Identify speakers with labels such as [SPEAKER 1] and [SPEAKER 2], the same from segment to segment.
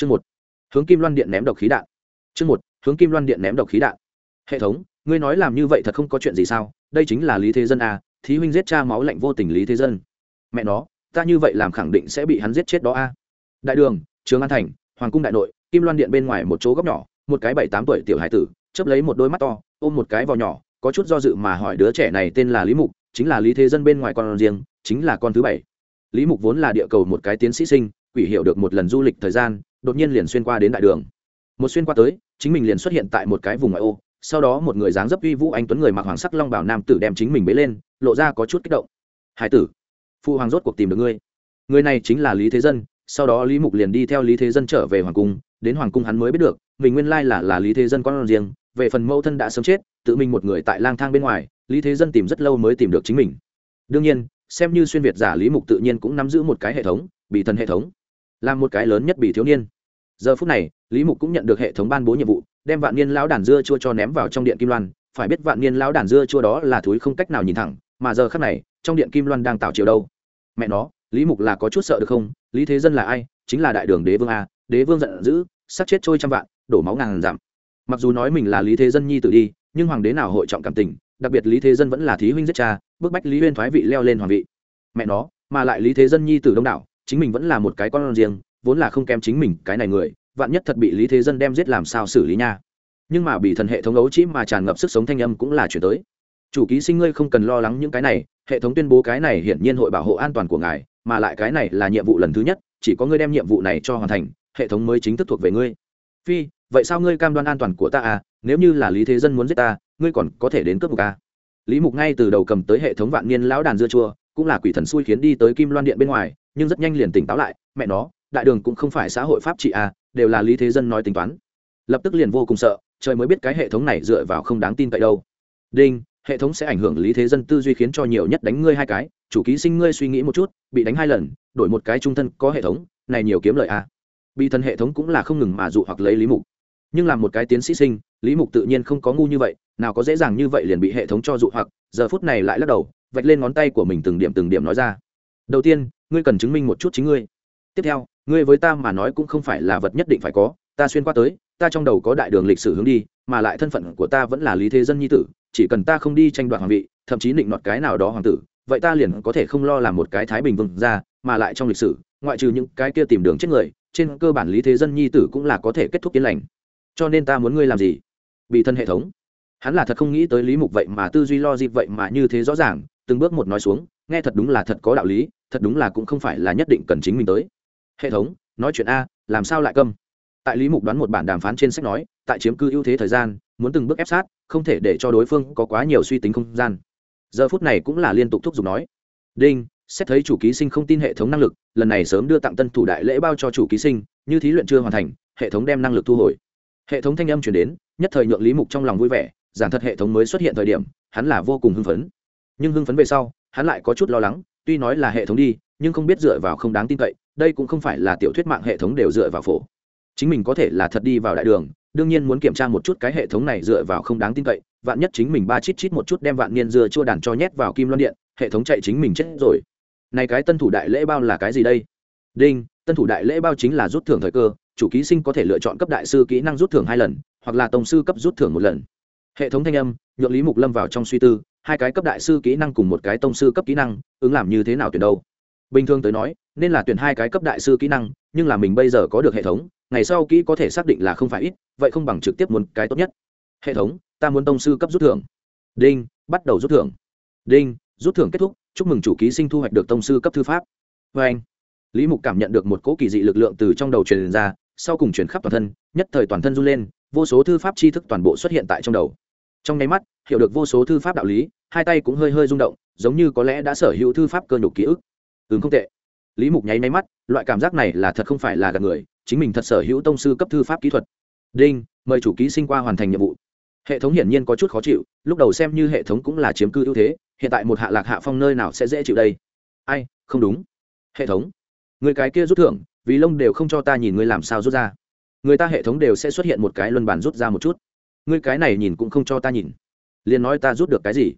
[SPEAKER 1] chương một. Hướng kim loan điện ném độc khí đạn. Chương một. Hướng kim loan điện ném độc khí đạn. Hệ thống ngươi nói làm như vậy thật không có chuyện gì sao? Đây chính là lý thế dân à, thí huynh giết cha máu lạnh vô tình lý thế dân. Mẹ nó ta như vậy làm khẳng định sẽ bị hắn giết chết đó a. À. đại đường trường an thành hoàng cung đại nội kim loan điện bên ngoài một chỗ góc nhỏ một cái bảy tám tuổi tiểu hải tử chấp lấy một đôi mắt to ôm một cái vào nhỏ có chút do dự mà hỏi đứa trẻ này tên là lý mục chính là lý thế dân bên ngoài con riêng chính là con thứ bảy. Lý mục vốn là địa cầu một cái tiến sĩ sinh quỷ hiểu được một lần du lịch thời gian đột nhiên liền xuyên qua đến đại đường. Một xuyên qua tới, chính mình liền xuất hiện tại một cái vùng ngoại ô, sau đó một người dáng dấp uy vũ anh tuấn người mặc hoàng sắc long bảo nam tử đem chính mình bế lên, lộ ra có chút kích động. Hải tử, phụ hoàng rốt cuộc tìm được ngươi. Người này chính là lý thế dân. Sau đó lý mục liền đi theo lý thế dân trở về hoàng cung, đến hoàng cung hắn mới biết được, mình nguyên lai là là lý thế dân con riêng, về phần mẫu thân đã sớm chết, tự mình một người tại lang thang bên ngoài, lý thế dân tìm rất lâu mới tìm được chính mình. Đương nhiên, xem như xuyên việt giả lý mục tự nhiên cũng nắm giữ một cái hệ thống bị thần hệ thống, là một cái lớn nhất bị thiếu niên giờ phút này, lý mục cũng nhận được hệ thống ban bố nhiệm vụ, đem vạn niên lão đàn dưa chua cho ném vào trong điện kim loan. Phải biết vạn niên lão đàn dưa chua đó là thúi không cách nào nhìn thẳng, mà giờ khắc này, trong điện kim loan đang tạo chiều đâu? Mẹ nó, lý mục là có chút sợ được không? Lý thế dân là ai? Chính là đại đường đế vương a, đế vương giận dữ sát chết trôi trăm vạn, đổ máu ngàn giảm mặc dù nói mình là lý thế dân nhi tử đi, nhưng hoàng đế nào hội trọng cảm tình, đặc biệt lý thế dân vẫn là thí huynh giết cha, bức bách lý huyên thoái vị leo lên hoàng vị. Mẹ nó, mà lại lý thế dân nhi tử đông đảo, chính mình vẫn là một cái con riêng vốn là không kém chính mình, cái này người, vạn nhất thật bị lý thế dân đem giết làm sao xử lý nha. Nhưng mà bị thần hệ thống ấu chỉ mà tràn ngập sức sống thanh âm cũng là chuyển tới. Chủ ký sinh ngươi không cần lo lắng những cái này, hệ thống tuyên bố cái này hiển nhiên hội bảo hộ an toàn của ngài, mà lại cái này là nhiệm vụ lần thứ nhất, chỉ có ngươi đem nhiệm vụ này cho hoàn thành, hệ thống mới chính thức thuộc về ngươi. Phi, vậy sao ngươi cam đoan an toàn của ta à? Nếu như là lý thế dân muốn giết ta, ngươi còn có thể đến cướp mục à? lý mục ngay từ đầu cầm tới hệ thống vạn niên lão đàn dưa chua, cũng là quỷ thần xui khiến đi tới kim loan điện bên ngoài, nhưng rất nhanh liền tỉnh táo lại, mẹ nó đại đường cũng không phải xã hội pháp trị à đều là lý thế dân nói tính toán. Lập tức liền vô cùng sợ, trời mới biết cái hệ thống này dựa vào không đáng tin cậy đâu. Đinh, hệ thống sẽ ảnh hưởng lý thế dân tư duy khiến cho nhiều nhất đánh ngươi hai cái, chủ ký sinh ngươi suy nghĩ một chút, bị đánh hai lần, đổi một cái trung thân có hệ thống, này nhiều kiếm lợi à. bị thân hệ thống cũng là không ngừng mà dụ hoặc lấy lý mục. Nhưng làm một cái tiến sĩ sinh, lý mục tự nhiên không có ngu như vậy, nào có dễ dàng như vậy liền bị hệ thống cho dụ hoặc, giờ phút này lại lắc đầu, vạch lên ngón tay của mình từng điểm từng điểm nói ra. Đầu tiên, ngươi cần chứng minh một chút chính ngươi. Tiếp theo ngươi với ta mà nói cũng không phải là vật nhất định phải có, ta xuyên qua tới, ta trong đầu có đại đường lịch sử hướng đi, mà lại thân phận của ta vẫn là lý thế dân nhi tử, chỉ cần ta không đi tranh đoạt hoàng vị, thậm chí định đoạt cái nào đó hoàng tử, vậy ta liền có thể không lo làm một cái thái bình vương ra mà lại trong lịch sử, ngoại trừ những cái kia tìm đường chết người, trên cơ bản lý thế dân nhi tử cũng là có thể kết thúc yên lành. Cho nên ta muốn ngươi làm gì? Bị thân hệ thống. Hắn là thật không nghĩ tới lý mục vậy mà tư duy lo dịp vậy mà như thế rõ ràng, từng bước một nói xuống, nghe thật đúng là thật có đạo lý, thật đúng là cũng không phải là nhất định cần chính mình tới hệ thống, nói chuyện a, làm sao lại câm? Tại lý mục đoán một bản đàm phán trên sách nói, tại chiếm cư ưu thế thời gian, muốn từng bước ép sát, không thể để cho đối phương có quá nhiều suy tính không gian. Giờ phút này cũng là liên tục thúc giục nói. Đinh, xét thấy chủ ký sinh không tin hệ thống năng lực, lần này sớm đưa tặng tân thủ đại lễ bao cho chủ ký sinh, như thí luyện chưa hoàn thành, hệ thống đem năng lực thu hồi. Hệ thống thanh âm chuyển đến, nhất thời nhượng lý mục trong lòng vui vẻ giản thật hệ thống mới xuất hiện thời điểm, hắn là vô cùng hưng phấn. Nhưng hưng phấn về sau, hắn lại có chút lo lắng, tuy nói là hệ thống đi, nhưng không biết dựa vào không đáng tin cậy đây cũng không phải là tiểu thuyết mạng hệ thống đều dựa vào phổ. Chính mình có thể là thật đi vào đại đường, đương nhiên muốn kiểm tra một chút cái hệ thống này dựa vào không đáng tin cậy, vạn nhất chính mình ba chít chít một chút đem vạn niên dưa chua đàn cho nhét vào kim loan điện, hệ thống chạy chính mình chết rồi. Này cái tân thủ đại lễ bao là cái gì đây? Đinh, tân thủ đại lễ bao chính là rút thưởng thời cơ, chủ ký sinh có thể lựa chọn cấp đại sư kỹ năng rút thưởng hai lần, hoặc là tổng sư cấp rút thưởng một lần. Hệ thống thanh âm, nhượng lý mục lâm vào trong suy tư, hai cái cấp đại sư kỹ năng cùng một cái tông sư cấp kỹ năng, ứng làm như thế nào tuyển đâu? Bình thường tới nói, nên là tuyển hai cái cấp đại sư kỹ năng, nhưng là mình bây giờ có được hệ thống, ngày sau kỹ có thể xác định là không phải ít, vậy không bằng trực tiếp muốn cái tốt nhất. Hệ thống, ta muốn tông sư cấp rút thưởng. Đinh, bắt đầu rút thưởng. Đinh, rút thưởng kết thúc, chúc mừng chủ ký sinh thu hoạch được tông sư cấp thư pháp. Vê anh, lý mục cảm nhận được một cỗ kỳ dị lực lượng từ trong đầu truyền ra, sau cùng chuyển khắp toàn thân, nhất thời toàn thân run lên, vô số thư pháp tri thức toàn bộ xuất hiện tại trong đầu. Trong nháy mắt, hiểu được vô số thư pháp đạo lý, hai tay cũng hơi hơi rung động, giống như có lẽ đã sở hữu thư pháp cơ nhục ký ức ừ không tệ. Lý mục nháy máy mắt, loại cảm giác này là thật không phải là gạt người, chính mình thật sở hữu tông sư cấp thư pháp kỹ thuật. Đinh, mời chủ ký sinh qua hoàn thành nhiệm vụ. Hệ thống hiển nhiên có chút khó chịu, lúc đầu xem như hệ thống cũng là chiếm cư ưu thế, hiện tại một hạ lạc hạ phong nơi nào sẽ dễ chịu đây? Ai, không đúng. Hệ thống, người cái kia rút thưởng, vì lông đều không cho ta nhìn ngươi làm sao rút ra. Người ta hệ thống đều sẽ xuất hiện một cái luân bàn rút ra một chút. Ngươi cái này nhìn cũng không cho ta nhìn. Liền nói ta rút được cái gì?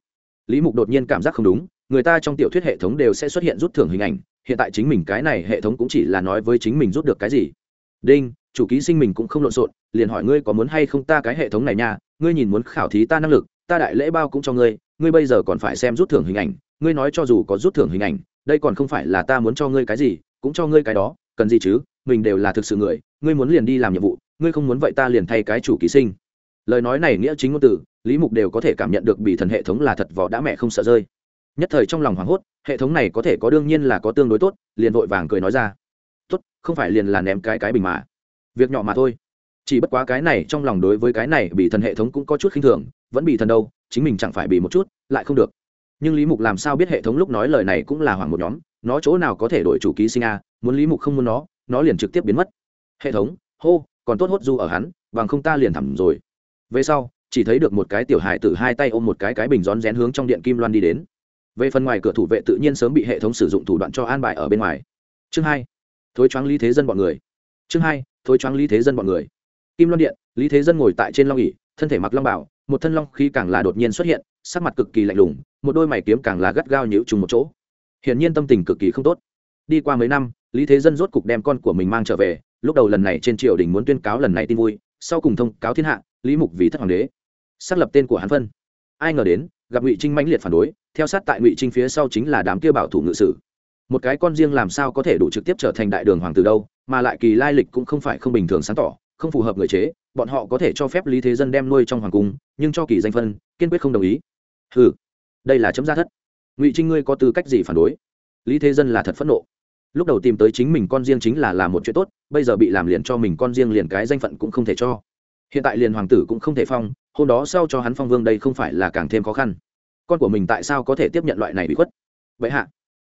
[SPEAKER 1] Lý mục đột nhiên cảm giác không đúng người ta trong tiểu thuyết hệ thống đều sẽ xuất hiện rút thưởng hình ảnh, hiện tại chính mình cái này hệ thống cũng chỉ là nói với chính mình rút được cái gì. Đinh, chủ ký sinh mình cũng không lộn xộn, liền hỏi ngươi có muốn hay không ta cái hệ thống này nha, ngươi nhìn muốn khảo thí ta năng lực, ta đại lễ bao cũng cho ngươi ngươi bây giờ còn phải xem rút thưởng hình ảnh, ngươi nói cho dù có rút thưởng hình ảnh, đây còn không phải là ta muốn cho ngươi cái gì, cũng cho ngươi cái đó, cần gì chứ, mình đều là thực sự người, ngươi muốn liền đi làm nhiệm vụ, ngươi không muốn vậy ta liền thay cái chủ ký sinh. Lời nói này nghĩa chính ngôn từ, lý mục đều có thể cảm nhận được bị thần hệ thống là thật vỏ đã mẹ không sợ rơi nhất thời trong lòng hoảng hốt, hệ thống này có thể có đương nhiên là có tương đối tốt, liền vội vàng cười nói ra. Tốt, không phải liền là ném cái cái bình mà. Việc nhỏ mà thôi. Chỉ bất quá cái này trong lòng đối với cái này bị thần hệ thống cũng có chút khinh thường, vẫn bị thần đâu, chính mình chẳng phải bị một chút, lại không được. Nhưng lý mục làm sao biết hệ thống lúc nói lời này cũng là hoảng một nhóm, nó chỗ nào có thể đổi chủ ký sinh a, muốn lý mục không muốn nó nó liền trực tiếp biến mất. Hệ thống, hô, còn tốt hốt du ở hắn, bằng không ta liền thẳm rồi. Về sau, chỉ thấy được một cái tiểu hài tử hai tay ôm một cái cái bình rón rén hướng trong điện kim loan đi đến về phần ngoài cửa thủ vệ tự nhiên sớm bị hệ thống sử dụng thủ đoạn cho an bài ở bên ngoài. Chương hai, thối choáng lý thế dân bọn người. Chương hai, thối choáng lý thế dân bọn người. Kim loan điện, lý thế dân ngồi tại trên long ỉ thân thể mặc long bảo, một thân long khí càng là đột nhiên xuất hiện, sắc mặt cực kỳ lạnh lùng, một đôi mày kiếm càng là gắt gao nhữ trùng một chỗ. Hiển nhiên tâm tình cực kỳ không tốt. Đi qua mấy năm, lý thế dân rốt cục đem con của mình mang trở về, lúc đầu lần này trên triều đình muốn tuyên cáo lần này tin vui, sau cùng thông cáo thiên hạ, lý mục vì thất hoàng đế. Xác lập tên của hắn phân. Ai ngờ đến gặp ngụy trinh mãnh liệt phản đối theo sát tại ngụy trinh phía sau chính là đám kia bảo thủ ngự sử một cái con riêng làm sao có thể đủ trực tiếp trở thành đại đường hoàng tử đâu mà lại kỳ lai lịch cũng không phải không bình thường sáng tỏ không phù hợp người chế bọn họ có thể cho phép lý thế dân đem nuôi trong hoàng cung nhưng cho kỳ danh phân kiên quyết không đồng ý ừ đây là chấm gia thất ngụy trinh ngươi có tư cách gì phản đối lý thế dân là thật phẫn nộ lúc đầu tìm tới chính mình con riêng chính là làm một chuyện tốt bây giờ bị làm liền cho mình con riêng liền cái danh phận cũng không thể cho hiện tại liền hoàng tử cũng không thể phong, hôm đó sau cho hắn phong vương đây không phải là càng thêm khó khăn. Con của mình tại sao có thể tiếp nhận loại này bị khuất? Vậy hạ,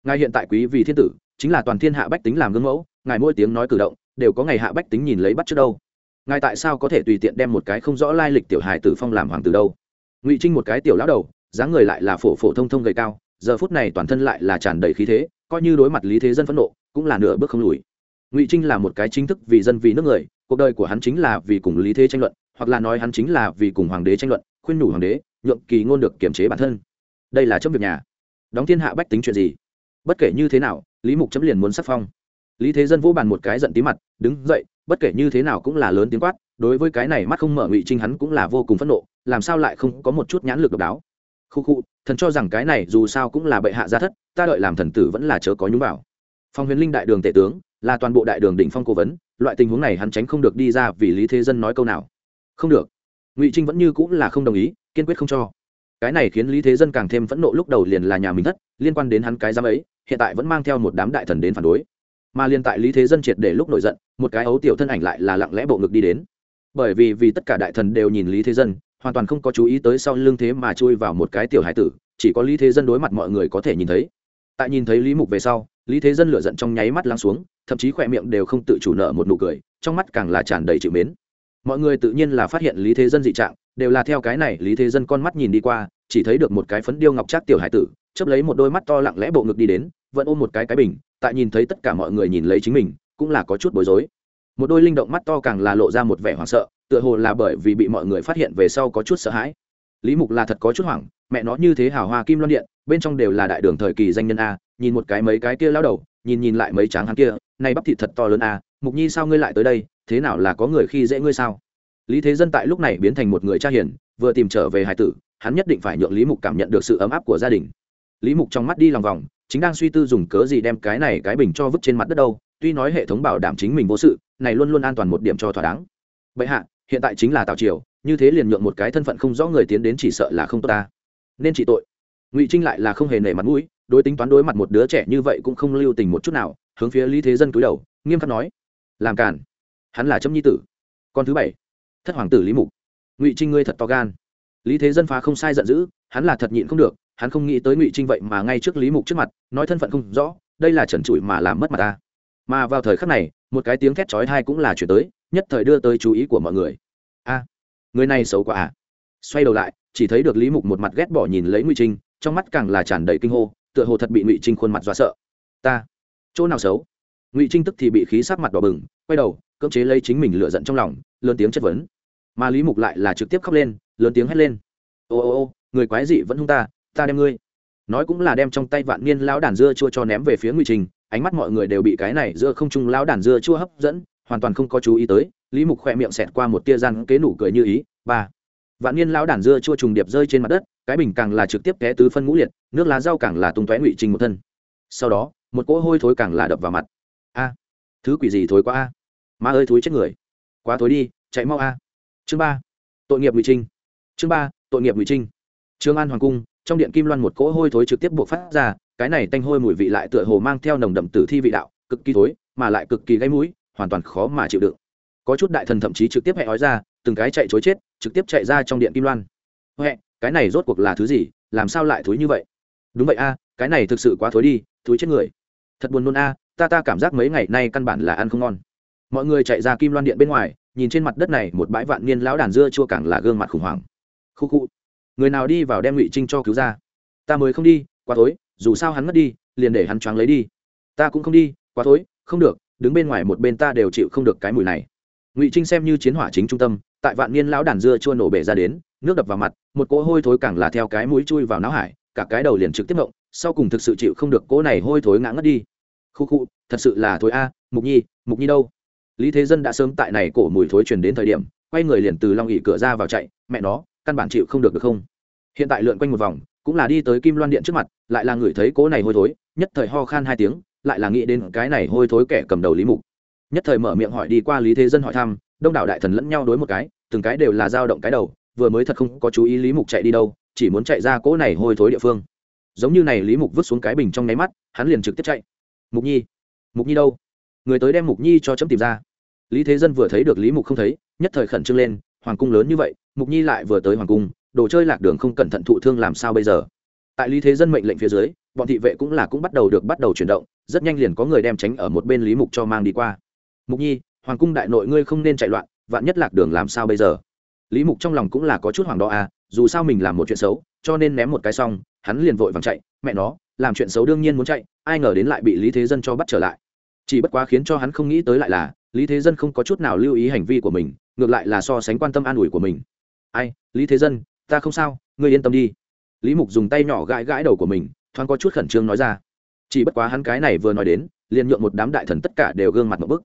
[SPEAKER 1] ngài hiện tại quý vị thiên tử, chính là toàn thiên hạ bách tính làm gương mẫu, ngài mỗi tiếng nói cử động, đều có ngày hạ bách tính nhìn lấy bắt trước đâu. Ngài tại sao có thể tùy tiện đem một cái không rõ lai lịch tiểu hài tử phong làm hoàng tử đâu? Ngụy trinh một cái tiểu lão đầu, dáng người lại là phổ phổ thông thông gầy cao, giờ phút này toàn thân lại là tràn đầy khí thế, coi như đối mặt lý thế dân phẫn nộ, cũng là nửa bước không lùi. Ngụy trinh là một cái chính thức vì dân vì nước người cuộc đời của hắn chính là vì cùng lý thế tranh luận, hoặc là nói hắn chính là vì cùng hoàng đế tranh luận, khuyên nhủ hoàng đế, nhượng kỳ ngôn được kiểm chế bản thân. Đây là chấm việc nhà. Đóng thiên hạ bách tính chuyện gì? Bất kể như thế nào, lý mục chấm liền muốn sắc phong. Lý thế dân vỗ bàn một cái giận tí mặt, đứng dậy, bất kể như thế nào cũng là lớn tiếng quát, đối với cái này mắt không mở ngụy trinh hắn cũng là vô cùng phẫn nộ, làm sao lại không có một chút nhãn lực độc đáo? Khu khu, thần cho rằng cái này dù sao cũng là bệ hạ gia thất, ta đợi làm thần tử vẫn là chớ có nhúng vào. Phong huyền linh đại đường tể tướng, là toàn bộ đại đường đỉnh phong cố vấn loại tình huống này hắn tránh không được đi ra vì lý thế dân nói câu nào. Không được. Ngụy trinh vẫn như cũng là không đồng ý, kiên quyết không cho. Cái này khiến lý thế dân càng thêm phẫn nộ lúc đầu liền là nhà mình thất, liên quan đến hắn cái giám ấy, hiện tại vẫn mang theo một đám đại thần đến phản đối. Mà liên tại lý thế dân triệt để lúc nổi giận, một cái ấu tiểu thân ảnh lại là lặng lẽ bộ ngực đi đến. Bởi vì vì tất cả đại thần đều nhìn lý thế dân, hoàn toàn không có chú ý tới sau lưng thế mà chui vào một cái tiểu hải tử, chỉ có lý thế dân đối mặt mọi người có thể nhìn thấy. Tại nhìn thấy lý mục về sau, lý thế dân lựa giận trong nháy mắt lắng xuống thậm chí khỏe miệng đều không tự chủ nợ một nụ cười, trong mắt càng là tràn đầy chịu mến. Mọi người tự nhiên là phát hiện lý thế dân dị trạng, đều là theo cái này lý thế dân con mắt nhìn đi qua, chỉ thấy được một cái phấn điêu ngọc trác tiểu hải tử chấp lấy một đôi mắt to lặng lẽ bộ ngực đi đến, vẫn ôm một cái cái bình, tại nhìn thấy tất cả mọi người nhìn lấy chính mình, cũng là có chút bối rối. Một đôi linh động mắt to càng là lộ ra một vẻ hoảng sợ, tựa hồ là bởi vì bị mọi người phát hiện về sau có chút sợ hãi. Lý mục là thật có chút hoảng, mẹ nó như thế hào hoa kim loan điện, bên trong đều là đại đường thời kỳ danh nhân a, nhìn một cái mấy cái kia lao đầu, nhìn nhìn lại mấy tráng hắn kia nay bắp thịt thật to lớn a mục nhi sao ngươi lại tới đây, thế nào là có người khi dễ ngươi sao? Lý thế dân tại lúc này biến thành một người cha hiền, vừa tìm trở về hải tử, hắn nhất định phải nhượng lý mục cảm nhận được sự ấm áp của gia đình. Lý mục trong mắt đi lòng vòng, chính đang suy tư dùng cớ gì đem cái này cái bình cho vứt trên mặt đất đâu, tuy nói hệ thống bảo đảm chính mình vô sự, này luôn luôn an toàn một điểm cho thỏa đáng. Bệ hạ, hiện tại chính là tào triều, như thế liền nhượng một cái thân phận không rõ người tiến đến chỉ sợ là không tốt ta. Nên trị tội. Ngụy trinh lại là không hề nể mặt mũi, đối tính toán đối mặt một đứa trẻ như vậy cũng không lưu tình một chút nào hướng phía lý thế dân cúi đầu, nghiêm khắc nói, làm cản hắn là trâm nhi tử, con thứ bảy, thất hoàng tử lý mục, ngụy trinh ngươi thật to gan. Lý thế dân phá không sai giận dữ, hắn là thật nhịn không được, hắn không nghĩ tới ngụy trinh vậy mà ngay trước lý mục trước mặt, nói thân phận không rõ, đây là trần trụi mà làm mất mặt ta. Mà vào thời khắc này, một cái tiếng thét chói tai cũng là chuyển tới, nhất thời đưa tới chú ý của mọi người. A, người này xấu quá à. Xoay đầu lại, chỉ thấy được lý mục một mặt ghét bỏ nhìn lấy ngụy trinh, trong mắt càng là tràn đầy kinh hô, tựa hồ thật bị ngụy trinh khuôn mặt dọa sợ. Ta chỗ nào xấu? Ngụy trinh tức thì bị khí sắc mặt đỏ bừng, quay đầu, cưỡng chế lấy chính mình lựa giận trong lòng, lớn tiếng chất vấn. Mà lý mục lại là trực tiếp khóc lên, lớn tiếng hét lên. Ô ô ô, người quái dị vẫn hung ta ta đem ngươi. Nói cũng là đem trong tay vạn niên lão đàn dưa chua cho ném về phía ngụy trình, ánh mắt mọi người đều bị cái này giữa không trung lão đàn dưa chua hấp dẫn, hoàn toàn không có chú ý tới, lý mục khỏe miệng xẹt qua một tia răng kế nụ cười như ý, ba. Vạn niên lão đàn dưa chua trùng điệp rơi trên mặt đất, cái bình càng là trực tiếp té tứ phân ngũ liệt, nước lá rau càng là tung tóe ngụy trình một thân. Sau đó một cỗ hôi thối càng là đập vào mặt. A, thứ quỷ gì thối quá a? Ma ơi, thối chết người. Quá thối đi, chạy mau a. Chương ba, tội nghiệp ngụy trinh. Chương ba, tội nghiệp ngụy trinh. Trương an hoàng cung, trong điện kim loan một cỗ hôi thối trực tiếp buộc phát ra, cái này tanh hôi mùi vị lại tựa hồ mang theo nồng đậm tử thi vị đạo, cực kỳ thối, mà lại cực kỳ gây mũi, hoàn toàn khó mà chịu đựng. Có chút đại thần thậm chí trực tiếp hẹn nói ra, từng cái chạy chối chết, trực tiếp chạy ra trong điện kim loan. Huệ cái này rốt cuộc là thứ gì? Làm sao lại thối như vậy? Đúng vậy a, cái này thực sự quá thối đi, thối chết người thật buồn nôn a ta ta cảm giác mấy ngày nay căn bản là ăn không ngon. Mọi người chạy ra kim loan điện bên ngoài nhìn trên mặt đất này một bãi vạn niên lão đàn dưa chua càng là gương mặt khủng hoảng. Khu khu. Người nào đi vào đem ngụy trinh cho cứu ra. Ta mới không đi quá tối, dù sao hắn mất đi liền để hắn choáng lấy đi. Ta cũng không đi quá tối, không được đứng bên ngoài một bên ta đều chịu không được cái mùi này. Ngụy trinh xem như chiến hỏa chính trung tâm tại vạn niên lão đàn dưa chua nổ bể ra đến nước đập vào mặt một cỗ hôi thối càng là theo cái mũi chui vào não hải cả cái đầu liền trực tiếp động. sau cùng thực sự chịu không được cỗ này hôi thối ngã ngất đi khu khu, thật sự là thối a, mục nhi mục nhi đâu? Lý thế dân đã sớm tại này cổ mùi thối truyền đến thời điểm, quay người liền từ long ỉ cửa ra vào chạy, mẹ nó, căn bản chịu không được được không? Hiện tại lượn quanh một vòng, cũng là đi tới kim loan điện trước mặt, lại là người thấy cố này hôi thối, nhất thời ho khan hai tiếng, lại là nghĩ đến cái này hôi thối kẻ cầm đầu lý mục. Nhất thời mở miệng hỏi đi qua lý thế dân hỏi thăm, đông đảo đại thần lẫn nhau đối một cái, từng cái đều là dao động cái đầu, vừa mới thật không có chú ý lý mục chạy đi đâu, chỉ muốn chạy ra cỗ này hôi thối địa phương. Giống như này lý mục vứt xuống cái bình trong nháy mắt, hắn liền trực tiếp chạy mục nhi mục nhi đâu người tới đem mục nhi cho chấm tìm ra lý thế dân vừa thấy được lý mục không thấy nhất thời khẩn trương lên hoàng cung lớn như vậy mục nhi lại vừa tới hoàng cung đồ chơi lạc đường không cẩn thận thụ thương làm sao bây giờ tại lý thế dân mệnh lệnh phía dưới bọn thị vệ cũng là cũng bắt đầu được bắt đầu chuyển động rất nhanh liền có người đem tránh ở một bên lý mục cho mang đi qua mục nhi hoàng cung đại nội ngươi không nên chạy loạn vạn nhất lạc đường làm sao bây giờ lý mục trong lòng cũng là có chút hoàng đo à dù sao mình làm một chuyện xấu cho nên ném một cái xong hắn liền vội vàng chạy mẹ nó làm chuyện xấu đương nhiên muốn chạy, ai ngờ đến lại bị lý thế dân cho bắt trở lại. Chỉ bất quá khiến cho hắn không nghĩ tới lại là, lý thế dân không có chút nào lưu ý hành vi của mình, ngược lại là so sánh quan tâm an ủi của mình. Ai, lý thế dân, ta không sao, ngươi yên tâm đi. Lý mục dùng tay nhỏ gãi gãi đầu của mình, thoáng có chút khẩn trương nói ra. Chỉ bất quá hắn cái này vừa nói đến, liền nhượng một đám đại thần tất cả đều gương mặt một bức.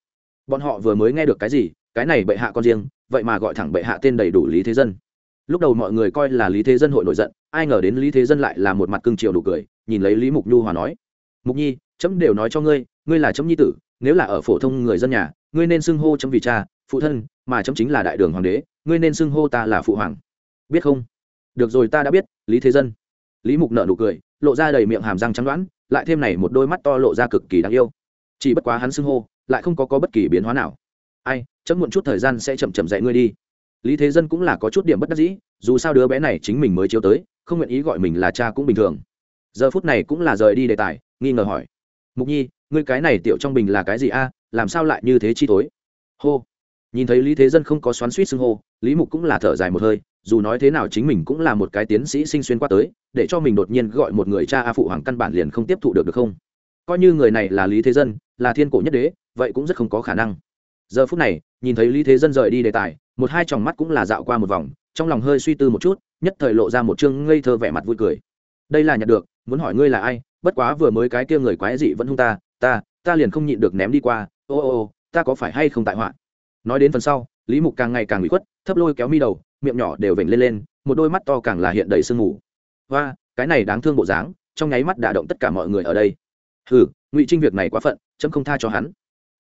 [SPEAKER 1] Bọn họ vừa mới nghe được cái gì, cái này bệ hạ con riêng, vậy mà gọi thẳng bệ hạ tên đầy đủ lý thế dân. Lúc đầu mọi người coi là lý thế dân hội nổi giận, ai ngờ đến lý thế dân lại là một mặt cưng chiều đủ cười nhìn lấy lý mục nhu hòa nói mục nhi chấm đều nói cho ngươi ngươi là chấm nhi tử nếu là ở phổ thông người dân nhà ngươi nên xưng hô chấm vì cha phụ thân mà chấm chính là đại đường hoàng đế ngươi nên xưng hô ta là phụ hoàng. Biết không? Được rồi ta đã biết lý thế dân. Lý mục nợ nụ cười lộ ra đầy miệng hàm răng trắng đoán lại thêm này một đôi mắt to lộ ra cực kỳ đáng yêu. Chỉ bất quá hắn xưng hô lại không có, có bất kỳ biến hóa nào. Ai chấm muộn chút thời gian sẽ chậm chậm dạy ngươi đi. Lý thế dân cũng là có chút điểm bất đắc dĩ dù sao đứa bé này chính mình mới chiếu tới không nguyện ý gọi mình là cha cũng bình thường giờ phút này cũng là rời đi đề tài, nghi ngờ hỏi. Mục nhi, ngươi cái này tiểu trong bình là cái gì a? Làm sao lại như thế chi tối hô. Nhìn thấy lý thế dân không có xoắn suýt xưng hô, lý mục cũng là thở dài một hơi, dù nói thế nào chính mình cũng là một cái tiến sĩ sinh xuyên qua tới, để cho mình đột nhiên gọi một người cha a phụ hoàng căn bản liền không tiếp thụ được được không? Coi như người này là lý thế dân, là thiên cổ nhất đế, vậy cũng rất không có khả năng. Giờ phút này, nhìn thấy lý thế dân rời đi đề tài, một hai tròng mắt cũng là dạo qua một vòng, trong lòng hơi suy tư một chút, nhất thời lộ ra một chương ngây thơ vẻ mặt vui cười đây là nhận được, muốn hỏi ngươi là ai, bất quá vừa mới cái kia người quái dị vẫn hung ta ta ta liền không nhịn được ném đi qua, ô ô ô, ta có phải hay không tại họa? Nói đến phần sau, lý mục càng ngày càng bị khuất, thấp lôi kéo mi đầu, miệng nhỏ đều vểnh lên lên, một đôi mắt to càng là hiện đầy sương mù. Và cái này đáng thương bộ dáng, trong nháy mắt đả động tất cả mọi người ở đây. Hừ, ngụy trinh việc này quá phận, chấm không tha cho hắn.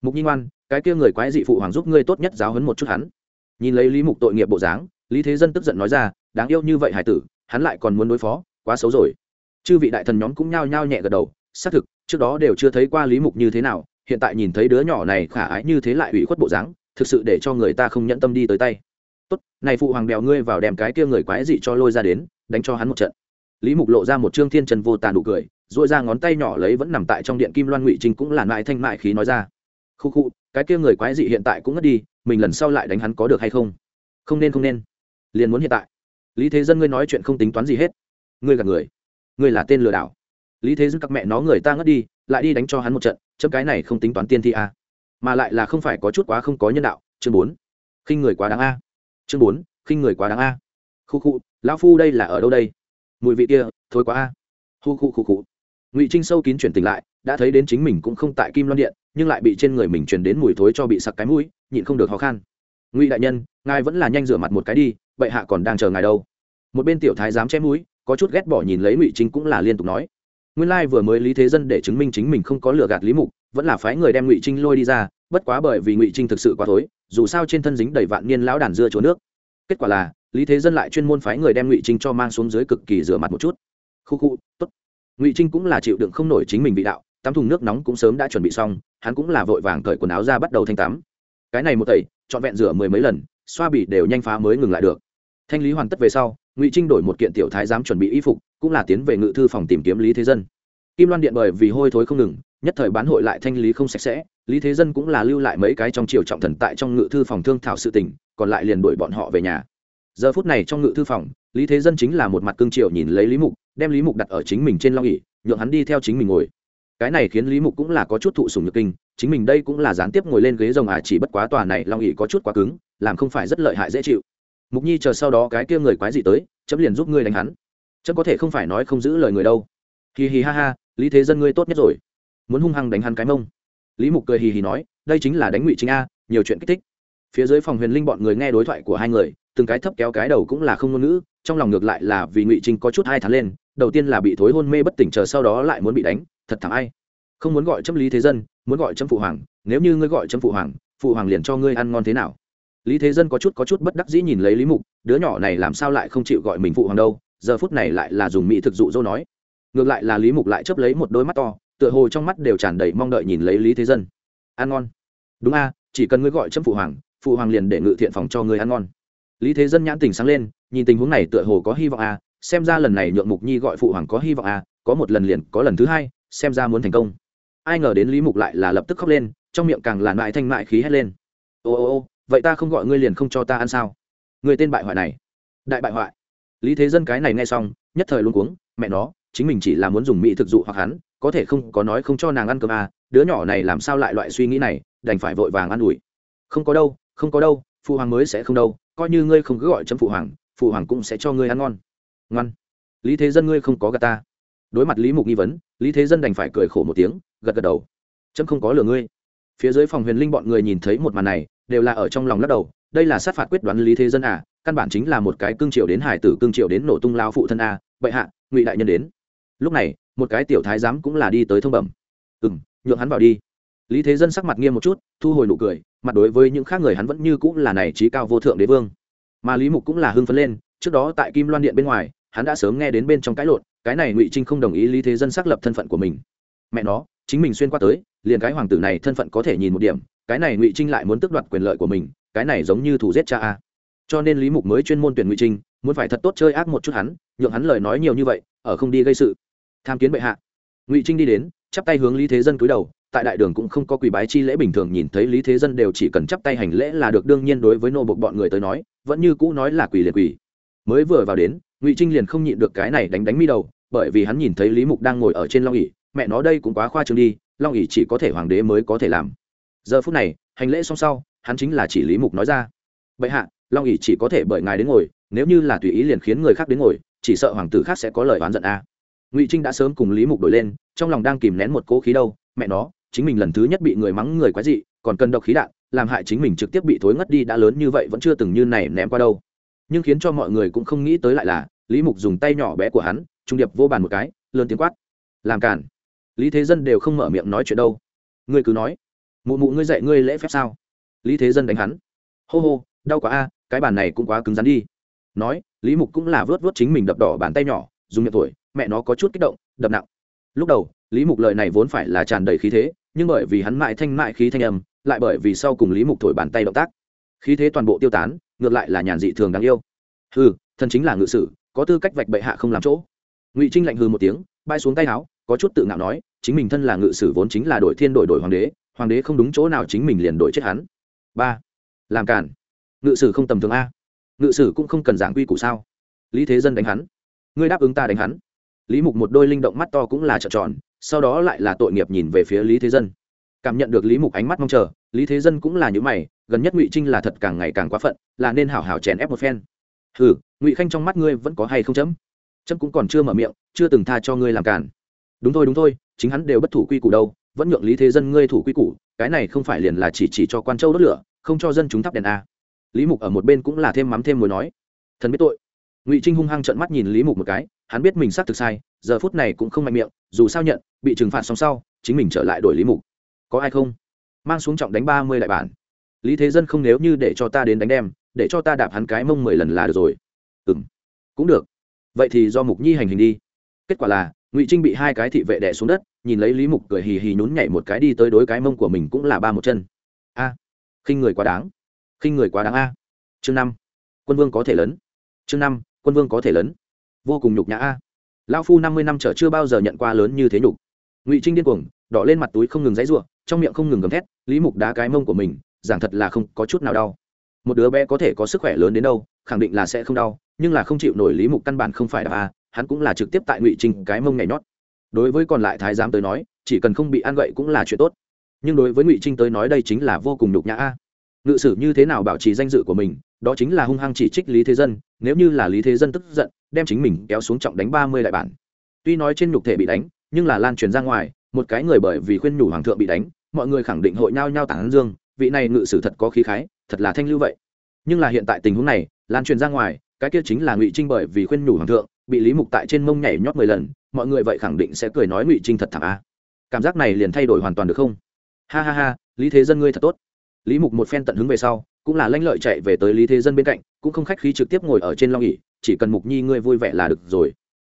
[SPEAKER 1] Mục nhi ngoan, cái kia người quái dị phụ hoàng giúp ngươi tốt nhất giáo hấn một chút hắn. Nhìn lấy lý mục tội nghiệp bộ dáng, lý thế dân tức giận nói ra, đáng yêu như vậy hải tử, hắn lại còn muốn đối phó quá xấu rồi. Chư vị đại thần nhóm cũng nhao nhao nhẹ gật đầu, xác thực, trước đó đều chưa thấy qua lý mục như thế nào, hiện tại nhìn thấy đứa nhỏ này khả ái như thế lại ủy khuất bộ dáng, thực sự để cho người ta không nhẫn tâm đi tới tay. Tốt, này phụ hoàng bèo ngươi vào đem cái kia người quái dị cho lôi ra đến, đánh cho hắn một trận. Lý mục lộ ra một trương thiên trần vô tàn đủ cười dội ra ngón tay nhỏ lấy vẫn nằm tại trong điện kim loan ngụy trinh cũng là mại thanh mại khí nói ra. Khu khu, cái kia người quái dị hiện tại cũng ngất đi, mình lần sau lại đánh hắn có được hay không? Không nên không nên. Liền muốn hiện tại. Lý thế dân ngươi nói chuyện không tính toán gì hết ngươi gạt người. Ngươi là tên lừa đảo. Lý thế dân các mẹ nó người ta ngất đi, lại đi đánh cho hắn một trận, chấm cái này không tính toán tiên thi a. Mà lại là không phải có chút quá không có nhân đạo. Chương bốn. Khinh người quá đáng a. Chương bốn. Khinh người quá đáng a. Khu khu, lão phu đây là ở đâu đây? Mùi vị kia thôi quá a. Khu khu khu khu. Ngụy trinh sâu kín chuyển tỉnh lại, đã thấy đến chính mình cũng không tại kim loan điện, nhưng lại bị trên người mình truyền đến mùi thối cho bị sặc cái mũi, nhịn không được khó khăn ngụy đại nhân, ngài vẫn là nhanh rửa mặt một cái đi, bệ hạ còn đang chờ ngài đâu. Một bên tiểu thái dám che mũi có chút ghét bỏ nhìn lấy ngụy trinh cũng là liên tục nói nguyên lai vừa mới lý thế dân để chứng minh chính mình không có lừa gạt lý mục vẫn là phái người đem ngụy trinh lôi đi ra bất quá bởi vì ngụy trinh thực sự quá thối dù sao trên thân dính đầy vạn niên lão đàn dưa chỗ nước kết quả là lý thế dân lại chuyên môn phái người đem ngụy trinh cho mang xuống dưới cực kỳ rửa mặt một chút khu khu tốt ngụy trinh cũng là chịu đựng không nổi chính mình bị đạo tắm thùng nước nóng cũng sớm đã chuẩn bị xong hắn cũng là vội vàng cởi quần áo ra bắt đầu thanh tắm cái này một tẩy trọn vẹn rửa mười mấy lần xoa bỉ đều nhanh phá mới ngừng lại được thanh lý hoàn tất về sau ngụy trinh đổi một kiện tiểu thái giám chuẩn bị y phục cũng là tiến về ngự thư phòng tìm kiếm lý thế dân kim loan điện bởi vì hôi thối không ngừng nhất thời bán hội lại thanh lý không sạch sẽ lý thế dân cũng là lưu lại mấy cái trong triều trọng thần tại trong ngự thư phòng thương thảo sự tình còn lại liền đuổi bọn họ về nhà giờ phút này trong ngự thư phòng lý thế dân chính là một mặt cương triều nhìn lấy lý mục đem lý mục đặt ở chính mình trên long ỉ nhượng hắn đi theo chính mình ngồi cái này khiến lý mục cũng là có chút thụ sùng nhược kinh chính mình đây cũng là gián tiếp ngồi lên ghế rồng à chỉ bất quá tòa này long ỉ có chút quá cứng làm không phải rất lợi hại dễ chịu mục nhi chờ sau đó cái kia người quái gì tới, chấm liền giúp ngươi đánh hắn. Chấm có thể không phải nói không giữ lời người đâu. Hì hì ha ha, lý thế dân ngươi tốt nhất rồi. Muốn hung hăng đánh hắn cái mông. Lý mục cười hì hì nói, đây chính là đánh ngụy chính a, nhiều chuyện kích thích. Phía dưới phòng huyền linh bọn người nghe đối thoại của hai người, từng cái thấp kéo cái đầu cũng là không ngôn ngữ, trong lòng ngược lại là vì ngụy trinh có chút hai tháng lên, đầu tiên là bị thối hôn mê bất tỉnh chờ sau đó lại muốn bị đánh, thật thẳng ai. Không muốn gọi chấm lý thế dân, muốn gọi chấm phụ hoàng, nếu như ngươi gọi chấm phụ hoàng phụ hoàng liền cho ngươi ăn ngon thế nào? Lý thế dân có chút có chút bất đắc dĩ nhìn lấy lý mục, đứa nhỏ này làm sao lại không chịu gọi mình phụ hoàng đâu, giờ phút này lại là dùng mỹ thực dụ dỗ nói. Ngược lại là lý mục lại chấp lấy một đôi mắt to, tựa hồ trong mắt đều tràn đầy mong đợi nhìn lấy lý thế dân. Ăn ngon. Đúng a, chỉ cần ngươi gọi chấm phụ hoàng phụ hoàng liền để ngự thiện phòng cho ngươi ăn ngon. Lý thế dân nhãn tình sáng lên, nhìn tình huống này tựa hồ có hy vọng a, xem ra lần này nhượng mục nhi gọi phụ hoàng có hy vọng a, có một lần liền, có lần thứ hai, xem ra muốn thành công. Ai ngờ đến lý mục lại là lập tức khóc lên, trong miệng càng làn mại thanh mại khí hét lên. Ô ô ô vậy ta không gọi ngươi liền không cho ta ăn sao? Người tên bại hoại này. Đại bại hoại. Lý thế dân cái này nghe xong, nhất thời luôn cuống, mẹ nó, chính mình chỉ là muốn dùng mỹ thực dụ hoặc hắn, có thể không, có nói không cho nàng ăn cơm à đứa nhỏ này làm sao lại loại suy nghĩ này, đành phải vội vàng ăn ủi. Không có đâu, không có đâu, phụ hoàng mới sẽ không đâu, coi như ngươi không cứ gọi chấm phụ hoàng phụ hoàng cũng sẽ cho ngươi ăn ngon. Ngoan. Lý thế dân ngươi không có gà ta. Đối mặt lý mục nghi vấn, lý thế dân đành phải cười khổ một tiếng, gật gật đầu. Chấm không có lừa ngươi. Phía dưới phòng huyền linh bọn người nhìn thấy một màn này đều là ở trong lòng lắc đầu, đây là sát phạt quyết đoán lý thế dân à căn bản chính là một cái cương triều đến hải tử cương triều đến nổ tung lao phụ thân à. bệ hạ, ngụy đại nhân đến. Lúc này, một cái tiểu thái giám cũng là đi tới thông bẩm. Ừ m nhượng hắn vào đi. Lý thế dân sắc mặt nghiêm một chút, thu hồi nụ cười, mặt đối với những khác người hắn vẫn như cũng là này trí cao vô thượng đế vương. Mà lý mục cũng là hưng phấn lên, trước đó tại kim loan điện bên ngoài, hắn đã sớm nghe đến bên trong cái lộn, cái này ngụy trinh không đồng ý lý thế dân xác lập thân phận của mình. Mẹ nó, chính mình xuyên qua tới, liền cái hoàng tử này thân phận có thể nhìn một điểm cái này ngụy trinh lại muốn tước đoạt quyền lợi của mình cái này giống như thủ giết cha a cho nên lý mục mới chuyên môn tuyển ngụy trinh muốn phải thật tốt chơi ác một chút hắn nhượng hắn lời nói nhiều như vậy ở không đi gây sự tham kiến bệ hạ ngụy trinh đi đến chắp tay hướng lý thế dân cúi đầu tại đại đường cũng không có quỳ bái chi lễ bình thường nhìn thấy lý thế dân đều chỉ cần chắp tay hành lễ là được đương nhiên đối với nô bộc bọn người tới nói vẫn như cũ nói là quỳ liền quỳ mới vừa vào đến ngụy trinh liền không nhịn được cái này đánh đánh mi đầu bởi vì hắn nhìn thấy lý mục đang ngồi ở trên long ỉ mẹ nó đây cũng quá khoa trương đi long ỉ chỉ có thể hoàng đế mới có thể làm giờ phút này, hành lễ xong sau, hắn chính là chỉ lý mục nói ra. Bệ hạ, long ỉ chỉ có thể bởi ngài đến ngồi, nếu như là tùy ý liền khiến người khác đến ngồi, chỉ sợ hoàng tử khác sẽ có lời oán giận a. Ngụy trinh đã sớm cùng lý mục đổi lên, trong lòng đang kìm nén một cố khí đâu, mẹ nó, chính mình lần thứ nhất bị người mắng người quái dị, còn cần độc khí đạn, làm hại chính mình trực tiếp bị thối ngất đi đã lớn như vậy vẫn chưa từng như này ném qua đâu. Nhưng khiến cho mọi người cũng không nghĩ tới lại là, lý mục dùng tay nhỏ bé của hắn, trung điệp vô bàn một cái, lớn tiếng quát. Làm cản lý thế dân đều không mở miệng nói chuyện đâu. Ngươi cứ nói mụ mụ ngươi dạy ngươi lễ phép sao? Lý thế dân đánh hắn. Hô hô, đau quá a, cái bàn này cũng quá cứng rắn đi. Nói, lý mục cũng là vớt vớt chính mình đập đỏ bàn tay nhỏ, dùng miệng tuổi mẹ nó có chút kích động, đập nặng. Lúc đầu, lý mục lời này vốn phải là tràn đầy khí thế, nhưng bởi vì hắn mại thanh mại khí thanh âm, lại bởi vì sau cùng lý mục thổi bàn tay động tác. Khí thế toàn bộ tiêu tán, ngược lại là nhàn dị thường đáng yêu. Hừ thân chính là ngự sử, có tư cách vạch bệ hạ không làm chỗ. Ngụy trinh lạnh hừ một tiếng, bay xuống tay áo, có chút tự ngạo nói, chính mình thân là ngự sử vốn chính là đổi thiên đổi đổi hoàng đế hoàng đế không đúng chỗ nào chính mình liền đổi chết hắn. Ba, làm cản ngự sử không tầm thường a. Ngự sử cũng không cần giảng quy củ sao? Lý thế dân đánh hắn. Ngươi đáp ứng ta đánh hắn. Lý mục một đôi linh động mắt to cũng là trợn tròn, sau đó lại là tội nghiệp nhìn về phía lý thế dân. Cảm nhận được lý mục ánh mắt mong chờ, lý thế dân cũng là những mày, gần nhất ngụy trinh là thật càng ngày càng quá phận, là nên hảo hảo chèn ép một phen. Ừ ngụy khanh trong mắt ngươi vẫn có hay không chấm? Chấm cũng còn chưa mở miệng, chưa từng tha cho ngươi làm cản đúng thôi đúng thôi, chính hắn đều bất thủ quy củ đâu vẫn nhượng lý thế dân ngươi thủ quy củ, cái này không phải liền là chỉ chỉ cho quan châu đốt lửa, không cho dân chúng thắp đèn a lý mục ở một bên cũng là thêm mắm thêm mối nói. Thần biết tội. Ngụy trinh hung hăng trợn mắt nhìn lý mục một cái, hắn biết mình xác thực sai, giờ phút này cũng không mạnh miệng, dù sao nhận, bị trừng phạt xong sau, chính mình trở lại đổi lý mục. Có ai không? Mang xuống trọng đánh ba mươi đại bản. Lý thế dân không nếu như để cho ta đến đánh đem, để cho ta đạp hắn cái mông mười lần là được rồi. Ừ m cũng được. Vậy thì do mục nhi hành hình đi. Kết quả là ngụy trinh bị hai cái thị vệ đẻ xuống đất nhìn lấy lý mục cười hì hì nhún nhảy một cái đi tới đối cái mông của mình cũng là ba một chân a khinh người quá đáng khinh người quá đáng a chương năm quân vương có thể lớn chương năm quân vương có thể lớn vô cùng nhục nhã a lao phu năm mươi năm trở chưa bao giờ nhận qua lớn như thế nhục ngụy trinh điên cuồng đỏ lên mặt túi không ngừng dãy r u ộ trong miệng không ngừng gầm thét lý mục đá cái mông của mình giảng thật là không có chút nào đau một đứa bé có thể có sức khỏe lớn đến đâu khẳng định là sẽ không đau nhưng là không chịu nổi lý mục căn bản không phải đ a hắn cũng là trực tiếp tại ngụy trinh cái mông nhảy nhót đối với còn lại thái giám tới nói chỉ cần không bị ăn gậy cũng là chuyện tốt nhưng đối với ngụy trinh tới nói đây chính là vô cùng nhục nhã a. ngự sử như thế nào bảo trì danh dự của mình đó chính là hung hăng chỉ trích lý thế dân nếu như là lý thế dân tức giận đem chính mình kéo xuống trọng đánh ba mươi đại bản tuy nói trên nhục thể bị đánh nhưng là lan truyền ra ngoài một cái người bởi vì khuyên nhủ hoàng thượng bị đánh mọi người khẳng định hội nhao nhao tản dương vị này ngự sử thật có khí khái thật là thanh lưu vậy nhưng là hiện tại tình huống này lan truyền ra ngoài cái kia chính là ngụy trinh bởi vì khuyên nhủ hoàng thượng bị lý mục tại trên mông nhảy nhót mười lần, mọi người vậy khẳng định sẽ cười nói ngụy trinh thật thảm a. Cảm giác này liền thay đổi hoàn toàn được không? Ha ha ha, lý thế dân ngươi thật tốt. Lý mục một phen tận hứng về sau, cũng là lanh lợi chạy về tới lý thế dân bên cạnh, cũng không khách khí trực tiếp ngồi ở trên long ỉ chỉ cần mục nhi ngươi vui vẻ là được rồi.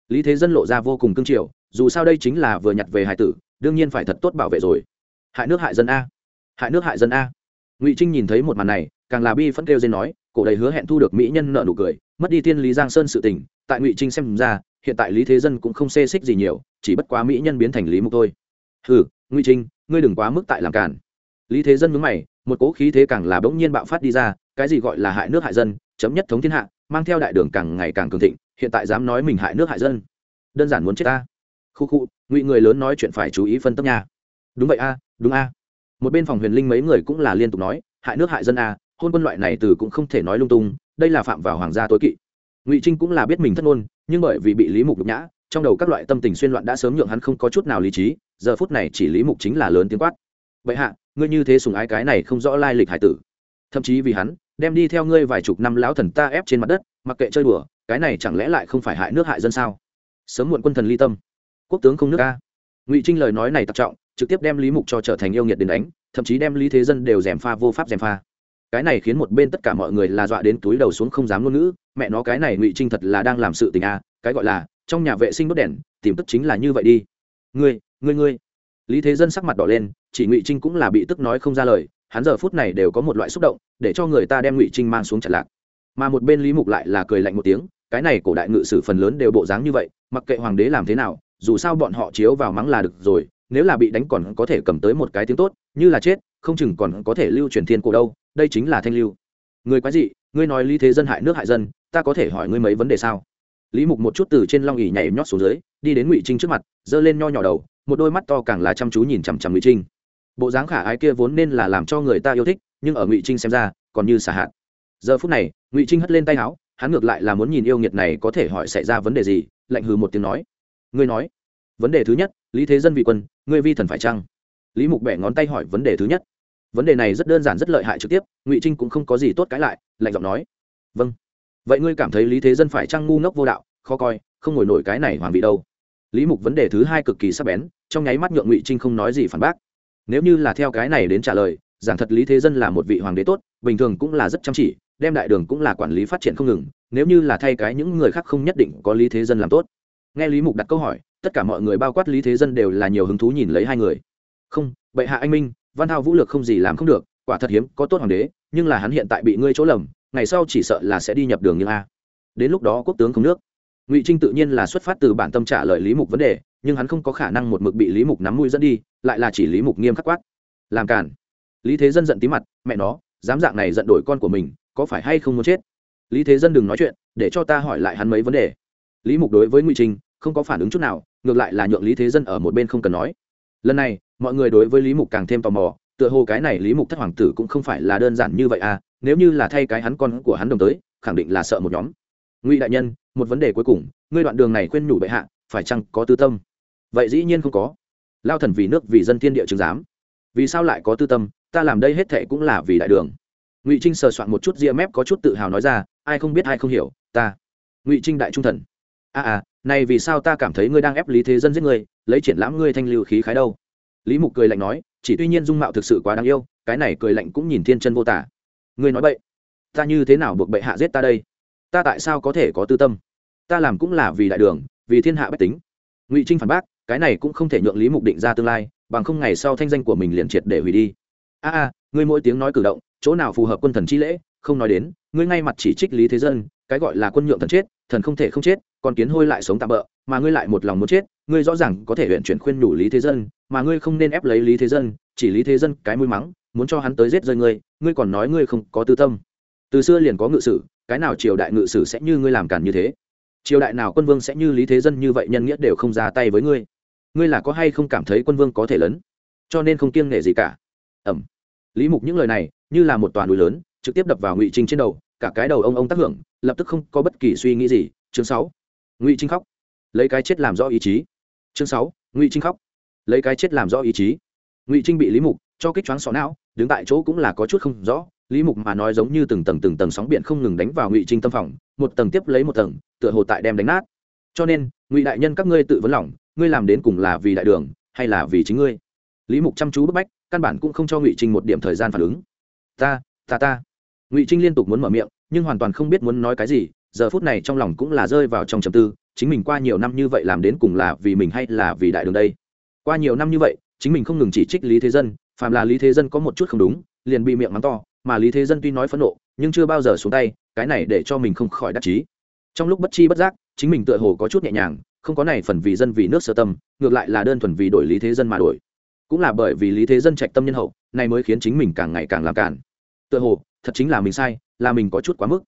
[SPEAKER 1] Lý thế dân lộ ra vô cùng cương triều, dù sao đây chính là vừa nhặt về hải tử, đương nhiên phải thật tốt bảo vệ rồi. Hại nước hại dân a. Hại nước hại dân a. Ngụy trinh nhìn thấy một màn này, càng là bi phẫn kêu dên nói, cổ đầy hứa hẹn thu được mỹ nhân nợ nụ cười mất đi tiên lý giang sơn sự tình, tại ngụy trinh xem ra, hiện tại lý thế dân cũng không xê xích gì nhiều, chỉ bất quá mỹ nhân biến thành lý mục thôi. Hừ, ngụy trinh, ngươi đừng quá mức tại làm cản lý thế dân mướn mày, một cố khí thế càng là bỗng nhiên bạo phát đi ra, cái gì gọi là hại nước hại dân, chấm nhất thống thiên hạ, mang theo đại đường càng ngày càng cường thịnh, hiện tại dám nói mình hại nước hại dân. Đơn giản muốn chết ta. Khu khu, ngụy người lớn nói chuyện phải chú ý phân tâm nha. Đúng vậy a, đúng a. Một bên phòng huyền linh mấy người cũng là liên tục nói, hại nước hại dân a, hôn quân loại này từ cũng không thể nói lung tung đây là phạm vào hoàng gia tối kỵ. Ngụy trinh cũng là biết mình thất ngôn, nhưng bởi vì bị lý mục nhục nhã, trong đầu các loại tâm tình xuyên loạn đã sớm nhượng hắn không có chút nào lý trí, giờ phút này chỉ lý mục chính là lớn tiếng quát. Vậy hạ, ngươi như thế sùng ái cái này không rõ lai lịch hải tử. Thậm chí vì hắn, đem đi theo ngươi vài chục năm lão thần ta ép trên mặt đất, mặc kệ chơi đùa, cái này chẳng lẽ lại không phải hại nước hại dân sao? Sớm muộn quân thần ly tâm. Quốc tướng không nước ca. Ngụy trinh lời nói này tập trọng, trực tiếp đem lý mục cho trở thành yêu nghiệt đến đánh, thậm chí đem lý thế dân đều dèm pha vô pháp dèm pha cái này khiến một bên tất cả mọi người là dọa đến túi đầu xuống không dám ngôn ngữ mẹ nó cái này ngụy trinh thật là đang làm sự tình a à, cái gọi là trong nhà vệ sinh đốt đèn tìm tức chính là như vậy đi. Ngươi ngươi ngươi. Lý thế dân sắc mặt đỏ lên chỉ ngụy trinh cũng là bị tức nói không ra lời hắn giờ phút này đều có một loại xúc động để cho người ta đem ngụy trinh mang xuống chặt lạc. Mà một bên lý mục lại là cười lạnh một tiếng cái này cổ đại ngự sử phần lớn đều bộ dáng như vậy mặc kệ hoàng đế làm thế nào dù sao bọn họ chiếu vào mắng là được rồi nếu là bị đánh còn có thể cầm tới một cái tiếng tốt như là chết không chừng còn có thể lưu truyền thiên cổ đâu, đây chính là thanh lưu. Người quái dị, ngươi nói lý thế dân hại nước hại dân, ta có thể hỏi ngươi mấy vấn đề sao? Lý mục một chút từ trên long ỉ nhảy nhót xuống dưới, đi đến ngụy trinh trước mặt, giơ lên nho nhỏ đầu, một đôi mắt to càng là chăm chú nhìn chằm chằm ngụy trinh. Bộ dáng khả ái kia vốn nên là làm cho người ta yêu thích, nhưng ở ngụy trinh xem ra, còn như xả hạn giờ phút này, ngụy trinh hất lên tay áo, hắn ngược lại là muốn nhìn yêu nghiệt này có thể hỏi xảy ra vấn đề gì, lạnh hừ một tiếng nói. Ngươi nói. Vấn đề thứ nhất, lý thế dân vị quân, ngươi vi thần phải chăng? Lý mục bẻ ngón tay hỏi vấn đề thứ nhất vấn đề này rất đơn giản rất lợi hại trực tiếp, ngụy trinh cũng không có gì tốt cãi lại, lạnh giọng nói vâng. Vậy ngươi cảm thấy lý thế dân phải trăng ngu ngốc vô đạo, khó coi, không ngồi nổi cái này hoàng vị đâu? Lý mục vấn đề thứ hai cực kỳ sắc bén, trong nháy mắt nhượng ngụy trinh không nói gì phản bác. Nếu như là theo cái này đến trả lời, giảng thật lý thế dân là một vị hoàng đế tốt, bình thường cũng là rất chăm chỉ, đem đại đường cũng là quản lý phát triển không ngừng, nếu như là thay cái những người khác không nhất định có lý thế dân làm tốt. Nghe lý mục đặt câu hỏi, tất cả mọi người bao quát lý thế dân đều là nhiều hứng thú nhìn lấy hai người. Không, bệ hạ anh minh văn thao vũ lược không gì làm không được, quả thật hiếm, có tốt hoàng đế, nhưng là hắn hiện tại bị ngươi chỗ lầm, ngày sau chỉ sợ là sẽ đi nhập đường như a. Đến lúc đó quốc tướng không nước. Ngụy trinh tự nhiên là xuất phát từ bản tâm trả lời lý mục vấn đề, nhưng hắn không có khả năng một mực bị lý mục nắm mũi dẫn đi, lại là chỉ lý mục nghiêm khắc quát. Làm cản lý thế dân giận tí mặt, mẹ nó, dám dạng này giận đổi con của mình, có phải hay không muốn chết? Lý thế dân đừng nói chuyện, để cho ta hỏi lại hắn mấy vấn đề. Lý mục đối với ngụy trinh, không có phản ứng chút nào, ngược lại là nhượng lý thế dân ở một bên không cần nói. Lần này mọi người đối với lý mục càng thêm tò mò tựa hồ cái này lý mục thất hoàng tử cũng không phải là đơn giản như vậy à nếu như là thay cái hắn con của hắn đồng tới khẳng định là sợ một nhóm. Ngụy đại nhân một vấn đề cuối cùng ngươi đoạn đường này khuyên nhủ bệ hạ phải chăng có tư tâm? Vậy dĩ nhiên không có. Lao thần vì nước vì dân thiên địa chứng giám. Vì sao lại có tư tâm? Ta làm đây hết thệ cũng là vì đại đường. Ngụy trinh sờ soạn một chút ria mép có chút tự hào nói ra ai không biết ai không hiểu ta. Ngụy trinh đại trung thần. A à, à này vì sao ta cảm thấy ngươi đang ép lý thế dân giết ngươi lấy triển lãm ngươi thanh lưu khí khái đâu? Lý mục cười lạnh nói, chỉ tuy nhiên dung mạo thực sự quá đáng yêu, cái này cười lạnh cũng nhìn thiên chân vô tả. Ngươi nói bậy. Ta như thế nào buộc bệ hạ giết ta đây? Ta tại sao có thể có tư tâm? Ta làm cũng là vì đại đường, vì thiên hạ bách tính. Ngụy trinh phản bác, cái này cũng không thể nhượng lý mục định ra tương lai, bằng không ngày sau thanh danh của mình liền triệt để hủy đi. A a, ngươi mỗi tiếng nói cử động, chỗ nào phù hợp quân thần chi lễ, không nói đến, ngươi ngay mặt chỉ trích lý thế dân, cái gọi là quân nhượng thần chết, thần không thể không chết còn kiến hôi lại sống tạm bỡ mà ngươi lại một lòng muốn chết ngươi rõ ràng có thể huyện chuyển khuyên nhủ lý thế dân, mà ngươi không nên ép lấy lý thế dân, chỉ lý thế dân cái mũi mắng, muốn cho hắn tới giết rơi ngươi ngươi còn nói ngươi không có tư tâm. Từ xưa liền có ngự sử, cái nào triều đại ngự sử sẽ như ngươi làm cản như thế? Triều đại nào quân vương sẽ như lý thế dân như vậy nhân nghĩa đều không ra tay với ngươi? Ngươi là có hay không cảm thấy quân vương có thể lớn? Cho nên không kiêng nể gì cả. Ẩm. Lý mục những lời này, như là một toàn núi lớn, trực tiếp đập vào ngụy trinh trên đầu, cả cái đầu ông ông tác hưởng, lập tức không có bất kỳ suy nghĩ gì. Chương sáu. Ngụy trinh khóc. Lấy cái chết làm rõ ý chí chương sáu, ngụy trinh khóc. Lấy cái chết làm rõ ý chí. Ngụy trinh bị lý mục cho kích choáng sọ não, đứng tại chỗ cũng là có chút không rõ. Lý mục mà nói giống như từng tầng từng tầng sóng biển không ngừng đánh vào ngụy trinh tâm phòng, một tầng tiếp lấy một tầng, tựa hồ tại đem đánh nát. Cho nên, ngụy đại nhân các ngươi tự vấn lòng, ngươi làm đến cùng là vì đại đường, hay là vì chính ngươi? Lý mục chăm chú bức bách, căn bản cũng không cho ngụy trinh một điểm thời gian phản ứng. Ta ta ta. Ngụy trinh liên tục muốn mở miệng, nhưng hoàn toàn không biết muốn nói cái gì, giờ phút này trong lòng cũng là rơi vào trong trầm tư chính mình qua nhiều năm như vậy làm đến cùng là vì mình hay là vì đại đường đây? Qua nhiều năm như vậy, chính mình không ngừng chỉ trích lý thế dân, phàm là lý thế dân có một chút không đúng, liền bị miệng mắng to, mà lý thế dân tuy nói phẫn nộ, nhưng chưa bao giờ xuống tay, cái này để cho mình không khỏi đắc chí. Trong lúc bất chi bất giác, chính mình tựa hồ có chút nhẹ nhàng, không có này phần vì dân vì nước sơ tâm, ngược lại là đơn thuần vì đổi lý thế dân mà đổi. Cũng là bởi vì lý thế dân trạch tâm nhân hậu, này mới khiến chính mình càng ngày càng làm cản tựa hồ, thật chính là mình sai, là mình có chút quá mức.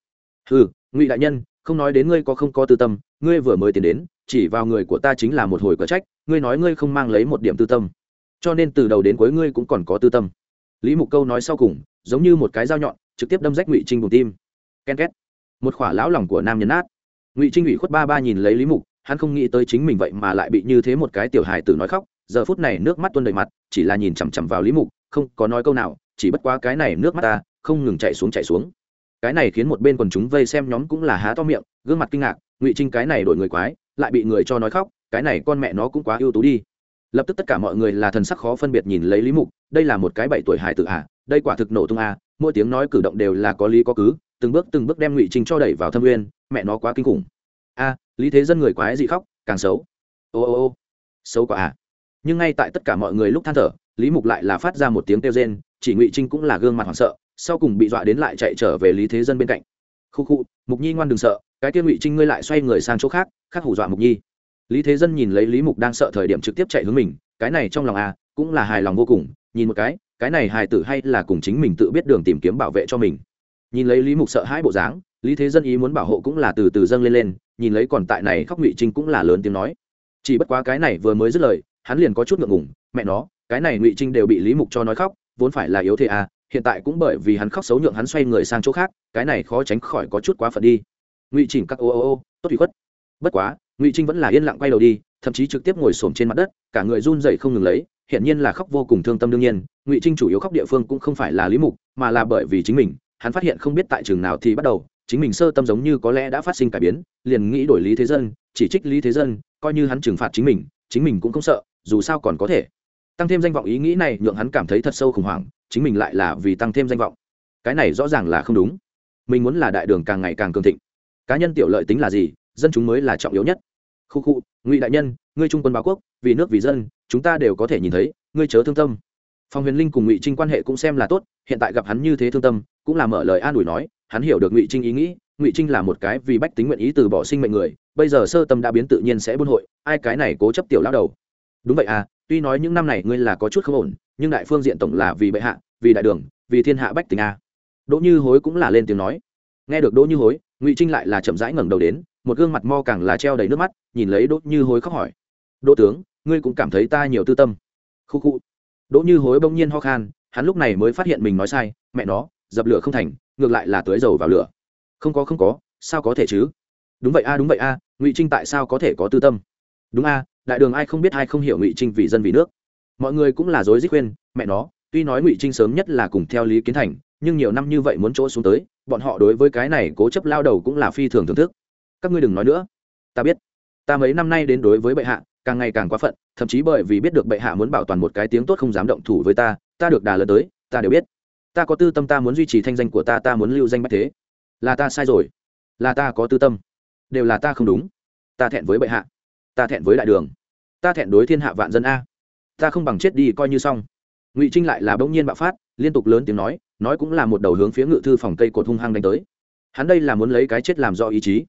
[SPEAKER 1] Ừ ngụy đại nhân không nói đến ngươi có không có tư tâm, ngươi vừa mới tiến đến, chỉ vào người của ta chính là một hồi cờ trách, ngươi nói ngươi không mang lấy một điểm tư tâm. Cho nên từ đầu đến cuối ngươi cũng còn có tư tâm. Lý mục câu nói sau cùng, giống như một cái dao nhọn, trực tiếp đâm rách ngụy trinh bùng tim. Ken két. Một khỏa lão lòng của nam nhân nát. Ngụy trinh ủy khuất ba ba nhìn lấy lý mục, hắn không nghĩ tới chính mình vậy mà lại bị như thế một cái tiểu hài tử nói khóc, giờ phút này nước mắt tuôn đầy mặt, chỉ là nhìn chằm chằm vào lý mục, không có nói câu nào, chỉ bất quá cái này nước mắt ta, không ngừng chạy xuống chạy xuống cái này khiến một bên quần chúng vây xem nhóm cũng là há to miệng, gương mặt kinh ngạc, ngụy trinh cái này đổi người quái, lại bị người cho nói khóc, cái này con mẹ nó cũng quá ưu tú đi. Lập tức tất cả mọi người là thần sắc khó phân biệt nhìn lấy lý mục, đây là một cái bảy tuổi hải tử hạ đây quả thực nổ tung a mỗi tiếng nói cử động đều là có lý có cứ, từng bước từng bước đem ngụy trinh cho đẩy vào thâm uyên, mẹ nó quá kinh khủng. A à, lý thế dân người quái dị khóc, càng xấu. Ô ô ô, xấu quá à. Nhưng ngay tại tất cả mọi người lúc than thở, lý mục lại là phát ra một tiếng kêu rên, chỉ ngụy trinh cũng là gương mặt hoảng sợ sau cùng bị dọa đến lại chạy trở về lý thế dân bên cạnh. Khu khu, mục nhi ngoan đừng sợ, cái tiên ngụy trinh ngươi lại xoay người sang chỗ khác khác hủ dọa mục nhi. Lý thế dân nhìn lấy lý mục đang sợ thời điểm trực tiếp chạy hướng mình, cái này trong lòng a cũng là hài lòng vô cùng, nhìn một cái cái này hài tử hay là cùng chính mình tự biết đường tìm kiếm bảo vệ cho mình. Nhìn lấy lý mục sợ hãi bộ dáng, lý thế dân ý muốn bảo hộ cũng là từ từ dâng lên lên, nhìn lấy còn tại này khóc ngụy trinh cũng là lớn tiếng nói. Chỉ bất quá cái này vừa mới dứt lời, hắn liền có chút ngượng ngùng, mẹ nó, cái này ngụy trinh đều bị lý mục cho nói khóc, vốn phải là yếu thế à hiện tại cũng bởi vì hắn khóc xấu nhượng hắn xoay người sang chỗ khác, cái này khó tránh khỏi có chút quá phận đi. Ngụy chỉnh các ô ô ô, tốt bị khuất. Bất quá, ngụy trinh vẫn là yên lặng quay đầu đi, thậm chí trực tiếp ngồi xổm trên mặt đất, cả người run dậy không ngừng lấy hiện nhiên là khóc vô cùng thương tâm đương nhiên, ngụy trinh chủ yếu khóc địa phương cũng không phải là lý mục, mà là bởi vì chính mình, hắn phát hiện không biết tại trường nào thì bắt đầu, chính mình sơ tâm giống như có lẽ đã phát sinh cải biến, liền nghĩ đổi lý thế dân, chỉ trích lý thế dân, coi như hắn trừng phạt chính mình chính mình cũng không sợ, dù sao còn có thể. Tăng thêm danh vọng ý nghĩ này, nhượng hắn cảm thấy thật sâu khủng hoảng chính mình lại là vì tăng thêm danh vọng. Cái này rõ ràng là không đúng. Mình muốn là đại đường càng ngày càng cường thịnh. Cá nhân tiểu lợi tính là gì? Dân chúng mới là trọng yếu nhất. Khu khu, ngụy đại nhân, ngươi trung quân báo quốc, vì nước vì dân, chúng ta đều có thể nhìn thấy, ngươi chớ thương tâm. Phòng huyền linh cùng ngụy trinh quan hệ cũng xem là tốt, hiện tại gặp hắn như thế thương tâm, cũng là mở lời an ủi nói, hắn hiểu được ngụy trinh ý nghĩ, ngụy trinh là một cái vì bách tính nguyện ý từ bỏ sinh mệnh người, bây giờ sơ tâm đã biến tự nhiên sẽ buôn hội, ai cái này cố chấp tiểu lao đầu. Đúng vậy à tuy nói những năm này ngươi là có chút không ổn nhưng đại phương diện tổng là vì bệ hạ, vì đại đường, vì thiên hạ bách tình a. Đỗ như hối cũng là lên tiếng nói. Nghe được đỗ như hối, ngụy trinh lại là chậm rãi ngẩng đầu đến, một gương mặt mo càng là treo đầy nước mắt, nhìn lấy đỗ như hối khóc hỏi. Đỗ tướng, ngươi cũng cảm thấy ta nhiều tư tâm. Khu khu. Đỗ như hối bỗng nhiên ho khan, hắn lúc này mới phát hiện mình nói sai, mẹ nó, dập lửa không thành, ngược lại là tưới dầu vào lửa. Không có không có, sao có thể chứ? Đúng vậy a, đúng vậy a, ngụy trinh tại sao có thể có tư tâm? Đúng a, đại đường ai không biết ai không hiểu ngụy trinh vì dân vì nước mọi người cũng là dối dích khuyên, mẹ nó, tuy nói ngụy trinh sớm nhất là cùng theo lý kiến thành, nhưng nhiều năm như vậy muốn chỗ xuống tới, bọn họ đối với cái này cố chấp lao đầu cũng là phi thường thưởng thức. Các ngươi đừng nói nữa. Ta biết. Ta mấy năm nay đến đối với bệ hạ, càng ngày càng quá phận, thậm chí bởi vì biết được bệ hạ muốn bảo toàn một cái tiếng tốt không dám động thủ với ta ta được đà lớn tới, ta đều biết. Ta có tư tâm ta muốn duy trì thanh danh của ta ta muốn lưu danh bách thế. Là ta sai rồi. Là ta có tư tâm. Đều là ta không đúng. Ta thẹn với bệ hạ. Ta thẹn với đại đường. Ta thẹn đối thiên hạ vạn dân a ta không bằng chết đi, coi như xong. Ngụy trinh lại là bỗng nhiên bạo phát, liên tục lớn tiếng nói nói cũng là một đầu hướng phía ngự thư phòng cây cột hung hăng đánh tới. Hắn đây là muốn lấy cái chết làm do ý chí.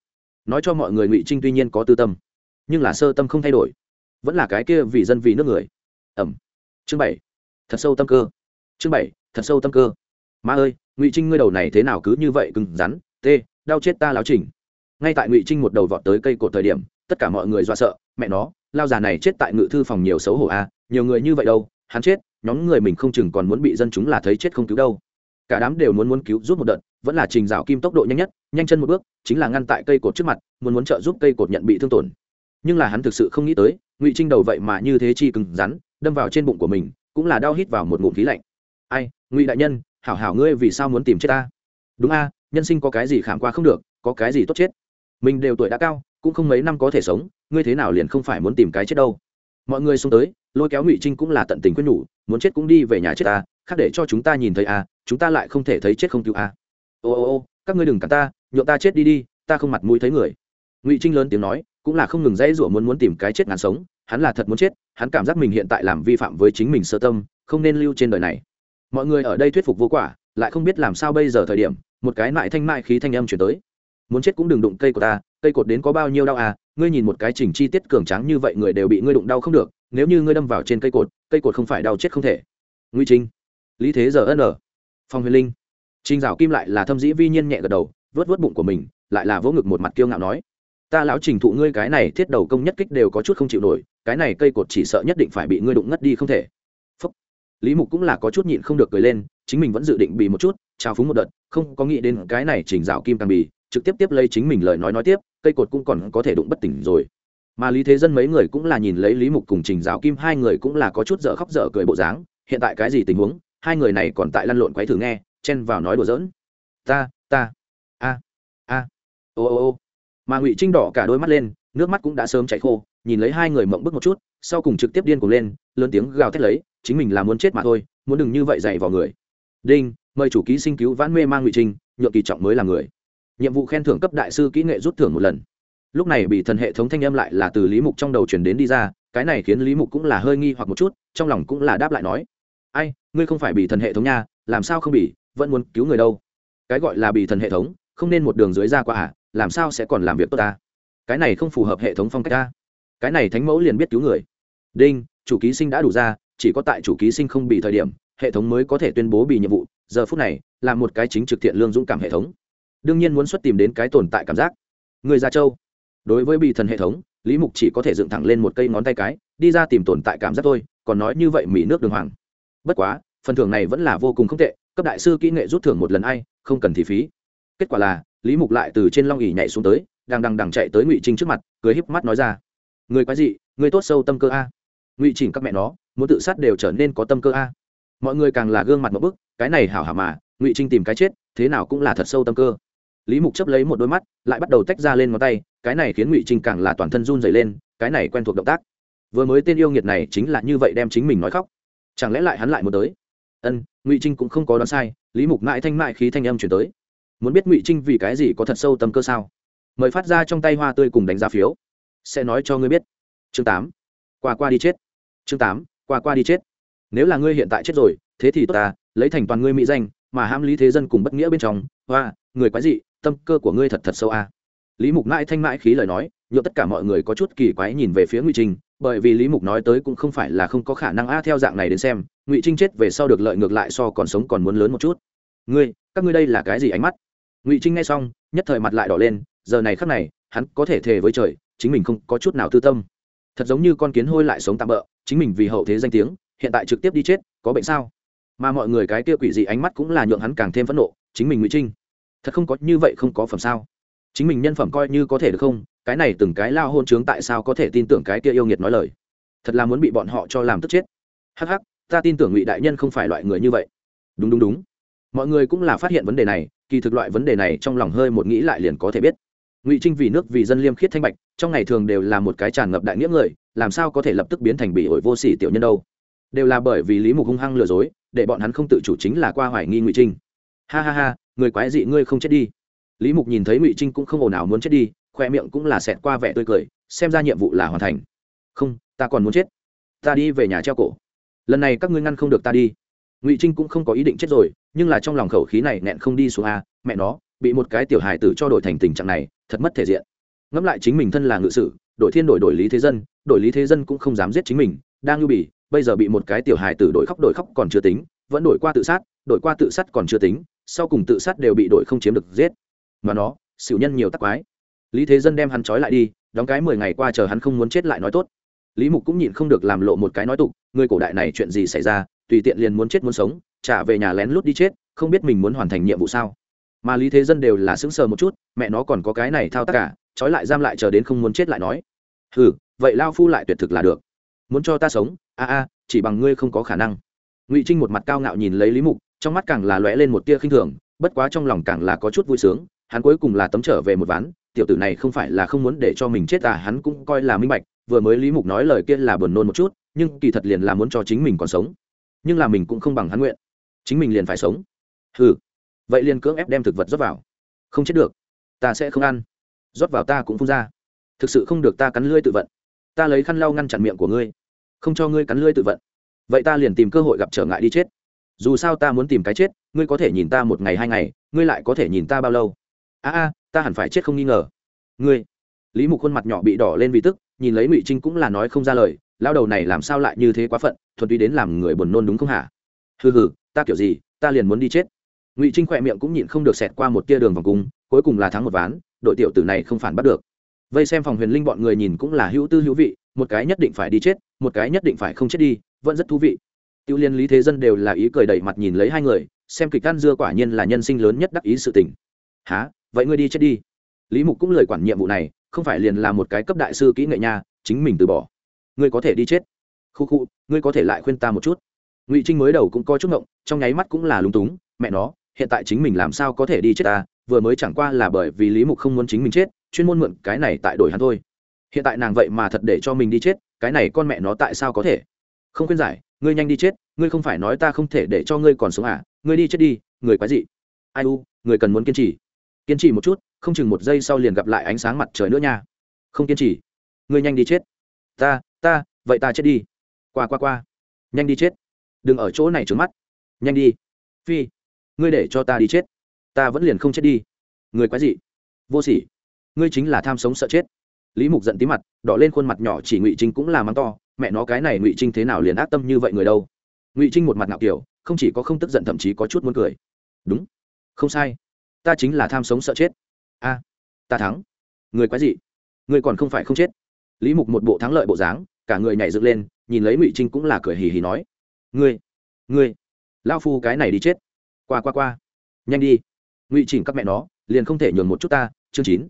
[SPEAKER 1] Nói cho mọi người ngụy trinh tuy nhiên có tư tâm, nhưng là sơ tâm không thay đổi. Vẫn là cái kia vì dân vì nước người. Ẩm. Chương bảy. Thật sâu tâm cơ. Chương bảy. Thật sâu tâm cơ. Ma ơi, ngụy trinh ngươi đầu này thế nào cứ như vậy cứng rắn, tê, đau chết ta láo trình ngay tại ngụy trinh một đầu vọt tới cây cột thời điểm tất cả mọi người do sợ mẹ nó lao già này chết tại ngự thư phòng nhiều xấu hổ a à, nhiều người như vậy đâu hắn chết nhóm người mình không chừng còn muốn bị dân chúng là thấy chết không cứu đâu. Cả đám đều muốn muốn cứu giúp một đợt vẫn là trình rào kim tốc độ nhanh nhất nhanh chân một bước chính là ngăn tại cây cột trước mặt muốn muốn trợ giúp cây cột nhận bị thương tổn. Nhưng là hắn thực sự không nghĩ tới ngụy trinh đầu vậy mà như thế chi cứng rắn đâm vào trên bụng của mình cũng là đau hít vào một ngụm khí lạnh. Ai ngụy đại nhân hảo hảo ngươi vì sao muốn tìm chết ta? Đúng a nhân sinh có cái gì khảm qua không được có cái gì tốt chết? Mình đều tuổi đã cao cũng không mấy năm có thể sống, ngươi thế nào liền không phải muốn tìm cái chết đâu. Mọi người xuống tới, lôi kéo ngụy trinh cũng là tận tình quyết nhủ, muốn chết cũng đi về nhà chết ta, khác để cho chúng ta nhìn thấy a, chúng ta lại không thể thấy chết không cứu a. Ô ô ô, các ngươi đừng cản ta nhộn ta chết đi đi, ta không mặt mũi thấy người. Ngụy trinh lớn tiếng nói, cũng là không ngừng dãy rủa muốn muốn tìm cái chết ngàn sống, hắn là thật muốn chết, hắn cảm giác mình hiện tại làm vi phạm với chính mình sơ tâm, không nên lưu trên đời này. Mọi người ở đây thuyết phục vô quả, lại không biết làm sao bây giờ thời điểm, một cái mại thanh mại khí thanh âm chuyển tới muốn chết cũng đừng đụng cây của ta, cây cột đến có bao nhiêu đau à ngươi nhìn một cái trình chi tiết cường tráng như vậy người đều bị ngươi đụng đau không được, nếu như ngươi đâm vào trên cây cột cây cột không phải đau chết không thể. Nguy trinh. Lý thế giờ ân ở phong huyền linh. Trinh dạo kim lại là thâm dĩ vi nhiên nhẹ gật đầu vớt vớt bụng của mình, lại là vỗ ngực một mặt kiêu ngạo nói, ta lão trình thụ ngươi cái này thiết đầu công nhất kích đều có chút không chịu nổi, cái này cây cột chỉ sợ nhất định phải bị ngươi đụng ngất đi không thể. Phúc. lý mục cũng là có chút nhịn không được cười lên, chính mình vẫn dự định bị một chút trao phúng một đợt, không có nghĩ đến cái này Trình dạo kim càng bì trực tiếp tiếp lấy chính mình lời nói nói tiếp, cây cột cũng còn có thể đụng bất tỉnh rồi. Mà lý thế dân mấy người cũng là nhìn lấy lý mục cùng trình giáo kim, hai người cũng là có chút dở khóc dở cười bộ dáng, hiện tại cái gì tình huống, hai người này còn tại lăn lộn quấy thử nghe, chen vào nói đùa giỡn. Ta ta, a a, ô ô ô. Mà ngụy trinh đỏ cả đôi mắt lên, nước mắt cũng đã sớm chảy khô, nhìn lấy hai người mộng bức một chút, sau cùng trực tiếp điên cuồng lên, lớn tiếng gào thét lấy, chính mình là muốn chết mà thôi, muốn đừng như vậy dày vào người. Đinh, mời chủ ký sinh cứu vãn mê mang ngụy trinh, nhượng kỳ trọng mới là người nhiệm vụ khen thưởng cấp đại sư kỹ nghệ rút thưởng một lần. Lúc này bị thần hệ thống thanh âm lại là từ lý mục trong đầu chuyển đến đi ra, cái này khiến lý mục cũng là hơi nghi hoặc một chút, trong lòng cũng là đáp lại nói, ai, ngươi không phải bị thần hệ thống nha, làm sao không bị, vẫn muốn cứu người đâu. Cái gọi là bị thần hệ thống, không nên một đường dưới ra qua à làm sao sẽ còn làm việc tốt ta? Cái này không phù hợp hệ thống phong cách ta. Cái này thánh mẫu liền biết cứu người. Đinh, chủ ký sinh đã đủ ra, chỉ có tại chủ ký sinh không bị thời điểm, hệ thống mới có thể tuyên bố bị nhiệm vụ. Giờ phút này, là một cái chính trực thiện lương dũng cảm hệ thống đương nhiên muốn xuất tìm đến cái tồn tại cảm giác. Người ra châu, đối với bị thần hệ thống, lý mục chỉ có thể dựng thẳng lên một cây ngón tay cái, đi ra tìm tồn tại cảm giác thôi, còn nói như vậy mỹ nước đường hoàng. Bất quá, phần thưởng này vẫn là vô cùng không tệ, cấp đại sư kỹ nghệ rút thưởng một lần ai, không cần thì phí. Kết quả là, lý mục lại từ trên long ỉ nhảy xuống tới, đang đằng đằng chạy tới ngụy trinh trước mặt, cười híp mắt nói ra. Người quái dị, người tốt sâu tâm cơ a. Ngụy Trình các mẹ nó, muốn tự sát đều trở nên có tâm cơ a. Mọi người càng là gương mặt một bức, cái này hảo hảo mà, ngụy trinh tìm cái chết, thế nào cũng là thật sâu tâm cơ lý mục chấp lấy một đôi mắt, lại bắt đầu tách ra lên ngón tay, cái này khiến ngụy trinh càng là toàn thân run dày lên, cái này quen thuộc động tác. Vừa mới tên yêu nghiệt này chính là như vậy đem chính mình nói khóc. Chẳng lẽ lại hắn lại muốn tới? Ân, ngụy trinh cũng không có đoán sai, lý mục mãi thanh mại khí thanh âm chuyển tới. Muốn biết ngụy trinh vì cái gì có thật sâu tâm cơ sao? Mời phát ra trong tay hoa tươi cùng đánh giá phiếu. Sẽ nói cho ngươi biết. Chương tám, qua qua đi chết. Chương tám, qua qua đi chết. Nếu là ngươi hiện tại chết rồi, thế thì tốt ta, lấy thành toàn ngươi mỹ danh, mà ham lý thế dân cùng bất nghĩa bên trong, hoa, người quái dị tâm cơ của ngươi thật thật sâu a. Lý mục mãi thanh mãi khí lời nói nhộn tất cả mọi người có chút kỳ quái nhìn về phía ngụy trinh, bởi vì lý mục nói tới cũng không phải là không có khả năng a, theo dạng này đến xem, ngụy trinh chết về sau được lợi ngược lại so còn sống còn muốn lớn một chút. Ngươi, các ngươi đây là cái gì ánh mắt? Ngụy trinh nghe xong, nhất thời mặt lại đỏ lên, giờ này khắc này, hắn có thể thề với trời, chính mình không có chút nào tư tâm. Thật giống như con kiến hôi lại sống tạm bỡ chính mình vì hậu thế danh tiếng, hiện tại trực tiếp đi chết, có bệnh sao? Mà mọi người cái kia quỷ dị ánh mắt cũng là nhượng hắn càng thêm phẫn nộ, chính mình ngụy trinh thật không có như vậy không có phẩm sao? Chính mình nhân phẩm coi như có thể được không? Cái này từng cái lao hôn trướng tại sao có thể tin tưởng cái kia yêu nghiệt nói lời? Thật là muốn bị bọn họ cho làm tức chết. Hắc hắc, ta tin tưởng ngụy đại nhân không phải loại người như vậy. Đúng đúng đúng. Mọi người cũng là phát hiện vấn đề này, kỳ thực loại vấn đề này trong lòng hơi một nghĩ lại liền có thể biết. Ngụy trinh vì nước vì dân liêm khiết thanh bạch, trong ngày thường đều là một cái tràn ngập đại nghĩa người, làm sao có thể lập tức biến thành bị ổi vô sỉ tiểu nhân đâu? Đều là bởi vì lý mục hung hăng lừa dối, để bọn hắn không tự chủ chính là qua hoài nghi ngụy trinh. Ha ha ha người quái dị ngươi không chết đi. Lý mục nhìn thấy ngụy trinh cũng không ồn ào muốn chết đi, khoe miệng cũng là xẹt qua vẻ tươi cười, xem ra nhiệm vụ là hoàn thành. Không, ta còn muốn chết. Ta đi về nhà treo cổ. Lần này các ngươi ngăn không được ta đi. Ngụy trinh cũng không có ý định chết rồi, nhưng là trong lòng khẩu khí này nẹn không đi xuống a, mẹ nó, bị một cái tiểu hài tử cho đổi thành tình trạng này, thật mất thể diện. Ngẫm lại chính mình thân là ngự sử, đổi thiên đổi đổi lý thế dân, đổi lý thế dân cũng không dám giết chính mình, đang lưu bỉ bây giờ bị một cái tiểu hài tử đổi khóc đổi khóc còn chưa tính, vẫn đổi qua tự sát, đổi qua tự sát còn chưa tính sau cùng tự sát đều bị đội không chiếm được, giết. Mà nó, xỉu nhân nhiều tắc quái. Lý thế dân đem hắn trói lại đi, đóng cái mười ngày qua chờ hắn không muốn chết lại nói tốt. Lý mục cũng nhịn không được làm lộ một cái nói tục, người cổ đại này chuyện gì xảy ra, tùy tiện liền muốn chết muốn sống, trả về nhà lén lút đi chết, không biết mình muốn hoàn thành nhiệm vụ sao. Mà lý thế dân đều là sững sờ một chút, mẹ nó còn có cái này thao tất cả, trói lại giam lại chờ đến không muốn chết lại nói. Ừ vậy lao phu lại tuyệt thực là được. Muốn cho ta sống? A a, chỉ bằng ngươi không có khả năng. Ngụy trinh một mặt cao ngạo nhìn lấy lý mục trong mắt càng là lóe lên một tia khinh thường, bất quá trong lòng càng là có chút vui sướng, hắn cuối cùng là tấm trở về một ván, tiểu tử này không phải là không muốn để cho mình chết à hắn cũng coi là minh bạch, vừa mới lý mục nói lời kia là buồn nôn một chút, nhưng kỳ thật liền là muốn cho chính mình còn sống, nhưng là mình cũng không bằng hắn nguyện, chính mình liền phải sống. Ừ vậy liền cưỡng ép đem thực vật rót vào. Không chết được, ta sẽ không ăn. Rót vào ta cũng phun ra. Thực sự không được ta cắn lưỡi tự vận. Ta lấy khăn lau ngăn chặn miệng của ngươi. Không cho ngươi cắn lưỡi tự vận. Vậy ta liền tìm cơ hội gặp trở ngại đi chết dù sao ta muốn tìm cái chết, ngươi có thể nhìn ta một ngày hai ngày, ngươi lại có thể nhìn ta bao lâu? A a, ta hẳn phải chết không nghi ngờ. Ngươi. Lý mục khuôn mặt nhỏ bị đỏ lên vì tức, nhìn lấy ngụy trinh cũng là nói không ra lời lao đầu này làm sao lại như thế quá phận, thuần túy đến làm người buồn nôn đúng không hả? Hừ hừ, ta kiểu gì, ta liền muốn đi chết. Ngụy trinh khỏe miệng cũng nhịn không được xẹt qua một tia đường vòng cung, cuối cùng là thắng một ván, đội tiểu tử này không phản bắt được. Vây xem phòng huyền linh bọn người nhìn cũng là hữu tư hữu vị, một cái nhất định phải đi chết, một cái nhất định phải không chết đi, vẫn rất thú vị tiêu liên lý thế dân đều là ý cười đẩy mặt nhìn lấy hai người, xem kịch ăn dưa quả nhiên là nhân sinh lớn nhất đắc ý sự tình. Há vậy ngươi đi chết đi. Lý mục cũng lời quản nhiệm vụ này, không phải liền là một cái cấp đại sư kỹ nghệ nha, chính mình từ bỏ. Ngươi có thể đi chết. Khu khu, ngươi có thể lại khuyên ta một chút. Ngụy trinh mới đầu cũng có chút ngộng, trong nháy mắt cũng là lúng túng, mẹ nó, hiện tại chính mình làm sao có thể đi chết ta? Vừa mới chẳng qua là bởi vì lý mục không muốn chính mình chết, chuyên môn mượn cái này tại đổi hắn thôi. Hiện tại nàng vậy mà thật để cho mình đi chết, cái này con mẹ nó tại sao có thể? Không khuyên giải ngươi nhanh đi chết, ngươi không phải nói ta không thể để cho ngươi còn sống à? Ngươi đi chết đi, người quái dị. Ai u, người cần muốn kiên trì. Kiên trì một chút, không chừng một giây sau liền gặp lại ánh sáng mặt trời nữa nha. Không kiên trì. Ngươi nhanh đi chết. Ta ta, vậy ta chết đi. Qua qua qua. Nhanh đi chết. Đừng ở chỗ này trướng mắt. Nhanh đi. Phi, ngươi để cho ta đi chết. Ta vẫn liền không chết đi. Người quái dị. Vô sỉ. Ngươi chính là tham sống sợ chết. Lý mục giận tí mặt, đỏ lên khuôn mặt nhỏ chỉ ngụy chính cũng là mắng to mẹ nó cái này ngụy trinh thế nào liền ác tâm như vậy người đâu ngụy trinh một mặt ngạo kiểu, không chỉ có không tức giận thậm chí có chút muốn cười. Đúng. Không sai. Ta chính là tham sống sợ chết. A. Ta thắng. Người quái gì người còn không phải không chết. Lý mục một bộ thắng lợi bộ dáng, cả người nhảy dựng lên, nhìn lấy ngụy trinh cũng là cười hì hì nói. Ngươi. Ngươi. Lao phu cái này đi chết. Qua qua qua. Nhanh đi. Ngụy trình các mẹ nó, liền không thể nhường một chút ta. Chương chín.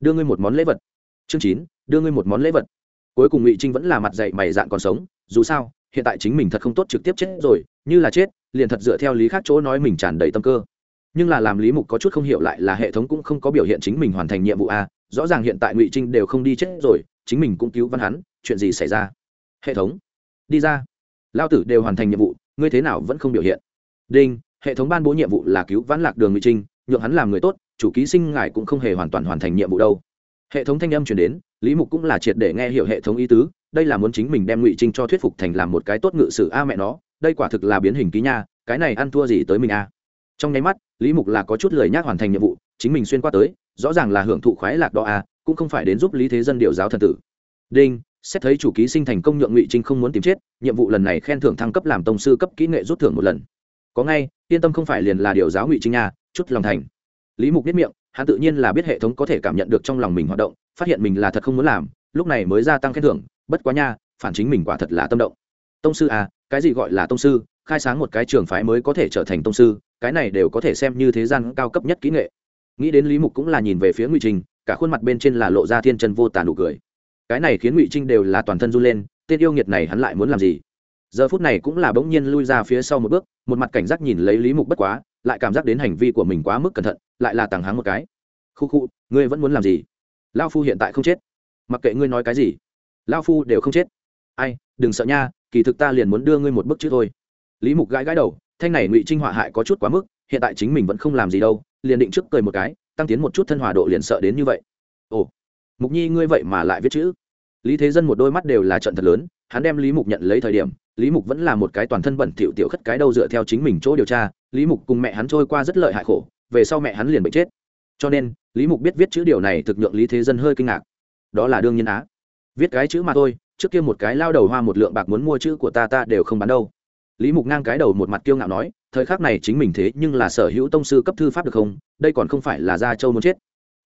[SPEAKER 1] Đưa ngươi một món lễ vật. Chương chín. Đưa ngươi một món lễ vật cuối cùng ngụy trinh vẫn là mặt dạy mày dạn còn sống dù sao hiện tại chính mình thật không tốt trực tiếp chết rồi như là chết liền thật dựa theo lý khác chỗ nói mình tràn đầy tâm cơ nhưng là làm lý mục có chút không hiểu lại là hệ thống cũng không có biểu hiện chính mình hoàn thành nhiệm vụ a rõ ràng hiện tại ngụy trinh đều không đi chết rồi chính mình cũng cứu văn hắn chuyện gì xảy ra hệ thống đi ra lao tử đều hoàn thành nhiệm vụ ngươi thế nào vẫn không biểu hiện đinh hệ thống ban bố nhiệm vụ là cứu vãn lạc đường ngụy trinh nhượng hắn làm người tốt chủ ký sinh ngài cũng không hề hoàn toàn hoàn thành nhiệm vụ đâu hệ thống thanh âm chuyển đến, lý mục cũng là triệt để nghe hiểu hệ thống ý tứ, đây là muốn chính mình đem ngụy trinh cho thuyết phục thành làm một cái tốt ngự sử a mẹ nó, đây quả thực là biến hình ký nha, cái này ăn thua gì tới mình a. Trong nháy mắt, lý mục là có chút lời nhắc hoàn thành nhiệm vụ, chính mình xuyên qua tới, rõ ràng là hưởng thụ khoái lạc đó a, cũng không phải đến giúp lý thế dân điều giáo thần tử. Đinh, xét thấy chủ ký sinh thành công nhượng ngụy trinh không muốn tìm chết, nhiệm vụ lần này khen thưởng thăng cấp làm tổng sư cấp kỹ nghệ rút thưởng một lần. Có ngay, yên tâm không phải liền là điều giáo ngụy trinh nha, chút lòng thành. Lý mục biết miệng hắn tự nhiên là biết hệ thống có thể cảm nhận được trong lòng mình hoạt động, phát hiện mình là thật không muốn làm, lúc này mới gia tăng khen thưởng, bất quá nha, phản chính mình quả thật là tâm động. Tông sư à cái gì gọi là tông sư? Khai sáng một cái trường phái mới có thể trở thành tông sư, cái này đều có thể xem như thế gian cao cấp nhất kỹ nghệ. Nghĩ đến lý mục cũng là nhìn về phía ngụy trình, cả khuôn mặt bên trên là lộ ra thiên chân vô tàn nụ cười. Cái này khiến ngụy trinh đều là toàn thân run lên, tên yêu nghiệt này hắn lại muốn làm gì? Giờ phút này cũng là bỗng nhiên lui ra phía sau một bước, một mặt cảnh giác nhìn lấy lý mục bất quá lại cảm giác đến hành vi của mình quá mức cẩn thận, lại là tàng háng một cái. Khu khu, ngươi vẫn muốn làm gì? Lao phu hiện tại không chết. Mặc kệ ngươi nói cái gì, lao phu đều không chết. Ai, đừng sợ nha, kỳ thực ta liền muốn đưa ngươi một bức chữ thôi. Lý mục gãi gãi đầu, thanh này ngụy trinh họa hại có chút quá mức, hiện tại chính mình vẫn không làm gì đâu, liền định trước cười một cái, tăng tiến một chút thân hòa độ liền sợ đến như vậy. Ồ, mục nhi ngươi vậy mà lại viết chữ. Lý thế dân một đôi mắt đều là trận thật lớn, hắn đem lý mục nhận lấy thời điểm, lý mục vẫn là một cái toàn thân bẩn thỉu tiểu khất cái đâu dựa theo chính mình chỗ điều tra lý mục cùng mẹ hắn trôi qua rất lợi hại khổ, về sau mẹ hắn liền bị chết. Cho nên, lý mục biết viết chữ điều này thực nhượng lý thế dân hơi kinh ngạc. Đó là đương nhiên á. Viết cái chữ mà thôi, trước kia một cái lao đầu hoa một lượng bạc muốn mua chữ của ta ta đều không bán đâu. Lý mục ngang cái đầu một mặt kiêu ngạo nói, thời khắc này chính mình thế nhưng là sở hữu tông sư cấp thư pháp được không? Đây còn không phải là gia châu muốn chết.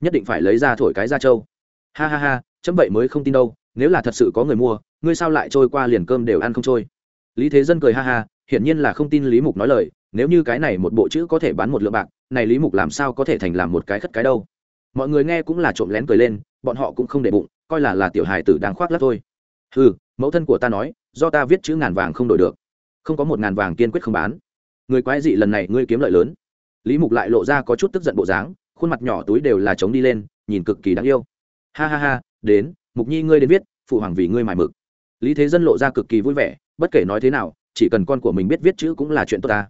[SPEAKER 1] Nhất định phải lấy ra thổi cái gia châu. Ha ha ha, chấm vậy mới không tin đâu, nếu là thật sự có người mua, ngươi sao lại trôi qua liền cơm đều ăn không trôi? Lý thế dân cười ha ha, hiển nhiên là không tin lý mục nói lời nếu như cái này một bộ chữ có thể bán một lượng bạc, này lý mục làm sao có thể thành làm một cái khất cái đâu? Mọi người nghe cũng là trộm lén cười lên, bọn họ cũng không để bụng, coi là là tiểu hài tử đang khoác lắc thôi. Ừ mẫu thân của ta nói, do ta viết chữ ngàn vàng không đổi được. Không có một ngàn vàng kiên quyết không bán. Người quái dị lần này ngươi kiếm lợi lớn. Lý mục lại lộ ra có chút tức giận bộ dáng, khuôn mặt nhỏ túi đều là trống đi lên, nhìn cực kỳ đáng yêu. Ha ha ha, đến, mục nhi ngươi đến viết, phụ hoàng vì ngươi mải mực. Lý thế dân lộ ra cực kỳ vui vẻ, bất kể nói thế nào, chỉ cần con của mình biết viết chữ cũng là chuyện tốt ta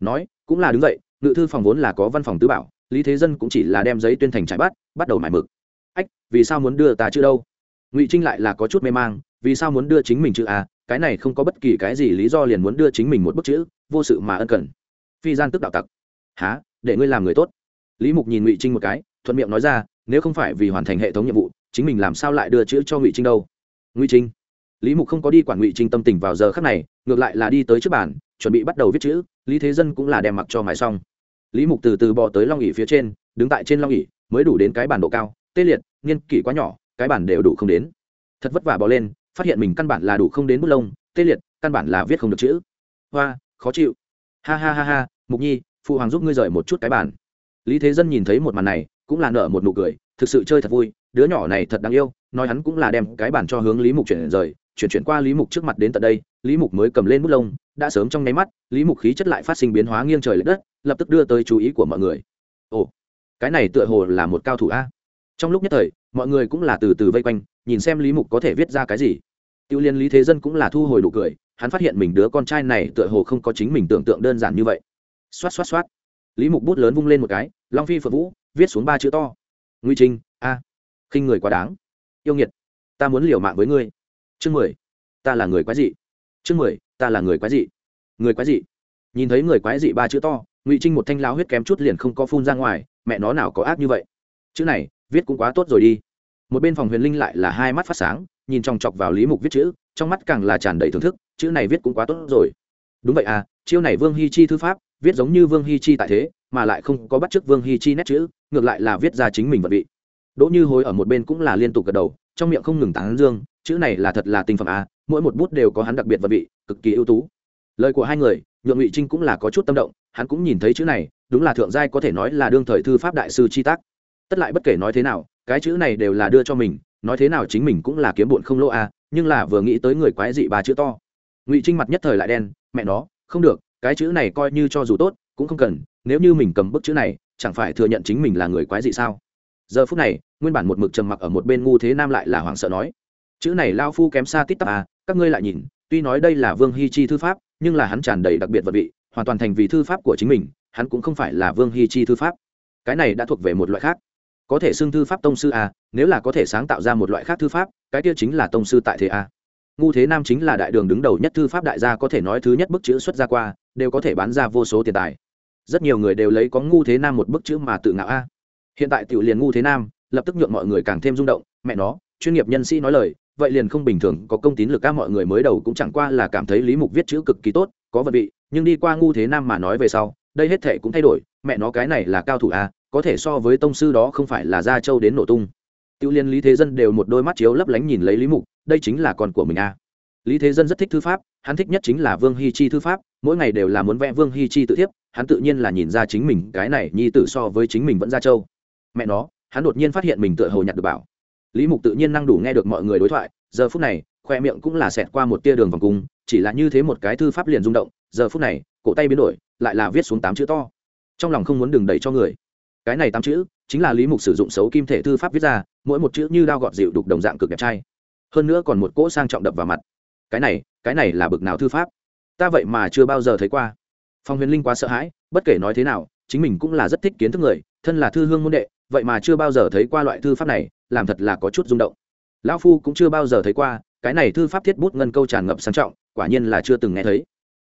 [SPEAKER 1] nói, cũng là đứng dậy, ngự thư phòng vốn là có văn phòng tứ bảo, lý thế dân cũng chỉ là đem giấy tuyên thành trải bắt bắt đầu mải mực. Ách, vì sao muốn đưa ta chữ đâu? Ngụy trinh lại là có chút mê mang, vì sao muốn đưa chính mình chữ à? Cái này không có bất kỳ cái gì lý do liền muốn đưa chính mình một bức chữ, vô sự mà ân cần. Phi gian tức đạo tặc. Há để ngươi làm người tốt. Lý mục nhìn ngụy trinh một cái, thuận miệng nói ra, nếu không phải vì hoàn thành hệ thống nhiệm vụ, chính mình làm sao lại đưa chữ cho ngụy trinh đâu? Ngụy trinh lý mục không có đi quản ngụy trinh tâm tình vào giờ khắc này, ngược lại là đi tới trước bàn, chuẩn bị bắt đầu viết chữ, lý thế dân cũng là đem mặc cho mài xong. Lý mục từ từ bò tới long ỉ phía trên, đứng tại trên long ỉ mới đủ đến cái bản độ cao, tê liệt, nghiên kỷ quá nhỏ, cái bản đều đủ không đến. Thật vất vả bò lên, phát hiện mình căn bản là đủ không đến bút lông, tê liệt, căn bản là viết không được chữ. Hoa, khó chịu. Ha ha ha ha, mục nhi phụ hoàng giúp ngươi rời một chút cái bản lý thế dân nhìn thấy một màn này, cũng là nở một nụ cười, thực sự chơi thật vui, đứa nhỏ này thật đáng yêu, nói hắn cũng là đem cái bản cho hướng lý mục chuyển rời chuyển chuyển qua lý mục trước mặt đến tận đây, lý mục mới cầm lên bút lông, đã sớm trong nháy mắt, lý mục khí chất lại phát sinh biến hóa nghiêng trời l ệ đất, lập tức đưa tới chú ý của mọi người. Ồ, cái này tựa hồ là một cao thủ a. Trong lúc nhất thời, mọi người cũng là từ từ vây quanh, nhìn xem lý mục có thể viết ra cái gì. Tiêu liên lý thế dân cũng là thu hồi đủ cười, hắn phát hiện mình đứa con trai này tựa hồ không có chính mình tưởng tượng đơn giản như vậy. Xoát xoát xoát. Lý mục bút lớn vung lên một cái, long phi phượng vũ, viết xuống ba chữ to. Nguy trinh, a. Khinh người quá đáng. Yêu nghiệt, ta muốn liều mạng với ngươi chương mười, ta là người quái dị. Chương mười, ta là người quái dị. Người quái dị. Nhìn thấy người quái dị ba chữ to, ngụy trinh một thanh lao huyết kém chút liền không có phun ra ngoài, mẹ nó nào có ác như vậy. Chữ này, viết cũng quá tốt rồi đi. Một bên phòng huyền linh lại là hai mắt phát sáng, nhìn chòng chọc vào lý mục viết chữ, trong mắt càng là tràn đầy thưởng thức, chữ này viết cũng quá tốt rồi. Đúng vậy à chiêu này vương hi chi thư pháp, viết giống như vương hi chi tại thế, mà lại không có bắt chước vương hi chi nét chữ, ngược lại là viết ra chính mình vận vị. Đỗ như hối ở một bên cũng là liên tục gật đầu trong miệng không ngừng tán dương, chữ này là thật là tinh phẩm à mỗi một bút đều có hắn đặc biệt và vị, cực kỳ ưu tú. Lời của hai người, nhượng ngụy trinh cũng là có chút tâm động, hắn cũng nhìn thấy chữ này, đúng là thượng giai có thể nói là đương thời thư pháp đại sư chi tác. Tất lại bất kể nói thế nào, cái chữ này đều là đưa cho mình, nói thế nào chính mình cũng là kiếm bụn không lỗ à nhưng là vừa nghĩ tới người quái dị ba chữ to. Ngụy trinh mặt nhất thời lại đen, mẹ nó, không được, cái chữ này coi như cho dù tốt, cũng không cần, nếu như mình cầm bức chữ này, chẳng phải thừa nhận chính mình là người quái dị sao? Giờ phút này nguyên bản một mực trầm mặc ở một bên ngu thế nam lại là hoảng sợ nói, chữ này lao phu kém xa tít tắp à các ngươi lại nhìn, tuy nói đây là vương hi chi thư pháp, nhưng là hắn tràn đầy đặc biệt vật vị, hoàn toàn thành vì thư pháp của chính mình, hắn cũng không phải là vương hi chi thư pháp. Cái này đã thuộc về một loại khác. Có thể xưng thư pháp tông sư a nếu là có thể sáng tạo ra một loại khác thư pháp, cái kia chính là tông sư tại thế a ngu thế nam chính là đại đường đứng đầu nhất thư pháp đại gia có thể nói thứ nhất bức chữ xuất ra qua, đều có thể bán ra vô số tiền tài. Rất nhiều người đều lấy có ngu thế nam một bức chữ mà tự ngạo a. Hiện tại tiểu liền ngu thế nam lập tức nhượng mọi người càng thêm rung động. Mẹ nó, chuyên nghiệp nhân sĩ nói lời, vậy liền không bình thường, có công tín lực các mọi người mới đầu cũng chẳng qua là cảm thấy lý mục viết chữ cực kỳ tốt, có vật vị, nhưng đi qua ngu thế nam mà nói về sau, đây hết thể cũng thay đổi. Mẹ nó cái này là cao thủ à có thể so với tông sư đó không phải là gia châu đến nổ tung. Tiêu liên lý thế dân đều một đôi mắt chiếu lấp lánh nhìn lấy lý mục, đây chính là con của mình à. Lý thế dân rất thích thư pháp, hắn thích nhất chính là vương hi chi thư pháp, mỗi ngày đều là muốn vẽ vương hi chi tự thiếp, hắn tự nhiên là nhìn ra chính mình, cái này nhi tử so với chính mình vẫn gia châu. Mẹ nó hắn đột nhiên phát hiện mình tựa hồ nhặt được bảo. Lý mục tự nhiên năng đủ nghe được mọi người đối thoại, giờ phút này, khoe miệng cũng là xẹt qua một tia đường vòng cung, chỉ là như thế một cái thư pháp liền rung động, giờ phút này, cổ tay biến đổi, lại là viết xuống tám chữ to. Trong lòng không muốn đừng đẩy cho người. Cái này tám chữ, chính là lý mục sử dụng xấu kim thể thư pháp viết ra, mỗi một chữ như đao gọt dịu đục đồng dạng cực đẹp trai. Hơn nữa còn một cỗ sang trọng đập vào mặt. Cái này cái này là bực nào thư pháp? Ta vậy mà chưa bao giờ thấy qua. Phong huyền linh quá sợ hãi, bất kể nói thế nào, chính mình cũng là rất thích kiến thức người, thân là thư hương môn đệ vậy mà chưa bao giờ thấy qua loại thư pháp này, làm thật là có chút rung động. Lão phu cũng chưa bao giờ thấy qua, cái này thư pháp thiết bút ngân câu tràn ngập sang trọng, quả nhiên là chưa từng nghe thấy.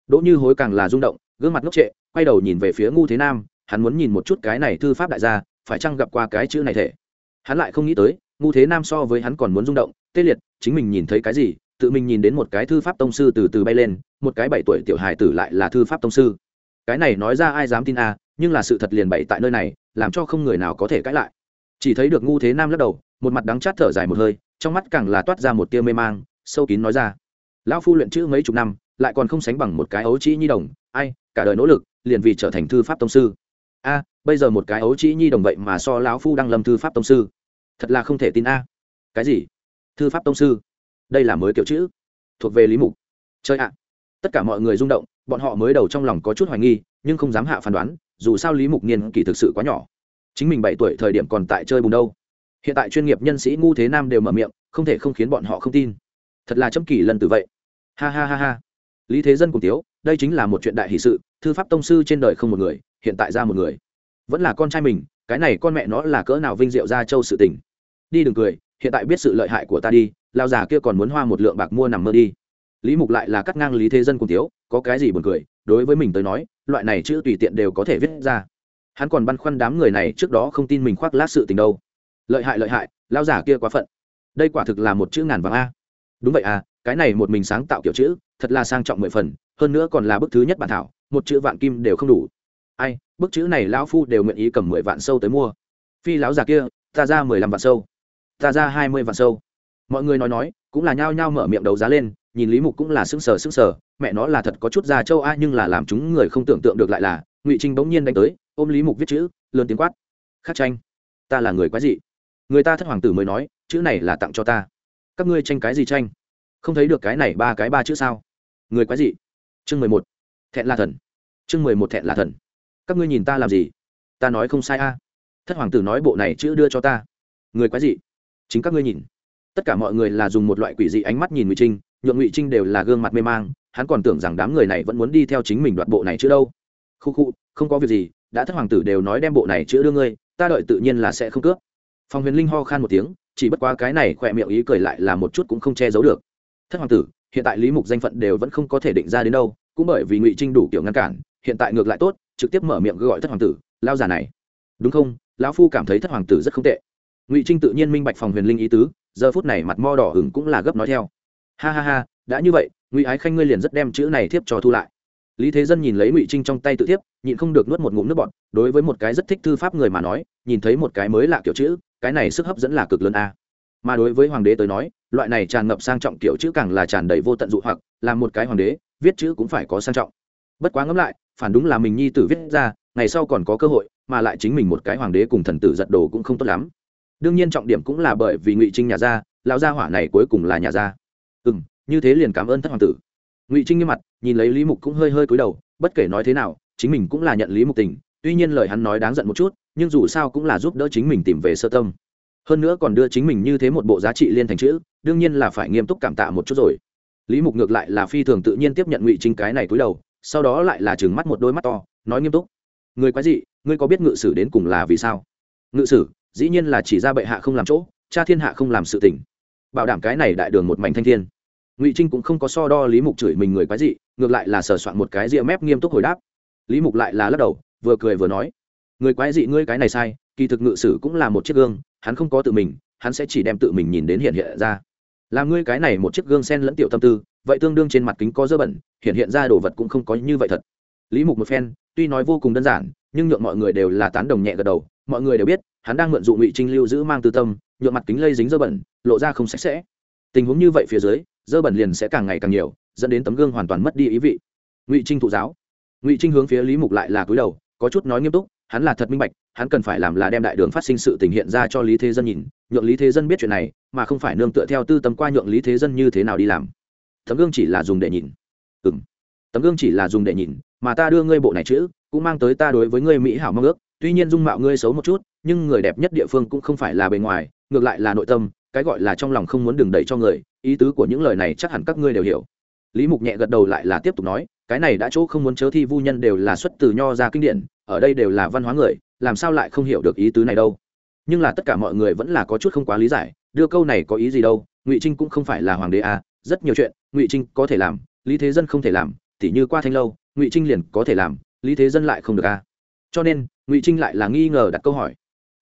[SPEAKER 1] Đỗ như hối càng là rung động, gương mặt ngốc trệ, quay đầu nhìn về phía ngu thế nam, hắn muốn nhìn một chút cái này thư pháp đại gia, phải chăng gặp qua cái chữ này thể. Hắn lại không nghĩ tới, ngu thế nam so với hắn còn muốn rung động, tê liệt, chính mình nhìn thấy cái gì, tự mình nhìn đến một cái thư pháp tông sư từ từ bay lên, một cái bảy tuổi tiểu hài tử lại là thư pháp tông sư. Cái này nói ra ai dám tin a nhưng là sự thật liền bậy tại nơi này làm cho không người nào có thể cãi lại. Chỉ thấy được ngu thế nam lắc đầu, một mặt đắng chát thở dài một hơi, trong mắt càng là toát ra một tia mê mang, sâu kín nói ra. Lão phu luyện chữ mấy chục năm, lại còn không sánh bằng một cái ấu trĩ nhi đồng, ai, cả đời nỗ lực, liền vì trở thành thư pháp tông sư. A, bây giờ một cái ấu trĩ nhi đồng vậy mà so lão phu đang lâm thư pháp tông sư. Thật là không thể tin a. Cái gì? Thư pháp tông sư? Đây là mới kiểu chữ. Thuộc về lý mục. Chơi ạ. Tất cả mọi người rung động, bọn họ mới đầu trong lòng có chút hoài nghi, nhưng không dám hạ phán đoán dù sao lý mục niên kỳ thực sự quá nhỏ. Chính mình bảy tuổi thời điểm còn tại chơi bùn đâu. Hiện tại chuyên nghiệp nhân sĩ ngu thế nam đều mở miệng, không thể không khiến bọn họ không tin. Thật là châm kỳ lần từ vậy. Ha ha ha ha. Lý thế dân cùng tiếu, đây chính là một chuyện đại hỷ sự, thư pháp tông sư trên đời không một người, hiện tại ra một người. Vẫn là con trai mình, cái này con mẹ nó là cỡ nào vinh diệu ra châu sự tình. Đi đừng cười, hiện tại biết sự lợi hại của ta đi, lao già kia còn muốn hoa một lượng bạc mua nằm mơ đi lý mục lại là cắt ngang lý thế dân cùng thiếu, có cái gì buồn cười đối với mình tới nói loại này chữ tùy tiện đều có thể viết ra. Hắn còn băn khoăn đám người này trước đó không tin mình khoác lát sự tình đâu. Lợi hại lợi hại lao giả kia quá phận. Đây quả thực là một chữ ngàn vàng a. Đúng vậy à cái này một mình sáng tạo kiểu chữ thật là sang trọng mười phần hơn nữa còn là bức thứ nhất bản thảo một chữ vạn kim đều không đủ. Ai bức chữ này lão phu đều nguyện ý cầm mười vạn sâu tới mua. Phi lão già kia ta ra mười lăm vạn sâu. Ta ra hai mươi vạn sâu. Mọi người nói nói cũng là nhao nhao mở miệng đấu giá lên, nhìn lý mục cũng là sững sờ sững sờ. Mẹ nó là thật có chút già châu a, nhưng là làm chúng người không tưởng tượng được lại là, ngụy trinh bỗng nhiên đánh tới, ôm lý mục viết chữ, lớn tiếng quát. Khắc tranh, ta là người quái dị. Người ta thất hoàng tử mới nói, chữ này là tặng cho ta. Các ngươi tranh cái gì tranh? Không thấy được cái này ba cái ba chữ sao? Người quái dị. Chương mười một. Thẹn là thần. Chương mười một thẹn là thần. Các ngươi nhìn ta làm gì? Ta nói không sai a. Thất hoàng tử nói bộ này chữ đưa cho ta. Người quái dị. Chính các ngươi nhìn tất cả mọi người là dùng một loại quỷ dị ánh mắt nhìn ngụy trinh nhuộm ngụy trinh đều là gương mặt mê mang, hắn còn tưởng rằng đám người này vẫn muốn đi theo chính mình đoạt bộ này chứ đâu. Khu khu, không có việc gì, đã thất hoàng tử đều nói đem bộ này chữa đưa ngươi, ta đợi tự nhiên là sẽ không cướp. Phòng huyền linh ho khan một tiếng, chỉ bất quá cái này khỏe miệng ý cười lại là một chút cũng không che giấu được. Thất hoàng tử, hiện tại lý mục danh phận đều vẫn không có thể định ra đến đâu, cũng bởi vì ngụy trinh đủ kiểu ngăn cản, hiện tại ngược lại tốt, trực tiếp mở miệng gọi thất hoàng tử, lao già này. Đúng không? Lão phu cảm thấy thất hoàng tử rất không tệ. Ngụy trinh tự nhiên minh bạch phòng huyền linh ý tứ giờ phút này mặt mo đỏ hừng cũng là gấp nói theo. Ha ha ha, đã như vậy, ngụy ái khanh ngươi liền rất đem chữ này thiếp cho thu lại. Lý thế dân nhìn lấy ngụy trinh trong tay tự thiếp, nhịn không được nuốt một ngụm nước bọt, đối với một cái rất thích thư pháp người mà nói, nhìn thấy một cái mới lạ kiểu chữ, cái này sức hấp dẫn là cực lớn a. Mà đối với hoàng đế tới nói, loại này tràn ngập sang trọng kiểu chữ càng là tràn đầy vô tận dụ hoặc, là một cái hoàng đế, viết chữ cũng phải có sang trọng. Bất quá ngẫm lại, phản đúng là mình nhi tử viết ra, ngày sau còn có cơ hội, mà lại chính mình một cái hoàng đế cùng thần tử giật đồ cũng không tốt lắm đương nhiên trọng điểm cũng là bởi vì ngụy trinh nhà gia, lão gia hỏa này cuối cùng là nhà gia. Ừ m như thế liền cảm ơn thất hoàng tử. Ngụy trinh nghiêm mặt, nhìn lấy lý mục cũng hơi hơi cúi đầu, bất kể nói thế nào, chính mình cũng là nhận lý mục tình, tuy nhiên lời hắn nói đáng giận một chút, nhưng dù sao cũng là giúp đỡ chính mình tìm về sơ tâm. Hơn nữa còn đưa chính mình như thế một bộ giá trị liên thành chữ, đương nhiên là phải nghiêm túc cảm tạ một chút rồi. Lý mục ngược lại là phi thường tự nhiên tiếp nhận ngụy trinh cái này cúi đầu, sau đó lại là chừng mắt một đôi mắt to, nói nghiêm túc. Người quái dị, ngươi có biết ngự sử đến cùng là vì sao? Ngự sử? Dĩ nhiên là chỉ ra bệ hạ không làm chỗ, cha thiên hạ không làm sự tỉnh bảo đảm cái này đại đường một mảnh thanh thiên. Ngụy trinh cũng không có so đo lý mục chửi mình người quái dị, ngược lại là sờ soạn một cái rìa mép nghiêm túc hồi đáp. Lý mục lại là lắc đầu, vừa cười vừa nói, người quái dị ngươi cái này sai, kỳ thực ngự sử cũng là một chiếc gương, hắn không có tự mình, hắn sẽ chỉ đem tự mình nhìn đến hiện hiện ra. Làm ngươi cái này một chiếc gương sen lẫn tiểu tâm tư, vậy tương đương trên mặt kính có dơ bẩn, hiện hiện ra đồ vật cũng không có như vậy thật. Lý mục một phen, tuy nói vô cùng đơn giản, nhưng nhượng mọi người đều là tán đồng nhẹ gật đầu, mọi người đều biết hắn đang mượn dụ ngụy trinh lưu giữ mang tư tâm nhuộm mặt kính lây dính dơ bẩn, lộ ra không sạch sẽ. Tình huống như vậy phía dưới, dơ bẩn liền sẽ càng ngày càng nhiều, dẫn đến tấm gương hoàn toàn mất đi ý vị. Ngụy trinh thụ giáo. Ngụy trinh hướng phía lý mục lại là cúi đầu, có chút nói nghiêm túc, hắn là thật minh bạch, hắn cần phải làm là đem đại đường phát sinh sự tình hiện ra cho lý thế dân nhìn, nhượng lý thế dân biết chuyện này, mà không phải nương tựa theo tư tâm qua nhượng lý thế dân như thế nào đi làm. Tấm gương chỉ là dùng để nhìn. Ừ m tấm gương chỉ là dùng để nhìn, mà ta đưa ngươi bộ này chữ, cũng mang tới ta đối với ngươi mỹ hảo mong ước, tuy nhiên dung mạo ngươi xấu một chút nhưng người đẹp nhất địa phương cũng không phải là bề ngoài ngược lại là nội tâm cái gọi là trong lòng không muốn đừng đẩy cho người ý tứ của những lời này chắc hẳn các ngươi đều hiểu. Lý mục nhẹ gật đầu lại là tiếp tục nói cái này đã chỗ không muốn chớ thi vu nhân đều là xuất từ nho ra kinh điển ở đây đều là văn hóa người làm sao lại không hiểu được ý tứ này đâu. Nhưng là tất cả mọi người vẫn là có chút không quá lý giải đưa câu này có ý gì đâu ngụy trinh cũng không phải là hoàng đế à, rất nhiều chuyện ngụy trinh có thể làm lý thế dân không thể làm tỉ như qua thanh lâu ngụy trinh liền có thể làm lý thế dân lại không được à. cho nên ngụy trinh lại là nghi ngờ đặt câu hỏi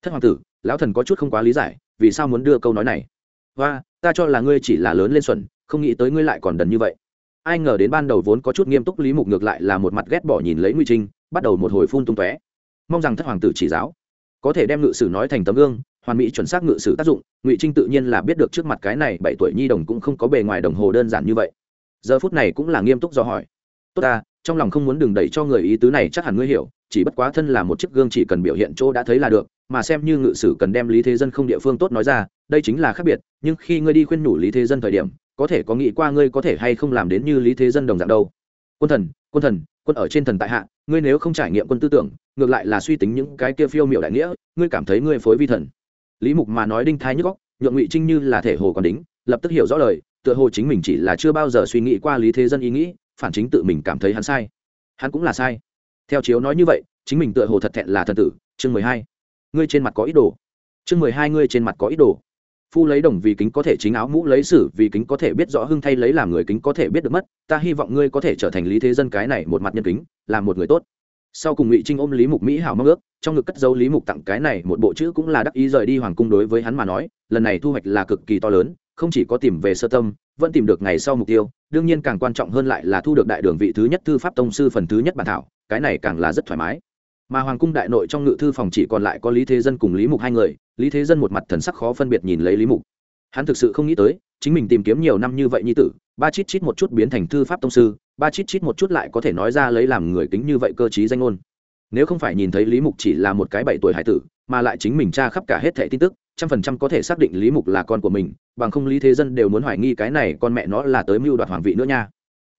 [SPEAKER 1] thất hoàng tử, lão thần có chút không quá lý giải, vì sao muốn đưa câu nói này? Và ta cho là ngươi chỉ là lớn lên xuẩn, không nghĩ tới ngươi lại còn đần như vậy. Ai ngờ đến ban đầu vốn có chút nghiêm túc lý mục ngược lại là một mặt ghét bỏ nhìn lấy ngụy trinh, bắt đầu một hồi phun tung tóe. Mong rằng thất hoàng tử chỉ giáo. Có thể đem ngự sử nói thành tấm gương, hoàn mỹ chuẩn xác ngự sử tác dụng, ngụy trinh tự nhiên là biết được trước mặt cái này bảy tuổi nhi đồng cũng không có bề ngoài đồng hồ đơn giản như vậy. Giờ phút này cũng là nghiêm túc do hỏi. Tốt ta trong lòng không muốn đừng đẩy cho người ý tứ này, chắc hẳn ngươi hiểu, chỉ bất quá thân là một chiếc gương chỉ cần biểu hiện chỗ đã thấy là được, mà xem như ngự sử cần đem lý thế dân không địa phương tốt nói ra, đây chính là khác biệt, nhưng khi ngươi đi khuyên nhủ lý thế dân thời điểm, có thể có nghĩ qua ngươi có thể hay không làm đến như lý thế dân đồng dạng đâu. Quân thần quân thần, quân ở trên thần tại hạ, ngươi nếu không trải nghiệm quân tư tưởng, ngược lại là suy tính những cái kia phiêu miệu đại nghĩa, ngươi cảm thấy ngươi phối vi thần. Lý mục mà nói đinh thái nhức góc nhượng ngụy trinh như là thể hồ còn đính, lập tức hiểu rõ lời, tựa hồ chính mình chỉ là chưa bao giờ suy nghĩ qua lý thế dân ý nghĩ phản chính tự mình cảm thấy hắn sai. Hắn cũng là sai. Theo chiếu nói như vậy, chính mình tựa hồ thật thẹn là thần tử. Chương mười hai. Ngươi trên mặt có ý đồ. Chương mười hai, ngươi trên mặt có ý đồ. Phu lấy đồng vì kính có thể chính áo mũ lấy sử, vì kính có thể biết rõ hưng thay lấy làm người kính có thể biết được mất. Ta hy vọng ngươi có thể trở thành lý thế dân cái này một mặt nhân kính làm một người tốt. Sau cùng ngụy trinh ôm lý mục mỹ hảo mong ước, trong ngực cất dấu lý mục tặng cái này một bộ chữ cũng là đắc ý rời đi hoàng cung đối với hắn mà nói, lần này thu hoạch là cực kỳ to lớn không chỉ có tìm về sơ tâm, vẫn tìm được ngày sau mục tiêu, đương nhiên càng quan trọng hơn lại là thu được đại đường vị thứ nhất thư pháp tông sư phần thứ nhất bản thảo, cái này càng là rất thoải mái. Mà hoàng cung đại nội trong ngự thư phòng chỉ còn lại có lý thế dân cùng lý mục hai người, lý thế dân một mặt thần sắc khó phân biệt nhìn lấy lý mục. Hắn thực sự không nghĩ tới, chính mình tìm kiếm nhiều năm như vậy như tử, ba chít chít một chút biến thành thư pháp tông sư, ba chít chít một chút lại có thể nói ra lấy làm người kính như vậy cơ chí danh ngôn. Nếu không phải nhìn thấy lý mục chỉ là một cái bảy tuổi hải tử, mà lại chính mình tra khắp cả hết thẻ tin tức trăm phần trăm có thể xác định lý mục là con của mình, bằng không lý thế dân đều muốn hoài nghi cái này con mẹ nó là tới mưu đoạt hoàng vị nữa nha.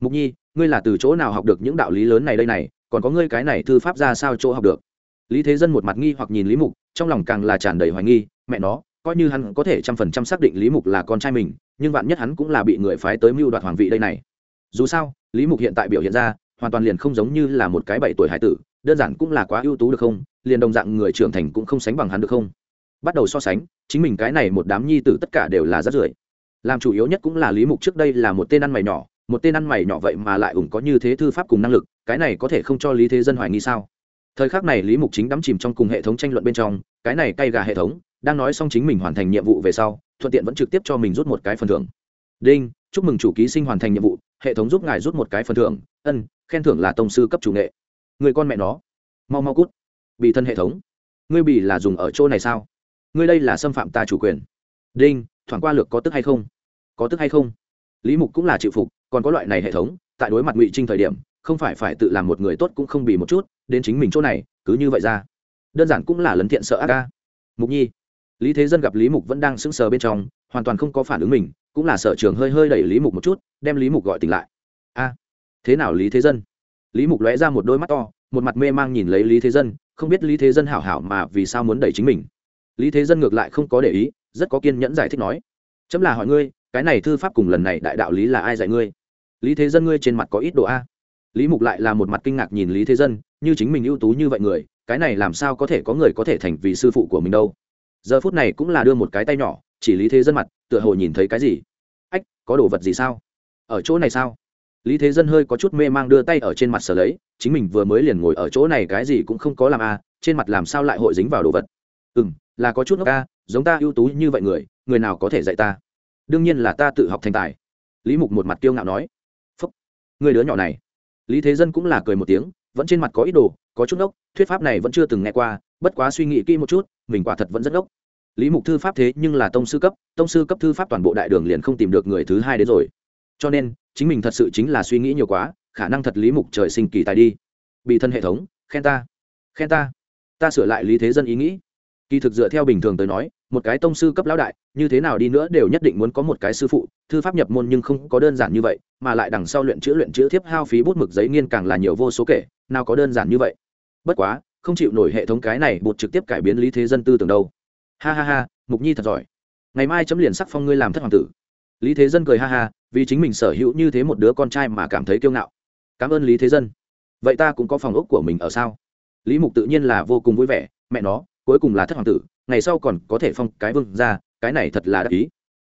[SPEAKER 1] Mục nhi, ngươi là từ chỗ nào học được những đạo lý lớn này đây này, còn có ngươi cái này thư pháp ra sao chỗ học được? Lý thế dân một mặt nghi hoặc nhìn lý mục, trong lòng càng là tràn đầy hoài nghi, mẹ nó, coi như hắn có thể trăm phần trăm xác định lý mục là con trai mình, nhưng vạn nhất hắn cũng là bị người phái tới mưu đoạt hoàng vị đây này. Dù sao, lý mục hiện tại biểu hiện ra, hoàn toàn liền không giống như là một cái bảy tuổi hải tử, đơn giản cũng là quá ưu tú được không? Liền đồng dạng người trưởng thành cũng không sánh bằng hắn được không? Bắt đầu so sánh, chính mình cái này một đám nhi tử tất cả đều là rất rưởi. Làm chủ yếu nhất cũng là lý mục trước đây là một tên ăn mày nhỏ, một tên ăn mày nhỏ vậy mà lại ủng có như thế thư pháp cùng năng lực, cái này có thể không cho lý thế dân hoài nghi sao? Thời khắc này lý mục chính đắm chìm trong cùng hệ thống tranh luận bên trong, cái này cay gà hệ thống, đang nói xong chính mình hoàn thành nhiệm vụ về sau, thuận tiện vẫn trực tiếp cho mình rút một cái phần thưởng. Đinh, chúc mừng chủ ký sinh hoàn thành nhiệm vụ, hệ thống giúp ngài rút một cái phần thưởng, ân, khen thưởng là tông sư cấp chủ nghệ. Người con mẹ nó, mau mau cút, bị thân hệ thống. Ngươi bị là dùng ở chỗ này sao? Ngươi đây là xâm phạm ta chủ quyền. Đinh, thoảng qua lược có tức hay không? Có tức hay không? Lý mục cũng là chịu phục, còn có loại này hệ thống, tại đối mặt ngụy trinh thời điểm, không phải phải tự làm một người tốt cũng không bị một chút, đến chính mình chỗ này, cứ như vậy ra. Đơn giản cũng là lấn thiện sợ ác ca mục nhi. Lý thế dân gặp lý mục vẫn đang sững sờ bên trong, hoàn toàn không có phản ứng mình, cũng là sợ trường hơi hơi đẩy lý mục một chút, đem lý mục gọi tỉnh lại. A, thế nào lý thế dân? Lý mục lóe ra một đôi mắt to, một mặt mê mang nhìn lấy lý thế dân, không biết lý thế dân hảo hảo mà vì sao muốn đẩy chính mình lý thế dân ngược lại không có để ý, rất có kiên nhẫn giải thích nói, chấm là hỏi ngươi, cái này thư pháp cùng lần này đại đạo lý là ai dạy ngươi? Lý thế dân ngươi trên mặt có ít độ a? Lý mục lại là một mặt kinh ngạc nhìn lý thế dân, như chính mình ưu tú như vậy người, cái này làm sao có thể có người có thể thành vì sư phụ của mình đâu? Giờ phút này cũng là đưa một cái tay nhỏ, chỉ lý thế dân mặt, tựa hồ nhìn thấy cái gì. Ách, có đồ vật gì sao? Ở chỗ này sao? Lý thế dân hơi có chút mê mang đưa tay ở trên mặt sở lấy, chính mình vừa mới liền ngồi ở chỗ này cái gì cũng không có làm a, trên mặt làm sao lại hội dính vào đồ vật? Ừ m là có chút ngốc ca, giống ta ưu tú như vậy người người nào có thể dạy ta? Đương nhiên là ta tự học thành tài. Lý mục một mặt kiêu ngạo nói. Phúc, người đứa nhỏ này. Lý thế dân cũng là cười một tiếng, vẫn trên mặt có ý đồ, có chút ngốc, thuyết pháp này vẫn chưa từng nghe qua, bất quá suy nghĩ kỹ một chút, mình quả thật vẫn rất ngốc. Lý mục thư pháp thế nhưng là tông sư cấp, tông sư cấp thư pháp toàn bộ đại đường liền không tìm được người thứ hai đến rồi. Cho nên, chính mình thật sự chính là suy nghĩ nhiều quá, khả năng thật lý mục trời sinh kỳ tài đi. Bị thân hệ thống, khen ta khen ta. Ta sửa lại lý thế dân ý nghĩ kỳ thực dựa theo bình thường tới nói, một cái tông sư cấp lão đại, như thế nào đi nữa đều nhất định muốn có một cái sư phụ. Thư pháp nhập môn nhưng không có đơn giản như vậy, mà lại đằng sau luyện chữ luyện chữ thiếp hao phí bút mực giấy nghiên càng là nhiều vô số kể, nào có đơn giản như vậy. Bất quá, không chịu nổi hệ thống cái này bột trực tiếp cải biến lý thế dân tư tưởng đâu. Ha ha ha, mục nhi thật giỏi. Ngày mai chấm liền sắc phong ngươi làm thất hoàng tử. Lý thế dân cười ha ha, vì chính mình sở hữu như thế một đứa con trai mà cảm thấy kiêu ngạo. Cảm ơn lý thế dân. Vậy ta cũng có phòng ốc của mình ở sao? Lý mục tự nhiên là vô cùng vui vẻ, mẹ nó cuối cùng là thất hoàng tử, ngày sau còn có thể phong cái vương ra, cái này thật là đắc ý.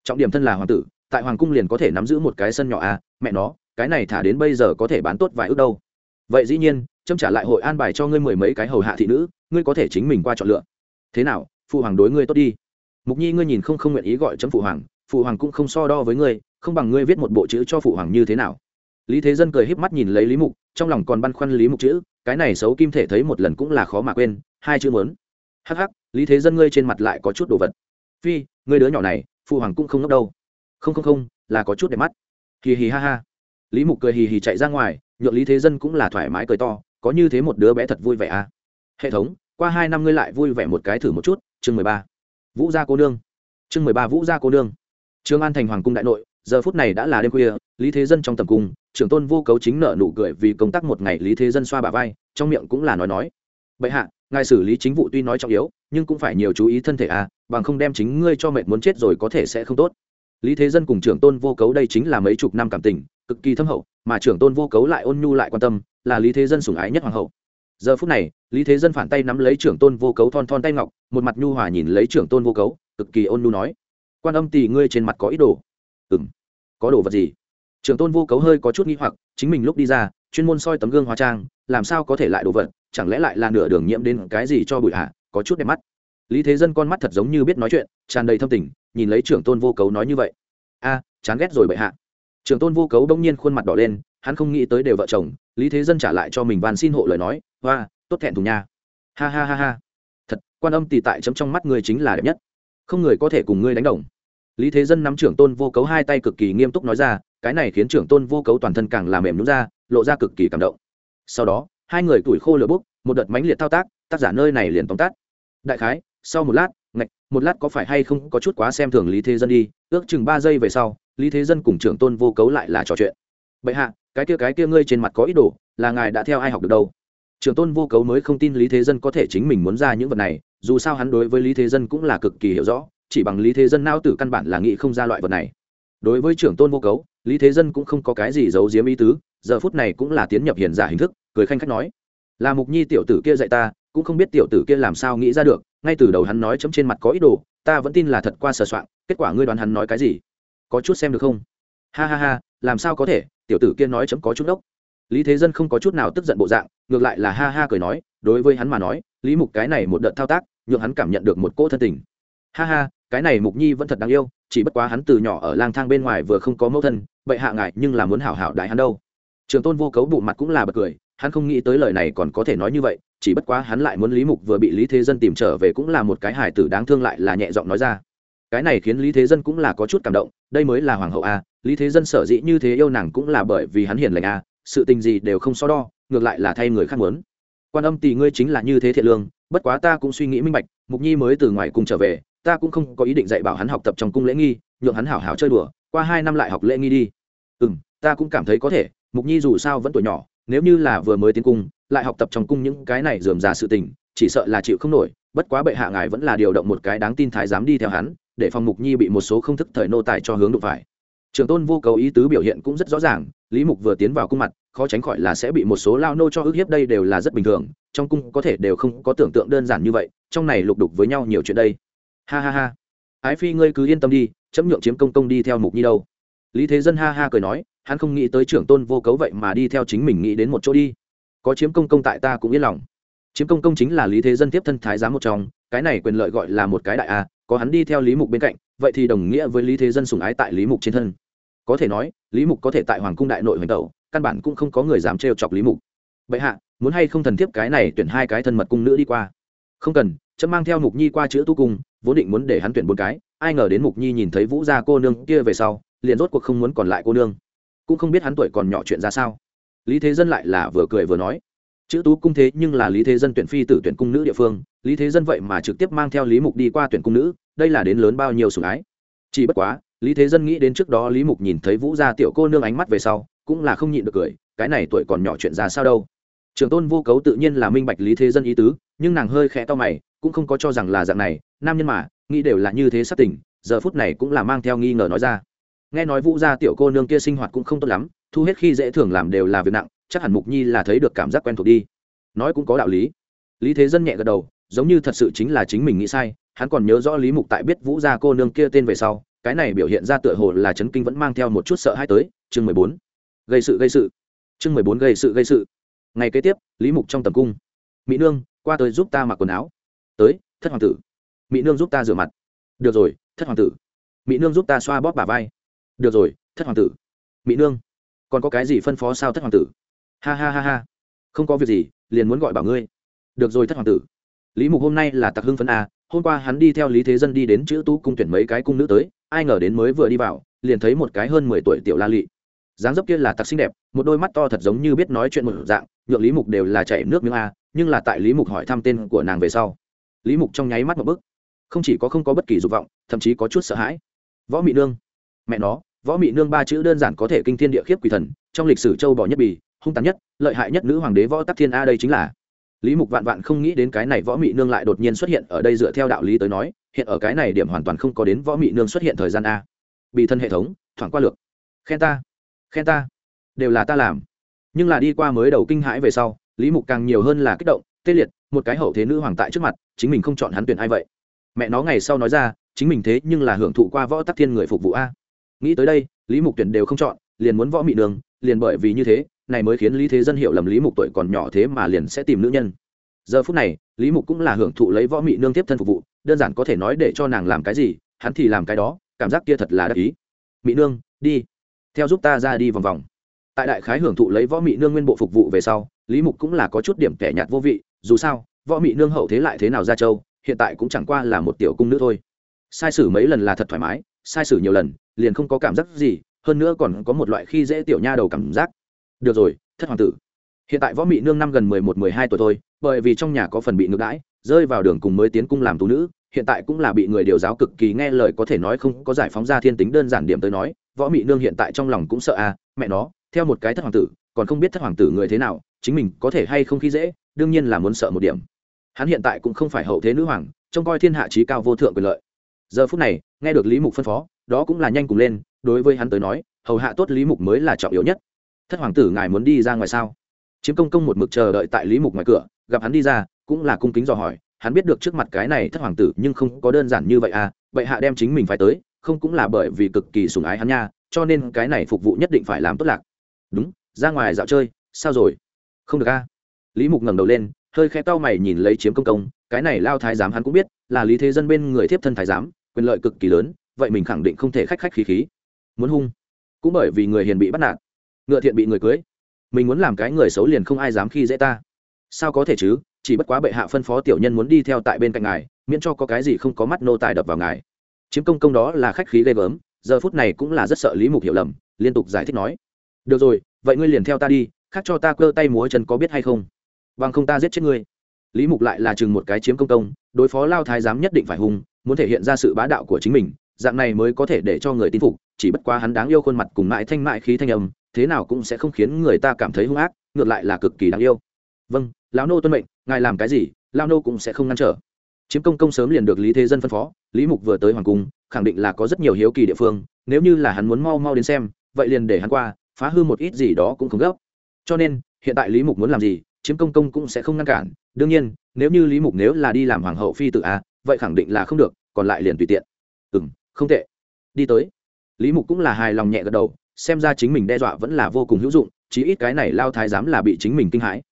[SPEAKER 1] Trọng điểm thân là hoàng tử, tại hoàng cung liền có thể nắm giữ một cái sân nhỏ à mẹ nó, cái này thả đến bây giờ có thể bán tốt vài ước đâu. Vậy dĩ nhiên trâm trả lại hội an bài cho ngươi mười mấy cái hầu hạ thị nữ, ngươi có thể chính mình qua chọn lựa. Thế nào, phụ hoàng đối ngươi tốt đi. Mục nhi ngươi nhìn không không nguyện ý gọi chấm phụ hoàng phụ hoàng cũng không so đo với ngươi, không bằng ngươi viết một bộ chữ cho phụ hoàng như thế nào. Lý thế dân cười híp mắt nhìn lấy lý mục, trong lòng còn băn khoăn lý mục chữ, cái này xấu kim thể thấy một lần cũng là khó mà quên, hai chữ mớn hắc hắc, lý thế dân ngươi trên mặt lại có chút đồ vật. Phi, ngươi đứa nhỏ này phụ hoàng cũng không ngốc đâu. Không không không, là có chút đẹp mắt. Hì hì ha ha. Lý mục cười hì hì chạy ra ngoài, nhượng lý thế dân cũng là thoải mái cười to, có như thế một đứa bé thật vui vẻ à. Hệ thống, qua hai năm ngươi lại vui vẻ một cái thử một chút, chương mười ba. Vũ gia cô nương. Chương mười ba vũ gia cô nương. Trương an thành hoàng cung đại nội, giờ phút này đã là đêm khuya, lý thế dân trong tầm cung, trưởng tôn vô cấu chính nợ nụ cười vì công tác một ngày lý thế dân xoa bà vai, trong miệng cũng là nói nói. Bệ hạ ngài xử lý chính vụ tuy nói trọng yếu, nhưng cũng phải nhiều chú ý thân thể à bằng không đem chính ngươi cho mệt muốn chết rồi có thể sẽ không tốt. Lý thế dân cùng trưởng tôn vô cấu đây chính là mấy chục năm cảm tình, cực kỳ thâm hậu, mà trưởng tôn vô cấu lại ôn nhu lại quan tâm, là lý thế dân sủng ái nhất hoàng hậu. Giờ phút này, lý thế dân phản tay nắm lấy trưởng tôn vô cấu thon thon tay ngọc, một mặt nhu hòa nhìn lấy trưởng tôn vô cấu, cực kỳ ôn nhu nói, quan âm tì ngươi trên mặt có ít đồ. Ừ m có đồ vật gì? Trưởng tôn vô cấu hơi có chút nghi hoặc, chính mình lúc đi ra chuyên môn soi tấm gương hóa trang, làm sao có thể lại đồ vật, chẳng lẽ lại là nửa đường nhiễm đến cái gì cho bụi hạ có chút đẹp mắt. Lý thế dân con mắt thật giống như biết nói chuyện, tràn đầy thâm tình, nhìn lấy trưởng tôn vô cấu nói như vậy. A, chán ghét rồi bệ hạ. Trưởng tôn vô cấu đông nhiên khuôn mặt đỏ lên, hắn không nghĩ tới đều vợ chồng, lý thế dân trả lại cho mình van xin hộ lời nói, hoa, tốt thẹn thùng nha. Ha ha ha ha. Thật, quan âm tỳ tại chấm trong mắt ngươi chính là đẹp nhất. Không người có thể cùng ngươi đánh đồng. Lý thế dân nắm trưởng tôn vô cấu hai tay cực kỳ nghiêm túc nói ra cái này khiến trưởng tôn vô cấu toàn thân càng làm mềm nhún ra, lộ ra cực kỳ cảm động. Sau đó, hai người tuổi khô lửa bốc, một đợt mánh liệt thao tác tác giả nơi này liền tóm tắt. Đại khái, sau một lát, ngạch, một lát có phải hay không có chút quá xem thường lý thế dân đi, ước chừng ba giây về sau, lý thế dân cùng trưởng tôn vô cấu lại là trò chuyện. Bệ hạ, cái kia cái kia ngươi trên mặt có ý đồ, là ngài đã theo ai học được đâu? Trưởng tôn vô cấu mới không tin lý thế dân có thể chính mình muốn ra những vật này, dù sao hắn đối với lý thế dân cũng là cực kỳ hiểu rõ, chỉ bằng lý thế dân nao tử căn bản là nghĩ không ra loại vật này. Đối với trưởng tôn vô cấu lý thế dân cũng không có cái gì giấu giếm ý tứ, giờ phút này cũng là tiến nhập hiền giả hình thức, cười khanh khách nói, là mục nhi tiểu tử kia dạy ta, cũng không biết tiểu tử kia làm sao nghĩ ra được, ngay từ đầu hắn nói chấm trên mặt có ý đồ, ta vẫn tin là thật qua sờ soạn, kết quả ngươi đoán hắn nói cái gì? Có chút xem được không? Ha ha ha, làm sao có thể, tiểu tử kia nói chấm có chút đốc lý thế dân không có chút nào tức giận bộ dạng, ngược lại là ha ha cười nói, đối với hắn mà nói, lý mục cái này một đợt thao tác, nhượng hắn cảm nhận được một cỗ thân tình. Ha ha, cái này mục nhi vẫn thật đáng yêu chỉ bất quá hắn từ nhỏ ở lang thang bên ngoài vừa không có mẫu thân, vậy hạ ngại nhưng là muốn hảo hảo đại hắn đâu. Trường tôn vô cấu bụ mặt cũng là bật cười, hắn không nghĩ tới lời này còn có thể nói như vậy, chỉ bất quá hắn lại muốn lý mục vừa bị lý thế dân tìm trở về cũng là một cái hài tử đáng thương lại là nhẹ giọng nói ra. Cái này khiến lý thế dân cũng là có chút cảm động, đây mới là hoàng hậu a, lý thế dân sở dĩ như thế yêu nàng cũng là bởi vì hắn hiền lành a, sự tình gì đều không so đo, ngược lại là thay người khác muốn. Quan âm tỷ ngươi chính là như thế thiện lương, bất quá ta cũng suy nghĩ minh bạch, mục nhi mới từ ngoài cung trở về ta cũng không có ý định dạy bảo hắn học tập trong cung lễ nghi, nhượng hắn hảo hảo chơi đùa, qua hai năm lại học lễ nghi đi. Ừ m ta cũng cảm thấy có thể, mục nhi dù sao vẫn tuổi nhỏ, nếu như là vừa mới tiến cung, lại học tập trong cung những cái này dườm già sự tình, chỉ sợ là chịu không nổi, bất quá bệ hạ ngài vẫn là điều động một cái đáng tin thái dám đi theo hắn, để phòng mục nhi bị một số không thức thời nô tài cho hướng đụng phải. Trường tôn vô cầu ý tứ biểu hiện cũng rất rõ ràng, lý mục vừa tiến vào cung mặt, khó tránh khỏi là sẽ bị một số lao nô cho ức hiếp đây đều là rất bình thường, trong cung có thể đều không có tưởng tượng đơn giản như vậy, trong này lục đục với nhau nhiều chuyện đây ha ha ha. Ái phi ngươi cứ yên tâm đi, chấm nhượng chiếm công công đi theo mục nhi đâu. Lý thế dân ha ha cười nói, hắn không nghĩ tới trưởng tôn vô cấu vậy mà đi theo chính mình nghĩ đến một chỗ đi. Có chiếm công công tại ta cũng yên lòng. Chiếm công công chính là lý thế dân tiếp thân thái giám một trong, cái này quyền lợi gọi là một cái đại a, có hắn đi theo lý mục bên cạnh, vậy thì đồng nghĩa với lý thế dân sùng ái tại lý mục trên thân. Có thể nói, lý mục có thể tại hoàng cung đại nội hoành tẩu, căn bản cũng không có người dám trêu chọc lý mục. Vậy hạ, muốn hay không thần thiếp cái này tuyển hai cái thân mật cung nữ đi qua? Không cần, chấm mang theo mục nhi qua chữ tu cung vốn định muốn để hắn tuyển bốn cái, ai ngờ đến mục nhi nhìn thấy vũ gia cô nương kia về sau, liền rốt cuộc không muốn còn lại cô nương. Cũng không biết hắn tuổi còn nhỏ chuyện ra sao. Lý thế dân lại là vừa cười vừa nói, chữ tú cung thế nhưng là lý thế dân tuyển phi tử tuyển cung nữ địa phương, lý thế dân vậy mà trực tiếp mang theo lý mục đi qua tuyển cung nữ, đây là đến lớn bao nhiêu sủng ái. Chỉ bất quá, lý thế dân nghĩ đến trước đó lý mục nhìn thấy vũ gia tiểu cô nương ánh mắt về sau, cũng là không nhịn được cười, cái này tuổi còn nhỏ chuyện ra sao đâu? Trường tôn vô cấu tự nhiên là minh bạch lý thế dân ý tứ, nhưng nàng hơi khẽ to mày, cũng không có cho rằng là dạng này, nam nhân mà, nghĩ đều là như thế sắp tỉnh, giờ phút này cũng là mang theo nghi ngờ nói ra. Nghe nói vũ gia tiểu cô nương kia sinh hoạt cũng không tốt lắm, thu hết khi dễ thường làm đều là việc nặng, chắc hẳn mục nhi là thấy được cảm giác quen thuộc đi. Nói cũng có đạo lý. Lý thế dân nhẹ gật đầu, giống như thật sự chính là chính mình nghĩ sai, hắn còn nhớ rõ lý mục tại biết vũ gia cô nương kia tên về sau, cái này biểu hiện ra tựa hồ là chấn kinh vẫn mang theo một chút sợ hãi tới, chương mười bốn. Gây sự gây sự. Chương mười bốn, gây sự gây sự ngày kế tiếp, lý mục trong tầm cung. Mỹ nương, qua tới giúp ta mặc quần áo. Tới, thất hoàng tử. Mỹ nương giúp ta rửa mặt. Được rồi, thất hoàng tử. Mỹ nương giúp ta xoa bóp bà vai. Được rồi, thất hoàng tử. Mỹ nương, còn có cái gì phân phó sao thất hoàng tử? Ha ha ha ha. Không có việc gì, liền muốn gọi bảo ngươi. Được rồi, thất hoàng tử. Lý mục hôm nay là tặc hưng phấn a hôm qua hắn đi theo lý thế dân đi đến chữ tú cung tuyển mấy cái cung nữ tới, ai ngờ đến mới vừa đi vào, liền thấy một cái hơn mười tuổi tiểu la lị dáng dấp kia là tặc xinh đẹp, một đôi mắt to thật giống như biết nói chuyện một dạng, nhượng lý mục đều là chảy nước miếng a, nhưng là tại lý mục hỏi thăm tên của nàng về sau, lý mục trong nháy mắt một bức không chỉ có không có bất kỳ dục vọng, thậm chí có chút sợ hãi. Võ mị nương. Mẹ nó, võ mị nương ba chữ đơn giản có thể kinh thiên địa khiếp quỷ thần, trong lịch sử châu bò nhất bì, hung tàn nhất, lợi hại nhất nữ hoàng đế võ tắc thiên a đây chính là. Lý mục vạn vạn không nghĩ đến cái này võ mị nương lại đột nhiên xuất hiện ở đây dựa theo đạo lý tới nói, hiện ở cái này điểm hoàn toàn không có đến võ mị nương xuất hiện thời gian a. Bị thân hệ thống, thoảng qua lược. Khen ta khen ta. Đều là ta làm. Nhưng là đi qua mới đầu kinh hãi về sau, lý mục càng nhiều hơn là kích động. Tê liệt, một cái hậu thế nữ hoàng tại trước mặt, chính mình không chọn hắn tuyển ai vậy? Mẹ nó ngày sau nói ra, chính mình thế nhưng là hưởng thụ qua võ tắc thiên người phục vụ a. Nghĩ tới đây, lý mục tuyển đều không chọn, liền muốn võ mị đường, liền bởi vì như thế, này mới khiến lý thế dân hiểu lầm lý mục tuổi còn nhỏ thế mà liền sẽ tìm nữ nhân. Giờ phút này, lý mục cũng là hưởng thụ lấy võ mị nương tiếp thân phục vụ, đơn giản có thể nói để cho nàng làm cái gì, hắn thì làm cái đó, cảm giác kia thật là đắc ý. Mị nương, đi theo giúp ta ra đi vòng vòng. Tại đại khái hưởng thụ lấy võ mị nương nguyên bộ phục vụ về sau, lý mục cũng là có chút điểm kẻ nhạt vô vị, dù sao, võ mị nương hậu thế lại thế nào ra châu, hiện tại cũng chẳng qua là một tiểu cung nữ thôi. Sai sử mấy lần là thật thoải mái, sai sử nhiều lần, liền không có cảm giác gì, hơn nữa còn có một loại khi dễ tiểu nha đầu cảm giác. Được rồi, thất hoàng tử. Hiện tại võ mị nương năm gần mười một, mười hai tuổi thôi, bởi vì trong nhà có phần bị ngược đãi, rơi vào đường cùng mới tiến cung làm tú nữ, hiện tại cũng là bị người điều giáo cực kỳ nghe lời có thể nói không có giải phóng ra thiên tính đơn giản điểm tới nói võ mị nương hiện tại trong lòng cũng sợ à mẹ nó, theo một cái thất hoàng tử, còn không biết thất hoàng tử người thế nào, chính mình có thể hay không khi dễ, đương nhiên là muốn sợ một điểm. Hắn hiện tại cũng không phải hậu thế nữ hoàng, trông coi thiên hạ trí cao vô thượng quyền lợi. Giờ phút này, nghe được lý mục phân phó, đó cũng là nhanh cùng lên, đối với hắn tới nói, hầu hạ tốt lý mục mới là trọng yếu nhất. Thất hoàng tử ngài muốn đi ra ngoài sao? Chiếm công công một mực chờ đợi tại lý mục ngoài cửa, gặp hắn đi ra, cũng là cung kính dò hỏi, hắn biết được trước mặt cái này thất hoàng tử nhưng không có đơn giản như vậy à vậy hạ đem chính mình phải tới không cũng là bởi vì cực kỳ sùng ái hắn nha, cho nên cái này phục vụ nhất định phải làm tốt lạc. Đúng, ra ngoài dạo chơi, sao rồi? Không được a. Lý mục ngẩng đầu lên, hơi khẽ tao mày nhìn lấy chiếm công công, cái này lao thái giám hắn cũng biết, là lý thế dân bên người thiếp thân thái giám, quyền lợi cực kỳ lớn, vậy mình khẳng định không thể khách khách khí khí. Muốn hung. Cũng bởi vì người hiền bị bắt nạt. Ngựa thiện bị người cưới. Mình muốn làm cái người xấu liền không ai dám khi dễ ta. Sao có thể chứ? Chỉ bất quá bệ hạ phân phó tiểu nhân muốn đi theo tại bên cạnh ngài, miễn cho có cái gì không có mắt nô tài đập vào ngài chiếm công công đó là khách khí ghê gớm, giờ phút này cũng là rất sợ lý mục hiểu lầm, liên tục giải thích nói. Được rồi, vậy ngươi liền theo ta đi, khác cho ta cơ tay múa chân có biết hay không? Bằng không ta giết chết ngươi. Lý mục lại là chừng một cái chiếm công công, đối phó lao thái giám nhất định phải hung, muốn thể hiện ra sự bá đạo của chính mình, dạng này mới có thể để cho người tin phục, chỉ bất quá hắn đáng yêu khuôn mặt cùng mãi thanh mại khí thanh âm, thế nào cũng sẽ không khiến người ta cảm thấy hung ác, ngược lại là cực kỳ đáng yêu. Vâng lão nô tuân mệnh, ngài làm cái gì lao nô cũng sẽ không ngăn trở chiếm công công sớm liền được lý thế dân phân phó, lý mục vừa tới hoàng cung, khẳng định là có rất nhiều hiếu kỳ địa phương, nếu như là hắn muốn mau mau đến xem, vậy liền để hắn qua, phá hư một ít gì đó cũng không gấp. Cho nên, hiện tại lý mục muốn làm gì, chiếm công công cũng sẽ không ngăn cản, đương nhiên, nếu như lý mục nếu là đi làm hoàng hậu phi tự a, vậy khẳng định là không được, còn lại liền tùy tiện. Ừ m không tệ. Đi tới. Lý mục cũng là hài lòng nhẹ gật đầu, xem ra chính mình đe dọa vẫn là vô cùng hữu dụng, chí ít cái này lao thái giám là bị chính mình kinh hãi.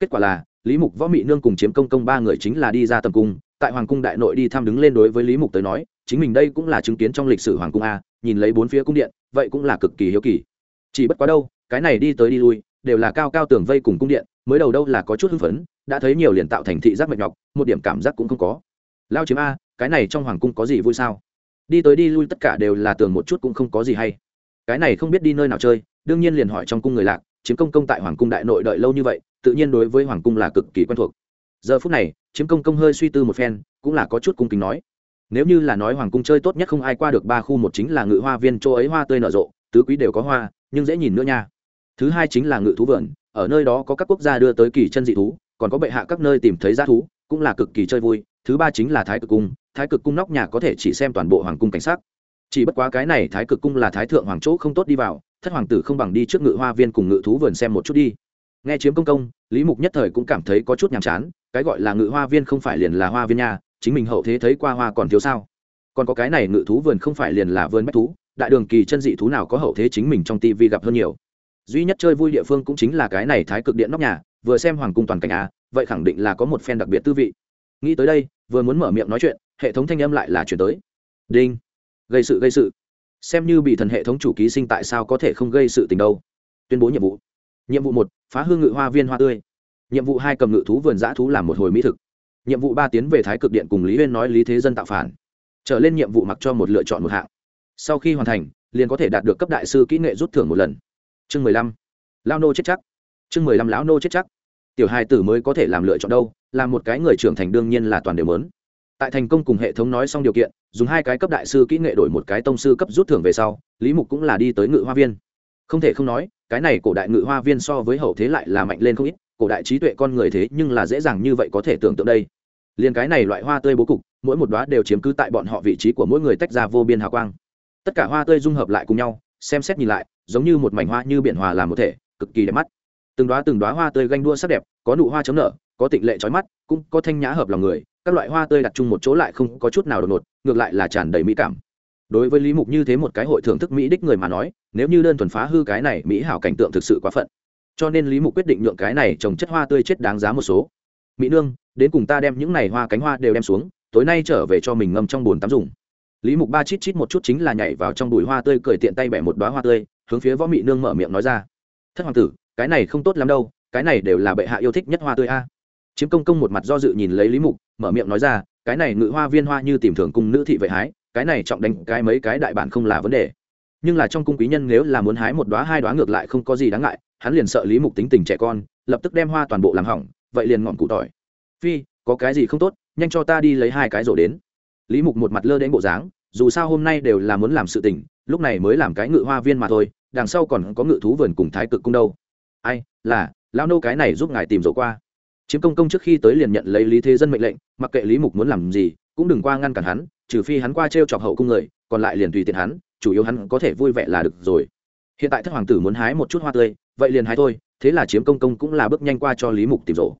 [SPEAKER 1] Kết quả là, lý mục võ mị nương cùng chiếm công công ba người chính là đi ra tầm cung tại hoàng cung đại nội đi thăm đứng lên đối với lý mục tới nói, chính mình đây cũng là chứng kiến trong lịch sử hoàng cung a, nhìn lấy bốn phía cung điện, vậy cũng là cực kỳ hiếu kỳ. Chỉ bất quá đâu, cái này đi tới đi lui, đều là cao cao tường vây cùng cung điện, mới đầu đâu là có chút hưng phấn, đã thấy nhiều liền tạo thành thị giác mệt nhọc, một điểm cảm giác cũng không có. Lao chiếm a, cái này trong hoàng cung có gì vui sao? Đi tới đi lui tất cả đều là tường một chút cũng không có gì hay. Cái này không biết đi nơi nào chơi, đương nhiên liền hỏi trong cung người lạc chiếm công công tại hoàng cung đại nội đợi lâu như vậy, tự nhiên đối với hoàng cung là cực kỳ quen thuộc. Giờ phút này chiếm công công hơi suy tư một phen, cũng là có chút cung kính nói. Nếu như là nói hoàng cung chơi tốt nhất không ai qua được ba khu một chính là ngự hoa viên chỗ ấy hoa tươi nở rộ, tứ quý đều có hoa, nhưng dễ nhìn nữa nha. Thứ hai chính là ngự thú vườn, ở nơi đó có các quốc gia đưa tới kỳ chân dị thú, còn có bệ hạ các nơi tìm thấy g thú, cũng là cực kỳ chơi vui. Thứ ba chính là thái cực cung, thái cực cung nóc nhà có thể chỉ xem toàn bộ hoàng cung cảnh sát chỉ bất quá cái này thái cực cung là thái thượng hoàng chỗ không tốt đi vào, thất hoàng tử không bằng đi trước ngự hoa viên cùng ngự thú vườn xem một chút đi. Nghe chiếm công công, lý mục nhất thời cũng cảm thấy có chút nhàm chán cái gọi là ngự hoa viên không phải liền là hoa viên nha, chính mình hậu thế thấy qua hoa còn thiếu sao. Còn có cái này ngự thú vườn không phải liền là vườn bách thú, đại đường kỳ chân dị thú nào có hậu thế chính mình trong tivi gặp hơn nhiều. Duy nhất chơi vui địa phương cũng chính là cái này thái cực điện nóc nhà, vừa xem hoàng cung toàn cảnh a, vậy khẳng định là có một phen đặc biệt tư vị. Nghĩ tới đây, vừa muốn mở miệng nói chuyện, hệ thống thanh âm lại là chuyển tới. Đinh. Gây sự gây sự. Xem như bị thần hệ thống chủ ký sinh tại sao có thể không gây sự tình đâu. Tuyên bố nhiệm vụ. Nhiệm vụ một, phá hương ngự hoa viên hoa tươi nhiệm vụ hai cầm ngự thú vườn giã thú làm một hồi mỹ thực. Nhiệm vụ ba tiến về thái cực điện cùng lý huyên nói lý thế dân tạo phản. Trở lên nhiệm vụ mặc cho một lựa chọn một hạng. Sau khi hoàn thành, liền có thể đạt được cấp đại sư kỹ nghệ rút thưởng một lần. Chương mười lăm. Lao nô chết chắc. Chương mười lăm lão nô chết chắc. Tiểu hai tử mới có thể làm lựa chọn đâu là một cái người trưởng thành đương nhiên là toàn đều lớn tại thành công cùng hệ thống nói xong điều kiện, dùng hai cái cấp đại sư kỹ nghệ đổi một cái tông sư cấp rút thưởng về sau, lý mục cũng là đi tới ngự hoa viên. Không thể không nói, cái này cổ đại ngự hoa viên so với hậu thế lại là mạnh lên không ít cổ đại trí tuệ con người thế nhưng là dễ dàng như vậy có thể tưởng tượng đây. Liền cái này loại hoa tươi bố cục, mỗi một đoá đều chiếm cứ tại bọn họ vị trí của mỗi người tách ra vô biên hào quang. Tất cả hoa tươi dung hợp lại cùng nhau, xem xét nhìn lại, giống như một mảnh hoa như biển hòa làm một thể, cực kỳ đẹp mắt. Từng đoá từng đoá hoa tươi ganh đua sắc đẹp, có nụ hoa chấm nở, có tịnh lệ trói mắt, cũng có thanh nhã hợp lòng người, các loại hoa tươi đặt chung một chỗ lại không có chút nào đột ngột, ngược lại là tràn đầy mỹ cảm. Đối với lý mục như thế một cái hội thưởng thức mỹ đích người mà nói, nếu như đơn thuần phá hư cái này mỹ hảo cảnh tượng thực sự quá phận cho nên lý mục quyết định nhượng cái này trồng chất hoa tươi chết đáng giá một số. Mỹ nương, đến cùng ta đem những này hoa cánh hoa đều đem xuống, tối nay trở về cho mình ngâm trong bồn tắm dùng. Lý mục ba chít chít một chút chính là nhảy vào trong bụi hoa tươi cười tiện tay bẻ một đoá hoa tươi, hướng phía võ mị nương mở miệng nói ra. Thất hoàng tử, cái này không tốt lắm đâu, cái này đều là bệ hạ yêu thích nhất hoa tươi a. Chiếm công công một mặt do dự nhìn lấy lý mục, mở miệng nói ra, cái này ngự hoa viên hoa như tìm thường cung nữ thị vệ hái, cái này trọng đánh cái mấy cái đại bản không là vấn đề. Nhưng là trong cung quý nhân nếu là muốn hái một đoá hai đoá ngược lại không có gì đáng ngại hắn liền sợ lý mục tính tình trẻ con, lập tức đem hoa toàn bộ làm hỏng, vậy liền ngọn cụ tỏi. Phi, có cái gì không tốt, nhanh cho ta đi lấy hai cái rổ đến. Lý mục một mặt lơ đến bộ dáng, dù sao hôm nay đều là muốn làm sự tình, lúc này mới làm cái ngự hoa viên mà thôi, đằng sau còn có ngự thú vườn cùng thái cực cung đâu. Ai, là, lão nô cái này giúp ngài tìm rổ qua. Chiếm công công trước khi tới liền nhận lấy lý thế dân mệnh lệnh, mặc kệ lý mục muốn làm gì, cũng đừng qua ngăn cản hắn, trừ phi hắn qua t r e o chọc hậu cung người, còn lại liền tùy tiện hắn, chủ yếu hắn có thể vui vẻ là được rồi. Hiện tại thất hoàng tử muốn hái một chút hoa tươi vậy liền hái thôi, thế là chiếm công công cũng là bước nhanh qua cho lý mục tìm rổ.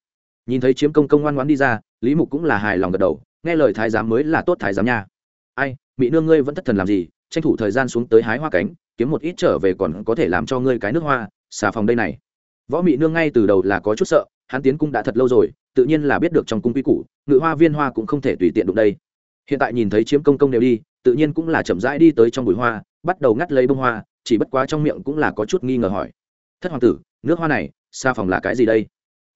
[SPEAKER 1] Nhìn thấy chiếm công công ngoan ngoãn đi ra, lý mục cũng là hài lòng gật đầu, nghe lời thái giám mới là tốt thái giám nha. Ai mỹ nương ngươi vẫn thất thần làm gì, tranh thủ thời gian xuống tới hái hoa cánh, kiếm một ít trở về còn có thể làm cho ngươi cái nước hoa, xà phòng đây này. Võ mỹ nương ngay từ đầu là có chút sợ, hắn tiến cung đã thật lâu rồi, tự nhiên là biết được trong cung quy củ, ngự hoa viên hoa cũng không thể tùy tiện đụng đây. Hiện tại nhìn thấy chiếm công công đều đi, tự nhiên cũng là chậm rãi đi tới trong bụi hoa, bắt đầu ngắt lấy bông hoa, chỉ bất quá trong miệng cũng là có chút nghi ngờ hỏi thất hoàng tử, nước hoa này xa phòng là cái gì đây?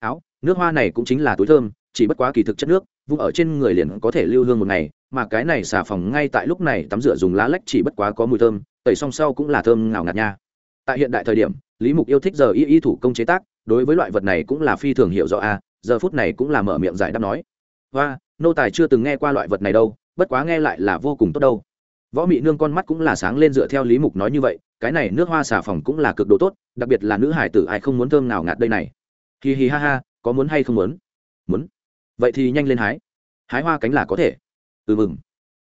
[SPEAKER 1] Áo, nước hoa này cũng chính là túi thơm, chỉ bất quá kỳ thực chất nước vung ở trên người liền có thể lưu hương một ngày, mà cái này xà phòng ngay tại lúc này tắm rửa dùng lá lách chỉ bất quá có mùi thơm, tẩy xong sau cũng là thơm ngào ngạt nha. Tại hiện đại thời điểm, lý mục yêu thích giờ y y thủ công chế tác, đối với loại vật này cũng là phi thường hiểu rõ a, giờ phút này cũng là mở miệng giải đáp nói. Hoa, nô tài chưa từng nghe qua loại vật này đâu, bất quá nghe lại là vô cùng tốt đâu võ mị nương con mắt cũng là sáng lên dựa theo lý mục nói như vậy, cái này nước hoa xà phòng cũng là cực độ tốt, đặc biệt là nữ hải tử ai không muốn thơm nào ngạt đây này. Hì hì ha ha, có muốn hay không muốn? Muốn. Vậy thì nhanh lên hái. Hái hoa cánh là có thể. Ừ mừng.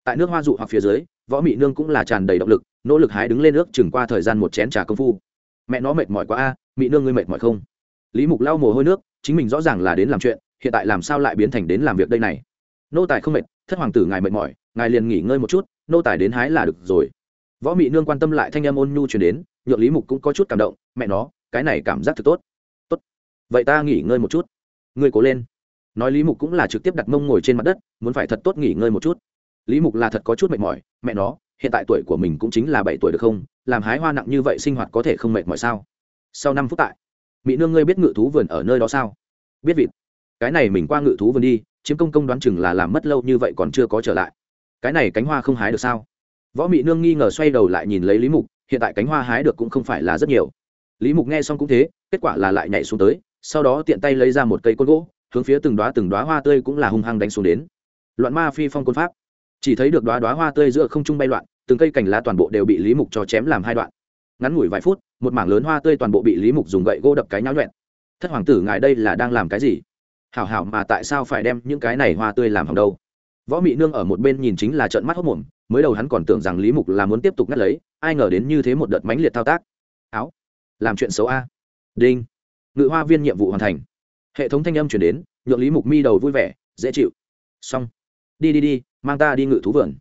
[SPEAKER 1] Tại nước hoa dụ hoặc phía dưới, võ mị nương cũng là tràn đầy động lực, nỗ lực hái đứng lên nước chừng qua thời gian một chén trà công phu. Mẹ nó mệt mỏi quá a, mị nương ngươi mệt mỏi không? Lý mục lau mồ hôi nước, chính mình rõ ràng là đến làm chuyện, hiện tại làm sao lại biến thành đến làm việc đây này? Nô tài không mệt thất hoàng tử ngài mệt mỏi, ngài liền nghỉ ngơi một chút, nô tài đến hái là được rồi. Võ mị nương quan tâm lại thanh em ôn nhu chuyển đến, nhượng lý mục cũng có chút cảm động, mẹ nó, cái này cảm giác thật tốt. Tốt. Vậy ta nghỉ ngơi một chút. Ngươi cố lên. Nói lý mục cũng là trực tiếp đặt mông ngồi trên mặt đất, muốn phải thật tốt nghỉ ngơi một chút. Lý mục là thật có chút mệt mỏi, mẹ nó, hiện tại tuổi của mình cũng chính là bảy tuổi được không, làm hái hoa nặng như vậy sinh hoạt có thể không mệt mỏi sao? Sau năm phút tại mỹ nương ngươi biết ngự thú vườn ở nơi đó sao? Biết vịt. Cái này mình qua ngự thú vườn đi chiếm công công đoán chừng là làm mất lâu như vậy còn chưa có trở lại. Cái này cánh hoa không hái được sao? Võ mị nương nghi ngờ xoay đầu lại nhìn lấy lý mục, hiện tại cánh hoa hái được cũng không phải là rất nhiều. Lý mục nghe xong cũng thế, kết quả là lại nhảy xuống tới, sau đó tiện tay lấy ra một cây côn gỗ, hướng phía từng đoá từng đoá hoa tươi cũng là hung hăng đánh xuống đến. Loạn ma phi phong côn pháp. Chỉ thấy được đoá đoá hoa tươi giữa không trung bay loạn, từng cây cành lá toàn bộ đều bị lý mục cho chém làm hai đoạn. Ngắn ngủi vài phút, một mảng lớn hoa tươi toàn bộ bị lý mục dùng gậy gỗ đập cái nháo nhuẹn. Thất hoàng tử, ngài đây là đang làm cái gì? Hảo hảo mà tại sao phải đem những cái này hoa tươi làm hỏng đâu? Võ mị nương ở một bên nhìn chính là trận mắt hốc mồm, mới đầu hắn còn tưởng rằng lý mục là muốn tiếp tục ngắt lấy, ai ngờ đến như thế một đợt mãnh liệt thao tác. Áo, làm chuyện xấu a. Đinh. Ngự hoa viên nhiệm vụ hoàn thành. Hệ thống thanh âm chuyển đến, nhượng lý mục mi đầu vui vẻ, dễ chịu. Xong. Đi đi đi, mang ta đi ngự thú vườn.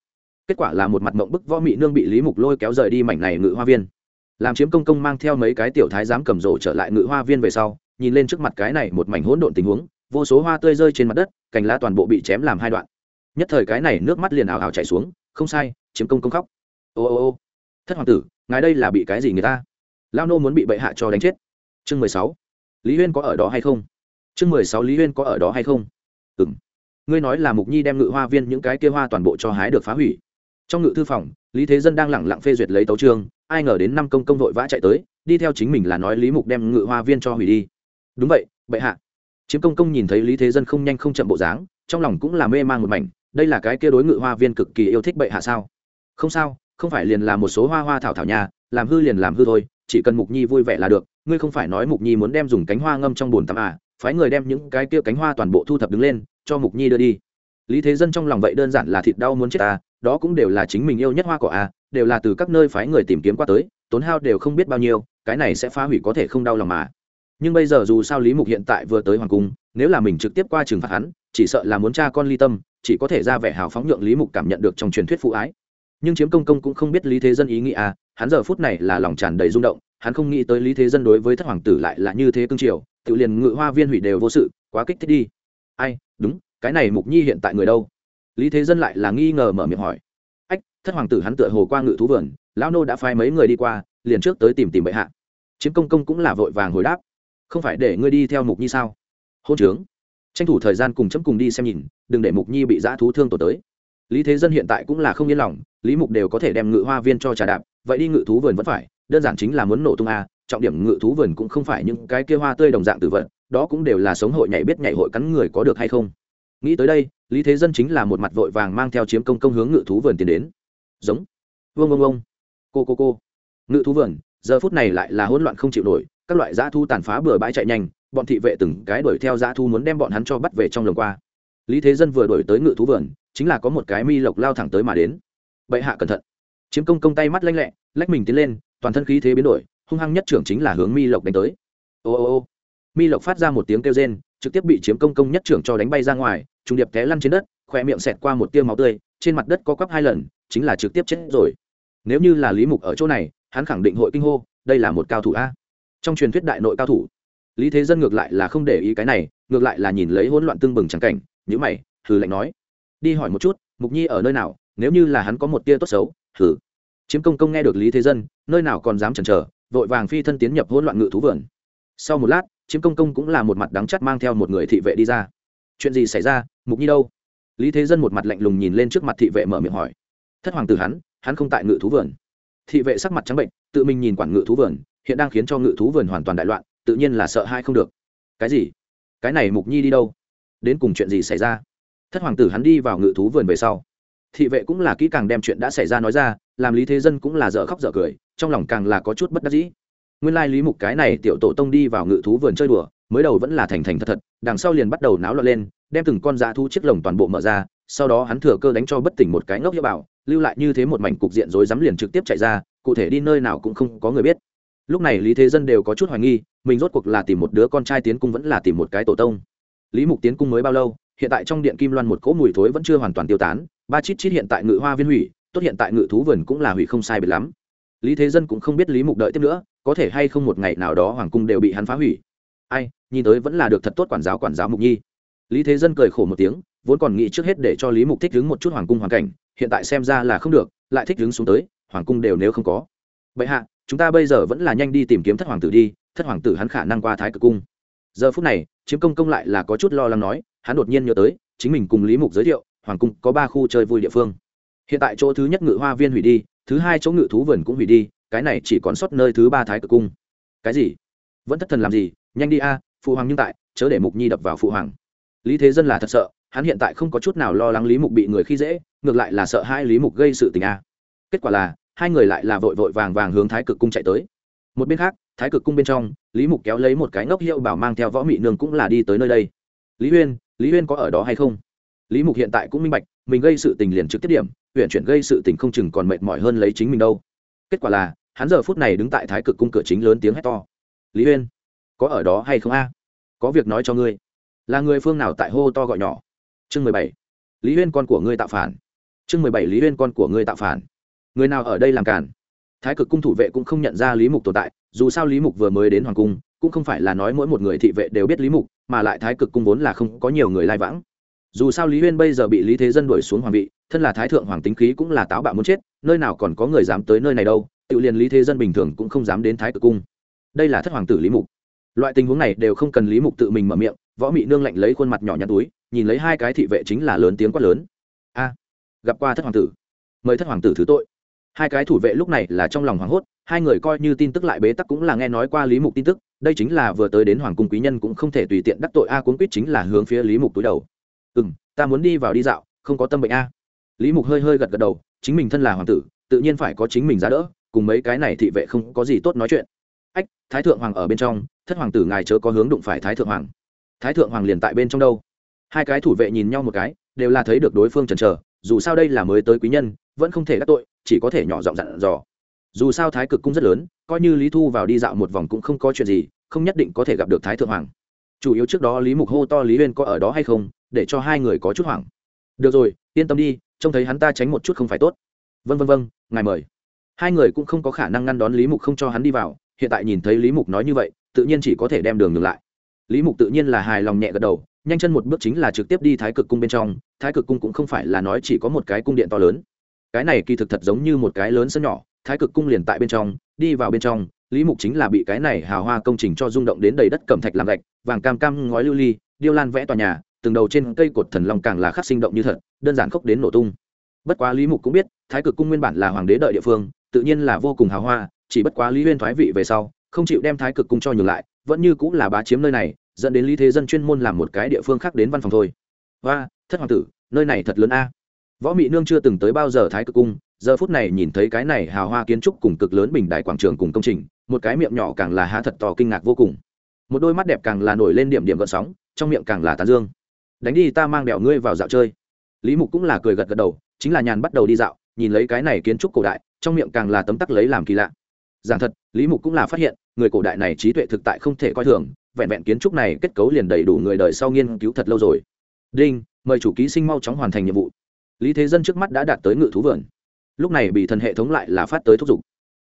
[SPEAKER 1] Kết quả là một mặt mộng bức võ mị nương bị lý mục lôi kéo rời đi mảnh này ngự hoa viên. Làm chiếm công công mang theo mấy cái tiểu thái giám cầm rổ trở lại ngự hoa viên về sau, nhìn lên trước mặt cái này một mảnh hỗn độn tình huống vô số hoa tươi rơi trên mặt đất, cành lá toàn bộ bị chém làm hai đoạn. Nhất thời cái này nước mắt liền ảo ảo chảy xuống, không sai, chiếm công công khóc. Ô ô ô, thất hoàng tử, ngài đây là bị cái gì người ta? Lao nô muốn bị bệ hạ cho đánh chết. Chương mười sáu, lý huyên có ở đó hay không? Chương mười sáu, lý huyên có ở đó hay không? Ừ m ngươi nói là mục nhi đem ngự hoa viên những cái kia hoa toàn bộ cho hái được phá hủy. Trong ngự thư phòng, lý thế dân đang lẳng lặng phê duyệt lấy tấu trương ai ngờ đến năm công công vội vã chạy tới, đi theo chính mình là nói lý mục đem ngự hoa viên cho hủy đi. Đúng vậy, bệ hạ chiếm công công nhìn thấy lý thế dân không nhanh không chậm bộ dáng, trong lòng cũng là mê man một mảnh, đây là cái kia đối ngự hoa viên cực kỳ yêu thích bệ hạ sao? Không sao, không phải liền là một số hoa hoa thảo thảo nhà, làm hư liền làm hư thôi, chỉ cần mục nhi vui vẻ là được, ngươi không phải nói mục nhi muốn đem dùng cánh hoa ngâm trong bồn tắm à phái người đem những cái kia cánh hoa toàn bộ thu thập đứng lên, cho mục nhi đưa đi. Lý thế dân trong lòng vậy đơn giản là thịt đau muốn chết à đó cũng đều là chính mình yêu nhất hoa cỏ à đều là từ các nơi phái người tìm kiếm qua tới, tốn hao đều không biết bao nhiêu, cái này sẽ phá hủy có thể không đau lòng mà nhưng bây giờ dù sao lý mục hiện tại vừa tới hoàng cung, nếu là mình trực tiếp qua trừng phạt hắn, chỉ sợ là muốn cha con ly tâm, chỉ có thể ra vẻ hào phóng nhượng lý mục cảm nhận được trong truyền thuyết phụ ái. Nhưng chiếm công công cũng không biết lý thế dân ý nghĩ à hắn giờ phút này là lòng tràn đầy rung động, hắn không nghĩ tới lý thế dân đối với thất hoàng tử lại là như thế cương triều, tự liền ngự hoa viên hủy đều vô sự, quá kích thích đi. Ai, đúng, cái này mục nhi hiện tại người đâu? Lý thế dân lại là nghi ngờ mở miệng hỏi. Ách, thất hoàng tử hắn tựa hồ qua ngự thú vườn, lão nô đã phái mấy người đi qua, liền trước tới tìm tìm bệ hạ. Chiếm công công cũng là vội vàng hồi đáp không phải để ngươi đi theo mục nhi sao? Hôn trướng. Tranh thủ thời gian cùng chấm cùng đi xem nhìn, đừng để mục nhi bị dã thú thương tổ tới. Lý thế dân hiện tại cũng là không yên lòng, lý mục đều có thể đem ngự hoa viên cho trà đạp, vậy đi ngự thú vườn vẫn phải, đơn giản chính là muốn nổ tung a, trọng điểm ngự thú vườn cũng không phải những cái kia hoa tươi đồng dạng tự vận đó cũng đều là sống hội nhảy biết nhảy hội cắn người có được hay không. Nghĩ tới đây, lý thế dân chính là một mặt vội vàng mang theo chiếm công công hướng ngự thú vườn tiến đến. Giống. Vương ông ông cô cô cô. Ngự thú vườn giờ phút này lại là hỗn loạn không chịu nổi, các loại dã thu tàn phá bừa bãi chạy nhanh, bọn thị vệ từng cái đuổi theo dã thu muốn đem bọn hắn cho bắt về trong lồng qua. Lý thế dân vừa đuổi tới ngự thú vườn, chính là có một cái mi lộc lao thẳng tới mà đến. Bệ hạ cẩn thận. Chiếm công công tay mắt lanh lẹ, lách mình tiến lên, toàn thân khí thế biến đổi, hung hăng nhất trưởng chính là hướng mi lộc đánh tới. Ô ô ô. Mi lộc phát ra một tiếng kêu rên, trực tiếp bị chiếm công công nhất trưởng cho đánh bay ra ngoài, trùng điệp té lăn trên đất khoe miệng xẹt qua một tiêu máu tươi, trên mặt đất có quắp hai lần, chính là trực tiếp chết rồi. Nếu như là lý mục ở chỗ này hắn khẳng định hội kinh hô, đây là một cao thủ a. Trong truyền thuyết đại nội cao thủ, lý thế dân ngược lại là không để ý cái này, ngược lại là nhìn lấy hỗn loạn tương bừng trắng cảnh nhữ mày, hừ lạnh nói. Đi hỏi một chút, mục nhi ở nơi nào, nếu như là hắn có một tia tốt xấu, hừ. Chiếm công công nghe được lý thế dân, nơi nào còn dám chần chờ, vội vàng phi thân tiến nhập hỗn loạn ngự thú vườn. Sau một lát, chiếm công công cũng là một mặt đắng chắt mang theo một người thị vệ đi ra. Chuyện gì xảy ra, mục nhi đâu? Lý thế dân một mặt lạnh lùng nhìn lên trước mặt thị vệ mở miệng hỏi. Thất hoàng tử hắn hắn không tại ngự thú vườn thị vệ sắc mặt trắng bệnh, tự mình nhìn quản ngự thú vườn, hiện đang khiến cho ngự thú vườn hoàn toàn đại loạn, tự nhiên là sợ hai không được. Cái gì? Cái này mục nhi đi đâu? Đến cùng chuyện gì xảy ra? Thất hoàng tử hắn đi vào ngự thú vườn về sau. Thị vệ cũng là kỹ càng đem chuyện đã xảy ra nói ra, làm lý thế dân cũng là dở khóc dở cười, trong lòng càng là có chút bất đắc dĩ. Nguyên lai lý mục cái này tiểu tổ tông đi vào ngự thú vườn chơi đùa, mới đầu vẫn là thành thành thật thật, đằng sau liền bắt đầu náo loạn lên, đem từng con dã thu chiếc lồng toàn bộ mở ra, sau đó hắn thừa cơ đánh cho bất tỉnh một cái ngốc hiệu bảo lưu lại như thế một mảnh cục diện rối rắm liền trực tiếp chạy ra, cụ thể đi nơi nào cũng không có người biết. Lúc này lý thế dân đều có chút hoài nghi, mình rốt cuộc là tìm một đứa con trai tiến cung vẫn là tìm một cái tổ tông. Lý mục tiến cung mới bao lâu, hiện tại trong điện kim loan một cỗ mùi thối vẫn chưa hoàn toàn tiêu tán, ba chít chít hiện tại ngự hoa viên hủy, tốt hiện tại ngự thú vườn cũng là hủy không sai biệt lắm. Lý thế dân cũng không biết lý mục đợi tiếp nữa, có thể hay không một ngày nào đó hoàng cung đều bị hắn phá hủy. Ai, nhìn tới vẫn là được thật tốt quản giáo quản giáo mục nhi lý thế dân cười khổ một tiếng, vốn còn nghĩ trước hết để cho lý mục thích đứng một chút hoàng cung hoàn cảnh, hiện tại xem ra là không được, lại thích đứng xuống tới, hoàng cung đều nếu không có. Vậy hạ, chúng ta bây giờ vẫn là nhanh đi tìm kiếm thất hoàng tử đi, thất hoàng tử hắn khả năng qua thái cực cung. Giờ phút này, chiếm công công lại là có chút lo lắng nói, hắn đột nhiên nhớ tới, chính mình cùng lý mục giới thiệu, hoàng cung có ba khu chơi vui địa phương. Hiện tại chỗ thứ nhất ngự hoa viên hủy đi, thứ hai chỗ ngự thú vườn cũng hủy đi, cái này chỉ còn sót nơi thứ ba thái cực cung. Cái gì? Vẫn thất thần làm gì? Nhanh đi a, phụ hoàng nhưng tại, chớ để mục nhi đập vào phụ hoàng lý thế dân là thật sợ, hắn hiện tại không có chút nào lo lắng lý mục bị người khi dễ, ngược lại là sợ hai lý mục gây sự tình a. Kết quả là, hai người lại là vội vội vàng vàng hướng thái cực cung chạy tới. Một bên khác, thái cực cung bên trong, lý mục kéo lấy một cái ngốc hiệu bảo mang theo võ mị nương cũng là đi tới nơi đây. Lý huyên lý huyên có ở đó hay không? Lý mục hiện tại cũng minh bạch, mình gây sự tình liền trực tiếp điểm huyện chuyển gây sự tình không chừng còn mệt mỏi hơn lấy chính mình đâu. Kết quả là, hắn giờ phút này đứng tại thái cực cung cửa chính lớn tiếng hét to. Lý huyên, có ở đó hay không a? Có việc nói cho ngươi là người phương nào tại hô to gọi nhỏ? Chương mười bảy. Lý huyên con của ngươi tạo phản. Chương mười bảy, lý huyên con của ngươi tạo phản. Người nào ở đây làm cản thái cực cung thủ vệ cũng không nhận ra lý mục tồn tại, dù sao lý mục vừa mới đến hoàng cung, cũng không phải là nói mỗi một người thị vệ đều biết lý mục, mà lại thái cực cung vốn là không có nhiều người lai vãng. Dù sao lý huyên bây giờ bị lý thế dân đuổi xuống hoàng vị, thân là thái thượng hoàng tính khí cũng là táo bạo muốn chết, nơi nào còn có người dám tới nơi này đâu, tự liền lý thế dân bình thường cũng không dám đến thái cực cung. Đây là thất hoàng tử lý mục. Loại tình huống này đều không cần lý mục tự mình mở miệng võ mị nương lạnh lấy khuôn mặt nhỏ nhắn túi, nhìn lấy hai cái thị vệ chính là lớn tiếng quát lớn. A, gặp qua thất hoàng tử. Mời thất hoàng tử thứ tội. Hai cái thủ vệ lúc này là trong lòng hoảng hốt, hai người coi như tin tức lại bế tắc cũng là nghe nói qua lý mục tin tức, đây chính là vừa tới đến hoàng cung quý nhân cũng không thể tùy tiện đắc tội a cuốn quýt chính là hướng phía lý mục túi đầu. Ừ m ta muốn đi vào đi dạo, không có tâm bệnh a. Lý mục hơi hơi gật gật đầu, chính mình thân là hoàng tử, tự nhiên phải có chính mình giá đỡ, cùng mấy cái này thị vệ không có gì tốt nói chuyện. Ách, thái thượng hoàng ở bên trong, thất hoàng tử ngài chớ có hướng đụng phải thái thượng hoàng thái thượng hoàng liền tại bên trong đâu. Hai cái thủ vệ nhìn nhau một cái, đều là thấy được đối phương chần chờ, dù sao đây là mới tới quý nhân, vẫn không thể đắc tội, chỉ có thể nhỏ giọng dặn dò. Dù sao thái cực cung rất lớn, coi như lý thu vào đi dạo một vòng cũng không có chuyện gì, không nhất định có thể gặp được thái thượng hoàng. Chủ yếu trước đó lý mục hô to lý huyên có ở đó hay không, để cho hai người có chút hoảng. Được rồi, yên tâm đi, trông thấy hắn ta tránh một chút không phải tốt. Vân vân vân ngài mời. Hai người cũng không có khả năng ngăn đón lý mục không cho hắn đi vào, hiện tại nhìn thấy lý mục nói như vậy, tự nhiên chỉ có thể đem đường ngược lại lý mục tự nhiên là hài lòng nhẹ gật đầu, nhanh chân một bước chính là trực tiếp đi thái cực cung bên trong, thái cực cung cũng không phải là nói chỉ có một cái cung điện to lớn. Cái này kỳ thực thật giống như một cái lớn sân nhỏ, thái cực cung liền tại bên trong, đi vào bên trong, lý mục chính là bị cái này hào hoa công trình cho rung động đến đầy đất cẩm thạch làm gạch, vàng cam cam ngói lưu ly, điêu lan vẽ tòa nhà, từng đầu trên cây cột thần long càng là khắc sinh động như thật, đơn giản khốc đến nổ tung. Bất quá lý mục cũng biết, thái cực cung nguyên bản là hoàng đế đợi địa phương, tự nhiên là vô cùng hào hoa, chỉ bất quá lý huyên thoái vị về sau, không chịu đem thái cực cung cho nhường lại vẫn như cũng là bá chiếm nơi này, dẫn đến lý thế dân chuyên môn làm một cái địa phương khác đến văn phòng thôi. Và thất hoàng tử, nơi này thật lớn a. Võ mị nương chưa từng tới bao giờ thái cực cung, giờ phút này nhìn thấy cái này hào hoa kiến trúc cùng cực lớn bình đại quảng trường cùng công trình, một cái miệng nhỏ càng là há thật to kinh ngạc vô cùng. Một đôi mắt đẹp càng là nổi lên điểm điểm gợn sóng, trong miệng càng là tán dương. Đánh đi, ta mang đèo ngươi vào dạo chơi. Lý mục cũng là cười gật gật đầu, chính là nhàn bắt đầu đi dạo, nhìn lấy cái này kiến trúc cổ đại, trong miệng càng là tấm tắc lấy làm kỳ lạ giảng thật, lý mục cũng là phát hiện, người cổ đại này trí tuệ thực tại không thể coi thường, vẹn vẹn kiến trúc này kết cấu liền đầy đủ người đời sau nghiên cứu thật lâu rồi. Đinh, mời chủ ký sinh mau chóng hoàn thành nhiệm vụ. Lý thế dân trước mắt đã đạt tới ngự thú vườn. Lúc này bị thần hệ thống lại là phát tới thúc giục.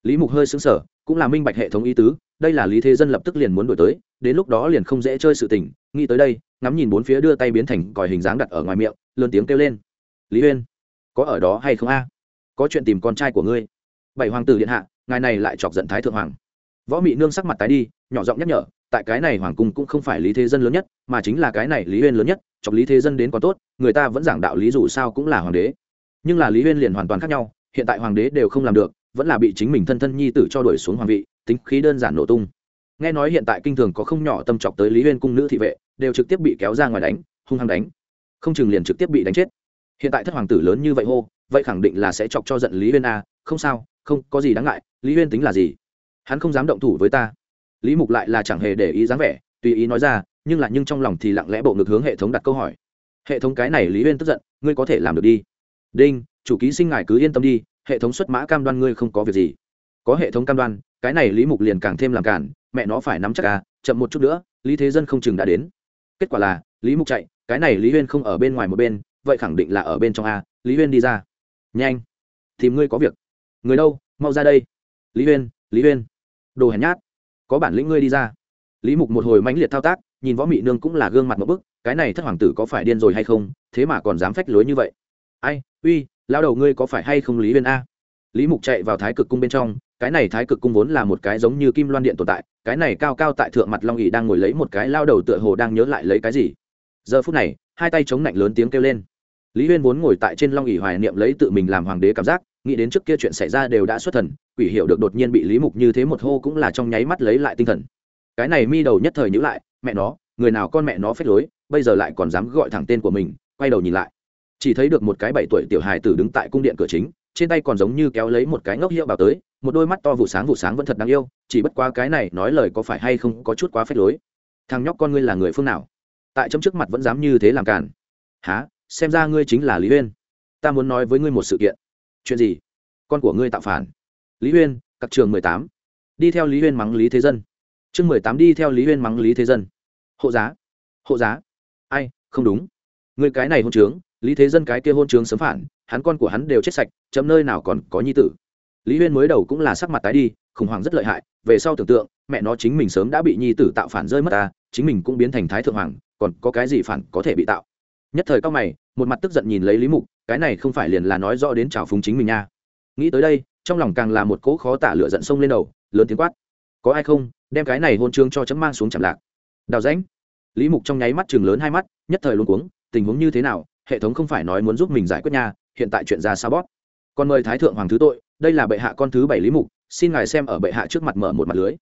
[SPEAKER 1] Lý mục hơi xứng sở cũng là minh bạch hệ thống ý tứ, đây là lý thế dân lập tức liền muốn đổi tới, đến lúc đó liền không dễ chơi sự tình, nghĩ tới đây, ngắm nhìn bốn phía đưa tay biến thành còi hình dáng đặt ở ngoài miệng, lớn tiếng kêu lên. Lý uyên, có ở đó hay không a? Có chuyện tìm con trai của ngươi. Bảy hoàng tử điện hạ ngài này lại chọc giận thái thượng hoàng. Võ mị nương sắc mặt tái đi, nhỏ giọng nhắc nhở, tại cái này hoàng cung cũng không phải lý thế dân lớn nhất, mà chính là cái này lý uyên lớn nhất, chọc lý thế dân đến còn tốt, người ta vẫn giảng đạo lý dù sao cũng là hoàng đế. Nhưng là lý uyên liền hoàn toàn khác nhau, hiện tại hoàng đế đều không làm được, vẫn là bị chính mình thân thân nhi tử cho đuổi xuống hoàng vị, tính khí đơn giản nổ tung. Nghe nói hiện tại kinh thường có không nhỏ tâm chọc tới lý uyên cung nữ thị vệ, đều trực tiếp bị kéo ra ngoài đánh, hung hăng đánh. Không chừng liền trực tiếp bị đánh chết. Hiện tại thất hoàng tử lớn như vậy hô, vậy khẳng định là sẽ chọc cho giận lý uyên a, không sao không có gì đáng ngại, lý uyên tính là gì? Hắn không dám động thủ với ta. Lý mục lại là chẳng hề để ý dáng vẻ, tùy ý nói ra, nhưng là nhưng trong lòng thì lặng lẽ bộ ngực hướng hệ thống đặt câu hỏi. Hệ thống cái này lý uyên tức giận, ngươi có thể làm được đi. Đinh, chủ ký sinh ngài cứ yên tâm đi, hệ thống xuất mã cam đoan ngươi không có việc gì. Có hệ thống cam đoan, cái này lý mục liền càng thêm làm cản, mẹ nó phải nắm chắc à chậm một chút nữa, lý thế dân không chừng đã đến. Kết quả là, lý mục chạy, cái này lý huyên không ở bên ngoài một bên, vậy khẳng định là ở bên trong a, lý huyên đi ra. Nhanh, tìm ngươi có việc người đâu? Mau ra đây. Lý huyên lý huyên. Đồ hèn nhát. Có bản lĩnh ngươi đi ra. Lý mục một hồi mãnh liệt thao tác, nhìn võ mị nương cũng là gương mặt một bức, cái này thất hoàng tử có phải điên rồi hay không, thế mà còn dám phách lối như vậy. Ai, uy, lao đầu ngươi có phải hay không lý huyên a? Lý mục chạy vào thái cực cung bên trong, cái này thái cực cung vốn là một cái giống như kim loan điện tồn tại, cái này cao cao tại thượng mặt long ỉ đang ngồi lấy một cái lao đầu tựa hồ đang nhớ lại lấy cái gì. Giờ phút này, hai tay chống lạnh lớn tiếng kêu lên. Lý huyên vốn ngồi tại trên long ỉ hoài niệm lấy tự mình làm hoàng đế cảm giác nghĩ đến trước kia chuyện xảy ra đều đã xuất thần, quỷ hiệu được đột nhiên bị lý mục như thế một hô cũng là trong nháy mắt lấy lại tinh thần. Cái này mi đầu nhất thời nhữ lại, mẹ nó, người nào con mẹ nó phép lối, bây giờ lại còn dám gọi thẳng tên của mình, quay đầu nhìn lại. Chỉ thấy được một cái bảy tuổi tiểu hài tử đứng tại cung điện cửa chính, trên tay còn giống như kéo lấy một cái ngốc hiệu bảo tới, một đôi mắt to vụ sáng vụ sáng vẫn thật đáng yêu, chỉ bất quá cái này nói lời có phải hay không có chút quá phép lối. Thằng nhóc con ngươi là người phương nào? Tại chấm trước mặt vẫn dám như thế làm cản há xem ra ngươi chính là lý huyên ta muốn nói với ngươi một sự kiện chuyện gì? Con của ngươi tạo phản. Lý huyên các trường mười tám. Đi theo lý huyên mắng lý thế dân. Chương mười tám đi theo lý huyên mắng lý thế dân. Hộ giá. Hộ giá. Ai, không đúng. Người cái này hôn trướng, lý thế dân cái kia hôn trướng sớm phản, hắn con của hắn đều chết sạch, chấm nơi nào còn có nhi tử. Lý huyên mới đầu cũng là sắc mặt tái đi, khủng hoảng rất lợi hại, về sau tưởng tượng, mẹ nó chính mình sớm đã bị nhi tử tạo phản rơi mất ta, chính mình cũng biến thành thái thượng hoàng, còn có cái gì phản có thể bị tạo? Nhất thời cao mày, một mặt tức giận nhìn lấy lý mục cái này không phải liền là nói rõ đến trào phúng chính mình nha. Nghĩ tới đây, trong lòng càng là một cỗ khó tả lửa giận sông lên đầu, lớn tiếng quát. Có ai không, đem cái này hôn trương cho chấm mang xuống chạm lạc. Đào ránh lý mục trong nháy mắt chừng lớn hai mắt, nhất thời luôn cuống, tình huống như thế nào, hệ thống không phải nói muốn giúp mình giải quyết nha, hiện tại chuyện ra sao bót còn mời thái thượng hoàng thứ tội, đây là bệ hạ con thứ bảy lý mục, xin ngài xem ở bệ hạ trước mặt mở một mặt lưới.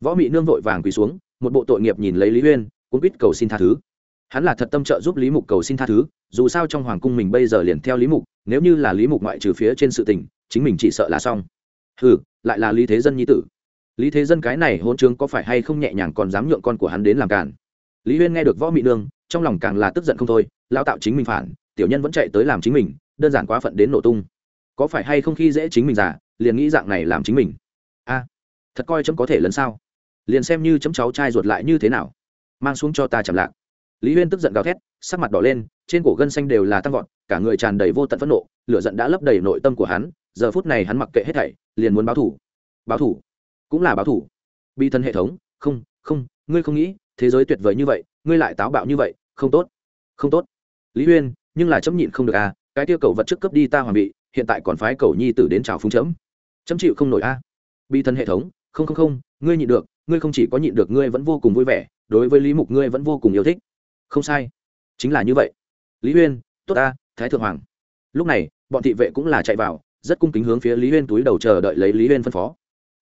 [SPEAKER 1] Võ mị nương vội vàng quỳ xuống, một bộ tội nghiệp nhìn lấy lý huyên cũng biết cầu xin tha thứ hắn là thật tâm trợ giúp lý mục cầu xin tha thứ, dù sao trong hoàng cung mình bây giờ liền theo lý mục, nếu như là lý mục ngoại trừ phía trên sự tình, chính mình chỉ sợ là xong. Hừ, lại là lý thế dân nhi tử. Lý thế dân cái này hôn chứng có phải hay không nhẹ nhàng còn dám nhượng con của hắn đến làm cản lý huyên nghe được võ mị nương, trong lòng càng là tức giận không thôi lao tạo chính mình phản, tiểu nhân vẫn chạy tới làm chính mình, đơn giản quá phận đến nổ tung. Có phải hay không khi dễ chính mình giả liền nghĩ dạng này làm chính mình? A, thật coi chấm có thể lần sao? Liền xem như chấm cháu trai ruột lại như thế nào? Mang xuống cho ta chậm lạc lý huyên tức giận gào thét, sắc mặt đỏ lên, trên cổ gân xanh đều là tăng vọt, cả người tràn đầy vô tận phẫn nộ, lửa giận đã lấp đầy nội tâm của hắn, giờ phút này hắn mặc kệ hết thảy, liền muốn báo thủ. Báo thủ? Cũng là báo thủ. Bi thân hệ thống, không không, ngươi không nghĩ, thế giới tuyệt vời như vậy, ngươi lại táo bạo như vậy, không tốt. Không tốt. Lý huyên, nhưng là chấm nhịn không được à cái tiêu cầu vật trước cấp đi ta hoàng bị hiện tại còn phái cầu nhi tử đến chào phúng chấm. Chấm chịu không nổi a à. bi thân hệ thống, không không không, ngươi nhịn được, ngươi không chỉ có nhịn được, ngươi vẫn vô cùng vui vẻ, đối với lý mục ngươi vẫn vô cùng yêu thích không sai. Chính là như vậy. Lý huyên, tốt ta, thái thượng hoàng. Lúc này, bọn thị vệ cũng là chạy vào, rất cung kính hướng phía lý huyên túi đầu chờ đợi lấy lý huyên phân phó.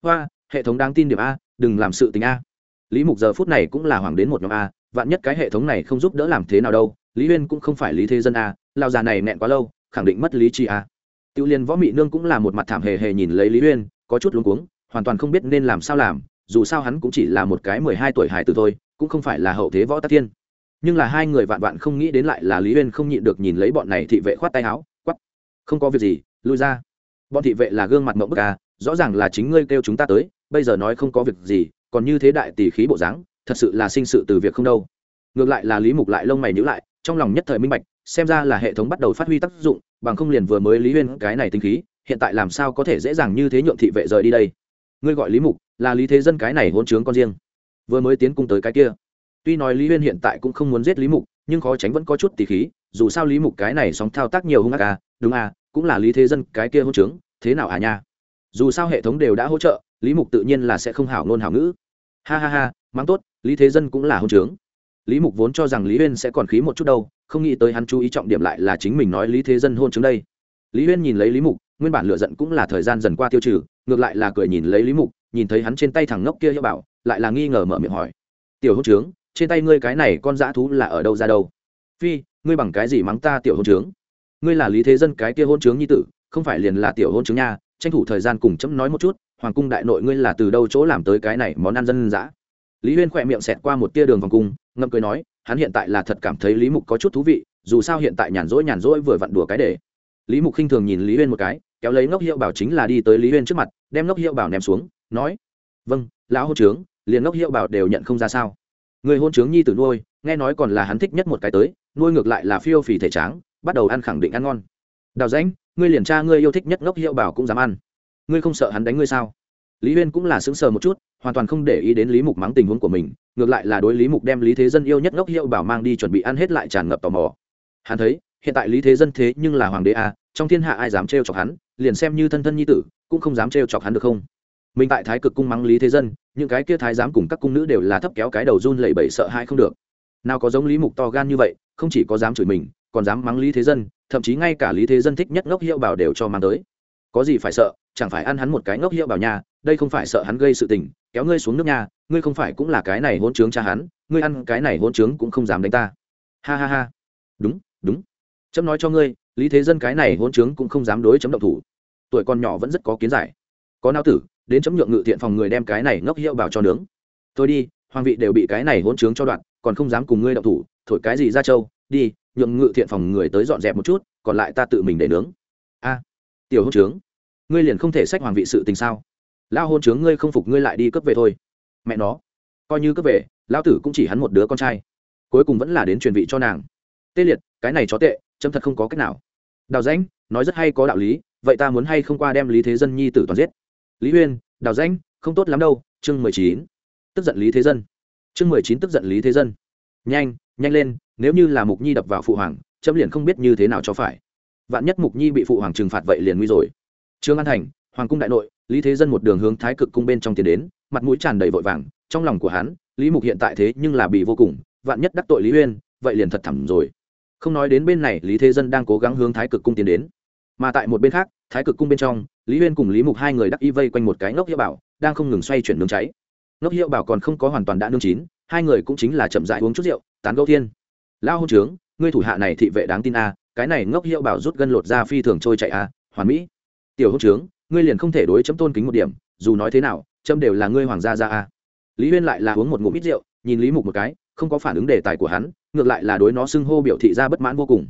[SPEAKER 1] Hoa, hệ thống đáng tin điểm a, đừng làm sự tình a. Lý mục giờ phút này cũng là hoàng đến một nhóm a, vạn nhất cái hệ thống này không giúp đỡ làm thế nào đâu, lý huyên cũng không phải lý thế dân a lao già này nẹn quá lâu, khẳng định mất lý trí a. Tiêu liên võ mị nương cũng là một mặt thảm hề hề nhìn lấy lý huyên, có chút luống cuống, hoàn toàn không biết nên làm sao làm, dù sao hắn cũng chỉ là một cái mười hai tuổi hải tử thôi, cũng không phải là hậu thế võ tắc thiên nhưng là hai người vạn vạn không nghĩ đến lại là lý Uyên không nhịn được nhìn lấy bọn này thị vệ khoát tay áo quắp không có việc gì, lui ra. Bọn thị vệ là gương mặt mộng bức à rõ ràng là chính ngươi kêu chúng ta tới, bây giờ nói không có việc gì, còn như thế đại tỷ khí bộ dáng, thật sự là sinh sự từ việc không đâu. Ngược lại là lý mục lại lông mày nhữ lại, trong lòng nhất thời minh bạch, xem ra là hệ thống bắt đầu phát huy tác dụng, bằng không liền vừa mới lý huyên cái này tinh khí, hiện tại làm sao có thể dễ dàng như thế nhượng thị vệ rời đi đây. Ngươi gọi lý mục, là lý thế dân cái này hôn trướng con riêng. Vừa mới tiến cung tới cái kia tuy nói lý huyên hiện tại cũng không muốn giết lý mục, nhưng khó tránh vẫn có chút tỉ khí, dù sao lý mục cái này sóng thao tác nhiều hung ác à đúng à cũng là lý thế dân cái kia hôn trướng, thế nào à nha? Dù sao hệ thống đều đã hỗ trợ, lý mục tự nhiên là sẽ không hảo ngôn hảo ngữ. Ha ha ha, mắng tốt, lý thế dân cũng là hôn trướng. Lý mục vốn cho rằng lý huyên sẽ còn khí một chút đâu, không nghĩ tới hắn chú ý trọng điểm lại là chính mình nói lý thế dân hôn trướng đây. Lý huyên nhìn lấy lý mục, nguyên bản lựa giận cũng là thời gian dần qua tiêu trừ, ngược lại là cười nhìn lấy lý mục, nhìn thấy hắn trên tay thằng ngốc kia hiệu bảo, lại là nghi ngờ mở miệng hỏi. Tiểu hôn trướng trên tay ngươi cái này con dã thú là ở đâu ra đâu? Phi, ngươi bằng cái gì mắng ta tiểu hôn trướng? Ngươi là lý thế dân cái kia hôn trướng nhi tử, không phải liền là tiểu hôn trướng nha. Tranh thủ thời gian cùng chấm nói một chút, hoàng cung đại nội ngươi là từ đâu chỗ làm tới cái này món ăn dân dã? Lý huyên khỏe miệng xẹt qua một tia đường vòng cung, ngậm cười nói, hắn hiện tại là thật cảm thấy lý mục có chút thú vị, dù sao hiện tại nhàn rỗi nhàn rỗi vừa vặn đùa cái để. Lý mục khinh thường nhìn lý huyên một cái, kéo lấy ngốc hiệu bảo chính là đi tới lý huyên trước mặt, đem ngốc hiệu bảo ném xuống, nói vâng lão hôn trướng, liền ngốc hiệu bảo đều nhận không ra sao? Người hôn trướng nhi tử nuôi, nghe nói còn là hắn thích nhất một cái tới, nuôi ngược lại là phiêu phì thể tráng, bắt đầu ăn khẳng định ăn ngon. Đào danh ngươi liền cha ngươi yêu thích nhất ngốc hiệu bảo cũng dám ăn. Ngươi không sợ hắn đánh ngươi sao? Lý huyên cũng là sững sờ một chút, hoàn toàn không để ý đến lý mục mắng tình huống của mình, ngược lại là đối lý mục đem lý thế dân yêu nhất ngốc hiệu bảo mang đi chuẩn bị ăn hết lại tràn ngập tò mò. Hắn thấy, hiện tại lý thế dân thế nhưng là hoàng đế a, trong thiên hạ ai dám trêu chọc hắn, liền xem như thân thân nhi tử, cũng không dám trêu chọc hắn được không? Mình tại thái cực cung mắng lý thế dân những cái kia thái giám cùng các cung nữ đều là thấp kéo cái đầu run lẩy bẩy sợ hãi không được. Nào có giống lý mục to gan như vậy, không chỉ có dám chửi mình, còn dám mắng lý thế dân, thậm chí ngay cả lý thế dân thích nhất ngốc hiệu bảo đều cho mang tới. Có gì phải sợ, chẳng phải ăn hắn một cái ngốc hiệu bảo nha, đây không phải sợ hắn gây sự tình, kéo ngươi xuống nước nha, ngươi không phải cũng là cái này hôn trướng cha hắn, ngươi ăn cái này hôn trướng cũng không dám đánh ta. Ha ha ha. Đúng đúng. Chấm nói cho ngươi, lý thế dân cái này hôn trướng cũng không dám đối chấm động thủ. Tuổi còn nhỏ vẫn rất có kiến giải. Có nao tử đến chấm nhượng ngự thiện phòng người đem cái này ngốc hiệu bảo cho nướng. Tôi đi, hoàng vị đều bị cái này hôn trướng cho đoạn, còn không dám cùng ngươi động thủ, thổi cái gì ra châu, đi, nhượng ngự thiện phòng người tới dọn dẹp một chút, còn lại ta tự mình để nướng. A, tiểu hôn trướng, ngươi liền không thể sách hoàng vị sự tình sao? Lao hôn trướng ngươi không phục ngươi lại đi cướp về thôi. Mẹ nó, coi như cướp về lao tử cũng chỉ hắn một đứa con trai. Cuối cùng vẫn là đến truyền vị cho nàng. Tê liệt, cái này chó tệ, chấm thật không có cách nào. Đào danh nói rất hay có đạo lý, vậy ta muốn hay không qua đem lý thế dân nhi tử toàn giết? Lý huyên, đào danh không tốt lắm đâu, chương mười chín. Tức giận lý thế dân. Chương mười chín tức giận lý thế dân. Nhanh nhanh lên, nếu như là mục nhi đập vào phụ hoàng chấm liền không biết như thế nào cho phải. Vạn nhất mục nhi bị phụ hoàng trừng phạt vậy liền nguy rồi. Trương an thành, hoàng cung đại nội, lý thế dân một đường hướng thái cực cung bên trong tiến đến, mặt mũi tràn đầy vội vàng, trong lòng của hắn, lý mục hiện tại thế nhưng là bị vô cùng, vạn nhất đắc tội lý uyên vậy liền thật thẳm rồi. Không nói đến bên này lý thế dân đang cố gắng hướng thái cực cung tiến đến, mà tại một bên khác thái cực cung bên trong, lý uyên cùng lý mục hai người đắc y vây quanh một cái ngốc hiệu bảo, đang không ngừng xoay chuyển nướng cháy. Ngốc hiệu bảo còn không có hoàn toàn đã nương chín, hai người cũng chính là chậm dại uống chút rượu, tán gâu thiên. Lao hôn trướng, ngươi thủ hạ này thị vệ đáng tin a, cái này ngốc hiệu bảo rút gân lột ra phi thường trôi chạy a, hoàn mỹ. Tiểu hôn trướng, ngươi liền không thể đối chấm tôn kính một điểm, dù nói thế nào, chấm đều là ngươi hoàng gia gia a. Lý huyên lại là uống một ngụm ít rượu, nhìn lý mục một cái, không có phản ứng đề tài của hắn, ngược lại là đối nó xưng hô biểu thị ra bất mãn vô cùng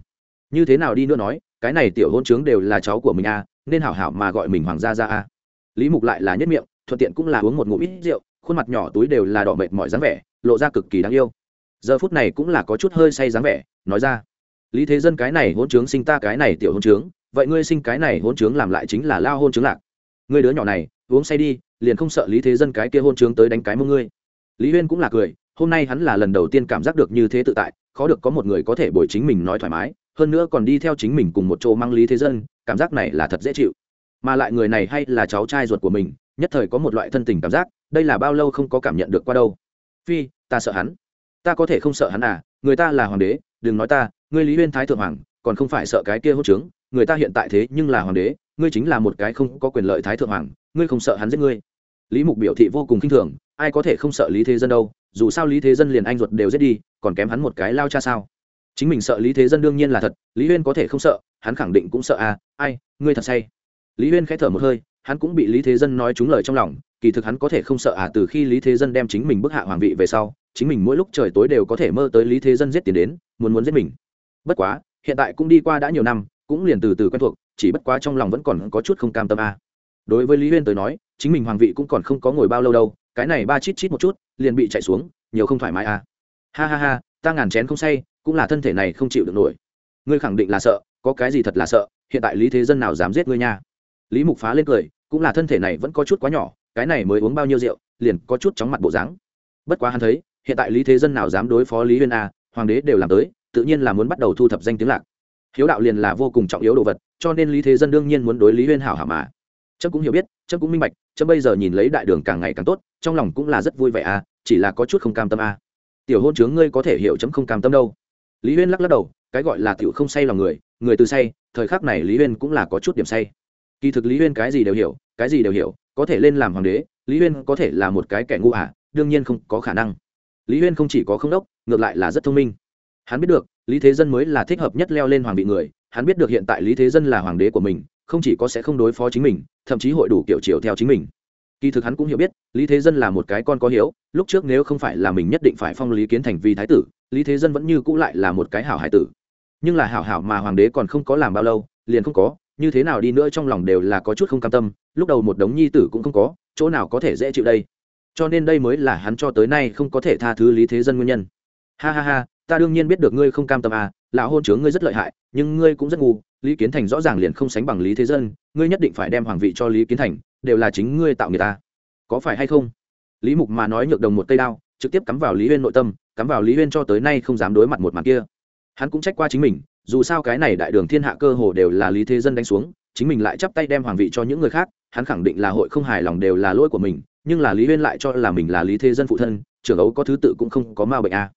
[SPEAKER 1] như thế nào đi nữa nói, cái này tiểu hôn trướng đều là cháu của mình a, nên hảo hảo mà gọi mình hoàng gia gia a. Lý mục lại là nhất miệng, thuận tiện cũng là uống một ngụm ít rượu, khuôn mặt nhỏ túi đều là đỏ mệt mỏi dáng vẻ, lộ ra cực kỳ đáng yêu. Giờ phút này cũng là có chút hơi say dáng vẻ, nói ra, lý thế dân cái này hôn trướng sinh ta cái này tiểu hôn trướng, vậy ngươi sinh cái này hôn trướng làm lại chính là lao hôn trướng lạc. Ngươi đứa nhỏ này, uống say đi, liền không sợ lý thế dân cái kia hôn trướng tới đánh cái mông ngươi. Lý huyên cũng là cười, hôm nay hắn là lần đầu tiên cảm giác được như thế tự tại, khó được có một người có thể bồi chính mình nói thoải mái hơn nữa còn đi theo chính mình cùng một chỗ mang lý thế dân, cảm giác này là thật dễ chịu. Mà lại người này hay là cháu trai ruột của mình, nhất thời có một loại thân tình cảm giác, đây là bao lâu không có cảm nhận được qua đâu. Phi, ta sợ hắn. Ta có thể không sợ hắn à người ta là hoàng đế, đừng nói ta, ngươi lý huyên thái thượng hoàng, còn không phải sợ cái kia hốt trướng, người ta hiện tại thế nhưng là hoàng đế, ngươi chính là một cái không có quyền lợi thái thượng hoàng, ngươi không sợ hắn giết ngươi. Lý mục biểu thị vô cùng k i n h thường, ai có thể không sợ lý thế dân đâu, dù sao lý thế dân liền anh ruột đều giết đi, còn kém hắn một cái lao cha sao? Chính mình sợ lý thế dân đương nhiên là thật, lý huyên có thể không sợ, hắn khẳng định cũng sợ à ai, ngươi thật say. Lý huyên k h ẽ thở một hơi, hắn cũng bị lý thế dân nói trúng lời trong lòng, kỳ thực hắn có thể không sợ à từ khi lý thế dân đem chính mình bức hạ hoàng vị về sau, chính mình mỗi lúc trời tối đều có thể mơ tới lý thế dân giết tiền đến, muốn muốn giết mình. Bất quá, hiện tại cũng đi qua đã nhiều năm, cũng liền từ từ quen thuộc, chỉ bất quá trong lòng vẫn còn có chút không cam tâm à. đối với lý huyên tới nói, chính mình hoàng vị cũng còn không có ngồi bao lâu đâu, cái này ba chít chít một chút, liền bị chạy xuống, nhiều không thoải mái à. Ha ha ha, ta ngàn chén không say cũng là thân thể này không chịu được nổi. Ngươi khẳng định là sợ, có cái gì thật là sợ, hiện tại lý thế dân nào dám giết ngươi nha? Lý mục phá lên cười, cũng là thân thể này vẫn có chút quá nhỏ, cái này mới uống bao nhiêu rượu, liền có chút chóng mặt bộ dáng. Bất quá hắn thấy, hiện tại lý thế dân nào dám đối phó lý huyên a, hoàng đế đều làm tới, tự nhiên là muốn bắt đầu thu thập danh tiếng lạc. Hiếu đạo liền là vô cùng trọng yếu đồ vật, cho nên lý thế dân đương nhiên muốn đối lý huyên hảo hảo mà. Trâm cũng hiểu biết trâm cũng minh bạch trâm bây giờ nhìn lấy đại đường càng ngày càng tốt, trong lòng cũng là rất vui vẻ à chỉ là có chút không cam tâm à tiểu hôn chướng ngươi có thể hiểu chấm không cam tâm đâu lý huyên lắc lắc đầu cái gọi là tiểu không say lòng người người từ say thời khắc này lý huyên cũng là có chút điểm say. Kỳ thực lý huyên cái gì đều hiểu cái gì đều hiểu có thể lên làm hoàng đế lý huyên có thể là một cái kẻ ngu ả à, đương nhiên không có khả năng. Lý huyên không chỉ có không đốc ngược lại là rất thông minh. Hắn biết được lý thế dân mới là thích hợp nhất leo lên hoàng vị người hắn biết được hiện tại lý thế dân là hoàng đế của mình không chỉ có sẽ không đối phó chính mình thậm chí hội đủ kiểu chiều theo chính mình kỳ thực hắn cũng hiểu biết, lý thế dân là một cái con có hiếu, lúc trước nếu không phải là mình nhất định phải phong lý kiến thành vì thái tử, lý thế dân vẫn như cũ lại là một cái hảo hải tử. Nhưng là hảo hảo mà hoàng đế còn không có làm bao lâu, liền không có, như thế nào đi nữa trong lòng đều là có chút không cam tâm, lúc đầu một đống nhi tử cũng không có, chỗ nào có thể dễ chịu đây. Cho nên đây mới là hắn cho tới nay không có thể tha thứ lý thế dân nguyên nhân. Ha ha ha, ta đương nhiên biết được ngươi không cam tâm à lão hôn chướng ngươi rất lợi hại, nhưng ngươi cũng rất ngu, lý kiến thành rõ ràng liền không sánh bằng lý thế dân, ngươi nhất định phải đem hoàng vị cho lý kiến thành đều là chính ngươi tạo người ta. Có phải hay không? Lý mục mà nói nhược đồng một cây đao, trực tiếp cắm vào lý huyên nội tâm, cắm vào lý huyên cho tới nay không dám đối mặt một mặt kia. Hắn cũng trách qua chính mình, dù sao cái này đại đường thiên hạ cơ hồ đều là lý thế dân đánh xuống, chính mình lại chắp tay đem hoàng vị cho những người khác, hắn khẳng định là hội không hài lòng đều là lỗi của mình, nhưng là lý huyên lại cho là mình là lý thế dân phụ thân, trưởng ấu có thứ tự cũng không có ma bệnh a.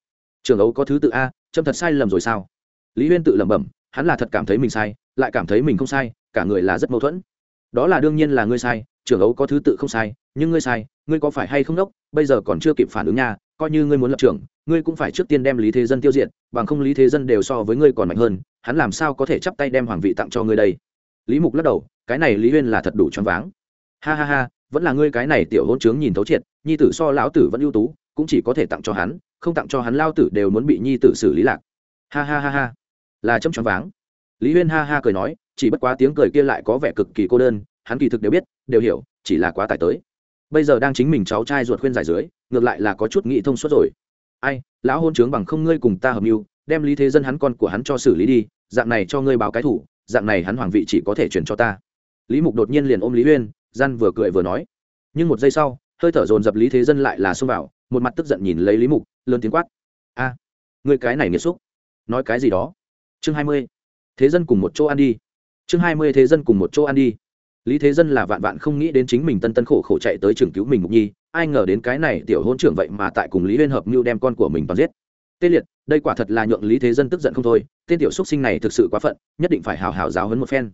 [SPEAKER 1] Trưởng ấu có thứ tự a trâm thật sai lầm rồi sao? Lý huyên tự lẩm bẩm, hắn là thật cảm thấy mình sai, lại cảm thấy mình không sai, cả người là rất mâu thuẫn đó là đương nhiên là ngươi sai, trưởng ấu có thứ tự không sai, nhưng ngươi sai, ngươi có phải hay không đốc? Bây giờ còn chưa kịp phản ứng nha, coi như ngươi muốn lập trường, ngươi cũng phải trước tiên đem lý thế dân tiêu diệt, bằng không lý thế dân đều so với ngươi còn mạnh hơn, hắn làm sao có thể chắp tay đem hoàng vị tặng cho ngươi đây? Lý mục lắc đầu, cái này lý huyên là thật đủ choáng váng. Ha ha ha, vẫn là ngươi cái này tiểu hôn trướng nhìn thấu triệt, nhi tử so lão tử vẫn ưu tú, cũng chỉ có thể tặng cho hắn, không tặng cho hắn lao tử đều muốn bị nhi tử xử lý lạc. Ha ha ha ha, là chấm choáng váng. Lý huyên ha ha cười nói chỉ bất quá tiếng cười kia lại có vẻ cực kỳ cô đơn hắn kỳ thực đều biết đều hiểu chỉ là quá tải tới. Bây giờ đang chính mình cháu trai ruột khuyên giải dưới ngược lại là có chút nghị thông suốt rồi. Ai lão hôn trướng bằng không ngươi cùng ta hợp mưu đem lý thế dân hắn con của hắn cho xử lý đi dạng này cho ngươi báo cái thủ dạng này hắn hoàng vị chỉ có thể chuyển cho ta. Lý mục đột nhiên liền ôm lý huyên gian vừa cười vừa nói. Nhưng một giây sau hơi thở dồn dập lý thế dân lại là xông vào một mặt tức giận nhìn lấy lý mục lớn tiếng quát. A à, người cái này nghiêm xúc. Nói cái gì đó? Chương hai mươi. Thế dân cùng một chỗ ăn đi chương hai mươi thế dân cùng một chỗ ăn đi. Lý thế dân là vạn vạn không nghĩ đến chính mình tân tân khổ khổ chạy tới trường cứu mình mục nhi, ai ngờ đến cái này tiểu hôn trưởng vậy mà tại cùng lý liên hợp mưu đem con của mình toàn giết. Tê liệt, đây quả thật là nhượng lý thế dân tức giận không thôi, tên tiểu xúc sinh này thực sự quá phận, nhất định phải hào hào giáo hấn một phen.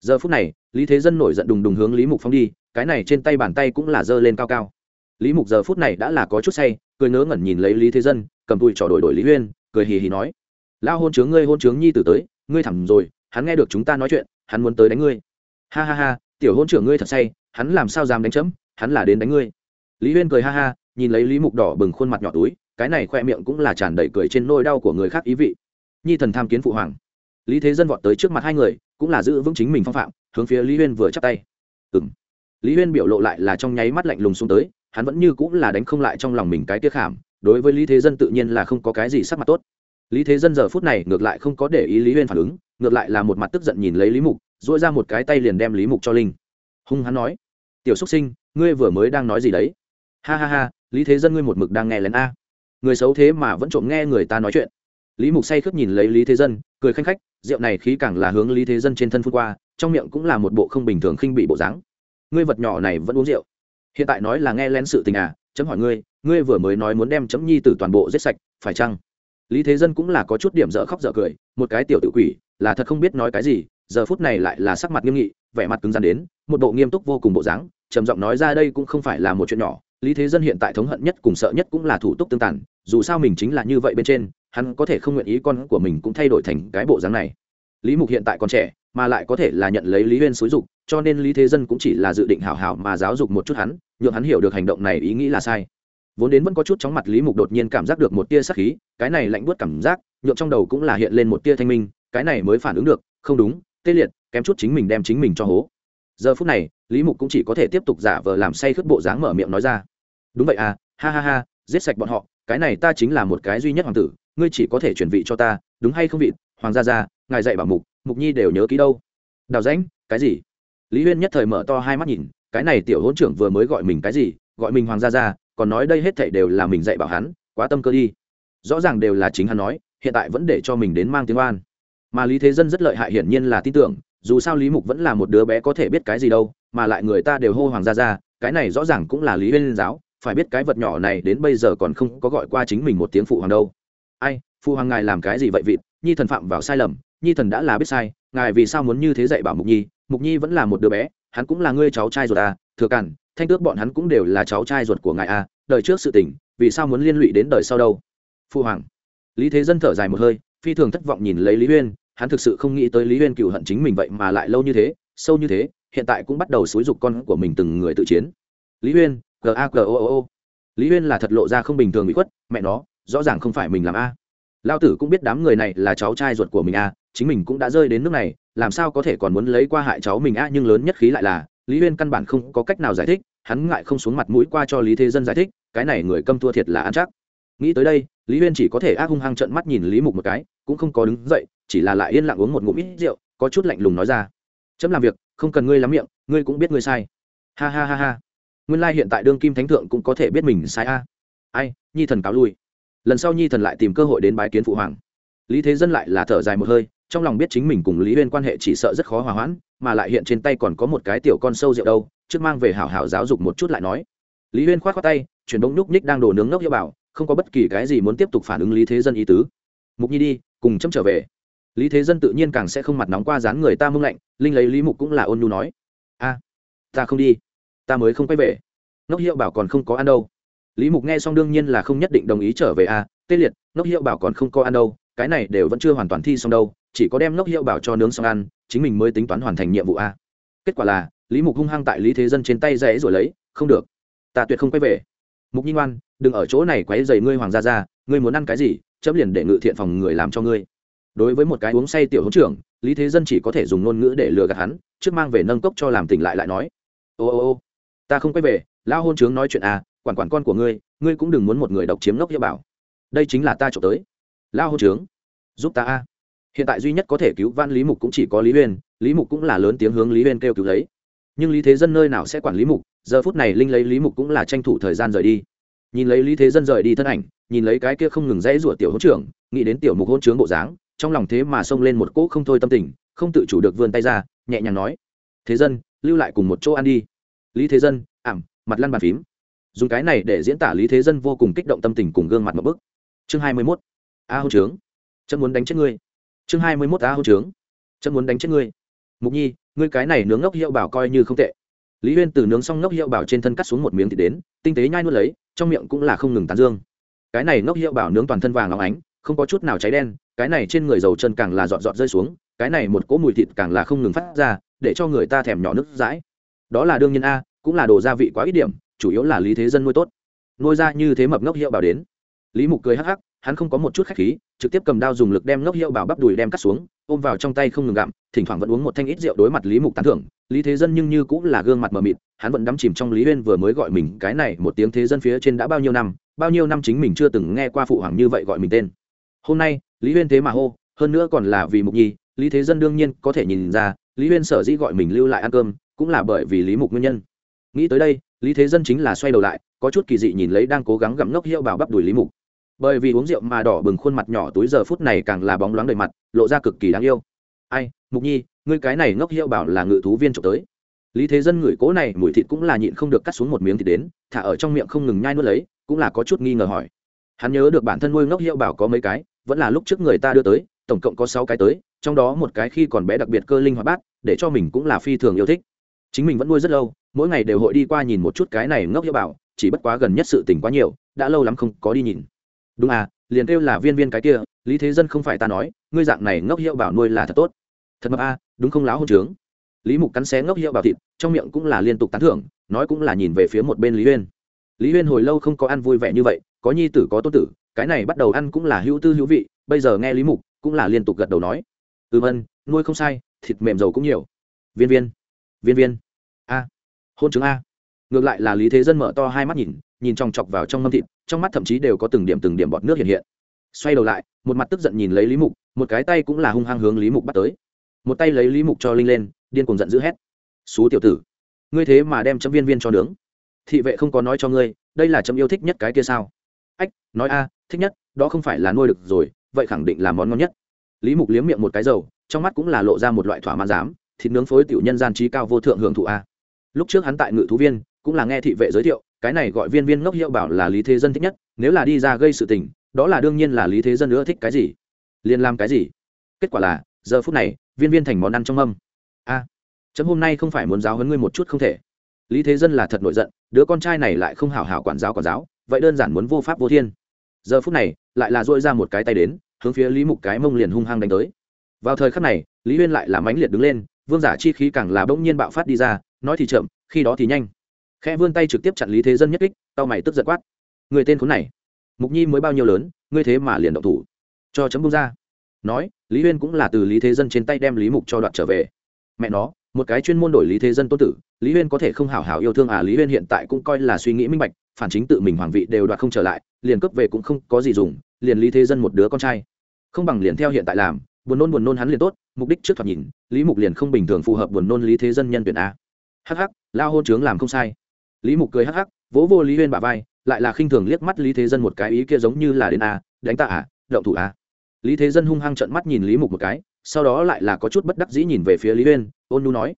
[SPEAKER 1] Giờ phút này, lý thế dân nổi giận đùng đùng hướng lý mục phóng đi, cái này trên tay bàn tay cũng là giơ lên cao cao. Lý mục giờ phút này đã là có chút say, cười ngớ ngẩn nhìn lấy lý thế dân, cầm tùi trò đổi đổi lý huyên cười hì hì nói lao hôn chướng ngươi, hôn chướng nhi tử tới, ngươi thẳng rồi, hắn nghe được chúng ta nói chuyện hắn muốn tới đánh ngươi. Ha ha ha, tiểu hôn trưởng ngươi thật say, hắn làm sao dám đánh chấm, hắn là đến đánh ngươi. Lý huyên cười ha ha, nhìn lấy lý mục đỏ bừng khuôn mặt nhỏ túi, cái này khoe miệng cũng là tràn đầy cười trên nôi đau của người khác ý vị. Nhi thần tham kiến phụ hoàng. Lý thế dân vọt tới trước mặt hai người, cũng là giữ vững chính mình phong phạm, hướng phía lý huyên vừa chắp tay. Ừng lý huyên biểu lộ lại là trong nháy mắt lạnh lùng xuống tới, hắn vẫn như cũng là đánh không lại trong lòng mình cái tiếc khảm, đối với lý thế dân tự nhiên là không có cái gì sắc mặt tốt. Lý thế dân giờ phút này ngược lại không có để ý lý huyên phản ứng ngược lại là một mặt tức giận nhìn lấy lý mục dội ra một cái tay liền đem lý mục cho linh. Hung hắn nói, tiểu xúc sinh, ngươi vừa mới đang nói gì đấy? Ha ha ha, lý thế dân ngươi một mực đang nghe lén a. Người xấu thế mà vẫn trộm nghe người ta nói chuyện. Lý mục say khướt nhìn lấy lý thế dân, cười khanh khách, rượu này khí càng là hướng lý thế dân trên thân phun qua, trong miệng cũng là một bộ không bình thường khinh bị bộ dáng. Ngươi vật nhỏ này vẫn uống rượu. Hiện tại nói là nghe lén sự tình à chấm hỏi ngươi ngươi vừa mới nói muốn đem chấm nhi tử toàn bộ giết sạch, phải chăng? Lý thế dân cũng là có chút điểm dở khóc dở cười, một cái tiểu tự quỷ là thật không biết nói cái gì, giờ phút này lại là sắc mặt nghiêm nghị, vẻ mặt cứng rắn đến, một bộ nghiêm túc vô cùng bộ dáng, trầm giọng nói ra đây cũng không phải là một chuyện nhỏ, lý thế dân hiện tại thống hận nhất cùng sợ nhất cũng là thủ tục tương tàn, dù sao mình chính là như vậy bên trên, hắn có thể không nguyện ý con của mình cũng thay đổi thành cái bộ dáng này. Lý mục hiện tại còn trẻ, mà lại có thể là nhận lấy lý huyên xúi dục, cho nên lý thế dân cũng chỉ là dự định hảo hảo mà giáo dục một chút hắn, nhượng hắn hiểu được hành động này ý nghĩ là sai. Vốn đến vẫn có chút chóng mặt, lý mục đột nhiên cảm giác được một tia sắc khí, cái này lạnh buốt cảm giác, nhượng trong đầu cũng là hiện lên một tia thanh minh cái này mới phản ứng được, không đúng, tê liệt, kém chút chính mình đem chính mình cho hố. Giờ phút này, lý mục cũng chỉ có thể tiếp tục giả vờ làm say khướt bộ dáng mở miệng nói ra. Đúng vậy à ha ha ha, giết sạch bọn họ, cái này ta chính là một cái duy nhất hoàng tử, ngươi chỉ có thể chuyển vị cho ta, đúng hay không vị, hoàng gia gia, ngài dạy bảo mục mục nhi đều nhớ ký đâu. Đào rãnh, cái gì? Lý huyên nhất thời mở to hai mắt nhìn, cái này tiểu hôn trưởng vừa mới gọi mình cái gì, gọi mình hoàng gia gia, còn nói đây hết thảy đều là mình dạy bảo hắn, quá tâm cơ đi. Rõ ràng đều là chính hắn nói, hiện tại vẫn để cho mình đến mang tiếng oan mà lý thế dân rất lợi hại hiển nhiên là tin tưởng, dù sao lý mục vẫn là một đứa bé có thể biết cái gì đâu, mà lại người ta đều hô hoàng gia gia, cái này rõ ràng cũng là lý huyên giáo, phải biết cái vật nhỏ này đến bây giờ còn không có gọi qua chính mình một tiếng phụ hoàng đâu. Ai, phụ hoàng ngài làm cái gì vậy vịt? Nhi thần phạm vào sai lầm, nhi thần đã là biết sai, ngài vì sao muốn như thế dạy bảo mục nhi? Mục nhi vẫn là một đứa bé, hắn cũng là ngươi cháu trai ruột à? Thừa cản, thanh tước bọn hắn cũng đều là cháu trai ruột của ngài à? Đời trước sự tình, vì sao muốn liên lụy đến đời sau đâu? Phụ hoàng. Lý thế dân thở dài một hơi, phi thường thất vọng nhìn lấy lý huyên hắn thực sự không nghĩ tới lý huyên cựu hận chính mình vậy mà lại lâu như thế, sâu như thế, hiện tại cũng bắt đầu xúi dục con của mình từng người tự chiến. Lý huyên, g a g o o o. Lý huyên là thật lộ ra không bình thường bị khuất, mẹ nó, rõ ràng không phải mình làm a. Lao tử cũng biết đám người này là cháu trai ruột của mình a, chính mình cũng đã rơi đến nước này, làm sao có thể còn muốn lấy qua hại cháu mình a, nhưng lớn nhất khí lại là, lý huyên căn bản không có cách nào giải thích, hắn ngại không xuống mặt mũi qua cho lý thế dân giải thích, cái này người câm thua thiệt là ăn chắc. Nghĩ tới đây, lý huyên chỉ có thể ác hung hăng trận mắt nhìn lý mục một cái, cũng không có đứng dậy chỉ là lại yên lặng uống một ngụm ít rượu, có chút lạnh lùng nói ra. Chấm làm việc, không cần ngươi lắm miệng, ngươi cũng biết ngươi sai. Ha ha ha ha. Nguyên lai hiện tại đương kim thánh thượng cũng có thể biết mình sai a. Ai, nhi thần cáo lui. Lần sau nhi thần lại tìm cơ hội đến bái kiến phụ hoàng. Lý thế dân lại là thở dài một hơi, trong lòng biết chính mình cùng lý huyên quan hệ chỉ sợ rất khó hòa hoãn, mà lại hiện trên tay còn có một cái tiểu con sâu rượu đâu, trước mang về hảo hảo giáo dục một chút lại nói. Lý huyên k h o á t tay, chuyển bóng núc ních đang đổ nướng nốc hiệu bảo, không có bất kỳ cái gì muốn tiếp tục phản ứng lý thế dân ý tứ. Mục nhi đi, cùng chấm trở về lý thế dân tự nhiên càng sẽ không mặt nóng qua dán người ta mưng lạnh, linh lấy lý mục cũng là ôn nhu nói. A, ta không đi, ta mới không quay về. Nóc hiệu bảo còn không có ăn đâu. Lý mục nghe xong đương nhiên là không nhất định đồng ý trở về a, tê liệt Nóc hiệu bảo còn không có ăn đâu, cái này đều vẫn chưa hoàn toàn thi xong đâu, chỉ có đem Nóc hiệu bảo cho nướng xong ăn, chính mình mới tính toán hoàn thành nhiệm vụ a. Kết quả là, lý mục hung hăng tại lý thế dân trên tay rẽ rồi lấy, không được, ta tuyệt không quay về. Mục nhi ngoan, đừng ở chỗ này quấy dày ngươi hoàng gia ra ngươi muốn ăn cái gì, chấm liền để ngự thiện phòng người làm cho ngươi đối với một cái uống say tiểu hữu trưởng, lý thế dân chỉ có thể dùng ngôn ngữ để lừa gạt hắn, trước mang về nâng cốc cho làm tỉnh lại lại nói. Ô ô ô, ta không quay về, lão hôn trướng nói chuyện à quản quản con của ngươi ngươi cũng đừng muốn một người độc chiếm ngốc hiệu bảo. Đây chính là ta trộm tới. Lão hôn trướng giúp ta a. Hiện tại duy nhất có thể cứu văn lý mục cũng chỉ có lý huyên lý mục cũng là lớn tiếng hướng lý huyên kêu cứu lấy. Nhưng lý thế dân nơi nào sẽ quản lý mục, giờ phút này linh lấy lý mục cũng là tranh thủ thời gian rời đi. Nhìn lấy lý thế dân rời đi thân ảnh, nhìn lấy cái kia không ngừng dãy rủa tiểu hỗn trưởng, nghĩ đến tiểu mục hôn trướng bộ dáng trong lòng thế mà xông lên một cỗ không thôi tâm tình, không tự chủ được vươn tay ra, nhẹ nhàng nói, thế dân, lưu lại cùng một chỗ ăn đi. Lý thế dân, ảm, mặt lăn bàn phím. Dùng cái này để diễn tả lý thế dân vô cùng kích động tâm tình cùng gương mặt một bức. Chương hai mươi mốt, a hôn trướng. Chân muốn đánh chết ngươi. Chương hai mươi mốt, a hôn trướng. Chân muốn đánh chết ngươi. Mục nhi, ngươi cái này nướng ngốc hiệu bảo coi như không tệ. Lý huyên từ nướng xong ngốc hiệu bảo trên thân cắt xuống một miếng thì đến, tinh tế nhai nuốt lấy, trong miệng cũng là không ngừng tán dương. Cái này ngốc hiệu bảo nướng toàn thân vàng óng ánh, không có chút nào cháy đen cái này trên người dầu chân càng là dọn dọn rơi xuống, cái này một cỗ mùi thịt càng là không ngừng phát ra, để cho người ta thèm nhỏ nước dãi. Đó là đương nhiên a, cũng là đồ gia vị quá ít điểm, chủ yếu là lý thế dân nuôi tốt. Nuôi ra như thế mập ngốc hiệu bảo đến. Lý mục cười hắc hắc, hắn không có một chút khách khí, trực tiếp cầm đao dùng lực đem ngốc hiệu bảo bắp đùi đem cắt xuống, ôm vào trong tay không ngừng gặm, thỉnh thoảng vẫn uống một thanh ít rượu đối mặt lý mục tán thưởng. Lý thế dân nhưng như cũng là gương mặt mờ mịt, hắn vẫn đắm chìm trong lý huyên vừa mới gọi mình, cái này một tiếng thế dân phía trên đã bao nhiêu năm, bao nhiêu năm chính mình chưa từng nghe qua phụ hoàng như vậy gọi mình tên. Hôm nay lý huyên thế mà hô, hơn nữa còn là vì mục nhi, lý thế dân đương nhiên có thể nhìn ra, lý huyên sở dĩ gọi mình lưu lại ăn cơm, cũng là bởi vì lý mục nguyên nhân. Nghĩ tới đây, lý thế dân chính là xoay đầu lại, có chút kỳ dị nhìn lấy đang cố gắng gặm ngốc hiệu bảo bắp đùi lý mục. Bởi vì uống rượu mà đỏ bừng khuôn mặt nhỏ túi giờ phút này càng là bóng loáng đầy mặt, lộ ra cực kỳ đáng yêu. Ai, mục nhi, ngươi cái này ngốc hiệu bảo là ngự thú viên trộm tới. Lý thế dân ngửi cố này, mùi thịt cũng là nhịn không được cắt xuống một miếng thịt đến, thả ở trong miệng không ngừng nhai nuốt lấy, cũng là có chút nghi ngờ hỏi. Hắn nhớ được bản thân nuôi ngốc hiệu bảo có mấy cái vẫn là lúc trước người ta đưa tới tổng cộng có sáu cái tới trong đó một cái khi còn bé đặc biệt cơ linh hoạt bát để cho mình cũng là phi thường yêu thích. Chính mình vẫn nuôi rất lâu mỗi ngày đều hội đi qua nhìn một chút cái này ngốc hiệu bảo chỉ bất quá gần nhất sự tình quá nhiều đã lâu lắm không có đi nhìn. Đúng à liền kêu là viên viên cái kia lý thế dân không phải ta nói ngươi dạng này ngốc hiệu bảo nuôi là thật tốt. Thật mập a à, đúng không láo hôn trướng? Lý mục cắn xé ngốc hiệu bảo thịt trong miệng cũng là liên tục tán thưởng nói cũng là nhìn về phía một bên lý huyên. Lý huyên hồi lâu không có ăn vui vẻ như vậy có nhi tử có tô tử cái này bắt đầu ăn cũng là hữu tư hữu vị, bây giờ nghe lý mục cũng là liên tục gật đầu nói. Ừ vân, nuôi không sai, thịt mềm dầu cũng nhiều. Viên viên viên viên. A, hôn chứng a. Ngược lại là lý thế dân mở to hai mắt nhìn nhìn chòng chọc vào trong mâm thịt, trong mắt thậm chí đều có từng điểm từng điểm bọt nước hiện hiện. Xoay đầu lại, một mặt tức giận nhìn lấy lý mục, một cái tay cũng là hung hăng hướng lý mục bắt tới. Một tay lấy lý mục cho linh lên, điên cùng giận dữ hét. Xú tiểu tử, ngươi thế mà đem chấm viên viên cho nướng. Thị vệ không có nói cho ngươi, đây là chấm yêu thích nhất cái kia sao? Ách, nói a thích nhất, đó không phải là nuôi được rồi, vậy khẳng định là món ngon nhất. Lý mục liếm miệng một cái dầu, trong mắt cũng là lộ ra một loại thỏa mãn dám, thịt nướng phối tiểu nhân gian trí cao vô thượng hưởng thụ a. Lúc trước hắn tại ngự thú viên, cũng là nghe thị vệ giới thiệu, cái này gọi viên viên ngốc hiệu bảo là lý thế dân thích nhất, nếu là đi ra gây sự tình, đó là đương nhiên là lý thế dân nữa thích cái gì. Liền làm cái gì? Kết quả là, giờ phút này, viên viên thành món ăn trong âm a, chấm hôm nay không phải muốn giáo huấn ngươi một chút không thể. Lý thế dân là thật nổi giận, đứa con trai này lại không hảo hảo quản giáo quản giáo, vậy đơn giản muốn vô pháp vô thiên giờ phút này, lại là dội ra một cái tay đến, hướng phía lý mục cái mông liền hung hăng đánh tới. Vào thời khắc này, lý huyên lại làm ánh liệt đứng lên, vương giả chi khí càng là bỗng nhiên bạo phát đi ra, nói thì chậm, khi đó thì nhanh. Khe vươn tay trực tiếp chặn lý thế dân nhất kích, tao mày tức giật quát. Người tên khốn này, mục nhi mới bao nhiêu lớn, ngươi thế mà liền động thủ. Cho chấm bung ra. Nói, lý huyên cũng là từ lý thế dân trên tay đem lý mục cho đoạn trở về. Mẹ nó, một cái chuyên môn đổi lý thế dân tôn tử, lý huyên có thể không hảo hảo yêu thương à? Lý huyên hiện tại cũng coi là suy nghĩ minh bạch phản chính tự mình hoàng vị đều đoạt không trở lại, liền cấp về cũng không có gì dùng, liền lý thế dân một đứa con trai. Không bằng liền theo hiện tại làm, buồn nôn buồn nôn hắn liền tốt, mục đích trước thoạt nhìn, lý mục liền không bình thường phù hợp buồn nôn lý thế dân nhân tuyển a. Hắc hắc, lao hôn trướng làm không sai. Lý mục cười hắc hắc, vỗ vô lý huyên bà vai, lại là khinh thường liếc mắt lý thế dân một cái ý kia giống như là đến a, đánh ta à động thủ a. Lý thế dân hung hăng trận mắt nhìn lý mục một cái, sau đó lại là có chút bất đắc dĩ nhìn về phía lý huyên, ôn nhu nói.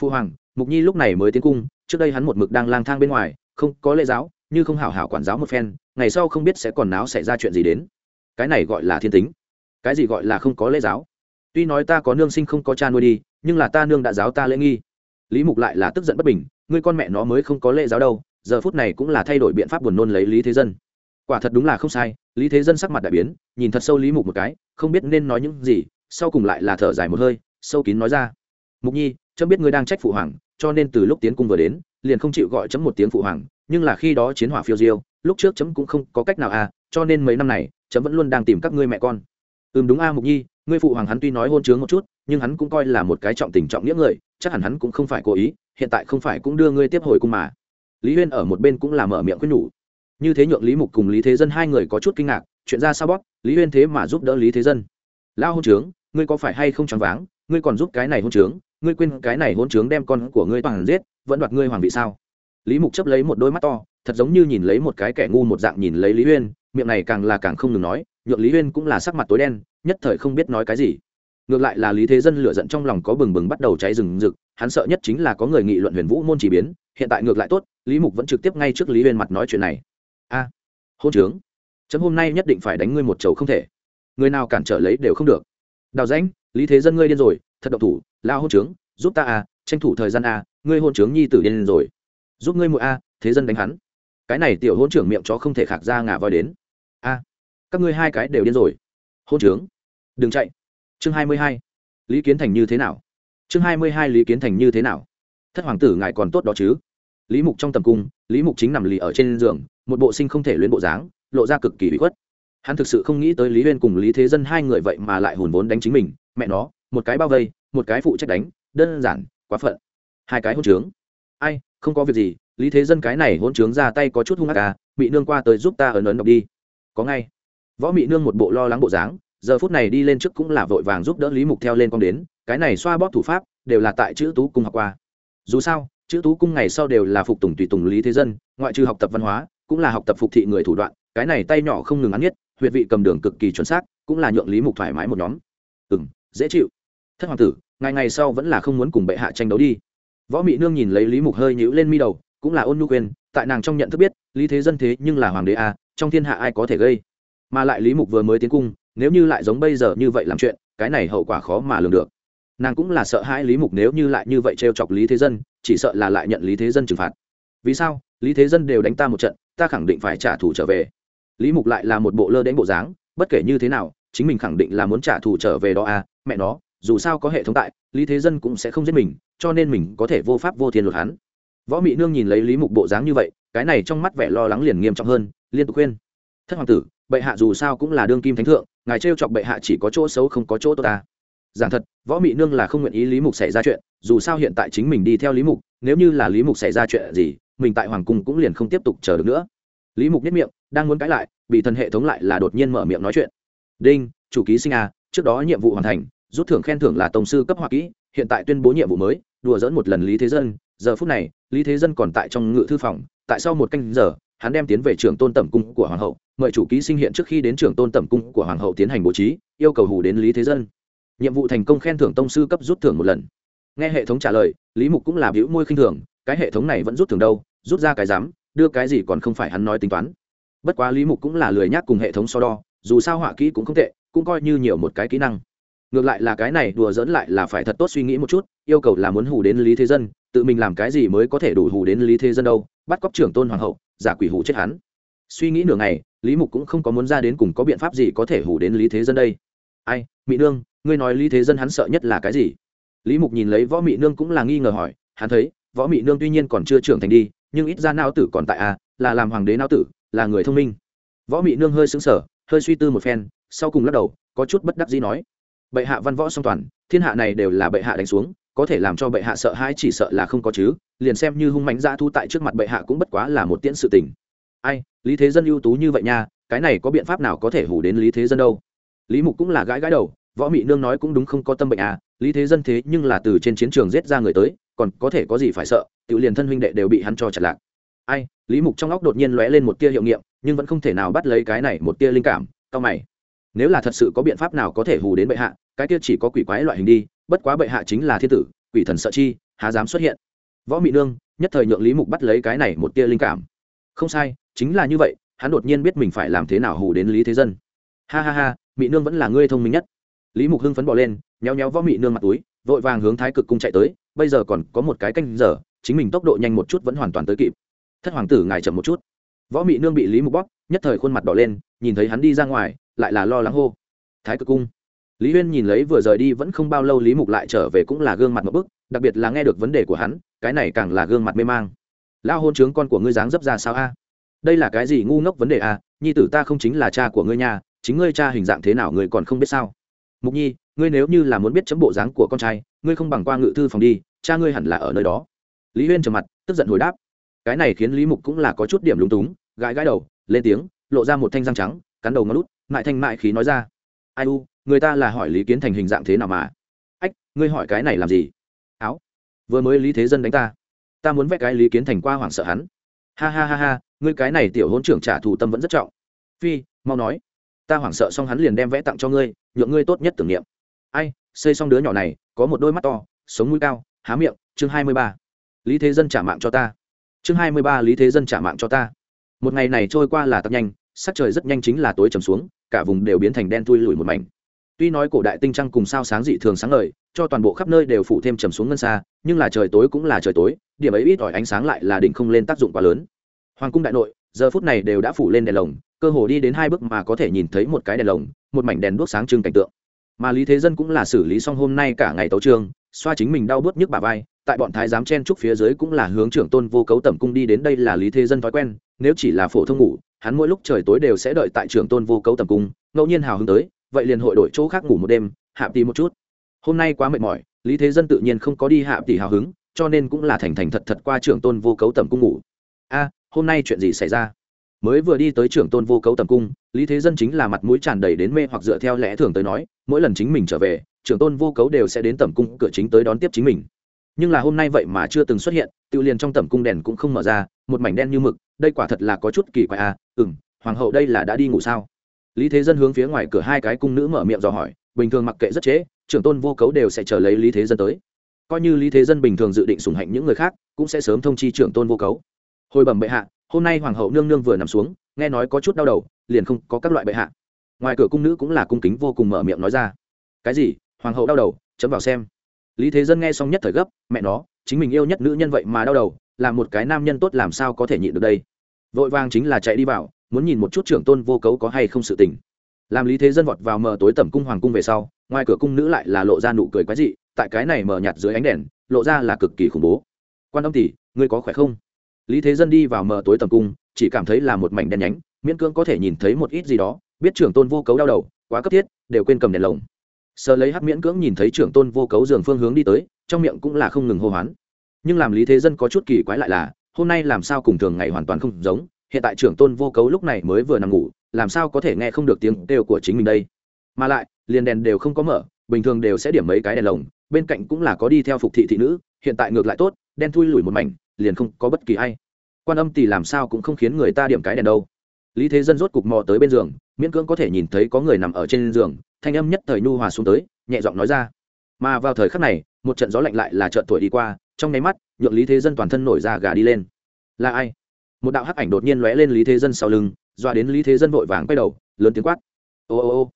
[SPEAKER 1] Phu hoàng, mục nhi lúc này mới tiến cung, trước đây hắn một mực đang lang thang bên ngoài, không có lễ giáo như không hảo hảo quản giáo một phen, ngày sau không biết sẽ còn náo xảy ra chuyện gì đến. Cái này gọi là thiên tính. Cái gì gọi là không có lễ giáo? Tuy nói ta có nương sinh không có cha nuôi đi, nhưng là ta nương đã giáo ta lễ nghi. Lý mục lại là tức giận bất bình, ngươi con mẹ nó mới không có lễ giáo đâu, giờ phút này cũng là thay đổi biện pháp buồn nôn lấy lý thế dân. Quả thật đúng là không sai, lý thế dân sắc mặt đại biến, nhìn thật sâu lý mục một cái, không biết nên nói những gì, sau cùng lại là thở dài một hơi, sâu kín nói ra. Mục nhi, chấm biết ngươi đang trách phụ hoàng, cho nên từ lúc tiến cung vừa đến, liền không chịu gọi chấm một tiếng phụ hoàng nhưng là khi đó chiến hỏa phiêu diêu, lúc trước chấm cũng không có cách nào à cho nên mấy năm này, chấm vẫn luôn đang tìm các ngươi mẹ con. Ừm đúng a mục nhi, ngươi phụ hoàng hắn tuy nói hôn chướng một chút, nhưng hắn cũng coi là một cái trọng tình trọng nghĩa người, chắc hẳn hắn cũng không phải cố ý, hiện tại không phải cũng đưa ngươi tiếp hồi cung mà. Lý huyên ở một bên cũng là mở miệng quyết nhủ. Như thế nhượng lý mục cùng lý thế dân hai người có chút kinh ngạc, chuyện ra sao bóp, lý huyên thế mà giúp đỡ lý thế dân. Lao hôn trướng ngươi có phải hay không choáng váng, ngươi còn giúp cái này hôn trướng ngươi quên cái này hôn trướng đem con của ngươi toàn giết, vẫn đoạt ngươi hoàng vị sao? Lý mục chấp lấy một đôi mắt to thật giống như nhìn lấy một cái kẻ ngu một dạng nhìn lấy lý huyên miệng này càng là càng không ngừng nói nhượng lý huyên cũng là sắc mặt tối đen nhất thời không biết nói cái gì. Ngược lại là lý thế dân lựa giận trong lòng có bừng bừng bắt đầu cháy rừng rực hắn sợ nhất chính là có người nghị luận huyền vũ môn chỉ biến hiện tại ngược lại tốt lý mục vẫn trực tiếp ngay trước lý huyên mặt nói chuyện này. A hôn trướng. Chấm hôm nay nhất định phải đánh ngươi một chầu không thể. Người nào cản trở lấy đều không được. Đào danh lý thế dân ngươi điên rồi thật độc thủ lao hôn trướng giúp ta à, tranh thủ thời gian à, ngươi hôn trướng nhi tử điên rồi giúp ngươi muội a, thế dân đánh hắn. Cái này tiểu hôn trưởng miệng chó không thể khạc ra ngả voi đến. A, các ngươi hai cái đều điên rồi. Hôn trướng đừng chạy. Chương hai mươi hai, lý kiến thành như thế nào? Chương hai mươi hai, lý kiến thành như thế nào? Thất hoàng tử ngài còn tốt đó chứ? Lý mục trong tầm cung, lý mục chính nằm lì ở trên giường, một bộ sinh không thể luyến bộ dáng, lộ ra cực kỳ bị khuất. Hắn thực sự không nghĩ tới lý huyên cùng lý thế dân hai người vậy mà lại hùn vốn đánh chính mình, mẹ nó, một cái bao vây, một cái phụ trách đánh, đơn giản, quá phận. Hai cái hôn trướng ai? Không có việc gì, lý thế dân cái này hôn trướng ra tay có chút hung hạc à bị nương qua tới giúp ta ấn ấn đọc đi. Có ngay. Võ mị nương một bộ lo lắng bộ dáng, giờ phút này đi lên trước cũng là vội vàng giúp đỡ lý mục theo lên con đến, cái này xoa bóp thủ pháp, đều là tại chữ tú cung học qua. Dù sao, chữ tú cung ngày sau đều là phục tùng tùy tùng lý thế dân, ngoại trừ học tập văn hóa, cũng là học tập phục thị người thủ đoạn, cái này tay nhỏ không ngừng ăn nhất, huyệt vị cầm đường cực kỳ chuẩn xác, cũng là nhượng lý mục thoải mái một nhóm. Ừ dễ chịu. Thất hoàng tử, ngày ngày sau vẫn là không muốn cùng bệ hạ tranh đấu đi võ mị nương nhìn lấy lý mục hơi nhữ lên mi đầu, cũng là ôn nhu quên tại nàng trong nhận thức biết, lý thế dân thế nhưng là hoàng đế a, trong thiên hạ ai có thể gây? Mà lại lý mục vừa mới tiến cung, nếu như lại giống bây giờ như vậy làm chuyện, cái này hậu quả khó mà lường được. Nàng cũng là sợ hãi lý mục nếu như lại như vậy t r e o chọc lý thế dân, chỉ sợ là lại nhận lý thế dân trừng phạt. Vì sao? Lý thế dân đều đánh ta một trận, ta khẳng định phải trả thù trở về. Lý mục lại là một bộ lơ đánh bộ dáng, bất kể như thế nào, chính mình khẳng định là muốn trả thù trở về đó à mẹ nó dù sao có hệ thống tại, lý thế dân cũng sẽ không giết mình, cho nên mình có thể vô pháp vô thiên luật hắn. Võ mị nương nhìn lấy lý mục bộ dáng như vậy, cái này trong mắt vẻ lo lắng liền nghiêm trọng hơn, liên tục khuyên. Thất hoàng tử, bệ hạ dù sao cũng là đương kim thánh thượng, ngài trêu chọc bệ hạ chỉ có chỗ xấu không có chỗ tốt ta. Giảng thật, võ mị nương là không nguyện ý lý mục xảy ra chuyện, dù sao hiện tại chính mình đi theo lý mục, nếu như là lý mục xảy ra chuyện gì, mình tại hoàng cung cũng liền không tiếp tục chờ được nữa. Lý mục nhất miệng, đang muốn cãi lại, bị thần hệ thống lại là đột nhiên mở miệng nói chuyện. Đinh, chủ ký sinh a trước đó nhiệm vụ hoàn thành rút thưởng khen thưởng là tổng sư cấp hoa kỹ, hiện tại tuyên bố nhiệm vụ mới, đùa dỡn một lần lý thế dân. Giờ phút này, lý thế dân còn tại trong ngự thư phòng, tại sau một canh giờ, hắn đem tiến về trường tôn tẩm cung của hoàng hậu, mời chủ ký sinh hiện trước khi đến trường tôn tẩm cung của hoàng hậu tiến hành bố trí, yêu cầu hủ đến lý thế dân. Nhiệm vụ thành công khen thưởng tông sư cấp rút thưởng một lần. Nghe hệ thống trả lời, lý mục cũng là biểu môi khinh thường, cái hệ thống này vẫn rút thưởng đâu, rút ra cái dám, đưa cái gì còn không phải hắn nói tính toán. Bất quá lý mục cũng là lười nhác cùng hệ thống so đo, dù sao họa kỹ cũng không tệ, cũng coi như nhiều một cái kỹ năng ngược lại là cái này đùa dẫn lại là phải thật tốt suy nghĩ một chút yêu cầu là muốn hù đến lý thế dân tự mình làm cái gì mới có thể đủ hù đến lý thế dân đâu bắt cóc trưởng tôn hoàng hậu giả quỷ hù chết hắn. Suy nghĩ nửa ngày lý mục cũng không có muốn ra đến cùng có biện pháp gì có thể hù đến lý thế dân đây. Ai mỹ nương ngươi nói lý thế dân hắn sợ nhất là cái gì? Lý mục nhìn lấy võ mỹ nương cũng là nghi ngờ hỏi hắn thấy võ mỹ nương tuy nhiên còn chưa trưởng thành đi nhưng ít ra não tử còn tại a à, là làm hoàng đế não tử là người thông minh. Võ mỹ nương hơi xứng sở hơi suy tư một phen sau cùng lắc đầu có chút bất đắc dĩ nói bệ hạ văn võ song toàn, thiên hạ này đều là bệ hạ đánh xuống, có thể làm cho bệ hạ sợ hãi chỉ sợ là không có chứ, liền xem như hung mánh dã thu tại trước mặt bệ hạ cũng bất quá là một tiễn sự tình. Ai, lý thế dân ưu tú như vậy nha, cái này có biện pháp nào có thể hủ đến lý thế dân đâu? Lý mục cũng là gãi gãi đầu, võ mị nương nói cũng đúng không có tâm bệnh à lý thế dân thế nhưng là từ trên chiến trường giết ra người tới, còn có thể có gì phải sợ tự liền thân huynh đệ đều bị hắn cho chặt lạc. Ai, lý mục trong óc đột nhiên lóe lên một tia hiệu nghiệm, nhưng vẫn không thể nào bắt lấy cái này một tia linh cảm cao mày. Nếu là thật sự có biện pháp nào có thể hù đến bệ hạ cái kia chỉ có quỷ quái loại hình đi, bất quá bệ hạ chính là thiên tử, quỷ thần sợ chi, há dám xuất hiện. Võ mị nương, nhất thời nhượng lý mục bắt lấy cái này một tia linh cảm. Không sai, chính là như vậy, hắn đột nhiên biết mình phải làm thế nào hù đến lý thế dân. Ha ha ha, mị nương vẫn là ngươi thông minh nhất. Lý mục hưng phấn bỏ lên, nhéo nhéo võ mị nương mặt túi, vội vàng hướng thái cực cung chạy tới, bây giờ còn có một cái canh giờ, chính mình tốc độ nhanh một chút vẫn hoàn toàn tới kịp. Thất hoàng tử ngài chậm một chút. Võ mị nương bị lý mục bóp, nhất thời khuôn mặt đỏ lên, nhìn thấy hắn đi ra ngoài, lại là lo lắng hô. Thái cực cung lý huyên nhìn lấy vừa rời đi vẫn không bao lâu lý mục lại trở về cũng là gương mặt một bức, đặc biệt là nghe được vấn đề của hắn, cái này càng là gương mặt mê mang. Lao hôn trướng con của ngươi dáng dấp ra sao a? Đây là cái gì ngu ngốc vấn đề a? Nhi tử ta không chính là cha của ngươi nhà chính ngươi cha hình dạng thế nào ngươi còn không biết sao? Mục nhi, ngươi nếu như là muốn biết chấm bộ dáng của con trai, ngươi không bằng qua ngự thư phòng đi, cha ngươi hẳn là ở nơi đó. Lý huyên trầm mặt, tức giận hồi đáp. Cái này khiến lý mục cũng là có chút điểm lúng túng, gãi gãi đầu, lên tiếng, lộ ra một thanh răng trắng, cắn đầu ngón lút mại thanh mại khí nói ra. Ai u người ta là hỏi lý kiến thành hình dạng thế nào mà. Ách, ngươi hỏi cái này làm gì? Áo. Vừa mới lý thế dân đánh ta. Ta muốn vẽ cái lý kiến thành qua hoảng sợ hắn. Ha ha ha ha, ngươi cái này tiểu hôn trưởng trả thù tâm vẫn rất trọng. Phi, mau nói. Ta hoảng sợ xong hắn liền đem vẽ tặng cho ngươi, nhượng ngươi tốt nhất tưởng niệm. Ai, xây xong đứa nhỏ này, có một đôi mắt to, sống mũi cao, há miệng, chương hai mươi ba. Lý thế dân trả mạng cho ta. Chương hai mươi ba, lý thế dân trả mạng cho ta. Một ngày này trôi qua là tặc nhanh, sắc trời rất nhanh chính là tối trầm xuống, cả vùng đều biến thành đen thui lùi một mảnh tuy nói cổ đại tinh trăng cùng sao sáng dị thường sáng ngời, cho toàn bộ khắp nơi đều phủ thêm trầm xuống ngân xa, nhưng là trời tối cũng là trời tối, điểm ấy ít ỏi ánh sáng lại là định không lên tác dụng quá lớn. Hoàng cung đại nội, giờ phút này đều đã phủ lên đèn lồng, cơ hồ đi đến hai bước mà có thể nhìn thấy một cái đèn lồng, một mảnh đèn đuốc sáng trưng cảnh tượng. Mà lý thế dân cũng là xử lý xong hôm nay cả ngày tấu trương xoa chính mình đau bớt nhức bà vai, tại bọn thái giám chen trúc phía dưới cũng là hướng trưởng tôn vô cấu tẩm cung đi đến đây là lý thế dân thói quen, nếu chỉ là phổ thông ngủ, hắn mỗi lúc trời tối đều sẽ đợi tại trưởng tôn vô cấu tẩm cung, ngẫu nhiên hào hứng tới vậy liền hội đổi chỗ khác ngủ một đêm, hạ tỷ một chút. Hôm nay quá mệt mỏi, lý thế dân tự nhiên không có đi hạ tỷ hào hứng, cho nên cũng là thành thành thật thật qua trưởng tôn vô cấu tầm cung ngủ. A, hôm nay chuyện gì xảy ra? Mới vừa đi tới trưởng tôn vô cấu tầm cung, lý thế dân chính là mặt mũi tràn đầy đến mê hoặc dựa theo lẽ thường tới nói, mỗi lần chính mình trở về, trưởng tôn vô cấu đều sẽ đến tầm cung cửa chính tới đón tiếp chính mình. Nhưng là hôm nay vậy mà chưa từng xuất hiện, tự liền trong tầm cung đèn cũng không mở ra, một mảnh đen như mực, đây quả thật là có chút kỳ quái à ừ m hoàng hậu đây là đã đi ngủ sao? Lý thế dân hướng phía ngoài cửa hai cái cung nữ mở miệng dò hỏi, bình thường mặc kệ rất chế, trưởng tôn vô cấu đều sẽ chờ lấy lý thế dân tới. Coi như lý thế dân bình thường dự định sủng hạnh những người khác, cũng sẽ sớm thông chi trưởng tôn vô cấu. Hồi bẩm bệ hạ, hôm nay hoàng hậu nương nương vừa nằm xuống, nghe nói có chút đau đầu, liền không có các loại bệ hạ. Ngoài cửa cung nữ cũng là cung kính vô cùng mở miệng nói ra. Cái gì? Hoàng hậu đau đầu, chấm vào xem. Lý thế dân nghe xong nhất thời gấp, mẹ nó, chính mình yêu nhất nữ nhân vậy mà đau đầu, là một cái nam nhân tốt làm sao có thể nhịn được đây? Vội vàng chính là chạy đi vào muốn nhìn một chút trưởng tôn vô cấu có hay không sự tình. Làm lý thế dân vọt vào mờ tối tẩm cung hoàng cung về sau, ngoài cửa cung nữ lại là lộ ra nụ cười quái dị, tại cái này mờ nhạt dưới ánh đèn, lộ ra là cực kỳ khủng bố. Quan âm tỷ, ngươi có khỏe không? Lý thế dân đi vào mờ tối tầm cung, chỉ cảm thấy là một mảnh đen nhánh, miễn cưỡng có thể nhìn thấy một ít gì đó, biết trưởng tôn vô cấu đau đầu, quá cấp thiết, đều quên cầm đèn lồng. Sờ lấy hắc miễn cưỡng nhìn thấy trưởng tôn vô cấu giường phương hướng đi tới, trong miệng cũng là không ngừng hô hoán. Nhưng làm lý thế dân có chút kỳ quái lại là, hôm nay làm sao cùng thường ngày hoàn toàn không giống hiện tại trưởng tôn vô cấu lúc này mới vừa nằm ngủ, làm sao có thể nghe không được tiếng kêu của chính mình đây? Mà lại, liền đèn đều không có mở, bình thường đều sẽ điểm mấy cái đèn lồng, bên cạnh cũng là có đi theo phục thị thị nữ, hiện tại ngược lại tốt, đen thui lủi một mảnh, liền không có bất kỳ ai. Quan âm thì làm sao cũng không khiến người ta điểm cái đèn đâu. Lý thế dân rốt cục mò tới bên giường, miễn cưỡng có thể nhìn thấy có người nằm ở trên giường, thanh âm nhất thời nhu hòa xuống tới, nhẹ giọng nói ra. Mà vào thời khắc này, một trận gió lạnh lại là trận tuổi đi qua, trong nháy mắt, nhượng lý thế dân toàn thân nổi ra gà đi lên. Là ai? Một đạo hắc ảnh đột nhiên lóe lên lý thế dân sau lưng doa đến lý thế dân vội vàng quay đầu, lớn tiếng quát. Ô ô ô.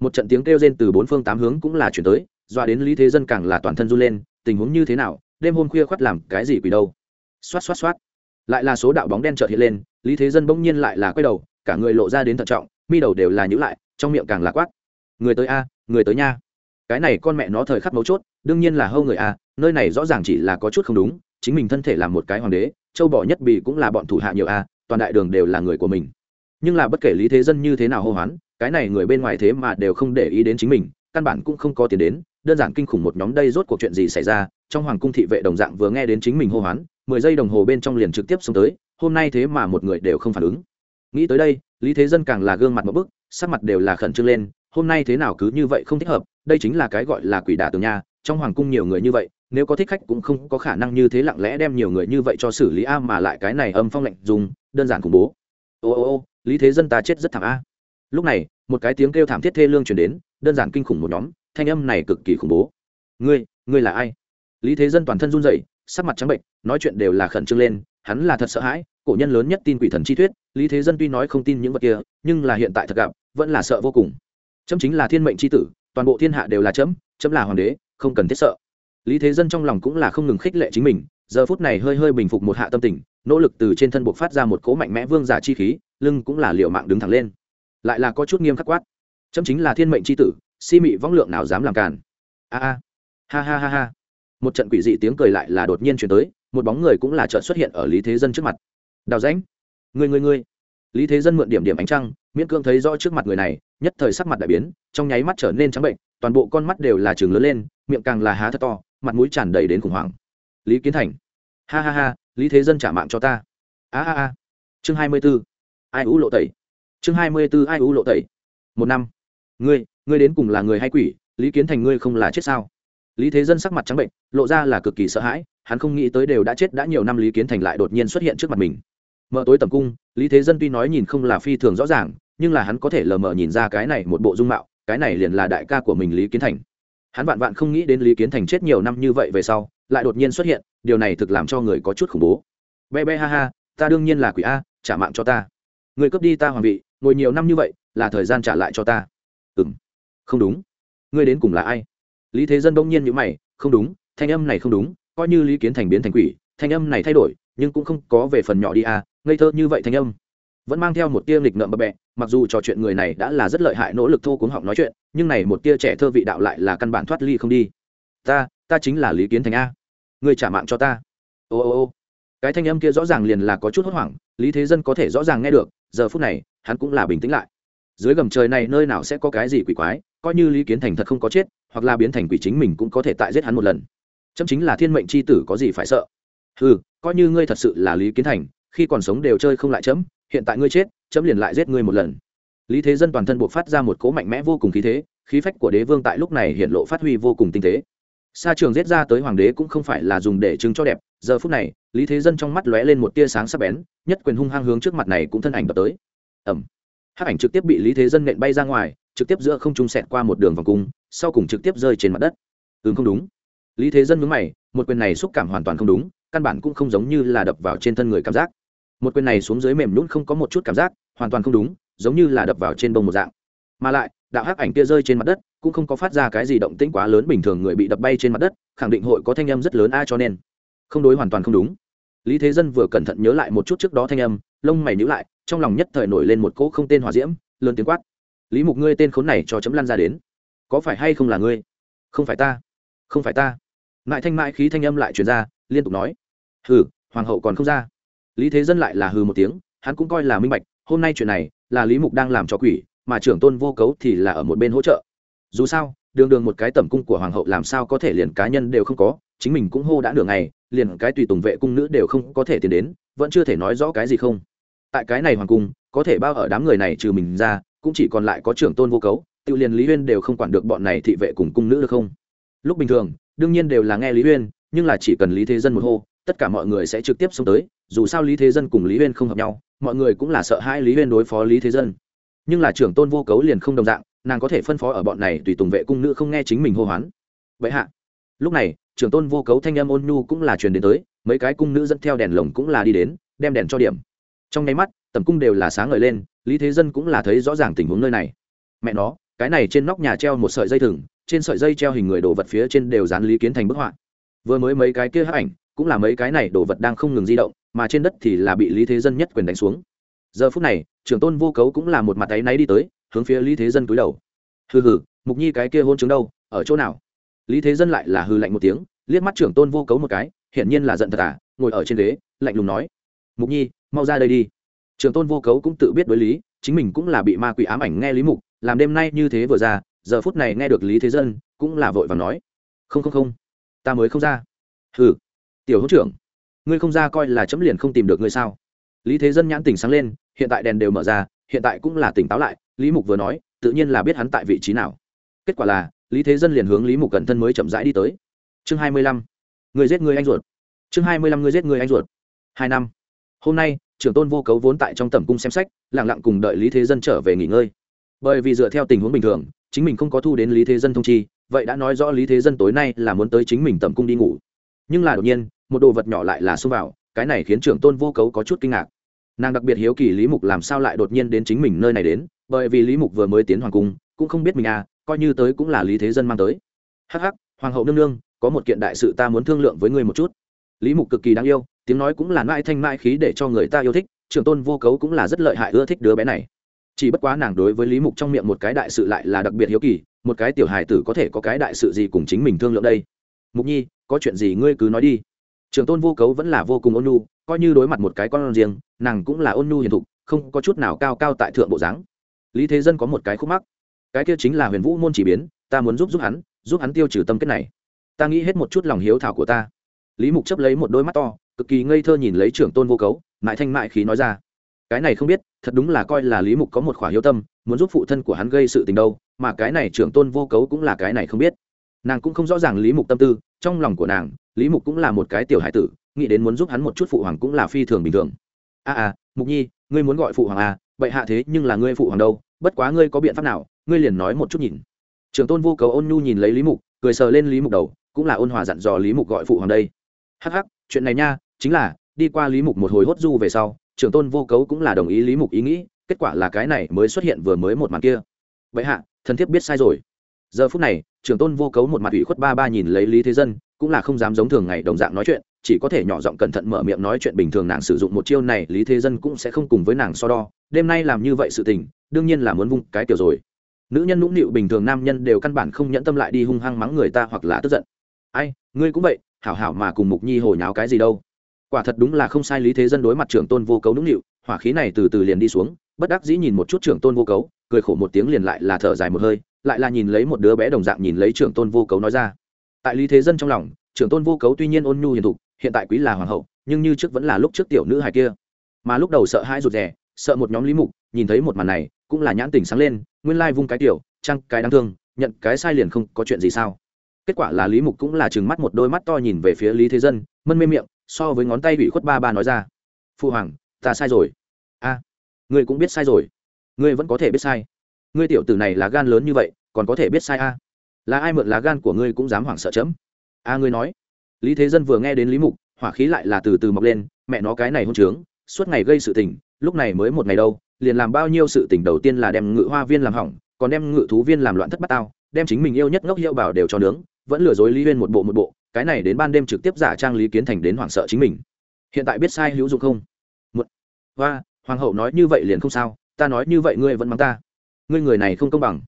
[SPEAKER 1] Một trận tiếng kêu rên từ bốn phương tám hướng cũng là chuyển tới doa đến lý thế dân càng là toàn thân run lên, tình huống như thế nào, đêm hôm khuya khoắt làm cái gì quỷ đâu. Xoát xoát xoát. Lại là số đạo bóng đen trợt hiện lên, lý thế dân bỗng nhiên lại là quay đầu, cả người lộ ra đến thận trọng, mi đầu đều là nhữ lại, trong miệng càng là quát. Người tới a, người tới nha. Cái này con mẹ nó thời khắc mấu chốt, đương nhiên là hâu người a, nơi này rõ ràng chỉ là có chút không đúng, chính mình thân thể là một cái hoàng đế châu bỏ nhất bì cũng là bọn thủ hạ nhiều a, toàn đại đường đều là người của mình. Nhưng là bất kể lý thế dân như thế nào hô hoán, cái này người bên ngoài thế mà đều không để ý đến chính mình, căn bản cũng không có tiền đến, đơn giản kinh khủng một nhóm đây rốt cuộc chuyện gì xảy ra, trong hoàng cung thị vệ đồng dạng vừa nghe đến chính mình hô hoán, mười giây đồng hồ bên trong liền trực tiếp xông tới, hôm nay thế mà một người đều không phản ứng. Nghĩ tới đây, lý thế dân càng là gương mặt một bức, sắc mặt đều là khẩn trương lên, hôm nay thế nào cứ như vậy không thích hợp, đây chính là cái gọi là quỷ đả tường nha trong hoàng cung nhiều người như vậy, nếu có thích khách cũng không có khả năng như thế lặng lẽ đem nhiều người như vậy cho xử lý a mà lại cái này âm phong lạnh dùng, đơn giản khủng bố. Ô ô ô, lý thế dân ta chết rất thảm a. Lúc này, một cái tiếng kêu thảm thiết thê lương chuyển đến, đơn giản kinh khủng một nhóm, thanh âm này cực kỳ khủng bố. Ngươi ngươi là ai? Lý thế dân toàn thân run rẩy, sắc mặt trắng bệnh nói chuyện đều là khẩn trương lên, hắn là thật sợ hãi, cổ nhân lớn nhất tin quỷ thần chi thuyết, lý thế dân tuy nói không tin những vật kia, nhưng là hiện tại thật gặp, vẫn là sợ vô cùng. Chấm chính là thiên mệnh c h i tử, toàn bộ thiên hạ đều là chấm chấm là hoàng đế không cần thiết sợ. Lý thế dân trong lòng cũng là không ngừng khích lệ chính mình, giờ phút này hơi hơi bình phục một hạ tâm tình, nỗ lực từ trên thân buộc phát ra một cỗ mạnh mẽ vương giả chi khí, lưng cũng là liệu mạng đứng thẳng lên. Lại là có chút nghiêm khắc quát. Chấm chính là thiên mệnh c h i tử, si mị võng lượng nào dám làm càn. A a. Ha ha ha ha. Một trận quỷ dị tiếng cười lại là đột nhiên chuyển tới, một bóng người cũng là trợn xuất hiện ở lý thế dân trước mặt. Đào rãnh. Người người người lý thế dân mượn điểm điểm ánh trăng miễn cương thấy rõ trước mặt người này, nhất thời sắc mặt đại biến, trong nháy mắt trở nên trắng bệnh, toàn bộ con mắt đều là trường lớn lên, miệng càng là há thật to, mặt mũi tràn đầy đến khủng hoảng. Lý kiến thành. Ha ha ha, lý thế dân trả mạng cho ta. A a a. Chương hai mươi b ố ai u lộ tẩy. Chương hai mươi b ố ai u lộ tẩy. Một năm. Ngươi ngươi đến cùng là người hay quỷ? Lý kiến thành ngươi không là chết sao? Lý thế dân sắc mặt trắng bệnh, lộ ra là cực kỳ sợ hãi, hắn không nghĩ tới đều đã chết, đã nhiều năm lý kiến thành lại đột nhiên xuất hiện trước mặt mình. Mở tối tầm cung, lý thế dân tuy nói nhìn không là phi thường rõ ràng nhưng là hắn có thể lờ mờ nhìn ra cái này một bộ dung mạo, cái này liền là đại ca của mình lý kiến thành. Hắn vạn vạn không nghĩ đến lý kiến thành chết nhiều năm như vậy về sau, lại đột nhiên xuất hiện, điều này thực làm cho người có chút khủng bố. Be be ha ha, ta đương nhiên là quỷ a, trả mạng cho ta. Người cướp đi ta hoàng vị, ngồi nhiều năm như vậy, là thời gian trả lại cho ta. Ừ m không đúng. Ngươi đến cùng là ai? Lý thế dân đông nhiên nhữ mày, không đúng, thanh âm này không đúng, coi như lý kiến thành biến thành quỷ, thanh âm này thay đổi, nhưng cũng không có về phần nhỏ đi a, ngây thơ như vậy thanh âm. Vẫn mang theo một tia nghịch ngợm bập bẹ mặc dù trò chuyện người này đã là rất lợi hại nỗ lực thô cuống họng nói chuyện, nhưng này một tia trẻ thơ vị đạo lại là căn bản thoát ly không đi. Ta ta chính là lý kiến thành a. Người trả mạng cho ta. Ô ô ô. Cái thanh âm kia rõ ràng liền là có chút hốt hoảng, lý thế dân có thể rõ ràng nghe được, giờ phút này, hắn cũng là bình tĩnh lại. Dưới gầm trời này nơi nào sẽ có cái gì quỷ quái, coi như lý kiến thành thật không có chết, hoặc là biến thành quỷ chính mình cũng có thể tại giết hắn một lần. Chấm chính là thiên mệnh c h i tử có gì phải sợ? Ừ coi như ngươi thật sự là lý kiến thành, khi còn sống đều chơi không lại chấm hiện tại ngươi chết, chấm liền lại giết ngươi một lần. Lý thế dân toàn thân buộc phát ra một cỗ mạnh mẽ vô cùng khí thế, khí phách của đế vương tại lúc này hiện lộ phát huy vô cùng tinh tế. Sa trường giết ra tới hoàng đế cũng không phải là dùng để chứng cho đẹp, giờ phút này, lý thế dân trong mắt lóe lên một tia sáng sắc bén, nhất quyền hung hăng hướng trước mặt này cũng thân ảnh đập tới. Ẩm hát ảnh trực tiếp bị lý thế dân nện bay ra ngoài, trực tiếp giữa không trung sẹt qua một đường vòng cung, sau cùng trực tiếp rơi trên mặt đất. Ừ không đúng. Lý thế dân mướn mày, một quyền này xúc cảm hoàn toàn không đúng, căn bản cũng không giống như là đập vào trên thân người cảm giác một quyền này xuống dưới mềm nhũn không có một chút cảm giác, hoàn toàn không đúng, giống như là đập vào trên bông một dạng. Mà lại, đạo hắc ảnh kia rơi trên mặt đất, cũng không có phát ra cái gì động tĩnh quá lớn bình thường người bị đập bay trên mặt đất, khẳng định hội có thanh âm rất lớn a, cho nên không đối hoàn toàn không đúng. Lý thế dân vừa cẩn thận nhớ lại một chút trước đó thanh âm, lông mày nhữ lại, trong lòng nhất thời nổi lên một cỗ không tên hỏa diễm, lớn tiếng quát. Lý mục, ngươi tên khốn này cho chấm lan ra đến. Có phải hay không là ngươi? Không phải ta. Không phải ta. Mãi thanh mãi khí thanh âm lại truyền ra, liên tục nói. Hừ, hoàng hậu còn không ra lý thế dân lại là hừ một tiếng, hắn cũng coi là minh bạch, hôm nay chuyện này là lý mục đang làm cho quỷ, mà trưởng tôn vô cấu thì là ở một bên hỗ trợ. Dù sao, đường đường một cái tẩm cung của hoàng hậu làm sao có thể liền cá nhân đều không có, chính mình cũng hô đã nửa ngày, liền cái tùy tùng vệ cung nữ đều không có thể tiến đến, vẫn chưa thể nói rõ cái gì không. Tại cái này hoàng cung, có thể bao ở đám người này trừ mình ra, cũng chỉ còn lại có trưởng tôn vô cấu, tự liền lý huyên đều không quản được bọn này thị vệ cùng cung nữ được không? Lúc bình thường, đương nhiên đều là nghe lý huyên, nhưng là chỉ cần lý thế dân một hô tất cả mọi người sẽ trực tiếp xông tới, dù sao lý thế dân cùng lý huyên không hợp nhau, mọi người cũng là sợ hai lý huyên đối phó lý thế dân. Nhưng là trưởng tôn vô cấu liền không đồng dạng, nàng có thể phân phó ở bọn này tùy tùng vệ cung nữ không nghe chính mình hô hoán. Vậy hạ, lúc này, trưởng tôn vô cấu thanh âm ôn nhu cũng là truyền đến tới, mấy cái cung nữ dẫn theo đèn lồng cũng là đi đến, đem đèn cho điểm. Trong nháy mắt, tầm cung đều là sáng ngời lên, lý thế dân cũng là thấy rõ ràng tình huống nơi này. Mẹ nó, cái này trên nóc nhà treo một sợi dây thừng, trên sợi dây treo hình người đồ vật phía trên đều dán lý kiến thành bức họa. Vừa mới mấy cái kia hấp ảnh cũng là mấy cái này đồ vật đang không ngừng di động, mà trên đất thì là bị lý thế dân nhất quyền đánh xuống. Giờ phút này, trưởng tôn vô cấu cũng là một mặt áy náy đi tới, hướng phía lý thế dân cúi đầu. Hừ hừ, mục nhi cái kia hôn chứng đâu, ở chỗ nào? Lý thế dân lại là hừ lạnh một tiếng, liếc mắt trưởng tôn vô cấu một cái, hiển nhiên là giận thật à ngồi ở trên ghế, lạnh lùng nói. Mục nhi, mau ra đây đi. Trưởng tôn vô cấu cũng tự biết đối lý, chính mình cũng là bị ma quỷ ám ảnh nghe lý mục, làm đêm nay như thế vừa ra, giờ phút này nghe được lý thế dân, cũng là vội và nói. Không không không, ta mới không ra. Hừ tiểu hữu trưởng, ngươi không ra coi là chấm liền không tìm được ngươi sao? Lý thế dân nhãn tỉnh sáng lên, hiện tại đèn đều mở ra, hiện tại cũng là tỉnh táo lại, lý mục vừa nói, tự nhiên là biết hắn tại vị trí nào. Kết quả là, lý thế dân liền hướng lý mục cẩn thân mới chậm rãi đi tới. Chương hai mươi lăm, người giết người anh ruột. Chương hai mươi lăm, người giết người anh ruột. Hai năm. Hôm nay, trưởng tôn vô cấu vốn tại trong tầm cung xem sách lẳng lặng cùng đợi lý thế dân trở về nghỉ ngơi. Bởi vì dựa theo tình huống bình thường, chính mình không có thu đến lý thế dân thông chi, vậy đã nói rõ lý thế dân tối nay là muốn tới chính mình tầm cung đi ngủ. Nhưng là đột nhiên một đồ vật nhỏ lại là xông vào, cái này khiến trưởng tôn vô cấu có chút kinh ngạc. Nàng đặc biệt hiếu kỳ lý mục làm sao lại đột nhiên đến chính mình nơi này đến, bởi vì lý mục vừa mới tiến hoàng cung, cũng không biết mình à coi như tới cũng là lý thế dân mang tới. Hắc hắc, hoàng hậu nương nương, có một kiện đại sự ta muốn thương lượng với ngươi một chút. Lý mục cực kỳ đáng yêu, tiếng nói cũng là mãi thanh mãi khí để cho người ta yêu thích, trưởng tôn vô cấu cũng là rất lợi hại ưa thích đứa bé này. Chỉ bất quá nàng đối với lý mục trong miệng một cái đại sự lại là đặc biệt hiếu kỳ, một cái tiểu hài tử có thể có cái đại sự gì cùng chính mình thương lượng đây? Mục nhi, có chuyện gì ngươi cứ nói đi trường tôn vô cấu vẫn là vô cùng ôn nhu, coi như đối mặt một cái con riêng, nàng cũng là ôn nhu hiền thục, không có chút nào cao cao tại thượng bộ dáng. Lý thế dân có một cái khúc mắc. Cái kia chính là huyền vũ môn chỉ biến, ta muốn giúp giúp hắn giúp hắn tiêu trừ tâm kết này. Ta nghĩ hết một chút lòng hiếu thảo của ta. Lý mục chấp lấy một đôi mắt to, cực kỳ ngây thơ nhìn lấy trưởng tôn vô cấu, mại thanh mại khí nói ra. Cái này không biết, thật đúng là coi là lý mục có một khỏa hiếu tâm, muốn giúp phụ thân của hắn gây sự tình đâu, mà cái này trưởng tôn vô cấu cũng là cái này không biết. Nàng cũng không rõ ràng lý mục tâm tư, trong lòng của nàng lý mục cũng là một cái tiểu hải tử nghĩ đến muốn giúp hắn một chút phụ hoàng cũng là phi thường bình thường. A à, à mục nhi ngươi muốn gọi phụ hoàng à vậy hạ thế nhưng là ngươi phụ hoàng đâu bất quá ngươi có biện pháp nào ngươi liền nói một chút nhìn. Trường tôn vô cấu ôn nhu nhìn lấy lý mục cười sờ lên lý mục đầu cũng là ôn hòa dặn dò lý mục gọi phụ hoàng đây. Hắc hắc chuyện này nha chính là đi qua lý mục một hồi hốt du về sau Trường tôn vô cấu cũng là đồng ý lý mục ý nghĩ kết quả là cái này mới xuất hiện vừa mới một màn kia. Vậy hạ thần thiếp biết sai rồi. Giờ phút này Trường tôn vô cấu một mặt ủy khuất ba ba nhìn lấy lý thế dân cũng là không dám giống thường ngày đồng dạng nói chuyện, chỉ có thể nhỏ giọng cẩn thận mở miệng nói chuyện bình thường nàng sử dụng một chiêu này, lý thế dân cũng sẽ không cùng với nàng so đo. Đêm nay làm như vậy sự tình, đương nhiên là muốn vung cái tiểu rồi. Nữ nhân nũng nịu bình thường nam nhân đều căn bản không nhẫn tâm lại đi hung hăng mắng người ta hoặc là tức giận. Ai, ngươi cũng vậy, hảo hảo mà cùng mục nhi hồi nháo cái gì đâu. Quả thật đúng là không sai, lý thế dân đối mặt trưởng tôn vô cấu nũng nịu, hỏa khí này từ từ liền đi xuống, bất đắc dĩ nhìn một chút trưởng tôn vô cấu, cười khổ một tiếng liền lại là thở dài một hơi, lại là nhìn lấy một đứa bé đồng dạng nhìn lấy trưởng tôn vô cấu nói ra tại lý thế dân trong lòng trưởng tôn vô cấu tuy nhiên ôn nhu hiền thục hiện tại quý là hoàng hậu nhưng như trước vẫn là lúc trước tiểu nữ hài kia. Mà lúc đầu sợ hai rụt rè sợ một nhóm lý mục nhìn thấy một màn này cũng là nhãn tình sáng lên nguyên lai vung cái tiểu trăng cái đáng thương nhận cái sai liền không có chuyện gì sao. Kết quả là lý mục cũng là chừng mắt một đôi mắt to nhìn về phía lý thế dân mân mê miệng so với ngón tay bị khuất ba ba nói ra. Phụ hoàng ta sai rồi. A à, ngươi cũng biết sai rồi. Ngươi vẫn có thể biết sai. Ngươi tiểu tử này là gan lớn như vậy còn có thể biết sai a? Là ai mượn lá gan của ngươi cũng dám hoảng sợ chấm? A, ngươi nói. Lý thế dân vừa nghe đến lý mục, hỏa khí lại là từ từ mọc lên, mẹ nó cái này hôn trướng, suốt ngày gây sự tình, lúc này mới một ngày đâu, liền làm bao nhiêu sự tình đầu tiên là đem ngự hoa viên làm hỏng, còn đem ngự thú viên làm loạn thất bát tao, đem chính mình yêu nhất ngốc hiệu bảo đều cho nướng, vẫn lừa dối lý huyên một bộ một bộ, cái này đến ban đêm trực tiếp giả trang lý kiến thành đến hoảng sợ chính mình. Hiện tại biết sai hữu dụng không? Một và hoàng hậu nói như vậy liền không sao, ta nói như vậy ngươi vẫn mắng ta. Ngươi người này không công bằng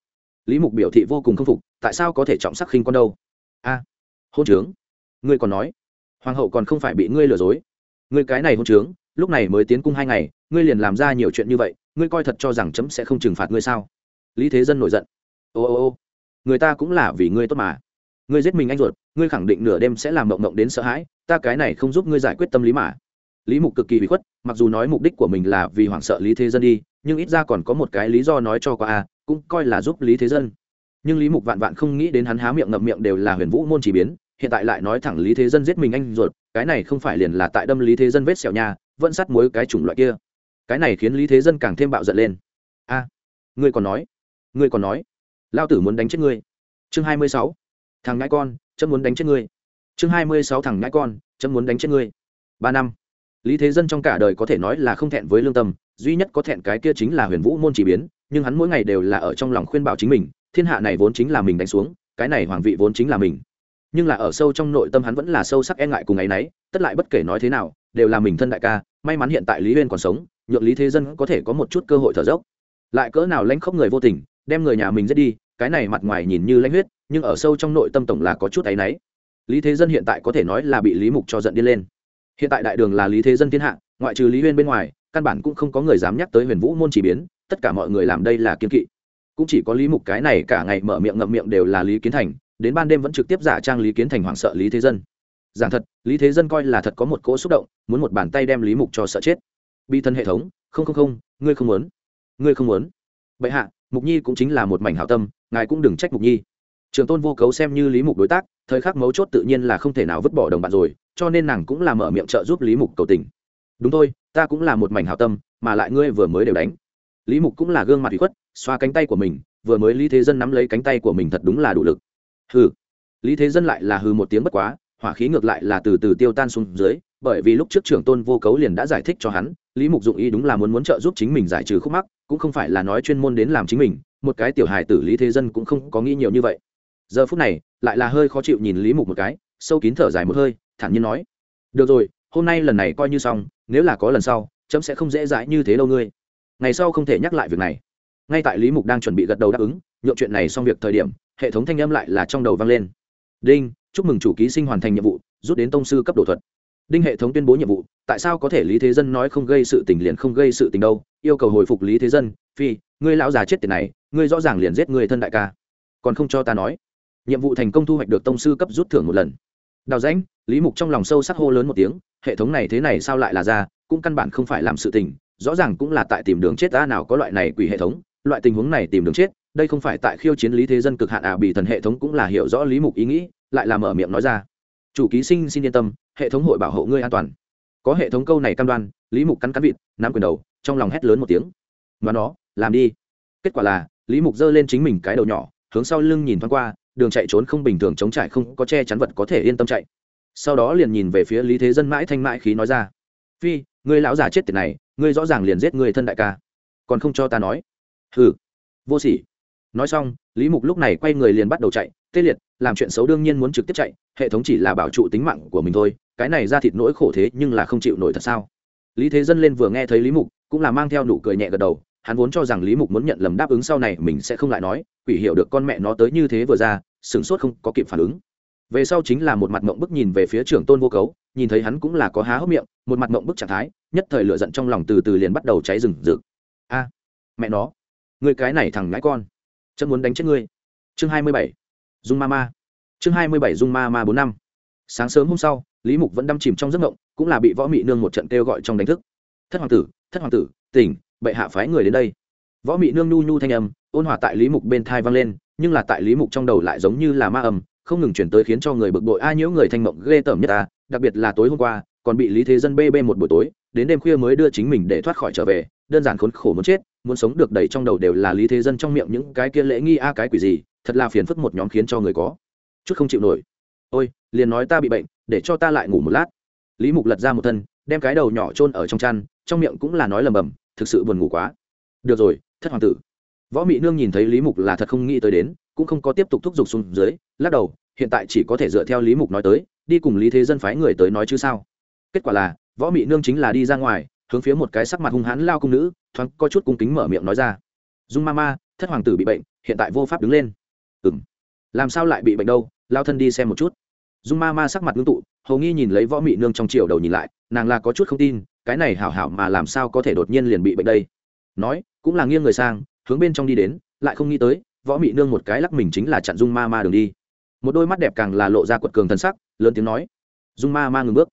[SPEAKER 1] lý mục biểu thị vô cùng k phục, tại sao có thể trọng sắc khinh con đâu? A, hôn trướng. Ngươi còn nói, hoàng hậu còn không phải bị ngươi lừa dối. Ngươi cái này hôn trướng, lúc này mới tiến cung hai ngày, ngươi liền làm ra nhiều chuyện như vậy, ngươi coi thật cho rằng chấm sẽ không trừng phạt ngươi sao? Lý thế dân nổi giận. Ô ô ô, người ta cũng là vì ngươi tốt mà. Ngươi giết mình anh ruột, ngươi khẳng định nửa đêm sẽ làm mộng mộng đến sợ hãi, ta cái này không giúp ngươi giải quyết tâm lý mà. Lý mục cực kỳ bị khuất, mặc dù nói mục đích của mình là vì hoảng sợ lý thế dân đi, nhưng ít ra còn có một cái lý do nói cho qua a cũng coi là giúp lý thế dân. Nhưng lý mục vạn vạn không nghĩ đến hắn há miệng ngậm miệng đều là huyền vũ môn chỉ biến, hiện tại lại nói thẳng lý thế dân giết mình anh ruột, cái này không phải liền là tại đâm lý thế dân vết sẹo nhà vẫn sắt mối cái chủng loại kia. Cái này khiến lý thế dân càng thêm bạo giận lên. A, ngươi còn nói, ngươi còn nói, lao tử muốn đánh chết ngươi. Chương hai mươi sáu, thằng ngãi con, chấm muốn đánh chết ngươi. Chương hai mươi sáu, thằng ngãi con, chấm muốn đánh chết ngươi. Ba năm, lý thế dân trong cả đời có thể nói là không thẹn với lương tâm, duy nhất có thẹn cái kia chính là huyền vũ môn chỉ biến nhưng hắn mỗi ngày đều là ở trong lòng khuyên bảo chính mình, thiên hạ này vốn chính là mình đánh xuống, cái này hoàng vị vốn chính là mình. Nhưng là ở sâu trong nội tâm hắn vẫn là sâu sắc e ngại cùng ấy nấy tất lại bất kể nói thế nào, đều là mình thân đại ca, may mắn hiện tại lý huyên còn sống, nhượng lý thế dân có thể có một chút cơ hội thở dốc. Lại cỡ nào lãnh khóc người vô tình, đem người nhà mình giết đi, cái này mặt ngoài nhìn như lãnh huyết, nhưng ở sâu trong nội tâm tổng là có chút áy náy. Lý thế dân hiện tại có thể nói là bị lý mục cho giận đi lên. Hiện tại đại đường là lý thế dân thiên hạ, ngoại trừ lý huyên bên ngoài, căn bản cũng không có người dám nhắc tới huyền vũ môn chỉ biến tất cả mọi người làm đây là kiên kỵ. Cũng chỉ có lý mục cái này cả ngày mở miệng ngậm miệng đều là lý kiến thành, đến ban đêm vẫn trực tiếp giả trang lý kiến thành hoảng sợ lý thế dân. Giảng thật, lý thế dân coi là thật có một cỗ xúc động, muốn một bàn tay đem lý mục cho sợ chết. Bi thân hệ thống, không không không, ngươi không muốn. Ngươi không muốn. Bệ hạ, mục nhi cũng chính là một mảnh hảo tâm, ngài cũng đừng trách mục nhi. Trường tôn vô cấu xem như lý mục đối tác, thời khắc mấu chốt tự nhiên là không thể nào vứt bỏ đồng bạn rồi, cho nên nàng cũng là mở miệng trợ giúp lý mục cầu tình. Đúng thôi, ta cũng là một mảnh hảo tâm, mà lại ngươi vừa mới đều đánh lý mục cũng là gương mặt bị khuất, xoa cánh tay của mình, vừa mới lý thế dân nắm lấy cánh tay của mình thật đúng là đủ lực. Hừ. Lý thế dân lại là hừ một tiếng bất quá, hỏa khí ngược lại là từ từ tiêu tan xuống dưới, bởi vì lúc trước trưởng tôn vô cấu liền đã giải thích cho hắn, lý mục dụng ý đúng là muốn muốn trợ giúp chính mình giải trừ khúc mắc, cũng không phải là nói chuyên môn đến làm chính mình, một cái tiểu hài tử lý thế dân cũng không có nghĩ nhiều như vậy. Giờ phút này, lại là hơi khó chịu nhìn lý mục một cái, sâu kín thở dài một hơi, thản nhiên nói, được rồi, hôm nay lần này coi như xong, nếu là có lần sau, chấm sẽ không dễ dãi như thế lâu ngươi ngày sau không thể nhắc lại việc này. Ngay tại lý mục đang chuẩn bị gật đầu đáp ứng, nhượng chuyện này xong việc thời điểm, hệ thống thanh âm lại là trong đầu vang lên. Đinh, chúc mừng chủ ký sinh hoàn thành nhiệm vụ, rút đến tông sư cấp độ thuật. Đinh hệ thống tuyên bố nhiệm vụ, tại sao có thể lý thế dân nói không gây sự tình liền không gây sự tình đâu, yêu cầu hồi phục lý thế dân, phi, ngươi lão già chết tiền này, ngươi rõ ràng liền giết người thân đại ca. Còn không cho ta nói. Nhiệm vụ thành công thu hoạch được tông sư cấp rút thưởng một lần. Đào rãnh, lý mục trong lòng sâu sắc hô lớn một tiếng, hệ thống này thế này sao lại là ra, cũng căn bản không phải làm sự tình rõ ràng cũng là tại tìm đường chết ta nào có loại này quỷ hệ thống, loại tình huống này tìm đường chết, đây không phải tại khiêu chiến lý thế dân cực hạn à bị thần hệ thống cũng là hiểu rõ lý mục ý nghĩ, lại là mở miệng nói ra. Chủ ký sinh xin yên tâm, hệ thống hội bảo hộ ngươi an toàn. Có hệ thống câu này cam đoan, lý mục cắn cắn vịt, nắm quyền đầu, trong lòng hét lớn một tiếng. Và nó, làm đi. Kết quả là, lý mục giơ lên chính mình cái đầu nhỏ, hướng sau lưng nhìn thoáng qua, đường chạy trốn không bình thường chống trải không có che chắn vật có thể yên tâm chạy. Sau đó liền nhìn về phía lý thế dân mãi thanh mãi khí nói ra. Phi, ngươi lão già chết tiệt này ngươi rõ ràng liền giết người thân đại ca. Còn không cho ta nói. Hừ. Vô sỉ. Nói xong, lý mục lúc này quay người liền bắt đầu chạy. Tê liệt, làm chuyện xấu đương nhiên muốn trực tiếp chạy, hệ thống chỉ là bảo trụ tính mạng của mình thôi, cái này ra thịt nỗi khổ thế nhưng là không chịu nổi thật sao? Lý thế dân lên vừa nghe thấy lý mục, cũng là mang theo nụ cười nhẹ gật đầu, hắn vốn cho rằng lý mục muốn nhận lầm đáp ứng sau này mình sẽ không lại nói, quỷ hiểu được con mẹ nó tới như thế vừa ra, sửng sốt không có kịp phản ứng. Về sau chính là một mặt mộng bức nhìn về phía trưởng tôn vô cấu nhìn thấy hắn cũng là có há hốc miệng, một mặt mộng bức trạng thái, nhất thời lửa giận trong lòng từ từ liền bắt đầu cháy rừng rực. A, mẹ nó, người cái này thằng ngãi con chân muốn đánh chết ngươi. Chương hai mươi bảy, dung ma ma. Chương hai mươi bảy, dung ma ma bốn năm. Sáng sớm hôm sau, lý mục vẫn đâm chìm trong giấc mộng, cũng là bị võ mị nương một trận kêu gọi trong đánh thức. Thất hoàng tử, thất hoàng tử, tỉnh, bệ hạ phái người đến đây. Võ mị nương nhu nhu thanh âm, ôn hòa tại lý mục bên thai vang lên, nhưng là tại lý mục trong đầu lại giống như là ma âm không ngừng chuyển tới khiến cho người bực bội. Ai nhiễu người thanh mộng ghê tởm nhất ta, đặc biệt là tối hôm qua, còn bị lý thế dân bê bê một buổi tối, đến đêm khuya mới đưa chính mình để thoát khỏi trở về, đơn giản khốn khổ muốn chết, muốn sống được đầy trong đầu đều là lý thế dân trong miệng những cái kia lễ nghi a cái quỷ gì, thật là phiền phức một nhóm khiến cho người có chút không chịu nổi. Ôi, liền nói ta bị bệnh, để cho ta lại ngủ một lát. Lý mục lật ra một thân, đem cái đầu nhỏ chôn ở trong chăn, trong miệng cũng là nói lầm bầm, thực sự buồn ngủ quá. Được rồi, thất hoàng tử. Võ mị nương nhìn thấy lý mục là thật không nghĩ tới đến cũng không có tiếp tục thúc giục xuống dưới, lắc đầu, hiện tại chỉ có thể dựa theo lý mục nói tới, đi cùng lý thế dân phái người tới nói chứ sao? Kết quả là, võ mị nương chính là đi ra ngoài, hướng phía một cái sắc mặt hung hãn lao cung nữ, thoáng có chút cung kính mở miệng nói ra. Dung ma ma, thất hoàng tử bị bệnh, hiện tại vô pháp đứng lên. Ừ m làm sao lại bị bệnh đâu? Lao thân đi xem một chút. Dung ma ma sắc mặt ngưng tụ, hầu nghi nhìn lấy võ mị nương trong chiều đầu nhìn lại, nàng là có chút không tin, cái này hảo hảo mà làm sao có thể đột nhiên liền bị bệnh đây? Nói, cũng là nghiêng người sang, hướng bên trong đi đến, lại không nghĩ tới võ mị nương một cái lắc mình chính là chặn dung ma ma đường đi. Một đôi mắt đẹp càng là lộ ra quật cường thân sắc, lớn tiếng nói, dung ma ma ngừng bước.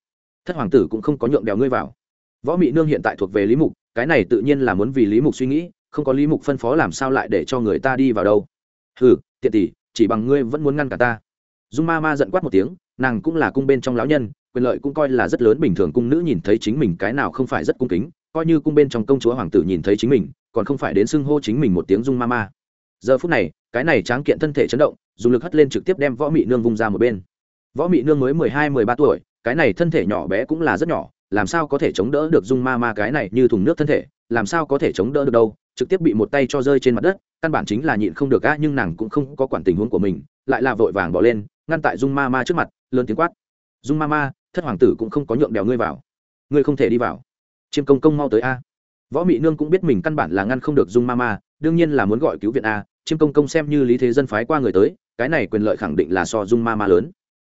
[SPEAKER 1] Thất hoàng tử cũng không có nhượng đèo ngươi vào. Võ mị nương hiện tại thuộc về lý mục, cái này tự nhiên là muốn vì lý mục suy nghĩ, không có lý mục phân phó làm sao lại để cho người ta đi vào đâu. Hừ, tiện tỷ, chỉ bằng ngươi vẫn muốn ngăn cả ta. Dung ma ma giận quát một tiếng, nàng cũng là cung bên trong lão nhân, quyền lợi cũng coi là rất lớn, bình thường cung nữ nhìn thấy chính mình cái nào không phải rất cung kính, coi như cung bên trong công chúa hoàng tử nhìn thấy chính mình, còn không phải đến xưng hô chính mình một tiếng dung ma ma giờ phút này, cái này tráng kiện thân thể chấn động, dùng lực hất lên trực tiếp đem võ mị nương vung ra một bên. Võ mị nương mới mười hai, mười ba tuổi, cái này thân thể nhỏ bé cũng là rất nhỏ, làm sao có thể chống đỡ được dung ma ma cái này như thùng nước thân thể, làm sao có thể chống đỡ được đâu, trực tiếp bị một tay cho rơi trên mặt đất, căn bản chính là nhịn không được á, nhưng nàng cũng không có quản tình huống của mình, lại là vội vàng bỏ lên, ngăn tại dung ma ma trước mặt, lớn tiếng quát. Dung ma ma, thất hoàng tử cũng không có nhượng đèo ngươi vào. Ngươi không thể đi vào. Chiêm công công mau tới a võ mị nương cũng biết mình căn bản là ngăn không được dung ma ma đương nhiên là muốn gọi cứu viện a chiêm công công xem như lý thế dân phái qua người tới cái này quyền lợi khẳng định là so dung ma ma lớn.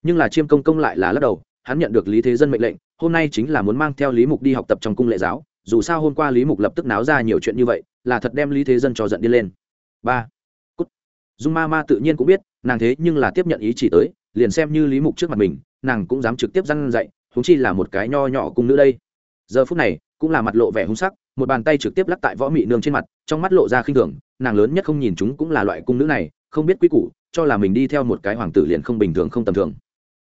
[SPEAKER 1] Nhưng là chiêm công công lại là lắc đầu hắn nhận được lý thế dân mệnh lệnh hôm nay chính là muốn mang theo lý mục đi học tập trong cung lệ giáo dù sao hôm qua lý mục lập tức náo ra nhiều chuyện như vậy là thật đem lý thế dân cho giận đi lên. Ba Cút. dung ma ma tự nhiên cũng biết nàng thế nhưng là tiếp nhận ý chỉ tới liền xem như lý mục trước mặt mình nàng cũng dám trực tiếp răn dạy, húng chi là một cái nho nhỏ cung nữ đây. Giờ phút này cũng là mặt lộ vẻ hung sắc một bàn tay trực tiếp lắc tại võ mị nương trên mặt, trong mắt lộ ra khinh thường, nàng lớn nhất không nhìn chúng cũng là loại cung nữ này, không biết quy củ, cho là mình đi theo một cái hoàng tử liền không bình thường không tầm thường.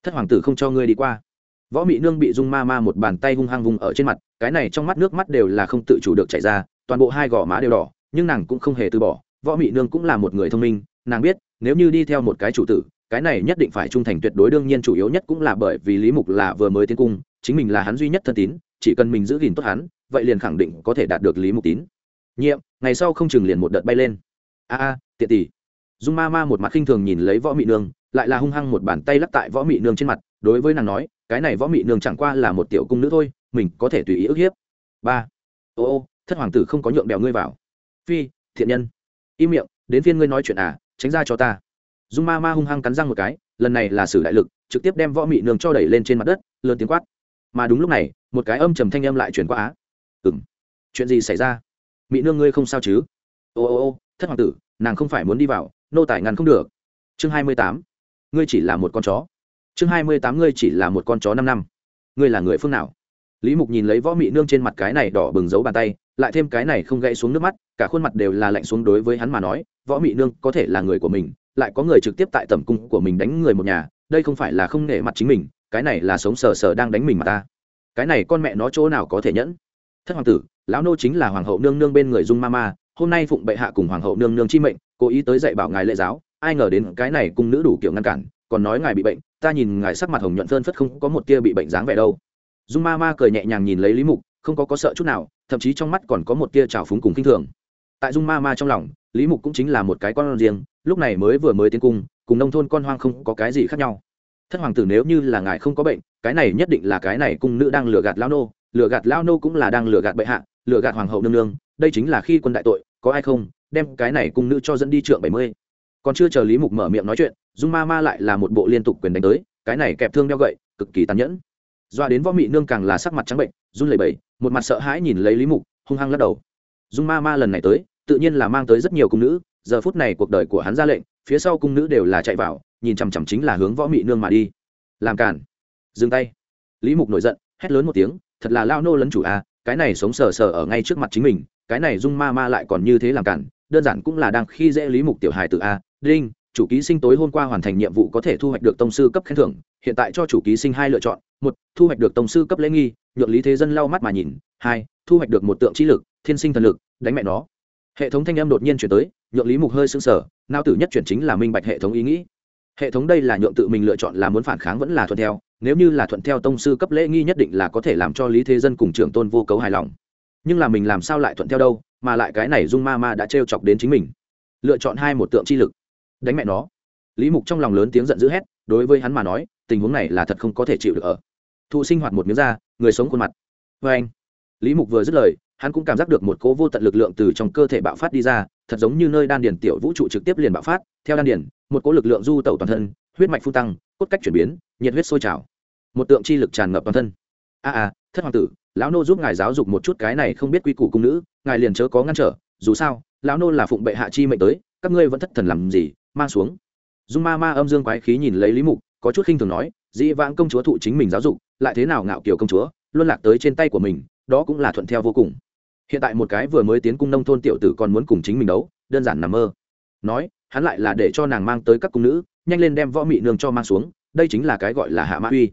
[SPEAKER 1] Thất hoàng tử không cho ngươi đi qua. Võ mị nương bị dung ma ma một bàn tay hung hăng vùng ở trên mặt, cái này trong mắt nước mắt đều là không tự chủ được chảy ra, toàn bộ hai gò má đều đỏ, nhưng nàng cũng không hề từ bỏ. Võ mị nương cũng là một người thông minh, nàng biết, nếu như đi theo một cái chủ tử, cái này nhất định phải trung thành tuyệt đối đương nhiên chủ yếu nhất cũng là bởi vì lý mục là vừa mới tiến cung, chính mình là hắn duy nhất thân tín, chỉ cần mình giữ gìn tốt hắn vậy liền khẳng định có thể đạt được lý mục tín. Nhiệm, ngày sau không chừng liền một đợt bay lên. A a, tiện tỷ dung ma ma một mặt khinh thường nhìn lấy võ mị nương, lại là hung hăng một bàn tay lắc tại võ mị nương trên mặt, đối với nàng nói, cái này võ mị nương chẳng qua là một tiểu cung nữ thôi, mình có thể tùy ý ức hiếp. Ba. Ô ô, thất hoàng tử không có nhượng bèo ngươi vào. Phi, thiện nhân. Im miệng, đến phiên ngươi nói chuyện à tránh ra cho ta. Dung ma ma hung hăng cắn răng một cái, lần này là sử đại lực, trực tiếp đem võ mị nương cho đẩy lên trên mặt đất, lớn tiếng quát. Mà đúng lúc này, một cái âm trầm thanh âm lại chuyển qua á ừng chuyện gì xảy ra? Mỹ nương ngươi không sao chứ? Ô ô ô, thất hoàng tử, nàng không phải muốn đi vào, nô tài ngăn không được. Chương hai mươi tám. Ngươi chỉ là một con chó. Chương hai mươi tám, ngươi chỉ là một con chó năm năm. Ngươi là người phương nào? Lý mục nhìn lấy võ mị nương trên mặt cái này đỏ bừng giấu bàn tay, lại thêm cái này không gãy xuống nước mắt, cả khuôn mặt đều là lạnh xuống đối với hắn mà nói, võ mị nương có thể là người của mình, lại có người trực tiếp tại tầm cung của mình đánh người một nhà, đây không phải là không nể mặt chính mình, cái này là sống sờ sờ đang đánh mình mà ta. Cái này con mẹ nó chỗ nào có thể nhẫn? Thất hoàng tử, lão nô chính là hoàng hậu nương nương bên người dung ma ma, hôm nay phụng bệ hạ cùng hoàng hậu nương nương chi mệnh, cố ý tới dạy bảo ngài lễ giáo, ai ngờ đến cái này cùng nữ đủ kiểu ngăn cản, còn nói ngài bị bệnh, ta nhìn ngài sắc mặt hồng nhuận phơn phất không có một tia bị bệnh dáng vẻ đâu. Dung ma ma cười nhẹ nhàng nhìn lấy lý mục, không có có sợ chút nào, thậm chí trong mắt còn có một tia trào phúng cùng kinh thường. Tại dung ma ma trong lòng, lý mục cũng chính là một cái con riêng, lúc này mới vừa mới tiến cung, cùng nông thôn con hoang không có cái gì khác nhau. Thất hoàng tử nếu như là ngài không có bệnh, cái này nhất định là cái này cung nữ đang lừa gạt lao nô lừa gạt lao nô cũng là đang lừa gạt bệ hạ, lừa gạt hoàng hậu nương nương, đây chính là khi quân đại tội, có ai không? Đem cái này cung nữ cho dẫn đi trượng bảy mươi. Còn chưa chờ lý mục mở miệng nói chuyện, dung ma ma lại là một bộ liên tục quyền đánh tới, cái này kẹp thương đeo gậy, cực kỳ tàn nhẫn. Doa đến võ mị nương càng là sắc mặt trắng bệnh, run lẩy bẩy, một mặt sợ hãi nhìn lấy lý mục, hung hăng lắc đầu. Dung ma ma lần này tới, tự nhiên là mang tới rất nhiều cung nữ, giờ phút này cuộc đời của hắn ra lệnh, phía sau cung nữ đều là chạy vào, nhìn chằm chằm chính là hướng võ mị nương mà đi. Làm cản dừng tay. Lý mục nổi giận, hét lớn một tiếng thật là lao nô lấn chủ a à, cái này sống sờ sờ ở ngay trước mặt chính mình cái này dung ma ma lại còn như thế làm cản đơn giản cũng là đang khi dễ lý mục tiểu hài tự a à. đinh chủ ký sinh tối hôm qua hoàn thành nhiệm vụ có thể thu hoạch được tông sư cấp khen thưởng hiện tại cho chủ ký sinh hai lựa chọn một thu hoạch được tông sư cấp lễ nghi nhượng lý thế dân lau mắt mà nhìn hai thu hoạch được một tượng trí lực thiên sinh thần lực đánh mẹ nó. Hệ thống thanh âm đột nhiên chuyển tới nhượng lý mục hơi sững sờ nao tử nhất chuyển chính là minh bạch hệ thống ý nghĩ. Hệ thống đây là nhượng tự mình lựa chọn là muốn phản kháng vẫn là thuận theo nếu như là thuận theo tông sư cấp lễ nghi nhất định là có thể làm cho lý thế dân cùng trưởng tôn vô cấu hài lòng. Nhưng là mình làm sao lại thuận theo đâu, mà lại cái này dung ma ma đã trêu chọc đến chính mình. Lựa chọn hai một tượng chi lực. Đánh mẹ nó. Lý mục trong lòng lớn tiếng giận dữ hét, đối với hắn mà nói, tình huống này là thật không có thể chịu được ở. Thụ sinh hoạt một miếng da người sống khuôn mặt. Vê anh. Lý mục vừa dứt lời, hắn cũng cảm giác được một cố vô tận lực lượng từ trong cơ thể bạo phát đi ra, thật giống như nơi đan điền tiểu vũ trụ trực tiếp liền bạo phát. Theo đan điền, một cố lực lượng du tẩu toàn thân, huyết mạch phu tăng, cốt cách chuyển biến, nhiệt huyết sôi trào một tượng chi lực tràn ngập toàn thân. A à, a, thất hoàng tử, lão nô giúp ngài giáo dục một chút cái này không biết quy củ cung nữ, ngài liền chớ có ngăn trở, dù sao, lão nô là phụng bệ hạ chi mệnh tới, các ngươi vẫn thất thần làm gì, mang xuống. Dung ma ma âm dương quái khí nhìn lấy lý mục, có chút khinh thường nói, dĩ vãng công chúa thụ chính mình giáo dục, lại thế nào ngạo kiểu công chúa luôn lạc tới trên tay của mình, đó cũng là thuận theo vô cùng. Hiện tại một cái vừa mới tiến cung nông thôn tiểu tử còn muốn cùng chính mình đấu, đơn giản nằm mơ. Nói, hắn lại là để cho nàng mang tới các cung nữ, nhanh lên đem võ mị nương cho mang xuống, đây chính là cái gọi là hạ mã uy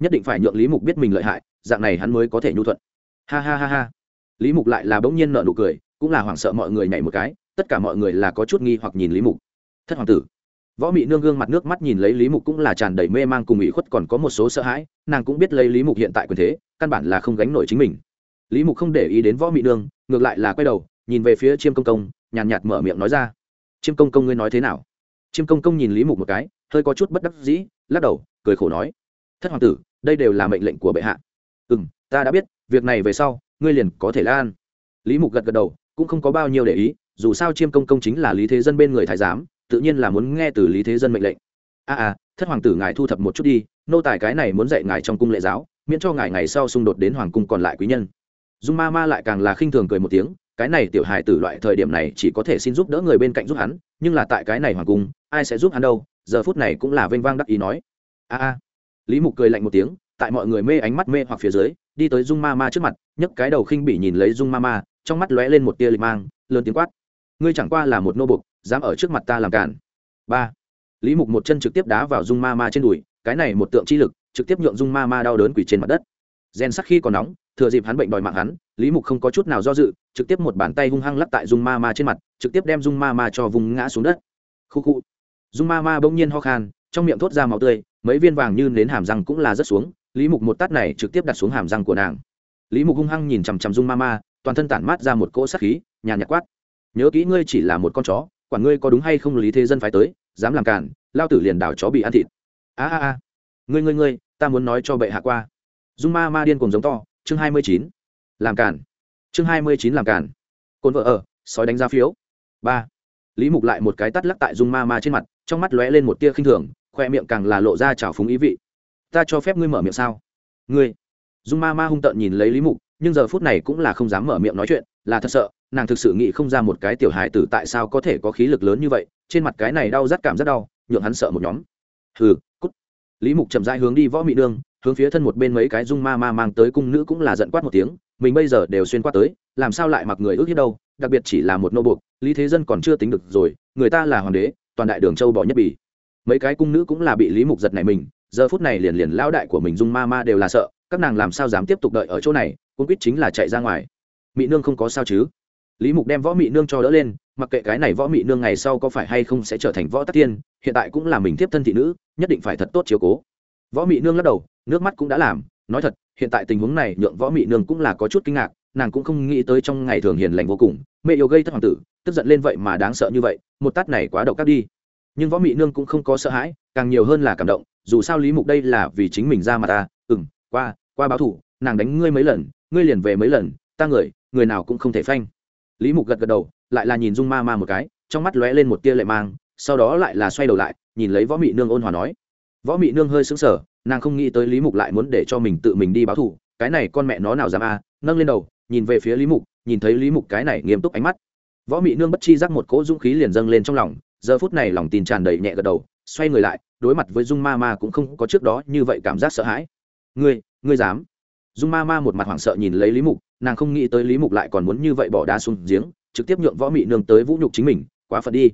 [SPEAKER 1] nhất định phải nhượng lý mục biết mình lợi hại, dạng này hắn mới có thể nhu thuận. Ha ha ha ha. Lý mục lại là bỗng nhiên nợ nụ cười, cũng là hoảng sợ mọi người nhảy một cái, tất cả mọi người là có chút nghi hoặc nhìn lý mục. Thất hoàng tử. Võ mị nương gương mặt nước mắt nhìn lấy lý mục cũng là tràn đầy mê mang cùng ủy khuất còn có một số sợ hãi, nàng cũng biết lấy lý mục hiện tại quyền thế, căn bản là không gánh nổi chính mình. Lý mục không để ý đến võ mị nương, ngược lại là quay đầu, nhìn về phía chiêm công công, nhàn nhạt mở miệng nói ra. Chiêm công công ngươi nói thế nào? Chiêm công công nhìn lý mục một cái, hơi có chút bất đắc dĩ, lắc đầu, cười khổ nói. Thất hoàng tử đây đều là mệnh lệnh của bệ hạ. Ừ m ta đã biết việc này về sau ngươi liền có thể lan lý mục gật gật đầu cũng không có bao nhiêu để ý dù sao chiêm công công chính là lý thế dân bên người thái giám tự nhiên là muốn nghe từ lý thế dân mệnh lệnh. A à, à thất hoàng tử ngài thu thập một chút đi nô tài cái này muốn dạy ngài trong cung lệ giáo miễn cho ngài ngày sau xung đột đến hoàng cung còn lại quý nhân. Dung ma ma lại càng là khinh thường cười một tiếng cái này tiểu hài tử loại thời điểm này chỉ có thể xin giúp đỡ người bên cạnh giúp hắn nhưng là tại cái này hoàng cung ai sẽ giúp hắn đâu giờ phút này cũng là vênh vang đắc ý nói. A a lý mục cười lạnh một tiếng, tại mọi người mê ánh mắt mê hoặc phía dưới, đi tới dung ma ma trước mặt, nhấc cái đầu khinh bỉ nhìn lấy dung ma ma, trong mắt lóe lên một tia lịch mang, lớn tiếng quát. Ngươi chẳng qua là một nô bục, dám ở trước mặt ta làm cản. Ba. Lý mục một chân trực tiếp đá vào dung ma ma trên đùi, cái này một tượng chi lực, trực tiếp nhượng dung ma ma đau đớn quỷ trên mặt đất. Gen sắc khi còn nóng, thừa dịp hắn bệnh đòi mạng hắn, lý mục không có chút nào do dự, trực tiếp một bàn tay hung hăng lắc tại dung ma ma trên mặt, trực tiếp đem dung ma ma cho vùng ngã xuống đất. Khu khu. Dung ma ma bỗng nhiên ho khan, trong miệng thốt ra máu tươi mấy viên vàng như nến hàm răng cũng là rất xuống, lý mục một tát này trực tiếp đặt xuống hàm răng của nàng. Lý mục hung hăng nhìn chằm chằm dung ma ma, toàn thân tản mát ra một cỗ sắc khí, nhàn nhạt quát. Nhớ kỹ ngươi chỉ là một con chó, quản ngươi có đúng hay không lý thế dân phải tới, dám làm cản lao tử liền đảo chó bị ăn thịt. A a a, ngươi ngươi ngươi, ta muốn nói cho bệ hạ qua. Dung ma ma điên cùng giống to, chương hai mươi chín, làm cản chương hai mươi chín làm cản cồn vợ ở, sói đánh giá phiếu. Ba, lý mục lại một cái tắt lắc tại dung ma ma trên mặt, trong mắt lóe lên một tia khinh thường khoe miệng càng là lộ ra trào phúng ý vị. Ta cho phép ngươi mở miệng sao? Ngươi. Dung ma ma hung tợn nhìn lấy lý mục, nhưng giờ phút này cũng là không dám mở miệng nói chuyện, là thật sợ, nàng thực sự nghĩ không ra một cái tiểu hài tử tại sao có thể có khí lực lớn như vậy, trên mặt cái này đau rát cảm rất đau, nhượng hắn sợ một nhóm. Hừ, cút. Lý mục chậm rãi hướng đi võ mị đương hướng phía thân một bên mấy cái dung ma ma mang tới cung nữ cũng là giận quát một tiếng, mình bây giờ đều xuyên qua tới, làm sao lại mặc người ước hiếp đâu, đặc biệt chỉ là một nô buộc, lý thế dân còn chưa tính được rồi, người ta là hoàng đế, toàn đại đường châu bỏ nhất bỉ mấy cái cung nữ cũng là bị lý mục giật này mình, giờ phút này liền liền lao đại của mình dung ma ma đều là sợ, các nàng làm sao dám tiếp tục đợi ở chỗ này cung quýt chính là chạy ra ngoài. Mỹ nương không có sao chứ? Lý mục đem võ mỹ nương cho đỡ lên, mặc kệ cái này võ mỹ nương ngày sau có phải hay không sẽ trở thành võ tắc tiên, hiện tại cũng là mình tiếp thân thị nữ, nhất định phải thật tốt chiếu cố. Võ mỹ nương lắc đầu, nước mắt cũng đã làm, nói thật, hiện tại tình huống này nhượng võ mỹ nương cũng là có chút kinh ngạc, nàng cũng không nghĩ tới trong ngày thường hiền lành vô cùng, mẹ yêu gây thất hoàng tử, tức giận lên vậy mà đáng sợ như vậy, một tát này quá độc các đi nhưng võ mỹ nương cũng không có sợ hãi, càng nhiều hơn là cảm động, dù sao lý mục đây là vì chính mình ra mà ta ừ m qua qua báo thủ, nàng đánh ngươi mấy lần, ngươi liền về mấy lần, ta người người nào cũng không thể phanh. Lý mục gật gật đầu, lại là nhìn dung ma ma một cái, trong mắt lóe lên một tia lệ mang, sau đó lại là xoay đầu lại, nhìn lấy võ mị nương ôn hòa nói. Võ mị nương hơi sững sờ, nàng không nghĩ tới lý mục lại muốn để cho mình tự mình đi báo thù cái này con mẹ nó nào dám a nâng lên đầu, nhìn về phía lý mục, nhìn thấy lý mục cái này nghiêm túc ánh mắt. Võ mị nương bất chi giác một cỗ dũng khí liền dâng lên trong lòng giờ phút này lòng tin tràn đầy nhẹ gật đầu, xoay người lại, đối mặt với dung ma ma cũng không có trước đó như vậy cảm giác sợ hãi. Ngươi ngươi dám? Dung ma ma một mặt hoảng sợ nhìn lấy lý mục, nàng không nghĩ tới lý mục lại còn muốn như vậy bỏ đá xuống giếng, trực tiếp nhượng võ mị nương tới vũ nhục chính mình, quá phật đi.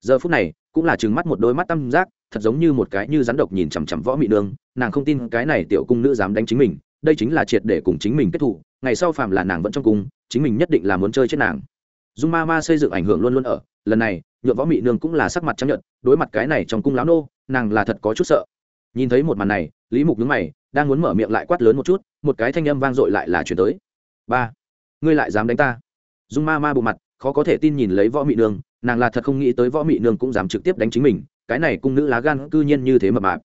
[SPEAKER 1] Giờ phút này, cũng là trừng mắt một đôi mắt tam giác, thật giống như một cái như rắn độc nhìn chằm chằm võ mị nương, nàng không tin cái này tiểu cung nữ dám đánh chính mình, đây chính là triệt để cùng chính mình kết thủ ngày sau phàm là nàng vẫn trong cung, chính mình nhất định là muốn chơi chết nàng. Dung ma ma xây dựng ảnh hưởng luôn luôn ở, lần này nhuộm võ mị nương cũng là sắc mặt trắng nhợt, đối mặt cái này trong cung láo nô, nàng là thật có chút sợ. Nhìn thấy một màn này, lý mục nhướng mày, đang muốn mở miệng lại quát lớn một chút, một cái thanh âm vang dội lại là chuyển tới. Ba, ngươi lại dám đánh ta? Dung ma ma bộ mặt, khó có thể tin nhìn lấy võ mị nương, nàng là thật không nghĩ tới võ mị nương cũng dám trực tiếp đánh chính mình, cái này cung nữ lá gan cư nhiên như thế mập mạp.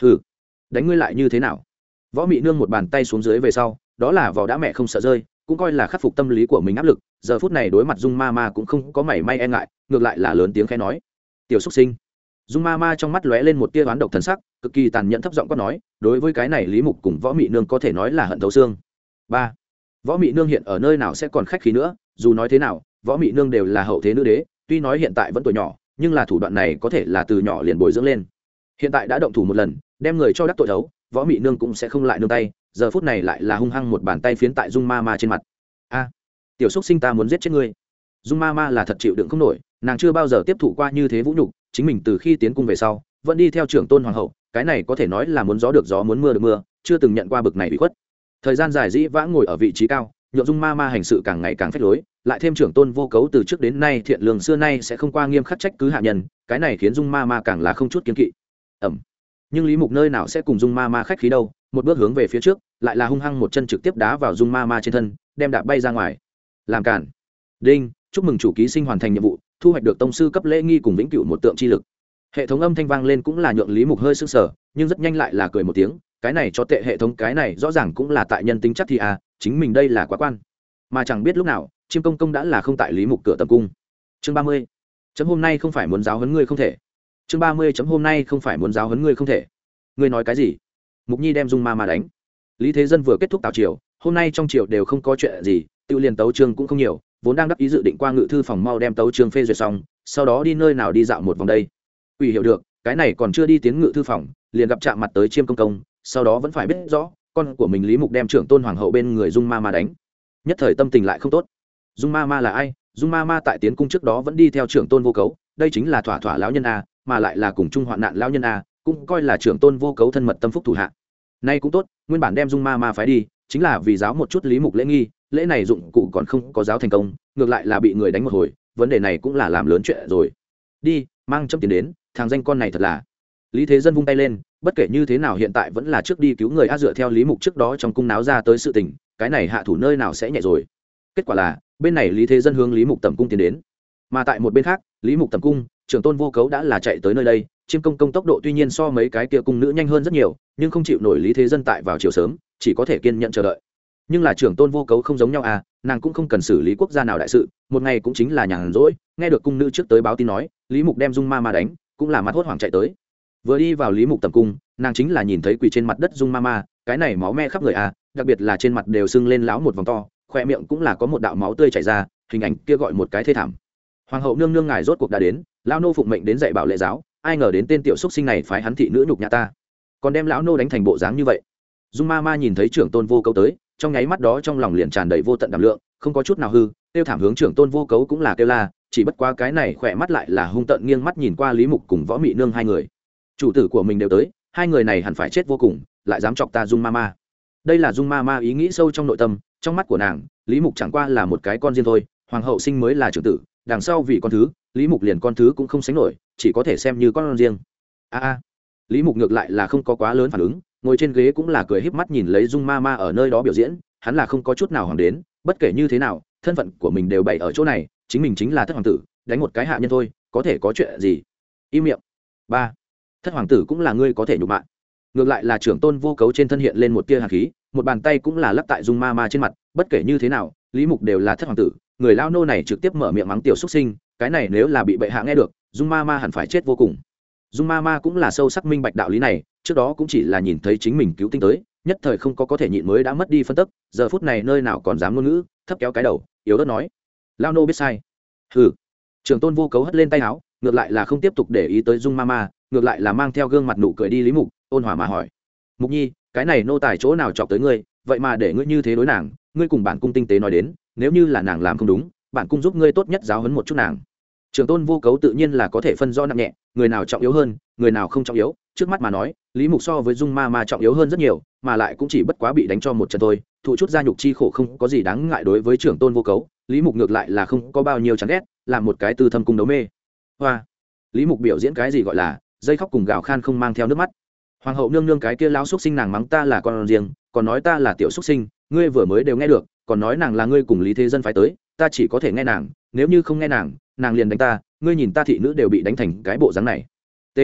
[SPEAKER 1] Hừ, đánh ngươi lại như thế nào? Võ mị nương một bàn tay xuống dưới về sau, đó là vỏ đã mẹ không sợ rơi cũng coi là khắc phục tâm lý của mình áp lực, giờ phút này đối mặt dung ma ma cũng không có mảy may e ngại, ngược lại là lớn tiếng khẽ nói. Tiểu xúc sinh. Dung ma ma trong mắt lóe lên một tia oán độc thần sắc, cực kỳ tàn nhẫn thấp giọng có nói, đối với cái này lý mục cùng võ mị nương có thể nói là hận thấu xương. Ba. Võ mị nương hiện ở nơi nào sẽ còn khách khí nữa, dù nói thế nào, võ mị nương đều là hậu thế nữ đế, tuy nói hiện tại vẫn tuổi nhỏ, nhưng là thủ đoạn này có thể là từ nhỏ liền bồi dưỡng lên. Hiện tại đã động thủ một lần, đem người cho đắc tội thấu, võ mị nương cũng sẽ không lại nương tay giờ phút này lại là hung hăng một bàn tay phiến tại dung ma ma trên mặt. A, tiểu xúc sinh ta muốn giết chết ngươi. Dung ma ma là thật chịu đựng không nổi, nàng chưa bao giờ tiếp thụ qua như thế vũ nhục, chính mình từ khi tiến cung về sau, vẫn đi theo trưởng tôn hoàng hậu, cái này có thể nói là muốn gió được gió muốn mưa được mưa, chưa từng nhận qua bực này bị khuất. Thời gian dài dĩ vãng ngồi ở vị trí cao, nhượng dung ma ma hành sự càng ngày càng phách lối, lại thêm trưởng tôn vô cấu từ trước đến nay thiện lương xưa nay sẽ không qua nghiêm khắc trách cứ hạ nhân, cái này khiến dung ma ma càng là không chút kiến kỵ. Ẩm. Nhưng lý mục nơi nào sẽ cùng dung ma ma khách khí đâu một bước hướng về phía trước, lại là hung hăng một chân trực tiếp đá vào dung ma ma trên thân, đem đạp bay ra ngoài. Làm cản đinh, chúc mừng chủ ký sinh hoàn thành nhiệm vụ, thu hoạch được tông sư cấp lễ nghi cùng vĩnh cửu một tượng chi lực. Hệ thống âm thanh vang lên cũng là nhượng lý mục hơi s ư n g sở nhưng rất nhanh lại là cười một tiếng, cái này cho tệ hệ thống, cái này rõ ràng cũng là tại nhân tính chắc thì à chính mình đây là quá quan. Mà chẳng biết lúc nào chiêm công công đã là không tại lý mục cửa tập cung. Chương ba mươi. Chấm hôm nay không phải muốn giáo hấn ngươi không thể. Chương ba mươi chấm hôm nay không phải muốn giáo hấn ngươi không thể. Ngươi nói cái gì? Mục nhi đem dung ma ma đánh. Lý thế dân vừa kết thúc tào triều, hôm nay trong triều đều không có chuyện gì, tự liền tấu trương cũng không nhiều, vốn đang đắc ý dự định qua ngự thư phòng mau đem tấu trương phê duyệt xong, sau đó đi nơi nào đi dạo một vòng đây. Ủy hiểu được, cái này còn chưa đi tiến ngự thư phòng, liền gặp chạm mặt tới chiêm công công, sau đó vẫn phải biết rõ, con của mình lý mục đem trưởng tôn hoàng hậu bên người dung ma ma đánh. Nhất thời tâm tình lại không tốt. Dung ma ma là ai? Dung ma ma tại tiến cung trước đó vẫn đi theo trưởng tôn vô cấu, đây chính là thỏa thỏa lão nhân a, mà lại là cùng chung hoạn nạn lão nhân a cũng coi là trưởng tôn vô cấu thân mật tâm phúc thủ hạ. Nay cũng tốt, nguyên bản đem dung ma ma phái đi, chính là vì giáo một chút lý mục lễ nghi, lễ này dụng cụ còn không có giáo thành công, ngược lại là bị người đánh một hồi, vấn đề này cũng là làm lớn chuyện rồi. Đi, mang châm tiền đến, thằng danh con này thật là. Lý thế dân vung tay lên, bất kể như thế nào hiện tại vẫn là trước đi cứu người a dựa theo lý mục trước đó trong cung náo ra tới sự tình, cái này hạ thủ nơi nào sẽ nhẹ rồi. Kết quả là, bên này lý thế dân hướng lý mục tầm cung tiến đến. Mà tại một bên khác, lý mục tầm cung, trưởng tôn vô cấu đã là chạy tới nơi đây chiêm công công tốc độ tuy nhiên so mấy cái kia cung nữ nhanh hơn rất nhiều, nhưng không chịu nổi lý thế dân tại vào chiều sớm, chỉ có thể kiên nhận chờ đợi. Nhưng là trưởng tôn vô cấu không giống nhau à nàng cũng không cần xử lý quốc gia nào đại sự, một ngày cũng chính là nhàn rỗi, nghe được cung nữ trước tới báo tin nói, lý mục đem dung ma ma đánh, cũng là mặt hốt hoảng chạy tới. Vừa đi vào lý mục tầm cung, nàng chính là nhìn thấy quỳ trên mặt đất dung ma ma, cái này máu me khắp người à đặc biệt là trên mặt đều sưng lên láo một vòng to khoe miệng cũng là có một đạo máu tươi chảy ra, hình ảnh kia gọi một cái thê thảm. Hoàng hậu nương nương ngài rốt cuộc đã đến lao nô phụng mệnh đến dạy bảo lệ giáo ai ngờ đến tên tiểu xúc sinh này phái hắn thị nữ nhục nhà ta. Còn đem lão nô đánh thành bộ dáng như vậy. Dung ma ma nhìn thấy trưởng tôn vô cấu tới, trong nháy mắt đó trong lòng liền tràn đầy vô tận đảm lượng, không có chút nào hư, tiêu thảm hướng trưởng tôn vô cấu cũng là kêu la, chỉ bất quá cái này khỏe mắt lại là hung tận nghiêng mắt nhìn qua lý mục cùng võ mị nương hai người. Chủ tử của mình đều tới, hai người này hẳn phải chết vô cùng, lại dám chọc ta dung ma ma. Đây là dung ma ma ý nghĩ sâu trong nội tâm, trong mắt của nàng, lý mục chẳng qua là một cái con riêng thôi, hoàng hậu sinh mới là trưởng tử, đằng sau vì con thứ, lý mục liền con thứ cũng không sánh nổi chỉ có thể xem như con riêng. A a. Lý mục ngược lại là không có quá lớn phản ứng, ngồi trên ghế cũng là cười híp mắt nhìn lấy dung ma ma ở nơi đó biểu diễn, hắn là không có chút nào hoàng đến, bất kể như thế nào, thân phận của mình đều bày ở chỗ này, chính mình chính là thất hoàng tử, đánh một cái hạ nhân thôi, có thể có chuyện gì? Im miệng. Ba. Thất hoàng tử cũng là ngươi có thể nhục mạ. Ngược lại là trưởng tôn vô cấu trên thân hiện lên một tia hạt khí, một bàn tay cũng là lắp tại dung ma ma trên mặt, bất kể như thế nào, lý mục đều là thất hoàng tử, người lao nô này trực tiếp mở miệng mắng tiểu xuất sinh, cái này nếu là bị bệ hạ nghe được dung ma ma hẳn phải chết vô cùng. Dung ma ma cũng là sâu sắc minh bạch đạo lý này, trước đó cũng chỉ là nhìn thấy chính mình cứu tinh tới, nhất thời không có có thể nhịn mới đã mất đi phân tức, giờ phút này nơi nào còn dám ngôn ngữ, thấp kéo cái đầu, yếu ớt nói. Lao nô biết sai. Hừ. Trường tôn vô cấu hất lên tay áo, ngược lại là không tiếp tục để ý tới dung ma ma, ngược lại là mang theo gương mặt nụ cười đi lý mục, ôn hòa mà hỏi. Mục nhi, cái này nô tài chỗ nào chọc tới ngươi, vậy mà để ngươi như thế đối nàng, ngươi cùng bản cung tinh tế nói đến, nếu như là nàng làm không đúng, bản cung giúp ngươi tốt nhất giáo hấn một chút nàng trường tôn vô cấu tự nhiên là có thể phân do nặng nhẹ, người nào trọng yếu hơn, người nào không trọng yếu. Trước mắt mà nói, lý mục so với dung ma ma trọng yếu hơn rất nhiều, mà lại cũng chỉ bất quá bị đánh cho một trận thôi. Thụ chút gia nhục chi khổ không có gì đáng ngại đối với trưởng tôn vô cấu, lý mục ngược lại là không có bao nhiêu chán ghét làm một cái tư thâm cung đấu mê. Hoa! Lý mục biểu diễn cái gì gọi là, dây khóc cùng gào khan không mang theo nước mắt. Hoàng hậu nương nương cái kia lão xúc sinh nàng mắng ta là con riêng, còn nói ta là tiểu xúc sinh, ngươi vừa mới đều nghe được, còn nói nàng là ngươi cùng lý thế dân phải tới, ta chỉ có thể nghe nàng nếu như không nghe nàng nàng liền đánh ta, ngươi nhìn ta thị nữ đều bị đánh thành cái bộ dáng này. T.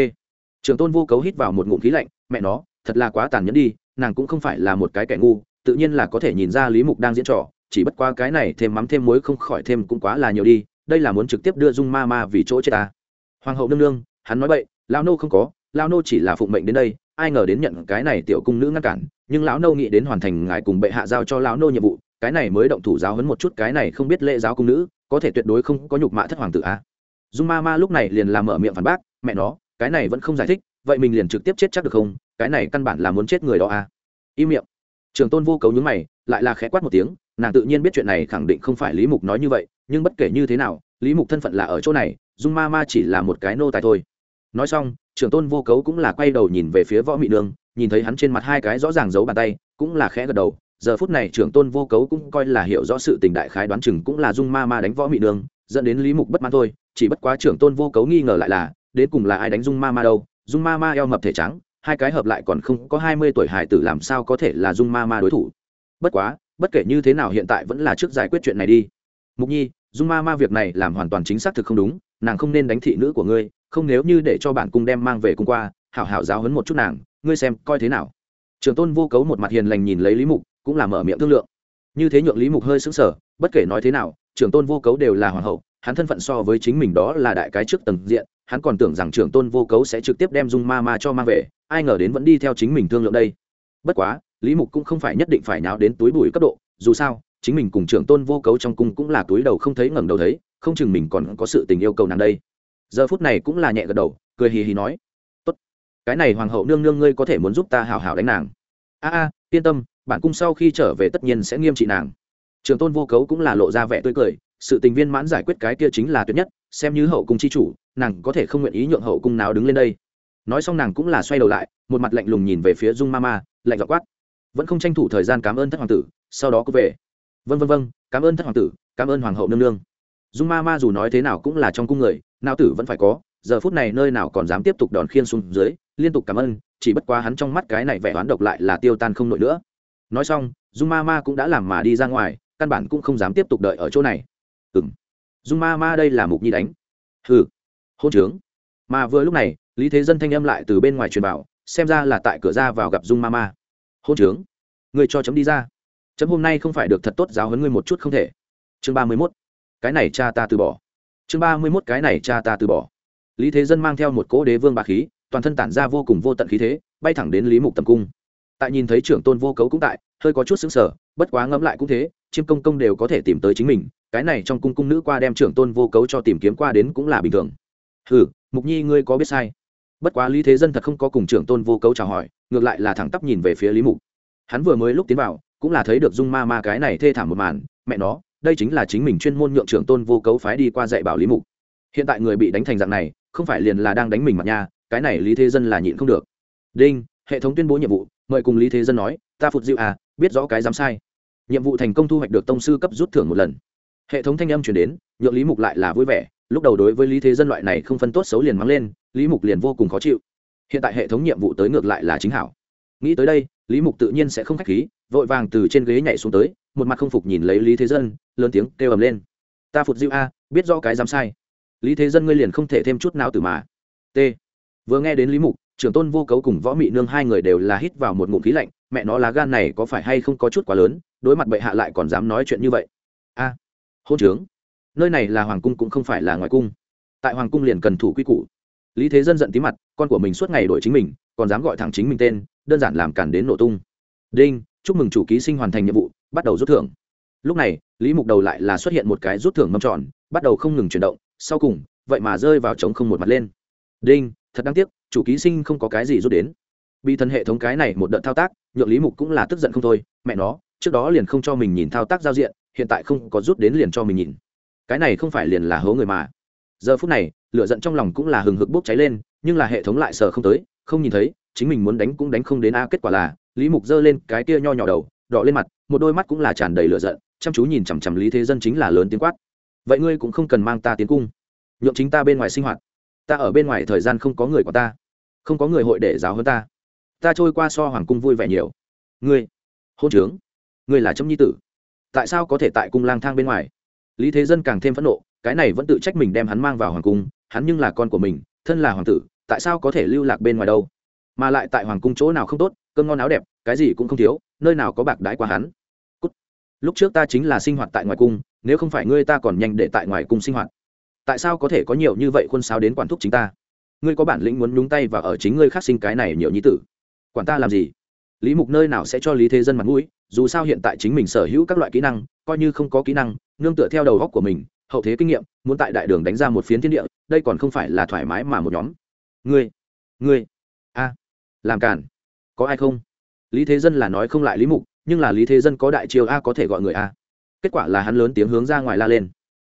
[SPEAKER 1] Trường tôn vô cấu hít vào một ngụm khí lạnh, mẹ nó, thật là quá tàn nhẫn đi, nàng cũng không phải là một cái kẻ ngu, tự nhiên là có thể nhìn ra lý mục đang diễn trò, chỉ bất qua cái này thêm mắm thêm muối không khỏi thêm cũng quá là nhiều đi, đây là muốn trực tiếp đưa dung ma ma vì chỗ chết ta. Hoàng hậu nương nương, hắn nói vậy lao nô không có lao nô chỉ là phụng mệnh đến đây, ai ngờ đến nhận cái này tiểu cung nữ ngăn cản, nhưng lão nô nghĩ đến hoàn thành ngài cùng bệ hạ giao cho lão nô nhiệm vụ, cái này mới động thủ giáo hấn một chút cái này không biết lễ giáo cung nữ có thể tuyệt đối không có nhục mạ thất hoàng tử a. Dung ma ma lúc này liền làm mở miệng phản bác, mẹ nó, cái này vẫn không giải thích, vậy mình liền trực tiếp chết chắc được không? Cái này căn bản là muốn chết người đó a. Im miệng. Trường tôn vô cấu nhúng mày, lại là khẽ quát một tiếng, nàng tự nhiên biết chuyện này khẳng định không phải lý mục nói như vậy, nhưng bất kể như thế nào, lý mục thân phận là ở chỗ này, dung ma ma chỉ là một cái nô tài thôi. Nói xong, Trường tôn vô cấu cũng là quay đầu nhìn về phía võ mị nương, nhìn thấy hắn trên mặt hai cái rõ ràng giấu bàn tay, cũng là khẽ gật đầu giờ phút này trưởng tôn vô cấu cũng coi là hiểu rõ sự tình đại khái đoán chừng cũng là dung ma ma đánh võ mị nương dẫn đến lý mục bất mãn thôi, chỉ bất quá trưởng tôn vô cấu nghi ngờ lại là, đến cùng là ai đánh dung ma ma đâu, dung ma ma eo mập thể trắng, hai cái hợp lại còn không có hai mươi tuổi hải tử làm sao có thể là dung ma ma đối thủ. Bất quá, bất kể như thế nào hiện tại vẫn là trước giải quyết chuyện này đi. Mục nhi, dung ma ma việc này làm hoàn toàn chính xác thực không đúng, nàng không nên đánh thị nữ của ngươi, không nếu như để cho bản cung đem mang về cung qua, hảo hảo giáo hấn một chút nàng, ngươi xem coi thế nào. Trường tôn vô cấu một mặt hiền lành nhìn lấy lý mục cũng là mở miệng thương lượng. Như thế nhượng lý mục hơi sững sờ, bất kể nói thế nào, trưởng tôn vô cấu đều là hoàng hậu, hắn thân phận so với chính mình đó là đại cái trước tầng diện, hắn còn tưởng rằng trưởng tôn vô cấu sẽ trực tiếp đem dung ma ma cho mang về, ai ngờ đến vẫn đi theo chính mình thương lượng đây. Bất quá, lý mục cũng không phải nhất định phải nào đến túi bụi cấp độ, dù sao, chính mình cùng trưởng tôn vô cấu trong cung cũng là túi đầu không thấy ngẩng đầu thấy, không chừng mình còn có sự tình yêu cầu nàng đây. Giờ phút này cũng là nhẹ gật đầu, cười hì hì nói, tốt, cái này hoàng hậu nương nương ngươi có thể muốn giúp ta hào hào đánh nàng. A a, yên tâm bản cung sau khi trở về tất nhiên sẽ nghiêm trị nàng. Trường tôn vô cấu cũng là lộ ra vẻ tươi cười, sự tình viên mãn giải quyết cái kia chính là tuyệt nhất, xem như hậu cung chi chủ, nàng có thể không nguyện ý nhượng hậu cung nào đứng lên đây. Nói xong nàng cũng là xoay đầu lại, một mặt lạnh lùng nhìn về phía dung ma ma, lạnh dọ quát. Vẫn không tranh thủ thời gian cảm ơn thất hoàng tử, sau đó cứ về. Vân vân vân cảm ơn thất hoàng tử, cảm ơn hoàng hậu nương nương. Dung ma ma dù nói thế nào cũng là trong cung người nào tử vẫn phải có, giờ phút này nơi nào còn dám tiếp tục đòn khiên xuống dưới, liên tục cảm ơn, chỉ bất quá hắn trong mắt cái này vẻ oán độc lại là tiêu tan không nổi nữa nói xong, dung ma ma cũng đã làm mà đi ra ngoài, căn bản cũng không dám tiếp tục đợi ở chỗ này. Ừ m dung ma ma đây là mục nhi đánh. Ừ hôn trướng. Mà vừa lúc này, lý thế dân thanh âm lại từ bên ngoài truyền bảo xem ra là tại cửa ra vào gặp dung ma ma. Hôn trướng. Người cho chấm đi ra. Chấm hôm nay không phải được thật tốt giáo huấn ngươi một chút không thể. Chương ba mươi mốt. Cái này cha ta từ bỏ. Chương ba mươi mốt cái này cha ta từ bỏ. Lý thế dân mang theo một cỗ đế vương bà khí, toàn thân tản ra vô cùng vô tận khí thế, bay thẳng đến lý mục tầm cung tại nhìn thấy trưởng tôn vô cấu cũng tại, hơi có chút xứng sở bất quá ngẫm lại cũng thế, chiêm công công đều có thể tìm tới chính mình, cái này trong cung cung nữ qua đem trưởng tôn vô cấu cho tìm kiếm qua đến cũng là bình thường. Ừ mục nhi ngươi có biết sai? Bất quá lý thế dân thật không có cùng trưởng tôn vô cấu chào hỏi, ngược lại là thẳng tắp nhìn về phía lý mục. Hắn vừa mới lúc tiến vào, cũng là thấy được dung ma ma cái này thê thảm một màn, mẹ nó, đây chính là chính mình chuyên môn nhượng trưởng tôn vô cấu phái đi qua dạy bảo lý mục. Hiện tại người bị đánh thành dạng này, không phải liền là đang đánh mình mặt nha, cái này lý thế dân là nhịn không được. Đinh, hệ thống tuyên bố nhiệm vụ mời cùng lý thế dân nói, ta phụt dịu à biết rõ cái dám sai. Nhiệm vụ thành công thu hoạch được tông sư cấp rút thưởng một lần. Hệ thống thanh âm chuyển đến, nhượng lý mục lại là vui vẻ, lúc đầu đối với lý thế dân loại này không phân tốt xấu liền mắng lên, lý mục liền vô cùng khó chịu. Hiện tại hệ thống nhiệm vụ tới ngược lại là chính hảo. Nghĩ tới đây, lý mục tự nhiên sẽ không k h á c h khí, vội vàng từ trên ghế nhảy xuống tới, một mặt không phục nhìn lấy lý thế dân, lớn tiếng kêu ầm lên. Ta phụt dịu a biết rõ cái dám sai. Lý thế dân ngươi liền không thể thêm chút nào từ mà. T. Vừa nghe đến lý mục trưởng tôn vô cấu cùng võ mị nương hai người đều là hít vào một ngụm khí lạnh, mẹ nó lá gan này có phải hay không có chút quá lớn, đối mặt bệ hạ lại còn dám nói chuyện như vậy. A, hôn trướng. Nơi này là hoàng cung cũng không phải là ngoài cung. Tại hoàng cung liền cần thủ quy củ. Lý thế dân giận tí mặt, con của mình suốt ngày đổi chính mình, còn dám gọi thẳng chính mình tên, đơn giản làm cản đến nổ tung. Đinh, chúc mừng chủ ký sinh hoàn thành nhiệm vụ, bắt đầu rút thưởng. Lúc này, lý mục đầu lại là xuất hiện một cái rút thưởng mâm tròn, bắt đầu không ngừng chuyển động, sau cùng, vậy mà rơi vào trống không một mặt lên. Đinh, thật đáng tiếc chủ ký sinh không có cái gì rút đến. Bị thần hệ thống cái này một đợt thao tác, nhượng lý mục cũng là tức giận không thôi, mẹ nó, trước đó liền không cho mình nhìn thao tác giao diện, hiện tại không có rút đến liền cho mình nhìn. Cái này không phải liền là hố người mà. Giờ phút này, lửa giận trong lòng cũng là hừng hực bốc cháy lên, nhưng là hệ thống lại sờ không tới, không nhìn thấy, chính mình muốn đánh cũng đánh không đến a, kết quả là, lý mục giơ lên cái kia nho nhỏ đầu, đỏ lên mặt, một đôi mắt cũng là tràn đầy lửa giận, chăm chú nhìn chằm chằm lý thế dân chính là lớn tiếng quát. Vậy ngươi cũng không cần mang ta tiến cung, nhượng chính ta bên ngoài sinh hoạt. Ta ở bên ngoài thời gian không có người của ta không có người hội để giáo hơn ta. Ta trôi qua so hoàng cung vui vẻ nhiều. Ngươi, hôn trướng. Ngươi là trâm nhi tử. Tại sao có thể tại cung lang thang bên ngoài? Lý thế dân càng thêm phẫn nộ, cái này vẫn tự trách mình đem hắn mang vào hoàng cung, hắn nhưng là con của mình, thân là hoàng tử, tại sao có thể lưu lạc bên ngoài đâu? Mà lại tại hoàng cung chỗ nào không tốt, cơm ngon áo đẹp, cái gì cũng không thiếu, nơi nào có bạc đái qua hắn. Cút. lúc trước ta chính là sinh hoạt tại ngoài cung, nếu không phải ngươi ta còn nhanh để tại ngoài cung sinh hoạt. Tại sao có thể có nhiều như vậy khuôn sáo đến quản thúc chính ta? Ngươi có bản lĩnh muốn nhúng tay và ở chính ngươi khác sinh cái này nhiều nhí tử. Quản ta làm gì? Lý mục nơi nào sẽ cho lý thế dân mặt mũi, dù sao hiện tại chính mình sở hữu các loại kỹ năng, coi như không có kỹ năng, nương tựa theo đầu góc của mình, hậu thế kinh nghiệm, muốn tại đại đường đánh ra một phiến thiên địa, đây còn không phải là thoải mái mà một nhóm. Ngươi ngươi, a, làm cản có ai không? Lý thế dân là nói không lại lý mục, nhưng là lý thế dân có đại triều a có thể gọi người a. Kết quả là hắn lớn tiếng hướng ra ngoài la lên.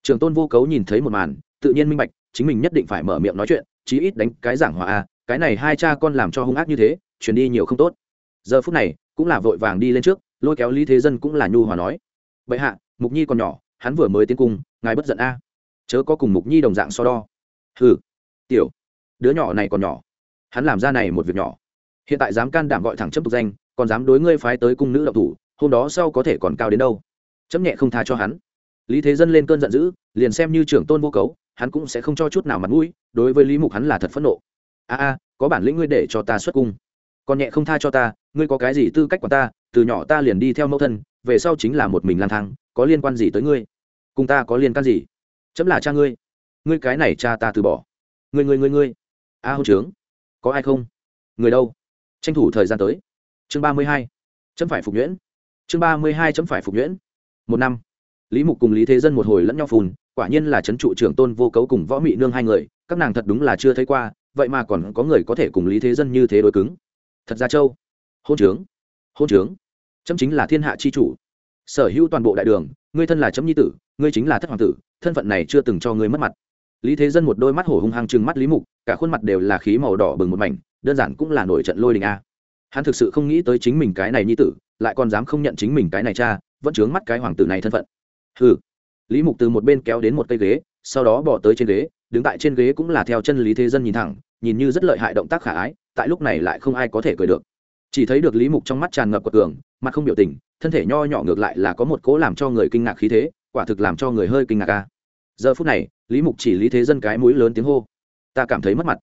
[SPEAKER 1] Trường tôn vô cấu nhìn thấy một màn, tự nhiên minh bạch, chính mình nhất định phải mở miệng nói chuyện chí ít đánh cái giảng hòa a, cái này hai cha con làm cho hung ác như thế, chuyển đi nhiều không tốt. Giờ phút này, cũng là vội vàng đi lên trước, lôi kéo lý thế dân cũng là nhu hòa nói. Vậy hạ, mục nhi còn nhỏ, hắn vừa mới tiến cung, ngài bất giận a. Chớ có cùng mục nhi đồng dạng so đo. Hừ, tiểu, đứa nhỏ này còn nhỏ, hắn làm ra này một việc nhỏ. Hiện tại dám can đảm gọi thẳng chấp tục danh, còn dám đối ngươi phái tới cung nữ độc thủ, hôm đó sau có thể còn cao đến đâu? Chấm nhẹ không tha cho hắn. Lý thế dân lên cơn giận dữ, liền xem như trưởng tôn vô cấu hắn cũng sẽ không cho chút nào mặt mũi đối với lý mục hắn là thật phẫn nộ. A a có bản lĩnh ngươi để cho ta xuất cung. Còn nhẹ không tha cho ta ngươi có cái gì tư cách của ta từ nhỏ ta liền đi theo mẫu thân về sau chính là một mình lang thang có liên quan gì tới ngươi? Cùng ta có liên can gì? Chấm là cha ngươi. Ngươi cái này cha ta từ bỏ. Ngươi ngươi ngươi ngươi. A à, hôn trướng. Có ai không? Người đâu? Tranh thủ thời gian tới. Chương ba mươi hai. Chấm phải phục nhuyễn. Chương ba mươi hai chấm phải phục nhuyễn. Một năm. Lý mục cùng lý thế dân một hồi lẫn nhau phùn quả nhiên là trấn trụ trưởng tôn vô cấu cùng võ mị nương hai người, các nàng thật đúng là chưa thấy qua, vậy mà còn có người có thể cùng lý thế dân như thế đối cứng. Thật ra châu, hôn trướng hôn trướng, chấm chính là thiên hạ c h i chủ. Sở hữu toàn bộ đại đường, ngươi thân là chấm nhi tử, ngươi chính là thất hoàng tử, thân phận này chưa từng cho ngươi mất mặt. Lý thế dân một đôi mắt hổ hung hăng chừng mắt lý mục, cả khuôn mặt đều là khí màu đỏ bừng một mảnh, đơn giản cũng là nổi trận lôi đình a. Hắn thực sự không nghĩ tới chính mình cái này nhi tử, lại còn dám không nhận chính mình cái này cha, vẫn chướng mắt cái hoàng tử này thân phận. Ừ lý mục từ một bên kéo đến một cây ghế, sau đó bỏ tới trên ghế, đứng tại trên ghế cũng là theo chân lý thế dân nhìn thẳng, nhìn như rất lợi hại động tác khả ái, tại lúc này lại không ai có thể cười được. Chỉ thấy được lý mục trong mắt tràn ngập quật cường, mặt không biểu tình, thân thể nho nhỏ ngược lại là có một cố làm cho người kinh ngạc khí thế, quả thực làm cho người hơi kinh ngạc ca giờ phút này, lý mục chỉ lý thế dân cái mũi lớn tiếng hô. Ta cảm thấy mất mặt.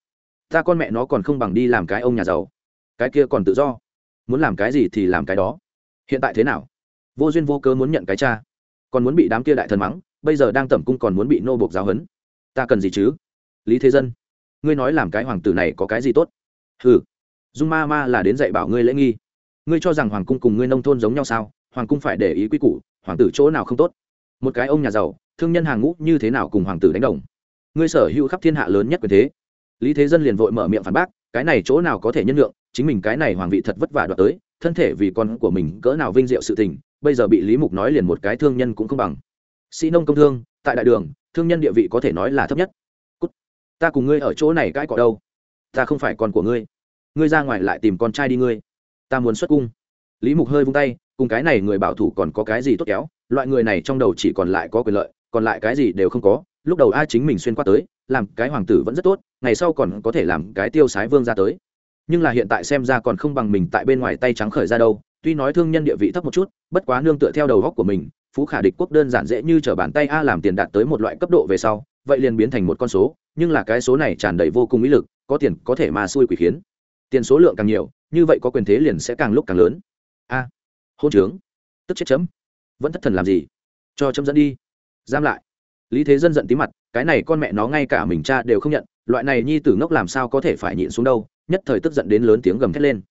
[SPEAKER 1] Ta con mẹ nó còn không bằng đi làm cái ông nhà giàu. Cái kia còn tự do. Muốn làm cái gì thì làm cái đó. Hiện tại thế nào? Vô duyên vô cớ muốn nhận cái cha còn muốn bị đám kia đại thần mắng, bây giờ đang tẩm cung còn muốn bị nô buộc giáo hấn ta cần gì chứ? Lý thế dân, ngươi nói làm cái hoàng tử này có cái gì tốt? Ừ dung ma ma là đến dạy bảo ngươi lễ nghi. Ngươi cho rằng hoàng cung cùng ngươi nông thôn giống nhau sao? Hoàng cung phải để ý quy củ, hoàng tử chỗ nào không tốt? Một cái ông nhà giàu, thương nhân hàng ngũ như thế nào cùng hoàng tử đánh đồng? Ngươi sở hữu khắp thiên hạ lớn nhất quyền thế. Lý thế dân liền vội mở miệng phản bác, cái này chỗ nào có thể nhân lượng chính mình cái này hoàng vị thật vất vả đoạt tới, thân thể vì con của mình cỡ nào vinh diệu sự tình bây giờ bị lý mục nói liền một cái thương nhân cũng không bằng. Sĩ nông công thương, tại đại đường, thương nhân địa vị có thể nói là thấp nhất. Cút. ta cùng ngươi ở chỗ này cãi cọ đâu? Ta không phải con của ngươi. Ngươi ra ngoài lại tìm con trai đi ngươi. Ta muốn xuất cung. Lý mục hơi vung tay, cùng cái này người bảo thủ còn có cái gì tốt kéo? Loại người này trong đầu chỉ còn lại có quyền lợi, còn lại cái gì đều không có. Lúc đầu ai chính mình xuyên qua tới, làm cái hoàng tử vẫn rất tốt, ngày sau còn có thể làm cái tiêu sái vương ra tới. Nhưng là hiện tại xem ra còn không bằng mình tại bên ngoài tay trắng khởi ra đâu tuy nói thương nhân địa vị thấp một chút, bất quá nương tựa theo đầu góc của mình, phú khả địch quốc đơn giản dễ như t bàn tay a làm tiền đạt tới một loại cấp độ về sau, vậy liền biến thành một con số, nhưng là cái số này tràn đầy vô cùng ý lực, có tiền có thể mà xui quỷ khiến. Tiền số lượng càng nhiều, như vậy có quyền thế liền sẽ càng lúc càng lớn. A, hôn trướng. Tức chết chấm. Vẫn thất thần làm gì? Cho chấm dẫn đi. Giam lại. Lý thế dân giận tí mặt, cái này con mẹ nó ngay cả mình cha đều không nhận, loại này nhi tử ngốc làm sao có thể phải nhịn xuống đâu, nhất thời tức giận đến lớn tiếng gầm thét lên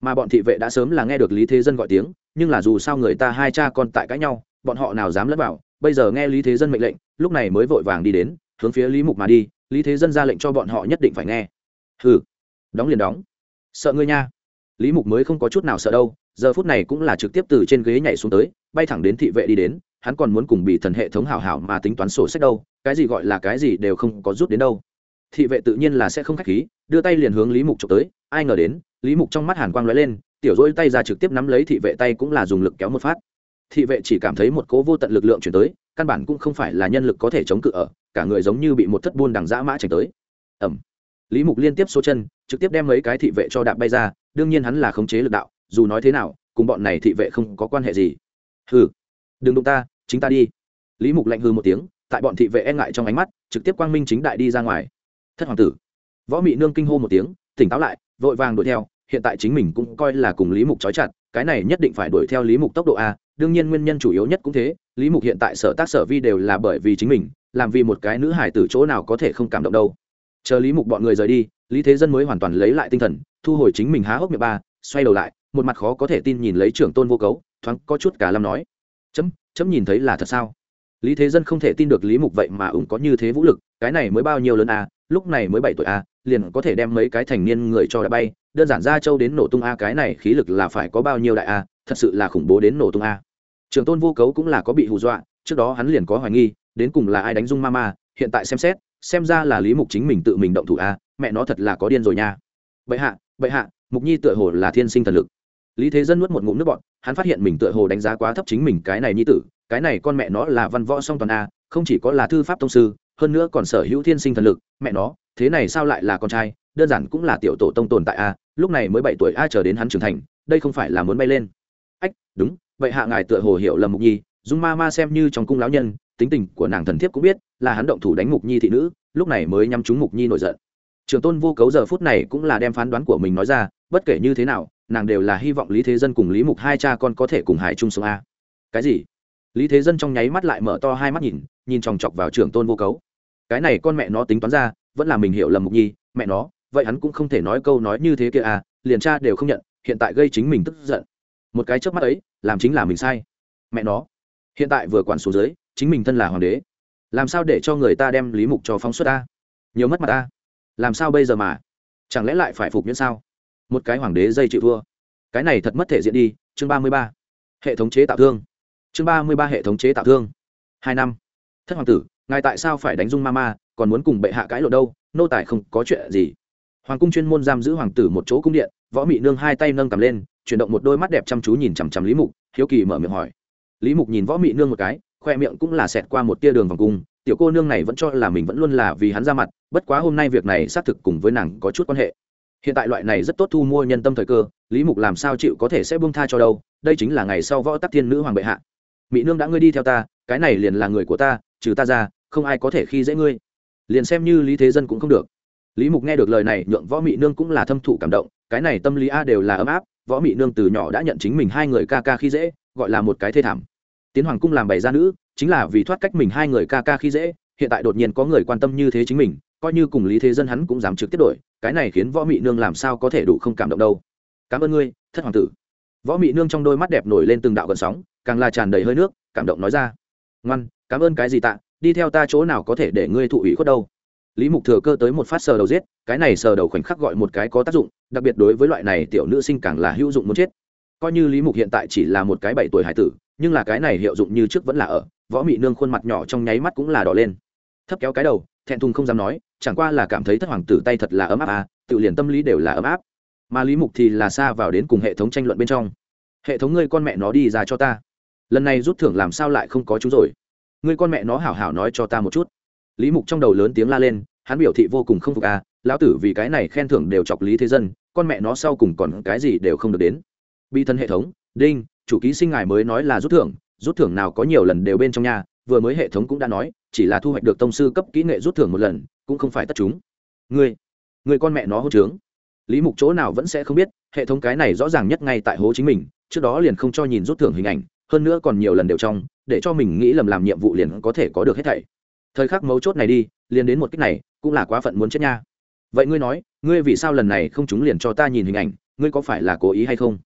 [SPEAKER 1] mà bọn thị vệ đã sớm là nghe được lý thế dân gọi tiếng, nhưng là dù sao người ta hai cha con tại cãi nhau, bọn họ nào dám lẫn vào, bây giờ nghe lý thế dân mệnh lệnh, lúc này mới vội vàng đi đến, hướng phía lý mục mà đi, lý thế dân ra lệnh cho bọn họ nhất định phải nghe. Hừ, đóng liền đóng. Sợ ngươi nha. Lý mục mới không có chút nào sợ đâu, giờ phút này cũng là trực tiếp từ trên ghế nhảy xuống tới, bay thẳng đến thị vệ đi đến, hắn còn muốn cùng bị thần hệ thống hảo hảo mà tính toán sổ sách đâu, cái gì gọi là cái gì đều không có rút đến đâu. Thị vệ tự nhiên là sẽ không khách khí, đưa tay liền hướng lý mục trộm tới, ai ngờ đến lý mục trong mắt hàn quang lóe lên, tiểu dỗi tay ra trực tiếp nắm lấy thị vệ tay cũng là dùng lực kéo một phát. Thị vệ chỉ cảm thấy một cố vô tận lực lượng chuyển tới, căn bản cũng không phải là nhân lực có thể chống cự ở, cả người giống như bị một thất buôn đằng dã mã chảy tới. Ẩm lý mục liên tiếp số chân, trực tiếp đem mấy cái thị vệ cho đạp bay ra, đương nhiên hắn là khống chế lực đạo, dù nói thế nào, cùng bọn này thị vệ không có quan hệ gì. Hừ. Đừng đụng ta, chính ta đi. Lý mục lạnh hư một tiếng, tại bọn thị vệ e ngại trong ánh mắt, trực tiếp quang minh chính đại đi ra ngoài. Thất hoàng tử. Võ mị nương kinh hô một tiếng, tỉnh táo lại, vội vàng đuổi theo hiện tại chính mình cũng coi là cùng lý mục trói chặt, cái này nhất định phải đuổi theo lý mục tốc độ a, đương nhiên nguyên nhân chủ yếu nhất cũng thế, lý mục hiện tại sở tác sở vi đều là bởi vì chính mình, làm vì một cái nữ hải tử chỗ nào có thể không cảm động đâu. Chờ lý mục bọn người rời đi, lý thế dân mới hoàn toàn lấy lại tinh thần, thu hồi chính mình há hốc miệng ba, xoay đầu lại, một mặt khó có thể tin nhìn lấy trưởng tôn vô cấu, thoáng có chút cả lâm nói. Chấm chấm nhìn thấy là thật sao? Lý thế dân không thể tin được lý mục vậy mà ủng có như thế vũ lực, cái này mới bao nhiêu lớn a, lúc này mới bảy tuổi a, liền có thể đem mấy cái thành niên người cho đã bay đơn giản ra châu đến nổ tung a, cái này khí lực là phải có bao nhiêu đại a, thật sự là khủng bố đến nổ tung a. Trường tôn vô cấu cũng là có bị hù dọa, trước đó hắn liền có hoài nghi, đến cùng là ai đánh dung ma ma, hiện tại xem xét, xem ra là lý mục chính mình tự mình động thủ a, mẹ nó thật là có điên rồi nha. Bệ hạ bệ hạ, mục nhi tựa hồ là thiên sinh thần lực. Lý thế dân nuốt một ngụm nước bọn hắn phát hiện mình tựa hồ đánh giá quá thấp chính mình cái này nhi tử, cái này con mẹ nó là văn võ song toàn a, không chỉ có là thư pháp tông sư, hơn nữa còn sở hữu thiên sinh thần lực, mẹ nó, thế này sao lại là con trai, đơn giản cũng là tiểu tổ tông tồn tại a lúc này mới bảy tuổi a chờ đến hắn trưởng thành, đây không phải là muốn bay lên. Ách, đúng, vậy hạ ngài tựa hồ hiểu lầm mục nhi, dung ma ma xem như trong cung lão nhân, tính tình của nàng thần thiếp cũng biết, là hắn động thủ đánh mục nhi thị nữ, lúc này mới nhắm trúng mục nhi nổi giận. Trường tôn vô cấu giờ phút này cũng là đem phán đoán của mình nói ra, bất kể như thế nào, nàng đều là hy vọng lý thế dân cùng lý mục hai cha con có thể cùng hải chung sống a. Cái gì? Lý thế dân trong nháy mắt lại mở to hai mắt nhìn nhìn chòng chọc vào trường tôn vô cấu. Cái này con mẹ nó tính toán ra, vẫn là mình hiểu lầm mục nhi, mẹ nó vậy hắn cũng không thể nói câu nói như thế kia à liền cha đều không nhận, hiện tại gây chính mình tức giận. Một cái trước mắt ấy, làm chính là mình sai. Mẹ nó. Hiện tại vừa quản số dưới, chính mình thân là hoàng đế. Làm sao để cho người ta đem lý mục cho phóng xuất ta? Nhiều mất mặt ta. Làm sao bây giờ mà? Chẳng lẽ lại phải phục nhuyễn sao? Một cái hoàng đế dây chịu thua. Cái này thật mất thể diện đi, chương ba mươi ba. Hệ thống chế tạo thương. Chương ba mươi ba hệ thống chế tạo thương. Hai năm. Thất hoàng tử, ngài tại sao phải đánh dung ma ma, còn muốn cùng bệ hạ cãi lộ đâu? Nô tài không có chuyện gì hoàng cung chuyên môn giam giữ hoàng tử một chỗ cung điện, võ mị nương hai tay nâng cầm lên, chuyển động một đôi mắt đẹp chăm chú nhìn chằm chằm lý mục, hiếu kỳ mở miệng hỏi. Lý mục nhìn võ mị nương một cái, khoe miệng cũng là xẹt qua một tia đường vòng cung, tiểu cô nương này vẫn cho là mình vẫn luôn là vì hắn ra mặt, bất quá hôm nay việc này xác thực cùng với nàng có chút quan hệ. Hiện tại loại này rất tốt thu mua nhân tâm thời cơ, lý mục làm sao chịu có thể sẽ buông tha cho đâu, đây chính là ngày sau võ tắc thiên nữ hoàng bệ hạ. Mỹ nương đã ngươi đi theo ta, cái này liền là người của ta, trừ ta ra, không ai có thể khi dễ ngươi. Liền xem như lý thế dân cũng không được lý mục nghe được lời này, nhượng võ mị nương cũng là thâm thụ cảm động, cái này tâm lý a đều là ấm áp, võ mị nương từ nhỏ đã nhận chính mình hai người ca ca khi dễ, gọi là một cái thê thảm. Tiến hoàng cung làm bày gia nữ, chính là vì thoát cách mình hai người ca ca khi dễ, hiện tại đột nhiên có người quan tâm như thế chính mình, coi như cùng lý thế dân hắn cũng dám trực tiếp đổi, cái này khiến võ mị nương làm sao có thể đủ không cảm động đâu. Cảm ơn ngươi, thất hoàng tử. Võ mị nương trong đôi mắt đẹp nổi lên từng đạo gần sóng, càng là tràn đầy hơi nước, cảm động nói ra. Ngoan, cảm ơn cái gì tạ, đi theo ta chỗ nào có thể để ngươi thụ ủy khuất đâu lý mục thừa cơ tới một phát sờ đầu giết, cái này sờ đầu khoảnh khắc gọi một cái có tác dụng, đặc biệt đối với loại này tiểu nữ sinh càng là hữu dụng muốn chết. Coi như lý mục hiện tại chỉ là một cái bảy tuổi hải tử, nhưng là cái này hiệu dụng như trước vẫn là ở, võ mị nương khuôn mặt nhỏ trong nháy mắt cũng là đỏ lên. Thấp kéo cái đầu, thẹn thùng không dám nói, chẳng qua là cảm thấy thất hoàng tử tay thật là ấm áp à tự liền tâm lý đều là ấm áp. Mà lý mục thì là xa vào đến cùng hệ thống tranh luận bên trong. Hệ thống ngươi con mẹ nó đi ra cho ta. Lần này rút thưởng làm sao lại không có chú rồi. Ngươi con mẹ nó hảo hảo nói cho ta một chút lý mục trong đầu lớn tiếng la lên, hắn biểu thị vô cùng không phục à lão tử vì cái này khen thưởng đều chọc lý thế dân, con mẹ nó sau cùng còn cái gì đều không được đến. Bi thân hệ thống, đinh, chủ ký sinh ngài mới nói là rút thưởng rút thưởng nào có nhiều lần đều bên trong nhà vừa mới hệ thống cũng đã nói, chỉ là thu hoạch được tông sư cấp kỹ nghệ rút thưởng một lần, cũng không phải tất chúng. Ngươi người con mẹ nó hỗ trướng. Lý mục chỗ nào vẫn sẽ không biết, hệ thống cái này rõ ràng nhất ngay tại hố chính mình, trước đó liền không cho nhìn rút thưởng hình ảnh, hơn nữa còn nhiều lần đều trong, để cho mình nghĩ lầm làm nhiệm vụ liền có thể có được hết thảy thời khắc mấu chốt này đi, liền đến một cách này, cũng là quá phận muốn chết nha. Vậy ngươi nói, ngươi vì sao lần này không chúng liền cho ta nhìn hình ảnh, ngươi có phải là cố ý hay không?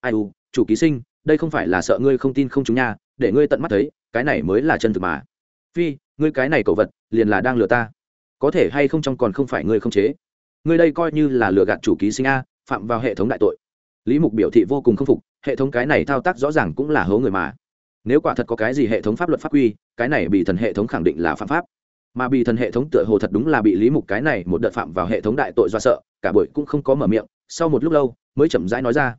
[SPEAKER 1] Ai u, chủ ký sinh, đây không phải là sợ ngươi không tin không chúng nha, để ngươi tận mắt thấy, cái này mới là chân thực mà. Phi, ngươi cái này cậu vật, liền là đang lừa ta. Có thể hay không trong còn không phải ngươi không chế. Ngươi đây coi như là lừa gạt chủ ký sinh a, phạm vào hệ thống đại tội. Lý mục biểu thị vô cùng k phục, hệ thống cái này thao tác rõ ràng cũng là hố người mà nếu quả thật có cái gì hệ thống pháp luật pháp quy, cái này bị thần hệ thống khẳng định là phạm pháp. Mà bị thần hệ thống tựa hồ thật đúng là bị lý mục cái này một đợt phạm vào hệ thống đại tội do sợ, cả bội cũng không có mở miệng, sau một lúc lâu, mới chậm rãi nói ra.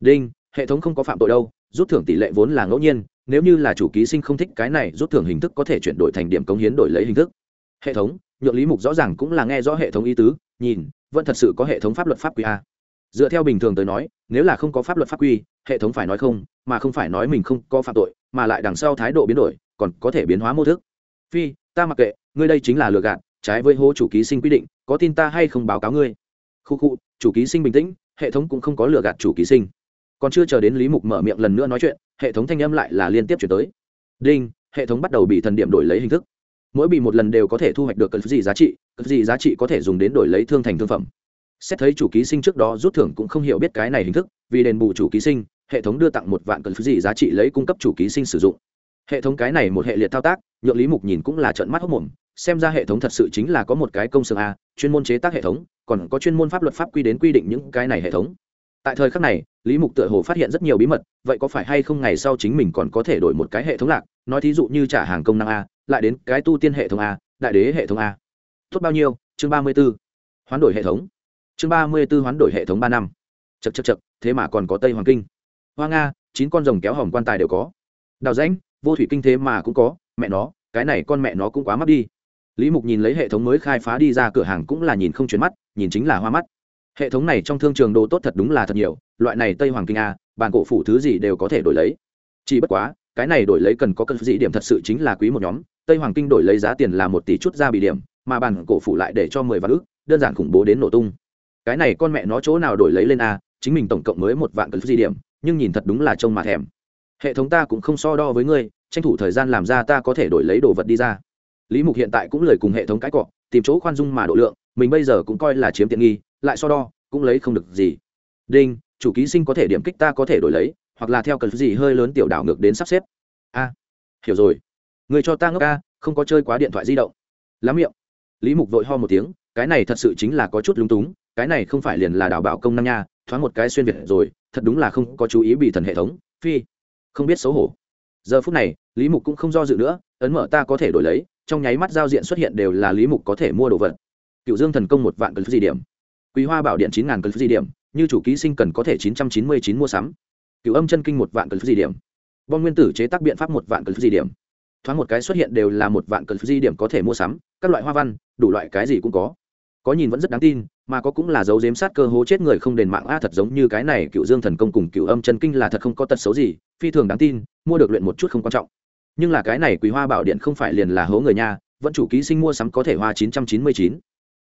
[SPEAKER 1] Đinh, hệ thống không có phạm tội đâu, rút thưởng tỷ lệ vốn là ngẫu nhiên, nếu như là chủ ký sinh không thích cái này, rút thưởng hình thức có thể chuyển đổi thành điểm cống hiến đổi lấy hình thức. Hệ thống, nhượng lý mục rõ ràng cũng là nghe rõ hệ thống ý tứ, nhìn, vẫn thật sự có hệ thống pháp luật pháp quy a dựa theo bình thường tới nói, nếu là không có pháp luật pháp quy, hệ thống phải nói không, mà không phải nói mình không có phạm tội, mà lại đằng sau thái độ biến đổi, còn có thể biến hóa mô thức. Phi, ta mặc kệ, ngươi đây chính là lừa gạt, trái với hố chủ ký sinh quy định, có tin ta hay không báo cáo ngươi? Khu khu, chủ ký sinh bình tĩnh, hệ thống cũng không có lừa gạt chủ ký sinh. Còn chưa chờ đến lý mục mở miệng lần nữa nói chuyện, hệ thống thanh âm lại là liên tiếp chuyển tới. Đinh, hệ thống bắt đầu bị thần điểm đổi lấy hình thức. Mỗi bị một lần đều có thể thu hoạch được cơn gì giá trị cơn gì giá trị có thể dùng đến đổi lấy thương thành thương phẩm xét thấy chủ ký sinh trước đó rút thưởng cũng không hiểu biết cái này hình thức, vì đền bù chủ ký sinh, hệ thống đưa tặng một vạn cần phí gì giá trị lấy cung cấp chủ ký sinh sử dụng. Hệ thống cái này một hệ liệt thao tác, nhượng lý mục nhìn cũng là trận mắt hốc mồm, xem ra hệ thống thật sự chính là có một cái công xưởng a, chuyên môn chế tác hệ thống, còn có chuyên môn pháp luật pháp quy đến quy định những cái này hệ thống. Tại thời khắc này, lý mục tựa hồ phát hiện rất nhiều bí mật, vậy có phải hay không ngày sau chính mình còn có thể đổi một cái hệ thống lạc? Nói thí dụ như trả hàng công năng a, lại đến cái tu tiên hệ thống a, đại đế hệ thống a. Tốt bao nhiêu? Chương ba mươi b ố hoán đổi hệ thống chương ba mươi b ố hoán đổi hệ thống ba năm. Chật chật chật thế mà còn có tây hoàng kinh. Hoa nga, chín con rồng kéo hỏng quan tài đều có. Đào rãnh, vô thủy kinh thế mà cũng có, mẹ nó, cái này con mẹ nó cũng quá mắt đi. Lý mục nhìn lấy hệ thống mới khai phá đi ra cửa hàng cũng là nhìn không chuyển mắt, nhìn chính là hoa mắt. Hệ thống này trong thương trường đồ tốt thật đúng là thật nhiều, loại này tây hoàng kinh à, a bàn cổ phủ thứ gì đều có thể đổi lấy. Chỉ bất quá, cái này đổi lấy cần có cân dị điểm thật sự chính là quý một nhóm, tây hoàng kinh đổi lấy giá tiền là một tỷ chút ra bị điểm, mà bàn cổ phủ lại để cho mười vạn ước đơn giản khủng bố đến nổ tung cái này con mẹ nó chỗ nào đổi lấy lên a, chính mình tổng cộng mới một vạn cần gì điểm, nhưng nhìn thật đúng là trông mà thèm. Hệ thống ta cũng không so đo với ngươi, tranh thủ thời gian làm ra ta có thể đổi lấy đồ vật đi ra. Lý mục hiện tại cũng lời cùng hệ thống cãi cọ, tìm chỗ khoan dung mà độ lượng, mình bây giờ cũng coi là chiếm tiện nghi, lại so đo, cũng lấy không được gì. Đinh, chủ ký sinh có thể điểm kích ta có thể đổi lấy, hoặc là theo cần gì hơi lớn tiểu đảo ngược đến sắp xếp. A, hiểu rồi. Người cho ta ngốc a, không có chơi quá điện thoại di động. Lắm miệng. Lý mục vội ho một tiếng, cái này thật sự chính là có chút lúng túng cái này không phải liền là đảo bảo công năng nha, thoáng một cái xuyên việt rồi, thật đúng là không có chú ý bị thần hệ thống, phi. Không biết xấu hổ. Giờ phút này, lý mục cũng không do dự nữa, ấn mở ta có thể đổi lấy, trong nháy mắt giao diện xuất hiện đều là lý mục có thể mua đồ vật. Cựu dương thần công một vạn cần gì điểm. Quý hoa bảo điện chín ngàn cần gì điểm, như chủ ký sinh cần có thể chín trăm chín mươi chín mua sắm. Cựu âm chân kinh một vạn cần gì điểm. Bom nguyên tử chế tác biện pháp một vạn cần gì điểm. Thoáng một cái xuất hiện đều là một vạn cần gì điểm có thể mua sắm, các loại hoa văn, đủ loại cái gì cũng có có nhìn vẫn rất đáng tin, mà có cũng là dấu dếm sát cơ hố chết người không đền mạng. A, thật giống như cái này, cựu dương thần công cùng cựu âm chân kinh là thật không có tật xấu gì, phi thường đáng tin, mua được luyện một chút không quan trọng. Nhưng là cái này quý hoa bảo điện không phải liền là hố người nha, vẫn chủ ký sinh mua sắm có thể hoa chín trăm chín mươi chín.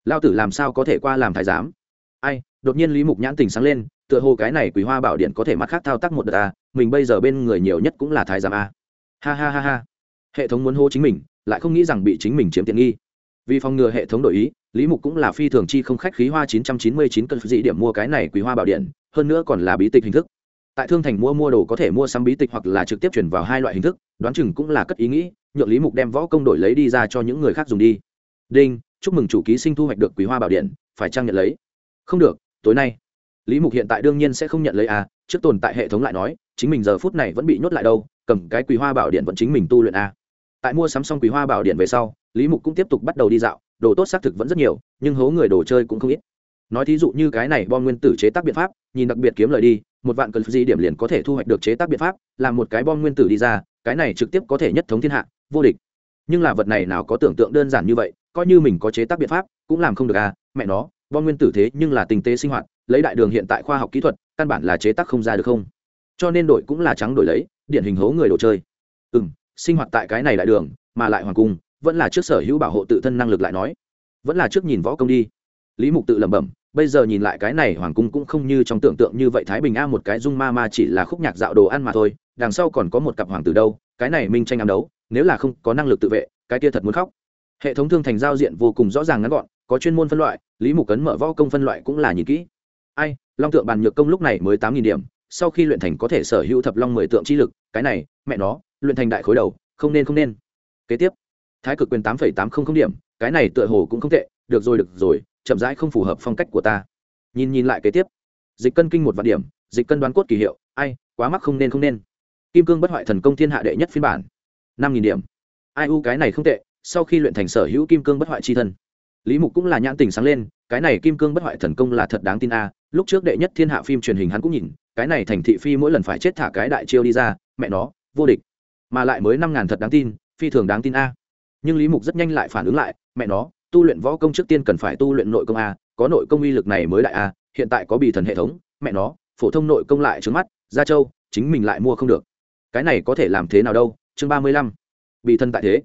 [SPEAKER 1] Lao tử làm sao có thể qua làm thái giám? Ai, đột nhiên lý mục nhãn tình sáng lên, tựa hồ cái này quý hoa bảo điện có thể mắt khác thao tác một đợt a, mình bây giờ bên người nhiều nhất cũng là thái giám a. Ha ha ha ha. Hệ thống muốn hô chính mình, lại không nghĩ rằng bị chính mình chiếm tiện nghi. Vì phòng ngừa hệ thống đổi ý lý mục cũng là phi thường chi không khách khí hoa chín trăm chín mươi chín cân dị điểm mua cái này quý hoa bảo điện, hơn nữa còn là bí tịch hình thức. Tại thương thành mua mua đồ có thể mua sắm bí tịch hoặc là trực tiếp chuyển vào hai loại hình thức, đoán chừng cũng là cất ý nghĩ, nhượng lý mục đem võ công đổi lấy đi ra cho những người khác dùng đi. Đinh, chúc mừng chủ ký sinh thu hoạch được quý hoa bảo điện, phải trang nhận lấy? Không được, tối nay. Lý mục hiện tại đương nhiên sẽ không nhận lấy a trước tồn tại hệ thống lại nói, chính mình giờ phút này vẫn bị nhốt lại đâu, cầm cái quý hoa bảo điện vẫn chính mình tu luyện a tại mua sắm xong quý hoa bảo điện về sau, lý mục cũng tiếp tục bắt đầu đi dạo đồ tốt xác thực vẫn rất nhiều, nhưng hố người đồ chơi cũng không ít. Nói thí dụ như cái này bom nguyên tử chế tác biện pháp, nhìn đặc biệt kiếm lời đi, một vạn cần gì điểm liền có thể thu hoạch được chế tác biện pháp, làm một cái bom nguyên tử đi ra, cái này trực tiếp có thể nhất thống thiên hạ, vô địch. Nhưng là vật này nào có tưởng tượng đơn giản như vậy, coi như mình có chế tác biện pháp, cũng làm không được à mẹ nó, bom nguyên tử thế nhưng là tình tế sinh hoạt, lấy đại đường hiện tại khoa học kỹ thuật, căn bản là chế tác không ra được không. Cho nên đổi cũng là trắng đổi lấy, điển hình hố người đồ chơi. Ừ sinh hoạt tại cái này đại đường, mà lại hoàng cung vẫn là trước sở hữu bảo hộ tự thân năng lực lại nói. Vẫn là trước nhìn võ công đi. Lý mục tự lẩm bẩm, bây giờ nhìn lại cái này hoàng cung cũng không như trong tưởng tượng như vậy thái bình a một cái dung ma ma chỉ là khúc nhạc dạo đồ ăn mà thôi, đằng sau còn có một cặp hoàng tử đâu, cái này minh tranh ám đấu, nếu là không có năng lực tự vệ, cái kia thật muốn khóc. Hệ thống thương thành giao diện vô cùng rõ ràng ngắn gọn, có chuyên môn phân loại, lý mục cấn mở võ công phân loại cũng là nhìn kỹ. Ai, long tượng bàn nhược công lúc này mới tám nghìn điểm, sau khi luyện thành có thể sở hữu thập long mười tượng chi lực, cái này, mẹ nó, luyện thành đại khối đầu, không nên không nên. Kế tiếp thái cực quyền tám phẩy tám không không điểm, cái này tựa hồ cũng không tệ, được rồi được rồi, chậm rãi không phù hợp phong cách của ta. Nhìn nhìn lại kế tiếp. Dịch cân kinh một vạn điểm, dịch cân đoán cốt kỳ hiệu, ai, quá mắc không nên không nên. Kim cương bất hoại thần công thiên hạ đệ nhất phiên bản, năm nghìn điểm. Ai u, cái này không tệ, sau khi luyện thành sở hữu kim cương bất hoại chi thân. Lý mục cũng là nhãn tình sáng lên, cái này kim cương bất hoại thần công là thật đáng tin a, lúc trước đệ nhất thiên hạ phim truyền hình hắn cũng nhìn, cái này thành thị phi mỗi lần phải chết thả cái đại chiêu đi ra, mẹ nó, vô địch. Mà lại mới năm ngàn thật đáng tin, phi thường đáng tin a nhưng lý mục rất nhanh lại phản ứng lại, mẹ nó, tu luyện võ công trước tiên cần phải tu luyện nội công a, có nội công uy lực này mới đại a, hiện tại có bì thần hệ thống, mẹ nó, phổ thông nội công lại trứng mắt, gia châu, chính mình lại mua không được. Cái này có thể làm thế nào đâu? Chương ba mươi lăm. Bị thần tại thế.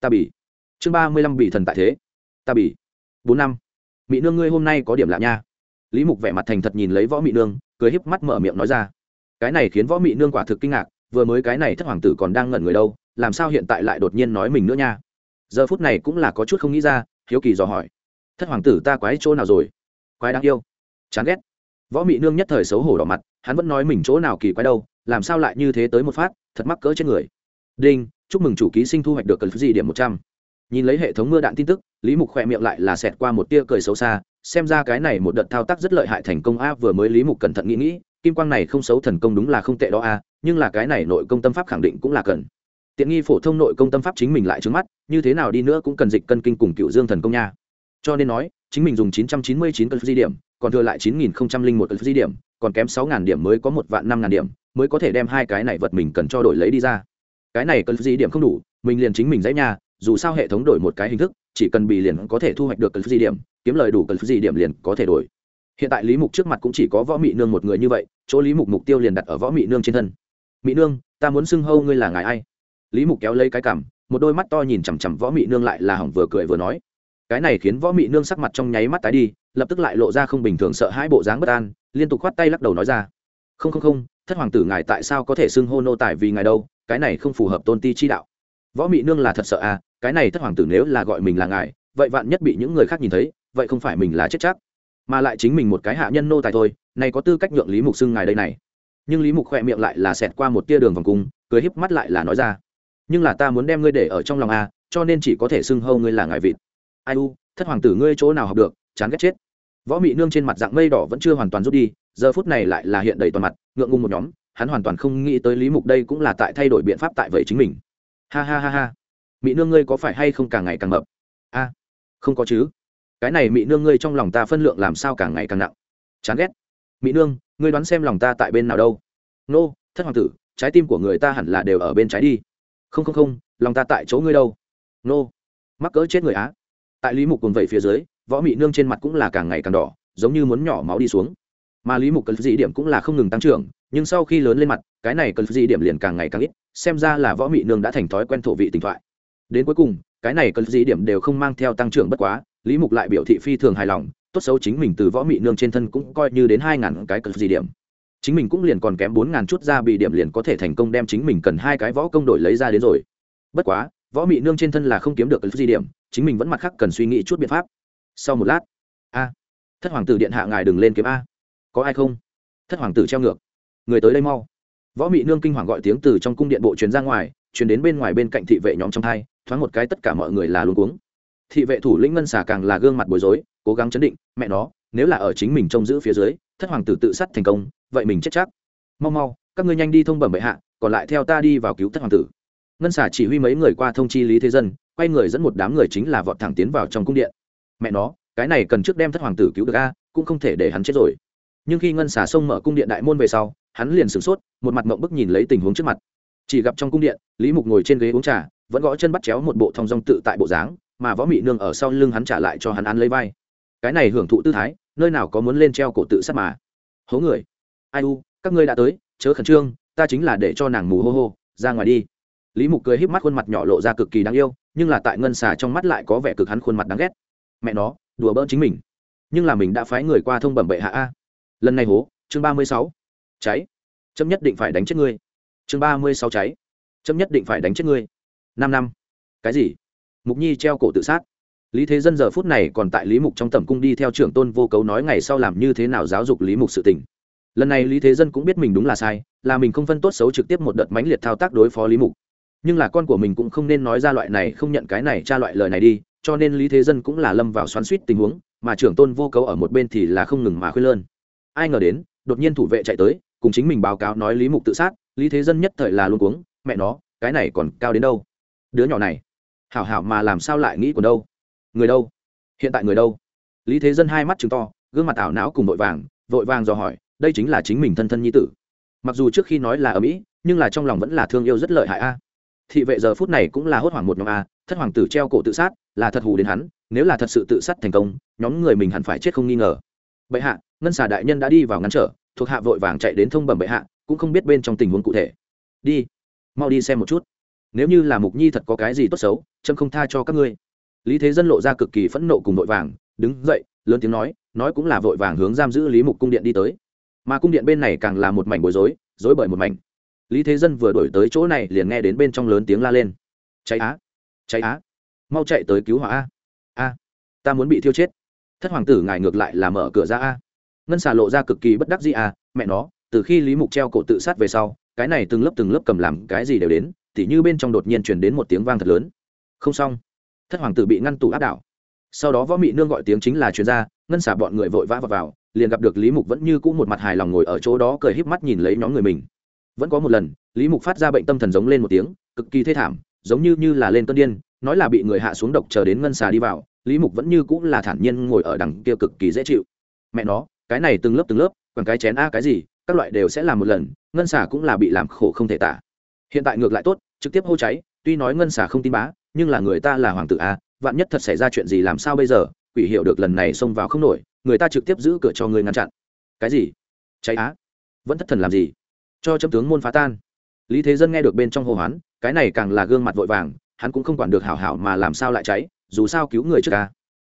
[SPEAKER 1] Ta bị chương ba mươi lăm bị thần tại thế. Ta bị bốn năm. Mỹ nương ngươi hôm nay có điểm lạ nha. Lý mục vẻ mặt thành thật nhìn lấy võ mỹ nương, cười híp mắt mở miệng nói ra. Cái này khiến võ mỹ nương quả thực kinh ngạc, vừa mới cái này thất hoàng tử còn đang ngẩn người đâu, làm sao hiện tại lại đột nhiên nói mình nữa nha? Giờ phút này cũng là có chút không nghĩ ra, hiếu kỳ dò hỏi, thất hoàng tử ta quái chỗ nào rồi? Quái đáng yêu. Chán ghét. Võ mị nương nhất thời xấu hổ đỏ mặt, hắn vẫn nói mình chỗ nào kỳ quái đâu, làm sao lại như thế tới một phát, thật mắc cỡ trên người. Đinh, chúc mừng chủ ký sinh thu hoạch được cần gì điểm một trăm. Nhìn lấy hệ thống mưa đạn tin tức, lý mục khỏe miệng lại là xẹt qua một tia cười xấu xa, xem ra cái này một đợt thao tác rất lợi hại thành công a, vừa mới lý mục cẩn thận nghĩ nghĩ, kim quang này không xấu thần công đúng là không tệ đó a, nhưng là cái này nội công tâm pháp khẳng định cũng là cần tiện nghi phổ thông nội công tâm pháp chính mình lại trứng mắt, như thế nào đi nữa cũng cần dịch cân kinh cùng cựu dương thần công nha. Cho nên nói, chính mình dùng 999 cân di điểm, còn thừa lại 9001 cân di điểm, còn kém 6.000 điểm mới có một vạn 5.000 điểm, mới có thể đem hai cái này vật mình cần cho đổi lấy đi ra. Cái này cân di điểm không đủ, mình liền chính mình dãy nha, dù sao hệ thống đổi một cái hình thức, chỉ cần bị liền có thể thu hoạch được cân di điểm, kiếm lời đủ cân di điểm liền có thể đổi. Hiện tại lý mục trước mặt cũng chỉ có võ mị nương một người như vậy, chỗ lý mục mục tiêu liền đặt ở võ mị nương trên thân. Mỹ nương, ta muốn xưng hâu ngươi là ngài ai? Lý mục kéo lấy cái cảm một đôi mắt to nhìn chằm chằm võ mị nương lại là hỏng vừa cười vừa nói. Cái này khiến võ mị nương sắc mặt trong nháy mắt tái đi, lập tức lại lộ ra không bình thường sợ hãi bộ dáng bất an, liên tục khoát tay lắc đầu nói ra. Không không không, thất hoàng tử ngài tại sao có thể xưng hô nô tài vì ngài đâu, cái này không phù hợp tôn ti chi đạo. Võ mị nương là thật sợ à cái này thất hoàng tử nếu là gọi mình là ngài, vậy vạn nhất bị những người khác nhìn thấy, vậy không phải mình là chết chắc. Mà lại chính mình một cái hạ nhân nô tài thôi, này có tư cách nhượng lý mục xưng ngài đây này. Nhưng lý mục khoe miệng lại là xẹt qua một tia đường vòng cung, cười híp mắt lại là nói ra nhưng là ta muốn đem ngươi để ở trong lòng a, cho nên chỉ có thể xưng hâu ngươi là ngài vịt. Ai u, thất hoàng tử ngươi chỗ nào học được, chán ghét chết. Võ mị nương trên mặt dạng mây đỏ vẫn chưa hoàn toàn rút đi, giờ phút này lại là hiện đầy toàn mặt, ngượng ngùng một nhóm, hắn hoàn toàn không nghĩ tới lý mục đây cũng là tại thay đổi biện pháp tại vậy chính mình. Ha ha ha ha. Mị nương ngươi có phải hay không càng ngày càng mập? A, không có chứ. Cái này mị nương ngươi trong lòng ta phân lượng làm sao càng ngày càng nặng. Chán ghét. Mị nương, ngươi đoán xem lòng ta tại bên nào đâu? Nô, thất hoàng tử, trái tim của người ta hẳn là đều ở bên trái đi không không không, lòng ta tại chỗ ngươi đâu. Nô. Mắc cỡ chết người á. Tại lý mục cùng vậy phía dưới, võ mị nương trên mặt cũng là càng ngày càng đỏ, giống như muốn nhỏ máu đi xuống. Mà lý mục cần dị điểm cũng là không ngừng tăng trưởng, nhưng sau khi lớn lên mặt, cái này cần dị điểm liền càng ngày càng ít, xem ra là võ mị nương đã thành thói quen thổ vị tình thoại. Đến cuối cùng, cái này cần dị điểm đều không mang theo tăng trưởng bất quá, lý mục lại biểu thị phi thường hài lòng, tốt xấu chính mình từ võ mị nương trên thân cũng coi như đến hai ngàn cái cần dị điểm chính mình cũng liền còn kém bốn ngàn chút ra bị điểm liền có thể thành công đem chính mình cần hai cái võ công đổi lấy ra đến rồi. Bất quá, võ mị nương trên thân là không kiếm được gì điểm, chính mình vẫn mặt khác cần suy nghĩ chút biện pháp. Sau một lát, a, thất hoàng tử điện hạ ngài đừng lên kiếm a. Có ai không? Thất hoàng tử treo ngược. Người tới đây mau. Võ mị nương kinh hoàng gọi tiếng từ trong cung điện bộ truyền ra ngoài, truyền đến bên ngoài bên cạnh thị vệ nhóm trong thai, thoáng một cái tất cả mọi người là luôn cuống. Thị vệ thủ lĩnh ngân xà càng là gương mặt bối rối, cố gắng chấn định, mẹ nó, nếu là ở chính mình trông giữ phía dưới, thất hoàng tử tự sát thành công vậy mình chết chắc. Mau mau, các ngươi nhanh đi thông bẩm bệ hạ, còn lại theo ta đi vào cứu thất hoàng tử. Ngân xả chỉ huy mấy người qua thông chi lý thế dân, quay người dẫn một đám người chính là vọt thẳng tiến vào trong cung điện. Mẹ nó, cái này cần trước đem thất hoàng tử cứu được a, cũng không thể để hắn chết rồi. Nhưng khi ngân xả xông mở cung điện đại môn về sau, hắn liền sửng sốt, một mặt mộng bức nhìn lấy tình huống trước mặt. Chỉ gặp trong cung điện, lý mục ngồi trên ghế uống trà, vẫn gõ chân bắt chéo một bộ thong dong tự tại bộ dáng, mà võ mị nương ở sau lưng hắn trả lại cho hắn ăn lấy vai. Cái này hưởng thụ tư thái, nơi nào có muốn lên treo cổ tự sát mà. Hố người ai u, các ngươi đã tới, chớ khẩn trương, ta chính là để cho nàng mù hô hô, ra ngoài đi. Lý mục cười híp mắt, khuôn mặt nhỏ lộ ra cực kỳ đáng yêu, nhưng là tại ngân xà trong mắt lại có vẻ cực hắn khuôn mặt đáng ghét. Mẹ nó, đùa bỡn chính mình. Nhưng là mình đã phái người qua thông bẩm bệ hạ a. Lần này hố, chương ba mươi sáu. Cháy. Chấm nhất định phải đánh chết ngươi. Chương ba mươi sáu cháy. Chấm nhất định phải đánh chết ngươi. Năm năm. Cái gì? Mục nhi treo cổ tự sát. Lý thế dân giờ phút này còn tại lý mục trong tầm cung đi theo trưởng tôn vô cấu nói ngày sau làm như thế nào giáo dục lý mục sự tình lần này lý thế dân cũng biết mình đúng là sai, là mình không phân tốt xấu trực tiếp một đợt mãnh liệt thao tác đối phó lý mục. Nhưng là con của mình cũng không nên nói ra loại này, không nhận cái này, tra loại lời này đi, cho nên lý thế dân cũng là lâm vào xoắn suýt tình huống, mà trưởng tôn vô cấu ở một bên thì là không ngừng mà khuyên lơn. Ai ngờ đến, đột nhiên thủ vệ chạy tới, cùng chính mình báo cáo nói lý mục tự sát, lý thế dân nhất thời là luôn cuống, mẹ nó, cái này còn cao đến đâu? Đứa nhỏ này, hảo hảo mà làm sao lại nghĩ của đâu? Người đâu? Hiện tại người đâu? Lý thế dân hai mắt chứng to, gương mặt ảo não cùng vội vàng vội vàng dò hỏi đây chính là chính mình thân thân nhi tử. Mặc dù trước khi nói là ở mỹ, nhưng là trong lòng vẫn là thương yêu rất lợi hại a. Thị vệ giờ phút này cũng là hốt hoảng một nhóm a, thất hoàng tử treo cổ tự sát, là thật hù đến hắn, nếu là thật sự tự sát thành công, nhóm người mình hẳn phải chết không nghi ngờ. Bệ hạ, ngân xà đại nhân đã đi vào ngăn trở, thuộc hạ vội vàng chạy đến thông bẩm bệ hạ, cũng không biết bên trong tình huống cụ thể. Đi, mau đi xem một chút. Nếu như là mục nhi thật có cái gì tốt xấu trâm không tha cho các ngươi. Lý thế dân lộ ra cực kỳ phẫn nộ cùng vội vàng, đứng dậy, lớn tiếng nói nói cũng là vội vàng hướng giam giữ lý mục cung điện đi tới mà cung điện bên này càng là một mảnh bối rối rối bởi một mảnh. Lý thế dân vừa đổi tới chỗ này liền nghe đến bên trong lớn tiếng la lên. Cháy á cháy á, mau chạy tới cứu hỏa a a, ta muốn bị thiêu chết. Thất hoàng tử ngài ngược lại là mở cửa ra a. Ngân xà lộ ra cực kỳ bất đắc gì a, mẹ nó, từ khi lý mục treo cổ tự sát về sau, cái này từng lớp từng lớp cầm làm cái gì đều đến, tỉ như bên trong đột nhiên chuyển đến một tiếng vang thật lớn. Không xong. Thất hoàng tử bị ngăn tủ áp đảo. Sau đó võ mị nương gọi tiếng chính là chuyên gia ngân xả bọn người vội vã vào, vào liền gặp được lý mục vẫn như cũ một mặt hài lòng ngồi ở chỗ đó cười híp mắt nhìn lấy nhóm người mình. Vẫn có một lần lý mục phát ra bệnh tâm thần giống lên một tiếng cực kỳ thê thảm giống như như là lên cơn điên nói là bị người hạ xuống độc chờ đến ngân xà đi vào lý mục vẫn như cũng là thản nhiên ngồi ở đằng kia cực kỳ dễ chịu. Mẹ nó cái này từng lớp từng lớp còn cái chén a cái gì các loại đều sẽ làm một lần ngân xà cũng là bị làm khổ không thể tả. Hiện tại ngược lại tốt trực tiếp hô cháy tuy nói ngân xà không tin bá nhưng là người ta là hoàng tử a vạn nhất thật xảy ra chuyện gì làm sao bây giờ? Quỷ hiểu được lần này xông vào không nổi, người ta trực tiếp giữ cửa cho người ngăn chặn. Cái gì? Cháy á? Vẫn thất thần làm gì? Cho chấm tướng môn phá tan. Lý thế dân nghe được bên trong hô hoán, cái này càng là gương mặt vội vàng, hắn cũng không quản được hảo hảo mà làm sao lại cháy, dù sao cứu người trước ca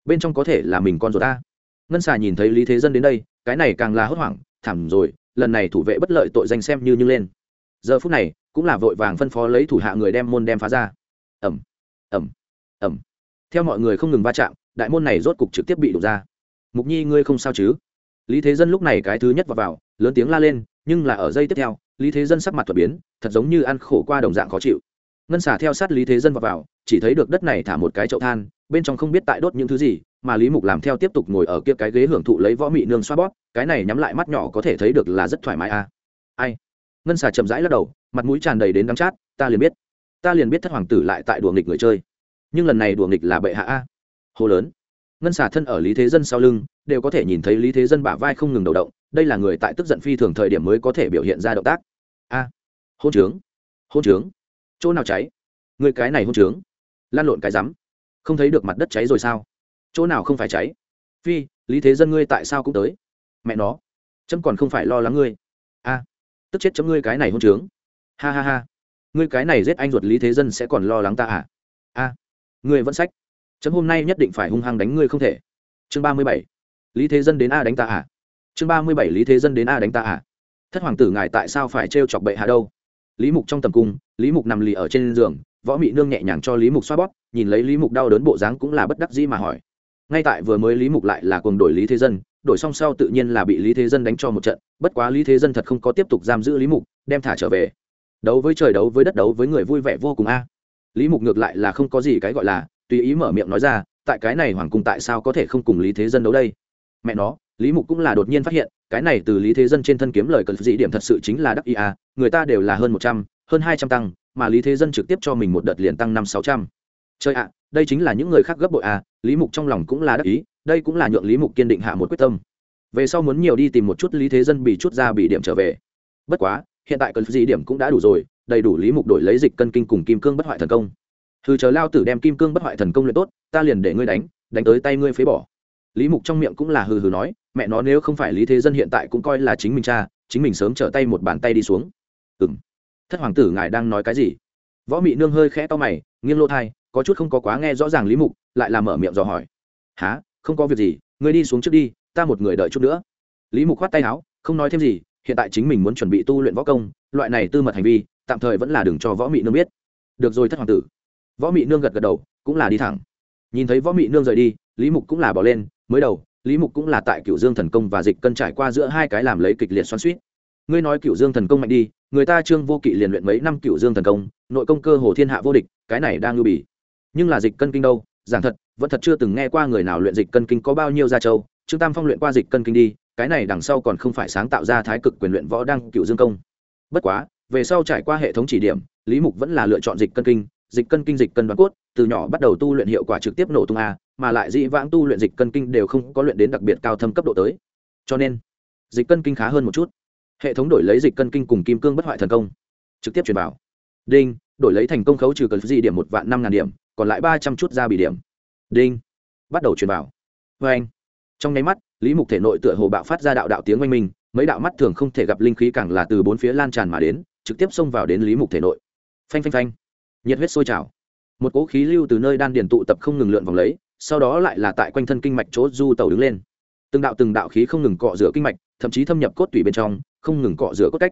[SPEAKER 1] bên trong có thể là mình con ruột ta. Ngân xà nhìn thấy lý thế dân đến đây, cái này càng là hốt hoảng, thảm rồi, lần này thủ vệ bất lợi tội danh xem như như lên. Giờ phút này, cũng là vội vàng phân phó lấy thủ hạ người đem môn đem phá ra. Ẩm ẩm ẩm theo mọi người không ngừng va chạm đại môn này rốt cục trực tiếp bị đục ra. Mục nhi ngươi không sao chứ? Lý thế dân lúc này cái thứ nhất vào, vào lớn tiếng la lên nhưng là ở giây tiếp theo lý thế dân sắc mặt thuật biến thật giống như ăn khổ qua đồng dạng khó chịu. Ngân xả theo sát lý thế dân vào, vào chỉ thấy được đất này thả một cái chậu than bên trong không biết tại đốt những thứ gì mà lý mục làm theo tiếp tục ngồi ở kia cái ghế hưởng thụ lấy võ mị nương xoa bóp cái này nhắm lại mắt nhỏ có thể thấy được là rất thoải mái à. Ai? Ngân xà chậm rãi lắc đầu mặt mũi tràn đầy đến đắng chát ta liền biết ta liền biết thất hoàng tử lại tại đùa nghịch người chơi nhưng lần này đùa nghịch là bệ hạ a hồ lớn. Ngân xà thân ở lý thế dân sau lưng, đều có thể nhìn thấy lý thế dân bả vai không ngừng đầu động, đây là người tại tức giận phi thường thời điểm mới có thể biểu hiện ra động tác. A, hôn trướng hôn trướng. Chỗ nào cháy? Người cái này hôn trướng. Lan lộn cái rắm. Không thấy được mặt đất cháy rồi sao? Chỗ nào không phải cháy? Phi, lý thế dân ngươi tại sao cũng tới? Mẹ nó, chấm còn không phải lo lắng ngươi. A, tức chết chấm ngươi cái này hôn trướng. Ha ha ha. Ngươi cái này giết anh ruột lý thế dân sẽ còn lo lắng ta à? A, ngươi vẫn sách chấm hôm nay nhất định phải hung hăng đánh ngươi không thể. Chương ba mươi bảy. Lý thế dân đến a đánh ta à? Chương ba mươi bảy, lý thế dân đến a đánh ta à? Thất hoàng tử ngài tại sao phải trêu chọc bệ hạ đâu? Lý mục trong tầm cung, lý mục nằm lì ở trên giường, võ mị nương nhẹ nhàng cho lý mục xoa bóp, nhìn lấy lý mục đau đớn bộ dáng cũng là bất đắc dĩ mà hỏi. Ngay tại vừa mới lý mục lại là cuồng đổi lý thế dân, đổi xong sau tự nhiên là bị lý thế dân đánh cho một trận, bất quá lý thế dân thật không có tiếp tục giam giữ lý mục, đem thả trở về. Đấu với trời, đấu với đất, đấu với người vui vẻ vô cùng a. Lý mục ngược lại là không có gì cái gọi là tùy ý mở miệng nói ra, tại cái này hoàng cung tại sao có thể không cùng lý thế dân đấu đây? Mẹ nó, lý mục cũng là đột nhiên phát hiện, cái này từ lý thế dân trên thân kiếm lời cần dị điểm thật sự chính là đắc ý à người ta đều là hơn một trăm, hơn hai trăm tăng, mà lý thế dân trực tiếp cho mình một đợt liền tăng năm sáu trăm. Chơi ạ, đây chính là những người khác gấp bội à? lý mục trong lòng cũng là đắc ý, đây cũng là nhượng lý mục kiên định hạ một quyết tâm. Về sau muốn nhiều đi tìm một chút lý thế dân bị chút ra bị điểm trở về. Bất quá, hiện tại cần gì điểm cũng đã đủ rồi, đầy đủ lý mục đổi lấy dịch cân kinh cùng kim cương bất hoại thần công thư chờ lao tử đem kim cương bất hoại thần công luyện tốt, ta liền để ngươi đánh đánh tới tay ngươi phế bỏ. Lý mục trong miệng cũng là hừ hừ nói, mẹ nó nếu không phải lý thế dân hiện tại cũng coi là chính mình cha, chính mình sớm trở tay một bàn tay đi xuống. Ừ m thất hoàng tử ngài đang nói cái gì? Võ mị nương hơi khẽ to mày, nghiêng lô thai, có chút không có quá nghe rõ ràng lý mục, lại là mở miệng dò hỏi. Há không có việc gì, ngươi đi xuống trước đi, ta một người đợi chút nữa. Lý mục khoát tay áo, không nói thêm gì, hiện tại chính mình muốn chuẩn bị tu luyện võ công, loại này tư mật hành vi, tạm thời vẫn là đừng cho võ mị nương biết. Được rồi, thất hoàng tử võ mị nương gật gật đầu, cũng là đi thẳng. Nhìn thấy võ mị nương rời đi, lý mục cũng là bỏ lên, mới đầu, lý mục cũng là tại cựu dương thần công và dịch cân trải qua giữa hai cái làm lấy kịch liệt xoắn suýt ngươi nói cựu dương thần công mạnh đi, người ta trương vô kỵ liền luyện mấy năm cựu dương thần công, nội công cơ hồ thiên hạ vô địch, cái này đang ngư bỉ nhưng là dịch cân kinh đâu, giảng thật, vẫn thật chưa từng nghe qua người nào luyện dịch cân kinh có bao nhiêu gia châu. Trương tam phong luyện qua dịch cân kinh đi, cái này đằng sau còn không phải sáng tạo ra thái cực quyền luyện võ đăng cựu dương công. Bất quá, về sau trải qua hệ thống chỉ điểm, lý mục vẫn là lựa chọn dịch cân kinh dịch cân kinh dịch cân đoán cốt từ nhỏ bắt đầu tu luyện hiệu quả trực tiếp nổ tung a mà lại dĩ vãng tu luyện dịch cân kinh đều không có luyện đến đặc biệt cao thâm cấp độ tới. Cho nên dịch cân kinh khá hơn một chút. Hệ thống đổi lấy dịch cân kinh cùng kim cương bất hoại thần công trực tiếp truyền bảo, đinh đổi lấy thành công khấu trừ cần gì điểm một vạn năm ngàn điểm còn lại ba trăm chút ra bị điểm. Đinh bắt đầu truyền bảo. vê anh trong nháy mắt lý mục thể nội tựa hồ bạo phát ra đạo đạo tiếng oanh minh mấy đạo mắt thường không thể gặp linh khí càng là từ bốn phía lan tràn mà đến trực tiếp xông vào đến lý mục thể nội. Phanh phanh phanh nhiệt huyết sôi trào. Một cỗ khí lưu từ nơi đan điền tụ tập không ngừng lượn vòng lấy, sau đó lại là tại quanh thân kinh mạch chỗ du tàu đứng lên. Từng đạo từng đạo khí không ngừng cọ rửa kinh mạch, thậm chí thâm nhập cốt tủy bên trong, không ngừng cọ rửa cốt cách.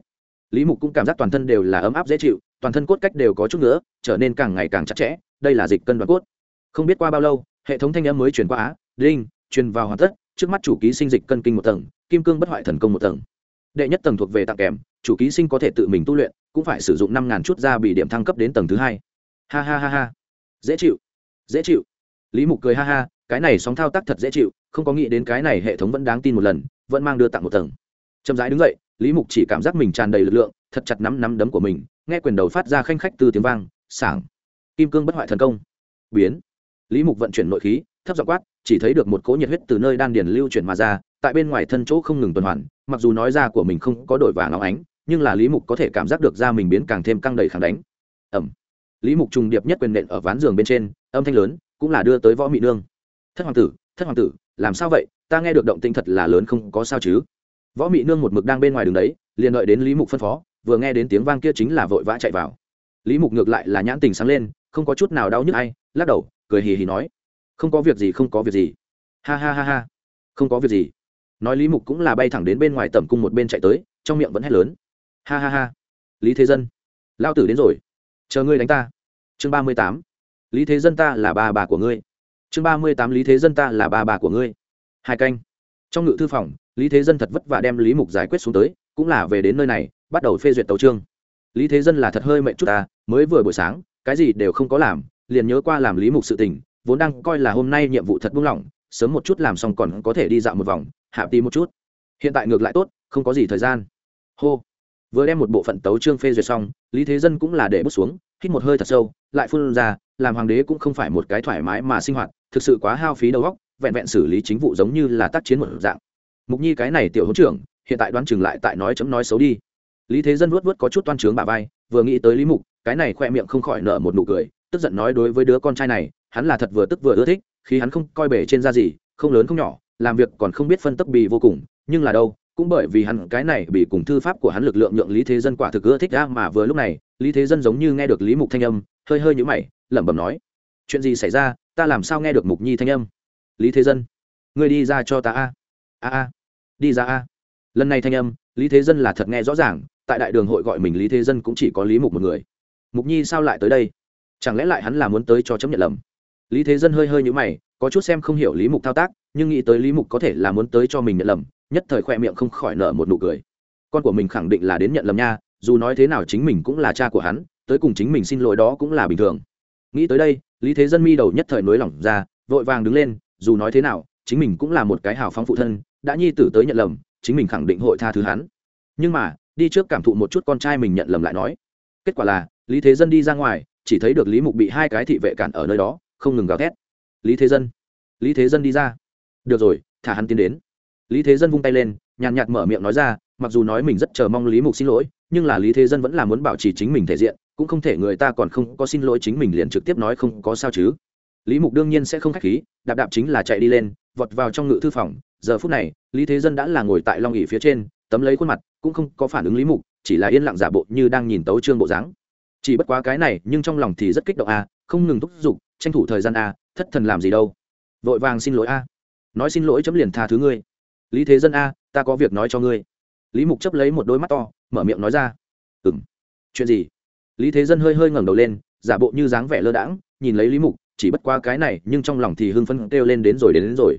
[SPEAKER 1] Lý mục cũng cảm giác toàn thân đều là ấm áp dễ chịu, toàn thân cốt cách đều có chút nữa trở nên càng ngày càng chặt chẽ, đây là dịch cân đoàn cốt. Không biết qua bao lâu, hệ thống thanh âm mới chuyển qua á đinh truyền vào hoàn tất, trước mắt chủ ký sinh dịch cân kinh một tầng, kim cương bất hoại thần công một tầng. Đệ nhất tầng thuộc về tặng kèm chủ ký sinh có thể tự mình tu luyện, cũng phải sử dụng năm ngàn chút ra bị điểm thăng cấp đến tầng thứ hai. Ha ha ha ha. Dễ chịu. Dễ chịu. Lý mục cười ha ha, cái này sóng thao tác thật dễ chịu, không có nghĩ đến cái này hệ thống vẫn đáng tin một lần, vẫn mang đưa tặng một tầng. Chậm rãi đứng dậy, lý mục chỉ cảm giác mình tràn đầy lực lượng, thật chặt nắm nắm đấm của mình, nghe quyền đầu phát ra khanh khách từ tiếng vang, sảng. Kim cương bất hoại thần công. Biến. Lý mục vận chuyển nội khí, thấp dọ quát, chỉ thấy được một cỗ nhiệt huyết từ nơi đan điền lưu chuyển mà ra, tại bên ngoài thân chỗ không ngừng tuần hoàn, mặc dù nói ra của mình không có đổi vàng óng ánh nhưng là lý mục có thể cảm giác được ra mình biến càng thêm căng đầy kháng đánh. Ẩm. Lý mục trùng điệp nhất quyền nện ở ván giường bên trên, âm thanh lớn, cũng là đưa tới võ mị nương. Thất hoàng tử, thất hoàng tử, làm sao vậy? Ta nghe được động tinh thật là lớn không có sao chứ? Võ mị nương một mực đang bên ngoài đường đấy, liền đợi đến lý mục phân phó, vừa nghe đến tiếng vang kia chính là vội vã chạy vào. Lý mục ngược lại là nhãn tình sáng lên, không có chút nào đau nhức hay lắc đầu, cười hì hì nói. Không có việc gì, không có việc gì. Ha ha ha ha. Không có việc gì. Nói lý mục cũng là bay thẳng đến bên ngoài tầm cung một bên chạy tới, trong miệng vẫn hét lớn ha ha ha. Lý thế dân. Lao tử đến rồi. Chờ ngươi đánh ta. Chương ba mươi tám. Lý thế dân ta là ba bà của ngươi. Chương ba mươi tám, lý thế dân ta là ba bà của ngươi. Hai canh. Trong ngự thư phòng, lý thế dân thật vất vả đem lý mục giải quyết xuống tới, cũng là về đến nơi này, bắt đầu phê duyệt tấu trương lý thế dân là thật hơi mệnh chút ta, mới vừa buổi sáng, cái gì đều không có làm, liền nhớ qua làm lý mục sự tình, vốn đang coi là hôm nay nhiệm vụ thật buông lỏng, sớm một chút làm xong còn có thể đi dạo một vòng, hạ tí một chút. Hiện tại ngược lại tốt, không có gì thời gian. Hô vừa đem một bộ phận tấu trương phê duyệt xong, lý thế dân cũng là để bước xuống, hít một hơi thật sâu, lại phun ra, làm hoàng đế cũng không phải một cái thoải mái mà sinh hoạt, thực sự quá hao phí đầu óc, vẹn vẹn xử lý chính vụ giống như là tác chiến một dạng. Mục nhi cái này tiểu hữu trưởng, hiện tại đoán chừng lại tại nói chấm nói xấu đi. Lý thế dân vuốt vuốt có chút toan trướng bà vai, vừa nghĩ tới lý mục, cái này khoe miệng không khỏi nở một nụ cười, tức giận nói đối với đứa con trai này, hắn là thật vừa tức vừa ưa thích, khi hắn không coi bể trên da gì, không lớn không nhỏ, làm việc còn không biết phân tấp bì vô cùng, nhưng là đâu cũng bởi vì hắn, cái này bị cùng thư pháp của hắn lực lượng nhượng lý thế dân quả thực ưa thích ra mà vừa lúc này, lý thế dân giống như nghe được lý mục thanh âm, hơi hơi nhũ mày, lẩm bẩm nói, chuyện gì xảy ra? Ta làm sao nghe được mục nhi thanh âm? Lý thế dân, ngươi đi ra cho ta a. A a, đi ra a. Lần này thanh âm, lý thế dân là thật nghe rõ ràng, tại đại đường hội gọi mình lý thế dân cũng chỉ có lý mục một người. Mục nhi sao lại tới đây? Chẳng lẽ lại hắn là muốn tới cho chấm nhận lầm? Lý thế dân hơi hơi nhũ mày có chút xem không hiểu lý mục thao tác, nhưng nghĩ tới lý mục có thể là muốn tới cho mình nhận lầm, nhất thời khoe miệng không khỏi nở một nụ cười. Con của mình khẳng định là đến nhận lầm nha, dù nói thế nào chính mình cũng là cha của hắn, tới cùng chính mình xin lỗi đó cũng là bình thường. Nghĩ tới đây, lý thế dân mi đầu nhất thời nối lỏng ra, vội vàng đứng lên, dù nói thế nào, chính mình cũng là một cái hào phóng phụ thân, đã nhi tử tới nhận lầm, chính mình khẳng định hội tha thứ hắn. Nhưng mà, đi trước cảm thụ một chút con trai mình nhận lầm lại nói. Kết quả là, lý thế dân đi ra ngoài, chỉ thấy được lý mục bị hai cái thị vệ cản ở nơi đó, không ngừng gào thét lý thế dân. Lý thế dân đi ra. Được rồi, thả hắn tiến đến. Lý thế dân vung tay lên, nhàn nhạt mở miệng nói ra, mặc dù nói mình rất chờ mong lý mục xin lỗi, nhưng là lý thế dân vẫn là muốn bảo trì chính mình thể diện, cũng không thể người ta còn không có xin lỗi chính mình liền trực tiếp nói không có sao chứ. Lý mục đương nhiên sẽ không k h á c h khí, đạp đạp chính là chạy đi lên, vọt vào trong ngự thư phòng. Giờ phút này, lý thế dân đã là ngồi tại long ỉ phía trên, tấm lấy khuôn mặt, cũng không có phản ứng lý mục, chỉ là yên lặng giả bộ như đang nhìn tấu trương bộ dáng. Chỉ bất quá cái này, nhưng trong lòng thì rất kích động a, không ngừng thúc giục, tranh thủ thời gian a thất thần làm gì đâu. Vội vàng xin lỗi a. Nói xin lỗi chấm liền tha thứ ngươi. Lý thế dân a ta có việc nói cho ngươi. Lý mục chấp lấy một đôi mắt to mở miệng nói ra. Ừ m chuyện gì? Lý thế dân hơi hơi ngẩng đầu lên giả bộ như dáng vẻ lơ đãng nhìn lấy lý mục chỉ bất qua cái này nhưng trong lòng thì hưng phấn kêu lên đến rồi đến, đến rồi.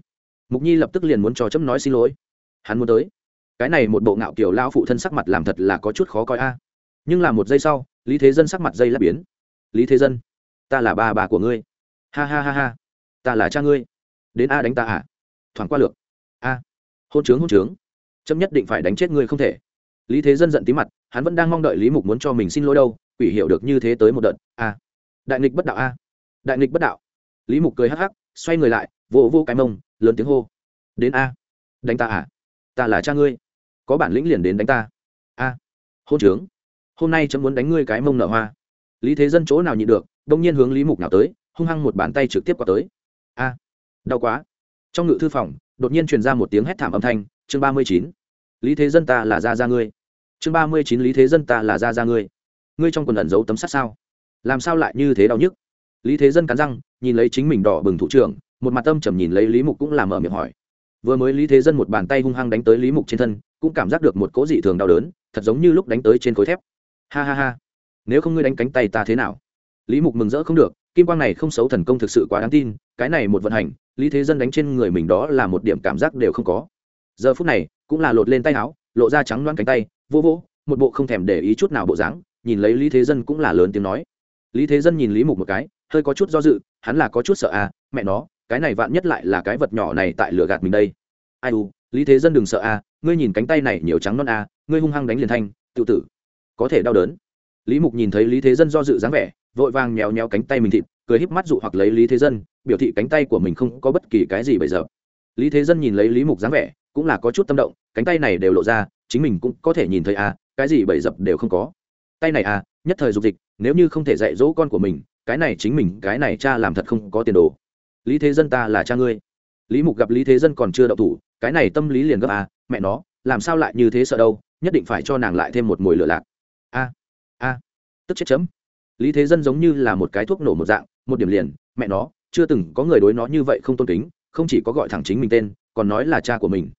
[SPEAKER 1] Mục nhi lập tức liền muốn cho chấm nói xin lỗi. Hắn muốn tới. Cái này một bộ ngạo kiểu lao phụ thân sắc mặt làm thật là có chút khó coi a. Nhưng là một giây sau lý thế dân sắc mặt dây lắp biến. Lý thế dân ta là ba bà của ngươi ha ha ha ha. Ta là cha ngươi. Đến a đánh ta à? Thoảng qua lược. A. Hôn trướng hôn trướng. Chấm nhất định phải đánh chết ngươi không thể. Lý thế dân giận tí mặt, hắn vẫn đang mong đợi lý mục muốn cho mình xin lỗi đâu, quỷ hiểu được như thế tới một đợt. A. Đại nghịch bất đạo a. Đại nghịch bất đạo. Lý mục cười hắc hắc, xoay người lại, vỗ vô cái mông, lớn tiếng hô. Đến a. Đánh ta à? Ta là cha ngươi. Có bản lĩnh liền đến đánh ta. A. Hôn trướng. Hôm nay chấm muốn đánh ngươi cái mông nở hoa. Lý thế dân chỗ nào nhịn được, đông nhiên hướng lý mục nào tới hung hăng một bàn tay trực tiếp qua tới. A, đau quá. Trong ngự thư phòng, đột nhiên truyền ra một tiếng hét thảm âm thanh, chương ba mươi chín. Lý thế dân ta là ra ra ngươi. Chương ba mươi chín lý thế dân ta là ra ra ngươi. Ngươi trong quần ẩn giấu tấm sắt sao? Làm sao lại như thế đau nhức? Lý thế dân cắn răng, nhìn lấy chính mình đỏ bừng thủ trưởng, một mặt tâm trầm nhìn lấy lý mục cũng làm mở miệng hỏi. Vừa mới lý thế dân một bàn tay hung hăng đánh tới lý mục trên thân, cũng cảm giác được một cỗ dị thường đau đớn, thật giống như lúc đánh tới trên khối thép. Ha ha ha. Nếu không ngươi đánh cánh tay ta thế nào? Lý mục mừng rỡ không được kim quang này không xấu thần công thực sự quá đáng tin, cái này một vận hành, lý thế dân đánh trên người mình đó là một điểm cảm giác đều không có. Giờ phút này, cũng là lột lên tay áo, lộ ra trắng loan cánh tay, vô vô, một bộ không thèm để ý chút nào bộ dáng, nhìn lấy lý thế dân cũng là lớn tiếng nói. Lý thế dân nhìn lý mục một cái, hơi có chút do dự, hắn là có chút sợ à mẹ nó, cái này vạn nhất lại là cái vật nhỏ này tại lửa gạt mình đây. Ai u, lý thế dân đừng sợ à ngươi nhìn cánh tay này nhiều trắng non à ngươi hung hăng đánh liền thanh tự tử, có thể đau đớn. Lý mục nhìn thấy lý thế dân do dự dáng vẻ vội vàng nhéo nhéo cánh tay mình thịt, cười híp mắt dụ hoặc lấy lý thế dân, biểu thị cánh tay của mình không có bất kỳ cái gì bây giờ. Lý thế dân nhìn lấy lý mục dáng vẻ, cũng là có chút tâm động, cánh tay này đều lộ ra, chính mình cũng có thể nhìn thấy à cái gì bậy dập đều không có. Tay này à nhất thời dục dịch, nếu như không thể dạy dỗ con của mình, cái này chính mình, cái này cha làm thật không có tiền đồ. Lý thế dân ta là cha ngươi. Lý mục gặp lý thế dân còn chưa đậu thủ, cái này tâm lý liền gấp à mẹ nó, làm sao lại như thế sợ đâu, nhất định phải cho nàng lại thêm một mồi lửa lạc. A a, tức chết chấm lý thế dân giống như là một cái thuốc nổ một dạng, một điểm liền, mẹ nó, chưa từng có người đối nó như vậy không tôn kính, không chỉ có gọi thẳng chính mình tên, còn nói là cha của mình.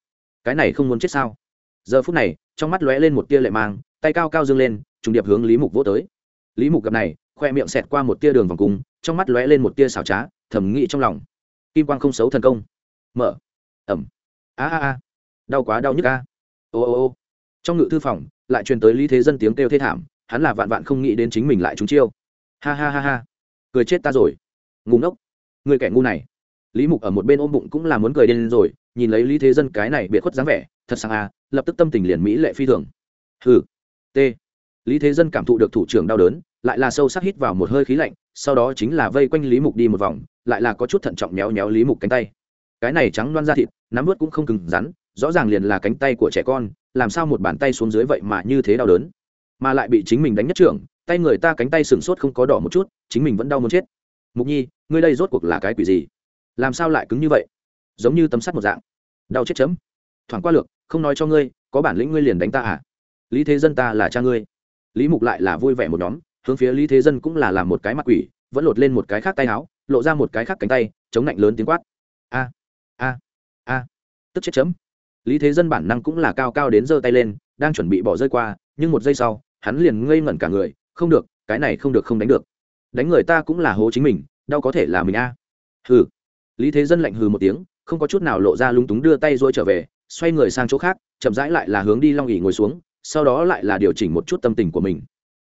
[SPEAKER 1] Cái này không muốn chết sao? Giờ phút này, trong mắt lóe lên một tia lệ mang, tay cao cao dâng lên, trùng điệp hướng lý mục vỗ tới. Lý mục gặp này, khoe miệng xẹt qua một tia đường vòng cung, trong mắt lóe lên một tia xảo trá thẩm nghĩ trong lòng. Kim quang không xấu thần công. Mở. Ẩm. A a a. Đau quá đau nhức a. Ô ô ô. Trong ngự thư phòng, lại truyền tới lý thế dân tiếng kêu thê thảm hắn là vạn vạn không nghĩ đến chính mình lại trúng chiêu. Ha ha ha ha. Cười chết ta rồi. Ngủ ngốc. Người kẻ ngu này. Lý mục ở một bên ôm bụng cũng là muốn cười điên rồi, nhìn lấy lý thế dân cái này biệt khuất dáng vẻ, thật sang a à, lập tức tâm tình liền mỹ lệ phi thường. Hừ. T. Lý thế dân cảm thụ được thủ trưởng đau đớn, lại là sâu sắc hít vào một hơi khí lạnh, sau đó chính là vây quanh lý mục đi một vòng, lại là có chút thận trọng méo méo lý mục cánh tay. Cái này trắng loan ra thịt, nắm vớt cũng không cứng rắn, rõ ràng liền là cánh tay của trẻ con, làm sao một bàn tay xuống dưới vậy mà như thế đau đớn mà lại bị chính mình đánh nhất trưởng, tay người ta cánh tay sừng sốt không có đỏ một chút, chính mình vẫn đau muốn chết. Mục nhi, ngươi đây rốt cuộc là cái quỷ gì? Làm sao lại cứng như vậy? Giống như tấm sắt một dạng. Đau chết chấm. Thoảng qua lược, không nói cho ngươi, có bản lĩnh ngươi liền đánh ta à? Lý thế dân ta là cha ngươi. Lý mục lại là vui vẻ một nhóm, hướng phía lý thế dân cũng là làm một cái mặt quỷ, vẫn lột lên một cái khác tay áo, lộ ra một cái khác cánh tay, chống lạnh lớn tiếng quát. A a a. Tức chết chấm. Lý thế dân bản năng cũng là cao cao đến giơ tay lên, đang chuẩn bị bỏ rơi qua, nhưng một giây sau hắn liền ngây ngẩn cả người, không được, cái này không được không đánh được. Đánh người ta cũng là hố chính mình, đau có thể là mình a. Hừ. Lý thế dân lạnh hừ một tiếng, không có chút nào lộ ra lúng túng đưa tay dôi trở về, xoay người sang chỗ khác, chậm rãi lại là hướng đi long ỉ ngồi xuống, sau đó lại là điều chỉnh một chút tâm tình của mình.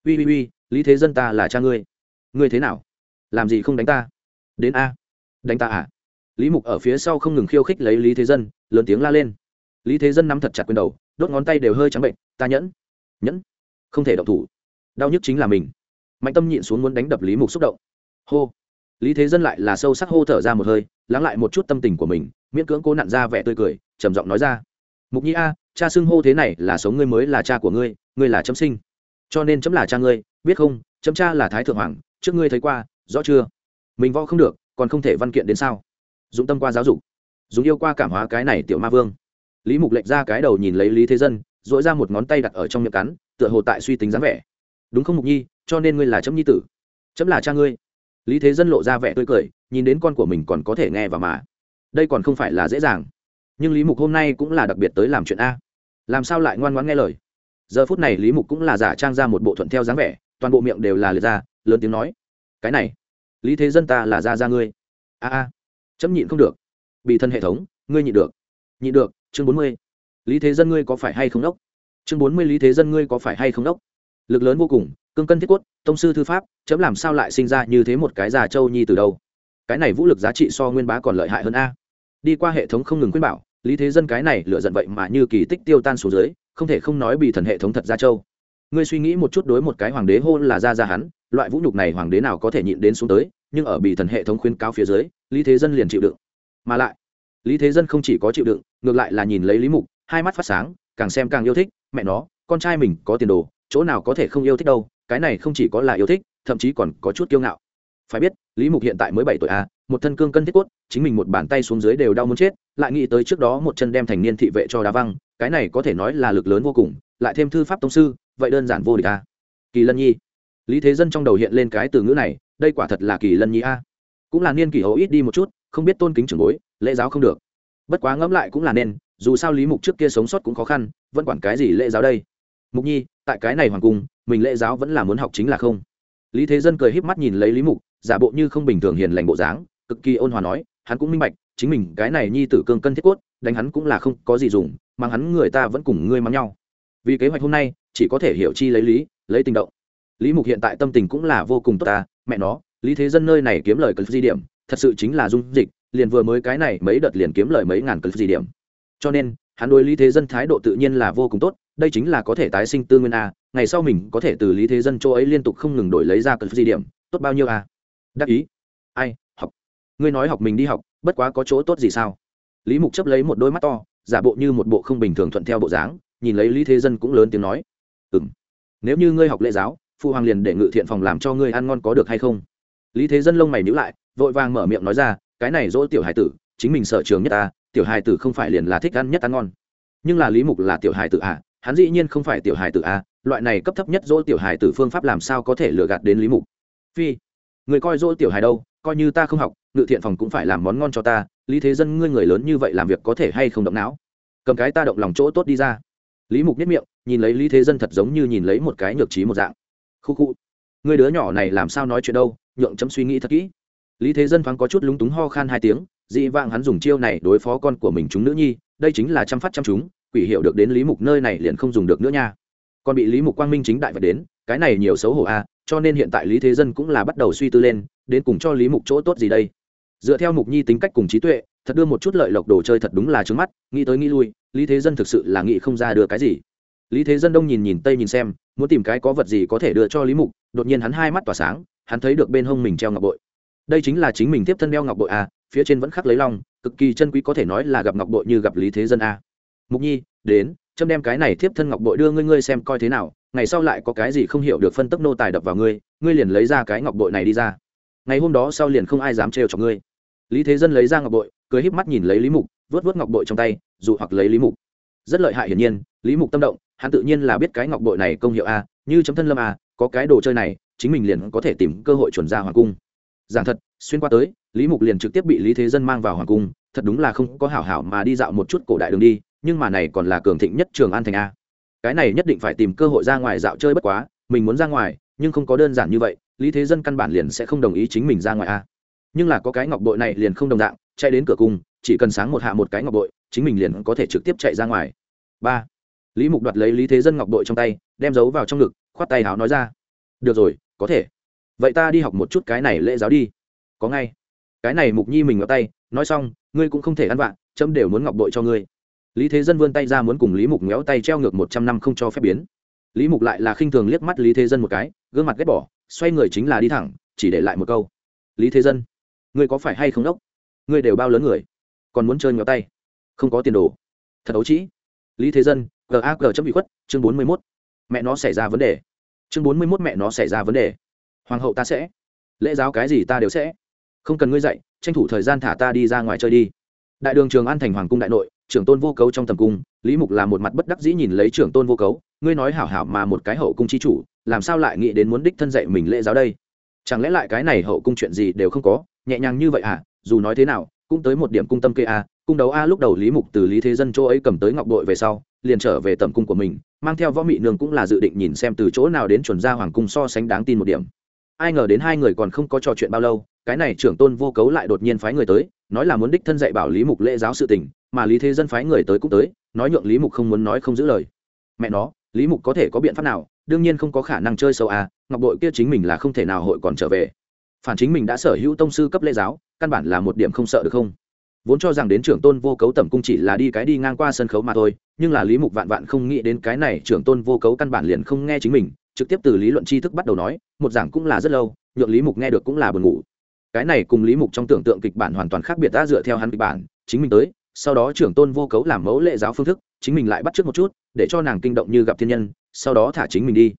[SPEAKER 1] Ui ui ui lý thế dân ta là cha ngươi. Ngươi thế nào? Làm gì không đánh ta? Đến a. Đánh ta à? Lý mục ở phía sau không ngừng khiêu khích lấy lý thế dân, lớn tiếng la lên. Lý thế dân nắm thật chặt quyền đầu, đốt ngón tay đều hơi trắng bệnh, ta nhẫn. Nhẫn? Không thể động thủ. Đau nhức chính là mình. Mạnh tâm nhịn xuống muốn đánh đập lý mục xúc động. Hô. Lý thế dân lại là sâu sắc hô thở ra một hơi, lắng lại một chút tâm tình của mình, miễn cưỡng cố nặn ra vẻ tươi cười, trầm giọng nói ra. Mục nhi a, cha xưng hô thế này là sống ngươi mới là cha của ngươi ngươi là chấm sinh. Cho nên chấm là cha ngươi, biết không, chấm cha là thái thượng hoàng, trước ngươi thấy qua, rõ chưa? Mình võ không được, còn không thể văn kiện đến sao? Dũng tâm qua giáo dục dùng yêu qua cảm hóa cái này tiểu ma vương. Lý mục lệch ra cái đầu nhìn lấy lý thế dân dội ra một ngón tay đặt ở trong miệng cắn tựa hồ tại suy tính dáng vẻ. Đúng không, mục nhi? Cho nên ngươi là chấm nhi tử. Chấm là cha ngươi. Lý thế dân lộ ra vẻ tươi cười, nhìn đến con của mình còn có thể nghe và mà. Đây còn không phải là dễ dàng. Nhưng lý mục hôm nay cũng là đặc biệt tới làm chuyện a. Làm sao lại ngoan ngoãn nghe lời? Giờ phút này lý mục cũng là giả trang ra một bộ thuận theo dáng vẻ, toàn bộ miệng đều là liệt ra, lớn tiếng nói. Cái này, lý thế dân ta là ra ra ngươi. A a, chấm nhịn không được. Bị thân hệ thống, ngươi nhịn được. Nhịn được, chương bốn mươi. Lý thế dân ngươi có phải hay không đốc? Chương bốn mươi lý thế dân ngươi có phải hay không đốc? Lực lớn vô cùng, cương cân thiết quất tông sư thư pháp, chấm làm sao lại sinh ra như thế một cái già châu nhi từ đâu? Cái này vũ lực giá trị so nguyên bá còn lợi hại hơn a. Đi qua hệ thống không ngừng khuyên bảo, lý thế dân cái này lựa giận vậy mà như kỳ tích tiêu tan xuống dưới, không thể không nói bị thần hệ thống thật ra châu ngươi suy nghĩ một chút đối một cái hoàng đế hôn là ra ra hắn, loại vũ nhục này hoàng đế nào có thể nhịn đến xuống tới, nhưng ở bị thần hệ thống khuyên cáo phía dưới, lý thế dân liền chịu đựng. Mà lại, lý thế dân không chỉ có chịu đựng, ngược lại là nhìn lấy lý mục, hai mắt phát sáng, càng xem càng yêu thích mẹ nó, con trai mình có tiền đồ, chỗ nào có thể không yêu thích đâu, cái này không chỉ có là yêu thích, thậm chí còn có chút kiêu ngạo. Phải biết, lý mục hiện tại mới bảy tuổi a một thân cương cân thiết cốt, chính mình một bàn tay xuống dưới đều đau muốn chết, lại nghĩ tới trước đó một chân đem thành niên thị vệ cho đá văng, cái này có thể nói là lực lớn vô cùng, lại thêm thư pháp tông sư, vậy đơn giản vô địch a kỳ lân nhi. Lý thế dân trong đầu hiện lên cái từ ngữ này, đây quả thật là kỳ lân nhi a. Cũng là niên kỷ hầu ít đi một chút, không biết tôn kính trưởng bối, lễ giáo không được. Bất quá ngẫm lại cũng là nên, dù sao lý mục trước kia sống sót cũng khó khăn vẫn quản cái gì lễ giáo đây? Mục nhi, tại cái này hoàng cung, mình lễ giáo vẫn là muốn học chính là không? Lý thế dân cười híp mắt nhìn lấy lý mục, giả bộ như không bình thường hiền lành bộ dáng, cực kỳ ôn hòa nói, hắn cũng minh bạch, chính mình cái này nhi tử cương cân thiết cốt, đánh hắn cũng là không có gì dùng mà hắn người ta vẫn cùng ngươi mắng nhau. Vì kế hoạch hôm nay, chỉ có thể hiểu chi lấy lý, lấy tình động. Lý mục hiện tại tâm tình cũng là vô cùng tốt ta, mẹ nó, lý thế dân nơi này kiếm lời cần di điểm, thật sự chính là dung dịch, liền vừa mới cái này mấy đợt liền kiếm lời mấy ngàn cần di điểm. Cho nên hắn đối lý thế dân thái độ tự nhiên là vô cùng tốt, đây chính là có thể tái sinh tư nguyên a, ngày sau mình có thể từ lý thế dân chỗ ấy liên tục không ngừng đổi lấy ra cần di điểm, tốt bao nhiêu a? Đắc ý. Ai, học. Ngươi nói học mình đi học, bất quá có chỗ tốt gì sao? Lý mục chấp lấy một đôi mắt to, giả bộ như một bộ không bình thường thuận theo bộ dáng, nhìn lấy lý thế dân cũng lớn tiếng nói. Ừ m nếu như ngươi học lễ giáo phụ hoàng liền để ngự thiện phòng làm cho ngươi ăn ngon có được hay không? Lý thế dân lông mày nhữ lại, vội vàng mở miệng nói ra, cái này dỗ tiểu hải tử, chính mình sở trường nhất ta tiểu hài tử không phải liền là thích ăn nhất ăn ngon. Nhưng là lý mục là tiểu hài tử à hắn dĩ nhiên không phải tiểu hài tử à loại này cấp thấp nhất dỗ tiểu hài tử phương pháp làm sao có thể lừa gạt đến lý mục? Phi, người coi dỗ tiểu hài đâu, coi như ta không học, ngự thiện phòng cũng phải làm món ngon cho ta, lý thế dân ngươi người lớn như vậy làm việc có thể hay không động não? Cầm cái ta động lòng chỗ tốt đi ra. Lý mục nhất miệng, nhìn lấy lý thế dân thật giống như nhìn lấy một cái nhược trí một dạng. Khu khu, người đứa nhỏ này làm sao nói chuyện đâu, nhượng chấm suy nghĩ thật kỹ. Lý thế dân thoáng có chút lúng túng ho khan hai tiếng dị vãng hắn dùng chiêu này đối phó con của mình chúng nữ nhi đây chính là chăm phát chăm chúng quỷ hiệu được đến lý mục nơi này liền không dùng được nữa nha. Còn bị lý mục quang minh chính đại vật đến cái này nhiều xấu hổ a à, cho nên hiện tại lý thế dân cũng là bắt đầu suy tư lên đến cùng cho lý mục chỗ tốt gì đây. Dựa theo mục nhi tính cách cùng trí tuệ thật đưa một chút lợi lộc đồ chơi thật đúng là trướng mắt nghĩ tới nghĩ lui lý thế dân thực sự là nghĩ không ra đưa cái gì. Lý thế dân đông nhìn nhìn tây nhìn xem muốn tìm cái có vật gì có thể đưa cho lý mục đột nhiên hắn hai mắt tỏa sáng hắn thấy được bên hông mình treo ngọc bội. Đây chính là chính mình tiếp thân đeo ngọc bội a phía trên vẫn khắc lấy long, cực kỳ chân quý có thể nói là gặp ngọc bội như gặp lý thế dân a. Mục nhi, đến trâm đem cái này tiếp thân ngọc bội đưa ngươi ngươi xem coi thế nào, ngày sau lại có cái gì không hiểu được phân tốc nô tài đập vào ngươi ngươi liền lấy ra cái ngọc bội này đi ra. Ngày hôm đó sau liền không ai dám trêu cho ngươi. Lý thế dân lấy ra ngọc bội, cười híp mắt nhìn lấy lý mục vớt vớt ngọc bội trong tay dù hoặc lấy lý mục. Rất lợi hại hiển nhiên, lý mục tâm động, hắn tự nhiên là biết cái ngọc bội này công hiệu a, như chấm thân lâm a, có cái đồ chơi này, chính mình liền có thể tìm cơ hội chuẩn ra hoàng cung giảng thật, xuyên qua tới, lý mục liền trực tiếp bị lý thế dân mang vào hoàng cung, thật đúng là không có hảo hảo mà đi dạo một chút cổ đại đường đi, nhưng mà này còn là cường thịnh nhất trường an thành a. Cái này nhất định phải tìm cơ hội ra ngoài dạo chơi bất quá, mình muốn ra ngoài, nhưng không có đơn giản như vậy, lý thế dân căn bản liền sẽ không đồng ý chính mình ra ngoài a. Nhưng là có cái ngọc bội này liền không đồng dạng, chạy đến cửa cung, chỉ cần sáng một hạ một cái ngọc bội, chính mình liền có thể trực tiếp chạy ra ngoài. Ba. Lý mục đoạt lấy lý thế dân ngọc bội trong tay, đem giấu vào trong ngực, khoát tay háo nói ra. Được rồi, có thể vậy ta đi học một chút cái này lễ giáo đi. Có ngay. Cái này mục nhi mình ngọc tay, nói xong, ngươi cũng không thể ăn vạ, chấm đều muốn ngọc bội cho ngươi. Lý thế dân vươn tay ra muốn cùng lý mục ngéo tay treo ngược một trăm năm không cho phép biến. Lý mục lại là khinh thường liếc mắt lý thế dân một cái, gương mặt ghét bỏ, xoay người chính là đi thẳng, chỉ để lại một câu. Lý thế dân, ngươi có phải hay không đốc? Ngươi đều bao lớn người, còn muốn chơi ngéo tay? Không có tiền đồ. Thật ấu trĩ. Lý thế dân gag chấm bị khuất, chương bốn mươi mốt. Mẹ nó xảy ra vấn đề. Chương bốn mươi mốt mẹ nó xảy ra vấn đề hoàng hậu ta sẽ. Lễ giáo cái gì ta đều sẽ. Không cần ngươi dạy, tranh thủ thời gian thả ta đi ra ngoài chơi đi. Đại đường trường an thành hoàng cung đại nội, trưởng tôn vô cấu trong tầm cung, lý mục là một mặt bất đắc dĩ nhìn lấy trưởng tôn vô cấu, ngươi nói hảo hảo mà một cái hậu cung chi chủ, làm sao lại nghĩ đến muốn đích thân dạy mình lễ giáo đây? Chẳng lẽ lại cái này hậu cung chuyện gì đều không có, nhẹ nhàng như vậy à? Dù nói thế nào, cũng tới một điểm cung tâm kê a. Cung đấu a lúc đầu lý mục từ lý thế dân chỗ ấy cầm tới ngọc đội về sau, liền trở về tầm cung của mình, mang theo võ mị nương cũng là dự định nhìn xem từ chỗ nào đến chuẩn ra hoàng cung so sánh đáng tin một điểm ai ngờ đến hai người còn không có trò chuyện bao lâu, cái này trưởng tôn vô cấu lại đột nhiên phái người tới, nói là muốn đích thân dạy bảo lý mục lễ giáo sự tình, mà lý thế dân phái người tới cũng tới, nói nhượng lý mục không muốn nói không giữ lời. Mẹ nó, lý mục có thể có biện pháp nào? Đương nhiên không có khả năng chơi sâu à ngọc đội kia chính mình là không thể nào hội còn trở về. Phản chính mình đã sở hữu tông sư cấp lễ giáo, căn bản là một điểm không sợ được không? Vốn cho rằng đến trưởng tôn vô cấu tẩm cung chỉ là đi cái đi ngang qua sân khấu mà thôi, nhưng là lý mục vạn vạn không nghĩ đến cái này trưởng tôn vô cấu căn bản liền không nghe chính mình trực tiếp từ lý luận tri thức bắt đầu nói, một giảng cũng là rất lâu, nhượng lý mục nghe được cũng là buồn ngủ. Cái này cùng lý mục trong tưởng tượng kịch bản hoàn toàn khác biệt đã dựa theo hắn kịch bản, chính mình tới, sau đó trưởng tôn vô cấu làm mẫu lệ giáo phương thức, chính mình lại bắt trước một chút, để cho nàng kinh động như gặp thiên nhân, sau đó thả chính mình đi.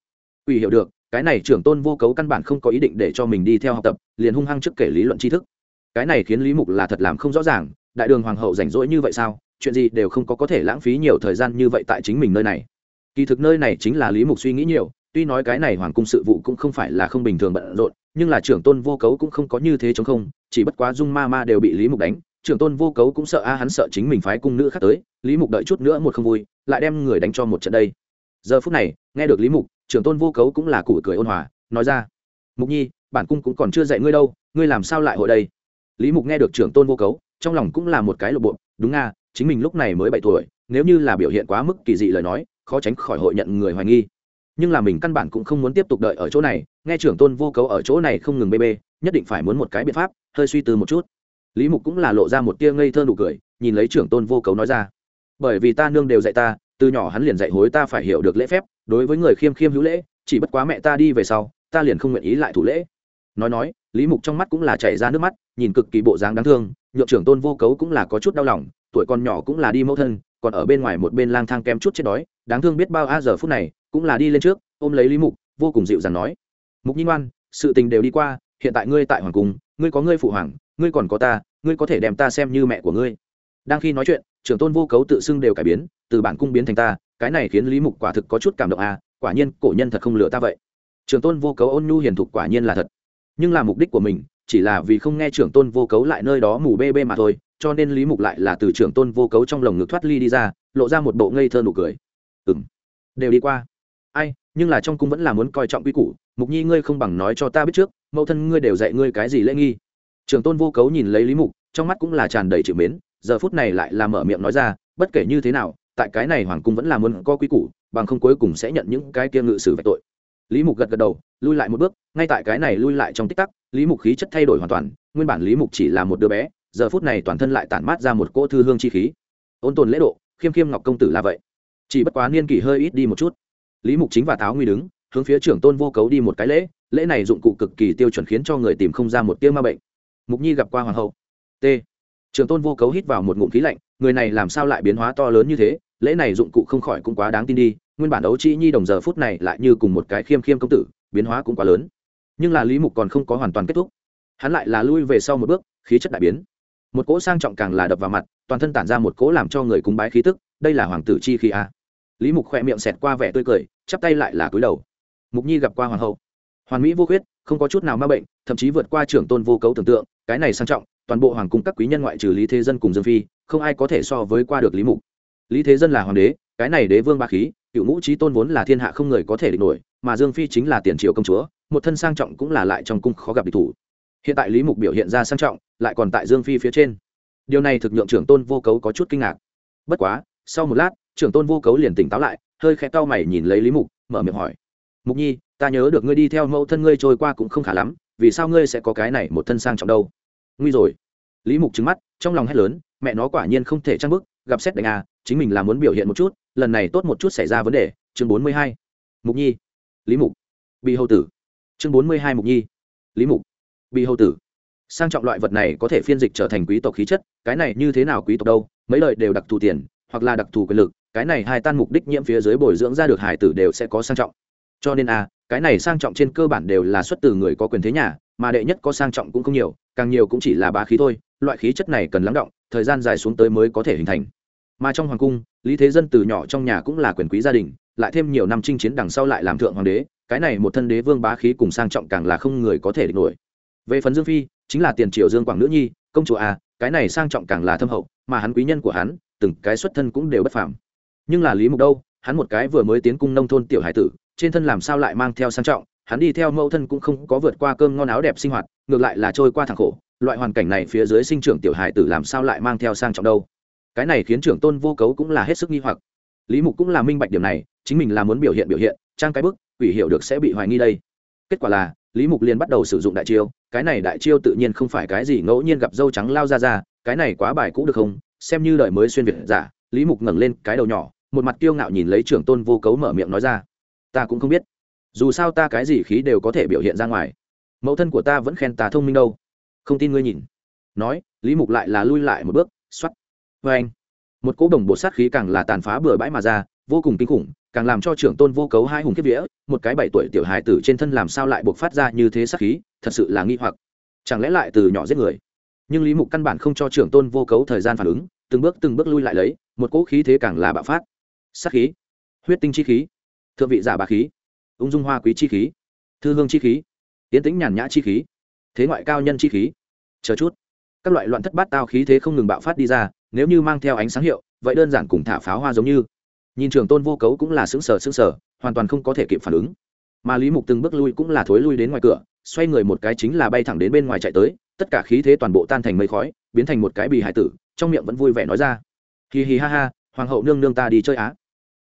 [SPEAKER 1] Ủy hiểu được, cái này trưởng tôn vô cấu căn bản không có ý định để cho mình đi theo học tập, liền hung hăng trước kể lý luận tri thức. Cái này khiến lý mục là thật làm không rõ ràng, đại đường hoàng hậu rảnh rỗi như vậy sao, chuyện gì đều không có có thể lãng phí nhiều thời gian như vậy tại chính mình nơi này. Kỳ thực nơi này chính là lý mục suy nghĩ nhiều tuy nói cái này hoàng cung sự vụ cũng không phải là không bình thường bận rộn, nhưng là trưởng tôn vô cấu cũng không có như thế chống không, chỉ bất quá dung ma ma đều bị lý mục đánh, trưởng tôn vô cấu cũng sợ a, hắn sợ chính mình phái cung nữ khác tới, lý mục đợi chút nữa một không vui, lại đem người đánh cho một trận đây. Giờ phút này, nghe được lý mục, trưởng tôn vô cấu cũng là củ cười ôn hòa, nói ra, mục nhi, bản cung cũng còn chưa dạy ngươi đâu, ngươi làm sao lại hội đây? Lý mục nghe được trưởng tôn vô cấu, trong lòng cũng là một cái lộp bộ đúng nga chính mình lúc này mới bảy tuổi, nếu như là biểu hiện quá mức kỳ dị lời nói, khó tránh khỏi hội nhận người hoài nghi nhưng là mình căn bản cũng không muốn tiếp tục đợi ở chỗ này, nghe trưởng tôn vô cấu ở chỗ này không ngừng bê bê, nhất định phải muốn một cái biện pháp, hơi suy tư một chút. Lý mục cũng là lộ ra một tia ngây thơ nụ cười, nhìn lấy trưởng tôn vô cấu nói ra, bởi vì ta nương đều dạy ta, từ nhỏ hắn liền dạy hối ta phải hiểu được lễ phép, đối với người khiêm khiêm hữu lễ, chỉ bất quá mẹ ta đi về sau, ta liền không nguyện ý lại thủ lễ. Nói nói, lý mục trong mắt cũng là chảy ra nước mắt, nhìn cực kỳ bộ dáng đáng thương, nhượng trưởng tôn vô cấu cũng là có chút đau lòng, tuổi con nhỏ cũng là đi mẫu thân, còn ở bên ngoài một bên lang thang kem chút chết đói đáng thương biết bao a giờ phút này, cũng là đi lên trước, ôm lấy lý mục, vô cùng dịu dàng nói. Mục nhi ngoan, sự tình đều đi qua, hiện tại ngươi tại hoàng cung, ngươi có ngươi phụ hoàng, ngươi còn có ta, ngươi có thể đem ta xem như mẹ của ngươi. Đang khi nói chuyện, trưởng tôn vô cấu tự xưng đều cải biến, từ bản cung biến thành ta, cái này khiến lý mục quả thực có chút cảm động a, quả nhiên cổ nhân thật không lừa ta vậy. Trưởng tôn vô cấu ôn nhu hiền thục quả nhiên là thật. Nhưng là mục đích của mình, chỉ là vì không nghe trưởng tôn vô cấu lại nơi đó mù bê bê mà thôi, cho nên lý mục lại là từ trưởng tôn vô cấu trong lồng ngực thoát ly đi ra, lộ ra một bộ ngây thơ nụ cười ừ m đều đi qua. Ai, nhưng là trong cung vẫn là muốn coi trọng quy củ, mục nhi ngươi không bằng nói cho ta biết trước, mẫu thân ngươi đều dạy ngươi cái gì lễ nghi. Trường tôn vô cấu nhìn lấy lý mục, trong mắt cũng là tràn đầy chữ mến, giờ phút này lại là mở miệng nói ra, bất kể như thế nào, tại cái này hoàng cung vẫn là muốn có quy củ, bằng không cuối cùng sẽ nhận những cái kia ngự sử về tội. Lý mục gật gật đầu, lui lại một bước, ngay tại cái này lui lại trong tích tắc, lý mục khí chất thay đổi hoàn toàn, nguyên bản lý mục chỉ là một đứa bé, giờ phút này toàn thân lại tản mát ra một cỗ thư hương chi khí. Ôn tồn lễ độ, khiêm khiêm ngọc công tử là vậy chỉ bất quá niên kỷ hơi ít đi một chút. Lý mục chính và táo nguy đứng, hướng phía trưởng tôn vô cấu đi một cái lễ lễ này dụng cụ cực kỳ tiêu chuẩn khiến cho người tìm không ra một tiêu ma bệnh. Mục nhi gặp qua hoàng hậu. T. Trưởng tôn vô cấu hít vào một ngụm khí lạnh, người này làm sao lại biến hóa to lớn như thế, lễ này dụng cụ không khỏi cũng quá đáng tin đi, nguyên bản đấu trĩ nhi đồng giờ phút này lại như cùng một cái khiêm khiêm công tử, biến hóa cũng quá lớn. Nhưng là lý mục còn không có hoàn toàn kết thúc. Hắn lại là lui về sau một bước, khí chất đại biến. Một cỗ sang trọng càng là đập vào mặt, toàn thân tản ra một cỗ làm cho người cúng bái khí tức, đây là hoàng tử chi khí a lý mục khỏe miệng xẹt qua vẻ tươi cười, chắp tay lại là cúi đầu. Mục nhi gặp qua hoàng hậu. Hoàn mỹ vô khuyết, không có chút nào ma bệnh, thậm chí vượt qua trưởng tôn vô cấu tưởng tượng, cái này sang trọng, toàn bộ hoàng cung các quý nhân ngoại trừ lý thế dân cùng dương phi, không ai có thể so với qua được lý mục. Lý thế dân là hoàng đế, cái này đế vương ba khí, cựu ngũ trí tôn vốn là thiên hạ không người có thể địch nổi, mà dương phi chính là tiền triều công chúa, một thân sang trọng cũng là lại trong cung khó gặp địch thủ. Hiện tại lý mục biểu hiện ra sang trọng, lại còn tại dương phi phía trên. Điều này thực nhượng trưởng tôn vô cấu có chút kinh ngạc. Bất quá, sau một lát trưởng tôn vô cấu liền tỉnh táo lại, hơi khẽ cau mày nhìn lấy lý mục, mở miệng hỏi. Mục nhi, ta nhớ được ngươi đi theo mẫu thân ngươi trôi qua cũng không khá lắm, vì sao ngươi sẽ có cái này một thân sang trọng đâu? Nguy rồi. Lý mục trứng mắt, trong lòng hét lớn, mẹ nó quả nhiên không thể trang bức gặp xét đánh à chính mình là muốn biểu hiện một chút, lần này tốt một chút xảy ra vấn đề, chương bốn mươi hai. Mục nhi. Lý mục. Bị hầu tử. Chương bốn mươi hai mục nhi. Lý mục. Bị hầu tử. Sang trọng loại vật này có thể phiên dịch trở thành quý tộc khí chất, cái này như thế nào quý tộc đâu, mấy lời đều đặc thù tiền, hoặc là đặc thù quyền lực cái này hai tan mục đích nhiễm phía dưới bồi dưỡng ra được hải tử đều sẽ có sang trọng. Cho nên a cái này sang trọng trên cơ bản đều là xuất từ người có quyền thế nhà, mà đệ nhất có sang trọng cũng không nhiều, càng nhiều cũng chỉ là bá khí thôi, loại khí chất này cần lắng động, thời gian dài xuống tới mới có thể hình thành. Mà trong hoàng cung, lý thế dân từ nhỏ trong nhà cũng là quyền quý gia đình, lại thêm nhiều năm chinh chiến đằng sau lại làm thượng hoàng đế, cái này một thân đế vương bá khí cùng sang trọng càng là không người có thể địch nổi. Về phần dương phi, chính là tiền triệu dương quảng nữ nhi, công chúa a cái này sang trọng càng là thâm hậu, mà hắn quý nhân của hắn, từng cái xuất thân cũng đều bất phàm nhưng là lý mục đâu, hắn một cái vừa mới tiến cung nông thôn tiểu hải tử, trên thân làm sao lại mang theo sang trọng, hắn đi theo mẫu thân cũng không có vượt qua cơm ngon áo đẹp sinh hoạt, ngược lại là trôi qua thẳng khổ, loại hoàn cảnh này phía dưới sinh trưởng tiểu hải tử làm sao lại mang theo sang trọng đâu. Cái này khiến trưởng tôn vô cấu cũng là hết sức nghi hoặc. Lý mục cũng là minh bạch điểm này, chính mình là muốn biểu hiện biểu hiện, trang cái bức ủy hiệu được sẽ bị hoài nghi đây. Kết quả là, lý mục liền bắt đầu sử dụng đại chiêu, cái này đại chiêu tự nhiên không phải cái gì ngẫu nhiên gặp dâu trắng lao ra ra, cái này quá bài cũ được không? Xem như đời mới xuyên việt giả, lý mục ngẩng lên cái đầu nhỏ một mặt kiêu ngạo nhìn lấy trưởng tôn vô cấu mở miệng nói ra, ta cũng không biết. Dù sao ta cái gì khí đều có thể biểu hiện ra ngoài. Mẫu thân của ta vẫn khen ta thông minh đâu. Không tin ngươi nhìn. Nói, lý mục lại là lui lại một bước x o á t vê anh, một cỗ đồng bộ sát khí càng là tàn phá bừa bãi mà ra, vô cùng kinh khủng, càng làm cho trưởng tôn vô cấu hai hùng kiếp vĩa một cái bảy tuổi tiểu hài tử trên thân làm sao lại buộc phát ra như thế sát khí, thật sự là nghi hoặc. Chẳng lẽ lại từ nhỏ giết người? Nhưng lý mục căn bản không cho trưởng tôn vô cấu thời gian phản ứng, từng bước từng bước lui lại lấy, một cỗ khí thế càng là bạo phát sắc khí. Huyết tinh chi khí. Thượng vị giả bà khí. Ung dung hoa quý chi khí. Thư hương chi khí. Tiến tĩnh nhàn nhã chi khí. Thế ngoại cao nhân chi khí. Chờ chút. Các loại loạn thất bát tao khí thế không ngừng bạo phát đi ra, nếu như mang theo ánh sáng hiệu, vậy đơn giản cùng thả pháo hoa giống như. Nhìn trường tôn vô cấu cũng là xứng sở xứng sở hoàn toàn không có thể kịp phản ứng. Mà lý mục từng bước lui cũng là thối lui đến ngoài cửa, xoay người một cái chính là bay thẳng đến bên ngoài chạy tới, tất cả khí thế toàn bộ tan thành mây khói, biến thành một cái bì hải tử, trong miệng vẫn vui vẻ nói ra. Hì hì ha ha, hoàng hậu nương nương ta đi chơi á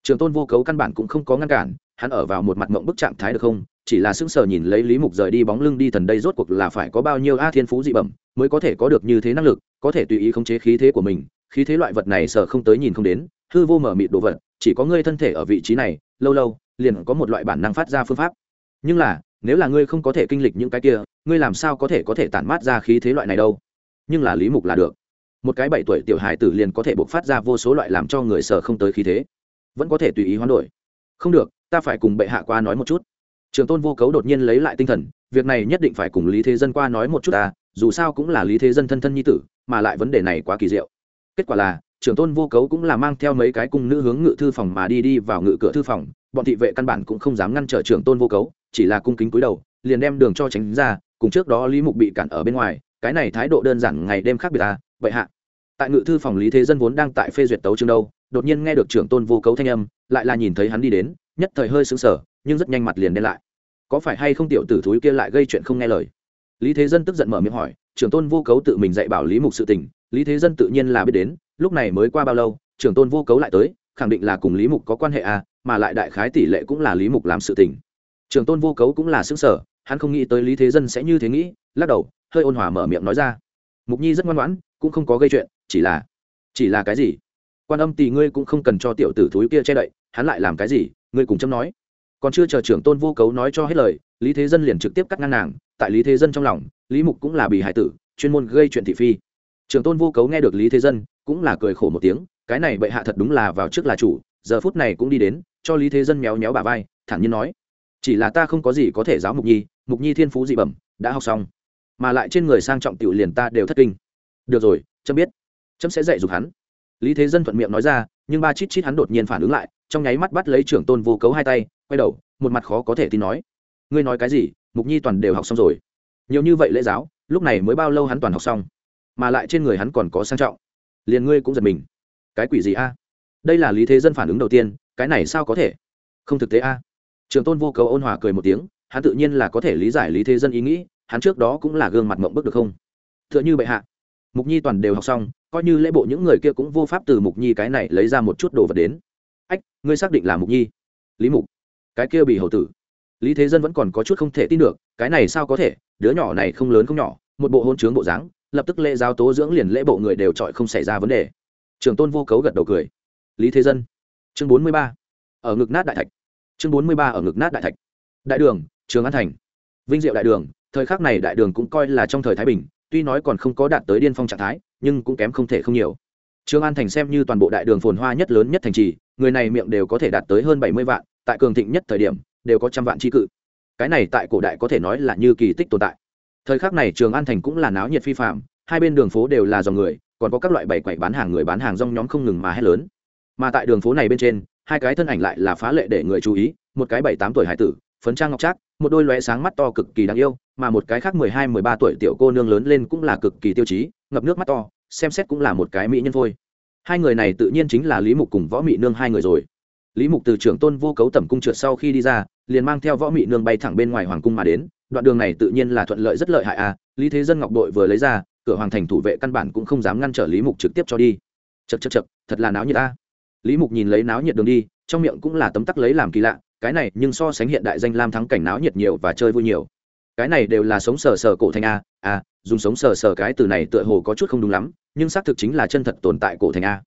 [SPEAKER 1] trường tôn vô cấu căn bản cũng không có ngăn cản, hắn ở vào một mặt mộng bức trạng thái được không? Chỉ là sững sờ nhìn lấy lý mục rời đi bóng lưng đi thần đây rốt cuộc là phải có bao nhiêu a thiên phú dị bẩm mới có thể có được như thế năng lực, có thể tùy ý khống chế khí thế của mình. Khí thế loại vật này sợ không tới nhìn không đến, hư vô mở mịt đồ vật, chỉ có ngươi thân thể ở vị trí này, lâu lâu, liền có một loại bản năng phát ra phương pháp. Nhưng là, nếu là ngươi không có thể kinh lịch những cái kia, ngươi làm sao có thể có thể tản mát ra khí thế loại này đâu? Nhưng là lý mục là được. Một cái bảy tuổi tiểu hài tử liền có thể buộc phát ra vô số loại làm cho người sợ không tới khí thế vẫn có thể tùy ý hoán đổi. Không được, ta phải cùng bệ hạ qua nói một chút. Trường tôn vô cấu đột nhiên lấy lại tinh thần, việc này nhất định phải cùng lý thế dân qua nói một chút ta, dù sao cũng là lý thế dân thân thân nhi tử, mà lại vấn đề này quá kỳ diệu. Kết quả là trưởng tôn vô cấu cũng là mang theo mấy cái cung nữ hướng ngự thư phòng mà đi đi vào ngự cửa thư phòng, bọn thị vệ căn bản cũng không dám ngăn trở trưởng tôn vô cấu, chỉ là cung kính cúi đầu, liền đem đường cho tránh ra, cùng trước đó lý mục bị cản ở bên ngoài, cái này thái độ đơn giản ngày đêm khác biệt ta, vậy hạ. Tại ngự thư phòng lý thế dân vốn đang tại phê duyệt tấu chương đâu đột nhiên nghe được trưởng tôn vô cấu thanh âm, lại là nhìn thấy hắn đi đến, nhất thời hơi sững sờ, nhưng rất nhanh mặt liền đen lại. Có phải hay không tiểu tử thúi kia lại gây chuyện không nghe lời? Lý thế dân tức giận mở miệng hỏi, trưởng tôn vô cấu tự mình dạy bảo lý mục sự tình, lý thế dân tự nhiên là biết đến, lúc này mới qua bao lâu, trưởng tôn vô cấu lại tới, khẳng định là cùng lý mục có quan hệ à mà lại đại khái tỷ lệ cũng là lý mục làm sự tình. Trưởng tôn vô cấu cũng là xứng sở hắn không nghĩ tới lý thế dân sẽ như thế nghĩ, lắc đầu, hơi ôn hòa mở miệng nói ra. Mục nhi rất ngoan ngoãn, cũng không có gây chuyện, chỉ là chỉ là cái gì? Quan âm tỷ ngươi cũng không cần cho tiểu tử thúi kia che đậy, hắn lại làm cái gì? Ngươi cùng châm nói. Còn chưa chờ trưởng tôn vô cấu nói cho hết lời, lý thế dân liền trực tiếp cắt ngang nàng, tại lý thế dân trong lòng, lý mục cũng là bị hải tử, chuyên môn gây chuyện thị phi. Trưởng tôn vô cấu nghe được lý thế dân, cũng là cười khổ một tiếng, cái này bệ hạ thật đúng là vào trước là chủ, giờ phút này cũng đi đến, cho lý thế dân méo méo bà vai, thản nhiên nói. Chỉ là ta không có gì có thể giáo mục nhi mục nhi thiên phú dị bẩm, đã học xong. Mà lại trên người sang trọng tiểu liền ta đều thất kinh. Được rồi, chấm biết. Chấm sẽ dạy dục hắn lý thế dân thuận miệng nói ra, nhưng ba chít chít hắn đột nhiên phản ứng lại, trong nháy mắt bắt lấy trưởng tôn vô cấu hai tay, quay đầu, một mặt khó có thể tin nói. Ngươi nói cái gì? Mục nhi toàn đều học xong rồi. Nhiều như vậy lễ giáo, lúc này mới bao lâu hắn toàn học xong? Mà lại trên người hắn còn có sang trọng. Liền ngươi cũng giật mình. Cái quỷ gì a? Đây là lý thế dân phản ứng đầu tiên, cái này sao có thể? Không thực tế a. Trường tôn vô cầu ôn hòa cười một tiếng, hắn tự nhiên là có thể lý giải lý thế dân ý nghĩ, hắn trước đó cũng là gương mặt mộng bức được không? T h ư ợ n h ư bệ hạ mục nhi toàn đều học xong, coi như lễ bộ những người kia cũng vô pháp từ mục nhi cái này lấy ra một chút đồ vật đến. Ách, ngươi xác định là mục nhi? Lý mục. Cái kia bị hầu tử. Lý thế dân vẫn còn có chút không thể tin được, cái này sao có thể? Đứa nhỏ này không lớn không nhỏ, một bộ hôn chướng bộ dáng, lập tức lễ giáo tố dưỡng liền lễ bộ người đều chọi không xảy ra vấn đề. Trường tôn vô cấu gật đầu cười. Lý thế dân. Chương bốn mươi ba. Ở ngực nát đại thạch. Chương bốn mươi ba ở ngực nát đại thạch. Đại đường, trường an thành. Vinh diệu đại đường, thời khắc này đại đường cũng coi là trong thời thái bình tuy nói còn không có đạt tới điên phong trạng thái, nhưng cũng kém không thể không nhiều. Trường an thành xem như toàn bộ đại đường phồn hoa nhất lớn nhất thành trì, người này miệng đều có thể đạt tới hơn bảy mươi vạn, tại cường thịnh nhất thời điểm, đều có trăm vạn tri cự. Cái này tại cổ đại có thể nói là như kỳ tích tồn tại. Thời khắc này trường an thành cũng là náo nhiệt phi phạm, hai bên đường phố đều là dòng người, còn có các loại bày quẩy bán hàng người bán hàng rong nhóm không ngừng mà hét lớn. Mà tại đường phố này bên trên, hai cái thân ảnh lại là phá lệ để người chú ý, một cái bảy tám tuổi hải tử, phấn trang ngọc trác một đôi lóe sáng mắt to cực kỳ đáng yêu, mà một cái khác mười hai, mười ba tuổi tiểu cô nương lớn lên cũng là cực kỳ tiêu chí, ngập nước mắt to, xem xét cũng là một cái mỹ nhân thôi hai người này tự nhiên chính là lý mục cùng võ mị nương hai người rồi. Lý mục từ trưởng tôn vô cấu tẩm cung trượt sau khi đi ra, liền mang theo võ mị nương bay thẳng bên ngoài hoàng cung mà đến, đoạn đường này tự nhiên là thuận lợi rất lợi hại à lý thế dân ngọc đội vừa lấy ra, cửa hoàng thành thủ vệ căn bản cũng không dám ngăn trở lý mục trực tiếp cho đi. Chật chật chật thật là náo nhiệt ta. Lý mục nhìn lấy náo nhiệt đường đi, trong miệng cũng là tấm tắc lấy làm kỳ lạ cái này nhưng so sánh hiện đại danh lam thắng cảnh náo nhiệt nhiều và chơi vui nhiều. Cái này đều là sống sờ sờ cổ thành a a dùng sống sờ sờ cái từ này tựa hồ có chút không đúng lắm nhưng xác thực chính là chân thật tồn tại cổ thành a.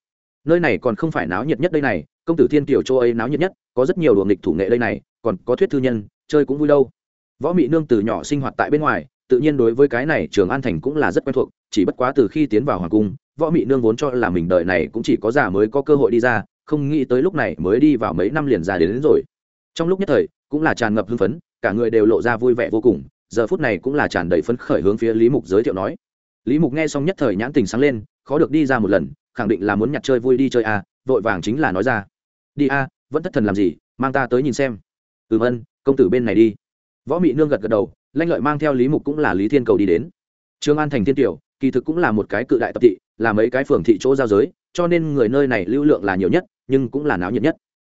[SPEAKER 1] Nơi này còn không phải náo nhiệt nhất đây này công tử thiên tiểu châu ấy náo nhiệt nhất có rất nhiều luồng nghịch thủ nghệ đây này còn có thuyết thư nhân chơi cũng vui đâu. Võ mị nương từ nhỏ sinh hoạt tại bên ngoài tự nhiên đối với cái này trường an thành cũng là rất quen thuộc chỉ bất quá từ khi tiến vào hoàng cung võ mị nương vốn cho là mình đời này cũng chỉ có già mới có cơ hội đi ra không nghĩ tới lúc này mới đi vào mấy năm liền già đến, đến rồi trong lúc nhất thời, cũng là tràn ngập hưng phấn, cả người đều lộ ra vui vẻ vô cùng, giờ phút này cũng là tràn đầy phấn khởi hướng phía lý mục giới thiệu nói. Lý mục nghe xong nhất thời nhãn tình sáng lên, khó được đi ra một lần, khẳng định là muốn nhặt chơi vui đi chơi a vội vàng chính là nói ra. Đi a vẫn thất thần làm gì, mang ta tới nhìn xem. Ừm ân, công tử bên này đi. Võ mị nương gật gật đầu, lanh lợi mang theo lý mục cũng là lý thiên cầu đi đến. Trương an thành thiên tiểu, kỳ thực cũng là một cái cự đại tập thị, là mấy cái phường thị chỗ giao giới, cho nên người nơi này lưu lượng là nhiều nhất, nhưng cũng là náo nhiệt nhất.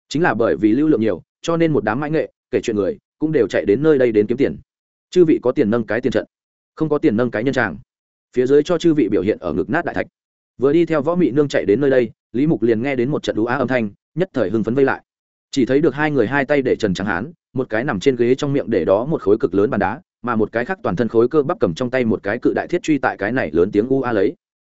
[SPEAKER 1] Chính là bởi vì lưu lượng nhiều cho nên một đám mãi nghệ, kể chuyện người, cũng đều chạy đến nơi đây đến kiếm tiền. Chư vị có tiền nâng cái tiền trận, không có tiền nâng cái nhân tràng. Phía dưới cho chư vị biểu hiện ở ngực nát đại thạch. Vừa đi theo võ mị nương chạy đến nơi đây, lý mục liền nghe đến một trận đũ á âm thanh, nhất thời hưng phấn vây lại. Chỉ thấy được hai người hai tay để trần trắng hán, một cái nằm trên ghế trong miệng để đó một khối cực lớn bàn đá, mà một cái khác toàn thân khối cơ bắp cầm trong tay một cái cự đại thiết truy tại cái này lớn tiếng u a lấy.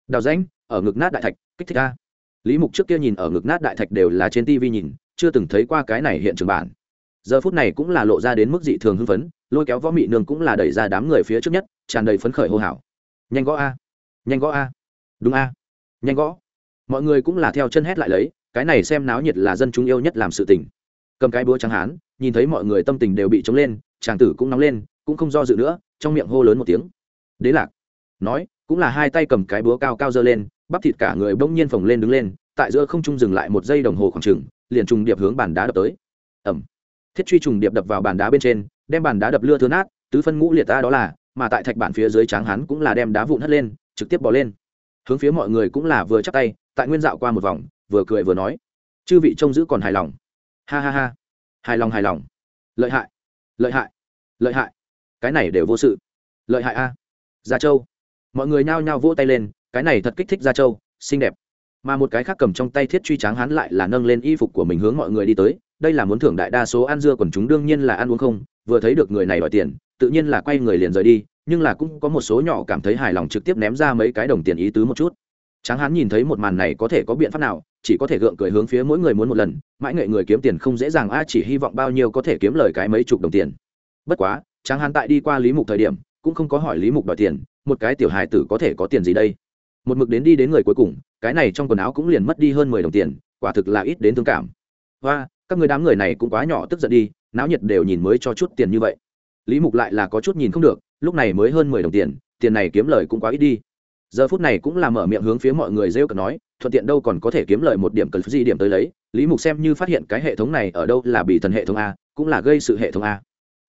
[SPEAKER 1] Đào danh ở ngực nát đại thạch, kích thích a. Lý mục trước kia nhìn ở ngực nát đại thạch đều là trên tv nhìn chưa từng thấy qua cái này hiện trường bản. Giờ phút này cũng là lộ ra đến mức dị thường hưng phấn, lôi kéo võ mị nương cũng là đẩy ra đám người phía trước nhất, tràn đầy phấn khởi hô hào. Nhanh gõ a! Nhanh gõ a! Đúng a! Nhanh gõ! Mọi người cũng là theo chân hét lại lấy, cái này xem náo nhiệt là dân chúng yêu nhất làm sự tình. Cầm cái búa trắng hán, nhìn thấy mọi người tâm tình đều bị trống lên, chàng tử cũng nóng lên, cũng không do dự nữa, trong miệng hô lớn một tiếng. Đế lạc! Nói, cũng là hai tay cầm cái búa cao cao giơ lên, bắp thịt cả người bỗng nhiên phồng lên đứng lên, tại giữa không trung dừng lại một giây đồng hồ khoảng trừng liền trùng điệp hướng bàn đá đập tới. Ẩm thiết truy trùng điệp đập vào bàn đá bên trên, đem bàn đá đập lưa thưa nát, tứ phân ngũ liệt ta đó là, mà tại thạch bản phía dưới tráng hắn cũng là đem đá vụn hất lên, trực tiếp bỏ lên. Hướng phía mọi người cũng là vừa chắc tay, tại nguyên dạo qua một vòng, vừa cười vừa nói. Chư vị trông giữ còn hài lòng. Ha ha ha. Hài lòng hài lòng. Lợi hại. Lợi hại. Lợi hại. Cái này đều vô sự. Lợi hại a. Gia châu. Mọi người nhao nhao vỗ tay lên, cái này thật kích thích gia châu, xinh đẹp mà một cái khác cầm trong tay thiết truy tráng hắn lại là nâng lên y phục của mình hướng mọi người đi tới. Đây là muốn thưởng đại đa số ăn dưa còn chúng đương nhiên là ăn uống không, vừa thấy được người này đòi tiền, tự nhiên là quay người liền rời đi, nhưng là cũng có một số nhỏ cảm thấy hài lòng trực tiếp ném ra mấy cái đồng tiền ý tứ một chút. Tráng hắn nhìn thấy một màn này có thể có biện pháp nào, chỉ có thể gượng cười hướng phía mỗi người muốn một lần, mãi nghệ người kiếm tiền không dễ dàng, a, chỉ hy vọng bao nhiêu có thể kiếm lời cái mấy chục đồng tiền. Bất quá, tráng hắn tại đi qua lý mục thời điểm, cũng không có hỏi lý mục đòi tiền, một cái tiểu hài tử có thể có tiền gì đây? Một mực đến đi đến người cuối cùng, cái này trong quần áo cũng liền mất đi hơn mười đồng tiền, quả thực là ít đến thương cảm. Và các người đám người này cũng quá nhỏ tức giận đi, náo nhiệt đều nhìn mới cho chút tiền như vậy. Lý mục lại là có chút nhìn không được, lúc này mới hơn mười đồng tiền tiền này kiếm lời cũng quá ít đi. Giờ phút này cũng là mở miệng hướng phía mọi người rêu cờ nói, thuận tiện đâu còn có thể kiếm lời một điểm cần gì điểm tới lấy, lý mục xem như phát hiện cái hệ thống này ở đâu là bị thần hệ thống a, cũng là gây sự hệ thống a.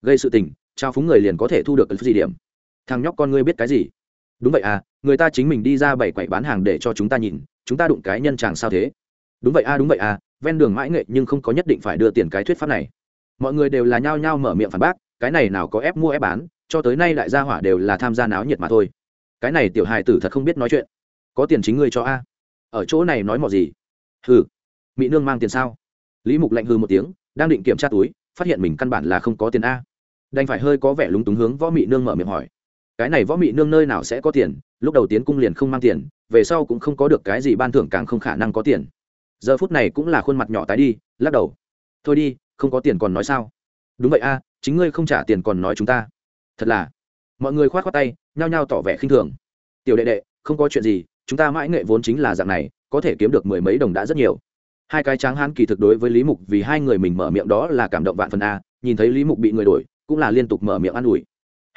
[SPEAKER 1] Gây sự tình, trao phúng người liền có thể thu được cần gì điểm. Thằng nhóc con ngươi biết cái gì? Đúng vậy à người ta chính mình đi ra bảy quậy bán hàng để cho chúng ta nhìn, chúng ta đụng cái nhân chàng sao thế? Đúng vậy a đúng vậy a ven đường mãi nghệ nhưng không có nhất định phải đưa tiền cái thuyết pháp này. Mọi người đều là nhao nhao mở miệng phản bác, cái này nào có ép mua ép bán, cho tới nay đại gia hỏa đều là tham gia náo nhiệt mà thôi. Cái này tiểu hài tử thật không biết nói chuyện. Có tiền chính ngươi cho a. Ở chỗ này nói mò gì? Hừ mỹ nương mang tiền sao? Lý mục lạnh hư một tiếng, đang định kiểm tra túi, phát hiện mình căn bản là không có tiền a. Đành phải hơi có vẻ lúng túng hướng võ mỹ nương mở miệng hỏi cái này võ mị nương nơi nào sẽ có tiền, lúc đầu tiến cung liền không mang tiền, về sau cũng không có được cái gì ban thưởng càng không khả năng có tiền. Giờ phút này cũng là khuôn mặt nhỏ tái đi, lắc đầu. Thôi đi, không có tiền còn nói sao? Đúng vậy a, chính ngươi không trả tiền còn nói chúng ta. Thật là. Mọi người k h o á t khoác tay, nhao nhao tỏ vẻ khinh thường. Tiểu đệ đệ, không có chuyện gì, chúng ta mãi nghệ vốn chính là dạng này, có thể kiếm được mười mấy đồng đã rất nhiều. Hai cái tráng hán kỳ thực đối với lý mục vì hai người mình mở miệng đó là cảm động vạn phần a, nhìn thấy lý mục bị người đổi, cũng là liên tục mở miệng an ủi.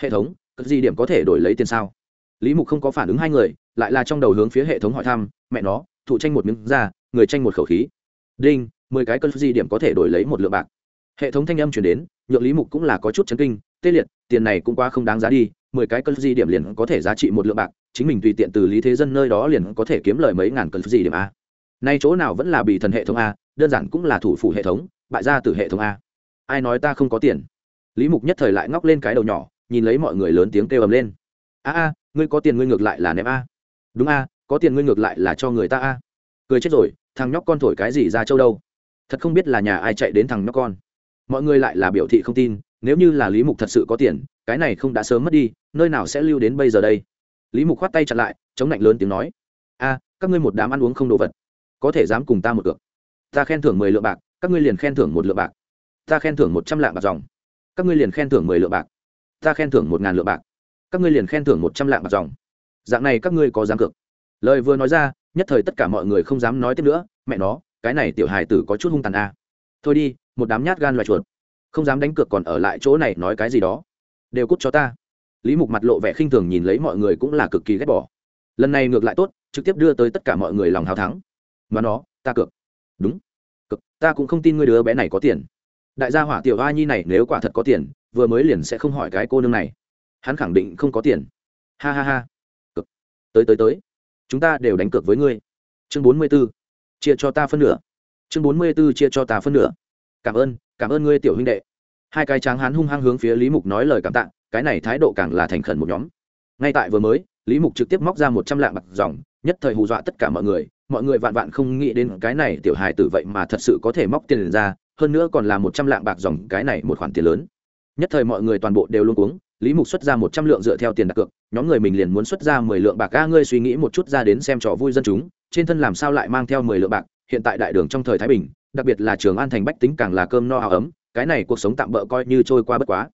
[SPEAKER 1] Hệ thống cất gì điểm có thể đổi lấy tiền sao? Lý mục không có phản ứng hai người, lại là trong đầu hướng phía hệ thống hỏi thăm, mẹ nó, thụ tranh một miếng ra, người tranh một khẩu khí. Đinh, mười cái cân di điểm có thể đổi lấy một lượng bạc. Hệ thống thanh âm chuyển đến, nhượng lý mục cũng là có chút chấn kinh, tê liệt, tiền này cũng quá không đáng giá đi, mười cái cân di điểm liền có thể giá trị một lượng bạc, chính mình tùy tiện từ lý thế dân nơi đó liền có thể kiếm lời mấy ngàn cân di điểm a. Nay chỗ nào vẫn là bị thần hệ thống a, đơn giản cũng là thủ phủ hệ thống, bại ra từ hệ thống a. Ai nói ta không có tiền? Lý mục nhất thời lại ngóc lên cái đầu nhỏ nhìn lấy mọi người lớn tiếng kêu ầm lên. A a, ngươi có tiền ngươi ngược lại là ném a. Đúng a, có tiền ngươi ngược lại là cho người ta a. Cười chết rồi, thằng nhóc con thổi cái gì ra châu đâu? Thật không biết là nhà ai chạy đến thằng nhóc con. Mọi người lại là biểu thị không tin, nếu như là lý mục thật sự có tiền, cái này không đã sớm mất đi, nơi nào sẽ lưu đến bây giờ đây? Lý mục khoát tay chặn lại, chống lạnh lớn tiếng nói, a, các ngươi một đám ăn uống không đồ vật, có thể dám cùng ta một cược? Ta khen thưởng mười lượng bạc, các ngươi liền khen thưởng một lượng bạc. Ta khen thưởng một trăm lạng bạc dòng, các ngươi liền khen thưởng mười lượng bạc ta khen thưởng một ngàn lượng bạc. Các ngươi liền khen thưởng một trăm lạng bạc dòng. Dạng này các ngươi có dám cược. Lời vừa nói ra, nhất thời tất cả mọi người không dám nói tiếp nữa. Mẹ nó, cái này tiểu hài tử có chút hung tàn a à. thôi đi, một đám nhát gan loài chuột. Không dám đánh cược còn ở lại chỗ này nói cái gì đó. Đều cút cho ta. Lý mục mặt lộ vẻ khinh thường nhìn lấy mọi người cũng là cực kỳ ghét bỏ. Lần này ngược lại tốt, trực tiếp đưa tới tất cả mọi người lòng hào thắng. Mà nó, ta cược. Đúng. Cực ta cũng không tin ngươi đứa bé này có tiền. Đại gia hỏa tiểu a nhi này nếu quả thật có tiền vừa mới liền sẽ không hỏi cái cô nương này. Hắn khẳng định không có tiền. Ha ha ha. Cực tới tới tới. Chúng ta đều đánh cược với ngươi. Chương bốn mươi b ố chia cho ta phân nửa. Chương bốn mươi b ố chia cho ta phân nửa. Cảm ơn cảm ơn ngươi tiểu huynh đệ. Hai cái tráng hắn hung hăng hướng phía lý mục nói lời cảm tạ, cái này thái độ càng là thành khẩn một nhóm. Ngay tại vừa mới, lý mục trực tiếp móc ra một trăm lạng bạc dòng, nhất thời hù dọa tất cả mọi người. Mọi người vạn vạn không nghĩ đến cái này tiểu hài tử vậy mà thật sự có thể móc tiền ra, hơn nữa còn là một trăm lạng bạc dòng, cái này một khoản tiền lớn nhất thời mọi người toàn bộ đều luôn cuống, lý mục xuất ra một trăm lượng dựa theo tiền đặt cược, nhóm người mình liền muốn xuất ra mười lượng bạc. A, ngươi suy nghĩ một chút ra đến xem trò vui dân chúng, trên thân làm sao lại mang theo mười lượng bạc? Hiện tại đại đường trong thời thái bình, đặc biệt là trường an thành bách tính càng là cơm no áo ấm, cái này cuộc sống tạm bỡ coi như trôi qua bất quá.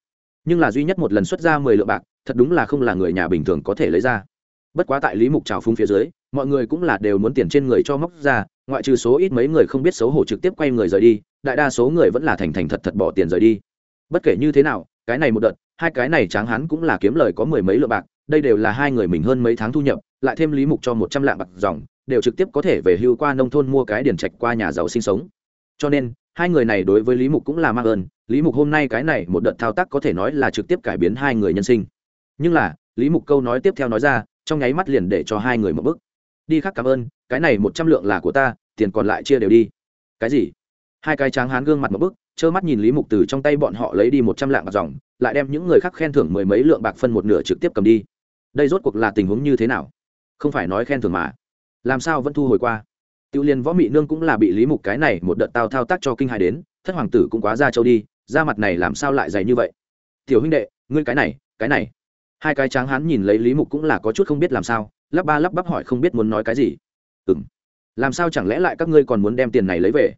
[SPEAKER 1] Nhưng là duy nhất một lần xuất ra mười lượng bạc, thật đúng là không là người nhà bình thường có thể lấy ra. Bất quá tại lý mục trào phúng phía dưới, mọi người cũng là đều muốn tiền trên người cho móc ra, ngoại trừ số ít mấy người không biết xấu hổ trực tiếp quay người rời đi, đại đa số người vẫn là thành thành thật thật bỏ tiền rời đi bất kể như thế nào, cái này một đợt, hai cái này tráng Hán cũng là kiếm lời có mười mấy lượng bạc, đây đều là hai người mình hơn mấy tháng thu nhập, lại thêm lý mục cho một trăm lạng bạc dòng, đều trực tiếp có thể về hưu qua nông thôn mua cái điển trạch qua nhà giàu sinh sống. Cho nên, hai người này đối với lý mục cũng là mang ơn, lý mục hôm nay cái này một đợt thao tác có thể nói là trực tiếp cải biến hai người nhân sinh. Nhưng là, lý mục câu nói tiếp theo nói ra, trong nháy mắt liền để cho hai người một bức. Đi khác cảm ơn, cái này một trăm lượng là của ta, tiền còn lại chia đều đi. Cái gì? Hai cái tráng hán gương mặt một bức trơ mắt nhìn lý mục từ trong tay bọn họ lấy đi một trăm lạng bạc dòng, lại đem những người khác khen thưởng mười mấy lượng bạc phân một nửa trực tiếp cầm đi. Đây rốt cuộc là tình huống như thế nào? Không phải nói khen thưởng mà. Làm sao vẫn thu hồi qua? Tiêu liên võ mị nương cũng là bị lý mục cái này một đợt tao thao tác cho kinh hài đến, thất hoàng tử cũng quá ra châu đi ra mặt này làm sao lại dày như vậy? Tiểu huynh đệ, ngươi cái này cái này. Hai cái tráng hán nhìn lấy lý mục cũng là có chút không biết làm sao, lắp ba lắp bắp hỏi không biết muốn nói cái gì. Ừ m làm sao chẳng lẽ lại các ngươi còn muốn đem tiền này lấy về?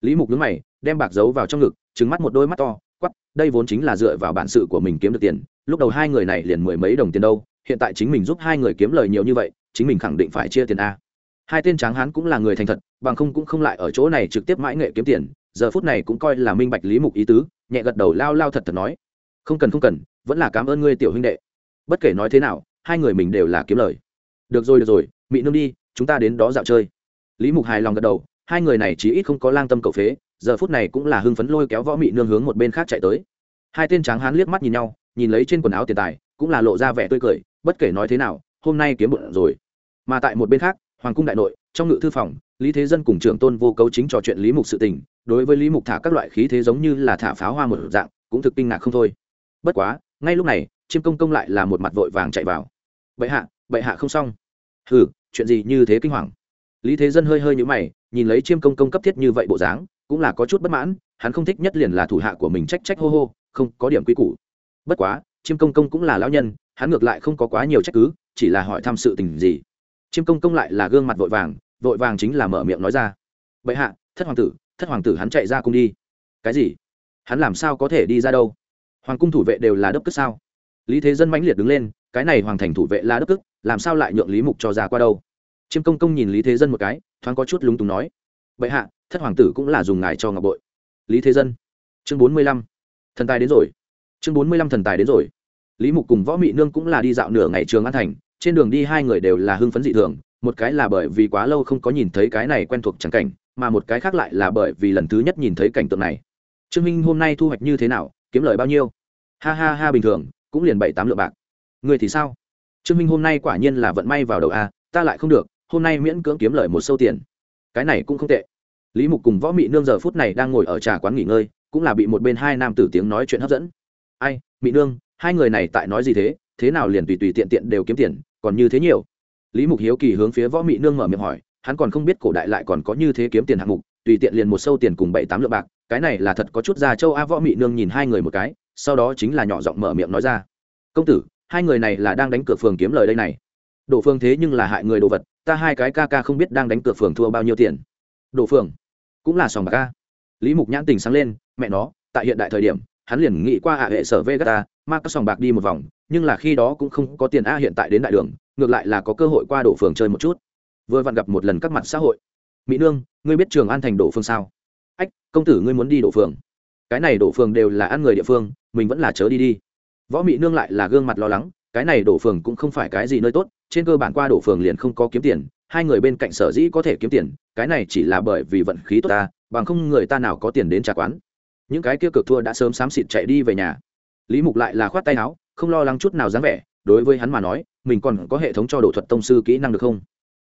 [SPEAKER 1] Lý mục nhớ mày đem bạc giấu vào trong ngực trứng mắt một đôi mắt to quắp đây vốn chính là dựa vào bản sự của mình kiếm được tiền, lúc đầu hai người này liền mười mấy đồng tiền đâu, hiện tại chính mình giúp hai người kiếm lời nhiều như vậy, chính mình khẳng định phải chia tiền a. Hai tên tráng hán cũng là người thành thật, bằng không cũng không lại ở chỗ này trực tiếp mãi nghệ kiếm tiền, giờ phút này cũng coi là minh bạch lý mục ý tứ, nhẹ gật đầu lao lao thật thật nói. Không cần không cần, vẫn là cảm ơn ngươi tiểu huynh đệ. Bất kể nói thế nào, hai người mình đều là kiếm lời. Được rồi được rồi, mị nương đi, chúng ta đến đó dạo chơi. Lý mục hài lòng gật đầu, hai người này chí ít không có lang tâm cầu phế giờ phút này cũng là hưng phấn lôi kéo võ mị nương hướng một bên khác chạy tới. Hai tên tráng hán liếc mắt nhìn nhau, nhìn lấy trên quần áo tiền tài, cũng là lộ ra vẻ tươi cười, bất kể nói thế nào, hôm nay kiếm bụng rồi. Mà tại một bên khác, hoàng cung đại nội, trong ngự thư phòng, lý thế dân cùng trưởng tôn vô cấu chính trò chuyện lý mục sự tình, đối với lý mục thả các loại khí thế giống như là thả pháo hoa một dạng, cũng thực kinh ngạc không thôi. Bất quá, ngay lúc này, chiêm công công lại là một mặt vội vàng chạy vào. Bệ hạ bệ hạ không xong. Hừ, chuyện gì như thế kinh hoàng? Lý thế dân hơi hơi nhũ mày, nhìn lấy chiêm công công cấp thiết như vậy bộ dáng cũng là có chút bất mãn, hắn không thích nhất liền là thủ hạ của mình trách trách hô hô, không có điểm quy củ. Bất quá, chiêm công công cũng là lão nhân, hắn ngược lại không có quá nhiều trách cứ, chỉ là hỏi thăm sự tình gì. Chiêm công công lại là gương mặt vội vàng vội vàng chính là mở miệng nói ra. Bệ hạ, thất hoàng tử, thất hoàng tử hắn chạy ra cung đi. Cái gì? Hắn làm sao có thể đi ra đâu? Hoàng cung thủ vệ đều là đốc cất sao? Lý thế dân mãnh liệt đứng lên, cái này hoàng thành thủ vệ là đốc cức làm sao lại nhượng lý mục cho ra qua đâu? Chiêm công công nhìn lý thế dân một cái, thoáng có chút lúng túng nói, bệ hạ thất hoàng tử cũng là dùng ngài cho ngọc bội. Lý thế dân, chương bốn mươi lăm. Thần tài đến rồi. Chương bốn mươi lăm thần tài đến rồi. Lý mục cùng võ mị nương cũng là đi dạo nửa ngày trường an thành, trên đường đi hai người đều là hưng phấn dị thường, một cái là bởi vì quá lâu không có nhìn thấy cái này quen thuộc chẳng cảnh, mà một cái khác lại là bởi vì lần thứ nhất nhìn thấy cảnh tượng này. Trương minh hôm nay thu hoạch như thế nào, kiếm lời bao nhiêu? Ha ha ha, bình thường, cũng liền bảy tám lượng bạc. Người thì sao? Trương minh hôm nay quả nhiên là vận may vào đầu a, ta lại không được, hôm nay miễn cưỡng kiếm lời một sâu tiền. Cái này cũng không tệ lý mục cùng võ mị nương giờ phút này đang ngồi ở trà quán nghỉ ngơi, cũng là bị một bên hai nam tử tiếng nói chuyện hấp dẫn. Ai, mị nương, hai người này tại nói gì thế? Thế nào liền tùy tùy tiện tiện đều kiếm tiền, còn như thế nhiều? Lý mục hiếu kỳ hướng phía võ mị nương mở miệng hỏi, hắn còn không biết cổ đại lại còn có như thế kiếm tiền hạng mục, tùy tiện liền một sâu tiền cùng bảy tám lượng bạc, cái này là thật có chút ra châu a võ mị nương nhìn hai người một cái, sau đó chính là nhỏ giọng mở miệng nói ra, công tử, hai người này là đang đánh cửa phường kiếm lời đây này. Đổ phương thế nhưng là hại người đồ vật, ta hai cái ca ca không biết đang đánh cửa phường thua bao nhiêu tiền. Đổ phường? Cũng là sòng bạc a. Lý mục nhãn tình sáng lên, mẹ nó, tại hiện đại thời điểm, hắn liền nghĩ qua hạ hệ sở vegata mang các sòng bạc đi một vòng, nhưng là khi đó cũng không có tiền a hiện tại đến đại đường, ngược lại là có cơ hội qua đổ phường chơi một chút. Vừa vặn gặp một lần các mặt xã hội. Mỹ nương, ngươi biết trường an thành đổ phương sao? Ách, công tử ngươi muốn đi đổ phường. Cái này đổ phường đều là ăn người địa phương, mình vẫn là chớ đi đi. Võ mỹ nương lại là gương mặt lo lắng, cái này đổ phường cũng không phải cái gì nơi tốt, trên cơ bản qua đổ phường liền không có kiếm tiền hai người bên cạnh sở dĩ có thể kiếm tiền, cái này chỉ là bởi vì vận khí tốt ta, bằng không người ta nào có tiền đến trả quán. Những cái kia cực thua đã sớm xám xịt chạy đi về nhà. Lý mục lại là khoát tay áo, không lo lắng chút nào dáng vẻ, đối với hắn mà nói, mình còn có hệ thống cho đổ thuật tông sư kỹ năng được không?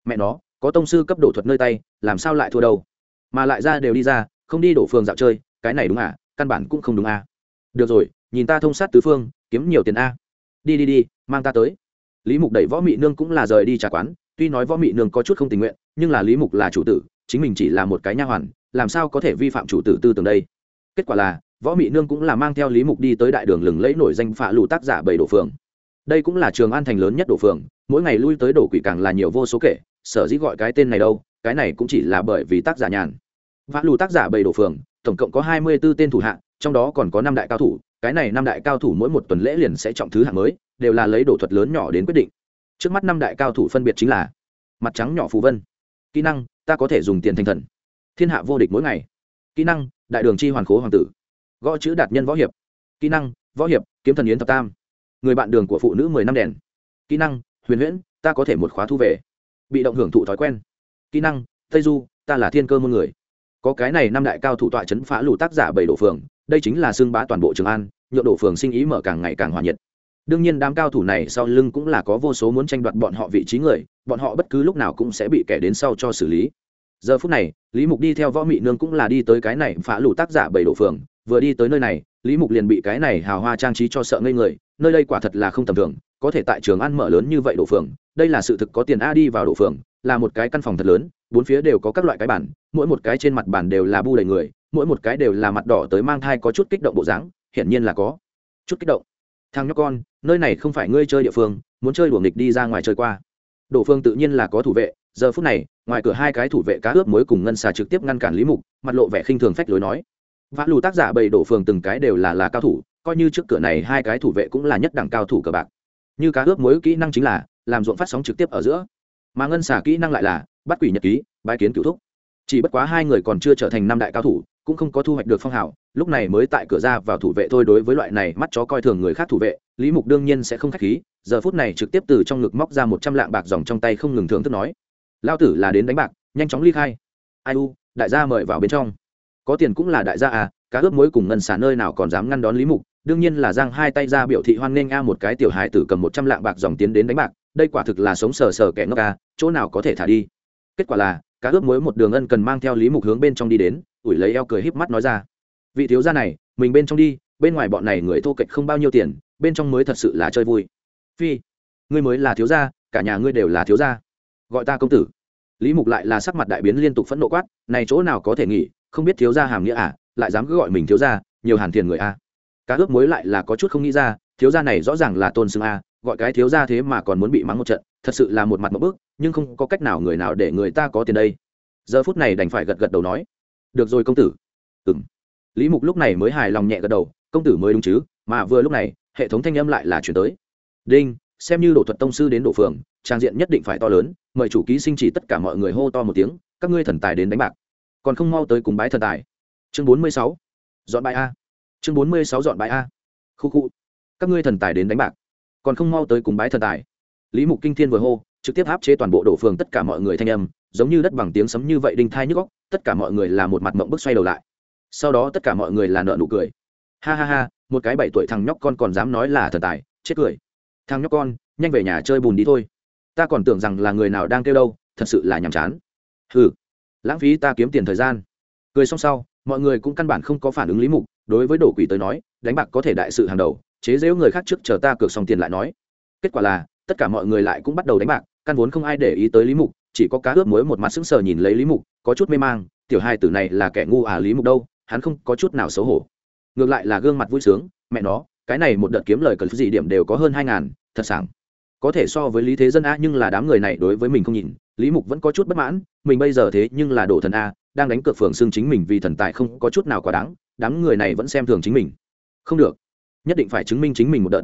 [SPEAKER 1] Mẹ nó, có tông sư cấp đổ thuật nơi tay, làm sao lại thua đâu? Mà lại ra đều đi ra, không đi đổ phường dạo chơi, cái này đúng à căn bản cũng không đúng à. Được rồi, nhìn ta thông sát tứ phương, kiếm nhiều tiền a. Đi đi đi, mang ta tới. Lý mục đẩy võ mị nương cũng là rời đi trả quán tuy nói võ mị nương có chút không tình nguyện, nhưng là lý mục là chủ tử, chính mình chỉ là một cái nha hoàn, làm sao có thể vi phạm chủ tử tư tưởng đây? Kết quả là, võ mị nương cũng là mang theo lý mục đi tới đại đường lừng lẫy nổi danh phạ lụ tác giả bảy đổ phường. Đây cũng là trường an thành lớn nhất đổ phường, mỗi ngày lui tới đổ quỷ càng là nhiều vô số kể, sở dĩ gọi cái tên này đâu, cái này cũng chỉ là bởi vì tác giả nhàn. Phạ lù tác giả bảy đổ phường, tổng cộng có hai mươi b ố tên thủ hạng, trong đó còn có năm đại cao thủ, cái này năm đại cao thủ mỗi một tuần lễ liền sẽ trọng thứ hạng mới, đều là lấy đổ thuật lớn nhỏ đến quyết định trước mắt năm đại cao thủ phân biệt chính là mặt trắng nhỏ phù vân, kỹ năng, ta có thể dùng tiền thành thần. Thiên hạ vô địch mỗi ngày. Kỹ năng, đại đường chi hoàn khố hoàng tử. Gõ chữ đạt nhân võ hiệp. Kỹ năng, võ hiệp, kiếm thần yến thập tam. Người bạn đường của phụ nữ mười năm đèn. Kỹ năng, huyền huyễn, ta có thể một khóa thu về. Bị động hưởng thụ thói quen. Kỹ năng, tây du, ta là thiên cơ môn người. Có cái này năm đại cao thủ tọa chấn phá lù tác giả bảy độ phường, đây chính là xương bá toàn bộ trường an nhựa độ phường sinh ý mở càng ngày càng hòa nhiệt đương nhiên đám cao thủ này sau lưng cũng là có vô số muốn tranh đoạt bọn họ vị trí người, bọn họ bất cứ lúc nào cũng sẽ bị kẻ đến sau cho xử lý. Giờ phút này, lý mục đi theo võ mị nương cũng là đi tới cái này phá lù tác giả bảy độ phường. Vừa đi tới nơi này, lý mục liền bị cái này hào hoa trang trí cho sợ ngây người, nơi đây quả thật là không tầm thường, có thể tại trường ăn mở lớn như vậy độ phường, đây là sự thực có tiền a đi vào độ phường, là một cái căn phòng thật lớn, bốn phía đều có các loại cái bản mỗi một cái trên mặt bản đều là bu đầy người, mỗi một cái đều là mặt đỏ tới mang thai có chút kích động bộ dáng, hiển nhiên là có chút kích động thằng nhóc con, nơi này không phải ngươi chơi địa phương, muốn chơi đuổi nghịch đi ra ngoài chơi qua. Đổ phương tự nhiên là có thủ vệ, giờ phút này, ngoài cửa hai cái thủ vệ cá ướp muối cùng ngân xà trực tiếp ngăn cản lý mục, mặt lộ vẻ khinh thường phách lối nói. Vã lù tác giả bầy đổ phường từng cái đều là là cao thủ, coi như trước cửa này hai cái thủ vệ cũng là nhất đẳng cao thủ cờ bạc. Như cá ướp muối kỹ năng chính là, làm ruộng phát sóng trực tiếp ở giữa. Mà ngân xà kỹ năng lại là, bắt quỷ nhật ký bãi kiến cựu thúc. Chỉ bất quá hai người còn chưa trở thành năm đại cao thủ cũng không có thu hoạch được phong hào, lúc này mới tại cửa ra vào thủ vệ thôi đối với loại này mắt chó coi thường người khác thủ vệ, lý mục đương nhiên sẽ không k h á c h khí, giờ phút này trực tiếp từ trong ngực móc ra một trăm lạng bạc dòng trong tay không ngừng thưởng thức nói lao tử là đến đánh bạc, nhanh chóng ly khai. Ai u, đại gia mời vào bên trong. Có tiền cũng là đại gia à cá ướp mối cùng ngân xả nơi nào còn dám ngăn đón lý mục, đương nhiên là giang hai tay ra biểu thị hoan nghênh a một cái tiểu hài tử cầm một trăm lạng bạc dòng tiến đến đánh bạc, đây quả thực là sống sờ sờ kẻ ngốc a chỗ nào có thể thả đi. Kết quả là, cá ướp muối một đường ân cần mang theo lý mục hướng bên trong đi đến ủi lấy eo cười híp mắt nói ra. Vị thiếu gia này, mình bên trong đi, bên ngoài bọn này người thô kệch không bao nhiêu tiền, bên trong mới thật sự là chơi vui. Phi, ngươi mới là thiếu gia, cả nhà ngươi đều là thiếu gia. Gọi ta công tử. Lý mục lại là sắc mặt đại biến liên tục phẫn nộ quát, này chỗ nào có thể nghỉ, không biết thiếu gia hàm nghĩa à lại dám cứ gọi mình thiếu gia, nhiều hàn tiền người a cá ướp muối lại là có chút không nghĩ ra, thiếu gia này rõ ràng là tôn xưng a gọi cái thiếu gia thế mà còn muốn bị mắng một trận, thật sự là một mặt một bước nhưng không có cách nào người nào để người ta có tiền đây. Giờ phút này đành phải gật gật đầu nói được rồi, công tử. Ừng lý mục lúc này mới hài lòng nhẹ gật đầu, công tử mới đúng chứ, mà vừa lúc này, hệ thống thanh âm lại là chuyển tới. Đinh, xem như đổ thuật tông sư đến đổ phường, trang diện nhất định phải to lớn, mời chủ ký sinh chỉ tất cả mọi người hô to một tiếng, các ngươi thần tài đến đánh bạc. Còn không mau tới cùng bái thần tài. Chương bốn mươi sáu, dọn bài a. Chương bốn mươi sáu, dọn bài a. Khu khu, các ngươi thần tài đến đánh bạc, còn không mau tới cùng bái thần tài. Lý mục kinh thiên vừa hô trực tiếp áp chế toàn bộ đổ phường tất cả mọi người thanh âm, giống như đất bằng tiếng sấm như vậy đinh thai nhức góc tất cả mọi người là một mặt mộng bức xoay đầu lại. Sau đó tất cả mọi người là nợ nụ cười. Ha ha ha, một cái bảy tuổi thằng nhóc con còn dám nói là thần tài, chết cười. Thằng nhóc con, nhanh về nhà chơi bùn đi thôi. Ta còn tưởng rằng là người nào đang kêu đâu, thật sự là nhàm chán. Hừ, lãng phí ta kiếm tiền thời gian. Cười xong sau, mọi người cũng căn bản không có phản ứng lý mục, đối với đổ quỷ tới nói, đánh bạc có thể đại sự hàng đầu, chế giễu người khác trước chờ ta cược xong tiền lại nói. Kết quả là tất cả mọi người lại cũng bắt đầu đánh bạc, căn vốn không ai để ý tới lý mục, chỉ có cá ướp muối một mặt sững sờ nhìn lấy lý mục, có chút mê mang, tiểu hai tử này là kẻ ngu à lý mục đâu, hắn không có chút nào xấu hổ. Ngược lại là gương mặt vui sướng, mẹ nó, cái này một đợt kiếm lời cần gì điểm đều có hơn hai ngàn, thật sảng. Có thể so với lý thế dân a, nhưng là đám người này đối với mình không nhìn, lý mục vẫn có chút bất mãn, mình bây giờ thế nhưng là đổ thần a, đang đánh cược phường xương chính mình vì thần tài không có chút nào quá đáng, đám người này vẫn xem thường chính mình. Không được, nhất định phải chứng minh chính mình một đợt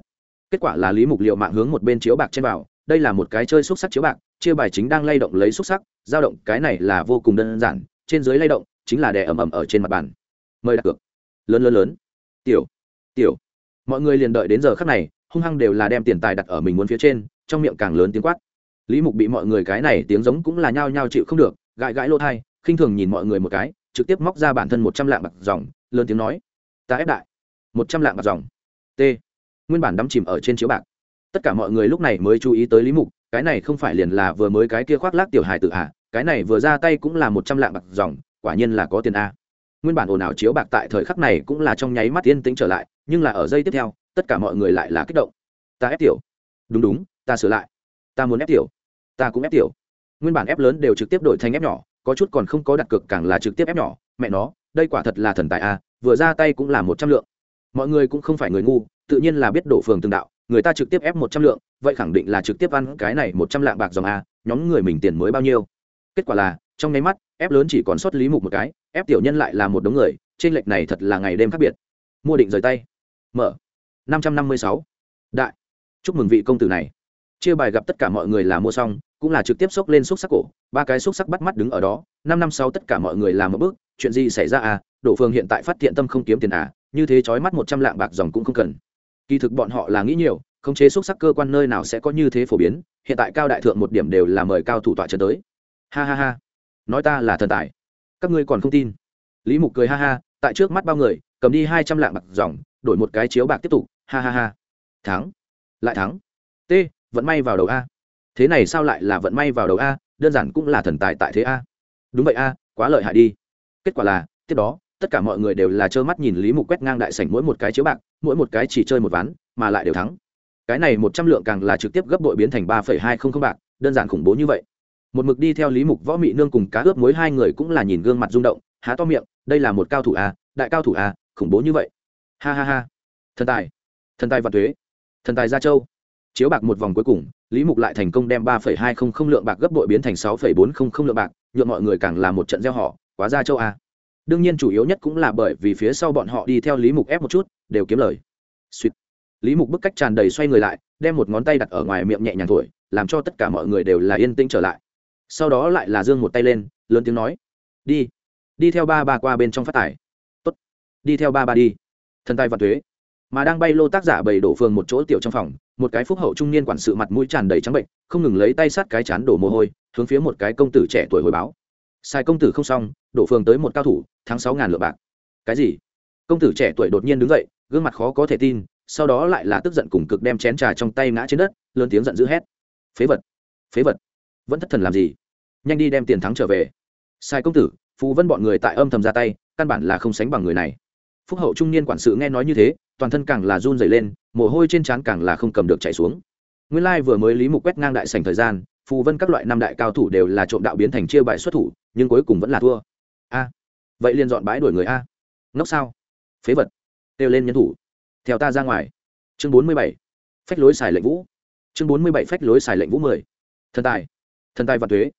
[SPEAKER 1] kết quả là lý mục liệu mạng hướng một bên chiếu bạc trên vào, đây là một cái chơi xúc sắc chiếu bạc, chia bài chính đang lay động lấy xúc sắc dao động, cái này là vô cùng đơn giản, trên dưới lay động, chính là đè ẩm ẩm ở trên mặt bàn. Mời đặt cược. Lớn lớn lớn. Tiểu tiểu. Mọi người liền đợi đến giờ khắc này, hung hăng đều là đem tiền tài đặt ở mình muốn phía trên, trong miệng càng lớn tiếng quát. Lý mục bị mọi người cái này tiếng giống cũng là nhao nhao chịu không được, gãi gãi lỗ thai, khinh thường nhìn mọi người một cái, trực tiếp móc ra bản thân một trăm lạng bạc dòng, lớn tiếng nói. Ta ép đại. Một trăm lạng bạc dòng. T nguyên bản đắm chìm ở trên chiếu bạc. Tất cả mọi người lúc này mới chú ý tới lý mục, cái này không phải liền là vừa mới cái kia khoác lác tiểu hài tự hạ à, cái này vừa ra tay cũng là một trăm lạng bạc dòng, quả nhiên là có tiền a. Nguyên bản ồn ào chiếu bạc tại thời khắc này cũng là trong nháy mắt yên tĩnh trở lại, nhưng là ở giây tiếp theo, tất cả mọi người lại là kích động. Ta ép tiểu. Đúng đúng, ta sửa lại. Ta muốn ép tiểu. Ta cũng ép tiểu. Nguyên bản ép lớn đều trực tiếp đổi thành ép nhỏ, có chút còn không có đặt cược càng là trực tiếp ép nhỏ. Mẹ nó, đây quả thật là thần tài a, vừa ra tay cũng là một trăm lượng mọi người cũng không phải người ngu, tự nhiên là biết đổ phường từng đạo, người ta trực tiếp ép một trăm lượng, vậy khẳng định là trực tiếp ăn cái này một trăm lạng bạc dòng a, nhóm người mình tiền mới bao nhiêu. Kết quả là, trong nháy mắt, ép lớn chỉ còn sót lý mục một cái, ép tiểu nhân lại là một đống người, trên lệch này thật là ngày đêm khác biệt. Mua định rời tay. Mở. năm trăm năm mươi sáu. Đại. Chúc mừng vị công tử này. Chia bài gặp tất cả mọi người là mua xong, cũng là trực tiếp xốc lên xúc sắc cổ, ba cái xúc sắc bắt mắt đứng ở đó, năm năm sau tất cả mọi người làm một bước, chuyện gì xảy ra à đổ phương hiện tại phát hiện tâm không kiếm tiền à như thế trói mắt một trăm lạng bạc dòng cũng không cần. Kỳ thực bọn họ là nghĩ nhiều, khống chế xúc sắc cơ quan nơi nào sẽ có như thế phổ biến, hiện tại cao đại thượng một điểm đều là mời cao thủ tọa trần tới. Ha ha ha. Nói ta là thần tài. Các ngươi còn không tin. Lý mục cười ha ha, tại trước mắt bao người, cầm đi hai trăm lạng bạc dòng, đổi một cái chiếu bạc tiếp tục. Ha ha ha. Thắng. Lại thắng. T, vận may vào đầu a. Thế này sao lại là vận may vào đầu a? Đơn giản cũng là thần tài tại thế a. Đúng vậy a, quá lợi hại đi. Kết quả là, tiếp đó tất cả mọi người đều là trơ mắt nhìn lý mục quét ngang đại sảnh mỗi một cái chiếu bạc, mỗi một cái chỉ chơi một ván, mà lại đều thắng. Cái này một trăm lượng càng là trực tiếp gấp đội biến thành ba phẩy hai không không bạc, đơn giản khủng bố như vậy. Một mực đi theo lý mục võ mị nương cùng cá ướp mối hai người cũng là nhìn gương mặt rung động, há to miệng, đây là một cao thủ a đại cao thủ a khủng bố như vậy. Ha ha ha. Thần tài. Thần tài và thuế. Thần tài gia châu. Chiếu bạc một vòng cuối cùng, lý mục lại thành công đem ba phẩy hai không không lượng bạc gấp bội biến thành sáu phẩy bốn không không lượng bạc nhuộm mọi người càng là một trận gieo họ, quá gia châu a đương nhiên chủ yếu nhất cũng là bởi vì phía sau bọn họ đi theo lý mục ép một chút, đều kiếm lời. Suýt lý mục bức cách tràn đầy xoay người lại, đem một ngón tay đặt ở ngoài miệng nhẹ nhàng thổi, làm cho tất cả mọi người đều là yên tĩnh trở lại. Sau đó lại là dương một tay lên, lớn tiếng nói, đi đi theo ba ba qua bên trong phát tải Tốt. đi theo ba ba đi. Thần tài và thuế mà đang bay lô tác giả bầy đổ phường một chỗ tiểu trong phòng, một cái phúc hậu trung niên quản sự mặt mũi tràn đầy trắng bệnh, không ngừng lấy tay sát cái chán đổ mồ hôi, hướng phía một cái công tử trẻ tuổi hồi báo. Sai công tử không xong, đổ phường tới một cao thủ tháng sáu ngàn lượng bạc. Cái gì? Công tử trẻ tuổi đột nhiên đứng dậy, gương mặt khó có thể tin, sau đó lại là tức giận cùng cực đem chén trà trong tay ngã trên đất, lớn tiếng giận dữ hét. Phế vật phế vật. Vẫn thất thần làm gì? Nhanh đi đem tiền thắng trở về. Sai công tử phụ vân bọn người tại âm thầm ra tay, căn bản là không sánh bằng người này. Phúc hậu trung niên quản sự nghe nói như thế, toàn thân càng là run dày lên, mồ hôi trên trán càng là không cầm được chạy xuống. Nguyên lai vừa mới lý mục quét ngang đại sành thời gian, phù vân các loại năm đại cao thủ đều là trộm đạo biến thành chia bài xuất thủ, nhưng cuối cùng vẫn là thua vậy liền dọn bãi đuổi người a. Ngốc sao? Phế vật. Kêu lên nhân thủ. Theo ta ra ngoài. Chương bốn mươi bảy. Phách lối xài lệnh vũ. Chương bốn mươi bảy phách lối xài lệnh vũ mười. Thần tài. Thần tài và thuế.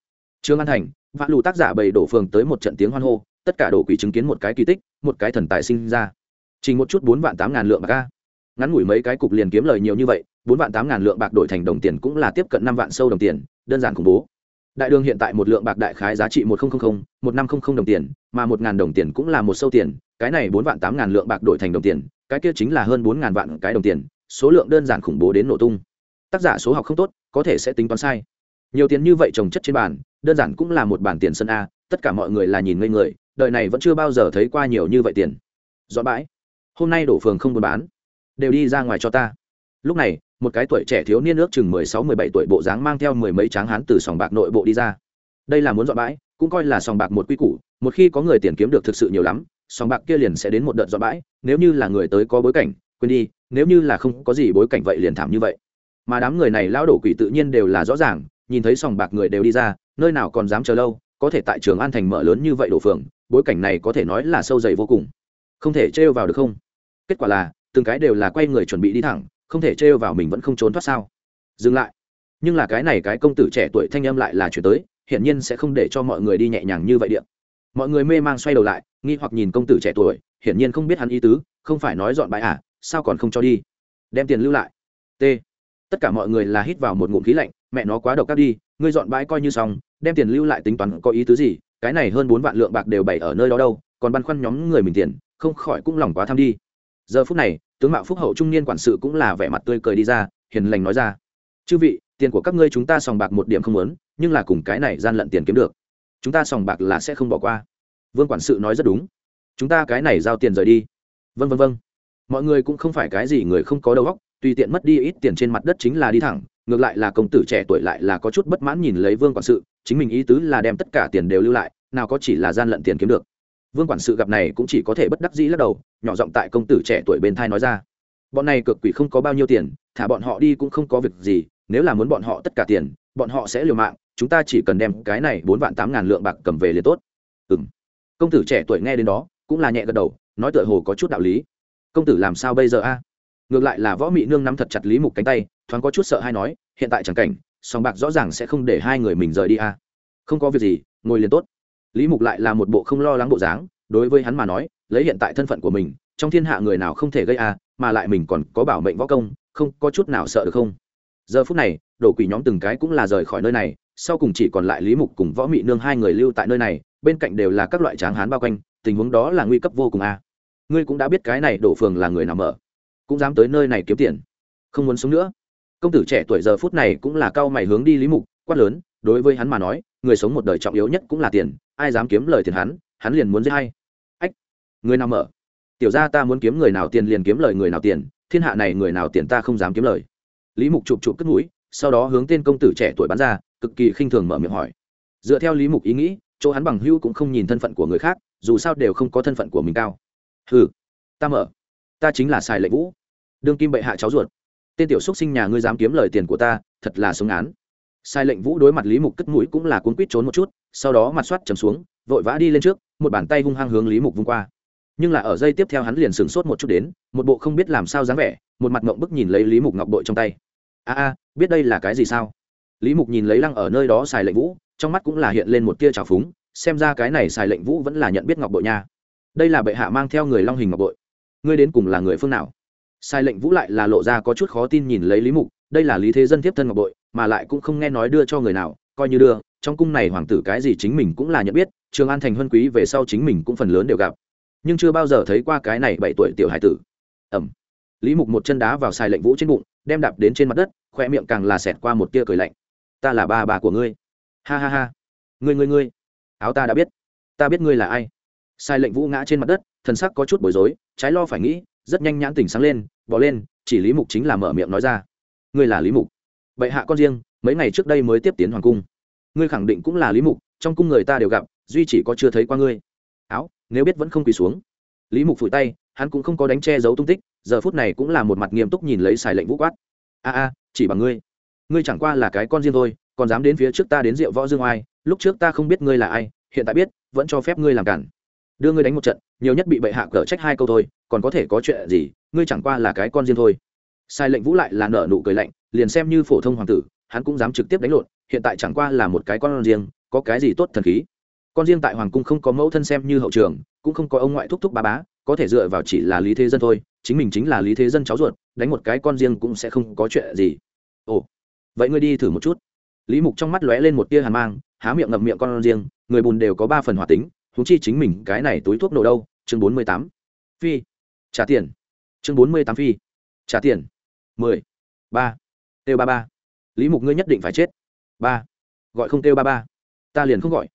[SPEAKER 1] Trương an thành vạn lù tác giả bày đổ phường tới một trận tiếng hoan hô, tất cả đổ quỷ chứng kiến một cái kỳ tích, một cái thần tài sinh ra. Chỉ một chút bốn vạn tám ngàn lượng bạc ca ngắn ngủi mấy cái cục liền kiếm lời nhiều như vậy, bốn vạn tám ngàn lượng bạc đổi thành đồng tiền cũng là tiếp cận năm vạn sâu đồng tiền, đơn giản khủng bố đại đường hiện tại một lượng bạc đại khái giá trị một nghìn một năm trăm linh đồng tiền, mà một ngàn đồng tiền cũng là một sâu tiền, cái này bốn vạn tám ngàn lượng bạc đổi thành đồng tiền, cái kia chính là hơn bốn ngàn vạn cái đồng tiền, số lượng đơn giản khủng bố đến nổ tung. Tác giả số học không tốt, có thể sẽ tính toán sai. Nhiều tiền như vậy trồng chất trên bàn, đơn giản cũng là một bản tiền sân a, tất cả mọi người là nhìn ngây người, đời này vẫn chưa bao giờ thấy qua nhiều như vậy tiền. Dọn bãi. Hôm nay đổ phường không buôn bán. Đều đi ra ngoài cho ta lúc này, một cái tuổi trẻ thiếu niên ước chừng mười sáu, mười bảy tuổi bộ dáng mang theo mười mấy tráng hán từ sòng bạc nội bộ đi ra. Đây là muốn dọn bãi, cũng coi là sòng bạc một quy củ, một khi có người tiền kiếm được thực sự nhiều lắm, sòng bạc kia liền sẽ đến một đợt dọn bãi, nếu như là người tới có bối cảnh, quên đi, nếu như là không có gì bối cảnh vậy liền thảm như vậy. Mà đám người này lao đổ quỷ tự nhiên đều là rõ ràng, nhìn thấy sòng bạc người đều đi ra, nơi nào còn dám chờ lâu, có thể tại trường an thành mở lớn như vậy đổ phường, bối cảnh này có thể nói là sâu dày vô cùng. Không thể trêu vào được không? Kết quả là, từng cái đều là quay người chuẩn bị đi thẳng không thể trêu vào mình vẫn không trốn thoát sao? Dừng lại. Nhưng là cái này cái công tử trẻ tuổi thanh âm lại là chuyển tới, hiển nhiên sẽ không để cho mọi người đi nhẹ nhàng như vậy điện. Mọi người mê mang xoay đầu lại, nghi hoặc nhìn công tử trẻ tuổi, hiển nhiên không biết hắn ý tứ, không phải nói dọn bãi à sao còn không cho đi? Đem tiền lưu lại. T. Tất cả mọi người là hít vào một ngụm khí lạnh, mẹ nó quá độc các đi, ngươi dọn bãi coi như xong, đem tiền lưu lại tính toán có ý tứ gì, cái này hơn bốn vạn lượng bạc đều bày ở nơi đó đâu, còn băn khoăn nhóm người mình tiền, không khỏi cũng lòng quá tham đi. Giờ phút này tướng mạo phúc hậu trung niên quản sự cũng là vẻ mặt tươi cười đi ra, hiền lành nói ra. Chư vị, tiền của các ngươi chúng ta sòng bạc một điểm không lớn nhưng là cùng cái này gian lận tiền kiếm được. Chúng ta sòng bạc là sẽ không bỏ qua. Vương quản sự nói rất đúng. Chúng ta cái này giao tiền rời đi. Vân vân vân mọi người cũng không phải cái gì người không có đầu óc, tùy tiện mất đi ít tiền trên mặt đất chính là đi thẳng, ngược lại là công tử trẻ tuổi lại là có chút bất mãn nhìn lấy vương quản sự, chính mình ý tứ là đem tất cả tiền đều lưu lại, nào có chỉ là gian lận tiền kiếm được vương quản sự gặp này cũng chỉ có thể bất đắc dĩ lắc đầu, nhỏ giọng tại công tử trẻ tuổi bên thai nói ra. Bọn này cực quỷ không có bao nhiêu tiền, thả bọn họ đi cũng không có việc gì, nếu là muốn bọn họ tất cả tiền, bọn họ sẽ liều mạng, chúng ta chỉ cần đem cái này bốn vạn tám ngàn lượng bạc cầm về liền tốt. Ừ m công tử trẻ tuổi nghe đến đó, cũng là nhẹ gật đầu, nói tựa hồ có chút đạo lý. Công tử làm sao bây giờ a? Ngược lại là võ mị nương nắm thật chặt lý mục cánh tay, thoáng có chút sợ hay nói, hiện tại chẳng cảnh sòng bạc rõ ràng sẽ không để hai người mình rời đi a. Không có việc gì, ngồi liền tốt lý mục lại là một bộ không lo lắng bộ dáng, đối với hắn mà nói, lấy hiện tại thân phận của mình, trong thiên hạ người nào không thể gây a mà lại mình còn có bảo mệnh võ công, không có chút nào sợ được không? Giờ phút này, đổ quỷ nhóm từng cái cũng là rời khỏi nơi này, sau cùng chỉ còn lại lý mục cùng võ mị nương hai người lưu tại nơi này, bên cạnh đều là các loại tráng hán bao quanh, tình huống đó là nguy cấp vô cùng a ngươi cũng đã biết cái này đổ phường là người nào mở, cũng dám tới nơi này kiếm tiền, không muốn sống nữa. Công tử trẻ tuổi giờ phút này cũng là cao mày hướng đi lý mục, quát lớn, đối với hắn mà nói người sống một đời trọng yếu nhất cũng là tiền, ai dám kiếm lời tiền hắn hắn liền muốn giết hay ách, người nào mở? Tiểu ra ta muốn kiếm người nào tiền liền kiếm lời người nào tiền, thiên hạ này người nào tiền ta không dám kiếm lời. Lý mục chụp chụp cất mũi, sau đó hướng tên công tử trẻ tuổi bắn ra, cực kỳ khinh thường mở miệng hỏi. Dựa theo lý mục ý nghĩ, chỗ hắn bằng hữu cũng không nhìn thân phận của người khác, dù sao đều không có thân phận của mình cao. Hừ, ta mở. Ta chính là xài lệnh vũ. Đương kim bệ hạ cháu ruột. Tên tiểu xúc sinh nhà ngươi dám kiếm lời tiền của ta, thật là sống án sai lệnh vũ đối mặt lý mục cất mũi cũng là cuốn quýt trốn một chút, sau đó mặt soát chầm xuống, vội vã đi lên trước, một bàn tay hung hăng hướng lý mục vung qua. Nhưng là ở dây tiếp theo hắn liền sửng sốt một chút đến, một bộ không biết làm sao dáng vẻ, một mặt mộng bức nhìn lấy lý mục ngọc bội trong tay. A a, biết đây là cái gì sao? Lý mục nhìn lấy lăng ở nơi đó xài lệnh vũ, trong mắt cũng là hiện lên một tia trào phúng, xem ra cái này xài lệnh vũ vẫn là nhận biết ngọc bội nha. Đây là bệ hạ mang theo người long hình ngọc bội. Ngươi đến cùng là người phương nào? Sai lệnh vũ lại là lộ ra có chút khó tin nhìn lấy lý mục đây là lý thế dân tiếp thân ngọc bội, mà lại cũng không nghe nói đưa cho người nào, coi như đưa, trong cung này hoàng tử cái gì chính mình cũng là nhận biết, trường an thành huân quý về sau chính mình cũng phần lớn đều gặp. Nhưng chưa bao giờ thấy qua cái này bảy tuổi tiểu hải tử. Ẩm. Lý mục một chân đá vào sai lệnh vũ trên bụng, đem đạp đến trên mặt đất khoe miệng càng là xẹt qua một tia cười lạnh. Ta là ba bà của ngươi. Ha ha ha. Ngươi ngươi ngươi. Áo ta đã biết. Ta biết ngươi là ai. Sai lệnh vũ ngã trên mặt đất, thần sắc có chút bối rối, trái lo phải nghĩ, rất nhanh nhãn tỉnh sáng lên bỏ lên, chỉ lý mục chính là mở miệng nói ra ngươi là lý mục. Bệ hạ con riêng, mấy ngày trước đây mới tiếp tiến hoàng cung. Ngươi khẳng định cũng là lý mục, trong cung người ta đều gặp, duy chỉ có chưa thấy qua ngươi. Áo, nếu biết vẫn không quỳ xuống. Lý mục phủi tay, hắn cũng không có đánh che giấu tung tích, giờ phút này cũng là một mặt nghiêm túc nhìn lấy xài lệnh vũ quát. A a, chỉ bằng ngươi. Ngươi chẳng qua là cái con riêng thôi, còn dám đến phía trước ta đến rượu võ dương oai, lúc trước ta không biết ngươi là ai, hiện tại biết, vẫn cho phép ngươi làm cản. Đưa ngươi đánh một trận, nhiều nhất bị bệ hạ cở trách hai câu thôi, còn có thể có chuyện gì, ngươi chẳng qua là cái con riêng thôi sai lệnh vũ lại là nợ nụ cười lạnh, liền xem như phổ thông hoàng tử, hắn cũng dám trực tiếp đánh lộn, hiện tại chẳng qua là một cái con riêng, có cái gì tốt thần khí. Con riêng tại hoàng cung không có mẫu thân xem như hậu trường, cũng không có ông ngoại thúc thúc ba bá, có thể dựa vào chỉ là lý thế dân thôi, chính mình chính là lý thế dân cháu ruột, đánh một cái con riêng cũng sẽ không có chuyện gì. Ồ, vậy ngươi đi thử một chút. Lý mục trong mắt lóe lên một tia hàn mang, há miệng ngậm miệng con riêng, người bùn đều có ba phần hòa tính húng chi chính mình cái này túi thuốc nổ đâu? Chương bốn mươi tám. Phi. Trả tiền. Chương bốn mươi tám phi. Trả tiền mười, ba têu ba ba. Lý mục ngươi nhất định phải chết. Ba, gọi không têu ba ba. Ta liền không gọi.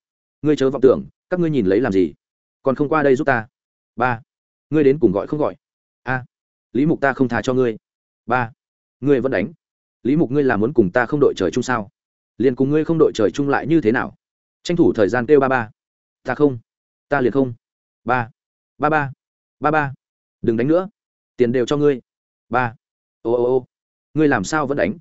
[SPEAKER 1] Ngươi chớ vọng tưởng, các ngươi nhìn lấy làm gì? Còn không qua đây giúp ta. Ba, ngươi đến cùng gọi không gọi. A, lý mục ta không thà cho ngươi. Ba, ngươi vẫn đánh. Lý mục ngươi là muốn cùng ta không đội trời chung sao? Liền cùng ngươi không đội trời chung lại như thế nào? Tranh thủ thời gian kêu ba ba. Ta không. Ta liền không. Ba ba ba ba ba. Đừng đánh nữa. Tiền đều cho ngươi. Ba ô ô ô. Ngươi làm sao vẫn đánh?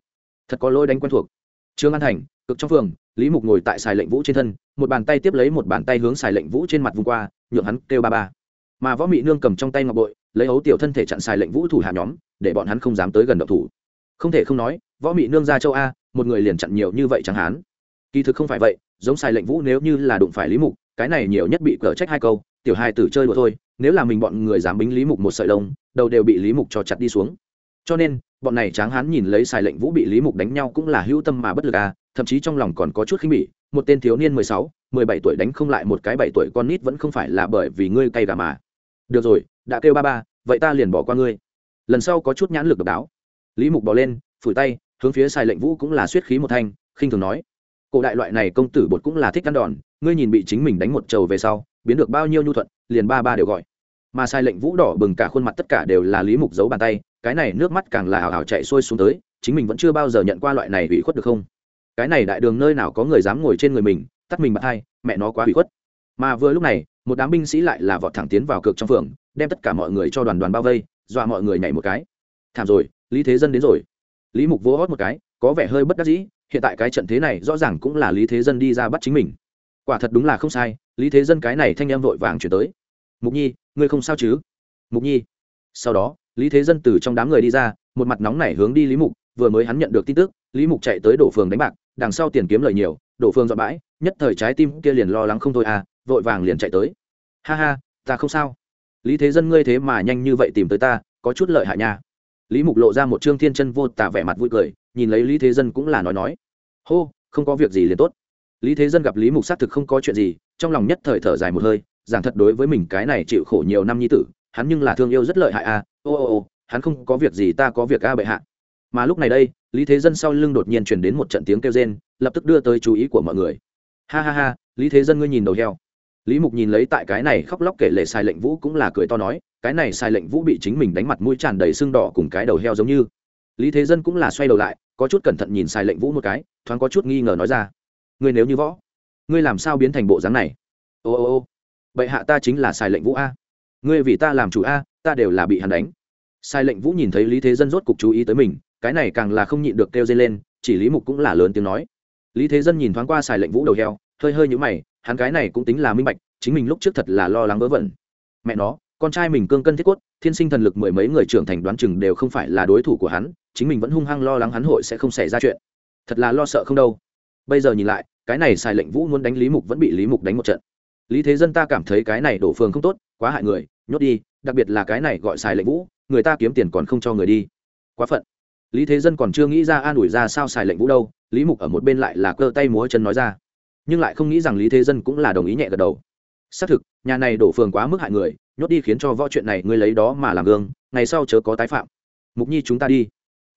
[SPEAKER 1] Thật có lỗi đánh quen thuộc. Trương an thành, cực trong phường, lý mục ngồi tại xài lệnh vũ trên thân, một bàn tay tiếp lấy một bàn tay hướng xài lệnh vũ trên mặt vùng qua, nhượng hắn kêu ba ba. Mà võ mị nương cầm trong tay ngọc bội, lấy ấu tiểu thân thể chặn xài lệnh vũ thủ hạ nhóm, để bọn hắn không dám tới gần độc thủ. Không thể không nói, võ mị nương ra châu a, một người liền chặn nhiều như vậy chẳng hán. Kỳ thực không phải vậy, giống xài lệnh vũ nếu như là đụng phải lý mục, cái này nhiều nhất bị cờ trách hai câu, tiểu hai tử chơi đùa thôi, nếu là mình bọn người dám bính lý mục một sợi lông, đầu đều bị lý mục cho chặt đi xuống cho nên, bọn này tráng hán nhìn lấy xài lệnh vũ bị lý mục đánh nhau cũng là hữu tâm mà bất lực à thậm chí trong lòng còn có chút khinh bỉ, một tên thiếu niên mười sáu, mười bảy tuổi đánh không lại một cái bảy tuổi con nít vẫn không phải là bởi vì ngươi cay gà mà. Được rồi, đã kêu ba ba, vậy ta liền bỏ qua ngươi. Lần sau có chút nhãn lực độc đáo. Lý mục bỏ lên, phủi tay, hướng phía xài lệnh vũ cũng là suýt khí một thanh, khinh thường nói. Cổ đại loại này công tử bột cũng là thích ăn đòn, ngươi nhìn bị chính mình đánh một trầu về sau, biến được bao nhiêu nhu thuận, liền ba ba đều gọi. Mà sai lệnh vũ đỏ bừng cả khuôn mặt tất cả đều là lý mục giấu bàn tay cái này nước mắt càng là hào hào chạy xuôi xuống tới, chính mình vẫn chưa bao giờ nhận qua loại này ủy khuất được không? Cái này đại đường nơi nào có người dám ngồi trên người mình, tắt mình bạc hai, mẹ nó quá ủy khuất. Mà vừa lúc này, một đám binh sĩ lại là vọt thẳng tiến vào cực trong phường, đem tất cả mọi người cho đoàn đoàn bao vây, dọa mọi người nhảy một cái. Thảm rồi, lý thế dân đến rồi. Lý mục vỗ hót một cái, có vẻ hơi bất đắc dĩ, hiện tại cái trận thế này rõ ràng cũng là lý thế dân đi ra bắt chính mình. Quả thật đúng là không sai, lý thế dân cái này thanh em vội vàng chuyển tới. Mục nhi, ngươi không sao chứ? Mục nhi, sau đó lý thế dân từ trong đám người đi ra, một mặt nóng nảy hướng đi lý mục, vừa mới hắn nhận được tin tức, lý mục chạy tới đổ phường đánh bạc, đằng sau tiền kiếm lời nhiều, đổ phường dọn bãi, nhất thời trái tim kia liền lo lắng không thôi à vội vàng liền chạy tới. Ha ha, ta không sao. Lý thế dân ngươi thế mà nhanh như vậy tìm tới ta, có chút lợi hại nha. Lý mục lộ ra một trương thiên chân vô tả vẻ mặt vui cười, nhìn lấy lý thế dân cũng là nói nói. Hô, không có việc gì liền tốt. Lý thế dân gặp lý mục xác thực không có chuyện gì, trong lòng nhất thời thở dài một hơi, giảng thật đối với mình cái này chịu khổ nhiều năm như tử, hắn nhưng là thương yêu rất lợi hại a à ô ô ô, hắn không có việc gì, ta có việc a bệ hạ. Mà lúc này đây, lý thế dân sau lưng đột nhiên truyền đến một trận tiếng kêu rên, lập tức đưa tới chú ý của mọi người. Ha ha ha, lý thế dân ngươi nhìn đầu heo. Lý mục nhìn lấy tại cái này khóc lóc kể lệ sai lệnh vũ cũng là cười to nói, cái này sai lệnh vũ bị chính mình đánh mặt mũi tràn đầy sưng đỏ cùng cái đầu heo giống như. Lý thế dân cũng là xoay đầu lại, có chút cẩn thận nhìn sai lệnh vũ một cái, thoáng có chút nghi ngờ nói ra. Ngươi nếu như võ, ngươi làm sao biến thành bộ dáng này? Ô ô ô, bệ hạ ta chính là sai lệnh vũ a. Ngươi vì ta làm chủ a ta đều là bị hắn đánh. Sai lệnh vũ nhìn thấy lý thế dân rốt cục chú ý tới mình, cái này càng là không nhịn được kêu dây lên, chỉ lý mục cũng là lớn tiếng nói. Lý thế dân nhìn thoáng qua Sai lệnh vũ đầu heo, hơi hơi nhũ mày, hắn cái này cũng tính là minh bạch, chính mình lúc trước thật là lo lắng vớ vẩn. Mẹ nó, con trai mình cương cân thiết cốt, thiên sinh thần lực mười mấy người trưởng thành đoán chừng đều không phải là đối thủ của hắn, chính mình vẫn hung hăng lo lắng hắn hội sẽ không xảy ra chuyện. Thật là lo sợ không đâu. Bây giờ nhìn lại, cái này Sai lệnh vũ muốn đánh lý mục vẫn bị lý mục đánh một trận. Lý thế dân ta cảm thấy cái này đổ phường không tốt, quá hại người nhốt đi, đặc biệt là cái này gọi xài lệnh vũ, người ta kiếm tiền còn không cho người đi. Quá phận. Lý thế dân còn chưa nghĩ ra an ủi ra sao xài lệnh vũ đâu, lý mục ở một bên lại là cơ tay múa chân nói ra. Nhưng lại không nghĩ rằng lý thế dân cũng là đồng ý nhẹ gật đầu. Xác thực, nhà này đổ phường quá mức hại người, nhốt đi khiến cho võ chuyện này ngươi lấy đó mà làm gương, ngày sau chớ có tái phạm. Mục nhi chúng ta đi.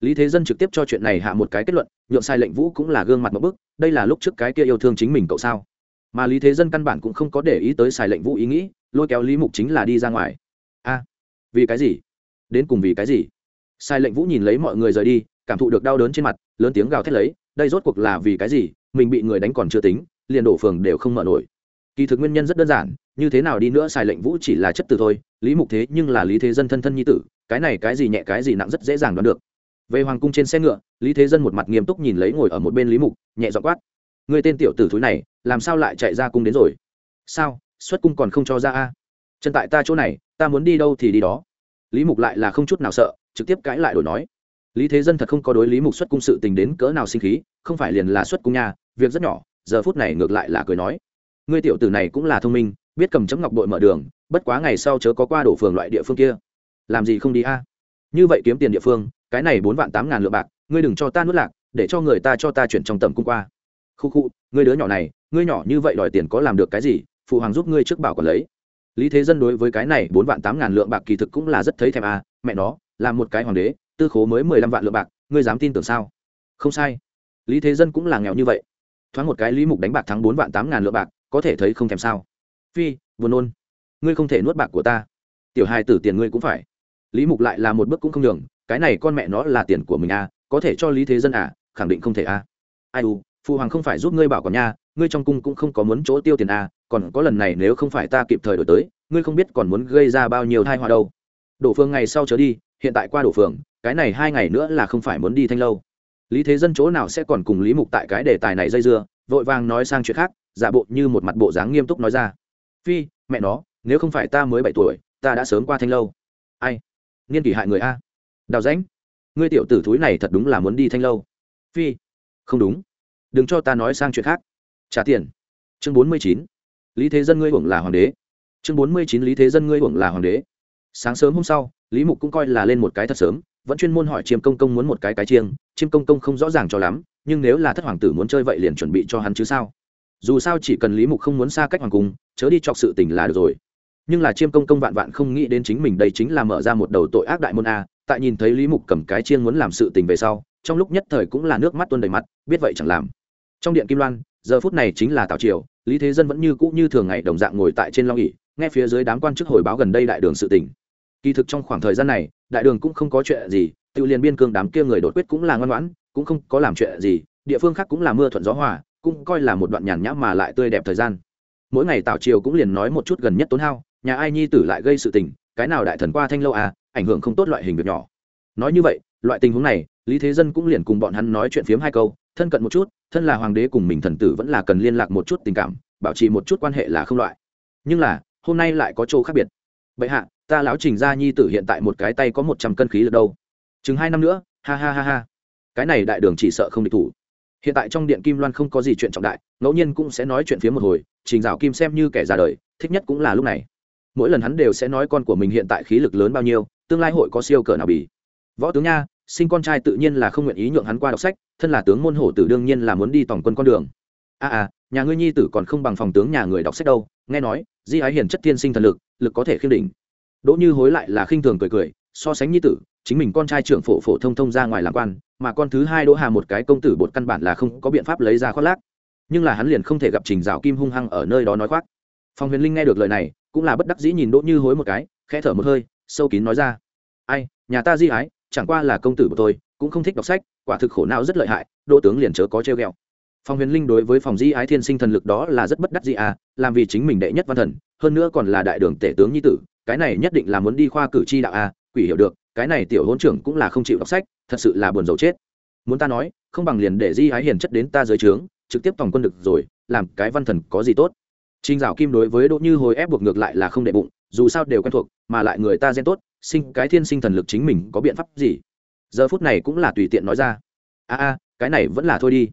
[SPEAKER 1] Lý thế dân trực tiếp cho chuyện này hạ một cái kết luận, nhượng sai lệnh vũ cũng là gương mặt một bức, đây là lúc trước cái kia yêu thương chính mình cậu sao? Mà lý thế dân căn bản cũng không có để ý tới sai lệnh vũ ý nghĩ, lôi kéo lý mục chính là đi ra ngoài. A, vì cái gì? Đến cùng vì cái gì? Sai lệnh vũ nhìn lấy mọi người rời đi, cảm thụ được đau đớn trên mặt, lớn tiếng gào thét lấy, đây rốt cuộc là vì cái gì? Mình bị người đánh còn chưa tính, liền đổ phường đều không mở nổi. Kỳ thực nguyên nhân rất đơn giản, như thế nào đi nữa sai lệnh vũ chỉ là chất từ thôi, lý mục thế nhưng là lý thế dân thân thân nhi tử, cái này cái gì nhẹ cái gì nặng rất dễ dàng đoán được. Về hoàng cung trên xe ngựa, lý thế dân một mặt nghiêm túc nhìn lấy ngồi ở một bên lý mục, nhẹ dọ quát người tên tiểu tử thúi này làm sao lại chạy ra cung đến rồi? Sao? Xuất cung còn không cho ra a? Chân tại ta chỗ này, ta muốn đi đâu thì đi đó. Lý mục lại là không chút nào sợ, trực tiếp cãi lại đổi nói. Lý thế dân thật không có đối lý mục xuất cung sự tình đến cỡ nào sinh khí, không phải liền là xuất cung nhà việc rất nhỏ, giờ phút này ngược lại là cười nói. Ngươi tiểu tử này cũng là thông minh, biết cầm chấm ngọc bội mở đường, bất quá ngày sau chớ có qua đổ phường loại địa phương kia. Làm gì không đi a? Như vậy kiếm tiền địa phương, cái này bốn vạn tám ngàn lượng bạc, ngươi đừng cho ta nuốt lạc, để cho người ta cho ta chuyển trong tầm cung qua khu khu ngươi đứa nhỏ này ngươi nhỏ như vậy đòi tiền có làm được cái gì? Phụ hoàng giúp ngươi trước bảo còn lấy. Lý thế dân đối với cái này bốn vạn tám ngàn lượng bạc kỳ thực cũng là rất thấy thèm à, mẹ nó là một cái hoàng đế tư khố mới mười lăm vạn lượng bạc ngươi dám tin tưởng sao? Không sai. Lý thế dân cũng là nghèo như vậy. Thoáng một cái lý mục đánh bạc thắng bốn vạn tám ngàn lượng bạc có thể thấy không thèm sao. Phi buồn nôn. Ngươi không thể nuốt bạc của ta. Tiểu hai tử tiền ngươi cũng phải. Lý mục lại là một bước cũng không đường cái này con mẹ nó là tiền của mình à có thể cho lý thế dân à khẳng định không thể à. Ai u phụ hoàng không phải giúp ngươi bảo còn nha ngươi trong cung cũng không có muốn chỗ tiêu tiền à còn có lần này nếu không phải ta kịp thời đổi tới, ngươi không biết còn muốn gây ra bao nhiêu thai họa đâu. Đổ phương ngày sau trở đi, hiện tại qua đổ phường, cái này hai ngày nữa là không phải muốn đi thanh lâu. Lý thế dân chỗ nào sẽ còn cùng lý mục tại cái đề tài này dây dưa, vội vàng nói sang chuyện khác, giả bộ như một mặt bộ dáng nghiêm túc nói ra. Phi, mẹ nó, nếu không phải ta mới bảy tuổi, ta đã sớm qua thanh lâu. Ai? Nghiên kỷ hại người a. Đào rãnh, ngươi tiểu tử thúi này thật đúng là muốn đi thanh lâu. Phi, không đúng đừng cho ta nói sang chuyện khác. Trả tiền. Chương bốn mươi chín. Lý thế dân ngươi hưởng là hoàng đế. Chương bốn mươi chín, lý thế dân ngươi hưởng là hoàng đế. Sáng sớm hôm sau, lý mục cũng coi là lên một cái thật sớm, vẫn chuyên môn hỏi chiêm công công muốn một cái cái chiêng, chiêm công công không rõ ràng cho lắm, nhưng nếu là thất hoàng tử muốn chơi vậy liền chuẩn bị cho hắn chứ sao? Dù sao chỉ cần lý mục không muốn xa cách hoàng cung, chớ đi chọc sự tình là được rồi. Nhưng là chiêm công công vạn vạn không nghĩ đến chính mình đây chính là mở ra một đầu tội ác đại môn a, tại nhìn thấy lý mục cầm cái chiên muốn làm sự tình về sau, trong lúc nhất thời cũng là nước mắt tuôn đầy mặt, biết vậy chẳng làm trong điện kim loan, giờ phút này chính là tào triều, lý thế dân vẫn như cũ như thường ngày đồng dạng ngồi tại trên long ỉ nghe phía dưới đám quan chức hồi báo gần đây đại đường sự tình. Kỳ thực trong khoảng thời gian này, đại đường cũng không có chuyện gì, tự liền biên cương đám kia người đột quyết cũng là ngoan ngoãn, cũng không có làm chuyện gì, địa phương khác cũng là mưa thuận gió hòa, cũng coi là một đoạn nhàn nhã mà lại tươi đẹp thời gian. Mỗi ngày tào triều cũng liền nói một chút gần nhất tốn hao, nhà ai nhi tử lại gây sự tình, cái nào đại thần qua thanh lâu à ảnh hưởng không tốt loại hình việc nhỏ. Nói như vậy, loại tình huống này, lý thế dân cũng liền cùng bọn hắn nói chuyện phiếm hai câu thân cận một chút, thân là hoàng đế cùng mình thần tử vẫn là cần liên lạc một chút tình cảm, bảo trì một chút quan hệ là không loại. Nhưng là, hôm nay lại có chỗ khác biệt. Bệ hạ, ta lão trình gia nhi tử hiện tại một cái tay có một trăm cân khí được đâu. Chừng hai năm nữa, ha ha ha ha. Cái này đại đường chỉ sợ không địch thủ. Hiện tại trong điện kim loan không có gì chuyện trọng đại, ngẫu nhiên cũng sẽ nói chuyện phía một hồi, trình dạo kim xem như kẻ già đời, thích nhất cũng là lúc này. Mỗi lần hắn đều sẽ nói con của mình hiện tại khí lực lớn bao nhiêu, tương lai hội có siêu cỡ nào bì võ tướng nha sinh con trai tự nhiên là không nguyện ý nhượng hắn qua đọc sách thân là tướng môn hổ tử đương nhiên là muốn đi tổng quân con đường. A à, à nhà ngươi nhi tử còn không bằng phòng tướng nhà người đọc sách đâu nghe nói di ái hiền chất tiên sinh thần lực lực có thể khiêm đỉnh. Đỗ như hối lại là khinh thường cười cười so sánh nhi tử chính mình con trai trưởng phổ phổ thông thông ra ngoài làm quan mà con thứ hai đỗ hà một cái công tử bột căn bản là không có biện pháp lấy ra khoác lác. Nhưng là hắn liền không thể gặp trình rào kim hung hăng ở nơi đó nói khoác. Phong huyền linh nghe được lời này cũng là bất đắc dĩ nhìn đỗ như hối một cái khẽ thở một hơi sâu kín nói ra. Ai nhà ta di ái chẳng qua là công tử của tôi cũng không thích đọc sách quả thực khổ não rất lợi hại đỗ tướng liền chớ có treo ghẹo. Phong huyền linh đối với phòng di ái thiên sinh thần lực đó là rất bất đắc dĩ à làm vì chính mình đệ nhất văn thần hơn nữa còn là đại đường tể tướng nhi tử cái này nhất định là muốn đi khoa cử tri đạo à quỷ hiểu được cái này tiểu hôn trưởng cũng là không chịu đọc sách thật sự là buồn rầu chết. Muốn ta nói không bằng liền để di ái hiền chất đến ta dưới trướng trực tiếp tổng quân được rồi làm cái văn thần có gì tốt. Trình Dạo Kim đối với Đỗ Như Hồi ép buộc ngược lại là không đệ bụng, dù sao đều quen thuộc, mà lại người ta gen tốt, sinh cái thiên sinh thần lực chính mình có biện pháp gì? Giờ phút này cũng là tùy tiện nói ra. A a, cái này vẫn là thôi đi.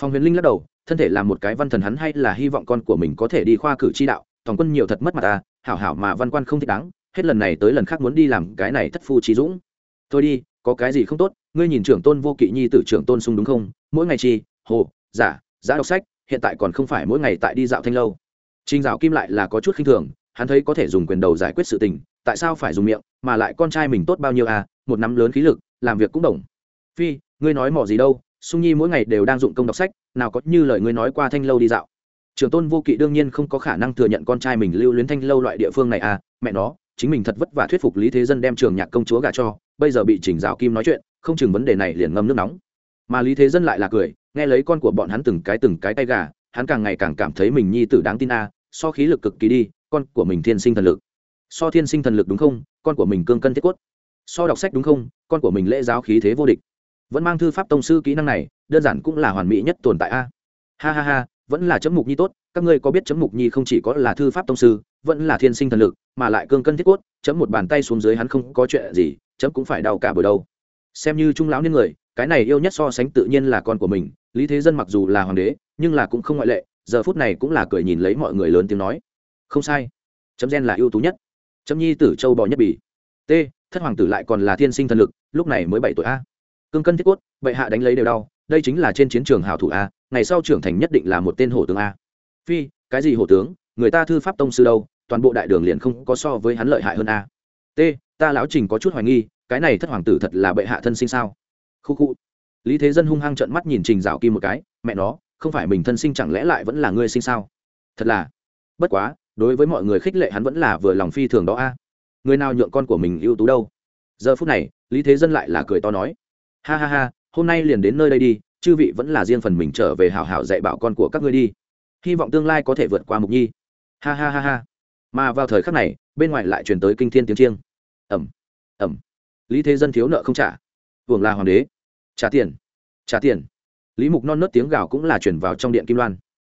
[SPEAKER 1] Phong Huyền Linh lắc đầu, thân thể làm một cái văn thần hắn hay là hy vọng con của mình có thể đi khoa cử chi đạo, toàn quân nhiều thật mất mặt ta, hảo hảo mà văn quan không thích đáng, hết lần này tới lần khác muốn đi làm cái này thất phu trí dũng. Thôi đi, có cái gì không tốt, ngươi nhìn trưởng tôn vô kỵ nhi tử trưởng tôn sung đúng không? Mỗi ngày chi, hồ, giả, giả đọc sách, hiện tại còn không phải mỗi ngày tại đi dạo thanh lâu Trình Dạo Kim lại là có chút khinh thường, hắn thấy có thể dùng quyền đầu giải quyết sự tình, tại sao phải dùng miệng, mà lại con trai mình tốt bao nhiêu à, một năm lớn khí lực, làm việc cũng đồng. Phi, ngươi nói mỏ gì đâu, Sung Nhi mỗi ngày đều đang dụng công đọc sách, nào có như lời ngươi nói qua thanh lâu đi dạo. Trường Tôn Vô Kỵ đương nhiên không có khả năng thừa nhận con trai mình lưu luyến thanh lâu loại địa phương này à, mẹ nó, chính mình thật vất vả thuyết phục lý thế dân đem trường nhạc công chúa gả cho bây giờ bị chỉnh rào kim nói chuyện không chừng vấn đề này liền ngâm nước nóng mà lý thế dân lại là cười nghe lấy con của bọn hắn từng cái từng cái tay gà hắn càng ngày càng cảm thấy mình nhi tử đáng tin a so khí lực cực kỳ đi con của mình thiên sinh thần lực. So thiên sinh thần lực đúng không? Con của mình cương cân thiết quất so đọc sách đúng không? Con của mình lễ giáo khí thế vô địch. Vẫn mang thư pháp tông sư kỹ năng này, đơn giản cũng là hoàn mỹ nhất tồn tại a. Ha ha ha, vẫn là chấm mục nhi tốt. Các ngươi có biết chấm mục nhi không chỉ có là thư pháp tông sư, vẫn là thiên sinh thần lực, mà lại cương cân thiết quất chấm một bàn tay xuống dưới hắn không có chuyện gì, chấm cũng phải đau cả buổi đâu xem như trung lão niên người, cái này yêu nhất so sánh tự nhiên là con của mình, lý thế dân mặc dù là hoàng đế, nhưng là cũng không ngoại lệ, giờ phút này cũng là cười nhìn lấy mọi người lớn tiếng nói không sai. Chấm gen là ưu tú nhất. Chấm nhi tử châu bò nhất bỉ t, thất hoàng tử lại còn là thiên sinh thần lực, lúc này mới bảy tuổi a. Cương cân thiết quất bệ hạ đánh lấy đều đau, đây chính là trên chiến trường hào thủ a, ngày sau trưởng thành nhất định là một tên hổ tướng a. Phi, cái gì hổ tướng? Người ta thư pháp tông sư đâu? Toàn bộ đại đường liền không có so với hắn lợi hại hơn a. T, ta lão trình có chút hoài nghi, cái này thất hoàng tử thật là bệ hạ thân sinh sao? Khu khu. Lý thế dân hung hăng trợn mắt nhìn trình dạo kim một cái, mẹ nó, không phải mình thân sinh chẳng lẽ lại vẫn là ngươi sinh sao? Thật là. Bất quá đối với mọi người khích lệ hắn vẫn là vừa lòng phi thường đó a. Người nào nhượng con của mình ưu tú đâu? Giờ phút này, lý thế dân lại là cười to nói. Ha ha ha, hôm nay liền đến nơi đây đi, chư vị vẫn là riêng phần mình trở về hảo hảo dạy bảo con của các ngươi đi. Hy vọng tương lai có thể vượt qua mục nhi. Ha ha ha ha. Mà vào thời khắc này, bên ngoài lại truyền tới kinh thiên tiếng chiêng. Ẩm ẩm. Lý thế dân thiếu nợ không trả. Hưởng là hoàng đế. Trả tiền. Trả tiền. Lý mục non nớt tiếng gào cũng là chuyển vào trong điện kim loan.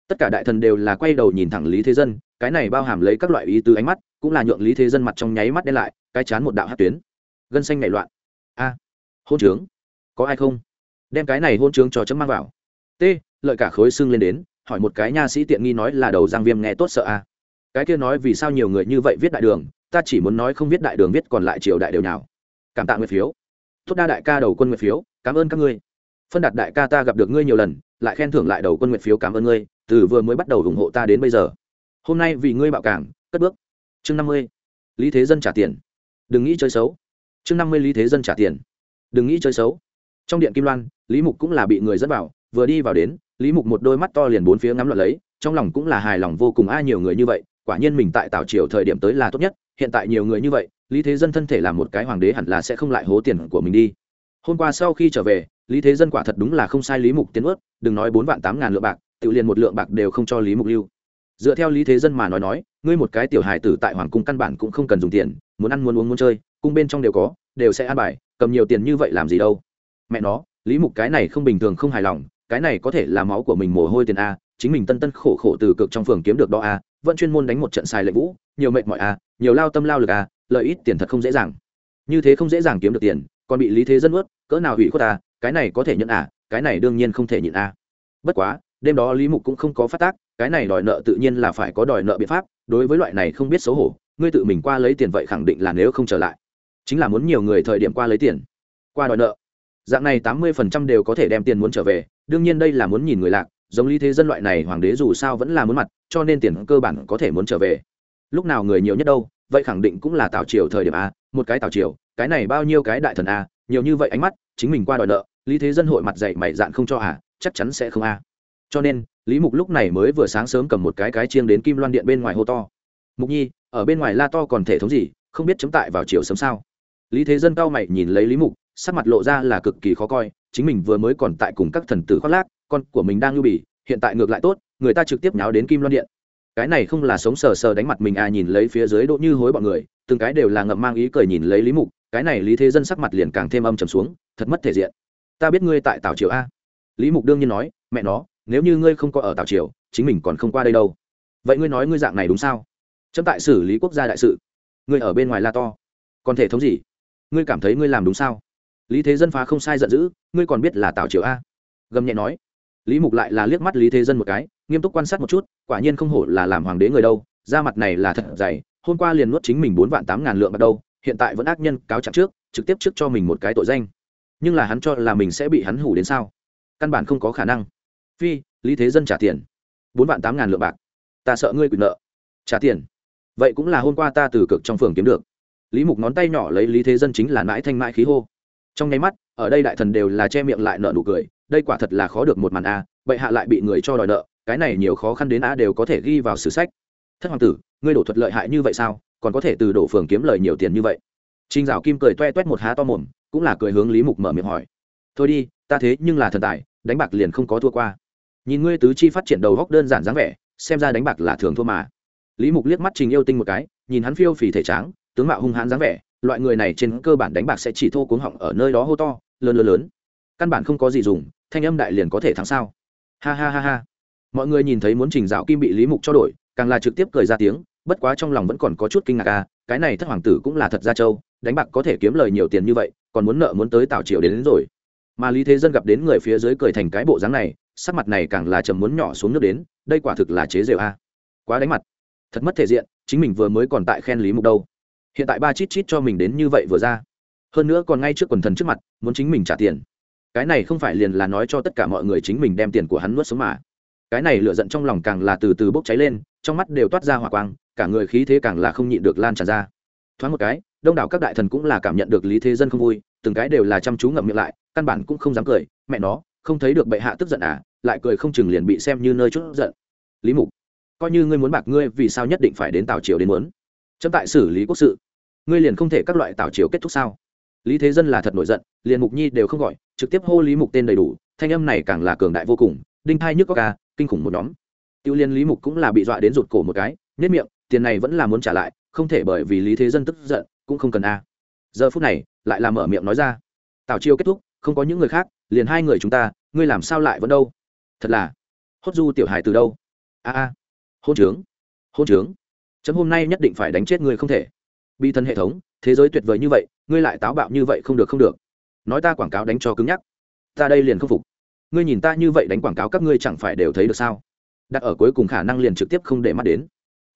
[SPEAKER 1] Tất cả đại thần đều là quay đầu nhìn thẳng lý thế dân cái này bao hàm lấy các loại ý tứ ánh mắt, cũng là nhượng lý thế dân mặt trong nháy mắt đen lại, cái chán một đạo hát tuyến. Gân xanh nảy loạn. A, hôn trướng. Có ai không? Đem cái này hôn trướng cho chấm mang vào. T, lợi cả khối xương lên đến, hỏi một cái nha sĩ tiện nghi nói là đầu giang viêm nghe tốt sợ a. Cái kia nói vì sao nhiều người như vậy viết đại đường, ta chỉ muốn nói không viết đại đường viết còn lại triều đại đều nào cảm tạ nguyệt phiếu. Tốt đa đại ca đầu quân nguyệt phiếu, cảm ơn các ngươi. Phân đạt đại ca ta gặp được ngươi nhiều lần, lại khen thưởng lại đầu quân nguyệt phiếu cảm ơn ngươi, từ vừa mới bắt đầu ủng hộ ta đến bây giờ hôm nay vì ngươi bạo cảng, cất bước. Chương năm mươi, lý thế dân trả tiền. Đừng nghĩ chơi xấu. Chương năm mươi, lý thế dân trả tiền. Đừng nghĩ chơi xấu. Trong điện kim loan, lý mục cũng là bị người dẫn vào, vừa đi vào đến, lý mục một đôi mắt to liền bốn phía ngắm loạn lấy, trong lòng cũng là hài lòng vô cùng. Ai nhiều người như vậy, quả nhiên mình tại tào triều thời điểm tới là tốt nhất, hiện tại nhiều người như vậy, lý thế dân thân thể là một cái hoàng đế hẳn là sẽ không lại hố tiền của mình đi. Hôm qua sau khi trở về, lý thế dân quả thật đúng là không sai lý mục tiến ướt, đừng nói bốn vạn tám ngàn lượng bạc, tự liền một lượng bạc đều không cho lý mục lưu dựa theo lý thế dân mà nói nói, ngươi một cái tiểu hài tử tại hoàng cung căn bản cũng không cần dùng tiền, muốn ăn muốn uống muốn chơi, cung bên trong đều có, đều sẽ ăn bài, cầm nhiều tiền như vậy làm gì đâu. Mẹ nó, lý mục cái này không bình thường không hài lòng, cái này có thể là máu của mình mồ hôi tiền a, chính mình tân tân khổ khổ từ cực trong phường kiếm được đó a, vẫn chuyên môn đánh một trận xài lệ vũ, nhiều mệt mỏi a, nhiều lao tâm lao lực a, lợi ít tiền thật không dễ dàng. Như thế không dễ dàng kiếm được tiền, còn bị lý thế dân ướt cỡ nào hủy khuất a, cái này có thể nhận à cái này đương nhiên không thể nhịn a. Bất quá, đêm đó lý mục cũng không có phát tác cái này đòi nợ tự nhiên là phải có đòi nợ biện pháp, đối với loại này không biết xấu hổ, ngươi tự mình qua lấy tiền vậy khẳng định là nếu không trở lại. Chính là muốn nhiều người thời điểm qua lấy tiền. Qua đòi nợ. Dạng này tám mươi phần trăm đều có thể đem tiền muốn trở về, đương nhiên đây là muốn nhìn người lạc, giống lý thế dân loại này hoàng đế dù sao vẫn là muốn mặt, cho nên tiền cơ bản có thể muốn trở về. Lúc nào người nhiều nhất đâu, vậy khẳng định cũng là tào triều thời điểm a, một cái tào triều, cái này bao nhiêu cái đại thần a, nhiều như vậy ánh mắt, chính mình qua đòi nợ, lý thế dân hội mặt dạy mày dạn không cho à chắc chắn sẽ không a cho nên, lý mục lúc này mới vừa sáng sớm cầm một cái cái chiêng đến kim loan điện bên ngoài hô to. Mục nhi, ở bên ngoài la to còn thể thống gì, không biết chấm tại vào chiều sớm sao? Lý thế dân cao mày nhìn lấy lý mục, sắc mặt lộ ra là cực kỳ khó coi, chính mình vừa mới còn tại cùng các thần tử khoác lác, con của mình đang lưu bỉ hiện tại ngược lại tốt, người ta trực tiếp nháo đến kim loan điện. Cái này không là sống sờ sờ đánh mặt mình à nhìn lấy phía dưới đỗ như hối bọn người, từng cái đều là ngậm mang ý cười nhìn lấy lý mục, cái này lý thế dân sắc mặt liền càng thêm âm trầm xuống, thật mất thể diện. Ta biết ngươi tại tảo triều a. Lý mục đương nhiên nói, mẹ nó nếu như ngươi không có ở Tào triều, chính mình còn không qua đây đâu. Vậy ngươi nói ngươi dạng này đúng sao? Chấm tại xử lý quốc gia đại sự. Ngươi ở bên ngoài la to. Còn thể thống gì? Ngươi cảm thấy ngươi làm đúng sao? Lý thế dân phá không sai giận dữ, ngươi còn biết là Tào triều a? Gầm nhẹ nói. Lý mục lại là liếc mắt lý thế dân một cái, nghiêm túc quan sát một chút, quả nhiên không hổ là làm hoàng đế người đâu, da mặt này là thật dày, hôm qua liền nuốt chính mình bốn vạn tám ngàn lượng bắt đâu, hiện tại vẫn ác nhân cáo trạng trước, trực tiếp trước cho mình một cái tội danh. Nhưng là hắn cho là mình sẽ bị hắn hủ đến sao? Căn bản không có khả năng phi lý thế dân trả tiền. Bốn vạn tám ngàn lượng bạc. Ta sợ ngươi quyền nợ. Trả tiền. Vậy cũng là hôm qua ta từ cực trong phường kiếm được. Lý mục ngón tay nhỏ lấy lý thế dân chính là mãi thanh mãi khí hô. Trong nháy mắt ở đây đại thần đều là che miệng lại nợ nụ cười. Đây quả thật là khó được một màn a bệ hạ lại bị người cho đòi nợ. Cái này nhiều khó khăn đến a đều có thể ghi vào sử sách. Thất hoàng tử ngươi đổ thuật lợi hại như vậy sao? Còn có thể từ đổ phường kiếm lời nhiều tiền như vậy. Trình Dạo Kim cười toe toét một há to mồm, cũng là cười hướng Lý Mục mở miệng hỏi. "Thôi đi, ta thế nhưng là thần tài, đánh bạc liền không có thua qua. Nhìn ngươi tứ chi phát triển đầu góc đơn giản dáng vẻ, xem ra đánh bạc là thường thua mà." Lý Mục liếc mắt Trình Yêu Tinh một cái, nhìn hắn phiêu phì thể tráng tướng mạo hung hãn dáng vẻ, loại người này trên cơ bản đánh bạc sẽ chỉ thô cuống họng ở nơi đó hô to, lớn lớn lớn. Căn bản không có gì dùng, thanh âm đại liền có thể thắng sao? Ha ha ha ha. Mọi người nhìn thấy muốn Trình Dạo Kim bị Lý Mục cho đổi, càng là trực tiếp cười ra tiếng, bất quá trong lòng vẫn còn có chút kinh ngạc à, cái này thất hoàng tử cũng là thật ra châu, đánh bạc có thể kiếm lời nhiều tiền như vậy còn muốn nợ muốn tới tào triều đến, đến rồi mà lý thế dân gặp đến người phía dưới cười thành cái bộ dáng này sắc mặt này càng là trầm muốn nhỏ xuống nước đến, đây quả thực là chế rượu a. Quá đánh mặt. Thật mất thể diện, chính mình vừa mới còn tại khen lý mục đâu. Hiện tại ba chít chít cho mình đến như vậy vừa ra. Hơn nữa còn ngay trước quần thần trước mặt, muốn chính mình trả tiền. Cái này không phải liền là nói cho tất cả mọi người chính mình đem tiền của hắn nuốt xuống mà. Cái này lựa giận trong lòng càng là từ từ bốc cháy lên, trong mắt đều toát ra hỏa quang, cả người khí thế càng là không nhịn được lan tràn ra. Thoáng một cái, đông đảo các đại thần cũng là cảm nhận được lý thế dân không vui, từng cái đều là chăm chú ngậm miệng lại, căn bản cũng không dám cười, mẹ nó, không thấy được bệ hạ tức giận à? Lại cười không chừng liền bị xem như nơi chút giận. Lý mục, coi như ngươi muốn bạc ngươi, vì sao nhất định phải đến tào triều đến muốn? Chấm tại xử lý quốc sự. Ngươi liền không thể các loại tào triều kết thúc sao? Lý thế dân là thật nổi giận, liền mục nhi đều không gọi, trực tiếp hô lý mục tên đầy đủ, thanh âm này càng là cường đại vô cùng, đinh thai nhức có ca, kinh khủng một nhóm. Tiêu liên lý mục cũng là bị dọa đến rụt cổ một cái nếp miệng, tiền này vẫn là muốn trả lại, không thể bởi vì lý thế dân tức giận, cũng không cần a. Giờ phút này, lại làm mở miệng nói ra. Tào chiêu kết thúc, không có những người khác, liền hai người chúng ta, ngươi làm sao lại vẫn đâu? Thật là. Hốt du tiểu hài từ đâu? A a. Hôn trướng. Hôn trướng. Chấm hôm nay nhất định phải đánh chết người không thể. Bi thân hệ thống, thế giới tuyệt vời như vậy, ngươi lại táo bạo như vậy không được không được. Nói ta quảng cáo đánh cho cứng nhắc. Ta đây liền không phục. Ngươi nhìn ta như vậy đánh quảng cáo các ngươi chẳng phải đều thấy được sao? Đặt ở cuối cùng khả năng liền trực tiếp không để mắt đến.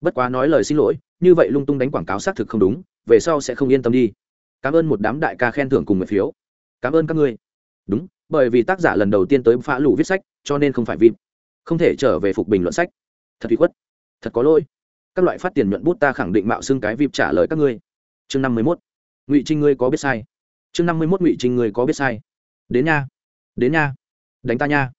[SPEAKER 1] Bất quá nói lời xin lỗi, như vậy lung tung đánh quảng cáo xác thực không đúng, về sau sẽ không yên tâm đi. Cảm ơn một đám đại ca khen thưởng cùng một phiếu. Cảm ơn các ngươi. Đúng bởi vì tác giả lần đầu tiên tới phá lũ viết sách, cho nên không phải vip, không thể trở về phục bình luận sách. Thật bị khuất, thật có lỗi. Các loại phát tiền nhuận bút ta khẳng định mạo xưng cái vip trả lời các ngươi. Chương năm mươi mốt. Ngụy trinh ngươi có biết sai. Chương năm mươi mốt ngụy trinh ngươi có biết sai. Đến nha đến nha, đánh ta nha.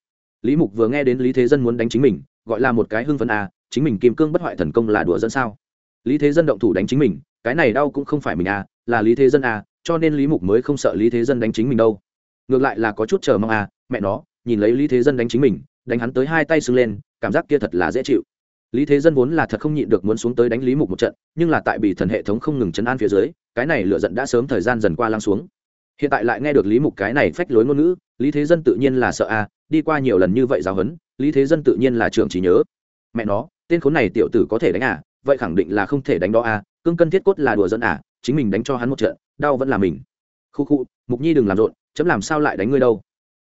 [SPEAKER 1] Lý mục vừa nghe đến lý thế dân muốn đánh chính mình, gọi là một cái hưng phân à chính mình kim cương bất hoại thần công là đùa dẫn sao? Lý thế dân động thủ đánh chính mình, cái này đau cũng không phải mình à là lý thế dân à cho nên lý mục mới không sợ lý thế dân đánh chính mình đâu ngược lại là có chút chờ mong à mẹ nó, nhìn lấy lý thế dân đánh chính mình, đánh hắn tới hai tay sưng lên, cảm giác kia thật là dễ chịu. Lý thế dân vốn là thật không nhịn được muốn xuống tới đánh lý mục một trận, nhưng là tại bị thần hệ thống không ngừng chấn an phía dưới, cái này lựa giận đã sớm thời gian dần qua lăng xuống. Hiện tại lại nghe được lý mục cái này phách lối ngôn ngữ, lý thế dân tự nhiên là sợ à đi qua nhiều lần như vậy giáo huấn, lý thế dân tự nhiên là trưởng trí nhớ. Mẹ nó, tên khốn này tiểu tử có thể đánh à vậy khẳng định là không thể đánh đó à cương cân thiết cốt là đùa dẫn à chính mình đánh cho hắn một trận, đau vẫn là mình khu khu, mục nhi đừng làm rộn, chấm làm sao lại đánh ngươi đâu?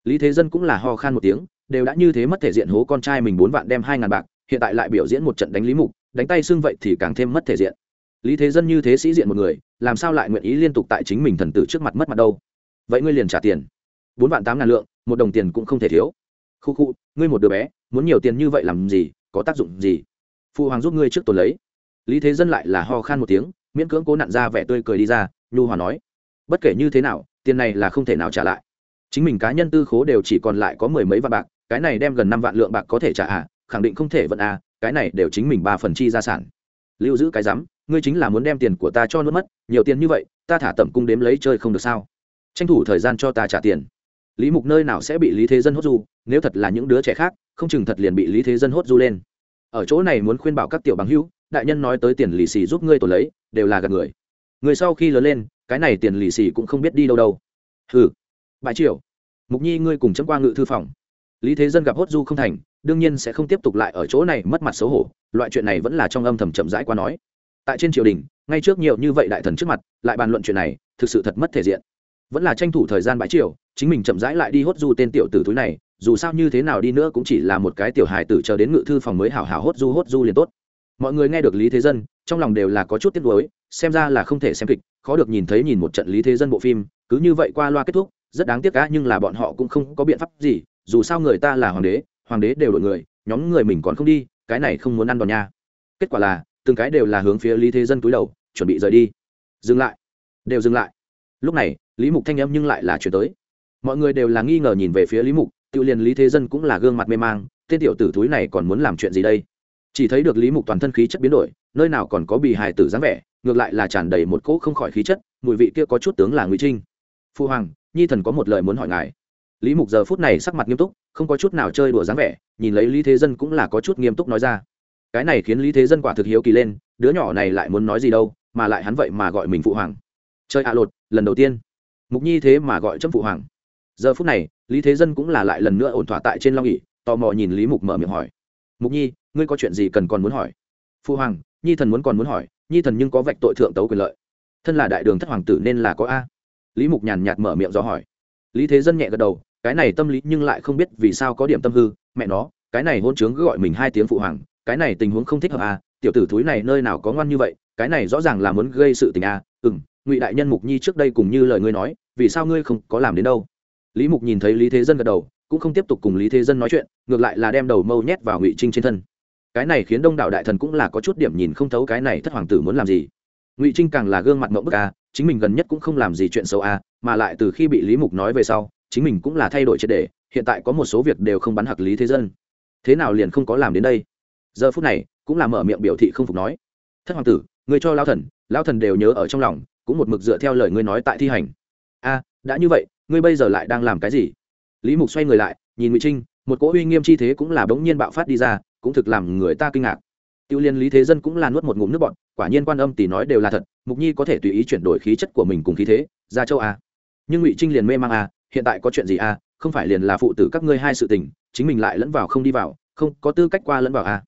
[SPEAKER 1] Lý thế dân cũng là ho khan một tiếng, đều đã như thế mất thể diện hố con trai mình bốn vạn đem hai ngàn bạc, hiện tại lại biểu diễn một trận đánh lý mục, đánh tay xưng vậy thì càng thêm mất thể diện. Lý thế dân như thế sĩ diện một người, làm sao lại nguyện ý liên tục tại chính mình thần tử trước mặt mất mặt đâu? Vậy ngươi liền trả tiền. Bốn vạn tám ngàn lượng, một đồng tiền cũng không thể thiếu. Khu khu, ngươi một đứa bé, muốn nhiều tiền như vậy làm gì, có tác dụng gì? Phụ hoàng giúp ngươi trước tồn lấy. Lý thế dân lại là ho khan một tiếng, miễn cưỡng cố nặn ra vẻ tươi cười đi ra, nhu hòa nói bất kể như thế nào, tiền này là không thể nào trả lại. Chính mình cá nhân tư khố đều chỉ còn lại có mười mấy vạn bạc, cái này đem gần năm vạn lượng bạc có thể trả à khẳng định không thể vận à cái này đều chính mình ba phần chi gia sản. Lưu giữ cái rắm, ngươi chính là muốn đem tiền của ta cho nuốt mất, nhiều tiền như vậy, ta thả tẩm cung đếm lấy chơi không được sao? Tranh thủ thời gian cho ta trả tiền. Lý mục nơi nào sẽ bị lý thế dân hốt du, nếu thật là những đứa trẻ khác, không chừng thật liền bị lý thế dân hốt du lên. Ở chỗ này muốn khuyên bảo các tiểu bằng hữu, đại nhân nói tới tiền lì xì giúp ngươi tổ lấy, đều là gạt người. Người sau khi lớn lên cái này tiền lì xì cũng không biết đi đâu đâu. Hừ, bãi triều, mục nhi ngươi cùng chấm qua ngự thư phòng. Lý thế dân gặp hốt du không thành, đương nhiên sẽ không tiếp tục lại ở chỗ này mất mặt xấu hổ, loại chuyện này vẫn là trong âm thầm chậm rãi qua nói. Tại trên triều đình, ngay trước nhiều như vậy đại thần trước mặt, lại bàn luận chuyện này, thực sự thật mất thể diện. Vẫn là tranh thủ thời gian bãi triều, chính mình chậm rãi lại đi hốt du tên tiểu tử túi này, dù sao như thế nào đi nữa cũng chỉ là một cái tiểu hài tử chờ đến ngự thư phòng mới hảo hảo hốt du hốt du liền tốt. Mọi người nghe được lý thế dân, trong lòng đều là có chút tiếc nuối xem ra là không thể xem kịch, khó được nhìn thấy nhìn một trận lý thế dân bộ phim, cứ như vậy qua loa kết thúc, rất đáng tiếc cá nhưng là bọn họ cũng không có biện pháp gì, dù sao người ta là hoàng đế hoàng đế đều đổi người, nhóm người mình còn không đi, cái này không muốn ăn đòn nha. Kết quả là, từng cái đều là hướng phía lý thế dân cúi đầu, chuẩn bị rời đi. Dừng lại. Đều dừng lại. Lúc này, lý mục thanh em nhưng lại là chuyển tới. Mọi người đều là nghi ngờ nhìn về phía lý mục, tự liền lý thế dân cũng là gương mặt mê mang, tên tiểu tử thúi này còn muốn làm chuyện gì đây? Chỉ thấy được lý mục toàn thân khí chất biến đổi nơi nào còn có bì hài tử dáng vẻ, ngược lại là tràn đầy một cỗ không khỏi khí chất, mùi vị kia có chút tướng là ngụy trinh. Phu hoàng, nhi thần có một lời muốn hỏi ngài. Lý mục giờ phút này sắc mặt nghiêm túc, không có chút nào chơi đùa dáng vẻ, nhìn lấy lý thế dân cũng là có chút nghiêm túc nói ra. Cái này khiến lý thế dân quả thực hiếu kỳ lên, đứa nhỏ này lại muốn nói gì đâu, mà lại hắn vậy mà gọi mình phụ hoàng. Chơi ạ lột, lần đầu tiên. Mục nhi thế mà gọi chấm phụ hoàng. Giờ phút này, lý thế dân cũng là lại lần nữa ổn thỏa tại trên long ỉ tò mò nhìn lý mục mở miệng hỏi. Mục nhi, ngươi có chuyện gì cần còn muốn hỏi? Phụ hoàng nhi thần muốn còn muốn hỏi, nhi thần nhưng có vạch tội thượng tấu quyền lợi. Thân là đại đường thất hoàng tử nên là có a. Lý mục nhàn nhạt mở miệng do hỏi. Lý thế dân nhẹ gật đầu, cái này tâm lý nhưng lại không biết vì sao có điểm tâm hư, mẹ nó, cái này hôn chướng cứ gọi mình hai tiếng phụ hoàng, cái này tình huống không thích hợp a, tiểu tử thúi này nơi nào có ngoan như vậy, cái này rõ ràng là muốn gây sự tình a ừ m ngụy đại nhân mục nhi trước đây cùng như lời ngươi nói, vì sao ngươi không có làm đến đâu? Lý mục nhìn thấy lý thế dân gật đầu, cũng không tiếp tục cùng lý thế dân nói chuyện, ngược lại là đem đầu mâu nhét vào ngụy trinh trên thân cái này khiến đông đảo đại thần cũng là có chút điểm nhìn không thấu cái này thất hoàng tử muốn làm gì. Ngụy trinh càng là gương mặt mộng bức a chính mình gần nhất cũng không làm gì chuyện xấu a mà lại từ khi bị lý mục nói về sau, chính mình cũng là thay đổi triệt đề hiện tại có một số việc đều không bắn hạc lý thế dân. Thế nào liền không có làm đến đây? Giờ phút này, cũng là mở miệng biểu thị không phục nói. Thất hoàng tử người cho lao thần lao thần đều nhớ ở trong lòng, cũng một mực dựa theo lời ngươi nói tại thi hành. A đã như vậy, ngươi bây giờ lại đang làm cái gì? Lý mục xoay người lại, nhìn ngụy trinh, một cỗ uy nghiêm chi thế cũng là bỗng nhiên bạo phát đi ra cũng thực làm người ta kinh ngạc. Tiêu liên lý thế dân cũng là nuốt một ngụm nước bọn quả nhiên quan âm tỷ nói đều là thật, mục nhi có thể tùy ý chuyển đổi khí chất của mình cùng khí thế, ra châu a. Nhưng ngụy trinh liền mê mang a, hiện tại có chuyện gì a, không phải liền là phụ tử các ngươi hai sự tình, chính mình lại lẫn vào không đi vào, không, có tư cách qua lẫn vào a.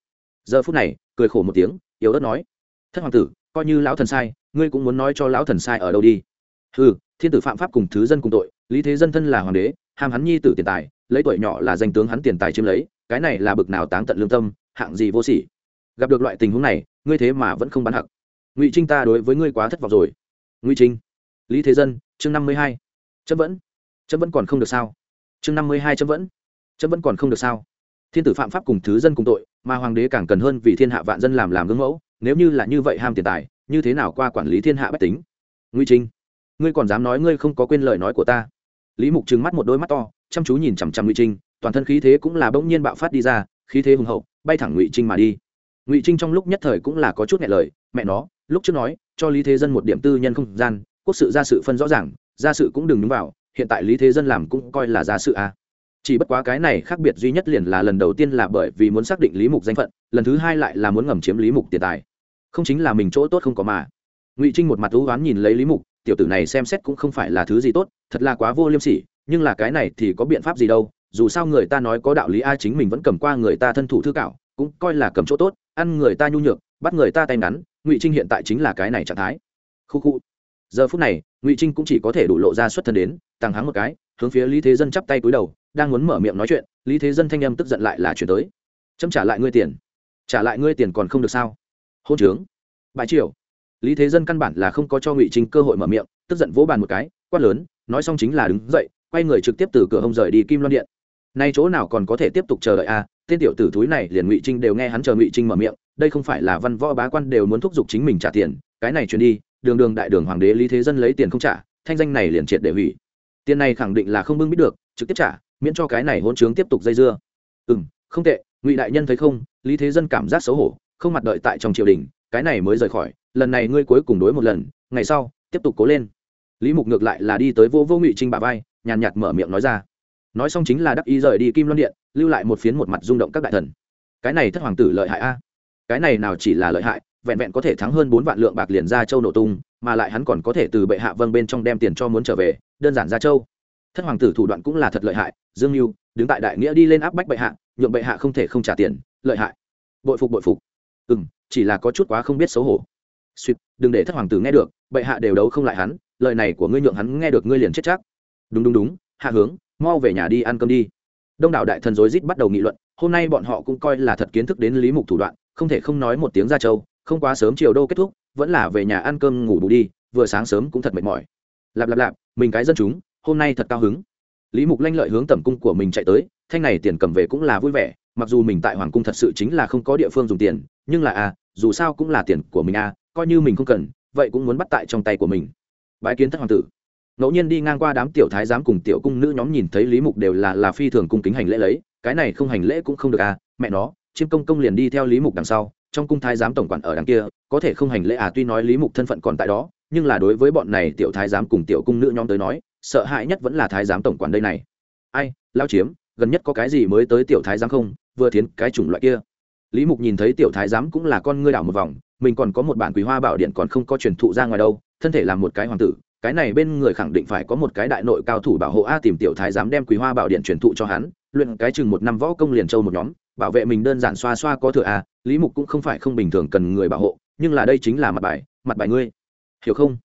[SPEAKER 1] Giờ phút này, cười khổ một tiếng, yếu ớt nói, thất hoàng tử, coi như lão thần sai, ngươi cũng muốn nói cho lão thần sai ở đâu đi. Ừ thiên tử phạm pháp cùng thứ dân cùng tội, lý thế dân thân là hoàng đế, ham hắn nhi tử tiền tài, lấy tuổi nhỏ là danh tướng hắn tiền tài chiếm lấy cái này là bực nào táng tận lương tâm, hạng gì vô sỉ. Gặp được loại tình huống này, ngươi thế mà vẫn không bán hặc ngụy trinh ta đối với ngươi quá thất vọng rồi. Ngụy trinh, lý thế dân, chương năm mươi hai. Chấm vẫn. Chấm vẫn còn không được sao? Chương năm mươi hai chấm vẫn. Chấm vẫn còn không được sao? Thiên tử phạm pháp cùng thứ dân cùng tội, mà hoàng đế càng cần hơn vì thiên hạ vạn dân làm làm gương mẫu, nếu như là như vậy ham tiền tài, như thế nào qua quản lý thiên hạ bách tính? Ngụy trinh, ngươi còn dám nói ngươi không có quên lời nói của ta? Lý mục trừng mắt một đôi mắt to, chăm chú nhìn chằm chằm ngụy trinh toàn thân khí thế cũng là bỗng nhiên bạo phát đi ra, khí thế hùng hậu, bay thẳng ngụy trinh mà đi. Ngụy trinh trong lúc nhất thời cũng là có chút nghẹn lời, mẹ nó, lúc trước nói, cho lý thế dân một điểm tư nhân không gian, quốc sự ra sự phân rõ ràng ra sự cũng đừng đúng vào, hiện tại lý thế dân làm cũng coi là ra sự à. chỉ bất quá cái này khác biệt duy nhất liền là lần đầu tiên là bởi vì muốn xác định lý mục danh phận, lần thứ hai lại là muốn ngầm chiếm lý mục tiền tài. Không chính là mình chỗ tốt không có mà. Ngụy trinh một mặt thú oán nhìn lấy lý mục, tiểu tử này xem xét cũng không phải là thứ gì tốt, thật là quá vô liêm sỉ, nhưng là cái này thì có biện pháp gì đâu dù sao người ta nói có đạo lý ai chính mình vẫn cầm qua người ta thân thủ thư cảo, cũng coi là cầm chỗ tốt, ăn người ta nhu nhược, bắt người ta tay ngắn, ngụy trinh hiện tại chính là cái này trạng thái. Khu khu. Giờ phút này, ngụy trinh cũng chỉ có thể đủ lộ ra xuất thân đến tăng hắng một cái, hướng phía lý thế dân chắp tay cúi đầu, đang muốn mở miệng nói chuyện, lý thế dân thanh âm tức giận lại là chuyển tới. Chấm trả lại ngươi tiền. Trả lại ngươi tiền còn không được sao? Hôn trướng. Bãi triều. Lý thế dân căn bản là không có cho ngụy trinh cơ hội mở miệng, tức giận vỗ bàn một cái, quát lớn, nói xong chính là đứng dậy, quay người trực tiếp từ cửa hông rời đi kim loan điện nay chỗ nào còn có thể tiếp tục chờ đợi a à? tên tiểu tử thúi này liền ngụy trinh đều nghe hắn chờ ngụy trinh mở miệng, đây không phải là văn võ bá quan đều muốn thúc giục chính mình trả tiền, cái này truyền đi, đường đường đại đường hoàng đế lý thế dân lấy tiền không trả, thanh danh này liền triệt để hủy. Tiền này khẳng định là không bưng biết được, trực tiếp trả, miễn cho cái này hôn chướng tiếp tục dây dưa. Ừ m không tệ, ngụy đại nhân thấy không, lý thế dân cảm giác xấu hổ, không mặt đợi tại trong triều đình, cái này mới rời khỏi, lần này ngươi cuối cùng đối một lần, ngày sau, tiếp tục cố lên. Lý mục ngược lại là đi tới vô vô ngụy trinh bà vai, nhàn nhạt mở miệng nói ra nói xong chính là đắc ý rời đi kim loan điện, lưu lại một phiến một mặt rung động các đại thần. Cái này thất hoàng tử lợi hại a. Cái này nào chỉ là lợi hại, vẹn vẹn có thể thắng hơn bốn vạn lượng bạc liền ra châu nổ tung, mà lại hắn còn có thể từ bệ hạ vâng bên trong đem tiền cho muốn trở về, đơn giản ra châu. Thất hoàng tử thủ đoạn cũng là thật lợi hại, dương mưu đứng tại đại nghĩa đi lên áp bách bệ hạ, nhượng bệ hạ không thể không trả tiền, lợi hại. Bội phục bội phục. Ừ m chỉ là có chút quá không biết xấu hổ. Suýt đừng để thất hoàng tử nghe được, bệ hạ đều đấu không lại hắn, lời này của ngươi nhượng hắn nghe được ngươi liền chết chắc. Đúng đúng đúng, hạ hướng mau về nhà đi ăn cơm đi. Đông đảo đại thần rối rít bắt đầu nghị luận, hôm nay bọn họ cũng coi là thật kiến thức đến lý mục thủ đoạn, không thể không nói một tiếng ra châu không quá sớm chiều đô kết thúc, vẫn là về nhà ăn cơm ngủ bù đi, vừa sáng sớm cũng thật mệt mỏi. Lạp lạp lạp, mình cái dân chúng, hôm nay thật cao hứng. Lý mục lanh lợi hướng tẩm cung của mình chạy tới, thanh này tiền cầm về cũng là vui vẻ, mặc dù mình tại hoàng cung thật sự chính là không có địa phương dùng tiền, nhưng là à dù sao cũng là tiền của mình à coi như mình không cần, vậy cũng muốn bắt tại trong tay của mình. Bãi kiến thất hoàng tử ngẫu nhiên đi ngang qua đám tiểu thái giám cùng tiểu cung nữ nhóm nhìn thấy lý mục đều là là phi thường cung kính hành lễ lấy. Cái này không hành lễ cũng không được à mẹ nó, chiêm công công liền đi theo lý mục đằng sau, trong cung thái giám tổng quản ở đằng kia, có thể không hành lễ à tuy nói lý mục thân phận còn tại đó, nhưng là đối với bọn này tiểu thái giám cùng tiểu cung nữ nhóm tới nói, sợ hãi nhất vẫn là thái giám tổng quản đây này. Ai, lao chiếm, gần nhất có cái gì mới tới tiểu thái giám không? Vừa thiến, cái chủng loại kia. Lý mục nhìn thấy tiểu thái giám cũng là con ngươi đảo một vòng, mình còn có một bản quý hoa bảo điện còn không có truyền thụ ra ngoài đâu, thân thể làm một cái hoàng tử cái này bên người khẳng định phải có một cái đại nội cao thủ bảo hộ a tìm tiểu thái dám đem quý hoa bảo điện truyền thụ cho hắn, luyện cái chừng một năm võ công liền châu một nhóm, bảo vệ mình đơn giản xoa xoa có thừa a, lý mục cũng không phải không bình thường cần người bảo hộ, nhưng là đây chính là mặt bài mặt bài ngươi. Hiểu không?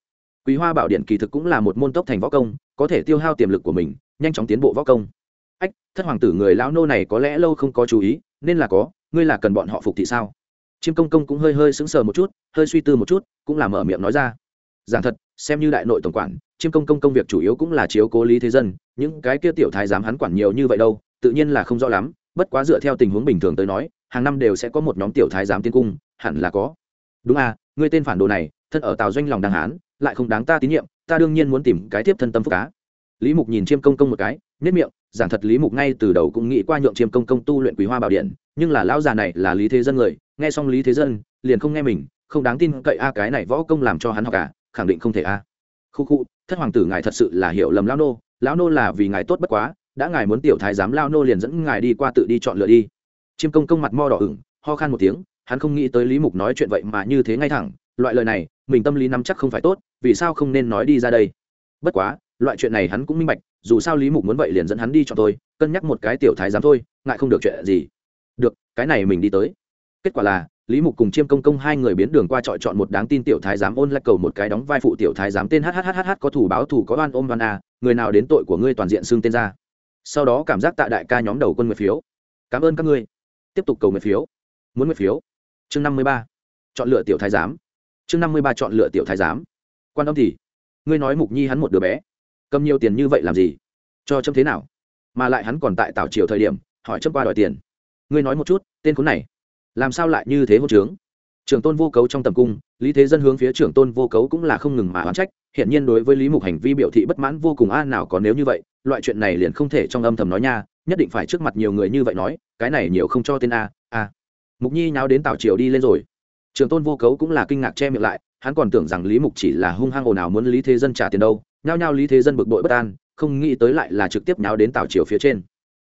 [SPEAKER 1] Quý hoa bảo điện kỳ thực cũng là một môn tốc thành võ công, có thể tiêu hao tiềm lực của mình, nhanh chóng tiến bộ võ công. Ách, thất hoàng tử người lão nô này có lẽ lâu không có chú ý, nên là có, ngươi là cần bọn họ phục thị sao? Chiêm công công cũng hơi hơi sững sờ một chút, hơi suy tư một chút, cũng là mở miệng nói ra. Giảng thật xem như đại nội tổng quản chiêm công công công việc chủ yếu cũng là chiếu cố lý thế dân những cái kia tiểu thái giám hắn quản nhiều như vậy đâu tự nhiên là không rõ lắm bất quá dựa theo tình huống bình thường tới nói hàng năm đều sẽ có một nhóm tiểu thái giám tiến cung hẳn là có. Đúng à ngươi tên phản đồ này thân ở tào doanh lòng đàng hán lại không đáng ta tín nhiệm ta đương nhiên muốn tìm cái tiếp thân tâm phúc cá. Lý mục nhìn chiêm công công một cái nhất miệng giảng thật lý mục ngay từ đầu cũng nghĩ qua nhượng chiêm công công tu luyện quý hoa bảo điện nhưng là lão già này là lý thế dân người nghe xong lý thế dân liền không nghe mình không đáng tin cậy a cái này võ công làm cho hắn học cả à, khẳng định không thể a. À. khu khu, thất hoàng tử ngài thật sự là hiểu lầm lão nô. Lão nô là vì ngài tốt bất quá, đã ngài muốn tiểu thái giám lao nô liền dẫn ngài đi qua tự đi chọn lựa đi. Chiêm công công mặt mo đỏ ửng, ho khan một tiếng, hắn không nghĩ tới lý mục nói chuyện vậy mà như thế ngay thẳng. Loại lời này, mình tâm lý nắm chắc không phải tốt, vì sao không nên nói đi ra đây? Bất quá, loại chuyện này hắn cũng minh bạch, dù sao lý mục muốn vậy liền dẫn hắn đi cho tôi cân nhắc một cái tiểu thái giám thôi, ngại không được chuyện gì. Được, cái này mình đi tới. Kết quả là lý mục cùng chiêm công công hai người biến đường qua trọi chọn một đáng tin tiểu thái giám ôn lại cầu một cái đóng vai phụ tiểu thái giám tên hhhh có thủ báo thủ có oan ôm văn a à, người nào đến tội của ngươi toàn diện xưng tên ra. Sau đó cảm giác tạ đại ca nhóm đầu quân nguyệt phiếu. Cảm ơn các ngươi. Tiếp tục cầu nguyệt phiếu. Muốn nguyệt phiếu. Chương năm mươi ba. Chọn lựa tiểu thái giám. Chương năm mươi ba chọn lựa tiểu thái giám. Quan âm thì, ngươi nói mục nhi hắn một đứa bé. Cầm nhiều tiền như vậy làm gì? Cho chấm thế nào? Mà lại hắn còn tại tảo triều thời điểm, hỏi chấm qua đòi tiền. Ngươi nói một chút, tên khốn này làm sao lại như thế hôn trướng? Trưởng tôn vô cấu trong tầm cung, lý thế dân hướng phía trưởng tôn vô cấu cũng là không ngừng mà oán trách hiện nhiên đối với lý mục hành vi biểu thị bất mãn vô cùng a, nào có nếu như vậy, loại chuyện này liền không thể trong âm thầm nói nha, nhất định phải trước mặt nhiều người như vậy nói, cái này nhiều không cho tên a a. Mục nhi nháo đến tào triều đi lên rồi. Trưởng tôn vô cấu cũng là kinh ngạc che miệng lại, hắn còn tưởng rằng lý mục chỉ là hung hăng ồn ào muốn lý thế dân trả tiền đâu, nhao nhao lý thế dân bực bội bất an, không nghĩ tới lại là trực tiếp nháo đến tào triều phía trên.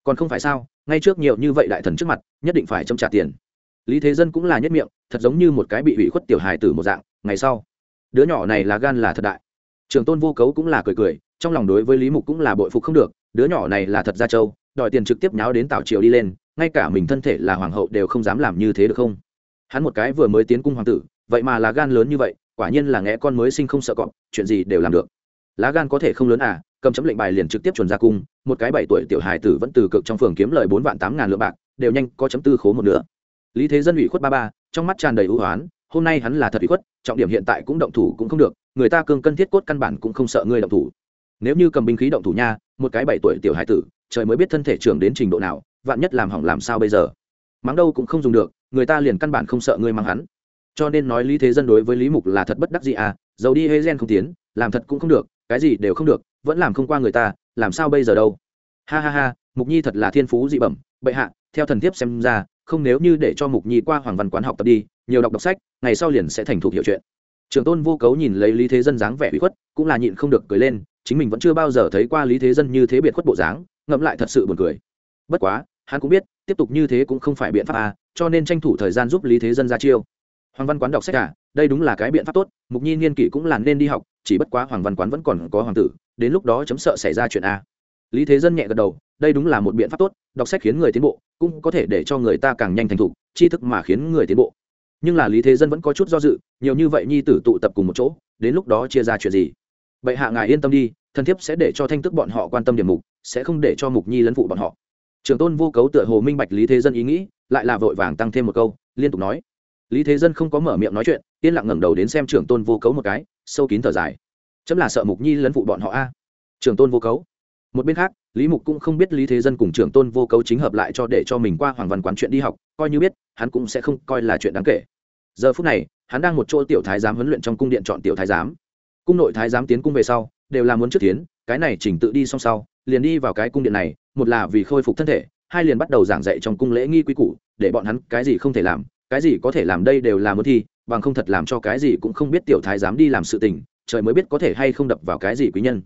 [SPEAKER 1] Còn không phải sao, ngay trước nhiều như vậy đại thần trước mặt, nhất định phải châm trả tiền lý thế dân cũng là nhất miệng, thật giống như một cái bị hủy khuất tiểu hài tử một dạng, ngày sau, đứa nhỏ này là gan là thật đại. Trường tôn vô cấu cũng là cười cười, trong lòng đối với lý mục cũng là bội phục không được, đứa nhỏ này là thật ra châu đòi tiền trực tiếp nháo đến tảo triều đi lên, ngay cả mình thân thể là hoàng hậu đều không dám làm như thế được không? Hắn một cái vừa mới tiến cung hoàng tử, vậy mà là gan lớn như vậy, quả nhiên là nghe con mới sinh không sợ cọp, chuyện gì đều làm được. Lá gan có thể không lớn à cầm chấm lệnh bài liền trực tiếp chuẩn ra cung, một cái bảy tuổi tiểu hài tử vẫn từ cực trong phường kiếm lời bốn vạn tám ngàn lượng bạc, đều nhanh có chấm tư khố một nửa lý thế dân ủy khuất ba ba, trong mắt tràn đầy ưu hoán hôm nay hắn là thật ủy khuất, trọng điểm hiện tại cũng động thủ cũng không được, người ta cương cân thiết cốt căn bản cũng không sợ ngươi động thủ. Nếu như cầm binh khí động thủ nha, một cái bảy tuổi tiểu hải tử, trời mới biết thân thể trưởng đến trình độ nào, vạn nhất làm hỏng làm sao bây giờ. Mắng đâu cũng không dùng được, người ta liền căn bản không sợ ngươi mắng hắn. Cho nên nói lý thế dân đối với lý mục là thật bất đắc gì à dầu đi hê gen không tiến, làm thật cũng không được, cái gì đều không được, vẫn làm không qua người ta, làm sao bây giờ đâu. Ha ha ha, mục nhi thật là thiên phú dị bẩm, bệ hạ, theo thần thiếp xem ra không nếu như để cho mục nhi qua hoàng văn quán học tập đi, nhiều đọc đọc sách, ngày sau liền sẽ thành thục hiểu chuyện. Trường tôn vô cấu nhìn lấy lý thế dân dáng vẻ bị khuất, cũng là nhịn không được cười lên, chính mình vẫn chưa bao giờ thấy qua lý thế dân như thế biệt khuất bộ dáng, ngẫm lại thật sự buồn cười. Bất quá, hắn cũng biết, tiếp tục như thế cũng không phải biện pháp à cho nên tranh thủ thời gian giúp lý thế dân ra chiêu. Hoàng văn quán đọc sách à đây đúng là cái biện pháp tốt, mục nhi niên kỷ cũng là nên đi học, chỉ bất quá hoàng văn quán vẫn còn có hoàng tử, đến lúc đó chấm sợ xảy ra chuyện a lý thế dân nhẹ gật đầu, đây đúng là một biện pháp tốt, đọc sách khiến người tiến bộ cũng có thể để cho người ta càng nhanh thành thục, tri thức mà khiến người tiến bộ. Nhưng là lý thế dân vẫn có chút do dự, nhiều như vậy nhi tử tụ tập cùng một chỗ, đến lúc đó chia ra chuyện gì? Bệ hạ ngài yên tâm đi thân thiếp sẽ để cho thanh tức bọn họ quan tâm điểm mục, sẽ không để cho mục nhi lấn phụ bọn họ. Trường tôn vô cấu tựa hồ minh bạch lý thế dân ý nghĩ, lại là vội vàng tăng thêm một câu, liên tục nói. Lý thế dân không có mở miệng nói chuyện, yên lặng ngẩng đầu đến xem Trường tôn vô cấu một cái, sâu kín thở dài. Chấm là sợ mục nhi lấn phụ bọn họ a. Trường tôn vô cấu. Một bên khác lý mục cũng không biết lý thế dân cùng trưởng tôn vô cấu chính hợp lại cho để cho mình qua hoàng văn quán chuyện đi học, coi như biết, hắn cũng sẽ không coi là chuyện đáng kể. Giờ phút này, hắn đang một chỗ tiểu thái giám huấn luyện trong cung điện chọn tiểu thái giám. Cung nội thái giám tiến cung về sau, đều là muốn trước tiến, cái này chỉnh tự đi xong sau, liền đi vào cái cung điện này, một là vì khôi phục thân thể, hai liền bắt đầu giảng dạy trong cung lễ nghi quy củ, để bọn hắn cái gì không thể làm, cái gì có thể làm đây đều là muốn thi, bằng không thật làm cho cái gì cũng không biết tiểu thái dám đi làm sự tình, trời mới biết có thể hay không đập vào cái gì quý nhân.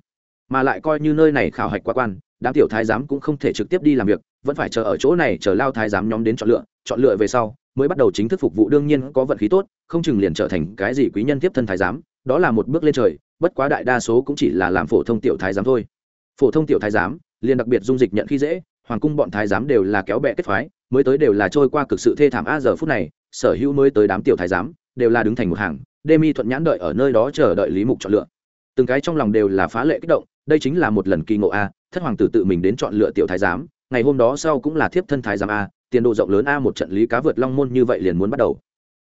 [SPEAKER 1] Mà lại coi như nơi này khảo hạch quá quan đám tiểu thái giám cũng không thể trực tiếp đi làm việc, vẫn phải chờ ở chỗ này chờ lao thái giám nhóm đến chọn lựa chọn lựa về sau, mới bắt đầu chính thức phục vụ đương nhiên có vận khí tốt, không chừng liền trở thành cái gì quý nhân tiếp thân thái giám, đó là một bước lên trời, bất quá đại đa số cũng chỉ là làm phổ thông tiểu thái giám thôi. Phổ thông tiểu thái giám, liền đặc biệt dung dịch nhận khi dễ, hoàng cung bọn thái giám đều là kéo bẹ kết phái, mới tới đều là trôi qua cực sự thê thảm a giờ phút này, sở hữu mới tới đám tiểu thái giám, đều là đứng thành một hàng, đê mi thuận nhãn đợi ở nơi đó chờ đợi lý mục chọn lựa. Từng cái trong lòng đều là phá lệ kích động đây chính là một lần kỳ ngộ a, thất hoàng tử tự mình đến chọn lựa tiểu thái giám, ngày hôm đó sau cũng là thiếp thân thái giám a, tiền độ rộng lớn a, một trận lý cá vượt long môn như vậy liền muốn bắt đầu.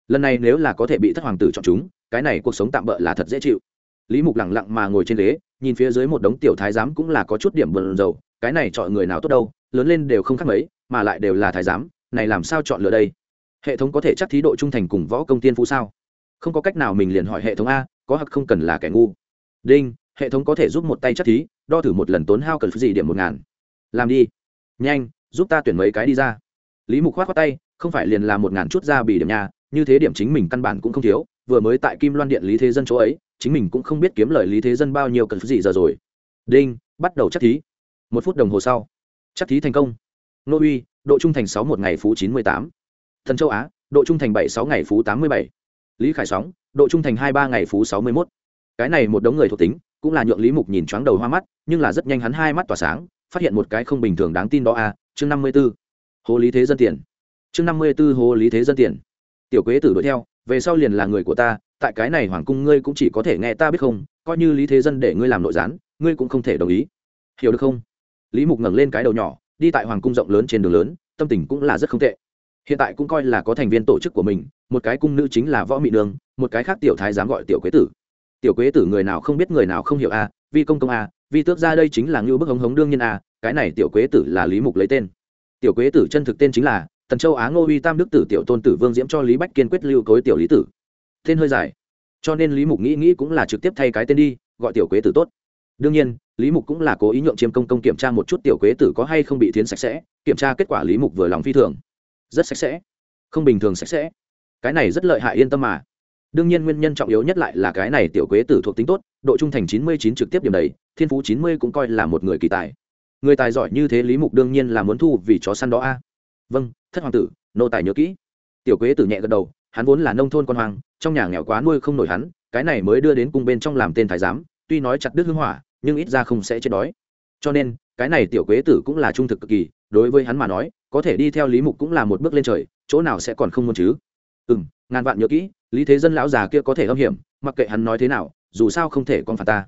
[SPEAKER 1] Lần này nếu là có thể bị thất hoàng tử chọn chúng, cái này cuộc sống tạm bỡ là thật dễ chịu. Lý mục lẳng lặng mà ngồi trên ghế, nhìn phía dưới một đống tiểu thái giám cũng là có chút điểm bờn dầu cái này chọn người nào tốt đâu, lớn lên đều không khác mấy, mà lại đều là thái giám, này làm sao chọn lựa đây? Hệ thống có thể chắc thí độ trung thành cùng võ công tiên phú sao? Không có cách nào mình liền hỏi hệ thống a, có hoặc không cần là kẻ ngu. Đinh hệ thống có thể giúp một tay chắc thí, đo thử một lần tốn hao cần gì điểm một ngàn. Làm đi. Nhanh, giúp ta tuyển mấy cái đi ra. Lý mục khoát khoát tay, không phải liền là một ngàn chút ra bị điểm nhà như thế điểm chính mình căn bản cũng không thiếu, vừa mới tại kim loan điện lý thế dân chỗ ấy, chính mình cũng không biết kiếm lời lý thế dân bao nhiêu cần gì giờ rồi. Đinh, bắt đầu chắc thí. Một phút đồng hồ sau. Chắc thí thành công. Nô uy, độ trung thành sáu một ngày phú chín mươi tám. Thần châu á, độ trung thành bảy sáu ngày phú tám mươi bảy. Lý khải sóng, độ trung thành hai ba ngày phú sáu mươi mốt. Cái này một đống người thuộc tính cũng là nhượng lý mục nhìn choáng đầu hoa mắt, nhưng là rất nhanh hắn hai mắt tỏa sáng, phát hiện một cái không bình thường đáng tin đó a chương năm mươi b ố hồ lý thế dân tiền. Chương năm mươi b ố hồ lý thế dân tiền. Tiểu quế tử đuổi theo, về sau liền là người của ta, tại cái này hoàng cung ngươi cũng chỉ có thể nghe ta biết không, coi như lý thế dân để ngươi làm nội gián, ngươi cũng không thể đồng ý. Hiểu được không? Lý mục ngẩng lên cái đầu nhỏ, đi tại hoàng cung rộng lớn trên đường lớn, tâm tình cũng là rất không tệ. Hiện tại cũng coi là có thành viên tổ chức của mình, một cái cung nữ chính là võ mị nương, một cái khác tiểu thái dám gọi tiểu quế tử tiểu quế tử người nào không biết người nào không hiểu a, vi công công a, vi tước ra đây chính là ngưu bức hống hống đương nhiên a, cái này tiểu quế tử là lý mục lấy tên. Tiểu quế tử chân thực tên chính là tần châu á ngô uy tam đức tử tiểu tôn tử vương diễm cho lý bách kiên quyết lưu cối tiểu lý tử. Tên hơi dài, cho nên lý mục nghĩ nghĩ cũng là trực tiếp thay cái tên đi, gọi tiểu quế tử tốt. Đương nhiên, lý mục cũng là cố ý nhượng chiêm công công kiểm tra một chút tiểu quế tử có hay không bị thiến sạch sẽ, kiểm tra kết quả lý mục vừa lòng phi thường. Rất sạch sẽ, không bình thường sạch sẽ. Cái này rất lợi hại yên tâm mà đương nhiên nguyên nhân trọng yếu nhất lại là cái này tiểu quế tử thuộc tính tốt, độ trung thành chín mươi chín trực tiếp điểm đầy, thiên phú chín mươi cũng coi là một người kỳ tài. Người tài giỏi như thế lý mục đương nhiên là muốn thu vì chó săn đó a. Vâng thất hoàng tử, nô tài nhớ kỹ. Tiểu quế tử nhẹ gật đầu, hắn vốn là nông thôn con hoàng, trong nhà nghèo quá nuôi không nổi hắn, cái này mới đưa đến cung bên trong làm tên thái giám, tuy nói chặt đứt hưng hỏa, nhưng ít ra không sẽ chết đói. Cho nên, cái này tiểu quế tử cũng là trung thực cực kỳ, đối với hắn mà nói, có thể đi theo lý mục cũng là một bước lên trời, chỗ nào sẽ còn không muốn chứ? Ừ m ngàn vạn nhớ kỹ lý thế dân lão già kia có thể âm hiểm, mặc kệ hắn nói thế nào, dù sao không thể con phạt ta.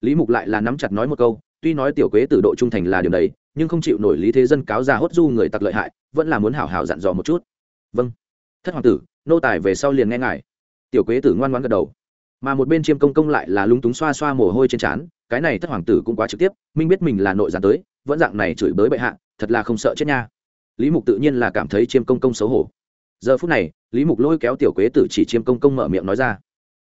[SPEAKER 1] Lý mục lại là nắm chặt nói một câu, tuy nói tiểu quế tử độ trung thành là điều đấy, nhưng không chịu nổi lý thế dân cáo già hốt du người tặc lợi hại, vẫn là muốn hảo hảo dặn dò một chút. Vâng. Thất hoàng tử, nô tài về sau liền nghe ngài. Tiểu quế tử ngoan ngoan gật đầu. Mà một bên chiêm công công lại là lúng túng xoa xoa mồ hôi trên trán, cái này thất hoàng tử cũng quá trực tiếp, minh biết mình là nội gián tới, vẫn dạng này chửi bới bệ hạ, thật là không sợ chết nha. Lý mục tự nhiên là cảm thấy chiêm công công xấu hổ giờ phút này, lý mục lôi kéo tiểu quế tử chỉ chiêm công công mở miệng nói ra.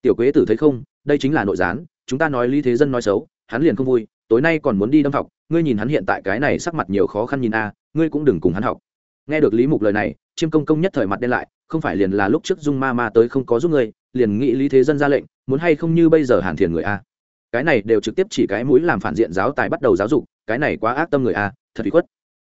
[SPEAKER 1] Tiểu quế tử thấy không, đây chính là nội gián, chúng ta nói lý thế dân nói xấu, hắn liền không vui, tối nay còn muốn đi đâm học, ngươi nhìn hắn hiện tại cái này sắc mặt nhiều khó khăn nhìn a, ngươi cũng đừng cùng hắn học. Nghe được lý mục lời này, chiêm công công nhất thời mặt đen lại, không phải liền là lúc trước dung ma ma tới không có giúp ngươi, liền nghĩ lý thế dân ra lệnh, muốn hay không như bây giờ hàn thiền người a. Cái này đều trực tiếp chỉ cái mũi làm phản diện giáo tài bắt đầu giáo dục, cái này quá ác tâm người a, thật bị khuất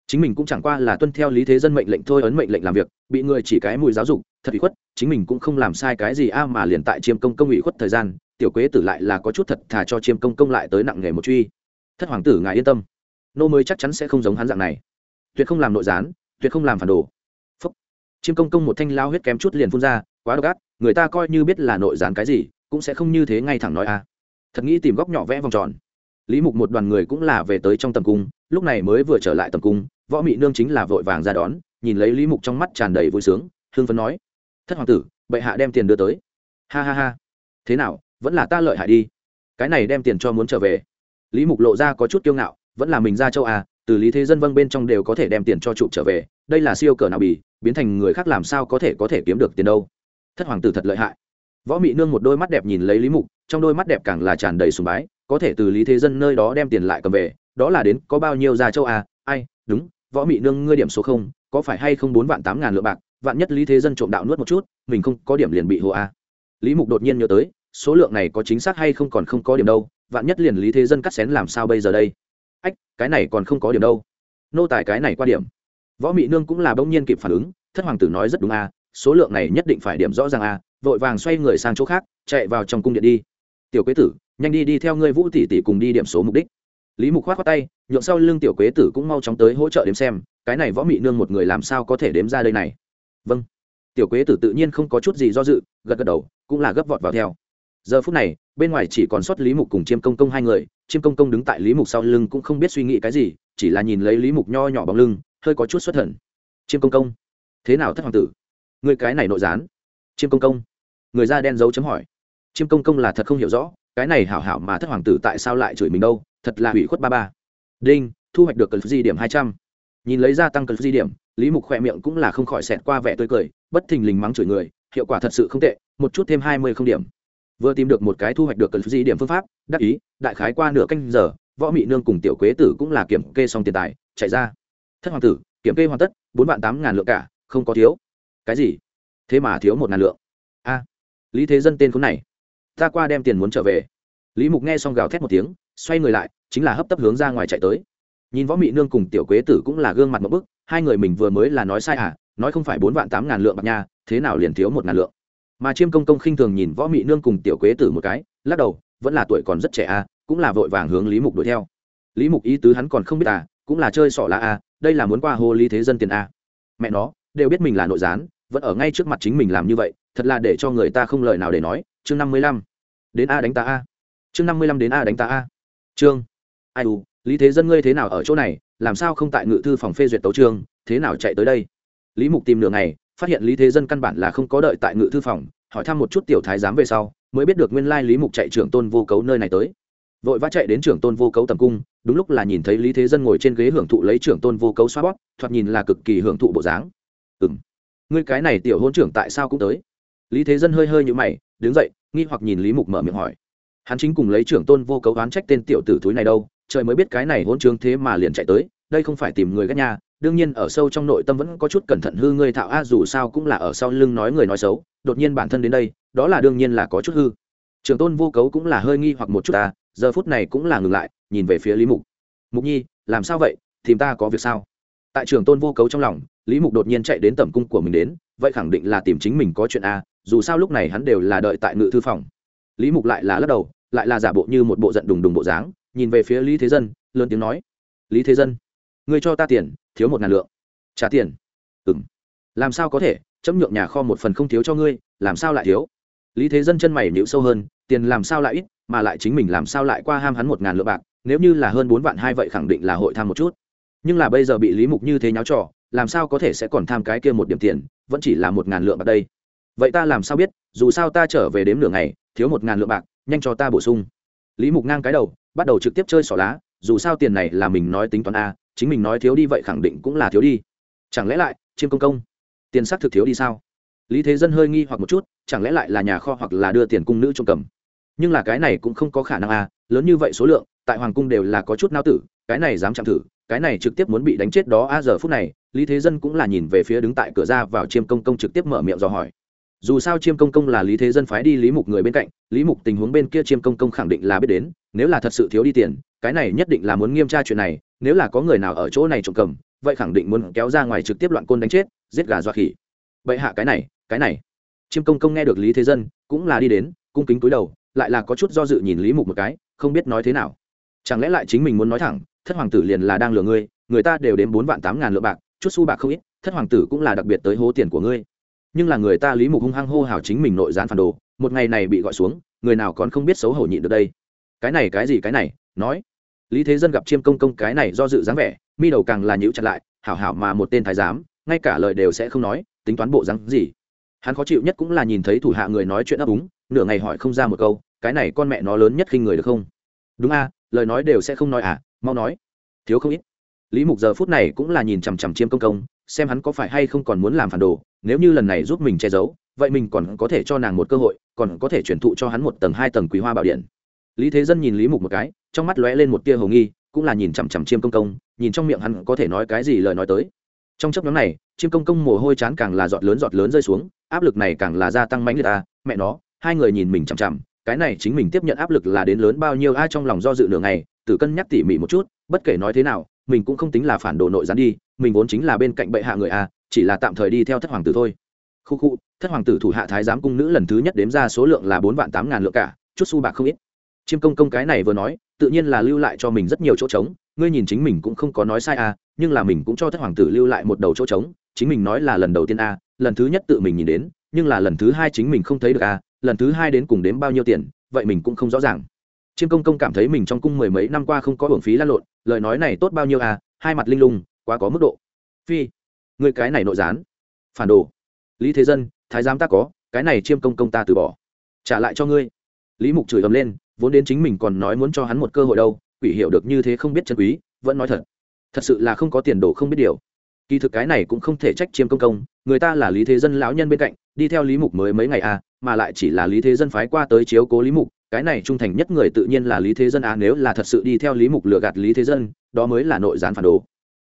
[SPEAKER 1] chính mình cũng chẳng qua là tuân theo lý thế dân mệnh lệnh thôi, ấn mệnh lệnh làm việc, bị người chỉ cái mùi giáo dục, thật ủy khuất, chính mình cũng không làm sai cái gì a, mà liền tại chiêm công công ủy khuất thời gian, tiểu quế tử lại là có chút thật thà cho chiêm công công lại tới nặng nghề một truy. Thất hoàng tử ngài yên tâm. Nô mới chắc chắn sẽ không giống hắn dạng này. Tuyệt không làm nội gián, tuyệt không làm phản đồ. Phúc. Chiêm công công một thanh lao huyết kém chút liền phun ra, quá độc ác, người ta coi như biết là nội gián cái gì, cũng sẽ không như thế ngay thẳng nói a. Thật nghĩ tìm góc nhỏ vẽ vòng tròn. Lý mục một đoàn người cũng là về tới trong tầm cung, lúc này mới vừa trở lại tầm cung võ mị nương chính là vội vàng ra đón, nhìn lấy lý mục trong mắt tràn đầy vui sướng hương phấn nói, thất hoàng tử, bệ hạ đem tiền đưa tới. Ha ha ha, thế nào, vẫn là ta lợi hại đi. Cái này đem tiền cho muốn trở về. Lý mục lộ ra có chút kiêu ngạo, vẫn là mình ra châu à từ lý thế dân vâng bên trong đều có thể đem tiền cho trụ trở về, đây là siêu cờ nào bì, biến thành người khác làm sao có thể có thể kiếm được tiền đâu. Thất hoàng tử thật lợi hại. Võ mị nương một đôi mắt đẹp nhìn lấy lý mục, trong đôi mắt đẹp càng là tràn đầy sùng bái, có thể từ lý thế dân nơi đó đem tiền lại cầm về, đó là đến có bao nhiêu ra châu à ai, đúng võ mị nương, ngươi điểm số không, có phải hay không bốn vạn tám ngàn lượng bạc, vạn nhất lý thế dân trộm đạo nuốt một chút, mình không có điểm liền bị hồ a. Lý mục đột nhiên nhớ tới, số lượng này có chính xác hay không còn không có điểm đâu, vạn nhất liền lý thế dân cắt xén làm sao bây giờ đây? Ách, cái này còn không có điểm đâu. Nô tài cái này qua điểm. Võ mị nương cũng là bỗng nhiên kịp phản ứng, thất hoàng tử nói rất đúng a, số lượng này nhất định phải điểm rõ ràng a, vội vàng xoay người sang chỗ khác, chạy vào trong cung điện đi. Tiểu quế tử, nhanh đi đi theo ngươi vũ tỷ tỷ cùng đi điểm số mục đích lý mục khoát khoát tay, nhượng sau lưng tiểu quế tử cũng mau chóng tới hỗ trợ đếm xem, cái này võ mị nương một người làm sao có thể đếm ra đây này. Vâng. Tiểu quế tử tự nhiên không có chút gì do dự, gật gật đầu, cũng là gấp vọt vào theo. Giờ phút này, bên ngoài chỉ còn sót lý mục cùng chiêm công công hai người, chiêm công công đứng tại lý mục sau lưng cũng không biết suy nghĩ cái gì, chỉ là nhìn lấy lý mục nho nhỏ bóng lưng, hơi có chút xuất thần. Chiêm công công, thế nào thất hoàng tử? Người cái này nội gián. Chiêm công công, người da đen dấu chấm hỏi. Chiêm công công là thật không hiểu rõ, cái này hảo hảo mà thất hoàng tử tại sao lại chửi mình đâu? Thật là hủy khuất ba ba. Đinh, thu hoạch được cần di điểm hai trăm. Nhìn lấy gia tăng cần di điểm, lý mục khoe miệng cũng là không khỏi xẹt qua vẻ tươi cười, bất thình lình mắng chửi người, hiệu quả thật sự không tệ, một chút thêm hai mươi không điểm. Vừa tìm được một cái thu hoạch được cần di điểm phương pháp, đắc ý, đại khái qua nửa canh giờ, võ mị nương cùng tiểu quế tử cũng là kiểm kê xong tiền tài, chạy ra. Thất hoàng tử, kiểm kê hoàn tất, bốn vạn tám ngàn lượng cả, không có thiếu. Cái gì? Thế mà thiếu một ngàn lượng. A, lý thế dân tên khốn này. Ta qua đem tiền muốn trở về. Lý mục nghe xong gào thét một tiếng xoay người lại, chính là hấp tấp hướng ra ngoài chạy tới. Nhìn võ mị nương cùng tiểu quế tử cũng là gương mặt một bức, hai người mình vừa mới là nói sai à nói không phải bốn vạn tám ngàn lượng bạc nha, thế nào liền thiếu một ngàn lượng. Mà chiêm công công khinh thường nhìn võ mị nương cùng tiểu quế tử một cái, lắc đầu, vẫn là tuổi còn rất trẻ à cũng là vội vàng hướng lý mục đuổi theo. Lý mục ý tứ hắn còn không biết à cũng là chơi sỏ lá à đây là muốn qua hồ lý thế dân tiền à. Mẹ nó, đều biết mình là nội gián, vẫn ở ngay trước mặt chính mình làm như vậy, thật là để cho người ta không lời nào để nói, chương năm mươi lăm, đến a đánh ta a. Chương năm mươi lăm đến a đánh ta a trương, ai u, lý thế dân ngươi thế nào ở chỗ này, làm sao không tại ngự thư phòng phê duyệt tấu trương, thế nào chạy tới đây? Lý mục tìm nửa ngày, phát hiện lý thế dân căn bản là không có đợi tại ngự thư phòng, hỏi thăm một chút tiểu thái giám về sau, mới biết được nguyên lai lý mục chạy trưởng tôn vô cấu nơi này tới. Vội vã chạy đến trưởng tôn vô cấu tầm cung, đúng lúc là nhìn thấy lý thế dân ngồi trên ghế hưởng thụ lấy trưởng tôn vô cấu xoa bóp, thoạt nhìn là cực kỳ hưởng thụ bộ dáng. Ừ m ngươi cái này tiểu hôn trưởng tại sao cũng tới? Lý thế dân hơi hơi như mày, đứng dậy, nghi hoặc nhìn lý mục mở miệng hỏi hắn chính cùng lấy trưởng tôn vô cấu oán trách tên tiểu tử thúi này đâu, trời mới biết cái này hôn trướng thế mà liền chạy tới, đây không phải tìm người ghét nhà đương nhiên ở sâu trong nội tâm vẫn có chút cẩn thận hư ngươi thạo a, dù sao cũng là ở sau lưng nói người nói xấu, đột nhiên bản thân đến đây, đó là đương nhiên là có chút hư. Trường tôn vô cấu cũng là hơi nghi hoặc một chút ta, giờ phút này cũng là ngừng lại, nhìn về phía lý mục. Mục nhi, làm sao vậy, tìm ta có việc sao? Tại trường tôn vô cấu trong lòng, lý mục đột nhiên chạy đến tầm cung của mình đến, vậy khẳng định là tìm chính mình có chuyện a, dù sao lúc này hắn đều là đợi tại ngự thư phòng. Lý mục lại là lắc đầu lại là giả bộ như một bộ giận đùng đùng bộ dáng, nhìn về phía lý thế dân, lớn tiếng nói, lý thế dân người cho ta tiền, thiếu một ngàn lượng. Trả tiền? Ừng làm sao có thể? Chấm nhượng nhà kho một phần không thiếu cho ngươi, làm sao lại thiếu? Lý thế dân chân mày nhịu sâu hơn, tiền làm sao lại ít, mà lại chính mình làm sao lại qua ham hắn một ngàn lượng bạc, nếu như là hơn bốn vạn hai vậy khẳng định là hội tham một chút. Nhưng là bây giờ bị lý mục như thế nháo trò, làm sao có thể sẽ còn tham cái kia một điểm tiền, vẫn chỉ là một ngàn lượng bạc đây. Vậy ta làm sao biết, dù sao ta trở về đếm nửa ngày thiếu một ngàn lượng bạc, nhanh cho ta bổ sung. Lý mục ngang cái đầu, bắt đầu trực tiếp chơi xỏ lá, dù sao tiền này là mình nói tính toán a, chính mình nói thiếu đi vậy khẳng định cũng là thiếu đi. Chẳng lẽ lại, chiêm công công? Tiền xác thực thiếu đi sao? Lý thế dân hơi nghi hoặc một chút, chẳng lẽ lại là nhà kho hoặc là đưa tiền cung nữ trộm cầm? Nhưng là cái này cũng không có khả năng a, lớn như vậy số lượng, tại hoàng cung đều là có chút nao tử, cái này dám chạm thử, cái này trực tiếp muốn bị đánh chết đó a, giờ phút này, lý thế dân cũng là nhìn về phía đứng tại cửa ra vào chiêm công công trực tiếp mở miệng dò hỏi dù sao chiêm công công là lý thế dân phái đi lý mục người bên cạnh, lý mục tình huống bên kia chiêm công công khẳng định là biết đến, nếu là thật sự thiếu đi tiền, cái này nhất định là muốn nghiêm tra chuyện này, nếu là có người nào ở chỗ này trộm cầm, vậy khẳng định muốn kéo ra ngoài trực tiếp loạn côn đánh chết, giết gà dọa khỉ. Vậy hạ cái này cái này. Chiêm công công nghe được lý thế dân, cũng là đi đến, cung kính cúi đầu, lại là có chút do dự nhìn lý mục một cái, không biết nói thế nào. Chẳng lẽ lại chính mình muốn nói thẳng, thất hoàng tử liền là đang lừa ngươi, người ta đều đến bốn vạn tám ngàn lượng bạc, chút xu bạc không ít, thất hoàng tử cũng là đặc biệt tới hố tiền của ngươi nhưng là người ta lý mục hung hăng hô hào chính mình nội gián phản đồ, một ngày này bị gọi xuống, người nào còn không biết xấu hổ nhịn được đây. Cái này, cái gì, cái này, nói. Lý thế dân gặp chiêm công công cái này do dự dáng vẻ, mi đầu càng là nhữ chặt lại, hảo hảo mà một tên thái giám, ngay cả lời đều sẽ không nói, tính toán bộ dáng gì. Hắn khó chịu nhất cũng là nhìn thấy thủ hạ người nói chuyện ấp úng, nửa ngày hỏi không ra một câu, cái này con mẹ nó lớn nhất khi người được không? Đúng a, lời nói đều sẽ không nói à mau nói. Thiếu không ít. Lý mục giờ phút này cũng là nhìn chằm chằm chiêm công công xem hắn có phải hay không còn muốn làm phản đồ, nếu như lần này giúp mình che giấu, vậy mình còn có thể cho nàng một cơ hội, còn có thể chuyển thụ cho hắn một tầng hai tầng quý hoa bảo điện. Lý thế dân nhìn lý mục một cái, trong mắt lóe lên một tia hầu nghi, cũng là nhìn chằm chằm chiêm công công, nhìn trong miệng hắn có thể nói cái gì lời nói tới. Trong chấp nhóm này, chiêm công công mồ hôi chán càng là giọt lớn giọt lớn rơi xuống, áp lực này càng là gia tăng mãnh liệt ta mẹ nó, hai người nhìn mình chằm chằm, cái này chính mình tiếp nhận áp lực là đến lớn bao nhiêu, ai trong lòng do dự nửa ngày, tử cân nhắc tỉ mỉ một chút, bất kể nói thế nào, mình cũng không tính là phản đồ nội gián đi mình vốn chính là bên cạnh bệ hạ người a, chỉ là tạm thời đi theo thất hoàng tử thôi. Khu khu, thất hoàng tử thủ hạ thái giám cung nữ lần thứ nhất đếm ra số lượng là bốn vạn tám ngàn lượng cả, chút xu bạc không ít. Chiêm công công cái này vừa nói, tự nhiên là lưu lại cho mình rất nhiều chỗ trống, ngươi nhìn chính mình cũng không có nói sai à nhưng là mình cũng cho thất hoàng tử lưu lại một đầu chỗ trống, chính mình nói là lần đầu tiên a, lần thứ nhất tự mình nhìn đến, nhưng là lần thứ hai chính mình không thấy được a, lần thứ hai đến cùng đếm bao nhiêu tiền, vậy mình cũng không rõ ràng. Chiêm công công cảm thấy mình trong cung mười mấy năm qua không có hưởng phí lan lộn, lời nói này tốt bao nhiêu à hai mặt linh lung quá có mức độ. Phi, người cái này nội gián. Phản đồ. Lý thế dân, thái giám ta có, cái này chiêm công công ta từ bỏ. Trả lại cho ngươi. Lý mục chửi ầm lên, vốn đến chính mình còn nói muốn cho hắn một cơ hội đâu, quỷ hiểu được như thế không biết chân quý, vẫn nói thật. Thật sự là không có tiền đồ không biết điều. Kỳ thực cái này cũng không thể trách chiêm công công, người ta là lý thế dân lão nhân bên cạnh, đi theo lý mục mới mấy ngày à mà lại chỉ là lý thế dân phái qua tới chiếu cố lý mục, cái này trung thành nhất người tự nhiên là lý thế dân à nếu là thật sự đi theo lý mục lừa gạt lý thế dân, đó mới là nội gián phản đồ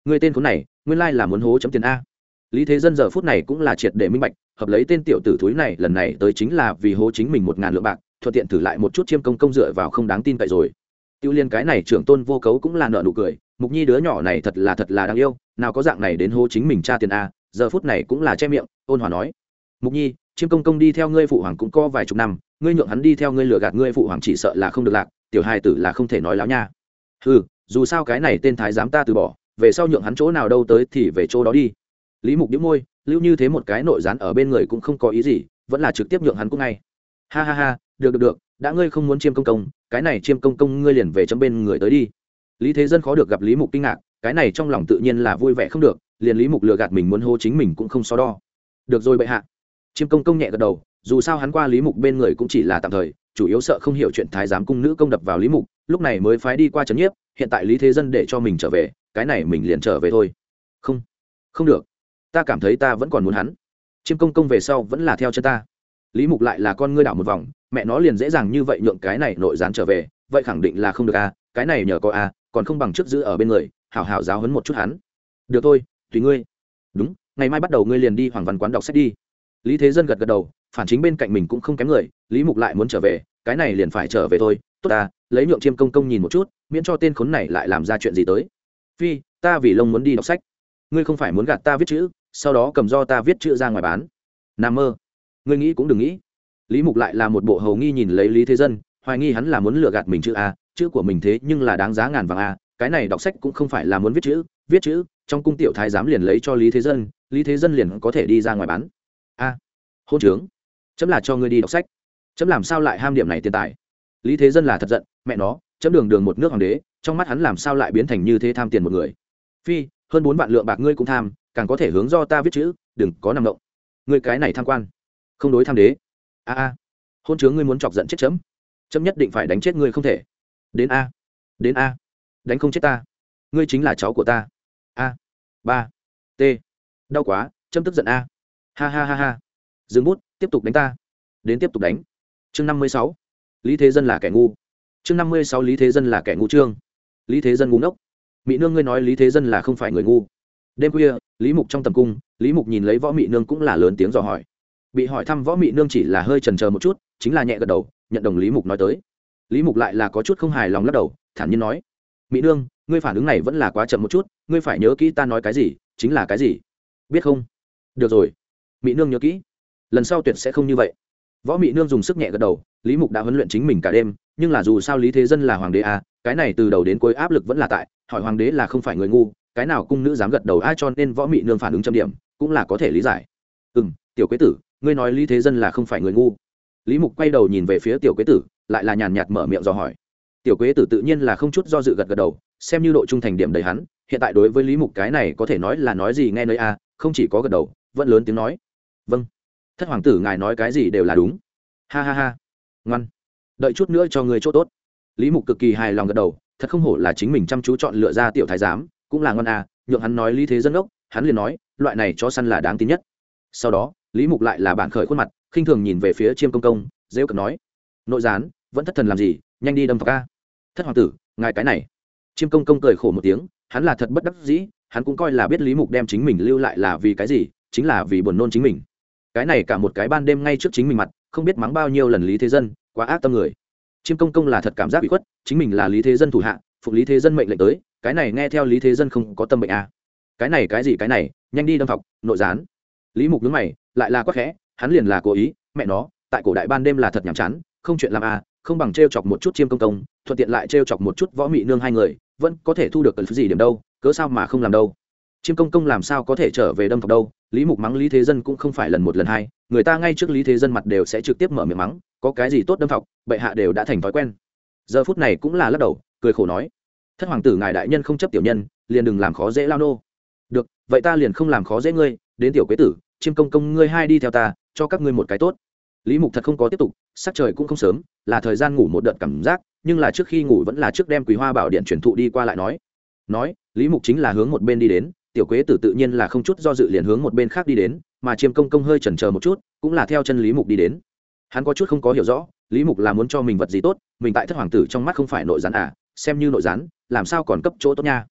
[SPEAKER 1] người tên khốn này, nguyên lai là muốn hố chấm tiền a. Lý thế dân giờ phút này cũng là triệt để minh bạch, hợp lấy tên tiểu tử thúi này, lần này tới chính là vì hố chính mình một ngàn lượng bạc, thuận tiện thử lại một chút chiêm công công dựa vào không đáng tin cậy rồi. Tiêu liên cái này trưởng tôn vô cấu cũng là nợ nụ cười, mục nhi đứa nhỏ này thật là thật là đáng yêu, nào có dạng này đến hố chính mình tra tiền a, giờ phút này cũng là che miệng, ôn hòa nói. Mục nhi, chiêm công công đi theo ngươi phụ hoàng cũng có vài chục năm, ngươi nhượng hắn đi theo ngươi lừa gạt ngươi phụ hoàng chỉ sợ là không được lạc, tiểu hai tử là không thể nói láo nha. Ừ dù sao cái này tên thái giám ta từ bỏ về sau nhượng hắn chỗ nào đâu tới thì về chỗ đó đi. Lý mục đĩu môi, lưu như thế một cái nội gián ở bên người cũng không có ý gì, vẫn là trực tiếp nhượng hắn cũng ngay. Ha ha ha, được được được, đã ngươi không muốn chiêm công công, cái này chiêm công công ngươi liền về chấm bên người tới đi. Lý thế dân khó được gặp lý mục kinh ngạc, cái này trong lòng tự nhiên là vui vẻ không được, liền lý mục lừa gạt mình muốn hô chính mình cũng không so đo. Được rồi bệ hạ. Chiêm công công nhẹ gật đầu, dù sao hắn qua lý mục bên người cũng chỉ là tạm thời, chủ yếu sợ không hiểu chuyện thái giám cung nữ công đập vào lý mục, lúc này mới phái đi qua trấn nhiếp, hiện tại lý thế dân để cho mình trở về cái này mình liền trở về thôi. Không không được. Ta cảm thấy ta vẫn còn muốn hắn. Chiêm công công về sau vẫn là theo chân ta. Lý mục lại là con ngươi đảo một vòng, mẹ nó liền dễ dàng như vậy nhượng cái này nội gián trở về, vậy khẳng định là không được a cái này nhờ có a còn không bằng trước giữ ở bên người, hảo hảo giáo hấn một chút hắn. Được thôi, tùy ngươi. Đúng, ngày mai bắt đầu ngươi liền đi hoàng văn quán đọc sách đi. Lý thế dân gật gật đầu, phản chính bên cạnh mình cũng không kém người, lý mục lại muốn trở về, cái này liền phải trở về thôi. Tốt ta lấy nhượng chiêm công công nhìn một chút, miễn cho tên khốn này lại làm ra chuyện gì tới phi, ta vì lông muốn đi đọc sách. Ngươi không phải muốn gạt ta viết chữ, sau đó cầm do ta viết chữ ra ngoài bán. N mơ. Ngươi nghĩ cũng đừng nghĩ. Lý mục lại là một bộ hầu nghi nhìn lấy lý thế dân, hoài nghi hắn là muốn lừa gạt mình chữ a, chữ của mình thế nhưng là đáng giá ngàn vàng a, cái này đọc sách cũng không phải là muốn viết chữ viết chữ, trong cung tiểu thái giám liền lấy cho lý thế dân, lý thế dân liền có thể đi ra ngoài bán. A, hôn trướng. Chấm là cho ngươi đi đọc sách. Chấm làm sao lại ham điểm này tiền tài? Lý thế dân là thật giận, mẹ nó chấm đường đường một nước hoàng đế, trong mắt hắn làm sao lại biến thành như thế tham tiền một người? Phi, hơn bốn vạn lượng bạc ngươi cũng tham, càng có thể hướng do ta viết chữ, đừng có nằm động. Ngươi cái này tham quan, không đối tham đế. A a, hôn chướng ngươi muốn chọc giận chết chấm. Chấm nhất định phải đánh chết ngươi không thể. Đến a đến a, đánh không chết ta. Ngươi chính là cháu của ta. A, ba, t. Đau quá, chấm tức giận a. Ha ha ha ha. Dừng bút, tiếp tục đánh ta. Đến tiếp tục đánh. Chương năm mươi sáu. Lý thế dân là kẻ ngu chương năm mươi sáu lý thế dân là kẻ ngu trương. Lý thế dân ngu ngốc. Mỹ nương ngươi nói lý thế dân là không phải người ngu. Đêm khuya, lý mục trong tầm cung, lý mục nhìn lấy võ mỹ nương cũng là lớn tiếng dò hỏi. Bị hỏi thăm võ mỹ nương chỉ là hơi trần c một chút, chính là nhẹ gật đầu, nhận đồng lý mục nói tới. Lý mục lại là có chút không hài lòng lắc đầu, thản nhiên nói. Mỹ nương, ngươi phản ứng này vẫn là quá chậm một chút, ngươi phải nhớ kỹ ta nói cái gì, chính là cái gì. Biết không? Được rồi. Mỹ nương nhớ kỹ. Lần sau tuyệt sẽ không như vậy. Võ mỹ nương dùng sức nhẹ gật đầu, lý mục đã huấn luyện chính mình cả đêm nhưng là dù sao lý thế dân là hoàng đế à, cái này từ đầu đến cuối áp lực vẫn là tại hỏi hoàng đế là không phải người ngu cái nào cung nữ dám gật đầu ai cho nên võ mị nương phản ứng trăm điểm cũng là có thể lý giải. Ừ m tiểu quế tử ngươi nói lý thế dân là không phải người ngu. Lý mục quay đầu nhìn về phía tiểu quế tử lại là nhàn nhạt mở miệng dò hỏi. Tiểu quế tử tự nhiên là không chút do dự gật gật đầu xem như độ trung thành điểm đầy hắn hiện tại đối với lý mục cái này có thể nói là nói gì nghe nơi a à, không chỉ có gật đầu vẫn lớn tiếng nói. Vâng. Thất hoàng tử ngài nói cái gì đều là đúng. Ha ha ha. Ngoan đợi chút nữa cho người chỗ tốt. Lý mục cực kỳ hài lòng gật đầu, thật không hổ là chính mình chăm chú chọn lựa ra tiểu thái giám, cũng là ngon à nhượng hắn nói lý thế dân ốc, hắn liền nói, loại này cho săn là đáng tin nhất. Sau đó, lý mục lại là bản khởi khuôn mặt, khinh thường nhìn về phía chiêm công công dễ cực nói, nội gián, vẫn thất thần làm gì, nhanh đi đâm vào ca. Thất hoàng tử, ngài cái này. Chiêm công công cười khổ một tiếng, hắn là thật bất đắc dĩ, hắn cũng coi là biết lý mục đem chính mình lưu lại là vì cái gì, chính là vì buồn nôn chính mình. Cái này cả một cái ban đêm ngay trước chính mình mặt, không biết mắng bao nhiêu lần lý thế dân quá ác tâm người. Chiêm công công là thật cảm giác bị khuất, chính mình là lý thế dân thủ hạ, phục lý thế dân mệnh lệnh tới, cái này nghe theo lý thế dân không có tâm bệnh à. cái này, cái gì, cái này, nhanh đi đâm học nội gián. Lý mục nhớ mày, lại là quắc khẽ, hắn liền là cố ý, mẹ nó, tại cổ đại ban đêm là thật nhàm chán, không chuyện làm à không bằng t chọc một chút chiêm công công, thuận tiện lại t chọc một chút võ mị nương hai người, vẫn có thể thu được cần gì điểm đâu, cớ sao mà không làm đâu chiêm công công làm sao có thể trở về đâm thọc đâu, lý mục mắng lý thế dân cũng không phải lần một lần hai, người ta ngay trước lý thế dân mặt đều sẽ trực tiếp mở miệng mắng, có cái gì tốt đâm thọc, bệ hạ đều đã thành thói quen. Giờ phút này cũng là lắc đầu, cười khổ nói, thất hoàng tử ngài đại nhân không chấp tiểu nhân, liền đừng làm khó dễ lao nô. Được, vậy ta liền không làm khó dễ ngươi, đến tiểu quế tử, chiêm công công ngươi hai đi theo ta, cho các ngươi một cái tốt. Lý mục thật không có tiếp tục, sắc trời cũng không sớm, là thời gian ngủ một đợt cảm giác, nhưng là trước khi ngủ vẫn là trước đem quý hoa bảo điện truyền thụ đi qua lại nói. Nói, lý mục chính là hướng một bên đi đến tiểu quế tử tự nhiên là không chút do dự liền hướng một bên khác đi đến, mà chiêm công công hơi chần chờ một chút, cũng là theo chân lý mục đi đến. Hắn có chút không có hiểu rõ, lý mục là muốn cho mình vật gì tốt, mình tại thất hoàng tử trong mắt không phải nội gián à xem như nội gián, làm sao còn cấp chỗ tốt nha?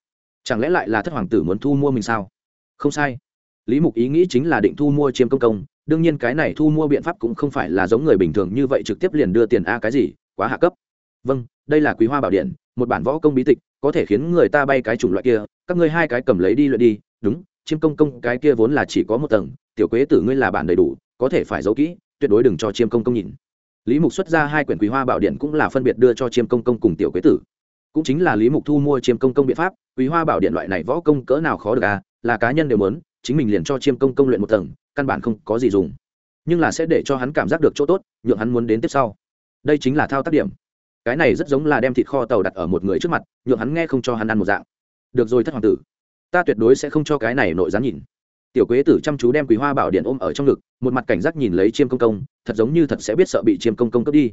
[SPEAKER 1] Chẳng lẽ lại là thất hoàng tử muốn thu mua mình sao? Không sai. Lý mục ý nghĩ chính là định thu mua chiêm công công, đương nhiên cái này thu mua biện pháp cũng không phải là giống người bình thường như vậy trực tiếp liền đưa tiền a cái gì, quá hạ cấp. Vâng đây là quý hoa bảo điện, một bản võ công bí tịch, có thể khiến người ta bay cái chủng loại kia các ngươi hai cái cầm lấy đi luyện đi, đúng, chiêm công công, cái kia vốn là chỉ có một tầng, tiểu quế tử ngươi là bản đầy đủ, có thể phải giấu kỹ, tuyệt đối đừng cho chiêm công công nhìn. Lý mục xuất ra hai quyển quý hoa bảo điện cũng là phân biệt đưa cho chiêm công công cùng tiểu quế tử. Cũng chính là lý mục thu mua chiêm công công biện pháp, quý hoa bảo điện loại này võ công cỡ nào khó được à là cá nhân đều muốn, chính mình liền cho chiêm công công luyện một tầng, căn bản không có gì dùng. Nhưng là sẽ để cho hắn cảm giác được chỗ tốt, nhượng hắn muốn đến tiếp sau. Đây chính là thao tác điểm. Cái này rất giống là đem thịt kho tàu đặt ở một người trước mặt, nhượng hắn nghe không cho hắn ăn một dạng được rồi thất hoàng tử, ta tuyệt đối sẽ không cho cái này nội gián nhìn. Tiểu quế tử chăm chú đem quý hoa bảo điện ôm ở trong ngực, một mặt cảnh giác nhìn lấy chiêm công công, thật giống như thật sẽ biết sợ bị chiêm công công cướp đi.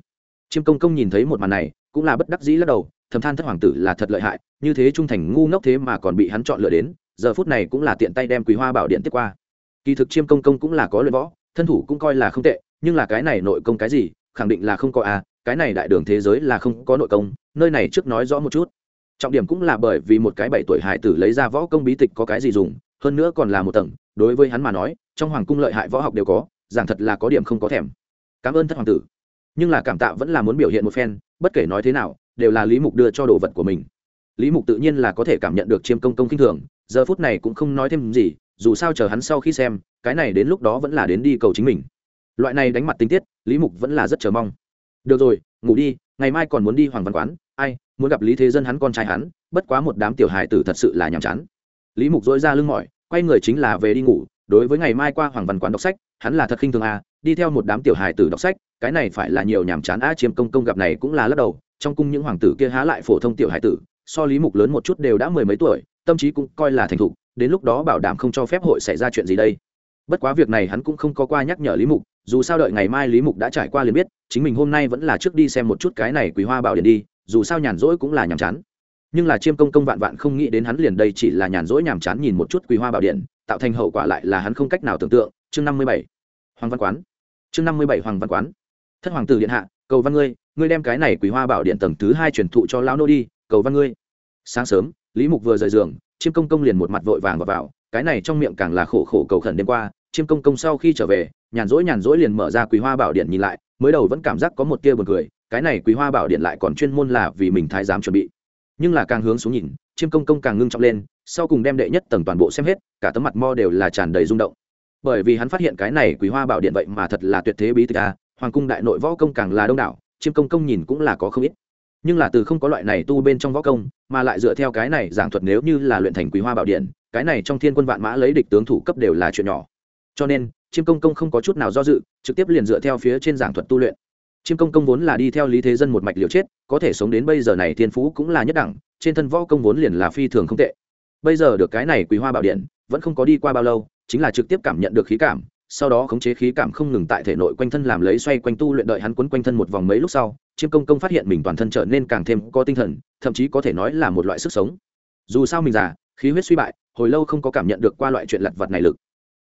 [SPEAKER 1] Chiêm công công nhìn thấy một màn này, cũng là bất đắc dĩ lắc đầu, thầm than thất hoàng tử là thật lợi hại, như thế trung thành ngu ngốc thế mà còn bị hắn chọn lựa đến, giờ phút này cũng là tiện tay đem quý hoa bảo điện tiếp qua. Kỳ thực chiêm công công cũng là có luyện võ, thân thủ cũng coi là không tệ, nhưng là cái này nội công cái gì, khẳng định là không có à cái này đại đường thế giới là không có nội công, nơi này trước nói rõ một chút trọng điểm cũng là bởi vì một cái bảy tuổi hải tử lấy ra võ công bí tịch có cái gì dùng, hơn nữa còn là một tầng, đối với hắn mà nói, trong hoàng cung lợi hại võ học đều có, giảng thật là có điểm không có thèm. Cảm ơn thất hoàng tử. Nhưng là cảm tạ vẫn là muốn biểu hiện một phen, bất kể nói thế nào, đều là lý mục đưa cho đồ vật của mình. Lý mục tự nhiên là có thể cảm nhận được chiêm công công kinh thường, giờ phút này cũng không nói thêm gì, dù sao chờ hắn sau khi xem, cái này đến lúc đó vẫn là đến đi cầu chính mình. Loại này đánh mặt tinh tiết, lý mục vẫn là rất chờ mong. Được rồi, ngủ đi, ngày mai còn muốn đi hoàng văn quán ai, muốn gặp lý thế dân hắn con trai hắn, bất quá một đám tiểu hài tử thật sự là nhàm chán lý mục dỗi ra lưng mỏi, quay người chính là về đi ngủ, đối với ngày mai qua hoàng văn quán đọc sách, hắn là thật khinh thường à? đi theo một đám tiểu hài tử đọc sách, cái này phải là nhiều nhàm chán a chiêm công công gặp này cũng là lắc đầu, trong cung những hoàng tử kia há lại phổ thông tiểu hài tử, so lý mục lớn một chút đều đã mười mấy tuổi, tâm trí cũng coi là thành thục, đến lúc đó bảo đảm không cho phép hội xảy ra chuyện gì đây bất quá việc này hắn cũng không có qua nhắc nhở lý mục, dù sao đợi ngày mai lý mục đã trải qua liền biết, chính mình hôm nay vẫn là trước đi xem một chút cái này quý hoa bảo điện đi dù sao nhàn rỗi cũng là nhàm chán. Nhưng là chiêm công công vạn vạn không nghĩ đến hắn liền đây chỉ là nhàn rỗi nhàm chán nhìn một chút quý hoa bảo điện tạo thành hậu quả lại là hắn không cách nào tưởng tượng. Chương năm mươi bảy hoàng văn quán. Chương năm mươi bảy hoàng văn quán. Thất hoàng tử điện hạ cầu văn ngươi ngươi đem cái này quý hoa bảo điện tầng thứ hai truyền thụ cho lão nô đi cầu văn ngươi. Sáng sớm lý mục vừa rời giường chiêm công công liền một mặt vội vàng vào, vào cái này trong miệng càng là khổ khổ cầu khẩn đêm qua. Chiêm công công sau khi trở về nhàn rỗi nhàn rỗi liền mở ra quý hoa bảo điện nhìn lại mới đầu vẫn cảm giác có một tia buồn cười cái này quý hoa bảo điện lại còn chuyên môn là vì mình thái giám chuẩn bị. Nhưng là càng hướng xuống nhìn, chiêm công công càng ngưng trọng lên, sau cùng đem đệ nhất tầng toàn bộ xem hết, cả tấm mặt mo đều là tràn đầy rung động. Bởi vì hắn phát hiện cái này quý hoa bảo điện vậy mà thật là tuyệt thế bí tịch a hoàng cung đại nội võ công càng là đông đảo, chiêm công công nhìn cũng là có không ít. Nhưng là từ không có loại này tu bên trong võ công, mà lại dựa theo cái này giảng thuật nếu như là luyện thành quý hoa bảo điện, cái này trong thiên quân vạn mã lấy địch tướng thủ cấp đều là chuyện nhỏ. Cho nên, chiêm công công không có chút nào do dự, trực tiếp liền dựa theo phía trên giảng thuật tu luyện chiêm công công vốn là đi theo lý thế dân một mạch liều chết, có thể sống đến bây giờ này thiên phú cũng là nhất đẳng, trên thân võ công vốn liền là phi thường không tệ. Bây giờ được cái này quý hoa bảo điện, vẫn không có đi qua bao lâu, chính là trực tiếp cảm nhận được khí cảm, sau đó khống chế khí cảm không ngừng tại thể nội quanh thân làm lấy xoay quanh tu luyện đợi hắn quấn quanh thân một vòng mấy lúc sau, chiêm công công phát hiện mình toàn thân trở nên càng thêm có tinh thần, thậm chí có thể nói là một loại sức sống. Dù sao mình già, khí huyết suy bại, hồi lâu không có cảm nhận được qua loại chuyện lặt vặt này lực.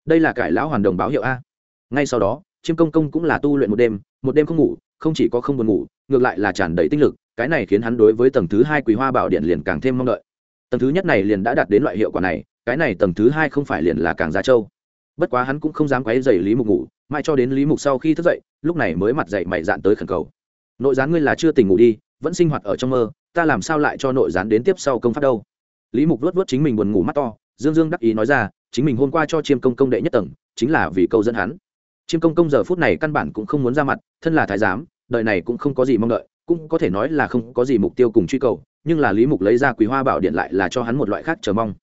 [SPEAKER 1] Đây là cải lão hoàn đồng báo hiệu a. Ngay sau đó, chiêm công công cũng là tu luyện một đêm một đêm không ngủ không chỉ có không buồn ngủ, ngược lại là tràn đầy tinh lực, cái này khiến hắn đối với tầng thứ hai quý hoa bảo điện liền càng thêm mong đợi. Tầng thứ nhất này liền đã đạt đến loại hiệu quả này, cái này tầng thứ hai không phải liền là càng gia châu bất quá hắn cũng không dám quấy dày lý mục ngủ, mãi cho đến lý mục sau khi thức dậy, lúc này mới mặt dậy mày dạn tới khẩn cầu. Nội gián ngươi là chưa tỉnh ngủ đi, vẫn sinh hoạt ở trong mơ, ta làm sao lại cho nội gián đến tiếp sau công pháp đâu? Lý mục vớt vớt chính mình buồn ngủ mắt to, dương dương đắc ý nói ra, chính mình hôm qua cho chiêm công công đệ nhất tầng, chính là vì câu dẫn hắn. Chiêm công công giờ phút này căn bản cũng không muốn ra mặt, thân là thái giám đời này cũng không có gì mong đợi, cũng có thể nói là không có gì mục tiêu cùng truy cầu, nhưng là lý mục lấy ra quý hoa bảo điện lại là cho hắn một loại khác chờ mong.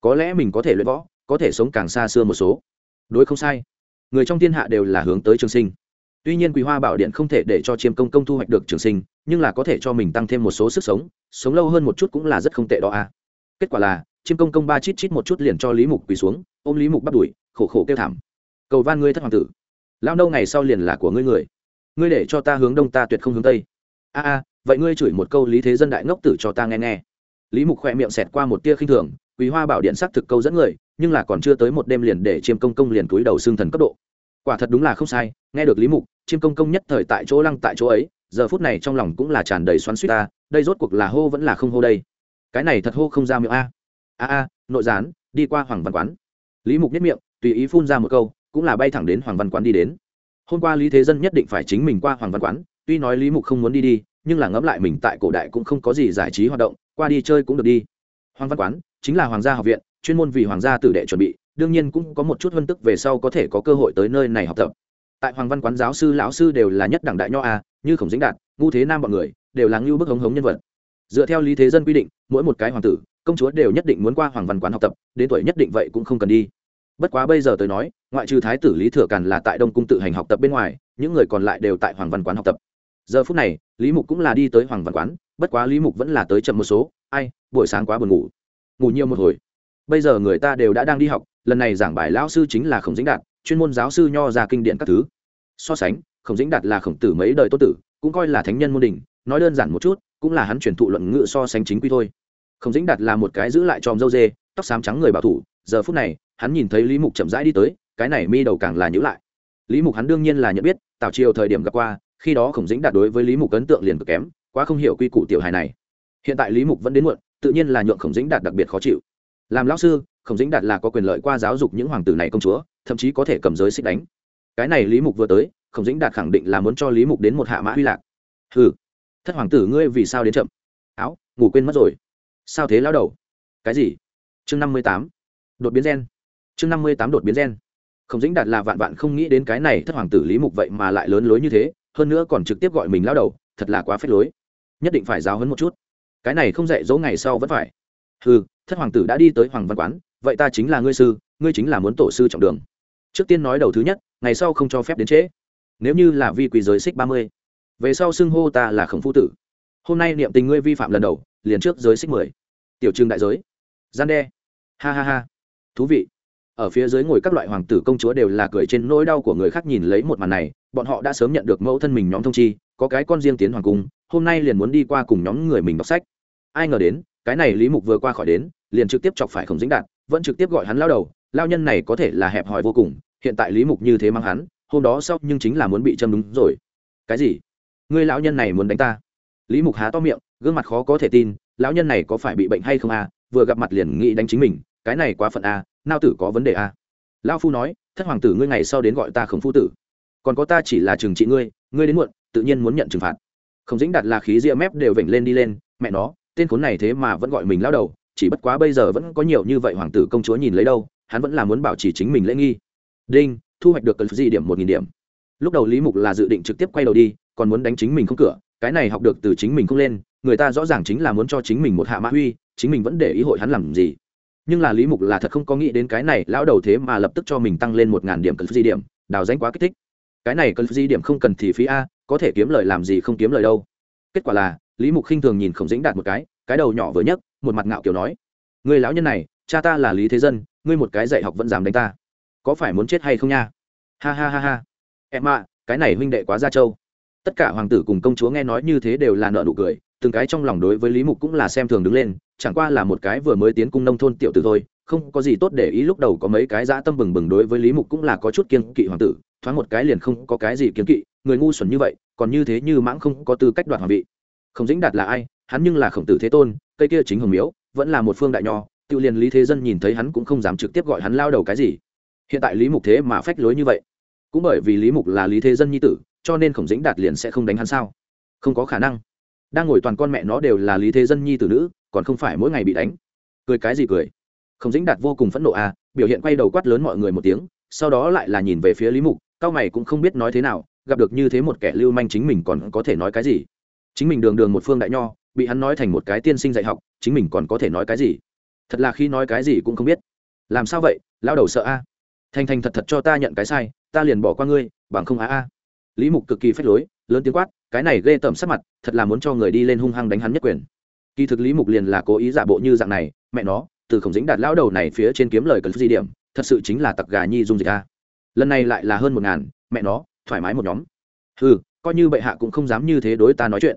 [SPEAKER 1] Có lẽ mình có thể luyện võ, có thể sống càng xa xưa một số. Đối không sai. Người trong thiên hạ đều là hướng tới trường sinh. Tuy nhiên quý hoa bảo điện không thể để cho chiêm công công thu hoạch được trường sinh, nhưng là có thể cho mình tăng thêm một số sức sống sống lâu hơn một chút cũng là rất không tệ đó à. Kết quả là, chiêm công công ba chít chít một chút liền cho lý mục quỳ xuống, ôm lý mục bắt đuổi, khổ khổ kêu thảm. Cầu van ngươi thất hoàng tử. Lao nâu ngày sau liền là của ngươi người ngươi để cho ta hướng đông, ta tuyệt không hướng tây. A a, vậy ngươi chửi một câu lý thế dân đại ngốc tử cho ta nghe nghe. Lý mục khỏe miệng xẹt qua một tia khinh thường, quý hoa bảo điện xác thực câu dẫn người, nhưng là còn chưa tới một đêm liền để chiêm công công liền túi đầu xương thần cấp độ. Quả thật đúng là không sai, nghe được lý mục, chiêm công công nhất thời tại chỗ lăng tại chỗ ấy, giờ phút này trong lòng cũng là tràn đầy xoắn suýt ta, đây rốt cuộc là hô vẫn là không hô đây. Cái này thật hô không ra miệng a. A a, nội gián, đi qua hoàng văn quán. Lý mục nhất miệng, tùy ý phun ra một câu, cũng là bay thẳng đến hoàng văn quán đi đến hôm qua lý thế dân nhất định phải chính mình qua hoàng văn quán, tuy nói lý mục không muốn đi đi, nhưng là ngẫm lại mình tại cổ đại cũng không có gì giải trí hoạt động, qua đi chơi cũng được đi. Hoàng văn quán chính là hoàng gia học viện, chuyên môn vì hoàng gia tử đệ chuẩn bị, đương nhiên cũng có một chút vân tức về sau có thể có cơ hội tới nơi này học tập. Tại hoàng văn quán giáo sư, lão sư đều là nhất đẳng đại nho a, như khổng dĩnh đạt, ngu thế nam bọn người, đều là ngưu bức hống hống nhân vật. Dựa theo lý thế dân quy định, mỗi một cái hoàng tử, công chúa đều nhất định muốn qua hoàng văn quán học tập, đến tuổi nhất định vậy cũng không cần đi bất quá bây giờ tới nói, ngoại trừ thái tử lý thừa càn là tại đông cung tự hành học tập bên ngoài, những người còn lại đều tại hoàng văn quán học tập. Giờ phút này, lý mục cũng là đi tới hoàng văn quán, bất quá lý mục vẫn là tới chậm một số, ai, buổi sáng quá buồn ngủ. Ngủ nhiều một hồi. Bây giờ người ta đều đã đang đi học, lần này giảng bài lão sư chính là khổng dĩnh đạt, chuyên môn giáo sư nho ra kinh điển các thứ. So sánh, khổng dĩnh đạt là khổng tử mấy đời tô tử, cũng coi là thánh nhân môn đình, nói đơn giản một chút, cũng là hắn truyền thụ luận ngữ so sánh chính quy thôi. Khổng dĩnh đạt là một cái giữ lại tròm dâu dê, tóc xám trắng người bảo thủ, giờ phút này hắn nhìn thấy lý mục chậm rãi đi tới, cái này mi đầu càng là nhữ lại. Lý mục hắn đương nhiên là nhận biết, tào triều thời điểm gặp qua, khi đó khổng dĩnh đạt đối với lý mục ấn tượng liền cực kém, quá không hiểu quy củ tiểu hài này. Hiện tại lý mục vẫn đến muộn, tự nhiên là nhượng khổng dĩnh đạt đặc biệt khó chịu. Làm lão sư, khổng dĩnh đạt là có quyền lợi qua giáo dục những hoàng tử này công chúa, thậm chí có thể cầm giới xích đánh. Cái này lý mục vừa tới, khổng dĩnh đạt khẳng định là muốn cho lý mục đến một hạ mã huy lạc. Hừ, thất hoàng tử ngươi vì sao đến chậm? Áo, ngủ quên mất rồi. Sao thế lao đầu? Cái gì? Chương năm mươi tám. Đột biến gen chương năm mươi tám đột biến gen. Khổng dĩnh đạt là vạn vạn không nghĩ đến cái này thất hoàng tử lý mục vậy mà lại lớn lối như thế, hơn nữa còn trực tiếp gọi mình lao đầu, thật là quá phết lối. Nhất định phải giáo hấn một chút. Cái này không dạy dỗ ngày sau vẫn phải. Ừ thất hoàng tử đã đi tới hoàng văn quán, vậy ta chính là ngươi sư, ngươi chính là muốn tổ sư trọng đường. Trước tiên nói đầu thứ nhất, ngày sau không cho phép đến trễ. Nếu như là vi quý giới xích ba mươi, về sau xưng hô ta là khổng phu tử. Hôm nay niệm tình ngươi vi phạm lần đầu, liền trước giới xích mười. Tiểu trương đại giới. Gian đe. Ha ha ha. Thú vị ở phía dưới ngồi các loại hoàng tử công chúa đều là cười trên nỗi đau của người khác nhìn lấy một màn này, bọn họ đã sớm nhận được mẫu thân mình nhóm thông chi, có cái con riêng tiến hoàng cung, hôm nay liền muốn đi qua cùng nhóm người mình đọc sách. Ai ngờ đến, cái này lý mục vừa qua khỏi đến, liền trực tiếp chọc phải khổng dính đạt, vẫn trực tiếp gọi hắn lao đầu, lao nhân này có thể là hẹp hòi vô cùng, hiện tại lý mục như thế mang hắn, hôm đó sau nhưng chính là muốn bị châm đúng rồi. Cái gì? Ngươi lão nhân này muốn đánh ta? Lý mục há to miệng, gương mặt khó có thể tin, lão nhân này có phải bị bệnh hay không à vừa gặp mặt liền nghĩ đánh chính mình cái này quá phận à nao tử có vấn đề à lao phu nói, thất hoàng tử ngươi ngày sau đến gọi ta khổng phu tử. Còn có ta chỉ là trừng trị ngươi ngươi đến muộn, tự nhiên muốn nhận trừng phạt. Không dính đặt là khí ria mép đều vểnh lên đi lên, mẹ nó, tên khốn này thế mà vẫn gọi mình lao đầu, chỉ bất quá bây giờ vẫn có nhiều như vậy hoàng tử công chúa nhìn lấy đâu, hắn vẫn là muốn bảo trì chính mình lễ nghi. Đinh, thu hoạch được cần gì điểm một nghìn điểm. Lúc đầu lý mục là dự định trực tiếp quay đầu đi, còn muốn đánh chính mình không cửa, cái này học được từ chính mình không lên, người ta rõ ràng chính là muốn cho chính mình một hạ mã huy, chính mình vẫn để ý hội hắn làm gì nhưng là lý mục là thật không có nghĩ đến cái này, lão đầu thế mà lập tức cho mình tăng lên một ngàn điểm cần di điểm, đào danh quá kích thích. Cái này cần di điểm không cần thì phí a, có thể kiếm lời làm gì không kiếm lời đâu. Kết quả là, lý mục khinh thường nhìn khổng dĩnh đạt một cái cái đầu nhỏ vừa nhấc, một mặt ngạo kiểu nói người lão nhân này, cha ta là lý thế dân, ngươi một cái dạy học vẫn dám đánh ta. Có phải muốn chết hay không nha? Ha ha ha ha. Em ạ, cái này huynh đệ quá ra trâu. Tất cả hoàng tử cùng công chúa nghe nói như thế đều là nợ nụ cười từng cái trong lòng đối với lý mục cũng là xem thường đứng lên, chẳng qua là một cái vừa mới tiến cung nông thôn tiểu tử thôi, không có gì tốt để ý lúc đầu có mấy cái dã tâm bừng bừng đối với lý mục cũng là có chút kiên kỵ hoàng tử, thoáng một cái liền không có cái gì kiên kỵ, người ngu xuẩn như vậy, còn như thế như mãng không có tư cách đoạt hoàng vị. Khổng dĩnh đạt là ai? Hắn nhưng là khổng tử thế tôn, cây kia chính hồng miếu, vẫn là một phương đại nho, tự liền lý thế dân nhìn thấy hắn cũng không dám trực tiếp gọi hắn lao đầu cái gì. Hiện tại lý mục thế mà phách lối như vậy. Cũng bởi vì lý mục là lý thế dân nhi tử, cho nên khổng dĩnh đạt liền sẽ không đánh hắn sao? Không có khả năng đang ngồi toàn con mẹ nó đều là lý thế dân nhi tử nữ, còn không phải mỗi ngày bị đánh. Cười cái gì cười? Không dĩnh đạt vô cùng phẫn nộ à biểu hiện quay đầu quát lớn mọi người một tiếng, sau đó lại là nhìn về phía lý mục, cao mày cũng không biết nói thế nào, gặp được như thế một kẻ lưu manh chính mình còn có thể nói cái gì? Chính mình đường đường một phương đại nho, bị hắn nói thành một cái tiên sinh dạy học, chính mình còn có thể nói cái gì? Thật là khi nói cái gì cũng không biết. Làm sao vậy lao đầu sợ a? À? thành thành thật thật cho ta nhận cái sai, ta liền bỏ qua ngươi, bằng không á a. Lý mục cực kỳ phách lối lớn tiếng quát, cái này ghê tởm sắc mặt, thật là muốn cho người đi lên hung hăng đánh hắn nhất quyền. Kỳ thực lý mục liền là cố ý giả bộ như dạng này, mẹ nó, từ khổng dĩnh đạt lão đầu này phía trên kiếm lời cần gì điểm, thật sự chính là tặc gà nhi dung dịch a. Lần này lại là hơn một ngàn, mẹ nó, thoải mái một nhóm. Ừ coi như bệ hạ cũng không dám như thế đối ta nói chuyện.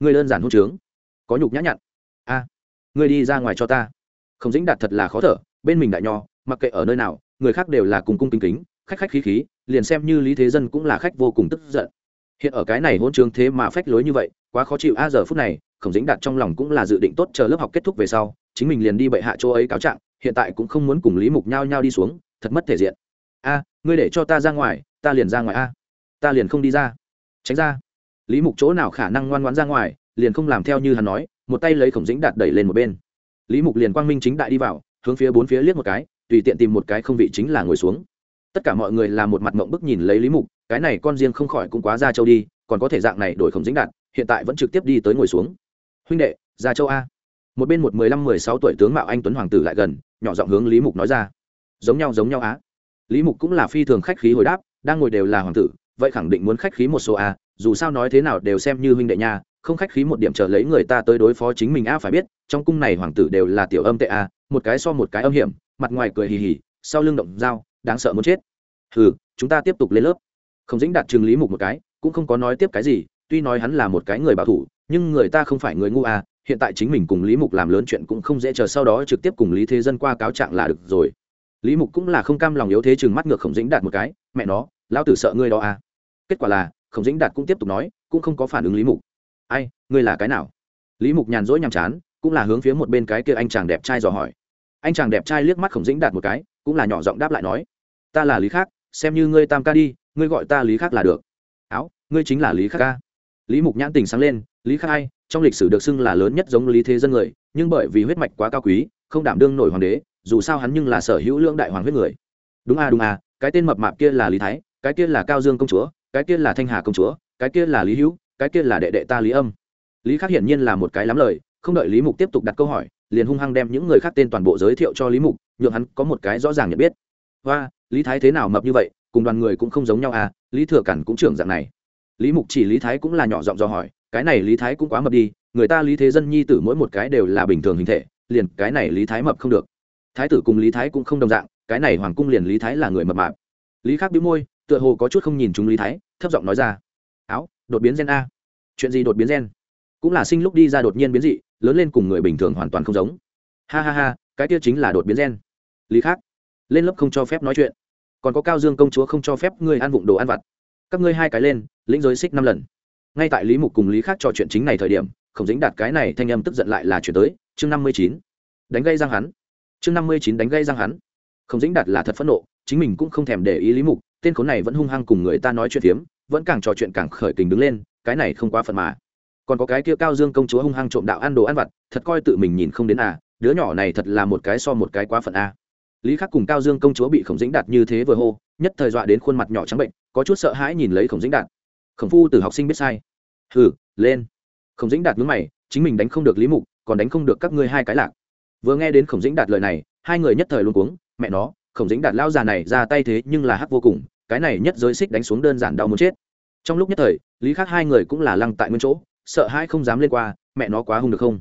[SPEAKER 1] Ngươi đơn giản hôn trướng, có nhục nhã nhặn. A, ngươi đi ra ngoài cho ta. Khổng dĩnh đạt thật là khó thở, bên mình đại nho, mặc kệ ở nơi nào, người khác đều là cùng cung kính kính, khách khách khí khí, liền xem như lý thế dân cũng là khách vô cùng tức giận hiện ở cái này hôn trường thế mà phách lối như vậy, quá khó chịu. A, giờ phút này, khổng dĩnh đạt trong lòng cũng là dự định tốt chờ lớp học kết thúc về sau, chính mình liền đi bệ hạ chỗ ấy cáo trạng, hiện tại cũng không muốn cùng lý mục nhao nhao đi xuống, thật mất thể diện. A, ngươi để cho ta ra ngoài, ta liền ra ngoài a. Ta liền không đi ra. Tránh ra. Lý mục chỗ nào khả năng ngoan ngoãn ra ngoài, liền không làm theo như hắn nói, một tay lấy khổng dĩnh đạt đẩy lên một bên. Lý mục liền quang minh chính đại đi vào, hướng phía bốn phía liếc một cái, tùy tiện tìm một cái không vị chính là ngồi xuống. Tất cả mọi người là một mặt mộng bức nhìn lấy lý mục cái này con riêng không khỏi cũng quá ra châu đi, còn có thể dạng này đổi khổng dính đạt, hiện tại vẫn trực tiếp đi tới ngồi xuống. Huynh đệ, ra châu a. Một bên một mười lăm, mười sáu tuổi tướng mạo anh tuấn hoàng tử lại gần, nhỏ giọng hướng lý mục nói ra. Giống nhau giống nhau á lý mục cũng là phi thường khách khí hồi đáp, đang ngồi đều là hoàng tử, vậy khẳng định muốn khách khí một số a, dù sao nói thế nào đều xem như huynh đệ nha, không khách khí một điểm chờ lấy người ta tới đối phó chính mình a phải biết, trong cung này hoàng tử đều là tiểu âm tệ a, một cái so một cái âm hiểm, mặt ngoài cười hì hì, sau lưng động dao, đáng sợ muốn chết. Hừ, chúng ta tiếp tục lên lớp không dĩnh đạt trừng lý mục một cái, cũng không có nói tiếp cái gì, tuy nói hắn là một cái người bảo thủ, nhưng người ta không phải người ngu à hiện tại chính mình cùng lý mục làm lớn chuyện cũng không dễ chờ sau đó trực tiếp cùng lý thế dân qua cáo trạng là được rồi. Lý mục cũng là không cam lòng yếu thế chừng mắt ngược khổng dĩnh đạt một cái, mẹ nó, lão tử sợ ngươi đó à. Kết quả là, khổng dĩnh đạt cũng tiếp tục nói, cũng không có phản ứng lý mục. Ai, ngươi là cái nào? Lý mục nhàn rỗi nhàm chán, cũng là hướng phía một bên cái kia anh chàng đẹp trai dò hỏi. Anh chàng đẹp trai liếc mắt khổng dĩnh đạt một cái, cũng là nhỏ giọng đáp lại nói, ta là lý khác, xem như ngươi tam ca đi ngươi gọi ta lý khác là được. Áo, ngươi chính là lý khác ca. Lý mục nhãn tình sáng lên, lý khác ai, trong lịch sử được xưng là lớn nhất giống lý thế dân người, nhưng bởi vì huyết mạch quá cao quý, không đảm đương nổi hoàng đế, dù sao hắn nhưng là sở hữu lương đại hoàng huyết người. Đúng à đúng à cái tên mập mạp kia là lý thái, cái kia là cao dương công chúa, cái kia là thanh hà công chúa, cái kia là lý hữu, cái kia là đệ đệ ta lý âm. Lý khắc hiển nhiên là một cái lắm lời, không đợi lý mục tiếp tục đặt câu hỏi, liền hung hăng đem những người khác tên toàn bộ giới thiệu cho lý mục, nhượng hắn có một cái rõ ràng nhận biết. Và lý thái thế nào mập như vậy cùng đoàn người cũng không giống nhau à lý thừa cản cũng trưởng dạng này. Lý mục chỉ lý thái cũng là nhỏ giọng do hỏi, cái này lý thái cũng quá mập đi, người ta lý thế dân nhi tử mỗi một cái đều là bình thường hình thể, liền cái này lý thái mập không được. Thái tử cùng lý thái cũng không đồng dạng, cái này hoàng cung liền lý thái là người mập mạp. Lý khác bĩu môi, tựa hồ có chút không nhìn chúng lý thái, thấp giọng nói ra, áo, đột biến gen a. Chuyện gì đột biến gen? Cũng là sinh lúc đi ra đột nhiên biến dị, lớn lên cùng người bình thường hoàn toàn không giống. Ha ha ha, cái kia chính là đột biến gen. Lý khác lên lớp không cho phép nói chuyện còn có cao dương công chúa không cho phép ngươi ăn vụng đồ ăn vặt. Các ngươi hai cái lên, lĩnh giới xích năm lần. Ngay tại lý mục cùng lý khác trò chuyện chính này thời điểm, khổng dính đạt cái này thanh âm tức giận lại là chuyển tới, chương năm mươi chín. Đánh gây răng hắn. Chương năm mươi chín đánh gây răng hắn. Khổng dính đạt là thật phẫn nộ, chính mình cũng không thèm để ý lý mục, tên khốn này vẫn hung hăng cùng người ta nói chuyện phiếm, vẫn càng trò chuyện càng khởi tình đứng lên, cái này không quá phần mà. Còn có cái kia cao dương công chúa hung hăng trộm đạo ăn đồ ăn vặt, thật coi tự mình nhìn không đến à đứa nhỏ này thật là một cái so một cái quá phận a lý khắc cùng cao dương công chúa bị khổng dĩnh đạt như thế vừa hô, nhất thời dọa đến khuôn mặt nhỏ trắng bệnh, có chút sợ hãi nhìn lấy khổng dĩnh đạt. Khổng phu từ học sinh biết sai. Hừ, lên. Khổng dĩnh đạt ngứng mày, chính mình đánh không được lý mục, còn đánh không được các ngươi hai cái lạc. Vừa nghe đến khổng dĩnh đạt lời này, hai người nhất thời luôn cuống, mẹ nó, khổng dĩnh đạt lao già này ra tay thế nhưng là hắc vô cùng, cái này nhất giới xích đánh xuống đơn giản đau muốn chết. Trong lúc nhất thời, lý khắc hai người cũng là lăng tại nguyên chỗ, sợ hai không dám lên qua, mẹ nó quá hung được không?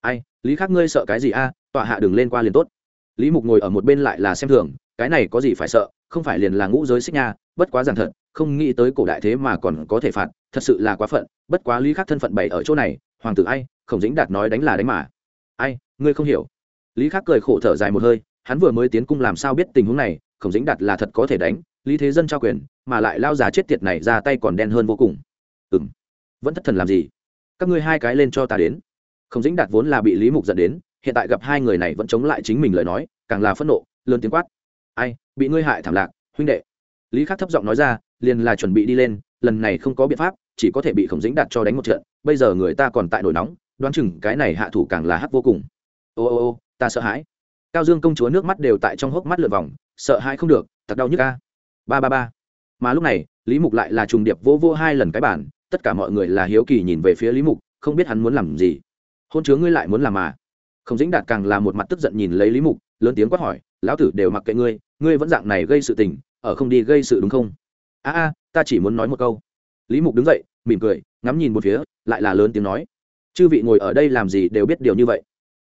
[SPEAKER 1] Ai, lý khắc ngươi sợ cái gì a, tọa hạ đừng lên qua liền tốt lý mục ngồi ở một bên lại là xem thường, cái này có gì phải sợ, không phải liền là ngũ giới xích nha, bất quá giản thật, không nghĩ tới cổ đại thế mà còn có thể phạt, thật sự là quá phận, bất quá lý khắc thân phận bày ở chỗ này, hoàng tử ai, khổng dĩnh đạt nói đánh là đánh mà. Ai, ngươi không hiểu. Lý khắc cười khổ thở dài một hơi, hắn vừa mới tiến cung làm sao biết tình huống này, khổng dĩnh đạt là thật có thể đánh, lý thế dân trao quyền, mà lại lao già chết tiệt này ra tay còn đen hơn vô cùng. Ừ m vẫn thất thần làm gì? Các ngươi hai cái lên cho ta đến. Khổng dĩnh đạt vốn là bị lý mục dẫn đến hiện tại gặp hai người này vẫn chống lại chính mình lời nói, càng là phẫn nộ, lớn tiếng quát. Ai, bị ngươi hại thảm lạc, huynh đệ. Lý khắc thấp giọng nói ra, liền là chuẩn bị đi lên, lần này không có biện pháp, chỉ có thể bị khổng dĩnh đạt cho đánh một trận, bây giờ người ta còn tại nổi nóng, đoán chừng cái này hạ thủ càng là hắc vô cùng. Ô ô ô, ta sợ hãi. Cao dương công chúa nước mắt đều tại trong hốc mắt lượt vòng, sợ hãi không được, thật đau nhức ca ba ba ba. Mà lúc này, lý mục lại là trùng điệp vô vô hai lần cái bản, tất cả mọi người là hiếu kỳ nhìn về phía lý mục, không biết hắn muốn làm gì. Hôn chứa ngươi lại muốn làm mà không dĩnh đạt càng là một mặt tức giận nhìn lấy lý mục, lớn tiếng quát hỏi, lão tử đều mặc kệ ngươi ngươi vẫn dạng này gây sự tình, ở không đi gây sự đúng không? A a, ta chỉ muốn nói một câu. Lý mục đứng dậy, mỉm cười, ngắm nhìn một phía, lại là lớn tiếng nói, chư vị ngồi ở đây làm gì đều biết điều như vậy.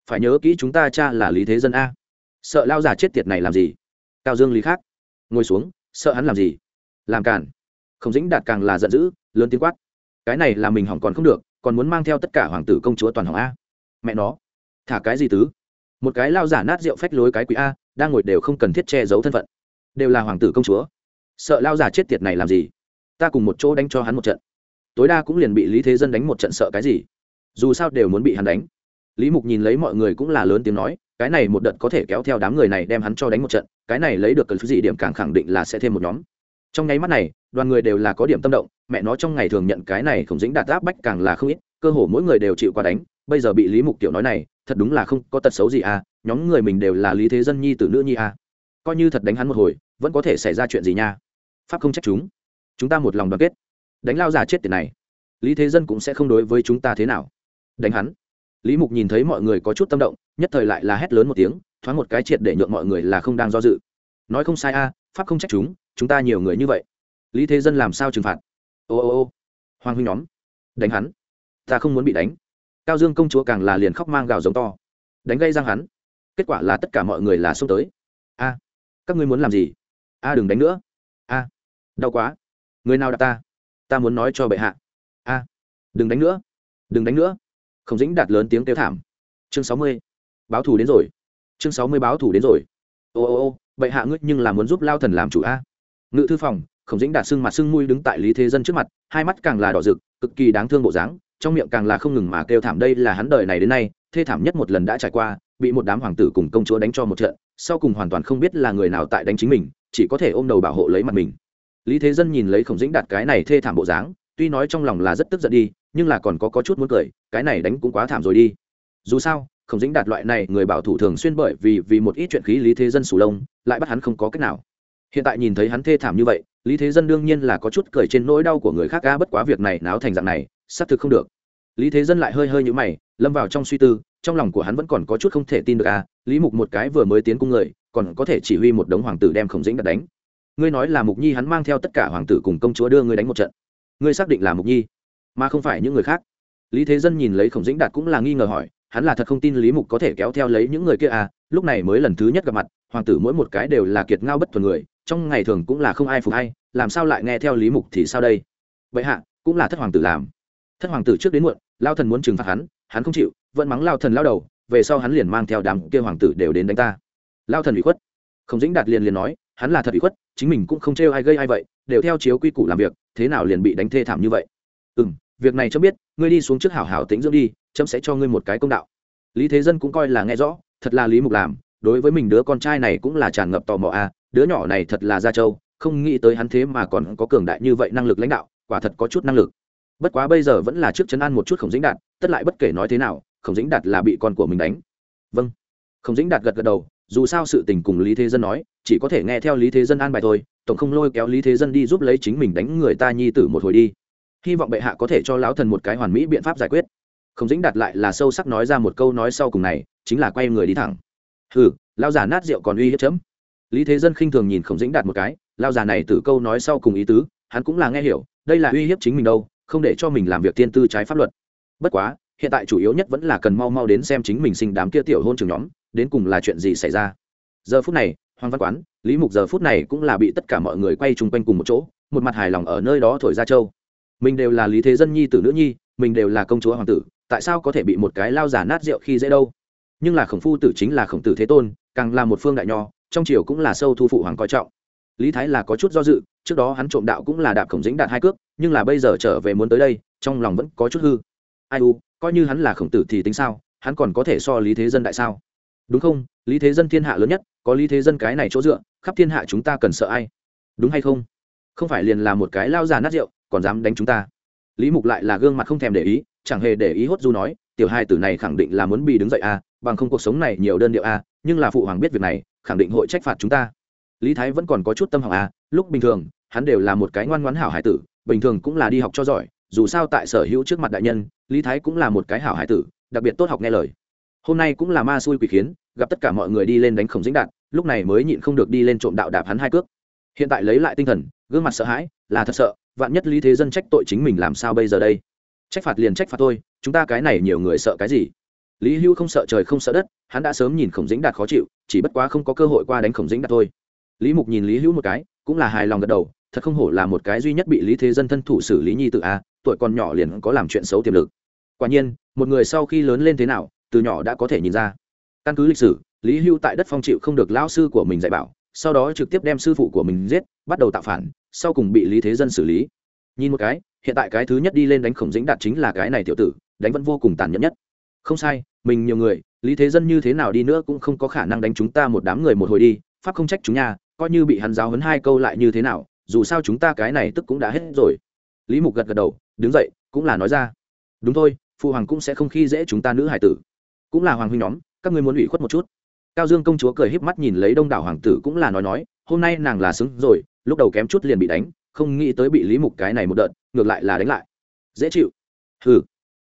[SPEAKER 1] Phải nhớ kỹ chúng ta cha là lý thế dân a. Sợ lao già chết tiệt này làm gì? Cao dương lý khác, ngồi xuống, sợ hắn làm gì? Làm cản không dĩnh đạt càng là giận dữ, lớn tiếng quát, cái này là mình hỏng còn không được, còn muốn mang theo tất cả hoàng tử công chúa toàn hỏng a. Mẹ nó thả cái gì tứ? Một cái lao giả nát rượu phách lối cái quý a, đang ngồi đều không cần thiết che giấu thân phận. Đều là hoàng tử công chúa. Sợ lao giả chết tiệt này làm gì? Ta cùng một chỗ đánh cho hắn một trận. Tối đa cũng liền bị lý thế dân đánh một trận sợ cái gì? Dù sao đều muốn bị hắn đánh. Lý mục nhìn lấy mọi người cũng là lớn tiếng nói, cái này một đợt có thể kéo theo đám người này đem hắn cho đánh một trận, cái này lấy được cần gì điểm càng khẳng định là sẽ thêm một nhóm. Trong nháy mắt này, đoàn người đều là có điểm tâm động, mẹ nó trong ngày thường nhận cái này không dính đạt áp bách càng là không ít, cơ hồ mỗi người đều chịu qua đánh, bây giờ bị lý mục tiểu nói này thật đúng là không có tật xấu gì à nhóm người mình đều là lý thế dân nhi tử nữ nhi à. Coi như thật đánh hắn một hồi, vẫn có thể xảy ra chuyện gì nha? Pháp không trách chúng. Chúng ta một lòng đoàn kết. Đánh lao già chết tiền này. Lý thế dân cũng sẽ không đối với chúng ta thế nào. Đánh hắn. Lý mục nhìn thấy mọi người có chút tâm động, nhất thời lại là hét lớn một tiếng, thoáng một cái triệt để nhượng mọi người là không đang do dự. Nói không sai a, pháp không trách chúng chúng ta nhiều người như vậy. Lý thế dân làm sao trừng phạt? Ô ô ô. Hoàng huynh nhóm. Đánh hắn. Ta không muốn bị đánh cao dương công chúa càng là liền khóc mang gào giống to. Đánh gây răng hắn. Kết quả là tất cả mọi người là xông tới. A, các ngươi muốn làm gì? A, đừng đánh nữa. A, đau quá. Người nào đặt ta? Ta muốn nói cho bệ hạ. A, đừng đánh nữa. Đừng đánh nữa. Không dĩnh đạt lớn tiếng kêu thảm. Chương sáu mươi, báo thù đến rồi. Chương sáu mươi báo thù đến rồi. Ô ô ô, bệ hạ ngươi nhưng là muốn giúp lao thần làm chủ a. Ngự thư phòng, khổng dĩnh đạt sưng mặt sưng mui đứng tại lý thế dân trước mặt, hai mắt càng là đỏ rực, cực kỳ đáng thương bộ dáng trong miệng càng là không ngừng mà kêu thảm đây là hắn đời này đến nay thê thảm nhất một lần đã trải qua bị một đám hoàng tử cùng công chúa đánh cho một trận sau cùng hoàn toàn không biết là người nào tại đánh chính mình chỉ có thể ôm đầu bảo hộ lấy mặt mình. Lý thế dân nhìn lấy khổng dĩnh đạt cái này thê thảm bộ dáng tuy nói trong lòng là rất tức giận đi nhưng là còn có, có chút muốn cười cái này đánh cũng quá thảm rồi đi. Dù sao khổng dĩnh đạt loại này người bảo thủ thường xuyên bởi vì vì một ít chuyện khí lý thế dân sù lông lại bắt hắn không có cách nào. Hiện tại nhìn thấy hắn thê thảm như vậy lý thế dân đương nhiên là có chút cười trên nỗi đau của người khác ga bất quá việc này náo thành dạng này xác thực không được. Lý thế dân lại hơi hơi nhũ mày, lâm vào trong suy tư, trong lòng của hắn vẫn còn có chút không thể tin được à lý mục một cái vừa mới tiến cung người, còn có thể chỉ huy một đống hoàng tử đem khổng dĩnh đặt đánh. Ngươi nói là mục nhi hắn mang theo tất cả hoàng tử cùng công chúa đưa ngươi đánh một trận. Ngươi xác định là mục nhi, mà không phải những người khác. Lý thế dân nhìn lấy khổng dĩnh đạt cũng là nghi ngờ hỏi, hắn là thật không tin lý mục có thể kéo theo lấy những người kia à lúc này mới lần thứ nhất gặp mặt, hoàng tử mỗi một cái đều là kiệt ngao bất thuần người, trong ngày thường cũng là không ai phục hay, làm sao lại nghe theo lý mục thì sao đây? Vậy hạ, cũng là thất hoàng tử làm thất hoàng tử trước đến muộn, lao thần muốn trừng phạt hắn hắn không chịu, vẫn mắng lao thần lao đầu, về sau hắn liền mang theo đám kia hoàng tử đều đến đánh ta. Lao thần bị khuất. Không dĩnh đạt liền liền nói, hắn là thật bị khuất, chính mình cũng không trêu ai gây ai vậy, đều theo chiếu quy củ làm việc, thế nào liền bị đánh thê thảm như vậy? Ừ m việc này chấm biết, ngươi đi xuống trước hảo hảo tĩnh dưỡng đi, chấm sẽ cho ngươi một cái công đạo. Lý thế dân cũng coi là nghe rõ, thật là lý mục làm, đối với mình đứa con trai này cũng là tràn ngập tò mò à đứa nhỏ này thật là gia châu không nghĩ tới hắn thế mà còn có cường đại như vậy năng lực lãnh đạo, quả thật có chút năng lực bất quá bây giờ vẫn là trước chấn an một chút khổng dĩnh đạt, tất lại bất kể nói thế nào, khổng dĩnh đạt là bị con của mình đánh. Vâng. Khổng dĩnh đạt gật gật đầu, dù sao sự tình cùng lý thế dân nói, chỉ có thể nghe theo lý thế dân an bài thôi, tổng không lôi kéo lý thế dân đi giúp lấy chính mình đánh người ta nhi tử một hồi đi. Hy vọng bệ hạ có thể cho lão thần một cái hoàn mỹ biện pháp giải quyết. Khổng dĩnh đạt lại là sâu sắc nói ra một câu nói sau cùng này, chính là quay người đi thẳng. Hừ lao già nát rượu còn uy hiếp chấm. Lý thế dân khinh thường nhìn khổng dĩnh đạt một cái lao già này từ câu nói sau cùng ý tứ, hắn cũng là nghe hiểu, đây là uy hiếp chính mình đâu không để cho mình làm việc tiên tư trái pháp luật. Bất quá, hiện tại chủ yếu nhất vẫn là cần mau mau đến xem chính mình sinh đám kia tiểu hôn trường nhóm, đến cùng là chuyện gì xảy ra. Giờ phút này, hoàng văn quán, lý mục giờ phút này cũng là bị tất cả mọi người quay chung quanh cùng một chỗ, một mặt hài lòng ở nơi đó thổi ra châu. Mình đều là lý thế dân nhi tử nữ nhi, mình đều là công chúa hoàng tử, tại sao có thể bị một cái lao giả nát rượu khi dễ đâu? Nhưng là khổng phu tử chính là khổng tử thế tôn, càng là một phương đại nho, trong triều cũng là sâu thu phụ hoàng coi trọng. Lý thái là có chút do dự trước đó hắn trộm đạo cũng là đạp khổng dĩnh đạt hai cước, nhưng là bây giờ trở về muốn tới đây, trong lòng vẫn có chút hư. Ai u, coi như hắn là khổng tử thì tính sao, hắn còn có thể so lý thế dân đại sao? Đúng không? Lý thế dân thiên hạ lớn nhất, có lý thế dân cái này chỗ dựa, khắp thiên hạ chúng ta cần sợ ai? Đúng hay không? Không phải liền là một cái lao già nát rượu, còn dám đánh chúng ta. Lý mục lại là gương mặt không thèm để ý, chẳng hề để ý hốt du nói, tiểu hai tử này khẳng định là muốn bị đứng dậy à bằng không cuộc sống này nhiều đơn điệu à nhưng là phụ hoàng biết việc này, khẳng định hội trách phạt chúng ta. Lý thái vẫn còn có chút tâm học à lúc bình thường hắn đều là một cái ngoan ngoãn hảo hải tử, bình thường cũng là đi học cho giỏi, dù sao tại sở hữu trước mặt đại nhân, lý thái cũng là một cái hảo hải tử, đặc biệt tốt học nghe lời. Hôm nay cũng là ma xui quỷ khiến, gặp tất cả mọi người đi lên đánh khổng dĩnh đạt lúc này mới nhịn không được đi lên trộm đạo đạp hắn hai cước. Hiện tại lấy lại tinh thần, gương mặt sợ hãi, là thật sợ, vạn nhất lý thế dân trách tội chính mình làm sao bây giờ đây? Trách phạt liền trách phạt thôi, chúng ta cái này nhiều người sợ cái gì? Lý hưu không sợ trời không sợ đất, hắn đã sớm nhìn khổng dĩnh đạt khó chịu, chỉ bất quá không có cơ hội qua đánh khổng dĩnh đạt thôi. Lý mục nhìn lý hữu một cái, cũng là hài lòng gật đầu thật không hổ là một cái duy nhất bị lý thế dân thân thủ xử lý nhi tự a, tuổi còn nhỏ liền có làm chuyện xấu tiềm lực. Quả nhiên, một người sau khi lớn lên thế nào, từ nhỏ đã có thể nhìn ra. Căn cứ lịch sử, lý hưu tại đất phong chịu không được lao sư của mình dạy bảo, sau đó trực tiếp đem sư phụ của mình giết, bắt đầu tạo phản, sau cùng bị lý thế dân xử lý. Nhìn một cái, hiện tại cái thứ nhất đi lên đánh khổng dĩnh đạt chính là cái này tiểu tử, đánh vẫn vô cùng tàn nhẫn nhất. Không sai, mình nhiều người, lý thế dân như thế nào đi nữa cũng không có khả năng đánh chúng ta một đám người một hồi đi, pháp không trách chúng nhà coi như bị hắn giáo hấn hai câu lại như thế nào dù sao chúng ta cái này tức cũng đã hết rồi. Lý mục gật gật đầu, đứng dậy, cũng là nói ra. Đúng thôi phụ hoàng cũng sẽ không khi dễ chúng ta nữ hải tử. Cũng là hoàng huynh nhóm, các ngươi muốn ủy khuất một chút. Cao dương công chúa cười híp mắt nhìn lấy đông đảo hoàng tử cũng là nói nói, hôm nay nàng là xứng rồi, lúc đầu kém chút liền bị đánh, không nghĩ tới bị lý mục cái này một đợt, ngược lại là đánh lại. Dễ chịu. Ừ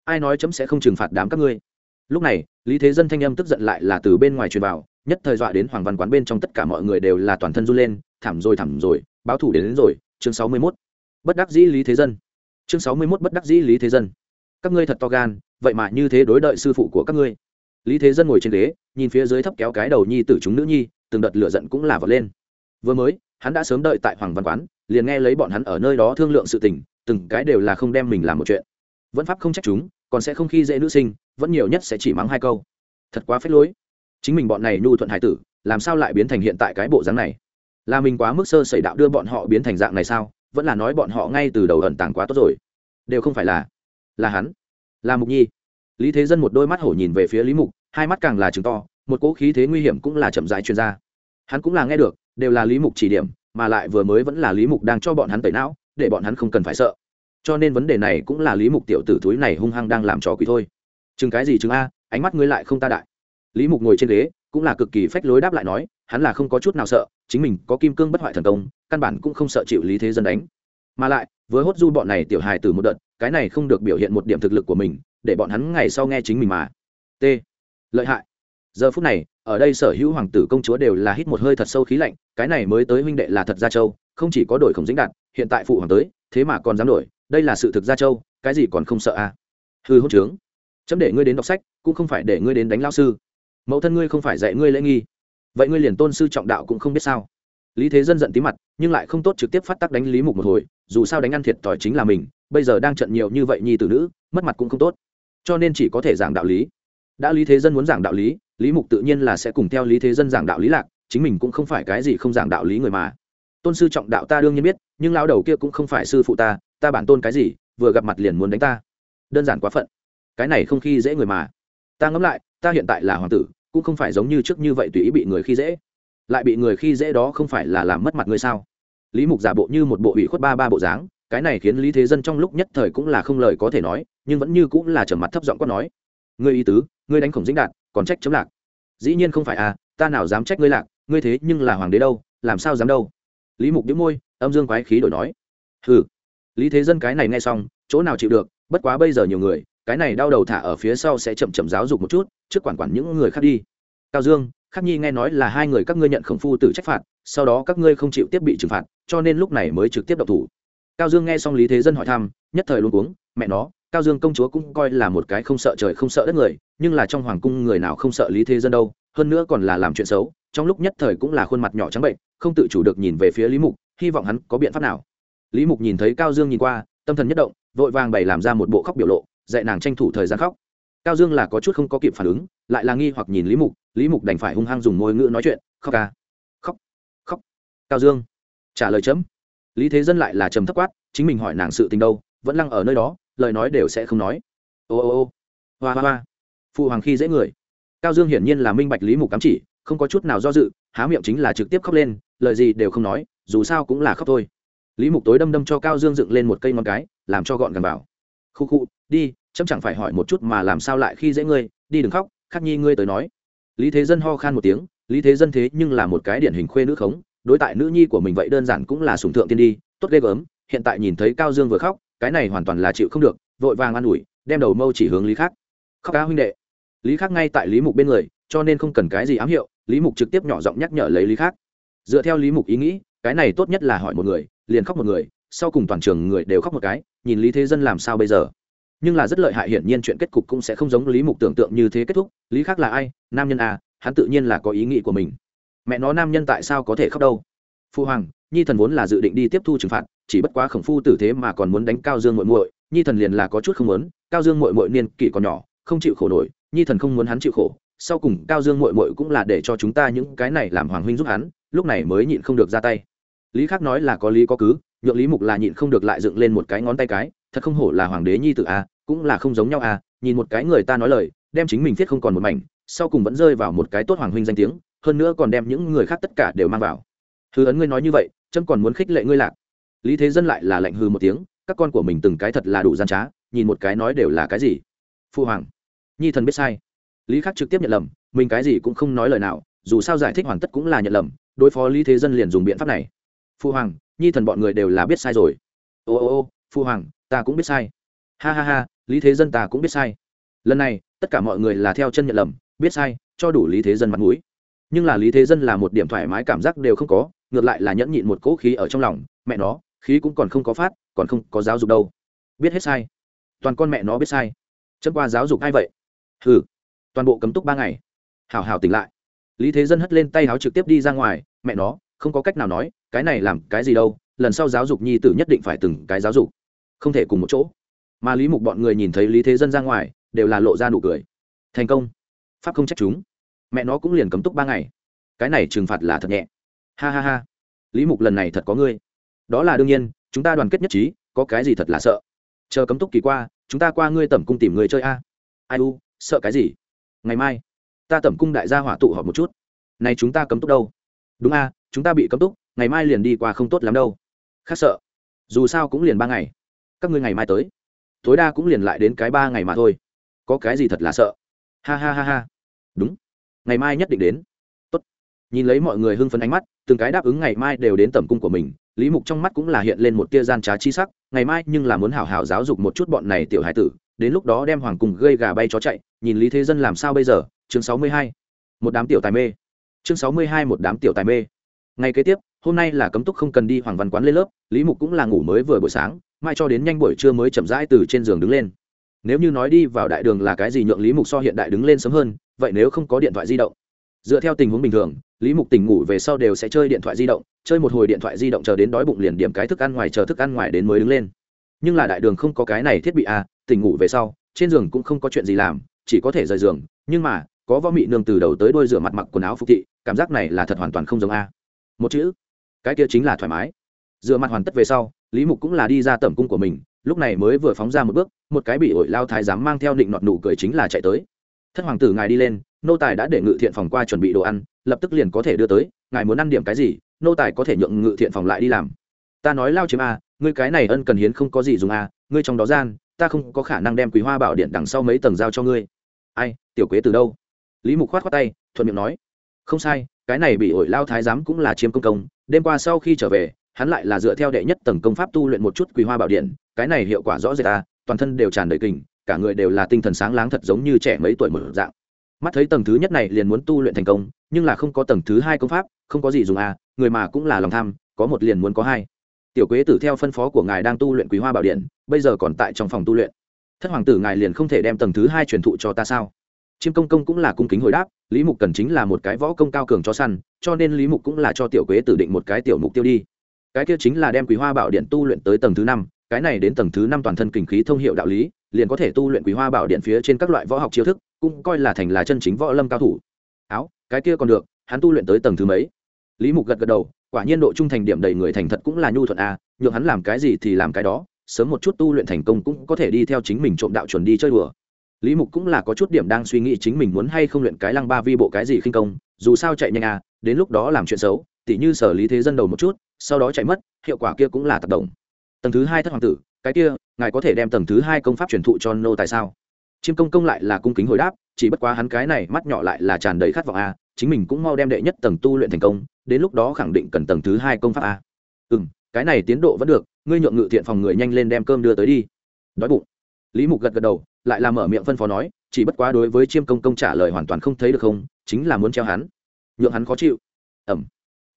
[SPEAKER 1] ai nói chấm sẽ không trừng phạt đám các ngươi. Lúc này, lý thế dân thanh âm tức giận lại là từ bên ngoài truyền vào, nhất thời dọa đến hoàng văn quán bên trong tất cả mọi người đều là toàn thân run lên, thảm rồi thảm rồi báo thủ đến, đến rồi chương sáu mươi 61. bất đắc dĩ lý thế dân. Chương sáu mươi 61 bất đắc dĩ lý thế dân. Các ngươi thật to gan vậy mà như thế đối đợi sư phụ của các ngươi. Lý thế dân ngồi trên ghế nhìn phía dưới thấp kéo cái đầu nhi tử chúng nữ nhi từng đợt lửa giận cũng là vật lên. Vừa mới hắn đã sớm đợi tại hoàng văn quán liền nghe lấy bọn hắn ở nơi đó thương lượng sự tình từng cái đều là không đem mình làm một chuyện. Vẫn pháp không trách chúng còn sẽ không khi dễ nữ sinh vẫn nhiều nhất sẽ chỉ mắng hai câu. Thật quá phết lối. Chính mình bọn này nhu thuận hải tử làm sao lại biến thành hiện tại cái bộ dáng này? Là mình quá mức sơ sẩy đạo đưa bọn họ biến thành dạng này sao? Vẫn là nói bọn họ ngay từ đầu ẩn tàng quá tốt rồi. Đều không phải là là hắn, là mục nhi. Lý thế dân một đôi mắt hổ nhìn về phía lý mục, hai mắt càng là chừng to, một cỗ khí thế nguy hiểm cũng là chậm rãi chuyên gia hắn cũng là nghe được, đều là lý mục chỉ điểm, mà lại vừa mới vẫn là lý mục đang cho bọn hắn tẩy não, để bọn hắn không cần phải sợ. Cho nên vấn đề này cũng là lý mục tiểu tử thúi này hung hăng đang làm trò quỷ thôi. Chừng cái gì chừng a, ánh mắt ngươi lại không ta đại. Lý mục ngồi trên ghế cũng là cực kỳ phách lối đáp lại nói, hắn là không có chút nào sợ, chính mình có kim cương bất hoại thần công, căn bản cũng không sợ chịu lý thế dân đánh. Mà lại với hốt du bọn này tiểu hài từ một đợt, cái này không được biểu hiện một điểm thực lực của mình, để bọn hắn ngày sau nghe chính mình mà. T. Lợi hại. Giờ phút này, ở đây sở hữu hoàng tử công chúa đều là hít một hơi thật sâu khí lạnh, cái này mới tới huynh đệ là thật gia châu, không chỉ có đổi khổng dĩnh đạt, hiện tại phụ hoàng tới, thế mà còn dám đổi, đây là sự thực gia châu, cái gì còn không sợ à? Hư hốt trướng. Chấm để ngươi đến đọc sách, cũng không phải để ngươi đến đánh lao sư mẫu thân ngươi không phải dạy ngươi lễ nghi. Vậy ngươi liền tôn sư trọng đạo cũng không biết sao? Lý thế dân giận tí mặt, nhưng lại không tốt trực tiếp phát tắc đánh lý mục một hồi, dù sao đánh ăn thiệt thòi chính là mình, bây giờ đang trận nhiều như vậy nhi tử nữ, mất mặt cũng không tốt. Cho nên chỉ có thể giảng đạo lý. Đã lý thế dân muốn giảng đạo lý lý mục tự nhiên là sẽ cùng theo lý thế dân giảng đạo lý lạc, chính mình cũng không phải cái gì không giảng đạo lý người mà. Tôn sư trọng đạo ta đương nhiên biết, nhưng lao đầu kia cũng không phải sư phụ ta ta bản tôn cái gì, vừa gặp mặt liền muốn đánh ta. Đơn giản quá phận. Cái này không khi dễ người mà. Ta ngẫm lại, ta hiện tại là hoàng tử cũng không phải giống như trước như vậy tùy ý bị người khi dễ. Lại bị người khi dễ đó không phải là làm mất mặt ngươi sao? Lý mục giả bộ như một bộ ủy khuất ba ba bộ dáng cái này khiến lý thế dân trong lúc nhất thời cũng là không lời có thể nói nhưng vẫn như cũng là trở mặt thấp giọng có nói. Ngươi ý tứ ngươi đánh khổng dĩnh đạt còn trách chấm lạc. Dĩ nhiên không phải à ta nào dám trách ngươi lạc ngươi thế nhưng là hoàng đế đâu làm sao dám đâu? Lý mục đĩu môi âm dương quái khí đổi nói. Hừ, lý thế dân cái này nghe xong chỗ nào chịu được bất quá bây giờ nhiều người cái này đau đầu thả ở phía sau sẽ chậm chậm giáo dục một chút, trước quản quản những người khác đi. Cao dương, khắc nhi nghe nói là hai người các ngươi nhận khổng phu tử trách phạt, sau đó các ngươi không chịu tiếp bị trừng phạt, cho nên lúc này mới trực tiếp độc thủ. Cao dương nghe xong lý thế dân hỏi thăm, nhất thời luôn cuống, mẹ nó, cao dương công chúa cũng coi là một cái không sợ trời không sợ đất người, nhưng là trong hoàng cung người nào không sợ lý thế dân đâu, hơn nữa còn là làm chuyện xấu, trong lúc nhất thời cũng là khuôn mặt nhỏ trắng bệnh, không tự chủ được nhìn về phía lý mục, hy vọng hắn có biện pháp nào. Lý mục nhìn thấy cao dương nhìn qua, tâm thần nhất động, vội vàng bày làm ra một bộ khóc biểu lộ dạy nàng tranh thủ thời gian khóc. Cao dương là có chút không có kịp phản ứng, lại là nghi hoặc nhìn lý mục lý mục đành phải hung hăng dùng môi ngữ nói chuyện, khóc ca. Khóc khóc. Cao dương trả lời chấm. Lý thế dân lại là trầm thấp quát, chính mình hỏi nàng sự tình đâu, vẫn lăng ở nơi đó, lời nói đều sẽ không nói. Ô ô ô. Hoa hoa hoa. Phụ hoàng khi dễ người. Cao dương hiển nhiên là minh bạch lý mục cắm chỉ, không có chút nào do dự, há miệng chính là trực tiếp khóc lên, lời gì đều không nói, dù sao cũng là khóc thôi. Lý mục tối đâm đâm cho cao dương dựng lên một cây ngón cái, làm cho gọn gàng vào khu khu, đi chấm chẳng phải hỏi một chút mà làm sao lại khi dễ ngươi, đi đừng khóc, khắc nhi ngươi tới nói. Lý thế dân ho khan một tiếng, lý thế dân thế nhưng là một cái điển hình khuê nữ khống, đối tại nữ nhi của mình vậy đơn giản cũng là sùng thượng tiên đi, tốt ghê gớm, hiện tại nhìn thấy cao dương vừa khóc, cái này hoàn toàn là chịu không được, vội vàng an ủi, đem đầu mâu chỉ hướng lý khác khóc cá huynh đệ. Lý khác ngay tại lý mục bên người, cho nên không cần cái gì ám hiệu, lý mục trực tiếp nhỏ giọng nhắc nhở lấy lý khác dựa theo lý mục ý nghĩ, cái này tốt nhất là hỏi một người, liền khóc một người, sau cùng toàn trường người đều khóc một cái, nhìn lý thế dân làm sao bây giờ? Nhưng là rất lợi hại hiển nhiên chuyện kết cục cũng sẽ không giống lý mục tưởng tượng như thế kết thúc. Lý khác là ai? Nam nhân à hắn tự nhiên là có ý nghĩ của mình. Mẹ nó nam nhân tại sao có thể khóc đâu? Phu hoàng, nhi thần vốn là dự định đi tiếp thu trừng phạt, chỉ bất quá khổng phu tử thế mà còn muốn đánh cao dương muội muội. Nhi thần liền là có chút không muốn. Cao dương muội muội niên kỷ còn nhỏ, không chịu khổ nổi. Nhi thần không muốn hắn chịu khổ. Sau cùng, cao dương muội muội cũng là để cho chúng ta những cái này làm hoàng huynh giúp hắn, lúc này mới nhịn không được ra tay. Lý khác nói là có lý có cứ, nhượng lý mục là nhịn không được lại dựng lên một cái ngón tay cái thật không hổ là hoàng đế nhi tử a, cũng là không giống nhau a, nhìn một cái người ta nói lời, đem chính mình viết không còn một mảnh, sau cùng vẫn rơi vào một cái tốt hoàng huynh danh tiếng, hơn nữa còn đem những người khác tất cả đều mang vào. Hư ấn ngươi nói như vậy trâm còn muốn khích lệ ngươi lạc. Lý thế dân lại là lạnh hư một tiếng, các con của mình từng cái thật là đủ gian trá, nhìn một cái nói đều là cái gì? Phu hoàng, nhi thần biết sai. Lý khắc trực tiếp nhận lầm, mình cái gì cũng không nói lời nào, dù sao giải thích hoàn tất cũng là nhận lầm, đối phó lý thế dân liền dùng biện pháp này. Phu hoàng, nhi thần bọn người đều là biết sai rồi. Ô ô ô, phu hoàng ta cũng biết sai. Ha ha ha, lý thế dân ta cũng biết sai. Lần này, tất cả mọi người là theo chân nhận lầm, biết sai, cho đủ lý thế dân mặt mũi. Nhưng là lý thế dân là một điểm thoải mái cảm giác đều không có, ngược lại là nhẫn nhịn một cỗ khí ở trong lòng. Mẹ nó, khí cũng còn không có phát, còn không có giáo dục đâu. Biết hết sai. Toàn con mẹ nó biết sai. Chân qua giáo dục ai vậy? Hừ. Toàn bộ cấm túc ba ngày. Hào hào tỉnh lại. Lý thế dân hất lên tay háo trực tiếp đi ra ngoài. Mẹ nó, không có cách nào nói, cái này làm cái gì đâu, lần sau giáo dục nhi tử nhất định phải từng cái giáo dục không thể cùng một chỗ. Mà lý mục bọn người nhìn thấy lý thế dân ra ngoài, đều là lộ ra nụ cười. Thành công. Pháp không trách chúng. Mẹ nó cũng liền cấm túc ba ngày. Cái này trừng phạt là thật nhẹ. Ha ha ha. Lý mục lần này thật có ngươi. Đó là đương nhiên, chúng ta đoàn kết nhất trí, có cái gì thật là sợ? Chờ cấm túc kỳ qua, chúng ta qua ngươi tẩm cung tìm người chơi a. Ai u, sợ cái gì? Ngày mai, ta tẩm cung đại gia hỏa tụ họp một chút. Này chúng ta cấm túc đâu? Đúng a, chúng ta bị cấm túc, ngày mai liền đi qua không tốt lắm đâu. Khác sợ. Dù sao cũng liền ba ngày các ngươi ngày mai tới. Tối đa cũng liền lại đến cái ba ngày mà thôi. Có cái gì thật là sợ? Ha ha ha ha. Đúng. Ngày mai nhất định đến. Tốt. nhìn lấy mọi người hưng phấn ánh mắt, từng cái đáp ứng ngày mai đều đến tầm cung của mình, lý mục trong mắt cũng là hiện lên một tia gian trá chi sắc, ngày mai nhưng là muốn hảo hảo giáo dục một chút bọn này tiểu hải tử, đến lúc đó đem hoàng cung gây gà bay chó chạy, nhìn lý thế dân làm sao bây giờ? Chương sáu mươi hai. Một đám tiểu tài mê. Chương sáu mươi hai một đám tiểu tài mê. Ngày kế tiếp, hôm nay là cấm túc không cần đi hoàng văn quán lên lớp, lý mục cũng là ngủ mới vừa buổi sáng mai cho đến nhanh buổi trưa mới chậm rãi từ trên giường đứng lên. Nếu như nói đi vào đại đường là cái gì nhượng lý mục so hiện đại đứng lên sớm hơn, vậy nếu không có điện thoại di động? Dựa theo tình huống bình thường, lý mục tỉnh ngủ về sau đều sẽ chơi điện thoại di động, chơi một hồi điện thoại di động chờ đến đói bụng liền điểm cái thức ăn ngoài chờ thức ăn ngoài đến mới đứng lên. Nhưng là đại đường không có cái này thiết bị à tỉnh ngủ về sau, trên giường cũng không có chuyện gì làm, chỉ có thể rời giường, nhưng mà, có võ mị nương từ đầu tới đôi rửa mặt mặc quần áo phục thị, cảm giác này là thật hoàn toàn không giống a. Một chữ, cái kia chính là thoải mái. Rửa mặt hoàn tất về sau lý mục cũng là đi ra tẩm cung của mình, lúc này mới vừa phóng ra một bước, một cái bị ổi lao thái giám mang theo định nọt nụ cười chính là chạy tới. Thất hoàng tử ngài đi lên, nô tài đã để ngự thiện phòng qua chuẩn bị đồ ăn, lập tức liền có thể đưa tới, ngài muốn ăn điểm cái gì, nô tài có thể nhượng ngự thiện phòng lại đi làm. Ta nói lao chiếm a, ngươi cái này ân cần hiến không có gì dùng a, ngươi trong đó gian, ta không có khả năng đem quý hoa bảo điện đằng sau mấy tầng giao cho ngươi. Ai, tiểu quế từ đâu? Lý mục khoát khoát tay, thuận miệng nói. Không sai, cái này bị ổi lao thái giám cũng là chiếm công công, đêm qua sau khi trở về hắn lại là dựa theo đệ nhất tầng công pháp tu luyện một chút quý hoa bảo điện, cái này hiệu quả rõ rệt ta, toàn thân đều tràn đầy kình, cả người đều là tinh thần sáng láng thật giống như trẻ mấy tuổi một dạng. Mắt thấy tầng thứ nhất này liền muốn tu luyện thành công, nhưng là không có tầng thứ hai công pháp, không có gì dùng à người mà cũng là lòng tham, có một liền muốn có hai. Tiểu quế tử theo phân phó của ngài đang tu luyện quý hoa bảo điện, bây giờ còn tại trong phòng tu luyện. Thất hoàng tử ngài liền không thể đem tầng thứ hai truyền thụ cho ta sao? Chiêm công công cũng là cung kính hồi đáp, lý mục cần chính là một cái võ công cao cường cho săn, cho nên lý mục cũng là cho tiểu quế tử định một cái tiểu mục tiêu đi cái kia chính là đem quý hoa bảo điện tu luyện tới tầng thứ năm, cái này đến tầng thứ năm toàn thân kinh khí thông hiệu đạo lý, liền có thể tu luyện quý hoa bảo điện phía trên các loại võ học chiêu thức, cũng coi là thành là chân chính võ lâm cao thủ. Áo, cái kia còn được, hắn tu luyện tới tầng thứ mấy? Lý mục gật gật đầu, quả nhiên độ trung thành điểm đầy người thành thật cũng là nhu thuận a, nhượng hắn làm cái gì thì làm cái đó, sớm một chút tu luyện thành công cũng có thể đi theo chính mình trộm đạo chuẩn đi chơi đùa. Lý mục cũng là có chút điểm đang suy nghĩ chính mình muốn hay không luyện cái lăng ba vi bộ cái gì khinh công, dù sao chạy nhanh à đến lúc đó làm chuyện xấu, tỉ như sở lý thế dân đầu một chút sau đó chạy mất, hiệu quả kia cũng là tác động. Tầng thứ hai thất hoàng tử, cái kia, ngài có thể đem tầng thứ hai công pháp truyền thụ cho nô tại sao? Chiêm công công lại là cung kính hồi đáp, chỉ bất quá hắn cái này mắt nhỏ lại là tràn đầy khát vọng a, chính mình cũng mau đem đệ nhất tầng tu luyện thành công, đến lúc đó khẳng định cần tầng thứ hai công pháp a. Ừ m cái này tiến độ vẫn được, ngươi nhượng ngự thiện phòng người nhanh lên đem cơm đưa tới đi. Đói bụng. Lý mục gật gật đầu, lại làm mở miệng phân phó nói, chỉ bất quá đối với chiêm công công trả lời hoàn toàn không thấy được không, chính là muốn treo hắn. Nhượng hắn khó chịu. Ẩm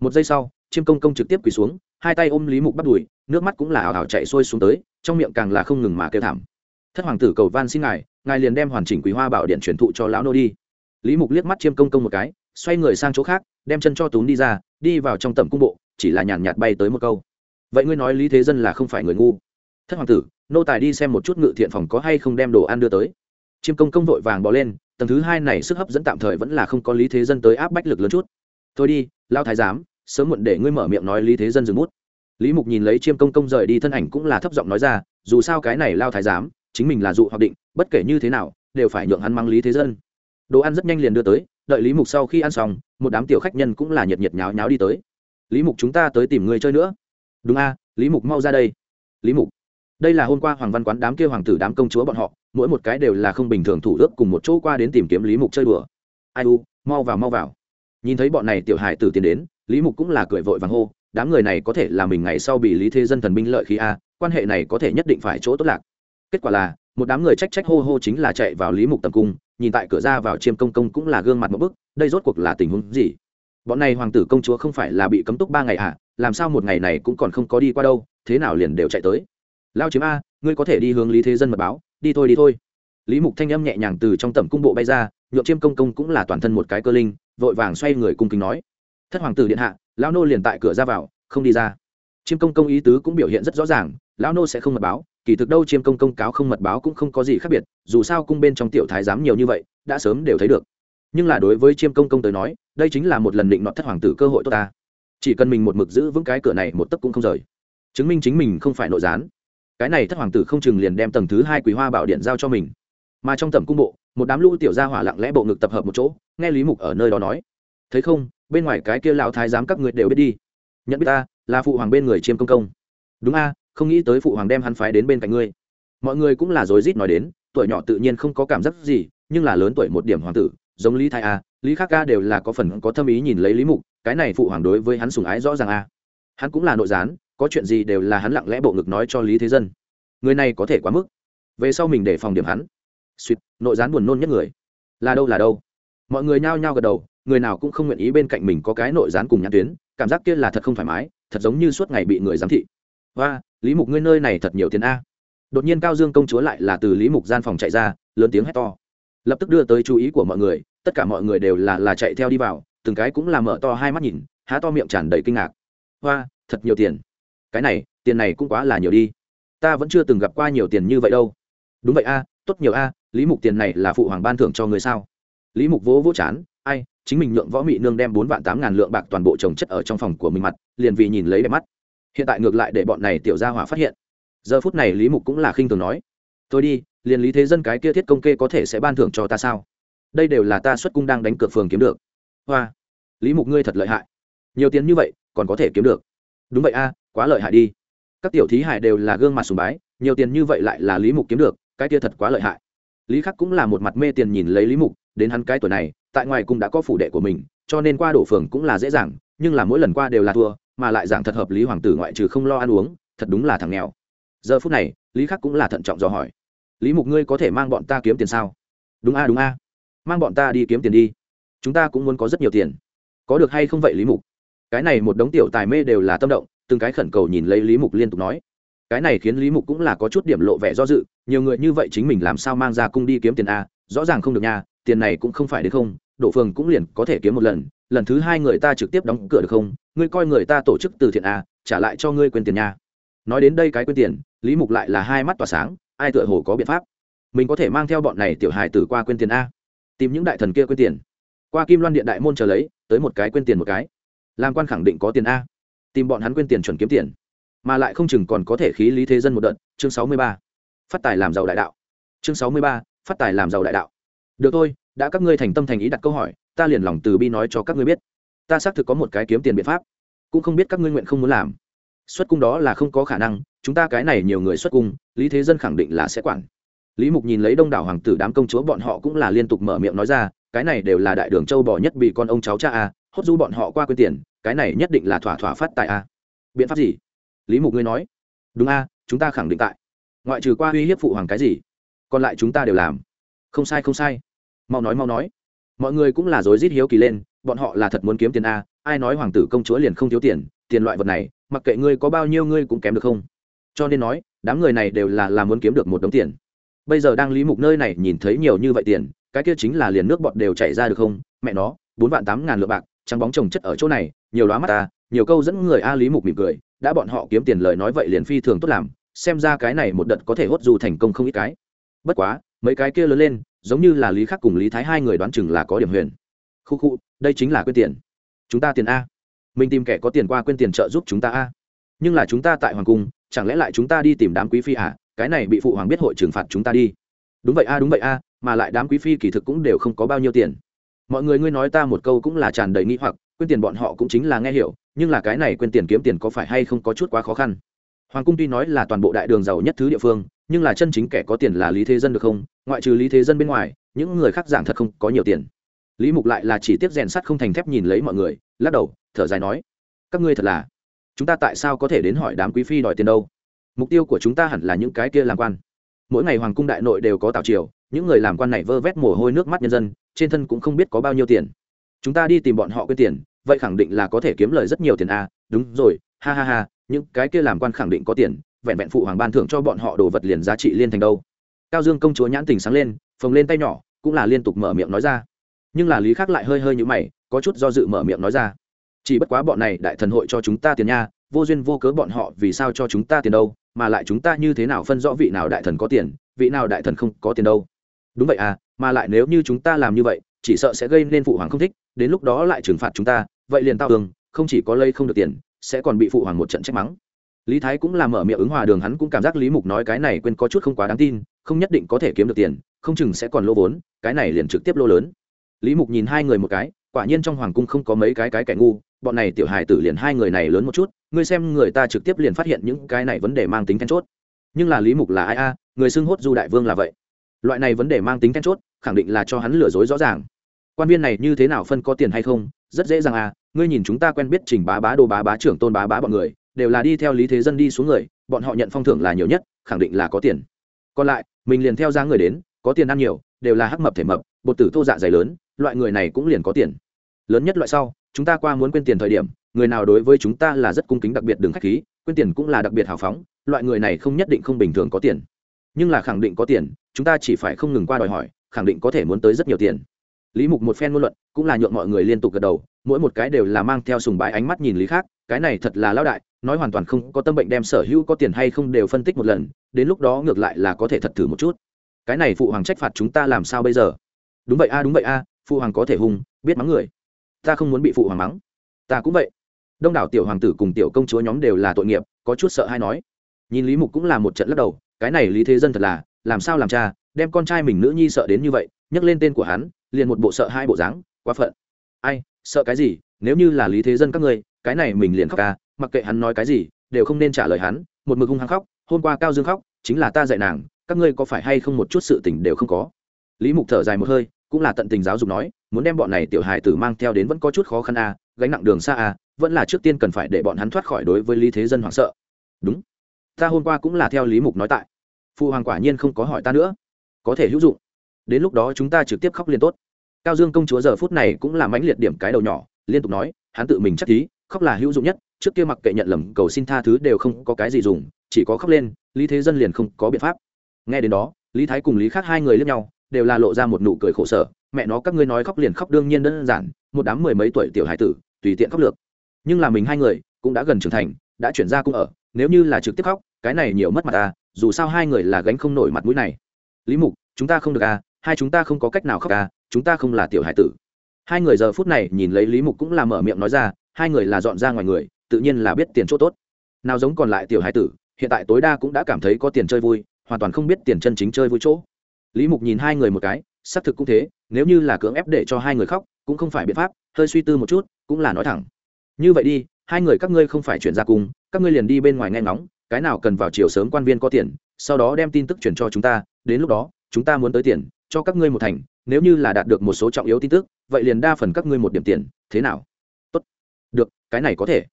[SPEAKER 1] một giây sau chiêm công công trực tiếp quỳ xuống, hai tay ôm lý mục bắt đùi, nước mắt cũng là ảo ảo chạy sôi xuống tới, trong miệng càng là không ngừng mà kêu thảm. Thất hoàng tử cầu van xin ngài ngài liền đem hoàn chỉnh quý hoa bảo điện truyền thụ cho lão nô đi. Lý mục liếc mắt chiêm công công một cái, xoay người sang chỗ khác, đem chân cho túm đi ra, đi vào trong tầm cung bộ, chỉ là nhàn nhạt bay tới một câu. Vậy ngươi nói lý thế dân là không phải người ngu? Thất hoàng tử, nô tài đi xem một chút ngự thiện phòng có hay không đem đồ ăn đưa tới. Chiêm công công vội vàng bỏ lên, tầng thứ hai này sức hấp dẫn tạm thời vẫn là không có lý thế dân tới áp bách lực lớn chút. Thôi đi lao thái giám sớm muộn để ngươi mở miệng nói lý thế dân dừng bút. Lý mục nhìn lấy chiêm công công rời đi thân ảnh cũng là thấp giọng nói ra, dù sao cái này lao thái giám, chính mình là dụ hoặc định, bất kể như thế nào, đều phải nhượng hắn mang lý thế dân. Đồ ăn rất nhanh liền đưa tới, đợi lý mục sau khi ăn xong, một đám tiểu khách nhân cũng là nhiệt nhiệt nháo nháo đi tới. Lý mục, chúng ta tới tìm người chơi nữa. Đúng a, lý mục mau ra đây. Lý mục, đây là hôm qua hoàng văn quán đám kia hoàng tử đám công chúa bọn họ, mỗi một cái đều là không bình thường thủ ước cùng một chỗ qua đến tìm kiếm lý mục chơi đùa. Ai u, mau vào mau vào. Nhìn thấy bọn này tiểu hài tử tiến đến lý mục cũng là cười vội vàng hô, đám người này có thể là mình ngày sau bị lý thế dân thần binh lợi khí a, quan hệ này có thể nhất định phải chỗ tốt lạc. Kết quả là, một đám người trách trách hô hô chính là chạy vào lý mục tầm cung, nhìn tại cửa ra vào chiêm công công cũng là gương mặt một bức, đây rốt cuộc là tình huống gì? Bọn này hoàng tử công chúa không phải là bị cấm túc ba ngày à làm sao một ngày này cũng còn không có đi qua đâu, thế nào liền đều chạy tới? Lao chiếm a, ngươi có thể đi hướng lý thế dân mật báo, đi thôi đi thôi. Lý mục thanh âm nhẹ nhàng từ trong tầm cung bộ bay ra, nhượng chiêm công công cũng là toàn thân một cái cơ linh, vội vàng xoay người cung kính nói thất hoàng tử điện hạ, lão nô liền tại cửa ra vào, không đi ra. Chiêm công công ý tứ cũng biểu hiện rất rõ ràng, lão nô sẽ không mật báo, kỳ thực đâu chiêm công công cáo không mật báo cũng không có gì khác biệt, dù sao cung bên trong tiểu thái giám nhiều như vậy, đã sớm đều thấy được. Nhưng là đối với chiêm công công tới nói, đây chính là một lần định nọt thất hoàng tử cơ hội tốt ta. Chỉ cần mình một mực giữ vững cái cửa này một tấc cũng không rời. Chứng minh chính mình không phải nội gián. Cái này thất hoàng tử không chừng liền đem tầng thứ hai quý hoa bảo điện giao cho mình. Mà trong tầm cung bộ, một đám lũ tiểu gia hỏa lặng lẽ bộ ngực tập hợp một chỗ, nghe lý mục ở nơi đó nói. Thấy không bên ngoài cái kia lão thái giám các người đều biết đi. Nhận biết ta, là phụ hoàng bên người chiêm công công. Đúng a, không nghĩ tới phụ hoàng đem hắn phái đến bên cạnh ngươi. Mọi người cũng là rối rít nói đến, tuổi nhỏ tự nhiên không có cảm giác gì, nhưng là lớn tuổi một điểm hoàng tử, giống lý thái a, lý khắc ca đều là có phần có thâm ý nhìn lấy lý mục, cái này phụ hoàng đối với hắn sùng ái rõ ràng a. Hắn cũng là nội gián, có chuyện gì đều là hắn lặng lẽ bộ ngực nói cho lý thế dân. Người này có thể quá mức. Về sau mình để phòng điểm hắn. Suýt, nội gián buồn nôn nhất người. Là đâu là đâu? Mọi người nhao nhao gật đầu người nào cũng không nguyện ý bên cạnh mình có cái nội gián cùng nhãn tuyến, cảm giác kia là thật không thoải mái, thật giống như suốt ngày bị người giám thị. Và lý mục ngươi nơi này thật nhiều tiền a. Đột nhiên cao dương công chúa lại là từ lý mục gian phòng chạy ra, lớn tiếng hét to. Lập tức đưa tới chú ý của mọi người, tất cả mọi người đều là là chạy theo đi vào, từng cái cũng là mở to hai mắt nhìn, há to miệng tràn đầy kinh ngạc. Hoa thật nhiều tiền. Cái này, tiền này cũng quá là nhiều đi. Ta vẫn chưa từng gặp qua nhiều tiền như vậy đâu. Đúng vậy a, tốt nhiều a, lý mục tiền này là phụ hoàng ban thưởng cho người sao? Lý mục vỗ vỗ chán, ai chính mình nhượng võ mị nương đem bốn vạn tám ngàn lượng bạc toàn bộ trồng chất ở trong phòng của mình mặt, liền vì nhìn lấy đẹp mắt. Hiện tại ngược lại để bọn này tiểu gia hỏa phát hiện. Giờ phút này lý mục cũng là khinh thường nói tôi đi, liền lý thế dân cái kia thiết công kê có thể sẽ ban thưởng cho ta sao? Đây đều là ta xuất cung đang đánh cược phường kiếm được. Hoa, lý mục ngươi thật lợi hại. Nhiều tiền như vậy, còn có thể kiếm được. Đúng vậy a, quá lợi hại đi. Các tiểu thí hải đều là gương mặt sùng bái, nhiều tiền như vậy lại là lý mục kiếm được, cái kia thật quá lợi hại. Lý khắc cũng là một mặt mê tiền nhìn lấy lý mục đến hắn cái tuổi này, tại ngoài cung đã có phủ đệ của mình, cho nên qua đổ phường cũng là dễ dàng, nhưng là mỗi lần qua đều là thua, mà lại giảng thật hợp lý hoàng tử ngoại trừ không lo ăn uống, thật đúng là thằng nghèo. Giờ phút này, lý khắc cũng là thận trọng dò hỏi. Lý mục ngươi có thể mang bọn ta kiếm tiền sao? Đúng a đúng a. Mang bọn ta đi kiếm tiền đi. Chúng ta cũng muốn có rất nhiều tiền. Có được hay không vậy, lý mục? Cái này một đống tiểu tài mê đều là tâm động, từng cái khẩn cầu nhìn lấy lý mục liên tục nói. Cái này khiến lý mục cũng là có chút điểm lộ vẻ do dự, nhiều người như vậy chính mình làm sao mang ra cung đi kiếm tiền a? Rõ ràng không được nha tiền này cũng không phải đến không đổ phường cũng liền có thể kiếm một lần lần thứ hai người ta trực tiếp đóng cửa được không? Ngươi coi người ta tổ chức từ thiện à? trả lại cho ngươi quên tiền nha. Nói đến đây cái quên tiền, lý mục lại là hai mắt tỏa sáng, ai tựa hồ có biện pháp? Mình có thể mang theo bọn này tiểu hài tử qua quên tiền a? Tìm những đại thần kia quên tiền. Qua kim loan điện đại môn chờ lấy, tới một cái quên tiền một cái. Làm quan khẳng định có tiền a. Tìm bọn hắn quên tiền chuẩn kiếm tiền. Mà lại không chừng còn có thể khí lý thế dân một đợt. Chương sáu mươi ba. Phát tài làm giàu đại đạo. Chương sáu mươi ba. Phát tài làm giàu đại đạo được thôi, đã các ngươi thành tâm thành ý đặt câu hỏi, ta liền lòng từ bi nói cho các ngươi biết. Ta xác thực có một cái kiếm tiền biện pháp, cũng không biết các ngươi nguyện không muốn làm. Xuất cung đó là không có khả năng, chúng ta cái này nhiều người xuất cung, lý thế dân khẳng định là sẽ quản. Lý mục nhìn lấy đông đảo hoàng tử đám công chúa, bọn họ cũng là liên tục mở miệng nói ra, cái này đều là đại đường châu bỏ nhất bị con ông cháu cha a, hốt du bọn họ qua quyên tiền, cái này nhất định là thỏa thỏa phát tại a. Biện pháp gì? Lý mục ngươi nói. Đúng a, chúng ta khẳng định tại. Ngoại trừ qua uy hiếp phụ hoàng cái gì, còn lại chúng ta đều làm. Không sai không sai mau nói mau nói. Mọi người cũng là dối rít hiếu kỳ lên, bọn họ là thật muốn kiếm tiền a, ai nói hoàng tử công chúa liền không thiếu tiền tiền loại vật này, mặc kệ ngươi có bao nhiêu ngươi cũng kém được không. Cho nên nói, đám người này đều là làm muốn kiếm được một đống tiền. Bây giờ đang lý mục nơi này nhìn thấy nhiều như vậy tiền, cái kia chính là liền nước bọt đều chảy ra được không? Mẹ nó, bốn vạn tám ngàn lượng bạc, trắng bóng trồng chất ở chỗ này, nhiều lóa mắt ta, nhiều câu dẫn người a lý mục mỉm cười, đã bọn họ kiếm tiền lời nói vậy liền phi thường tốt làm, xem ra cái này một đợt có thể hốt dù thành công không ít cái. Bất quá, mấy cái kia lớn lên giống như là lý khắc cùng lý thái hai người đoán chừng là có điểm huyền. Khu khu, đây chính là quyên tiền. Chúng ta tiền a. Mình tìm kẻ có tiền qua quyên tiền trợ giúp chúng ta a. Nhưng là chúng ta tại hoàng cung, chẳng lẽ lại chúng ta đi tìm đám quý phi à? Cái này bị phụ hoàng biết hội trừng phạt chúng ta đi. Đúng vậy a, đúng vậy a, mà lại đám quý phi kỳ thực cũng đều không có bao nhiêu tiền. Mọi người ngươi nói ta một câu cũng là tràn đầy nghi hoặc, quên tiền bọn họ cũng chính là nghe hiểu, nhưng là cái này quên tiền kiếm tiền có phải hay không có chút quá khó khăn? Hoàng cung tuy nói là toàn bộ đại đường giàu nhất thứ địa phương nhưng là chân chính kẻ có tiền là lý thế dân được không? Ngoại trừ lý thế dân bên ngoài những người khác giảng thật không có nhiều tiền. Lý mục lại là chỉ tiếp rèn sắt không thành thép nhìn lấy mọi người lắc đầu thở dài nói các ngươi thật là chúng ta tại sao có thể đến hỏi đám quý phi đòi tiền đâu? Mục tiêu của chúng ta hẳn là những cái kia làm quan. Mỗi ngày hoàng cung đại nội đều có tào triều những người làm quan này vơ vét mồ hôi nước mắt nhân dân trên thân cũng không biết có bao nhiêu tiền. Chúng ta đi tìm bọn họ quên tiền vậy khẳng định là có thể kiếm lời rất nhiều tiền a à, đúng rồi ha ha ha những cái kia làm quan khẳng định có tiền, vẹn vẹn phụ hoàng ban thưởng cho bọn họ đồ vật liền giá trị liên thành đâu. Cao dương công chúa nhãn tình sáng lên, phồng lên tay nhỏ, cũng là liên tục mở miệng nói ra. Nhưng là lý khác lại hơi hơi như mày, có chút do dự mở miệng nói ra. Chỉ bất quá bọn này đại thần hội cho chúng ta tiền nha, vô duyên vô cớ bọn họ vì sao cho chúng ta tiền đâu, mà lại chúng ta như thế nào phân rõ vị nào đại thần có tiền, vị nào đại thần không có tiền đâu. Đúng vậy à mà lại nếu như chúng ta làm như vậy, chỉ sợ sẽ gây nên phụ hoàng không thích, đến lúc đó lại trừng phạt chúng ta, vậy liền tao tường không chỉ có lây không được tiền sẽ còn bị phụ hoàng một trận trách mắng. Lý thái cũng làm mở miệng ứng hòa đường, hắn cũng cảm giác lý mục nói cái này quên có chút không quá đáng tin, không nhất định có thể kiếm được tiền, không chừng sẽ còn lô vốn, cái này liền trực tiếp lô lớn. Lý mục nhìn hai người một cái, quả nhiên trong hoàng cung không có mấy cái cái kẻ ngu, bọn này tiểu hài tử liền hai người này lớn một chút, ngươi xem người ta trực tiếp liền phát hiện những cái này vấn đề mang tính then chốt. Nhưng là lý mục là ai a, người xưng hốt du đại vương là vậy. Loại này vấn đề mang tính then chốt, khẳng định là cho hắn lừa dối rõ ràng. Quan viên này như thế nào phân có tiền hay không, rất dễ dàng à ngươi nhìn chúng ta quen biết trình bá bá đồ bá bá trưởng tôn bá bá bọn người, đều là đi theo lý thế dân đi xuống người, bọn họ nhận phong thưởng là nhiều nhất, khẳng định là có tiền. Còn lại, mình liền theo ra người đến, có tiền ăn nhiều, đều là hắc mập thể mập, bột tử thô dạ dày lớn, loại người này cũng liền có tiền. Lớn nhất loại sau, chúng ta qua muốn quên tiền thời điểm, người nào đối với chúng ta là rất cung kính đặc biệt đường khách khí, quên tiền cũng là đặc biệt hào phóng, loại người này không nhất định không bình thường có tiền. Nhưng là khẳng định có tiền, chúng ta chỉ phải không ngừng qua đòi hỏi, khẳng định có thể muốn tới rất nhiều tiền lý mục một phen ngôn luận, cũng là nhượng mọi người liên tục gật đầu, mỗi một cái đều là mang theo sùng bái ánh mắt nhìn lý khác, cái này thật là lao đại, nói hoàn toàn không có tâm bệnh đem sở hữu có tiền hay không đều phân tích một lần, đến lúc đó ngược lại là có thể thật thử một chút. Cái này phụ hoàng trách phạt chúng ta làm sao bây giờ? Đúng vậy a, đúng vậy a, phụ hoàng có thể hung, biết mắng người. Ta không muốn bị phụ hoàng mắng. Ta cũng vậy. Đông đảo tiểu hoàng tử cùng tiểu công chúa nhóm đều là tội nghiệp, có chút sợ hay nói. Nhìn lý mục cũng là một trận lắc đầu, cái này lý thế dân thật là, làm sao làm cha, đem con trai mình nữ nhi sợ đến như vậy nhắc lên tên của hắn liền một bộ sợ hai bộ dáng quá phận. Ai sợ cái gì? Nếu như là lý thế dân các ngươi cái này mình liền khóc ca mặc kệ hắn nói cái gì đều không nên trả lời hắn một mực hung hăng khóc hôm qua cao dương khóc chính là ta dạy nàng các ngươi có phải hay không một chút sự tình đều không có? Lý mục thở dài một hơi cũng là tận tình giáo dục nói muốn đem bọn này tiểu hài tử mang theo đến vẫn có chút khó khăn à, gánh nặng đường xa à, vẫn là trước tiên cần phải để bọn hắn thoát khỏi đối với lý thế dân hoảng sợ. Đúng. Ta hôm qua cũng là theo lý mục nói tại. Phụ hoàng quả nhiên không có hỏi ta nữa. Có thể hữu dụng đến lúc đó chúng ta trực tiếp khóc liên tốt. Cao dương công chúa giờ phút này cũng là mãnh liệt điểm cái đầu nhỏ, liên tục nói, hắn tự mình chắc thí, khóc là hữu dụng nhất, trước kia mặc kệ nhận lầm cầu xin tha thứ đều không có cái gì dùng, chỉ có khóc lên, lý thế dân liền không có biện pháp. Nghe đến đó, lý thái cùng lý khác hai người lướt nhau, đều là lộ ra một nụ cười khổ sở, mẹ nó các ngươi nói khóc liền khóc đương nhiên đơn giản, một đám mười mấy tuổi tiểu hải tử, tùy tiện khóc lược nhưng là mình hai người cũng đã gần trưởng thành, đã chuyển ra cũng ở, nếu như là trực tiếp khóc, cái này nhiều mất mặt ta dù sao hai người là gánh không nổi mặt mũi này. Lý mục, chúng ta không được à hai chúng ta không có cách nào khóc à chúng ta không là tiểu hải tử. Hai người giờ phút này nhìn lấy lý mục cũng là mở miệng nói ra, hai người là dọn ra ngoài người, tự nhiên là biết tiền chỗ tốt. Nào giống còn lại tiểu hải tử, hiện tại tối đa cũng đã cảm thấy có tiền chơi vui, hoàn toàn không biết tiền chân chính chơi vui chỗ. Lý mục nhìn hai người một cái, xác thực cũng thế, nếu như là cưỡng ép để cho hai người khóc, cũng không phải biện pháp, hơi suy tư một chút, cũng là nói thẳng. Như vậy đi, hai người các ngươi không phải chuyển ra cùng, các ngươi liền đi bên ngoài nghe ngóng, cái nào cần vào chiều sớm quan viên có tiền, sau đó đem tin tức chuyển cho chúng ta, đến lúc đó, chúng ta muốn tới tiền cho các ngươi một thành, nếu như là đạt được một số trọng yếu tin tức, vậy liền đa phần các ngươi một điểm tiền, thế nào? Tốt. Được, cái này có thể.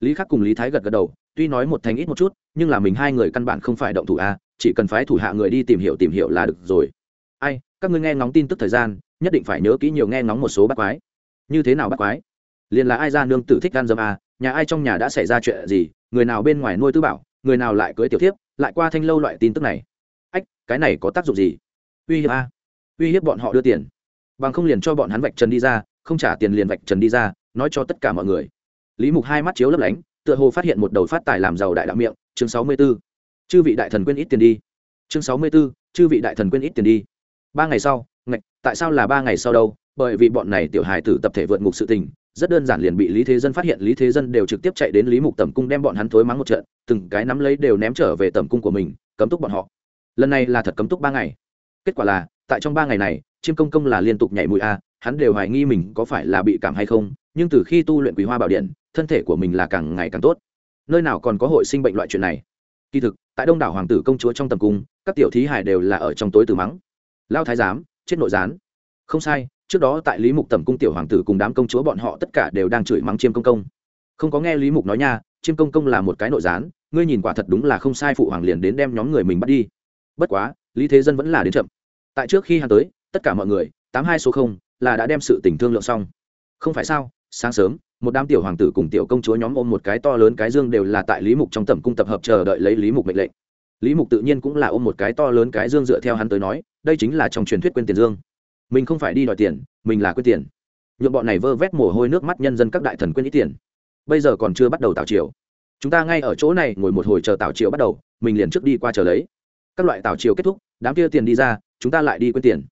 [SPEAKER 1] Lý khắc cùng lý thái gật gật đầu, tuy nói một thành ít một chút, nhưng là mình hai người căn bản không phải động thủ a, chỉ cần phái thủ hạ người đi tìm hiểu tìm hiểu là được rồi. Ai, các ngươi nghe ngóng tin tức thời gian, nhất định phải nhớ kỹ nhiều nghe ngóng một số bác quái. Như thế nào bác quái? Liền là ai ra nương tử thích gan dâm a, nhà ai trong nhà đã xảy ra chuyện gì, người nào bên ngoài nuôi tư bảo, người nào lại cưới tiểu thiếp, lại qua thanh lâu loại tin tức này. Ách, cái này có tác dụng gì? Uy hiếp a uy hiếp bọn họ đưa tiền. Bằng không liền cho bọn hắn vạch trần đi ra, không trả tiền liền vạch trần đi ra, nói cho tất cả mọi người. Lý mục hai mắt chiếu lấp lánh, tựa hồ phát hiện một đầu phát tài làm giàu đại đạo miệng, chương sáu mươi b ố chư vị đại thần quên ít tiền đi. Chương sáu mươi b ố chư vị đại thần quên ít tiền đi. Ba ngày sau, ngạch, tại sao là ba ngày sau đâu? Bởi vì bọn này tiểu hài tử tập thể vượt ngục sự tình, rất đơn giản liền bị lý thế dân phát hiện, lý thế dân đều trực tiếp chạy đến lý mục tẩm cung đem bọn hắn thối mắng một trận, từng cái nắm lấy đều ném trở về tẩm cung của mình, cấm túc bọn họ. Lần này là thật cấm túc ba ngày. Kết quả là tại trong ba ngày này, chiêm công công là liên tục nhảy mũi a, hắn đều hoài nghi mình có phải là bị cảm hay không, nhưng từ khi tu luyện quý hoa bảo điện, thân thể của mình là càng ngày càng tốt. Nơi nào còn có hội sinh bệnh loại chuyện này? Kỳ thực, tại đông đảo hoàng tử công chúa trong tầm cung, các tiểu thí hải đều là ở trong tối từ mắng. Lao thái giám, chết nội gián. Không sai, trước đó tại lý mục tầm cung tiểu hoàng tử cùng đám công chúa bọn họ tất cả đều đang chửi mắng chiêm công công. Không có nghe lý mục nói nha, chiêm công công là một cái nội gián, ngươi nhìn quả thật đúng là không sai, phụ hoàng liền đến đem nhóm người mình bắt đi. Bất quá, lý thế dân vẫn là đến chậm tại trước khi hắn tới, tất cả mọi người, tám hai số không, là đã đem sự tình thương lượng xong. Không phải sao, sáng sớm, một đám tiểu hoàng tử cùng tiểu công chúa nhóm ôm một cái to lớn cái dương đều là tại lý mục trong tầm cung tập hợp chờ đợi lấy lý mục mệnh lệnh. Lý mục tự nhiên cũng là ôm một cái to lớn cái dương dựa theo hắn tới nói, đây chính là trong truyền thuyết quên tiền dương. Mình không phải đi đòi tiền, mình là quên tiền. Nhuộm bọn này vơ vét mồ hôi nước mắt nhân dân các đại thần quên ít tiền. Bây giờ còn chưa bắt đầu tạo triều. Chúng ta ngay ở chỗ này ngồi một hồi chờ tạo triều bắt đầu, mình liền trước đi qua chờ lấy. Các loại tạo triều kết thúc, đám kia tiền đi ra chúng ta lại đi quên tiền.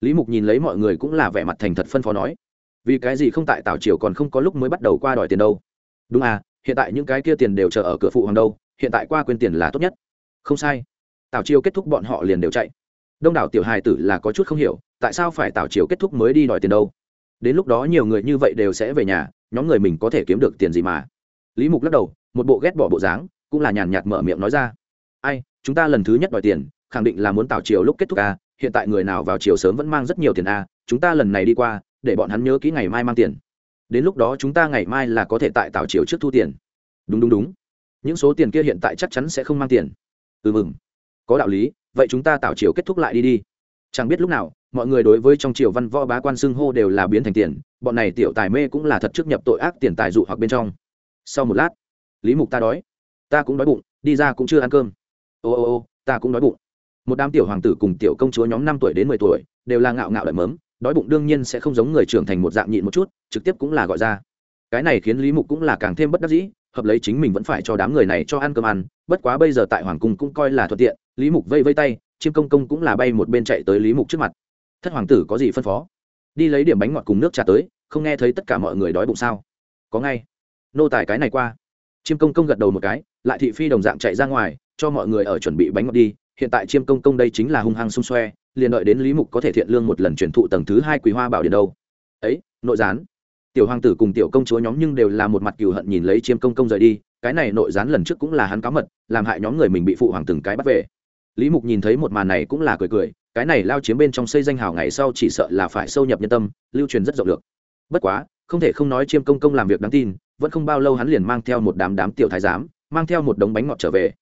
[SPEAKER 1] Lý mục nhìn lấy mọi người cũng là vẻ mặt thành thật phân phó nói, vì cái gì không tại tảo triều còn không có lúc mới bắt đầu qua đòi tiền đâu. Đúng à hiện tại những cái kia tiền đều chờ ở cửa phụ hoàng đâu, hiện tại qua quên tiền là tốt nhất. Không sai. Tảo triều kết thúc bọn họ liền đều chạy. Đông đảo tiểu hài tử là có chút không hiểu, tại sao phải tảo triều kết thúc mới đi đòi tiền đâu? Đến lúc đó nhiều người như vậy đều sẽ về nhà, nhóm người mình có thể kiếm được tiền gì mà? Lý mục lắc đầu, một bộ ghét bỏ bộ dáng, cũng là nhàn nhạt mở miệng nói ra. Ai, chúng ta lần thứ nhất đòi tiền, khẳng định là muốn tảo triều lúc kết thúc à? Hiện tại người nào vào chiều sớm vẫn mang rất nhiều tiền a, chúng ta lần này đi qua, để bọn hắn nhớ kỹ ngày mai mang tiền. Đến lúc đó chúng ta ngày mai là có thể tại tảo chiều trước thu tiền. Đúng đúng đúng. Những số tiền kia hiện tại chắc chắn sẽ không mang tiền. Ừ mừng. Có đạo lý, vậy chúng ta tảo chiều kết thúc lại đi đi. Chẳng biết lúc nào, mọi người đối với trong triều văn võ bá quan xưng hô đều là biến thành tiền, bọn này tiểu tài mê cũng là thật trước nhập tội ác tiền tài dụ hoặc bên trong. Sau một lát, lý mục ta đói. Ta cũng đói bụng, đi ra cũng chưa ăn cơm. Ô ô ô, ta cũng đói bụng một đám tiểu hoàng tử cùng tiểu công chúa nhóm năm tuổi đến mười tuổi, đều là ngạo ngạo đợi mớm, đói bụng đương nhiên sẽ không giống người trưởng thành một dạng nhịn một chút, trực tiếp cũng là gọi ra. Cái này khiến lý mục cũng là càng thêm bất đắc dĩ, hợp lấy chính mình vẫn phải cho đám người này cho ăn cơm ăn, bất quá bây giờ tại hoàng cung cũng coi là thuận tiện, lý mục vây vây tay, chiêm công công cũng là bay một bên chạy tới lý mục trước mặt. Thất hoàng tử, có gì phân phó? Đi lấy điểm bánh ngọt cùng nước trà tới, không nghe thấy tất cả mọi người đói bụng sao? Có ngay. Nô tài cái này qua. Chiêm công công gật đầu một cái, lại thị phi đồng dạng chạy ra ngoài, cho mọi người ở chuẩn bị bánh ngọt đi hiện tại chiêm công công đây chính là hung hăng xung xoe, liền đợi đến lý mục có thể thiện lương một lần truyền thụ tầng thứ hai quý hoa bảo điện đâu. Ấy, nội gián. Tiểu hoàng tử cùng tiểu công chúa nhóm nhưng đều là một mặt cừu hận nhìn lấy chiêm công công rời đi, cái này nội gián lần trước cũng là hắn cá mật, làm hại nhóm người mình bị phụ hoàng từng cái bắt về. Lý mục nhìn thấy một màn này cũng là cười cười, cái này lao chiếm bên trong xây danh hào ngày sau chỉ sợ là phải sâu nhập nhân tâm, lưu truyền rất rộng được. bất quá, không thể không nói chiêm công công làm việc đáng tin, vẫn không bao lâu hắn liền mang theo một đám đám tiểu thái giám, mang theo một đống bánh ngọt trở về.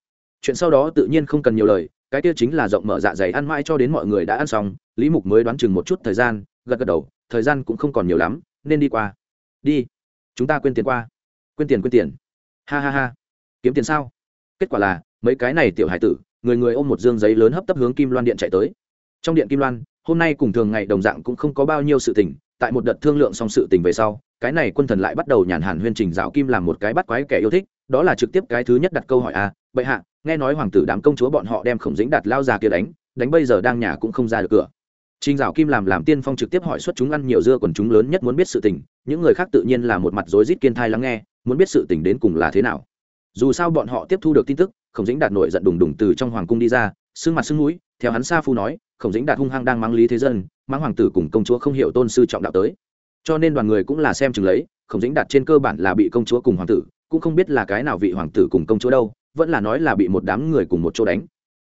[SPEAKER 1] Chuyện sau đó tự nhiên không cần nhiều lời cái kia chính là rộng mở dạ dày ăn mãi cho đến mọi người đã ăn xong lý mục mới đoán chừng một chút thời gian gật gật đầu thời gian cũng không còn nhiều lắm nên đi qua. Đi. Chúng ta quên tiền qua. Quên tiền quên tiền. Ha ha ha. Kiếm tiền sao? Kết quả là mấy cái này tiểu hải tử người người ôm một dương giấy lớn hấp tấp hướng kim loan điện chạy tới. Trong điện kim loan hôm nay cùng thường ngày đồng dạng cũng không có bao nhiêu sự tình tại một đợt thương lượng xong sự tình về sau cái này quân thần lại bắt đầu nhàn hàn huyên trình dạo kim làm một cái bắt quái kẻ yêu thích đó là trực tiếp cái thứ nhất đặt câu hỏi a à, bệ hạ nghe nói hoàng tử đám công chúa bọn họ đem khổng dĩnh đặt lao ra kia đánh đánh bây giờ đang nhà cũng không ra được cửa. Trình dạo kim làm làm tiên phong trực tiếp hỏi xuất chúng ăn nhiều dưa quần chúng lớn nhất muốn biết sự tình, những người khác tự nhiên là một mặt rối rít kiên thai lắng nghe, muốn biết sự tình đến cùng là thế nào. Dù sao bọn họ tiếp thu được tin tức, khổng dĩnh đạt nổi giận đùng đùng từ trong hoàng cung đi ra, sưng mặt sưng mũi, theo hắn sa phu nói, khổng dĩnh đạt hung hăng đang mang lý thế dân, mang hoàng tử cùng công chúa không hiểu tôn sư trọng đạo tới. Cho nên đoàn người cũng là xem chừng lấy, khổng dĩnh đạt trên cơ bản là bị công chúa cùng hoàng tử, cũng không biết là cái nào vị hoàng tử cùng công chúa đâu vẫn là nói là bị một đám người cùng một chỗ đánh.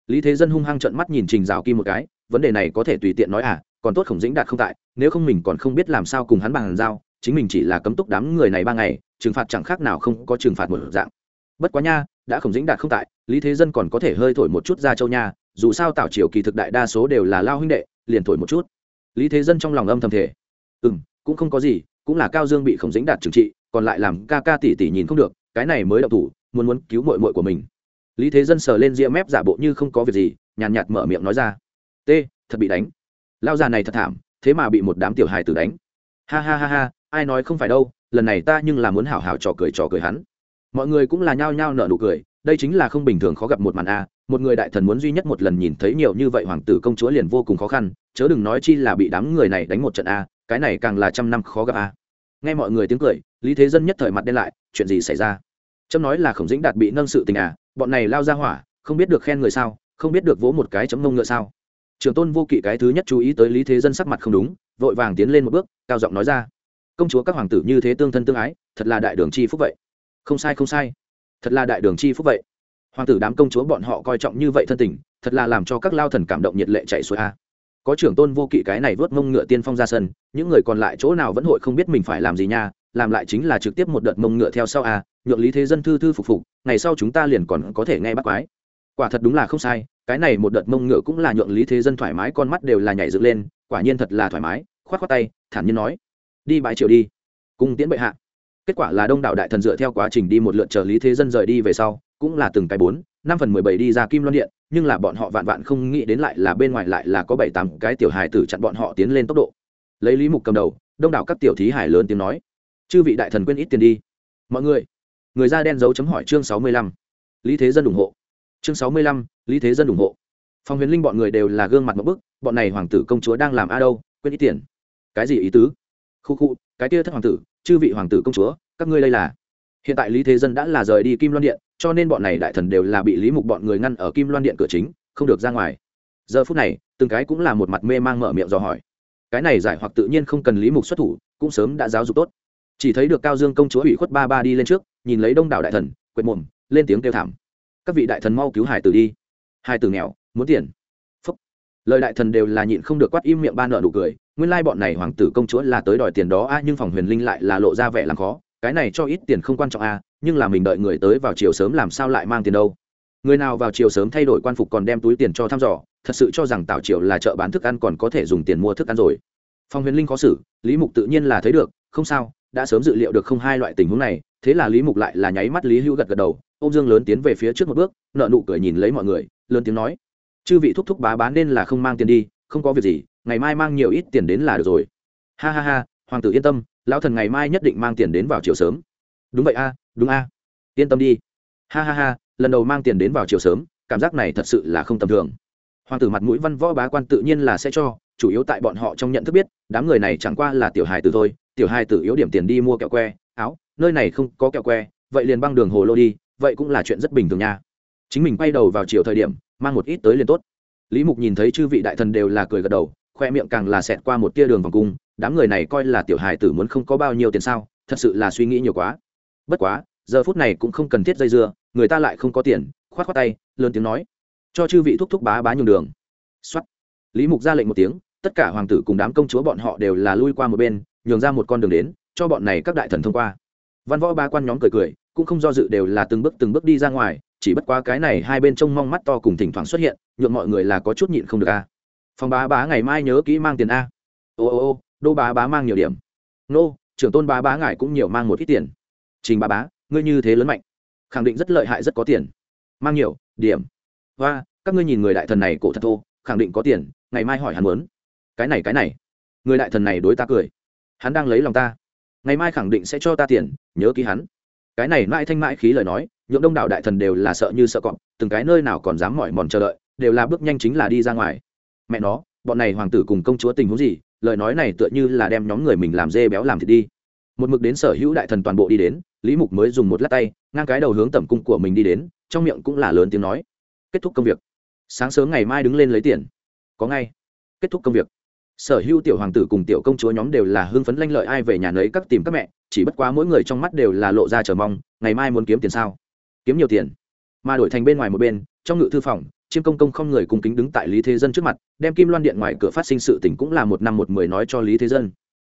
[SPEAKER 1] Lý thế dân hung hăng trợn mắt nhìn trình rào kim một cái, vấn đề này có thể tùy tiện nói à còn tốt khổng dĩnh đạt không tại, nếu không mình còn không biết làm sao cùng hắn bàn giao, chính mình chỉ là cấm túc đám người này ba ngày, trừng phạt chẳng khác nào không có trừng phạt một dạng. Bất quá nha, đã khổng dĩnh đạt không tại, lý thế dân còn có thể hơi thổi một chút ra châu nha, dù sao tảo triều kỳ thực đại đa số đều là lao huynh đệ, liền thổi một chút. Lý thế dân trong lòng âm thầm thể ừ m cũng không có gì, cũng là cao dương bị khổng dĩnh đạt trừng trị, còn lại làm ca ca tỷ tỷ nhìn không được, cái này mới đậu thủ muốn muốn cứu mội mội của mình. Lý thế dân sờ lên ria mép giả bộ như không có việc gì, nhàn nhạt mở miệng nói ra. T, thật bị đánh. Lao già này thật thảm, thế mà bị một đám tiểu hài tử đánh. Ha ha ha ha, ai nói không phải đâu, lần này ta nhưng là muốn hảo hảo trò cười trò cười hắn. Mọi người cũng là nhao nhao nợ nụ cười, đây chính là không bình thường khó gặp một màn a, một người đại thần muốn duy nhất một lần nhìn thấy nhiều như vậy hoàng tử công chúa liền vô cùng khó khăn, chớ đừng nói chi là bị đám người này đánh một trận a, cái này càng là trăm năm khó gặp a. Nghe mọi người tiếng cười, lý thế dân nhất thời mặt đen lại, chuyện gì xảy ra? Chấm nói là khổng dĩnh đạt bị nâng sự tình à bọn này lao ra hỏa, không biết được khen người sao, không biết được vỗ một cái chấm mông ngựa sao. Trường tôn vô kỵ cái thứ nhất chú ý tới lý thế dân sắc mặt không đúng, vội vàng tiến lên một bước, cao giọng nói ra. Công chúa các hoàng tử như thế tương thân tương ái, thật là đại đường chi phúc vậy. Không sai không sai. Thật là đại đường chi phúc vậy. Hoàng tử đám công chúa bọn họ coi trọng như vậy thân tình, thật là làm cho các lao thần cảm động nhiệt lệ chạy xuôi a. Có trưởng tôn vô kỵ cái này vớt mông ngựa tiên phong ra sân, những người còn lại chỗ nào vẫn hội không biết mình phải làm gì nha làm lại chính là trực tiếp một đợt mông ngựa theo sau à? nhượng lý thế dân thư thư phục phục, ngày sau chúng ta liền còn có thể nghe bắt quái quả thật đúng là không sai, cái này một đợt mông ngựa cũng là nhượng lý thế dân thoải mái, con mắt đều là nhảy dựng lên, quả nhiên thật là thoải mái, khoát khoát tay, thản nhiên nói, đi bãi triều đi cung tiễn bệ hạ kết quả là đông đảo đại thần dựa theo quá trình đi một lượt chờ lý thế dân rời đi về sau, cũng là từng cái bốn, năm phần mười bảy đi ra kim loan điện, nhưng là bọn họ vạn vạn không nghĩ đến lại là bên ngoài lại là có bảy tám cái tiểu hài tử chặn bọn họ tiến lên tốc độ lấy lý mục cầm đầu, đông đảo các tiểu thí hải lớn tiếng nói chư vị đại thần quên ít tiền đi. Mọi người người da đen dấu chấm hỏi chương sáu mươi lăm. Lý thế dân ủng hộ. Chương sáu mươi lăm, lý thế dân ủng hộ. Phong huyền linh bọn người đều là gương mặt một bức, bọn này hoàng tử công chúa đang làm a đâu, quên ít tiền. Cái gì ý tứ? Khu khu, cái kia thất hoàng tử, chư vị hoàng tử công chúa, các ngươi đây là? Hiện tại lý thế dân đã là rời đi kim loan điện, cho nên bọn này đại thần đều là bị lý mục bọn người ngăn ở kim loan điện cửa chính, không được ra ngoài. Giờ phút này, từng cái cũng là một mặt mê mang mở miệng dò hỏi. Cái này giải hoặc tự nhiên không cần lý mục xuất thủ, cũng sớm đã giáo dục tốt chỉ thấy được cao dương công chúa ủy khuất ba ba đi lên trước, nhìn lấy đông đảo đại thần, quệt mồm, lên tiếng kêu thảm. Các vị đại thần mau cứu hải tử đi. Hải tử nghèo, muốn tiền. Phúc. lời đại thần đều là nhịn không được quát im miệng ba nợ nụ cười. Nguyên lai bọn này hoàng tử công chúa là tới đòi tiền đó a, nhưng phòng huyền linh lại là lộ ra vẻ làm khó. Cái này cho ít tiền không quan trọng a, nhưng là mình đợi người tới vào chiều sớm làm sao lại mang tiền đâu. Người nào vào chiều sớm thay đổi quan phục còn đem túi tiền cho thăm dò, thật sự cho rằng tảo triều là chợ bán thức ăn còn có thể dùng tiền mua thức ăn rồi. Phong huyền linh khó xử, lý mục tự nhiên là thấy được, không sao đã sớm dự liệu được không hai loại tình huống này, thế là lý mục lại là nháy mắt lý hữu gật gật đầu ô dương lớn tiến về phía trước một bước nợ nụ cười nhìn lấy mọi người, lớn tiếng nói, chư vị thúc thúc bá bán nên là không mang tiền đi, không có việc gì, ngày mai mang nhiều ít tiền đến là được rồi. Ha ha ha, hoàng tử yên tâm, lão thần ngày mai nhất định mang tiền đến vào chiều sớm. Đúng vậy a, đúng a, yên tâm đi. Ha ha ha, lần đầu mang tiền đến vào chiều sớm, cảm giác này thật sự là không tầm thường. Hoàng tử mặt mũi văn võ bá quan tự nhiên là sẽ cho chủ yếu tại bọn họ trong nhận thức biết, đám người này chẳng qua là tiểu hài tử thôi, tiểu hài tử yếu điểm tiền đi mua kẹo que, áo, nơi này không có kẹo que, vậy liền băng đường hồ lô đi, vậy cũng là chuyện rất bình thường nha. Chính mình quay đầu vào chiều thời điểm, mang một ít tới liền tốt. Lý mục nhìn thấy chư vị đại thần đều là cười gật đầu, khoe miệng càng là xẹt qua một tia đường vòng cung, đám người này coi là tiểu hài tử muốn không có bao nhiêu tiền sao, thật sự là suy nghĩ nhiều quá. Bất quá, giờ phút này cũng không cần thiết dây dưa, người ta lại không có tiền, khoát khoát tay, lớn tiếng nói. Cho chư vị thúc thúc bá bá nhường đường. Xuất lý mục ra lệnh một tiếng tất cả hoàng tử cùng đám công chúa bọn họ đều là lui qua một bên, nhường ra một con đường đến, cho bọn này các đại thần thông qua. Văn võ ba quan nhóm cười cười, cũng không do dự đều là từng bước từng bước đi ra ngoài, chỉ bất quá cái này hai bên trông mong mắt to cùng thỉnh thoảng xuất hiện nhuộm mọi người là có chút nhịn không được a. Phòng bá bá ngày mai nhớ kỹ mang tiền a. Ô ô ô, đô bá bá mang nhiều điểm. Nô, trưởng tôn bá bá ngài cũng nhiều mang một ít tiền. Trình bá bá, ngươi như thế lớn mạnh, khẳng định rất lợi hại rất có tiền. Mang nhiều, điểm. Và các ngươi nhìn người đại thần này cổ thật thô, khẳng định có tiền, ngày mai hỏi hắn muốn cái này cái này. Người đại thần này đối ta cười. Hắn đang lấy lòng ta. Ngày mai khẳng định sẽ cho ta tiền, nhớ ký hắn. Cái này mãi thanh mãi khí lời nói, nhượng đông đảo đại thần đều là sợ như sợ cọp, từng cái nơi nào còn dám mỏi mòn chờ đợi, đều là bước nhanh chính là đi ra ngoài. Mẹ nó, bọn này hoàng tử cùng công chúa tình huống gì, lời nói này tựa như là đem nhóm người mình làm dê béo làm thịt đi. Một mực đến sở hữu đại thần toàn bộ đi đến, lý mục mới dùng một lát tay, ngang cái đầu hướng tẩm cung của mình đi đến, trong miệng cũng là lớn tiếng nói, kết thúc công việc. Sáng sớm ngày mai đứng lên lấy tiền. Có ngay. Kết thúc công việc sở hữu tiểu hoàng tử cùng tiểu công chúa nhóm đều là hưng phấn lanh lợi ai về nhà nấy các tìm các mẹ, chỉ bất quá mỗi người trong mắt đều là lộ ra chờ mong, ngày mai muốn kiếm tiền sao? Kiếm nhiều tiền. Mà đổi thành bên ngoài một bên, trong ngự thư phòng, chiêm công công không người cùng kính đứng tại lý thế dân trước mặt, đem kim loan điện ngoài cửa phát sinh sự tỉnh cũng là một năm một mười nói cho lý thế dân.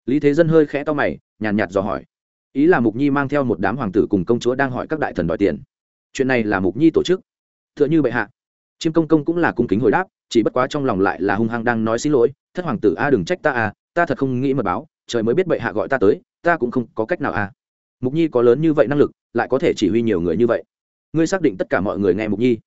[SPEAKER 1] Lý thế dân hơi khẽ to mày, nhàn nhạt dò hỏi. Ý là mục nhi mang theo một đám hoàng tử cùng công chúa đang hỏi các đại thần đòi tiền. Chuyện này là mục nhi tổ chức. T h ư ợ n h ư bệ hạ chiêm công công cũng là cung kính hồi đáp, chỉ bất quá trong lòng lại là hung hăng đang nói xin lỗi, thất hoàng tử a, đừng trách ta à ta thật không nghĩ mật báo, trời mới biết bệ hạ gọi ta tới, ta cũng không có cách nào à mục nhi có lớn như vậy năng lực, lại có thể chỉ huy nhiều người như vậy. Ngươi xác định tất cả mọi người nghe mục nhi.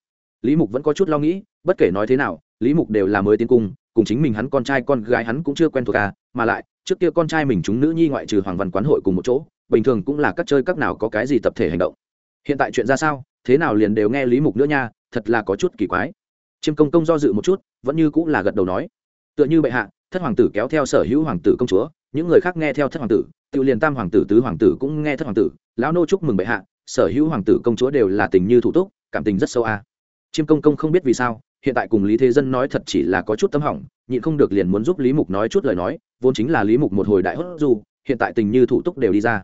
[SPEAKER 1] Lý mục vẫn có chút lo nghĩ, bất kể nói thế nào, lý mục đều là mới tiến cung, cùng chính mình hắn con trai con gái hắn cũng chưa quen thuộc à mà lại, trước kia con trai mình chúng nữ nhi ngoại trừ hoàng văn quán hội cùng một chỗ, bình thường cũng là các chơi các nào có cái gì tập thể hành động. Hiện tại chuyện ra sao? Thế nào liền đều nghe lý mục nữa nha, thật là có chút kỳ quái. Chiêm công công do dự một chút, vẫn như cũng là gật đầu nói. Tựa như bệ hạ, thất hoàng tử kéo theo sở hữu hoàng tử công chúa, những người khác nghe theo thất hoàng tử, tự liền tam hoàng tử, tứ hoàng tử cũng nghe thất hoàng tử. Lão nô chúc mừng bệ hạ, sở hữu hoàng tử công chúa đều là tình như thủ túc, cảm tình rất sâu a. Chiêm công công không biết vì sao, hiện tại cùng lý thế dân nói thật chỉ là có chút tấm hỏng, nhịn không được liền muốn giúp lý mục nói chút lời nói, vốn chính là lý mục một hồi đại hốt du hiện tại tình như thủ túc đều đi ra.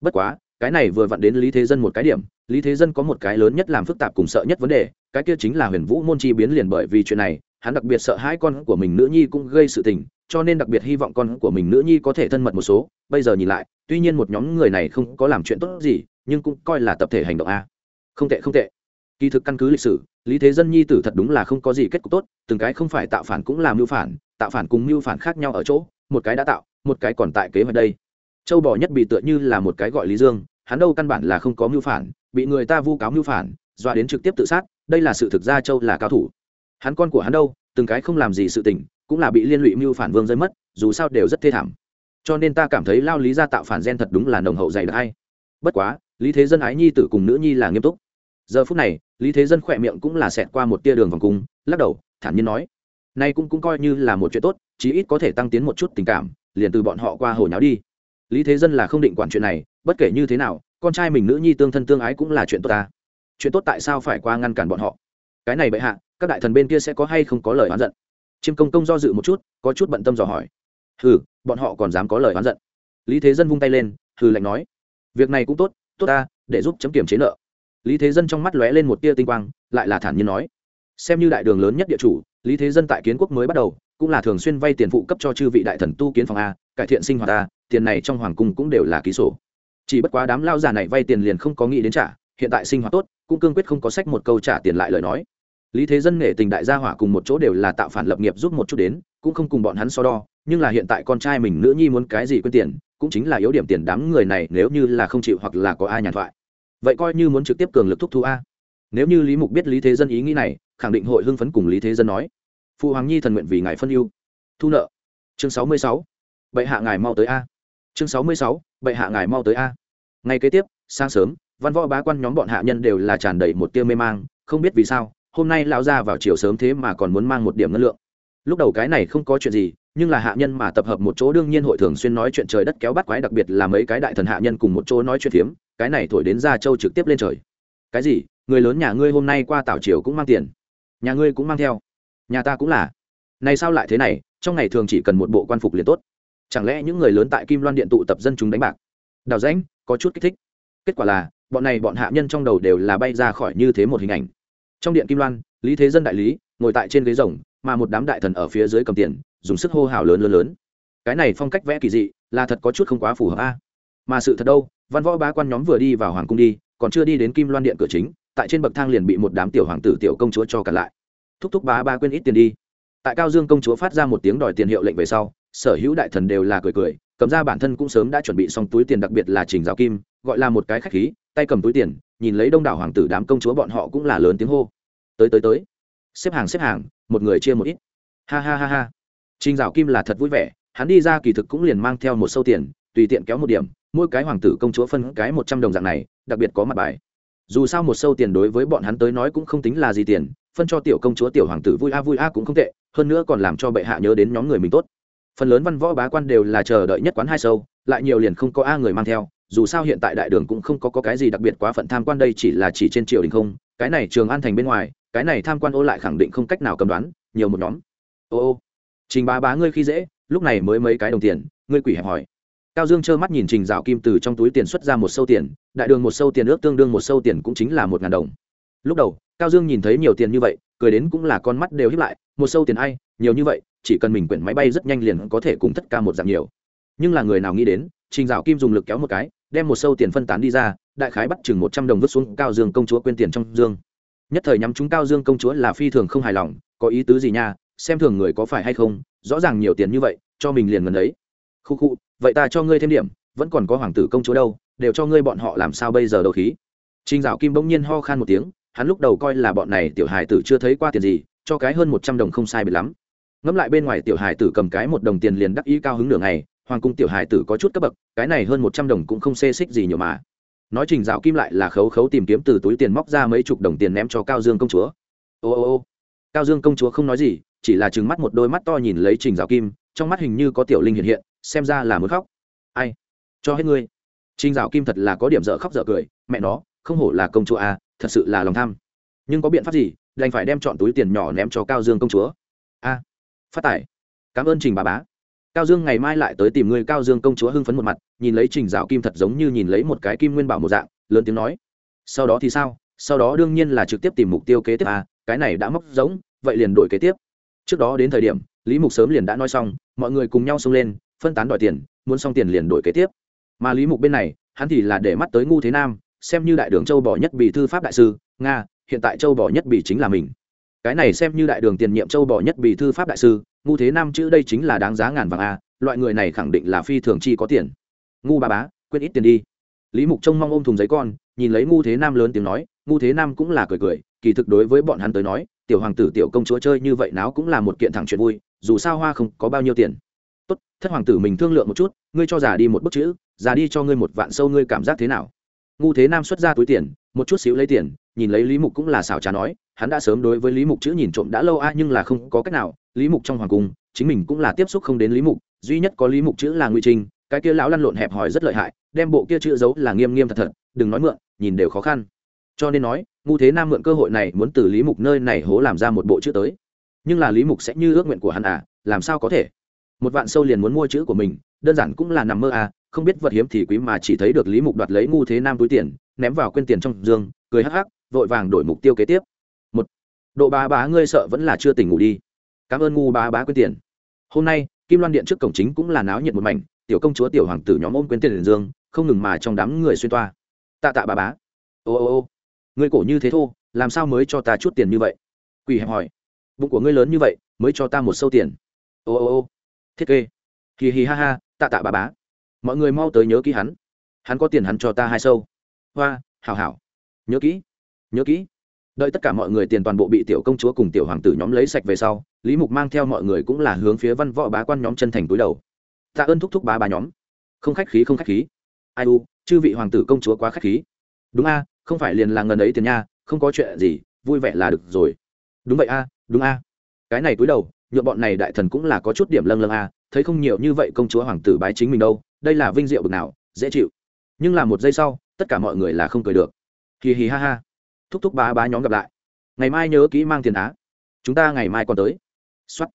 [SPEAKER 1] Bất quá cái này vừa vặn đến lý thế dân một cái điểm, lý thế dân có một cái lớn nhất làm phức tạp cùng sợ nhất vấn đề, cái kia chính là huyền vũ môn chi biến liền bởi vì chuyện này, hắn đặc biệt sợ hai con của mình nữ nhi cũng gây sự tình, cho nên đặc biệt hy vọng con của mình nữ nhi có thể thân mật một số, bây giờ nhìn lại, tuy nhiên một nhóm người này không có làm chuyện tốt gì, nhưng cũng coi là tập thể hành động a. Không tệ không tệ. Kỳ thực căn cứ lịch sử, lý thế dân nhi tử thật đúng là không có gì kết cục tốt, từng cái không phải tạo phản cũng làm mưu phản, tạo phản cùng mưu phản khác nhau ở chỗ, một cái đã tạo, một cái còn tại kế hoạch đây. Châu bò nhất bị tựa như là một cái gọi lý dương hắn đâu căn bản là không có mưu phản, bị người ta vu cáo mưu phản, dọa đến trực tiếp tự sát, đây là sự thực ra châu là cao thủ. Hắn con của hắn đâu, từng cái không làm gì sự tình, cũng là bị liên lụy mưu phản vương rơi mất, dù sao đều rất thê thảm. Cho nên ta cảm thấy lao lý ra tạo phản gen thật đúng là nồng hậu dày đặc hay. Bất quá, lý thế dân ái nhi tử cùng nữ nhi là nghiêm túc. Giờ phút này, lý thế dân khỏe miệng cũng là xẹt qua một tia đường vòng cung, lắc đầu, thản nhiên nói, nay cũng cũng coi như là một chuyện tốt, chí ít có thể tăng tiến một chút tình cảm, liền từ bọn họ qua hồi nháo đi. Lý thế dân là không định quản chuyện này bất kể như thế nào, con trai mình nữ nhi tương thân tương ái cũng là chuyện tốt ta. Chuyện tốt tại sao phải qua ngăn cản bọn họ? Cái này bệ hạ, các đại thần bên kia sẽ có hay không có lời oán giận? Chiêm công công do dự một chút, có chút bận tâm dò hỏi. Hừ, bọn họ còn dám có lời oán giận? Lý thế dân vung tay lên, hừ lạnh nói. Việc này cũng tốt tốt ta, để giúp chấm kiểm chế nợ. Lý thế dân trong mắt lóe lên một tia tinh quang, lại là thản nhiên nói. Xem như đại đường lớn nhất địa chủ, lý thế dân tại kiến quốc mới bắt đầu, cũng là thường xuyên vay tiền phụ cấp cho chư vị đại thần tu kiến phòng a, cải thiện sinh hoạt a, tiền này trong hoàng cung cũng đều là ký sổ chỉ bất quá đám lao già này vay tiền liền không có nghĩ đến trả, hiện tại sinh hoạt tốt, cũng cương quyết không có sách một câu trả tiền lại lời nói. Lý thế dân nghệ tình đại gia hỏa cùng một chỗ đều là tạo phản lập nghiệp giúp một chút đến, cũng không cùng bọn hắn so đo, nhưng là hiện tại con trai mình nữ nhi muốn cái gì quên tiền, cũng chính là yếu điểm tiền đám người này nếu như là không chịu hoặc là có ai nhàn thoại. Vậy coi như muốn trực tiếp cường lực thúc thu a. Nếu như lý mục biết lý thế dân ý nghĩ này, khẳng định hội hưng phấn cùng lý thế dân nói. Phụ hoàng nhi thần nguyện vì ngài phân ưu. Thu nợ. Chương sáu mươi sáu. Bệ hạ ngài mau tới a. Chương sáu mươi sáu bệ hạ ngài mau tới a. Ngay kế tiếp, sáng sớm, văn võ bá quan nhóm bọn hạ nhân đều là tràn đầy một tiêu mê mang, không biết vì sao, hôm nay lão ra vào chiều sớm thế mà còn muốn mang một điểm ngân lượng. Lúc đầu cái này không có chuyện gì, nhưng là hạ nhân mà tập hợp một chỗ đương nhiên hội thường xuyên nói chuyện trời đất kéo bắt quái đặc biệt là mấy cái đại thần hạ nhân cùng một chỗ nói chuyện phiếm, cái này thổi đến ra châu trực tiếp lên trời. Cái gì? Người lớn nhà ngươi hôm nay qua tảo triều cũng mang tiền. Nhà ngươi cũng mang theo. Nhà ta cũng là. Này sao lại thế này? Trong ngày thường chỉ cần một bộ quan phục liền tốt chẳng lẽ những người lớn tại kim loan điện tụ tập dân chúng đánh bạc? Đào rãnh, có chút kích thích. Kết quả là, bọn này bọn hạ nhân trong đầu đều là bay ra khỏi như thế một hình ảnh. Trong điện kim loan, lý thế dân đại lý, ngồi tại trên ghế rồng, mà một đám đại thần ở phía dưới cầm tiền, dùng sức hô hào lớn lớn lớn. Cái này phong cách vẽ kỳ dị, là thật có chút không quá phù hợp a. Mà sự thật đâu, văn võ bá quan nhóm vừa đi vào hoàng cung đi, còn chưa đi đến kim loan điện cửa chính, tại trên bậc thang liền bị một đám tiểu hoàng tử, tiểu công chúa cho cản lại. Thúc thúc bá ba quên ít tiền đi. Tại cao dương công chúa phát ra một tiếng đòi tiền hiệu lệnh về sau sở hữu đại thần đều là cười cười, cầm ra bản thân cũng sớm đã chuẩn bị xong túi tiền, đặc biệt là trình giáo kim, gọi là một cái khách khí, tay cầm túi tiền, nhìn lấy đông đảo hoàng tử đám công chúa bọn họ cũng là lớn tiếng hô. Tới tới tới. Xếp hàng xếp hàng, một người chia một ít. Ha ha ha ha. Trình giáo kim là thật vui vẻ, hắn đi ra kỳ thực cũng liền mang theo một sâu tiền, tùy tiện kéo một điểm, mỗi cái hoàng tử công chúa phân cái một trăm đồng dạng này, đặc biệt có mặt bài. Dù sao một sâu tiền đối với bọn hắn tới nói cũng không tính là gì tiền, phân cho tiểu công chúa tiểu hoàng tử vui a vui a cũng không tệ, hơn nữa còn làm cho bệ hạ nhớ đến nhóm người mình tốt phần lớn văn võ bá quan đều là chờ đợi nhất quán hai sâu lại nhiều liền không có a người mang theo dù sao hiện tại đại đường cũng không có, có cái gì đặc biệt quá phận tham quan đây chỉ là chỉ trên triều đình không cái này trường an thành bên ngoài cái này tham quan ô lại khẳng định không cách nào cầm đoán nhiều một nhóm. Ô ô trình bá bá ngươi khi dễ lúc này mới mấy cái đồng tiền ngươi quỷ hẹp hỏi. Cao dương trơ mắt nhìn trình dạo kim từ trong túi tiền xuất ra một sâu tiền đại đường một sâu tiền ước tương đương một sâu tiền cũng chính là một ngàn đồng lúc đầu cao dương nhìn thấy nhiều tiền như vậy cười đến cũng là con mắt đều hiếp lại một sâu tiền ai nhiều như vậy chỉ cần mình quyển máy bay rất nhanh liền có thể cùng tất cả một dạng nhiều. Nhưng là người nào nghĩ đến trình dạo kim dùng lực kéo một cái đem một sâu tiền phân tán đi ra đại khái bắt chừng một trăm đồng vứt xuống cao dương công chúa quên tiền trong dương. Nhất thời nhắm chúng cao dương công chúa là phi thường không hài lòng có ý tứ gì nha xem thường người có phải hay không rõ ràng nhiều tiền như vậy cho mình liền ngần ấy. Khu khu vậy ta cho ngươi thêm điểm vẫn còn có hoàng tử công chúa đâu đều cho ngươi bọn họ làm sao bây giờ đầu khí. Trình Dạo Kim bỗng nhiên ho khan một tiếng, hắn lúc đầu coi là bọn này tiểu hài tử chưa thấy qua tiền gì, cho cái hơn một trăm đồng không sai biệt lắm. Ngẫm lại bên ngoài tiểu hài tử cầm cái một đồng tiền liền đắc ý cao hứng nửa ngày, hoàng cung tiểu hài tử có chút cấp bậc, cái này hơn một trăm đồng cũng không xê xích gì nhiều mà. Nói Trình Dạo Kim lại là khấu khấu tìm kiếm từ túi tiền móc ra mấy chục đồng tiền ném cho Cao Dương công chúa. Ô ô ô. Cao Dương công chúa không nói gì, chỉ là trừng mắt một đôi mắt to nhìn lấy Trình Dạo Kim, trong mắt hình như có tiểu linh hiện hiện, xem ra là muốn khóc. Ai? Cho hết ngươi. Trình Dạo Kim thật là có điểm dở khóc dở cười, mẹ nó, không hổ là công chúa a, thật sự là lòng tham. Nhưng có biện pháp gì, đành phải đem chọn túi tiền nhỏ ném cho Cao Dương công chúa. A, phát tài. Cảm ơn Trình bà bá. Cao Dương ngày mai lại tới tìm người Cao Dương công chúa hưng phấn một mặt, nhìn lấy Trình Dạo Kim thật giống như nhìn lấy một cái kim nguyên bảo một dạng, lớn tiếng nói. Sau đó thì sao? Sau đó đương nhiên là trực tiếp tìm mục tiêu kế tiếp a, cái này đã móc giống, vậy liền đổi kế tiếp. Trước đó đến thời điểm, Lý Mục sớm liền đã nói xong, mọi người cùng nhau xông lên, phân tán đòi tiền, muốn xong tiền liền đổi kế tiếp mà lý mục bên này hắn thì là để mắt tới ngu thế nam xem như đại đường châu bỏ nhất bị thư pháp đại sư, nga, hiện tại châu bỏ nhất bị chính là mình. Cái này xem như đại đường tiền nhiệm châu bỏ nhất bị thư pháp đại sư, ngu thế nam chữ đây chính là đáng giá ngàn vàng a, loại người này khẳng định là phi thường chi có tiền. Ngu ba bá, quên ít tiền đi. Lý mục trông mong ôm thùng giấy con, nhìn lấy ngu thế nam lớn tiếng nói, ngu thế nam cũng là cười cười, kỳ thực đối với bọn hắn tới nói, tiểu hoàng tử tiểu công chúa chơi như vậy náo cũng là một kiện thẳng chuyện vui, dù sao hoa không có bao nhiêu tiền. Tốt, thất hoàng tử mình thương lượng một chút, ngươi cho già đi một bức chữ, già đi cho ngươi một vạn sâu ngươi cảm giác thế nào? Ngu thế nam xuất ra túi tiền, một chút xíu lấy tiền, nhìn lấy lý mục cũng là xảo trá nói, hắn đã sớm đối với lý mục chữ nhìn trộm đã lâu a, nhưng là không có cách nào, lý mục trong hoàng cung, chính mình cũng là tiếp xúc không đến lý mục, duy nhất có lý mục chữ là nguy trinh cái kia lão lăn lộn hẹp hòi rất lợi hại, đem bộ kia chữ giấu là nghiêm nghiêm thật thật, đừng nói mượn, nhìn đều khó khăn. Cho nên nói, ngu thế nam mượn cơ hội này muốn từ lý mục nơi này hố làm ra một bộ chữ tới. Nhưng là lý mục sẽ như ước nguyện của hắn à làm sao có thể? Một vạn sâu liền muốn mua chữ của mình, đơn giản cũng là nằm mơ à không biết vật hiếm thì quý mà chỉ thấy được lý mục đoạt lấy ngu thế nam túi tiền, ném vào quên tiền trong giường cười hắc hắc, vội vàng đổi mục tiêu kế tiếp. Một, độ bá bá ngươi sợ vẫn là chưa tỉnh ngủ đi. Cảm ơn ngu bá bá quên tiền. Hôm nay, kim loan điện trước cổng chính cũng là náo nhiệt một mảnh, tiểu công chúa, tiểu hoàng tử nhóm ôm quên tiền đền dương, không ngừng mà trong đám người xuyên toa. Tạ tạ bà bá. Ô ô ô, ngươi cổ như thế thô, làm sao mới cho ta chút tiền như vậy? Quỳ hẹp hỏi. Bụng của ngươi lớn như vậy, mới cho ta một sâu tiền. Ô ô ô, thiết kê. Hì hì ha ha, tạ tạ bà bá mọi người mau tới nhớ kỹ hắn. Hắn có tiền hắn cho ta hai sâu. Hoa, hảo hảo. Nhớ kỹ nhớ kỹ. Đợi tất cả mọi người tiền toàn bộ bị tiểu công chúa cùng tiểu hoàng tử nhóm lấy sạch về sau, lý mục mang theo mọi người cũng là hướng phía văn võ bá quan nhóm chân thành túi đầu. Tạ ơn thúc thúc bá bá nhóm. Không khách khí, không khách khí. Ai u, chư vị hoàng tử công chúa quá khách khí. Đúng a, không phải liền là ngần ấy tiền nha, không có chuyện gì, vui vẻ là được rồi. Đúng vậy a, đúng a. Cái này túi đầu nhuộm bọn này đại thần cũng là có chút điểm lâng lâng a, thấy không nhiều như vậy công chúa hoàng tử bái chính mình đâu đây là vinh diệu bực nào, dễ chịu. Nhưng là một giây sau, tất cả mọi người là không cười được. Hì hì ha ha. Thúc thúc bá bá nhóm gặp lại. Ngày mai nhớ kỹ mang tiền á. Chúng ta ngày mai còn tới. Xuất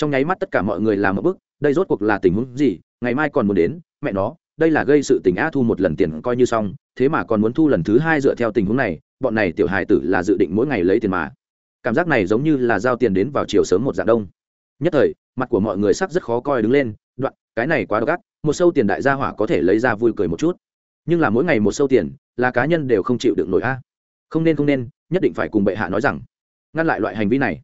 [SPEAKER 1] trong nháy mắt tất cả mọi người làm một bước, đây rốt cuộc là tình huống gì? Ngày mai còn muốn đến, mẹ nó, đây là gây sự tình á thu một lần tiền coi như xong, thế mà còn muốn thu lần thứ hai dựa theo tình huống này, bọn này tiểu hài tử là dự định mỗi ngày lấy tiền mà. Cảm giác này giống như là giao tiền đến vào chiều sớm một dạng đông. Nhất thời, mặt của mọi người sắc rất khó coi đứng lên, đoạn cái này quá độc ác, một sâu tiền đại gia hỏa có thể lấy ra vui cười một chút. Nhưng là mỗi ngày một sâu tiền, là cá nhân đều không chịu được nổi a. Không nên không nên, nhất định phải cùng bệ hạ nói rằng, ngăn lại loại hành vi này.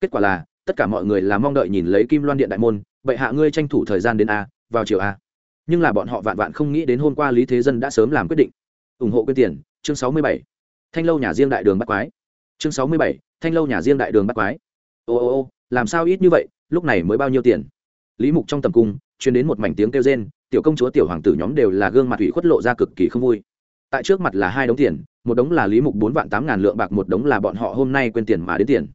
[SPEAKER 1] Kết quả là, tất cả mọi người là mong đợi nhìn lấy kim loan điện đại môn, bệ hạ ngươi tranh thủ thời gian đến a, vào chiều a. Nhưng là bọn họ vạn vạn không nghĩ đến hôm qua lý thế dân đã sớm làm quyết định. Ủng hộ quyên tiền, chương sáu mươi bảy. Thanh lâu nhà riêng đại đường bắt quái. Chương sáu mươi bảy, thanh lâu nhà riêng đại đường bắt quái. Ô ô ô, làm sao ít như vậy, lúc này mới bao nhiêu tiền? Lý mục trong tầm cung chuyển đến một mảnh tiếng kêu rên, tiểu công chúa, tiểu hoàng tử nhóm đều là gương mặt ủy khuất lộ ra cực kỳ không vui. Tại trước mặt là hai đống tiền, một đống là lý mục bốn vạn tám ngàn lượng bạc, một đống là bọn họ hôm nay quên tiền mà đến tiền.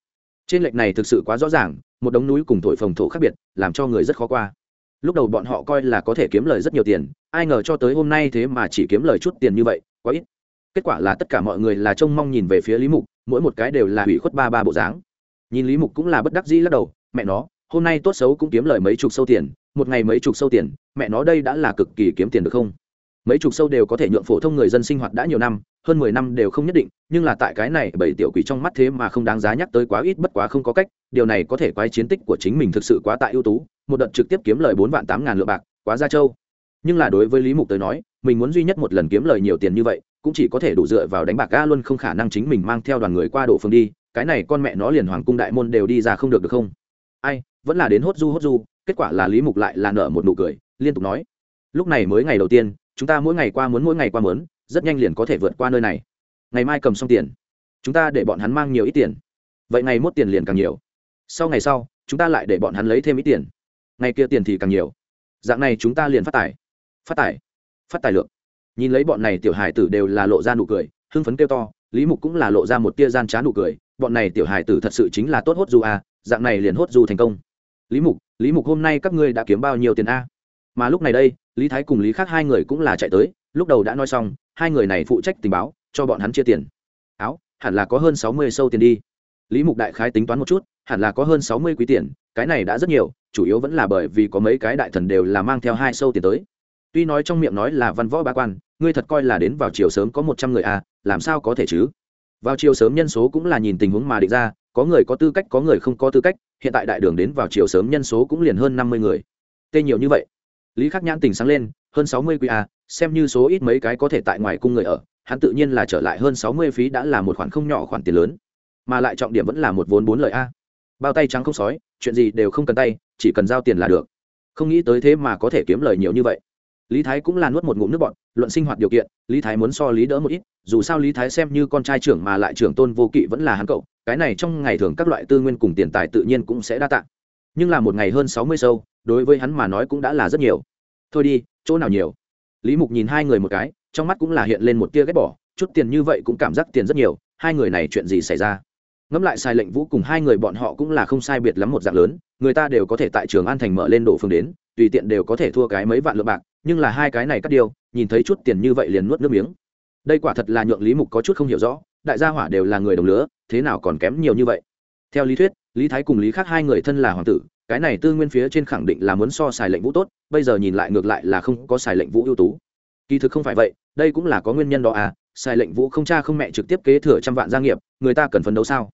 [SPEAKER 1] Trên lệch này thực sự quá rõ ràng, một đống núi cùng thổi phồng thổ khác biệt, làm cho người rất khó qua. Lúc đầu bọn họ coi là có thể kiếm lời rất nhiều tiền, ai ngờ cho tới hôm nay thế mà chỉ kiếm lời chút tiền như vậy, quá ít. Kết quả là tất cả mọi người là trông mong nhìn về phía lý mục, mỗi một cái đều là ủy khuất ba ba bộ dáng. Nhìn lý mục cũng là bất đắc dĩ lắc đầu, mẹ nó, hôm nay tốt xấu cũng kiếm lời mấy chục sâu tiền một ngày mấy chục sâu tiền, mẹ nó đây đã là cực kỳ kiếm tiền được không? Mấy chục sâu đều có thể nhượng phổ thông người dân sinh hoạt đã nhiều năm, hơn mười năm đều không nhất định, nhưng là tại cái này bảy tiểu quỷ trong mắt thế mà không đáng giá nhắc tới quá ít bất quá không có cách, điều này có thể quái chiến tích của chính mình thực sự quá tại ưu tú, một đợt trực tiếp kiếm lời bốn vạn tám ngàn lượng bạc, quá ra châu nhưng là đối với lý mục tới nói, mình muốn duy nhất một lần kiếm lời nhiều tiền như vậy, cũng chỉ có thể đủ dựa vào đánh bạc ga luôn không khả năng chính mình mang theo đoàn người qua đổ phương đi, cái này con mẹ nó liền hoàng cung đại môn đều đi ra không được được không? Ai, vẫn là đến hốt du hốt du. Kết quả là lý mục lại là nở một nụ cười, liên tục nói, lúc này mới ngày đầu tiên, chúng ta mỗi ngày qua muốn, mỗi ngày qua mớn rất nhanh liền có thể vượt qua nơi này. Ngày mai cầm xong tiền, chúng ta để bọn hắn mang nhiều ít tiền. Vậy ngày mốt tiền liền càng nhiều. Sau ngày sau, chúng ta lại để bọn hắn lấy thêm ít tiền. Ngày kia tiền thì càng nhiều. Dạng này chúng ta liền phát tài. Phát tài. Phát tài lượng nhìn lấy bọn này tiểu Hải tử đều là lộ ra nụ cười, hưng phấn kêu to, lý mục cũng là lộ ra một tia gian trá nụ cười. Bọn này tiểu Hải tử thật sự chính là tốt hốt du à dạng này liền hốt du thành công. Lý mục lý mục hôm nay các ngươi đã kiếm bao nhiêu tiền a? Mà lúc này đây, lý thái cùng lý khác hai người cũng là chạy tới, lúc đầu đã nói xong, hai người này phụ trách tình báo, cho bọn hắn chia tiền. Áo, hẳn là có hơn sáu mươi sâu tiền đi. Lý mục đại khái tính toán một chút, hẳn là có hơn sáu mươi quý tiền, cái này đã rất nhiều, chủ yếu vẫn là bởi vì có mấy cái đại thần đều là mang theo hai sâu tiền tới. Tuy nói trong miệng nói là văn võ ba quan, ngươi thật coi là đến vào chiều sớm có một trăm người à làm sao có thể chứ? Vào chiều sớm nhân số cũng là nhìn tình huống mà định ra có người có tư cách, có người không có tư cách, hiện tại đại đường đến vào chiều sớm nhân số cũng liền hơn năm mươi người. Tê nhiều như vậy. Lý khắc nhãn tình sáng lên, hơn sáu mươi qa xem như số ít mấy cái có thể tại ngoài cung người ở, hắn tự nhiên là trở lại hơn sáu mươi phí đã là một khoản không nhỏ khoản tiền lớn. Mà lại trọng điểm vẫn là một vốn bốn lợi a. Bao tay trắng không sói, chuyện gì đều không cần tay, chỉ cần giao tiền là được. Không nghĩ tới thế mà có thể kiếm lời nhiều như vậy. Lý thái cũng là nuốt một ngụm nước bọn luận sinh hoạt điều kiện, lý thái muốn so lý đỡ một ít, dù sao lý thái xem như con trai trưởng mà lại trưởng tôn vô kỵ vẫn là hắn cậu cái này trong ngày thường các loại tư nguyên cùng tiền tài tự nhiên cũng sẽ đa tạ nhưng là một ngày hơn sáu mươi sâu, đối với hắn mà nói cũng đã là rất nhiều. Thôi đi, chỗ nào nhiều? Lý mục nhìn hai người một cái, trong mắt cũng là hiện lên một tia ghét bỏ, chút tiền như vậy cũng cảm giác tiền rất nhiều, hai người này chuyện gì xảy ra? Ngẫm lại sai lệnh vũ cùng hai người bọn họ cũng là không sai biệt lắm một dạng lớn, người ta đều có thể tại trường an thành mở lên đổ phương đến, tùy tiện đều có thể thua cái mấy vạn lượng bạc, nhưng là hai cái này cắt điều nhìn thấy chút tiền như vậy liền nuốt nước miếng. Đây quả thật là nhượng lý mục có chút không hiểu rõ đại gia hỏa đều là người đồng lứa, thế nào còn kém nhiều như vậy? Theo lý thuyết, lý thái cùng lý khác hai người thân là hoàng tử, cái này tư nguyên phía trên khẳng định là muốn so xài lệnh vũ tốt, bây giờ nhìn lại ngược lại là không có xài lệnh vũ ưu tú. Kỳ thực không phải vậy, đây cũng là có nguyên nhân đó à xài lệnh vũ không cha không mẹ trực tiếp kế thừa trăm vạn gia nghiệp, người ta cần phấn đấu sao?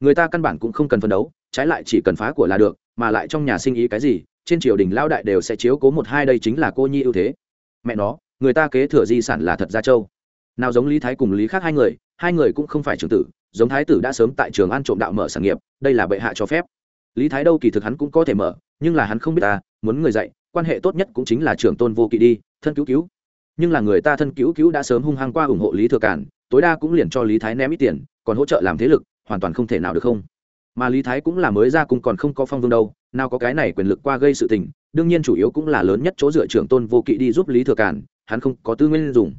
[SPEAKER 1] Người ta căn bản cũng không cần phấn đấu, trái lại chỉ cần phá của là được, mà lại trong nhà sinh ý cái gì, trên triều đình lao đại đều sẽ chiếu cố một hai đây chính là cô nhi ưu thế. Mẹ nó, người ta kế thừa di sản là thật gia châu nào giống lý thái cùng lý khác hai người hai người cũng không phải trường tử, giống thái tử đã sớm tại trường ăn trộm đạo mở sản nghiệp, đây là bệ hạ cho phép. Lý thái đâu kỳ thực hắn cũng có thể mở, nhưng là hắn không biết ta, muốn người dạy, quan hệ tốt nhất cũng chính là trưởng tôn vô kỵ đi, thân cứu cứu. Nhưng là người ta thân cứu cứu đã sớm hung hăng qua ủng hộ lý thừa cản, tối đa cũng liền cho lý thái ném ít tiền, còn hỗ trợ làm thế lực, hoàn toàn không thể nào được không? Mà lý thái cũng là mới ra cũng còn không có phong vương đâu, nào có cái này quyền lực qua gây sự tình, đương nhiên chủ yếu cũng là lớn nhất chỗ dựa trưởng tôn vô kỵ đi giúp lý thừa cản, hắn không có tư nguyên dùng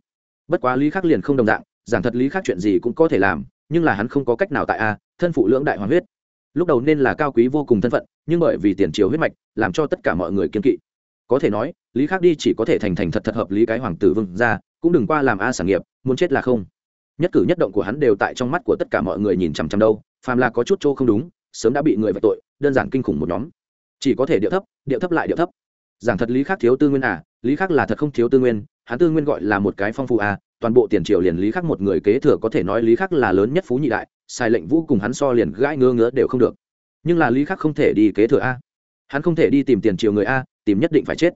[SPEAKER 1] bất quá lý khắc liền không đồng dạng, giảng thật lý khắc chuyện gì cũng có thể làm, nhưng là hắn không có cách nào tại a, thân phụ lưỡng đại hoàng huyết. Lúc đầu nên là cao quý vô cùng thân phận, nhưng bởi vì tiền triều huyết mạch, làm cho tất cả mọi người kiên kỵ. Có thể nói, lý khắc đi chỉ có thể thành thành thật thật hợp lý cái hoàng tử vương ra cũng đừng qua làm a sản nghiệp, muốn chết là không. Nhất cử nhất động của hắn đều tại trong mắt của tất cả mọi người nhìn chằm chằm đâu, phàm là có chút chỗ không đúng, sớm đã bị người vạch tội, đơn giản kinh khủng một nhóm. Chỉ có thể điệu thấp điệu thấp lại điệu thấp. Giảng thật lý khắc thiếu tư nguyên à lý khắc là thật không thiếu tư nguyên hắn tư nguyên gọi là một cái phong phú à toàn bộ tiền triều liền lý khắc một người kế thừa có thể nói lý khắc là lớn nhất phú nhị đại, sai lệnh vũ cùng hắn so liền gãi ngơ ngứa đều không được. Nhưng là lý khắc không thể đi kế thừa a. Hắn không thể đi tìm tiền triều người a, tìm nhất định phải chết.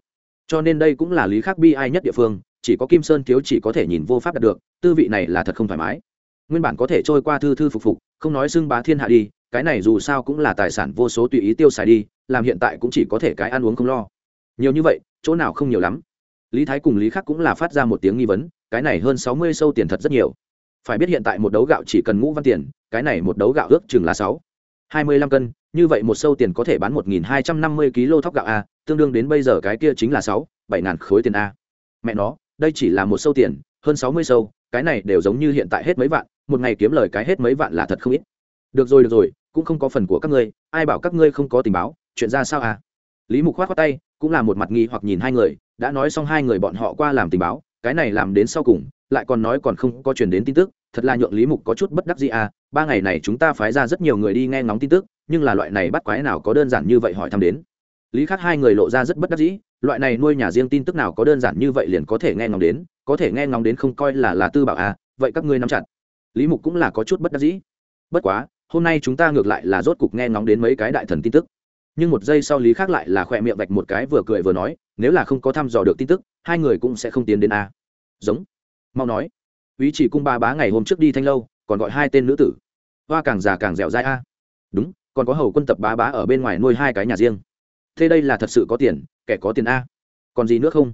[SPEAKER 1] Cho nên đây cũng là lý khắc bi ai nhất địa phương, chỉ có kim sơn thiếu chỉ có thể nhìn vô pháp đạt được, tư vị này là thật không thoải mái. Nguyên bản có thể trôi qua thư thư phục phục, không nói xưng bá thiên hạ đi, cái này dù sao cũng là tài sản vô số tùy ý tiêu xài đi, làm hiện tại cũng chỉ có thể cái ăn uống không lo. Nhiều như vậy, chỗ nào không nhiều lắm lý thái cùng lý khắc cũng là phát ra một tiếng nghi vấn, cái này hơn sáu mươi sâu tiền thật rất nhiều. Phải biết hiện tại một đấu gạo chỉ cần ngũ văn tiền, cái này một đấu gạo ước chừng là sáu hai mươi lăm cân, như vậy một sâu tiền có thể bán một nghìn hai trăm năm mươi kg thóc gạo a, tương đương đến bây giờ cái kia chính là sáu, bảy ngàn khối tiền a. Mẹ nó, đây chỉ là một sâu tiền, hơn sáu mươi sâu, cái này đều giống như hiện tại hết mấy vạn, một ngày kiếm lời cái hết mấy vạn là thật không ít. Được rồi được rồi, cũng không có phần của các ngươi, ai bảo các ngươi không có tình báo, chuyện ra sao à lý mục khoát khoát tay, cũng là một mặt nghi hoặc nhìn hai người đã nói xong hai người bọn họ qua làm tình báo, cái này làm đến sau cùng, lại còn nói còn không có truyền đến tin tức, thật là nhượng lý mục có chút bất đắc gì à ba ngày này chúng ta phái ra rất nhiều người đi nghe ngóng tin tức, nhưng là loại này bắt quái nào có đơn giản như vậy hỏi thăm đến. Lý khắc hai người lộ ra rất bất đắc dĩ, loại này nuôi nhà riêng tin tức nào có đơn giản như vậy liền có thể nghe ngóng đến, có thể nghe ngóng đến không coi là là tư bảo à vậy các ngươi nắm chặt. Lý mục cũng là có chút bất đắc dĩ. Bất quá, hôm nay chúng ta ngược lại là rốt cục nghe ngóng đến mấy cái đại thần tin tức. Nhưng một giây sau lý khác lại là khỏe miệng vạch một cái vừa cười vừa nói nếu là không có thăm dò được tin tức, hai người cũng sẽ không tiến đến a. Giống. Mau nói. Ý chỉ cung ba bá ngày hôm trước đi thanh lâu, còn gọi hai tên nữ tử. Hoa càng già càng dẻo dai a. Đúng, còn có hầu quân tập bá bá ở bên ngoài nuôi hai cái nhà riêng. Thế đây là thật sự có tiền, kẻ có tiền a. Còn gì nữa không?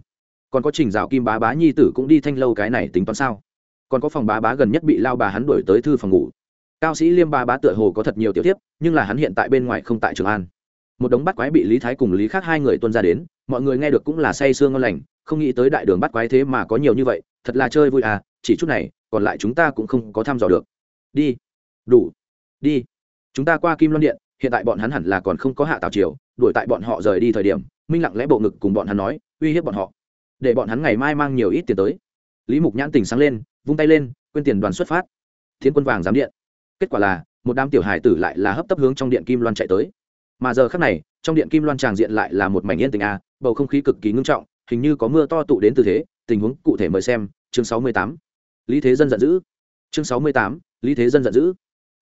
[SPEAKER 1] Còn có trình dạo kim bá bá nhi tử cũng đi thanh lâu cái này tính toán sao? Còn có phòng bá bá gần nhất bị lao bà hắn đuổi tới thư phòng ngủ. Cao sĩ liêm bá bá tựa hồ có thật nhiều tiểu tiếp nhưng là hắn hiện tại bên ngoài không tại trường an. Một đống bắt quái bị lý thái cùng lý khác hai người tuân ra đến mọi người nghe được cũng là say sương ngon lành, không nghĩ tới đại đường bắt quái thế mà có nhiều như vậy, thật là chơi vui à chỉ chút này, còn lại chúng ta cũng không có thăm dò được. Đi. Đủ. Đi. Chúng ta qua kim loan điện, hiện tại bọn hắn hẳn là còn không có hạ tào triều, đuổi tại bọn họ rời đi thời điểm, minh lặng lẽ bộ ngực cùng bọn hắn nói, uy hiếp bọn họ. Để bọn hắn ngày mai mang nhiều ít tiền tới. Lý mục nhãn tình sáng lên, vung tay lên, quên tiền đoàn xuất phát. Thiên quân vàng giám điện. Kết quả là, một đám tiểu hài tử lại là hấp tấp hướng trong điện kim loan chạy tới mà giờ khác này, trong điện kim loan tràng diện lại là một mảnh yên tình a, bầu không khí cực kỳ ngưng trọng, hình như có mưa to tụ đến từ thế, tình huống cụ thể mời xem, chương sáu mươi tám. Lý thế dân giận dữ. Chương sáu mươi tám, lý thế dân giận dữ.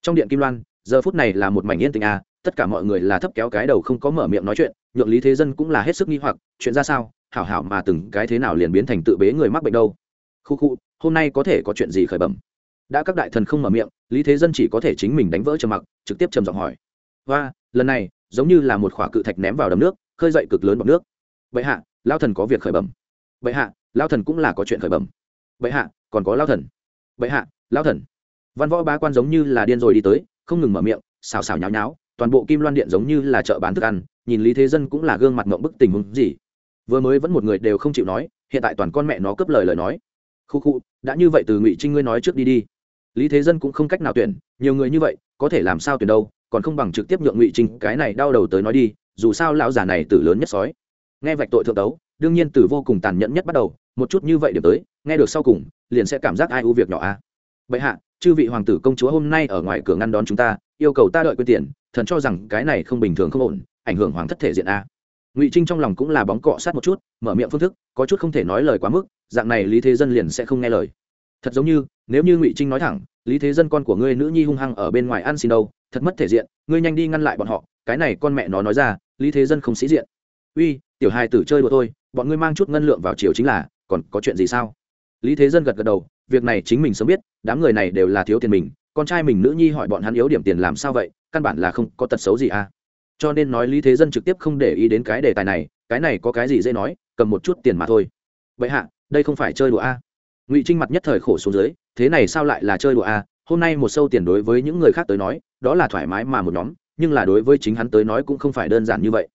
[SPEAKER 1] Trong điện kim loan, giờ phút này là một mảnh yên tình a, tất cả mọi người là thấp kéo cái đầu không có mở miệng nói chuyện, nhượng lý thế dân cũng là hết sức nghi hoặc, chuyện ra sao, hảo hảo mà từng cái thế nào liền biến thành tự bế người mắc bệnh đâu. Khu khu, hôm nay có thể có chuyện gì khởi bẩm. Đã các đại thần không mở miệng, lý thế dân chỉ có thể chính mình đánh vỡ trầm mặc, trực tiếp trầm giọng hỏi và lần này, giống như là một khỏa cự thạch ném vào đầm nước, khơi dậy cực lớn bọc nước. Vậy hạ lao thần có việc khởi bẩm. Vậy hạ lao thần cũng là có chuyện khởi bẩm. Vậy hạ, còn có lao thần. Vậy hạ lao thần. Văn võ bá quan giống như là điên rồi đi tới, không ngừng mở miệng, xào xào nháo nháo, toàn bộ kim loan điện giống như là chợ bán thức ăn, nhìn lý thế dân cũng là gương mặt mộng bức tình huống gì. Vừa mới vẫn một người đều không chịu nói, hiện tại toàn con mẹ nó cướp lời lời nói. Khu khu, đã như vậy từ ngụy trinh ngươi nói trước đi đi. Lý thế dân cũng không cách nào tuyển, nhiều người như vậy, có thể làm sao tuyển đâu còn không bằng trực tiếp nhượng ngụy trinh cái này đau đầu tới nói đi, dù sao lão già này tử lớn nhất sói. Nghe vạch tội thượng tấu, đương nhiên từ vô cùng tàn nhẫn nhất bắt đầu, một chút như vậy điểm tới, nghe được sau cùng, liền sẽ cảm giác ai ưu việc nhỏ a. À. hạ, chư vị hoàng tử công chúa hôm nay ở ngoài cửa ngăn đón chúng ta, yêu cầu ta đợi quyên tiền, thần cho rằng cái này không bình thường không ổn, ảnh hưởng hoàng thất thể diện a. Ngụy trinh trong lòng cũng là bóng cọ sát một chút, mở miệng phương thức, có chút không thể nói lời quá mức, dạng này lý thế dân liền sẽ không nghe lời. Thật giống như, nếu như ngụy trinh nói thẳng, lý thế dân con của ngươi nữ nhi hung hăng ở bên ngoài ăn xin đâu thật mất thể diện, ngươi nhanh đi ngăn lại bọn họ, cái này con mẹ nó nói ra, lý thế dân không sĩ diện uy, tiểu hai tử chơi đùa thôi, bọn ngươi mang chút ngân lượng vào chiều chính là, còn có chuyện gì sao lý thế dân gật gật đầu, việc này chính mình sớm biết, đám người này đều là thiếu tiền mình, con trai mình nữ nhi hỏi bọn hắn yếu điểm tiền làm sao vậy, căn bản là không có tật xấu gì à cho nên nói lý thế dân trực tiếp không để ý đến cái đề tài này, cái này có cái gì dễ nói, cầm một chút tiền mà thôi vậy hạ, đây không phải chơi đùa a à. ngụy trinh mặt nhất thời khổ xuống dưới, thế này sao lại là chơi đùa a à? Hôm nay một sâu tiền đối với những người khác tới nói, đó là thoải mái mà một nhóm, nhưng là đối với chính hắn tới nói cũng không phải đơn giản như vậy.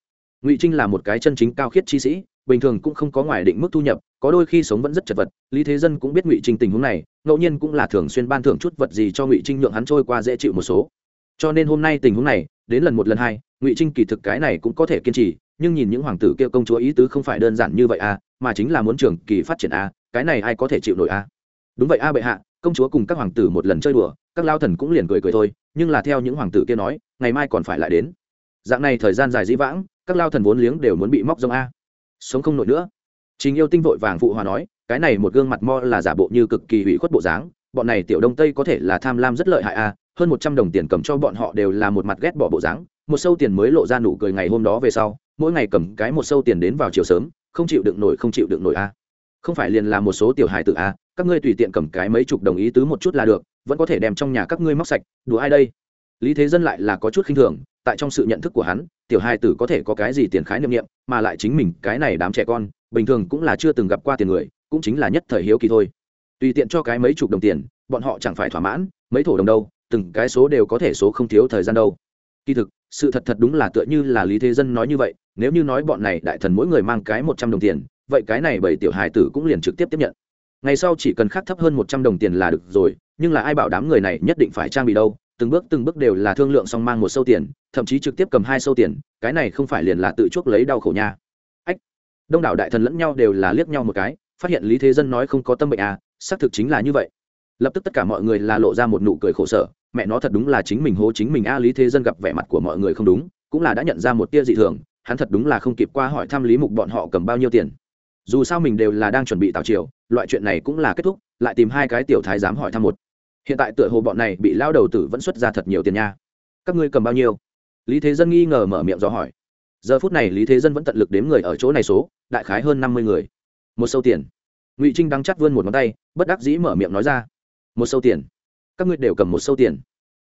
[SPEAKER 1] Ngụy trinh là một cái chân chính cao khiết chi sĩ, bình thường cũng không có ngoài định mức thu nhập, có đôi khi sống vẫn rất chật vật, lý thế dân cũng biết ngụy trinh tình huống này, ngẫu nhiên cũng là thường xuyên ban thưởng chút vật gì cho ngụy trinh nhượng hắn trôi qua dễ chịu một số. Cho nên hôm nay tình huống này, đến lần một lần hai, ngụy trinh kỳ thực cái này cũng có thể kiên trì, nhưng nhìn những hoàng tử kia công chúa ý tứ không phải đơn giản như vậy à mà chính là muốn trường kỳ phát triển à cái này ai có thể chịu nổi à? Đúng vậy a à bệ hạ công chúa cùng các hoàng tử một lần chơi đùa, các lao thần cũng liền cười cười thôi, nhưng là theo những hoàng tử kia nói, ngày mai còn phải lại đến. Dạng này thời gian dài dĩ vãng, các lao thần vốn liếng đều muốn bị móc rông a. Sống không nổi nữa. Trình yêu tinh vội vàng phụ hòa nói, cái này một gương mặt mo là giả bộ như cực kỳ hủy khuất bộ dáng, bọn này tiểu đông tây có thể là tham lam rất lợi hại a, hơn một trăm đồng tiền cầm cho bọn họ đều là một mặt ghét bỏ bộ dáng, một sâu tiền mới lộ ra nụ cười ngày hôm đó về sau, mỗi ngày cầm cái một sâu tiền đến vào chiều sớm, không chịu đựng nổi, không chịu đựng nổi a. Không phải liền là một số tiểu hài tự a các ngươi tùy tiện cầm cái mấy chục đồng ý tứ một chút là được, vẫn có thể đem trong nhà các ngươi móc sạch, đùa ai đây? Lý thế dân lại là có chút khinh thường, tại trong sự nhận thức của hắn, tiểu hai tử có thể có cái gì tiền khái niệm niệm, mà lại chính mình, cái này đám trẻ con, bình thường cũng là chưa từng gặp qua tiền người, cũng chính là nhất thời hiếu kỳ thôi. Tùy tiện cho cái mấy chục đồng tiền, bọn họ chẳng phải thỏa mãn, mấy thổ đồng đâu, từng cái số đều có thể số không thiếu thời gian đâu. Kỳ thực, sự thật thật đúng là tựa như là lý thế dân nói như vậy, nếu như nói bọn này đại thần mỗi người mang cái một trăm đồng tiền, vậy cái này bảy tiểu hài tử cũng liền trực tiếp tiếp nhận ngày sau chỉ cần khắc thấp hơn một trăm đồng tiền là được rồi, nhưng là ai bảo đám người này nhất định phải trang bị đâu, từng bước từng bước đều là thương lượng xong mang một sâu tiền, thậm chí trực tiếp cầm hai sâu tiền, cái này không phải liền là tự chuốc lấy đau khổ nha. Ách, đông đảo đại thần lẫn nhau đều là liếc nhau một cái, phát hiện lý thế dân nói không có tâm bệnh à xác thực chính là như vậy. Lập tức tất cả mọi người là lộ ra một nụ cười khổ sở, mẹ nó thật đúng là chính mình hố chính mình a, lý thế dân gặp vẻ mặt của mọi người không đúng, cũng là đã nhận ra một tia dị thường, hắn thật đúng là không kịp qua hỏi thăm lý mục bọn họ cầm bao nhiêu tiền dù sao mình đều là đang chuẩn bị tạo triều, loại chuyện này cũng là kết thúc, lại tìm hai cái tiểu thái dám hỏi thăm một. Hiện tại tựa hồ bọn này bị lao đầu tử vẫn xuất ra thật nhiều tiền nha. Các ngươi cầm bao nhiêu? Lý thế dân nghi ngờ mở miệng do hỏi. Giờ phút này lý thế dân vẫn tận lực đếm người ở chỗ này số, đại khái hơn năm mươi người. Một sâu tiền. Ngụy trinh đang chắc vươn một ngón tay, bất đắc dĩ mở miệng nói ra. Một sâu tiền. Các ngươi đều cầm một sâu tiền.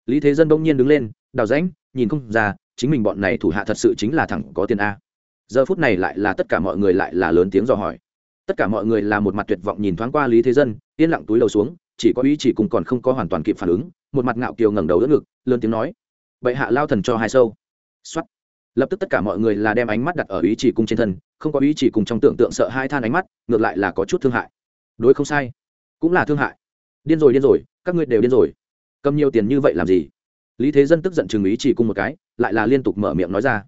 [SPEAKER 1] Lý thế dân bỗng nhiên đứng lên, đào rãnh, nhìn không ra, chính mình bọn này thủ hạ thật sự chính là thẳng có tiền a giờ phút này lại là tất cả mọi người lại là lớn tiếng dò hỏi. Tất cả mọi người là một mặt tuyệt vọng nhìn thoáng qua lý thế dân, yên lặng túi đầu xuống, chỉ có ý chỉ cùng còn không có hoàn toàn kịp phản ứng, một mặt ngạo kiều ngẩng đầu đỡ ngực, lớn tiếng nói, bệ hạ lao thần cho hai sâu. Xuất lập tức tất cả mọi người là đem ánh mắt đặt ở ý chỉ cung trên thân, không có ý chỉ cùng trong tưởng tượng sợ hai than ánh mắt, ngược lại là có chút thương hại. Đối không sai, cũng là thương hại. Điên rồi điên rồi, các ngươi đều điên rồi. Cầm nhiều tiền như vậy làm gì? Lý thế dân tức giận chừng ý chỉ cung một cái, lại là liên tục mở miệng nói ra.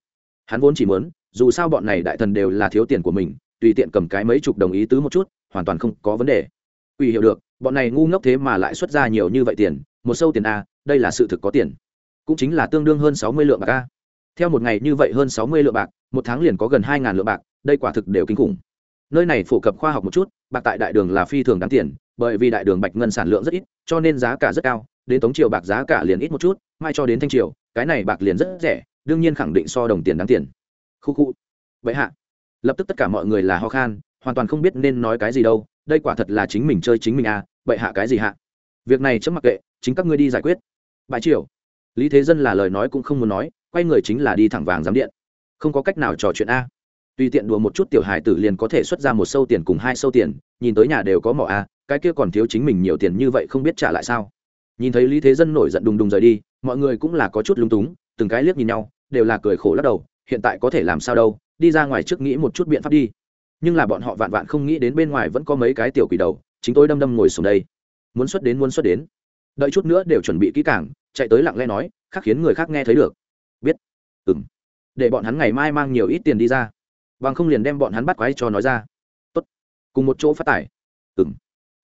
[SPEAKER 1] Hắn vốn chỉ muốn dù sao bọn này đại thần đều là thiếu tiền của mình, tùy tiện cầm cái mấy chục đồng ý tứ một chút, hoàn toàn không có vấn đề. Quỷ hiểu được, bọn này ngu ngốc thế mà lại xuất ra nhiều như vậy tiền, một sâu tiền a, đây là sự thực có tiền. Cũng chính là tương đương hơn sáu mươi lượng bạc a. Theo một ngày như vậy hơn sáu mươi lượng bạc, một tháng liền có gần hai ngàn lượng bạc, đây quả thực đều kinh khủng. Nơi này phổ cập khoa học một chút, bạc tại đại đường là phi thường đáng tiền, bởi vì đại đường bạch ngân sản lượng rất ít, cho nên giá cả rất cao, đến tống triều bạc giá cả liền ít một chút, mai cho đến thanh triều, cái này bạc liền rất rẻ, đương nhiên khẳng định so đồng tiền đáng tiền khu khu. Vậy hạ. Lập tức tất cả mọi người là ho khan, hoàn toàn không biết nên nói cái gì đâu, đây quả thật là chính mình chơi chính mình à vậy hạ cái gì hạ? Việc này chấm mặc kệ, chính các ngươi đi giải quyết. Bãi triều. Lý thế dân là lời nói cũng không muốn nói, quay người chính là đi thẳng vàng giám điện. Không có cách nào trò chuyện a. Tùy tiện đùa một chút tiểu hài tử liền có thể xuất ra một sâu tiền cùng hai sâu tiền, nhìn tới nhà đều có mỏ a, cái kia còn thiếu chính mình nhiều tiền như vậy không biết trả lại sao. Nhìn thấy lý thế dân nổi giận đùng đùng rời đi, mọi người cũng là có chút lung túng, từng cái liếc nhìn nhau, đều là cười khổ lắc đầu hiện tại có thể làm sao đâu, đi ra ngoài trước nghĩ một chút biện pháp đi. Nhưng là bọn họ vạn vạn không nghĩ đến bên ngoài vẫn có mấy cái tiểu quỷ đầu, chính tôi đâm đâm ngồi xuống đây. Muốn xuất đến muốn xuất đến. Đợi chút nữa đều chuẩn bị kỹ càng, chạy tới lặng lẽ nói, khác khiến người khác nghe thấy được. Biết. Ừng để bọn hắn ngày mai mang nhiều ít tiền đi ra. Bằng không liền đem bọn hắn bắt quái cho nói ra. Tốt. Cùng một chỗ phát tài. Ừng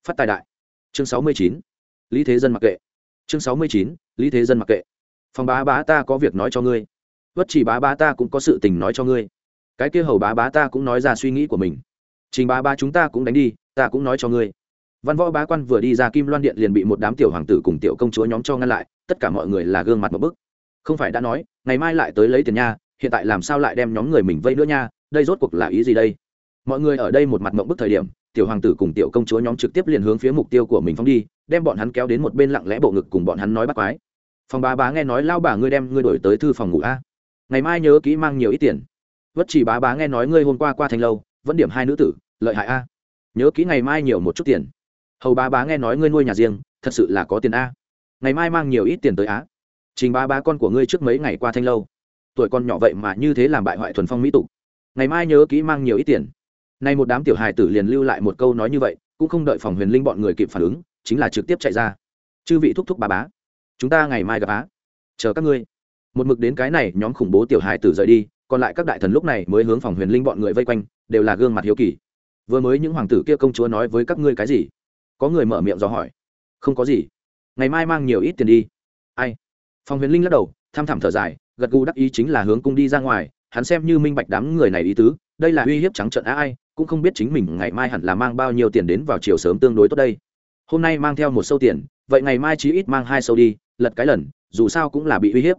[SPEAKER 1] phát tài đại. Chương sáu mươi chín. Lý thế dân mặc kệ. Chương sáu mươi chín. Lý thế dân mặc kệ. Phòng bá bá ta có việc nói cho ngươi vất chỉ bá bá ta cũng có sự tình nói cho ngươi. Cái kia hầu bá bá ta cũng nói ra suy nghĩ của mình. Trình bá bá chúng ta cũng đánh đi, ta cũng nói cho ngươi. Văn võ bá quan vừa đi ra kim loan điện liền bị một đám tiểu hoàng tử cùng tiểu công chúa nhóm cho ngăn lại, tất cả mọi người là gương mặt một bức. Không phải đã nói, ngày mai lại tới lấy tiền nha, hiện tại làm sao lại đem nhóm người mình vây nữa nha, đây rốt cuộc là ý gì đây? Mọi người ở đây một mặt mộng bức thời điểm, tiểu hoàng tử cùng tiểu công chúa nhóm trực tiếp liền hướng phía mục tiêu của mình phóng đi, đem bọn hắn kéo đến một bên lặng lẽ bộ ngực cùng bọn hắn nói bắt quái. Phòng bá bá nghe nói lao bà ngươi đem ngươi đổi tới thư phòng ngủ a ngày mai nhớ kỹ mang nhiều ít tiền. Vất chỉ bá bá nghe nói ngươi hôm qua qua thành lâu, vẫn điểm hai nữ tử, lợi hại a. Nhớ kỹ ngày mai nhiều một chút tiền. Hầu bá bá nghe nói ngươi nuôi nhà riêng, thật sự là có tiền a. Ngày mai mang nhiều ít tiền tới á. Trình bá bá con của ngươi trước mấy ngày qua thanh lâu. Tuổi con nhỏ vậy mà như thế làm bại hoại thuần phong mỹ tục. Ngày mai nhớ kỹ mang nhiều ít tiền. Nay một đám tiểu hài tử liền lưu lại một câu nói như vậy, cũng không đợi phòng huyền linh bọn người kịp phản ứng, chính là trực tiếp chạy ra. Chư vị thúc thúc bà bá, chúng ta ngày mai gặp á. Chờ các ngươi một mực đến cái này nhóm khủng bố tiểu hài tử rời đi, còn lại các đại thần lúc này mới hướng phòng huyền linh bọn người vây quanh, đều là gương mặt hiếu kỳ. Vừa mới những hoàng tử kia công chúa nói với các ngươi cái gì? Có người mở miệng dò hỏi. Không có gì. Ngày mai mang nhiều ít tiền đi. Ai? Phòng huyền linh lắc đầu, tham thẳm thở dài, gật gù đắc ý chính là hướng cung đi ra ngoài, hắn xem như minh bạch đám người này ý tứ, đây là uy hiếp trắng trợn á ai, cũng không biết chính mình ngày mai hẳn là mang bao nhiêu tiền đến vào chiều sớm tương đối tốt đây. Hôm nay mang theo một sâu tiền, vậy ngày mai chí ít mang hai sâu đi, lật cái lần, dù sao cũng là bị uy hiếp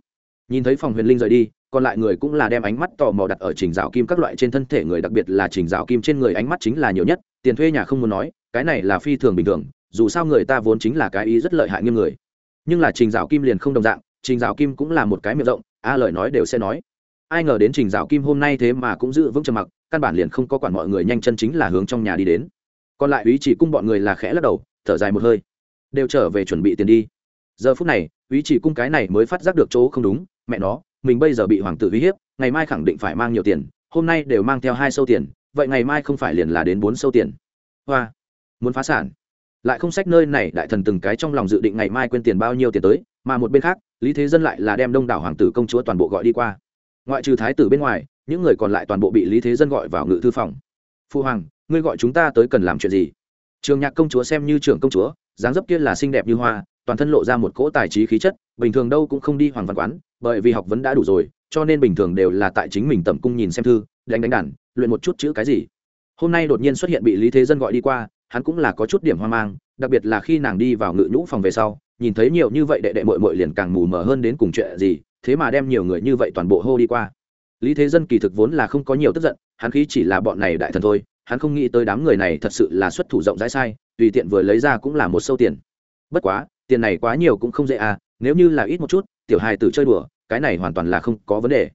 [SPEAKER 1] nhìn thấy phòng huyền linh rời đi, còn lại người cũng là đem ánh mắt tò mò đặt ở trình rào kim các loại trên thân thể người, đặc biệt là trình rào kim trên người ánh mắt chính là nhiều nhất, tiền thuê nhà không muốn nói, cái này là phi thường bình thường, dù sao người ta vốn chính là cái ý rất lợi hại nghiêm người. Nhưng là trình rào kim liền không đồng dạng, trình rào kim cũng là một cái miệng rộng, a lời nói đều sẽ nói. Ai ngờ đến trình rào kim hôm nay thế mà cũng giữ vững trầm mặc, căn bản liền không có quản mọi người nhanh chân chính là hướng trong nhà đi đến. Còn lại ý chỉ cung bọn người là khẽ lắc đầu, thở dài một hơi. Đều trở về chuẩn bị tiền đi. Giờ phút này ý chỉ cung cái này mới phát giác được chỗ không đúng mẹ nó, mình bây giờ bị hoàng tử uy hiếp, ngày mai khẳng định phải mang nhiều tiền, hôm nay đều mang theo hai sâu tiền, vậy ngày mai không phải liền là đến bốn sâu tiền. Hoa, muốn phá sản. Lại không sách nơi này, đại thần từng cái trong lòng dự định ngày mai quên tiền bao nhiêu tiền tới, mà một bên khác, lý thế dân lại là đem đông đảo hoàng tử công chúa toàn bộ gọi đi qua. Ngoại trừ thái tử bên ngoài, những người còn lại toàn bộ bị lý thế dân gọi vào ngự thư phòng. Phu hoàng, ngươi gọi chúng ta tới cần làm chuyện gì? Trường nhạc công chúa xem như trưởng công chúa, dáng dấp kia là xinh đẹp như hoa toàn thân lộ ra một cỗ tài trí khí chất, bình thường đâu cũng không đi hoàng văn quán, bởi vì học vấn đã đủ rồi, cho nên bình thường đều là tại chính mình tầm cung nhìn xem thư, đánh đánh đàn, luyện một chút chữ cái gì. Hôm nay đột nhiên xuất hiện bị lý thế dân gọi đi qua, hắn cũng là có chút điểm hoang mang, đặc biệt là khi nàng đi vào ngự nhũ phòng về sau, nhìn thấy nhiều như vậy đệ đệ mội mội liền càng mù mờ hơn đến cùng chuyện gì, thế mà đem nhiều người như vậy toàn bộ hô đi qua. Lý thế dân kỳ thực vốn là không có nhiều tức giận, hắn khí chỉ là bọn này đại thần thôi, hắn không nghĩ tới đám người này thật sự là xuất thủ rộng rãi sai, tùy tiện vừa lấy ra cũng là một sâu tiền. Bất quá tiền này quá nhiều cũng không dễ à nếu như là ít một chút, tiểu hài tử chơi đùa, cái này hoàn toàn là không có vấn đề.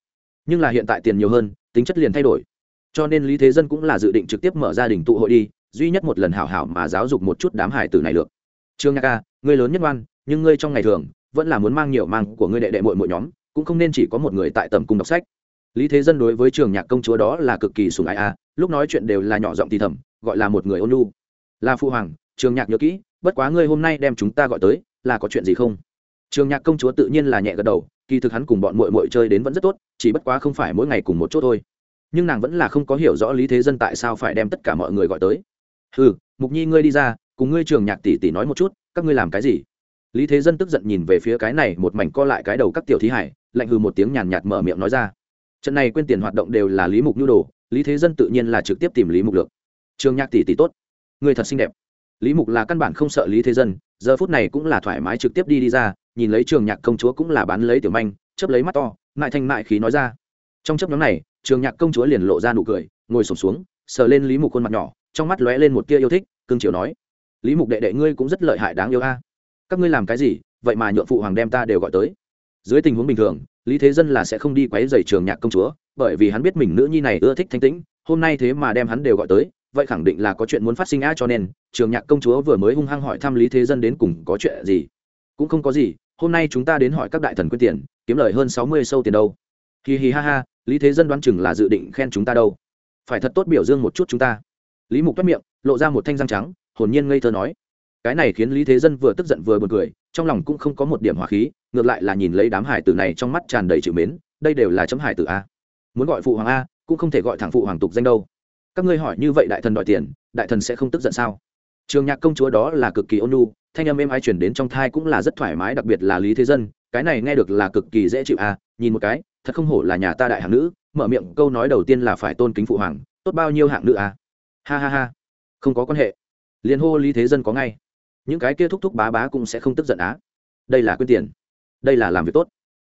[SPEAKER 1] Nhưng là hiện tại tiền nhiều hơn, tính chất liền thay đổi. Cho nên lý thế dân cũng là dự định trực tiếp mở gia đình tụ hội đi, duy nhất một lần hảo hảo mà giáo dục một chút đám hải tử này được. Trương Nhạc ca, ngươi lớn nhất ngoan, nhưng ngươi trong ngày thường, vẫn là muốn mang nhiều mang của ngươi đệ đệ mội mội nhóm, cũng không nên chỉ có một người tại tầm cung đọc sách. Lý thế dân đối với trường nhạc công chúa đó là cực kỳ sùng ái a lúc nói chuyện đều là nhỏ giọng thì thầm, gọi là một người ôn lu là phụ hoàng trường nhạc nhớ kỹ bất quá ngươi hôm nay đem chúng ta gọi tới, là có chuyện gì không? Trường nhạc công chúa tự nhiên là nhẹ gật đầu, kỳ thực hắn cùng bọn mội mội chơi đến vẫn rất tốt, chỉ bất quá không phải mỗi ngày cùng một chỗ thôi. Nhưng nàng vẫn là không có hiểu rõ lý thế dân tại sao phải đem tất cả mọi người gọi tới. Ừ mục nhi ngươi đi ra, cùng ngươi trường nhạc tỷ tỷ nói một chút, các ngươi làm cái gì? Lý thế dân tức giận nhìn về phía cái này một mảnh co lại cái đầu các tiểu thí hải, lạnh hừ một tiếng nhàn nhạt mở miệng nói ra. Trận này quên tiền hoạt động đều là lý mục nhu đồ, lý thế dân tự nhiên là trực tiếp tìm lý mục được trường nhạc tỷ tỷ tốt. Người thật xinh đẹp lý mục là căn bản không sợ lý thế dân, giờ phút này cũng là thoải mái trực tiếp đi đi ra, nhìn lấy trường nhạc công chúa cũng là bán lấy tiểu manh chấp lấy mắt to, mại thanh mại khí nói ra. Trong chấp nhóm này, trường nhạc công chúa liền lộ ra nụ cười, ngồi sổm xuống, sờ lên lý mục khuôn mặt nhỏ, trong mắt lóe lên một tia yêu thích, cương triều nói, lý mục đệ đệ ngươi cũng rất lợi hại đáng yêu a. Các ngươi làm cái gì, vậy mà nhượng phụ hoàng đem ta đều gọi tới. Dưới tình huống bình thường, lý thế dân là sẽ không đi quấy dày trường nhạc công chúa, bởi vì hắn biết mình nữ nhi này ưa thích thanh tĩnh, hôm nay thế mà đem hắn đều gọi tới vậy khẳng định là có chuyện muốn phát sinh a cho nên, trường nhạc công chúa vừa mới hung hăng hỏi thăm lý thế dân đến cùng có chuyện gì. Cũng không có gì, hôm nay chúng ta đến hỏi các đại thần quyên tiền, kiếm lời hơn sáu mươi sâu tiền đâu. Hì hì ha ha, lý thế dân đoán chừng là dự định khen chúng ta đâu. Phải thật tốt biểu dương một chút chúng ta. Lý mục toát miệng, lộ ra một thanh răng trắng, hồn nhiên ngây thơ nói. Cái này khiến lý thế dân vừa tức giận vừa b u ồ n cười, trong lòng cũng không có một điểm hỏa khí, ngược lại là nhìn lấy đám hải tử này trong mắt tràn đầy chịu mến, đây đều là chấm hải tử a. Muốn gọi phụ hoàng a, cũng không thể gọi thẳng phụ hoàng tục danh đâu các ngươi hỏi như vậy đại thần đòi tiền đại thần sẽ không tức giận sao? Trường nhạc công chúa đó là cực kỳ ôn nhu, thanh âm êm ai chuyển đến trong thai cũng là rất thoải mái đặc biệt là lý thế dân cái này nghe được là cực kỳ dễ chịu a nhìn một cái thật không hổ là nhà ta đại hạng nữ mở miệng câu nói đầu tiên là phải tôn kính phụ hoàng tốt bao nhiêu hạng nữ a ha ha ha không có quan hệ. Liền hô lý thế dân có ngay. Những cái kia thúc thúc bá bá cũng sẽ không tức giận á. Đây là quyên tiền. Đây là làm việc tốt.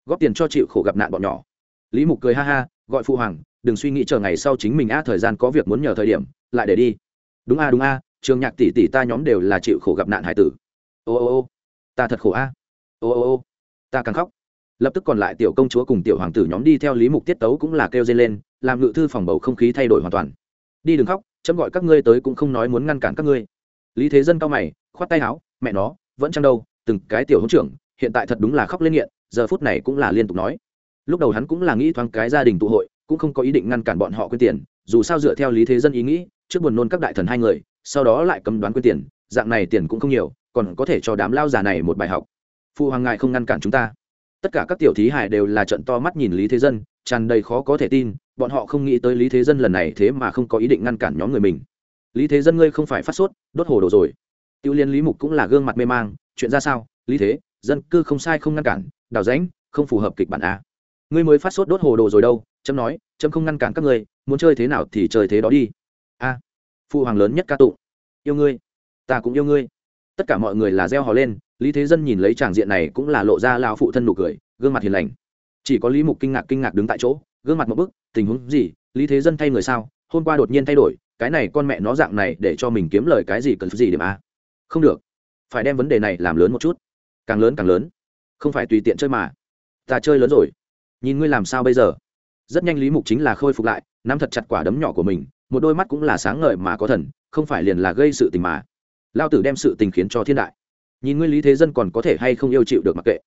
[SPEAKER 1] Góp tiền cho chịu khổ gặp nạn bọn nhỏ. Lý mục cười ha ha gọi phụ hoàng đừng suy nghĩ chờ ngày sau chính mình á, thời gian có việc muốn nhờ thời điểm, lại để đi. Đúng a đúng a, trường nhạc tỷ tỷ ta nhóm đều là chịu khổ gặp nạn hải tử. Ô ô ô, ta thật khổ a. Ô ô ô, ta càng khóc. Lập tức còn lại tiểu công chúa cùng tiểu hoàng tử nhóm đi theo lý mục tiết tấu cũng là kêu dây lên, làm ngự thư phòng bầu không khí thay đổi hoàn toàn. Đi đừng khóc, chấm gọi các ngươi tới cũng không nói muốn ngăn cản các ngươi. Lý thế dân cao mày, khoát tay áo, mẹ nó, vẫn chăng đâu, từng cái tiểu hống trưởng, hiện tại thật đúng là khóc lên nghiện, giờ phút này cũng là liên tục nói. Lúc đầu hắn cũng là nghĩ thoáng cái gia đình tụ hội cũng không có ý định ngăn cản bọn họ quyên tiền, dù sao dựa theo lý thế dân ý nghĩ, trước buồn nôn các đại thần hai người, sau đó lại cầm đoán quyên tiền, dạng này tiền cũng không nhiều, còn có thể cho đám lao già này một bài học. Phụ hoàng ngài không ngăn cản chúng ta. Tất cả các tiểu thí hải đều là trận to mắt nhìn lý thế dân, tràn đầy khó có thể tin, bọn họ không nghĩ tới lý thế dân lần này thế mà không có ý định ngăn cản nhóm người mình. Lý thế dân ngươi không phải phát sốt, đốt hồ đồ rồi. Tiêu liên lý mục cũng là gương mặt mê mang, chuyện ra sao? Lý thế, dân cư không sai không ngăn cản, đào rãnh, không phù hợp kịch bản a ngươi mới phát sốt đốt hồ đồ rồi đâu trâm nói trâm không ngăn cản các ngươi, muốn chơi thế nào thì chơi thế đó đi. A phụ hoàng lớn nhất ca tụng. Yêu ngươi, ta cũng yêu ngươi. Tất cả mọi người là reo hò lên, lý thế dân nhìn lấy tràng diện này cũng là lộ ra lao phụ thân nụ cười, gương mặt hiền lành. Chỉ có lý mục kinh ngạc kinh ngạc đứng tại chỗ, gương mặt một bức, tình huống gì, lý thế dân thay người sao, hôm qua đột nhiên thay đổi, cái này con mẹ nó dạng này để cho mình kiếm lời cái gì cần gì điểm a. Không được, phải đem vấn đề này làm lớn một chút. Càng lớn càng lớn, không phải tùy tiện chơi mà. Ta chơi lớn rồi nhìn ngươi làm sao bây giờ? Rất nhanh lý mục chính là khôi phục lại, nắm thật chặt quả đấm nhỏ của mình, một đôi mắt cũng là sáng ngời mà có thần, không phải liền là gây sự tình mà. Lao tử đem sự tình khiến cho thiên đại. Nhìn ngươi lý thế dân còn có thể hay không yêu chịu được mặc kệ.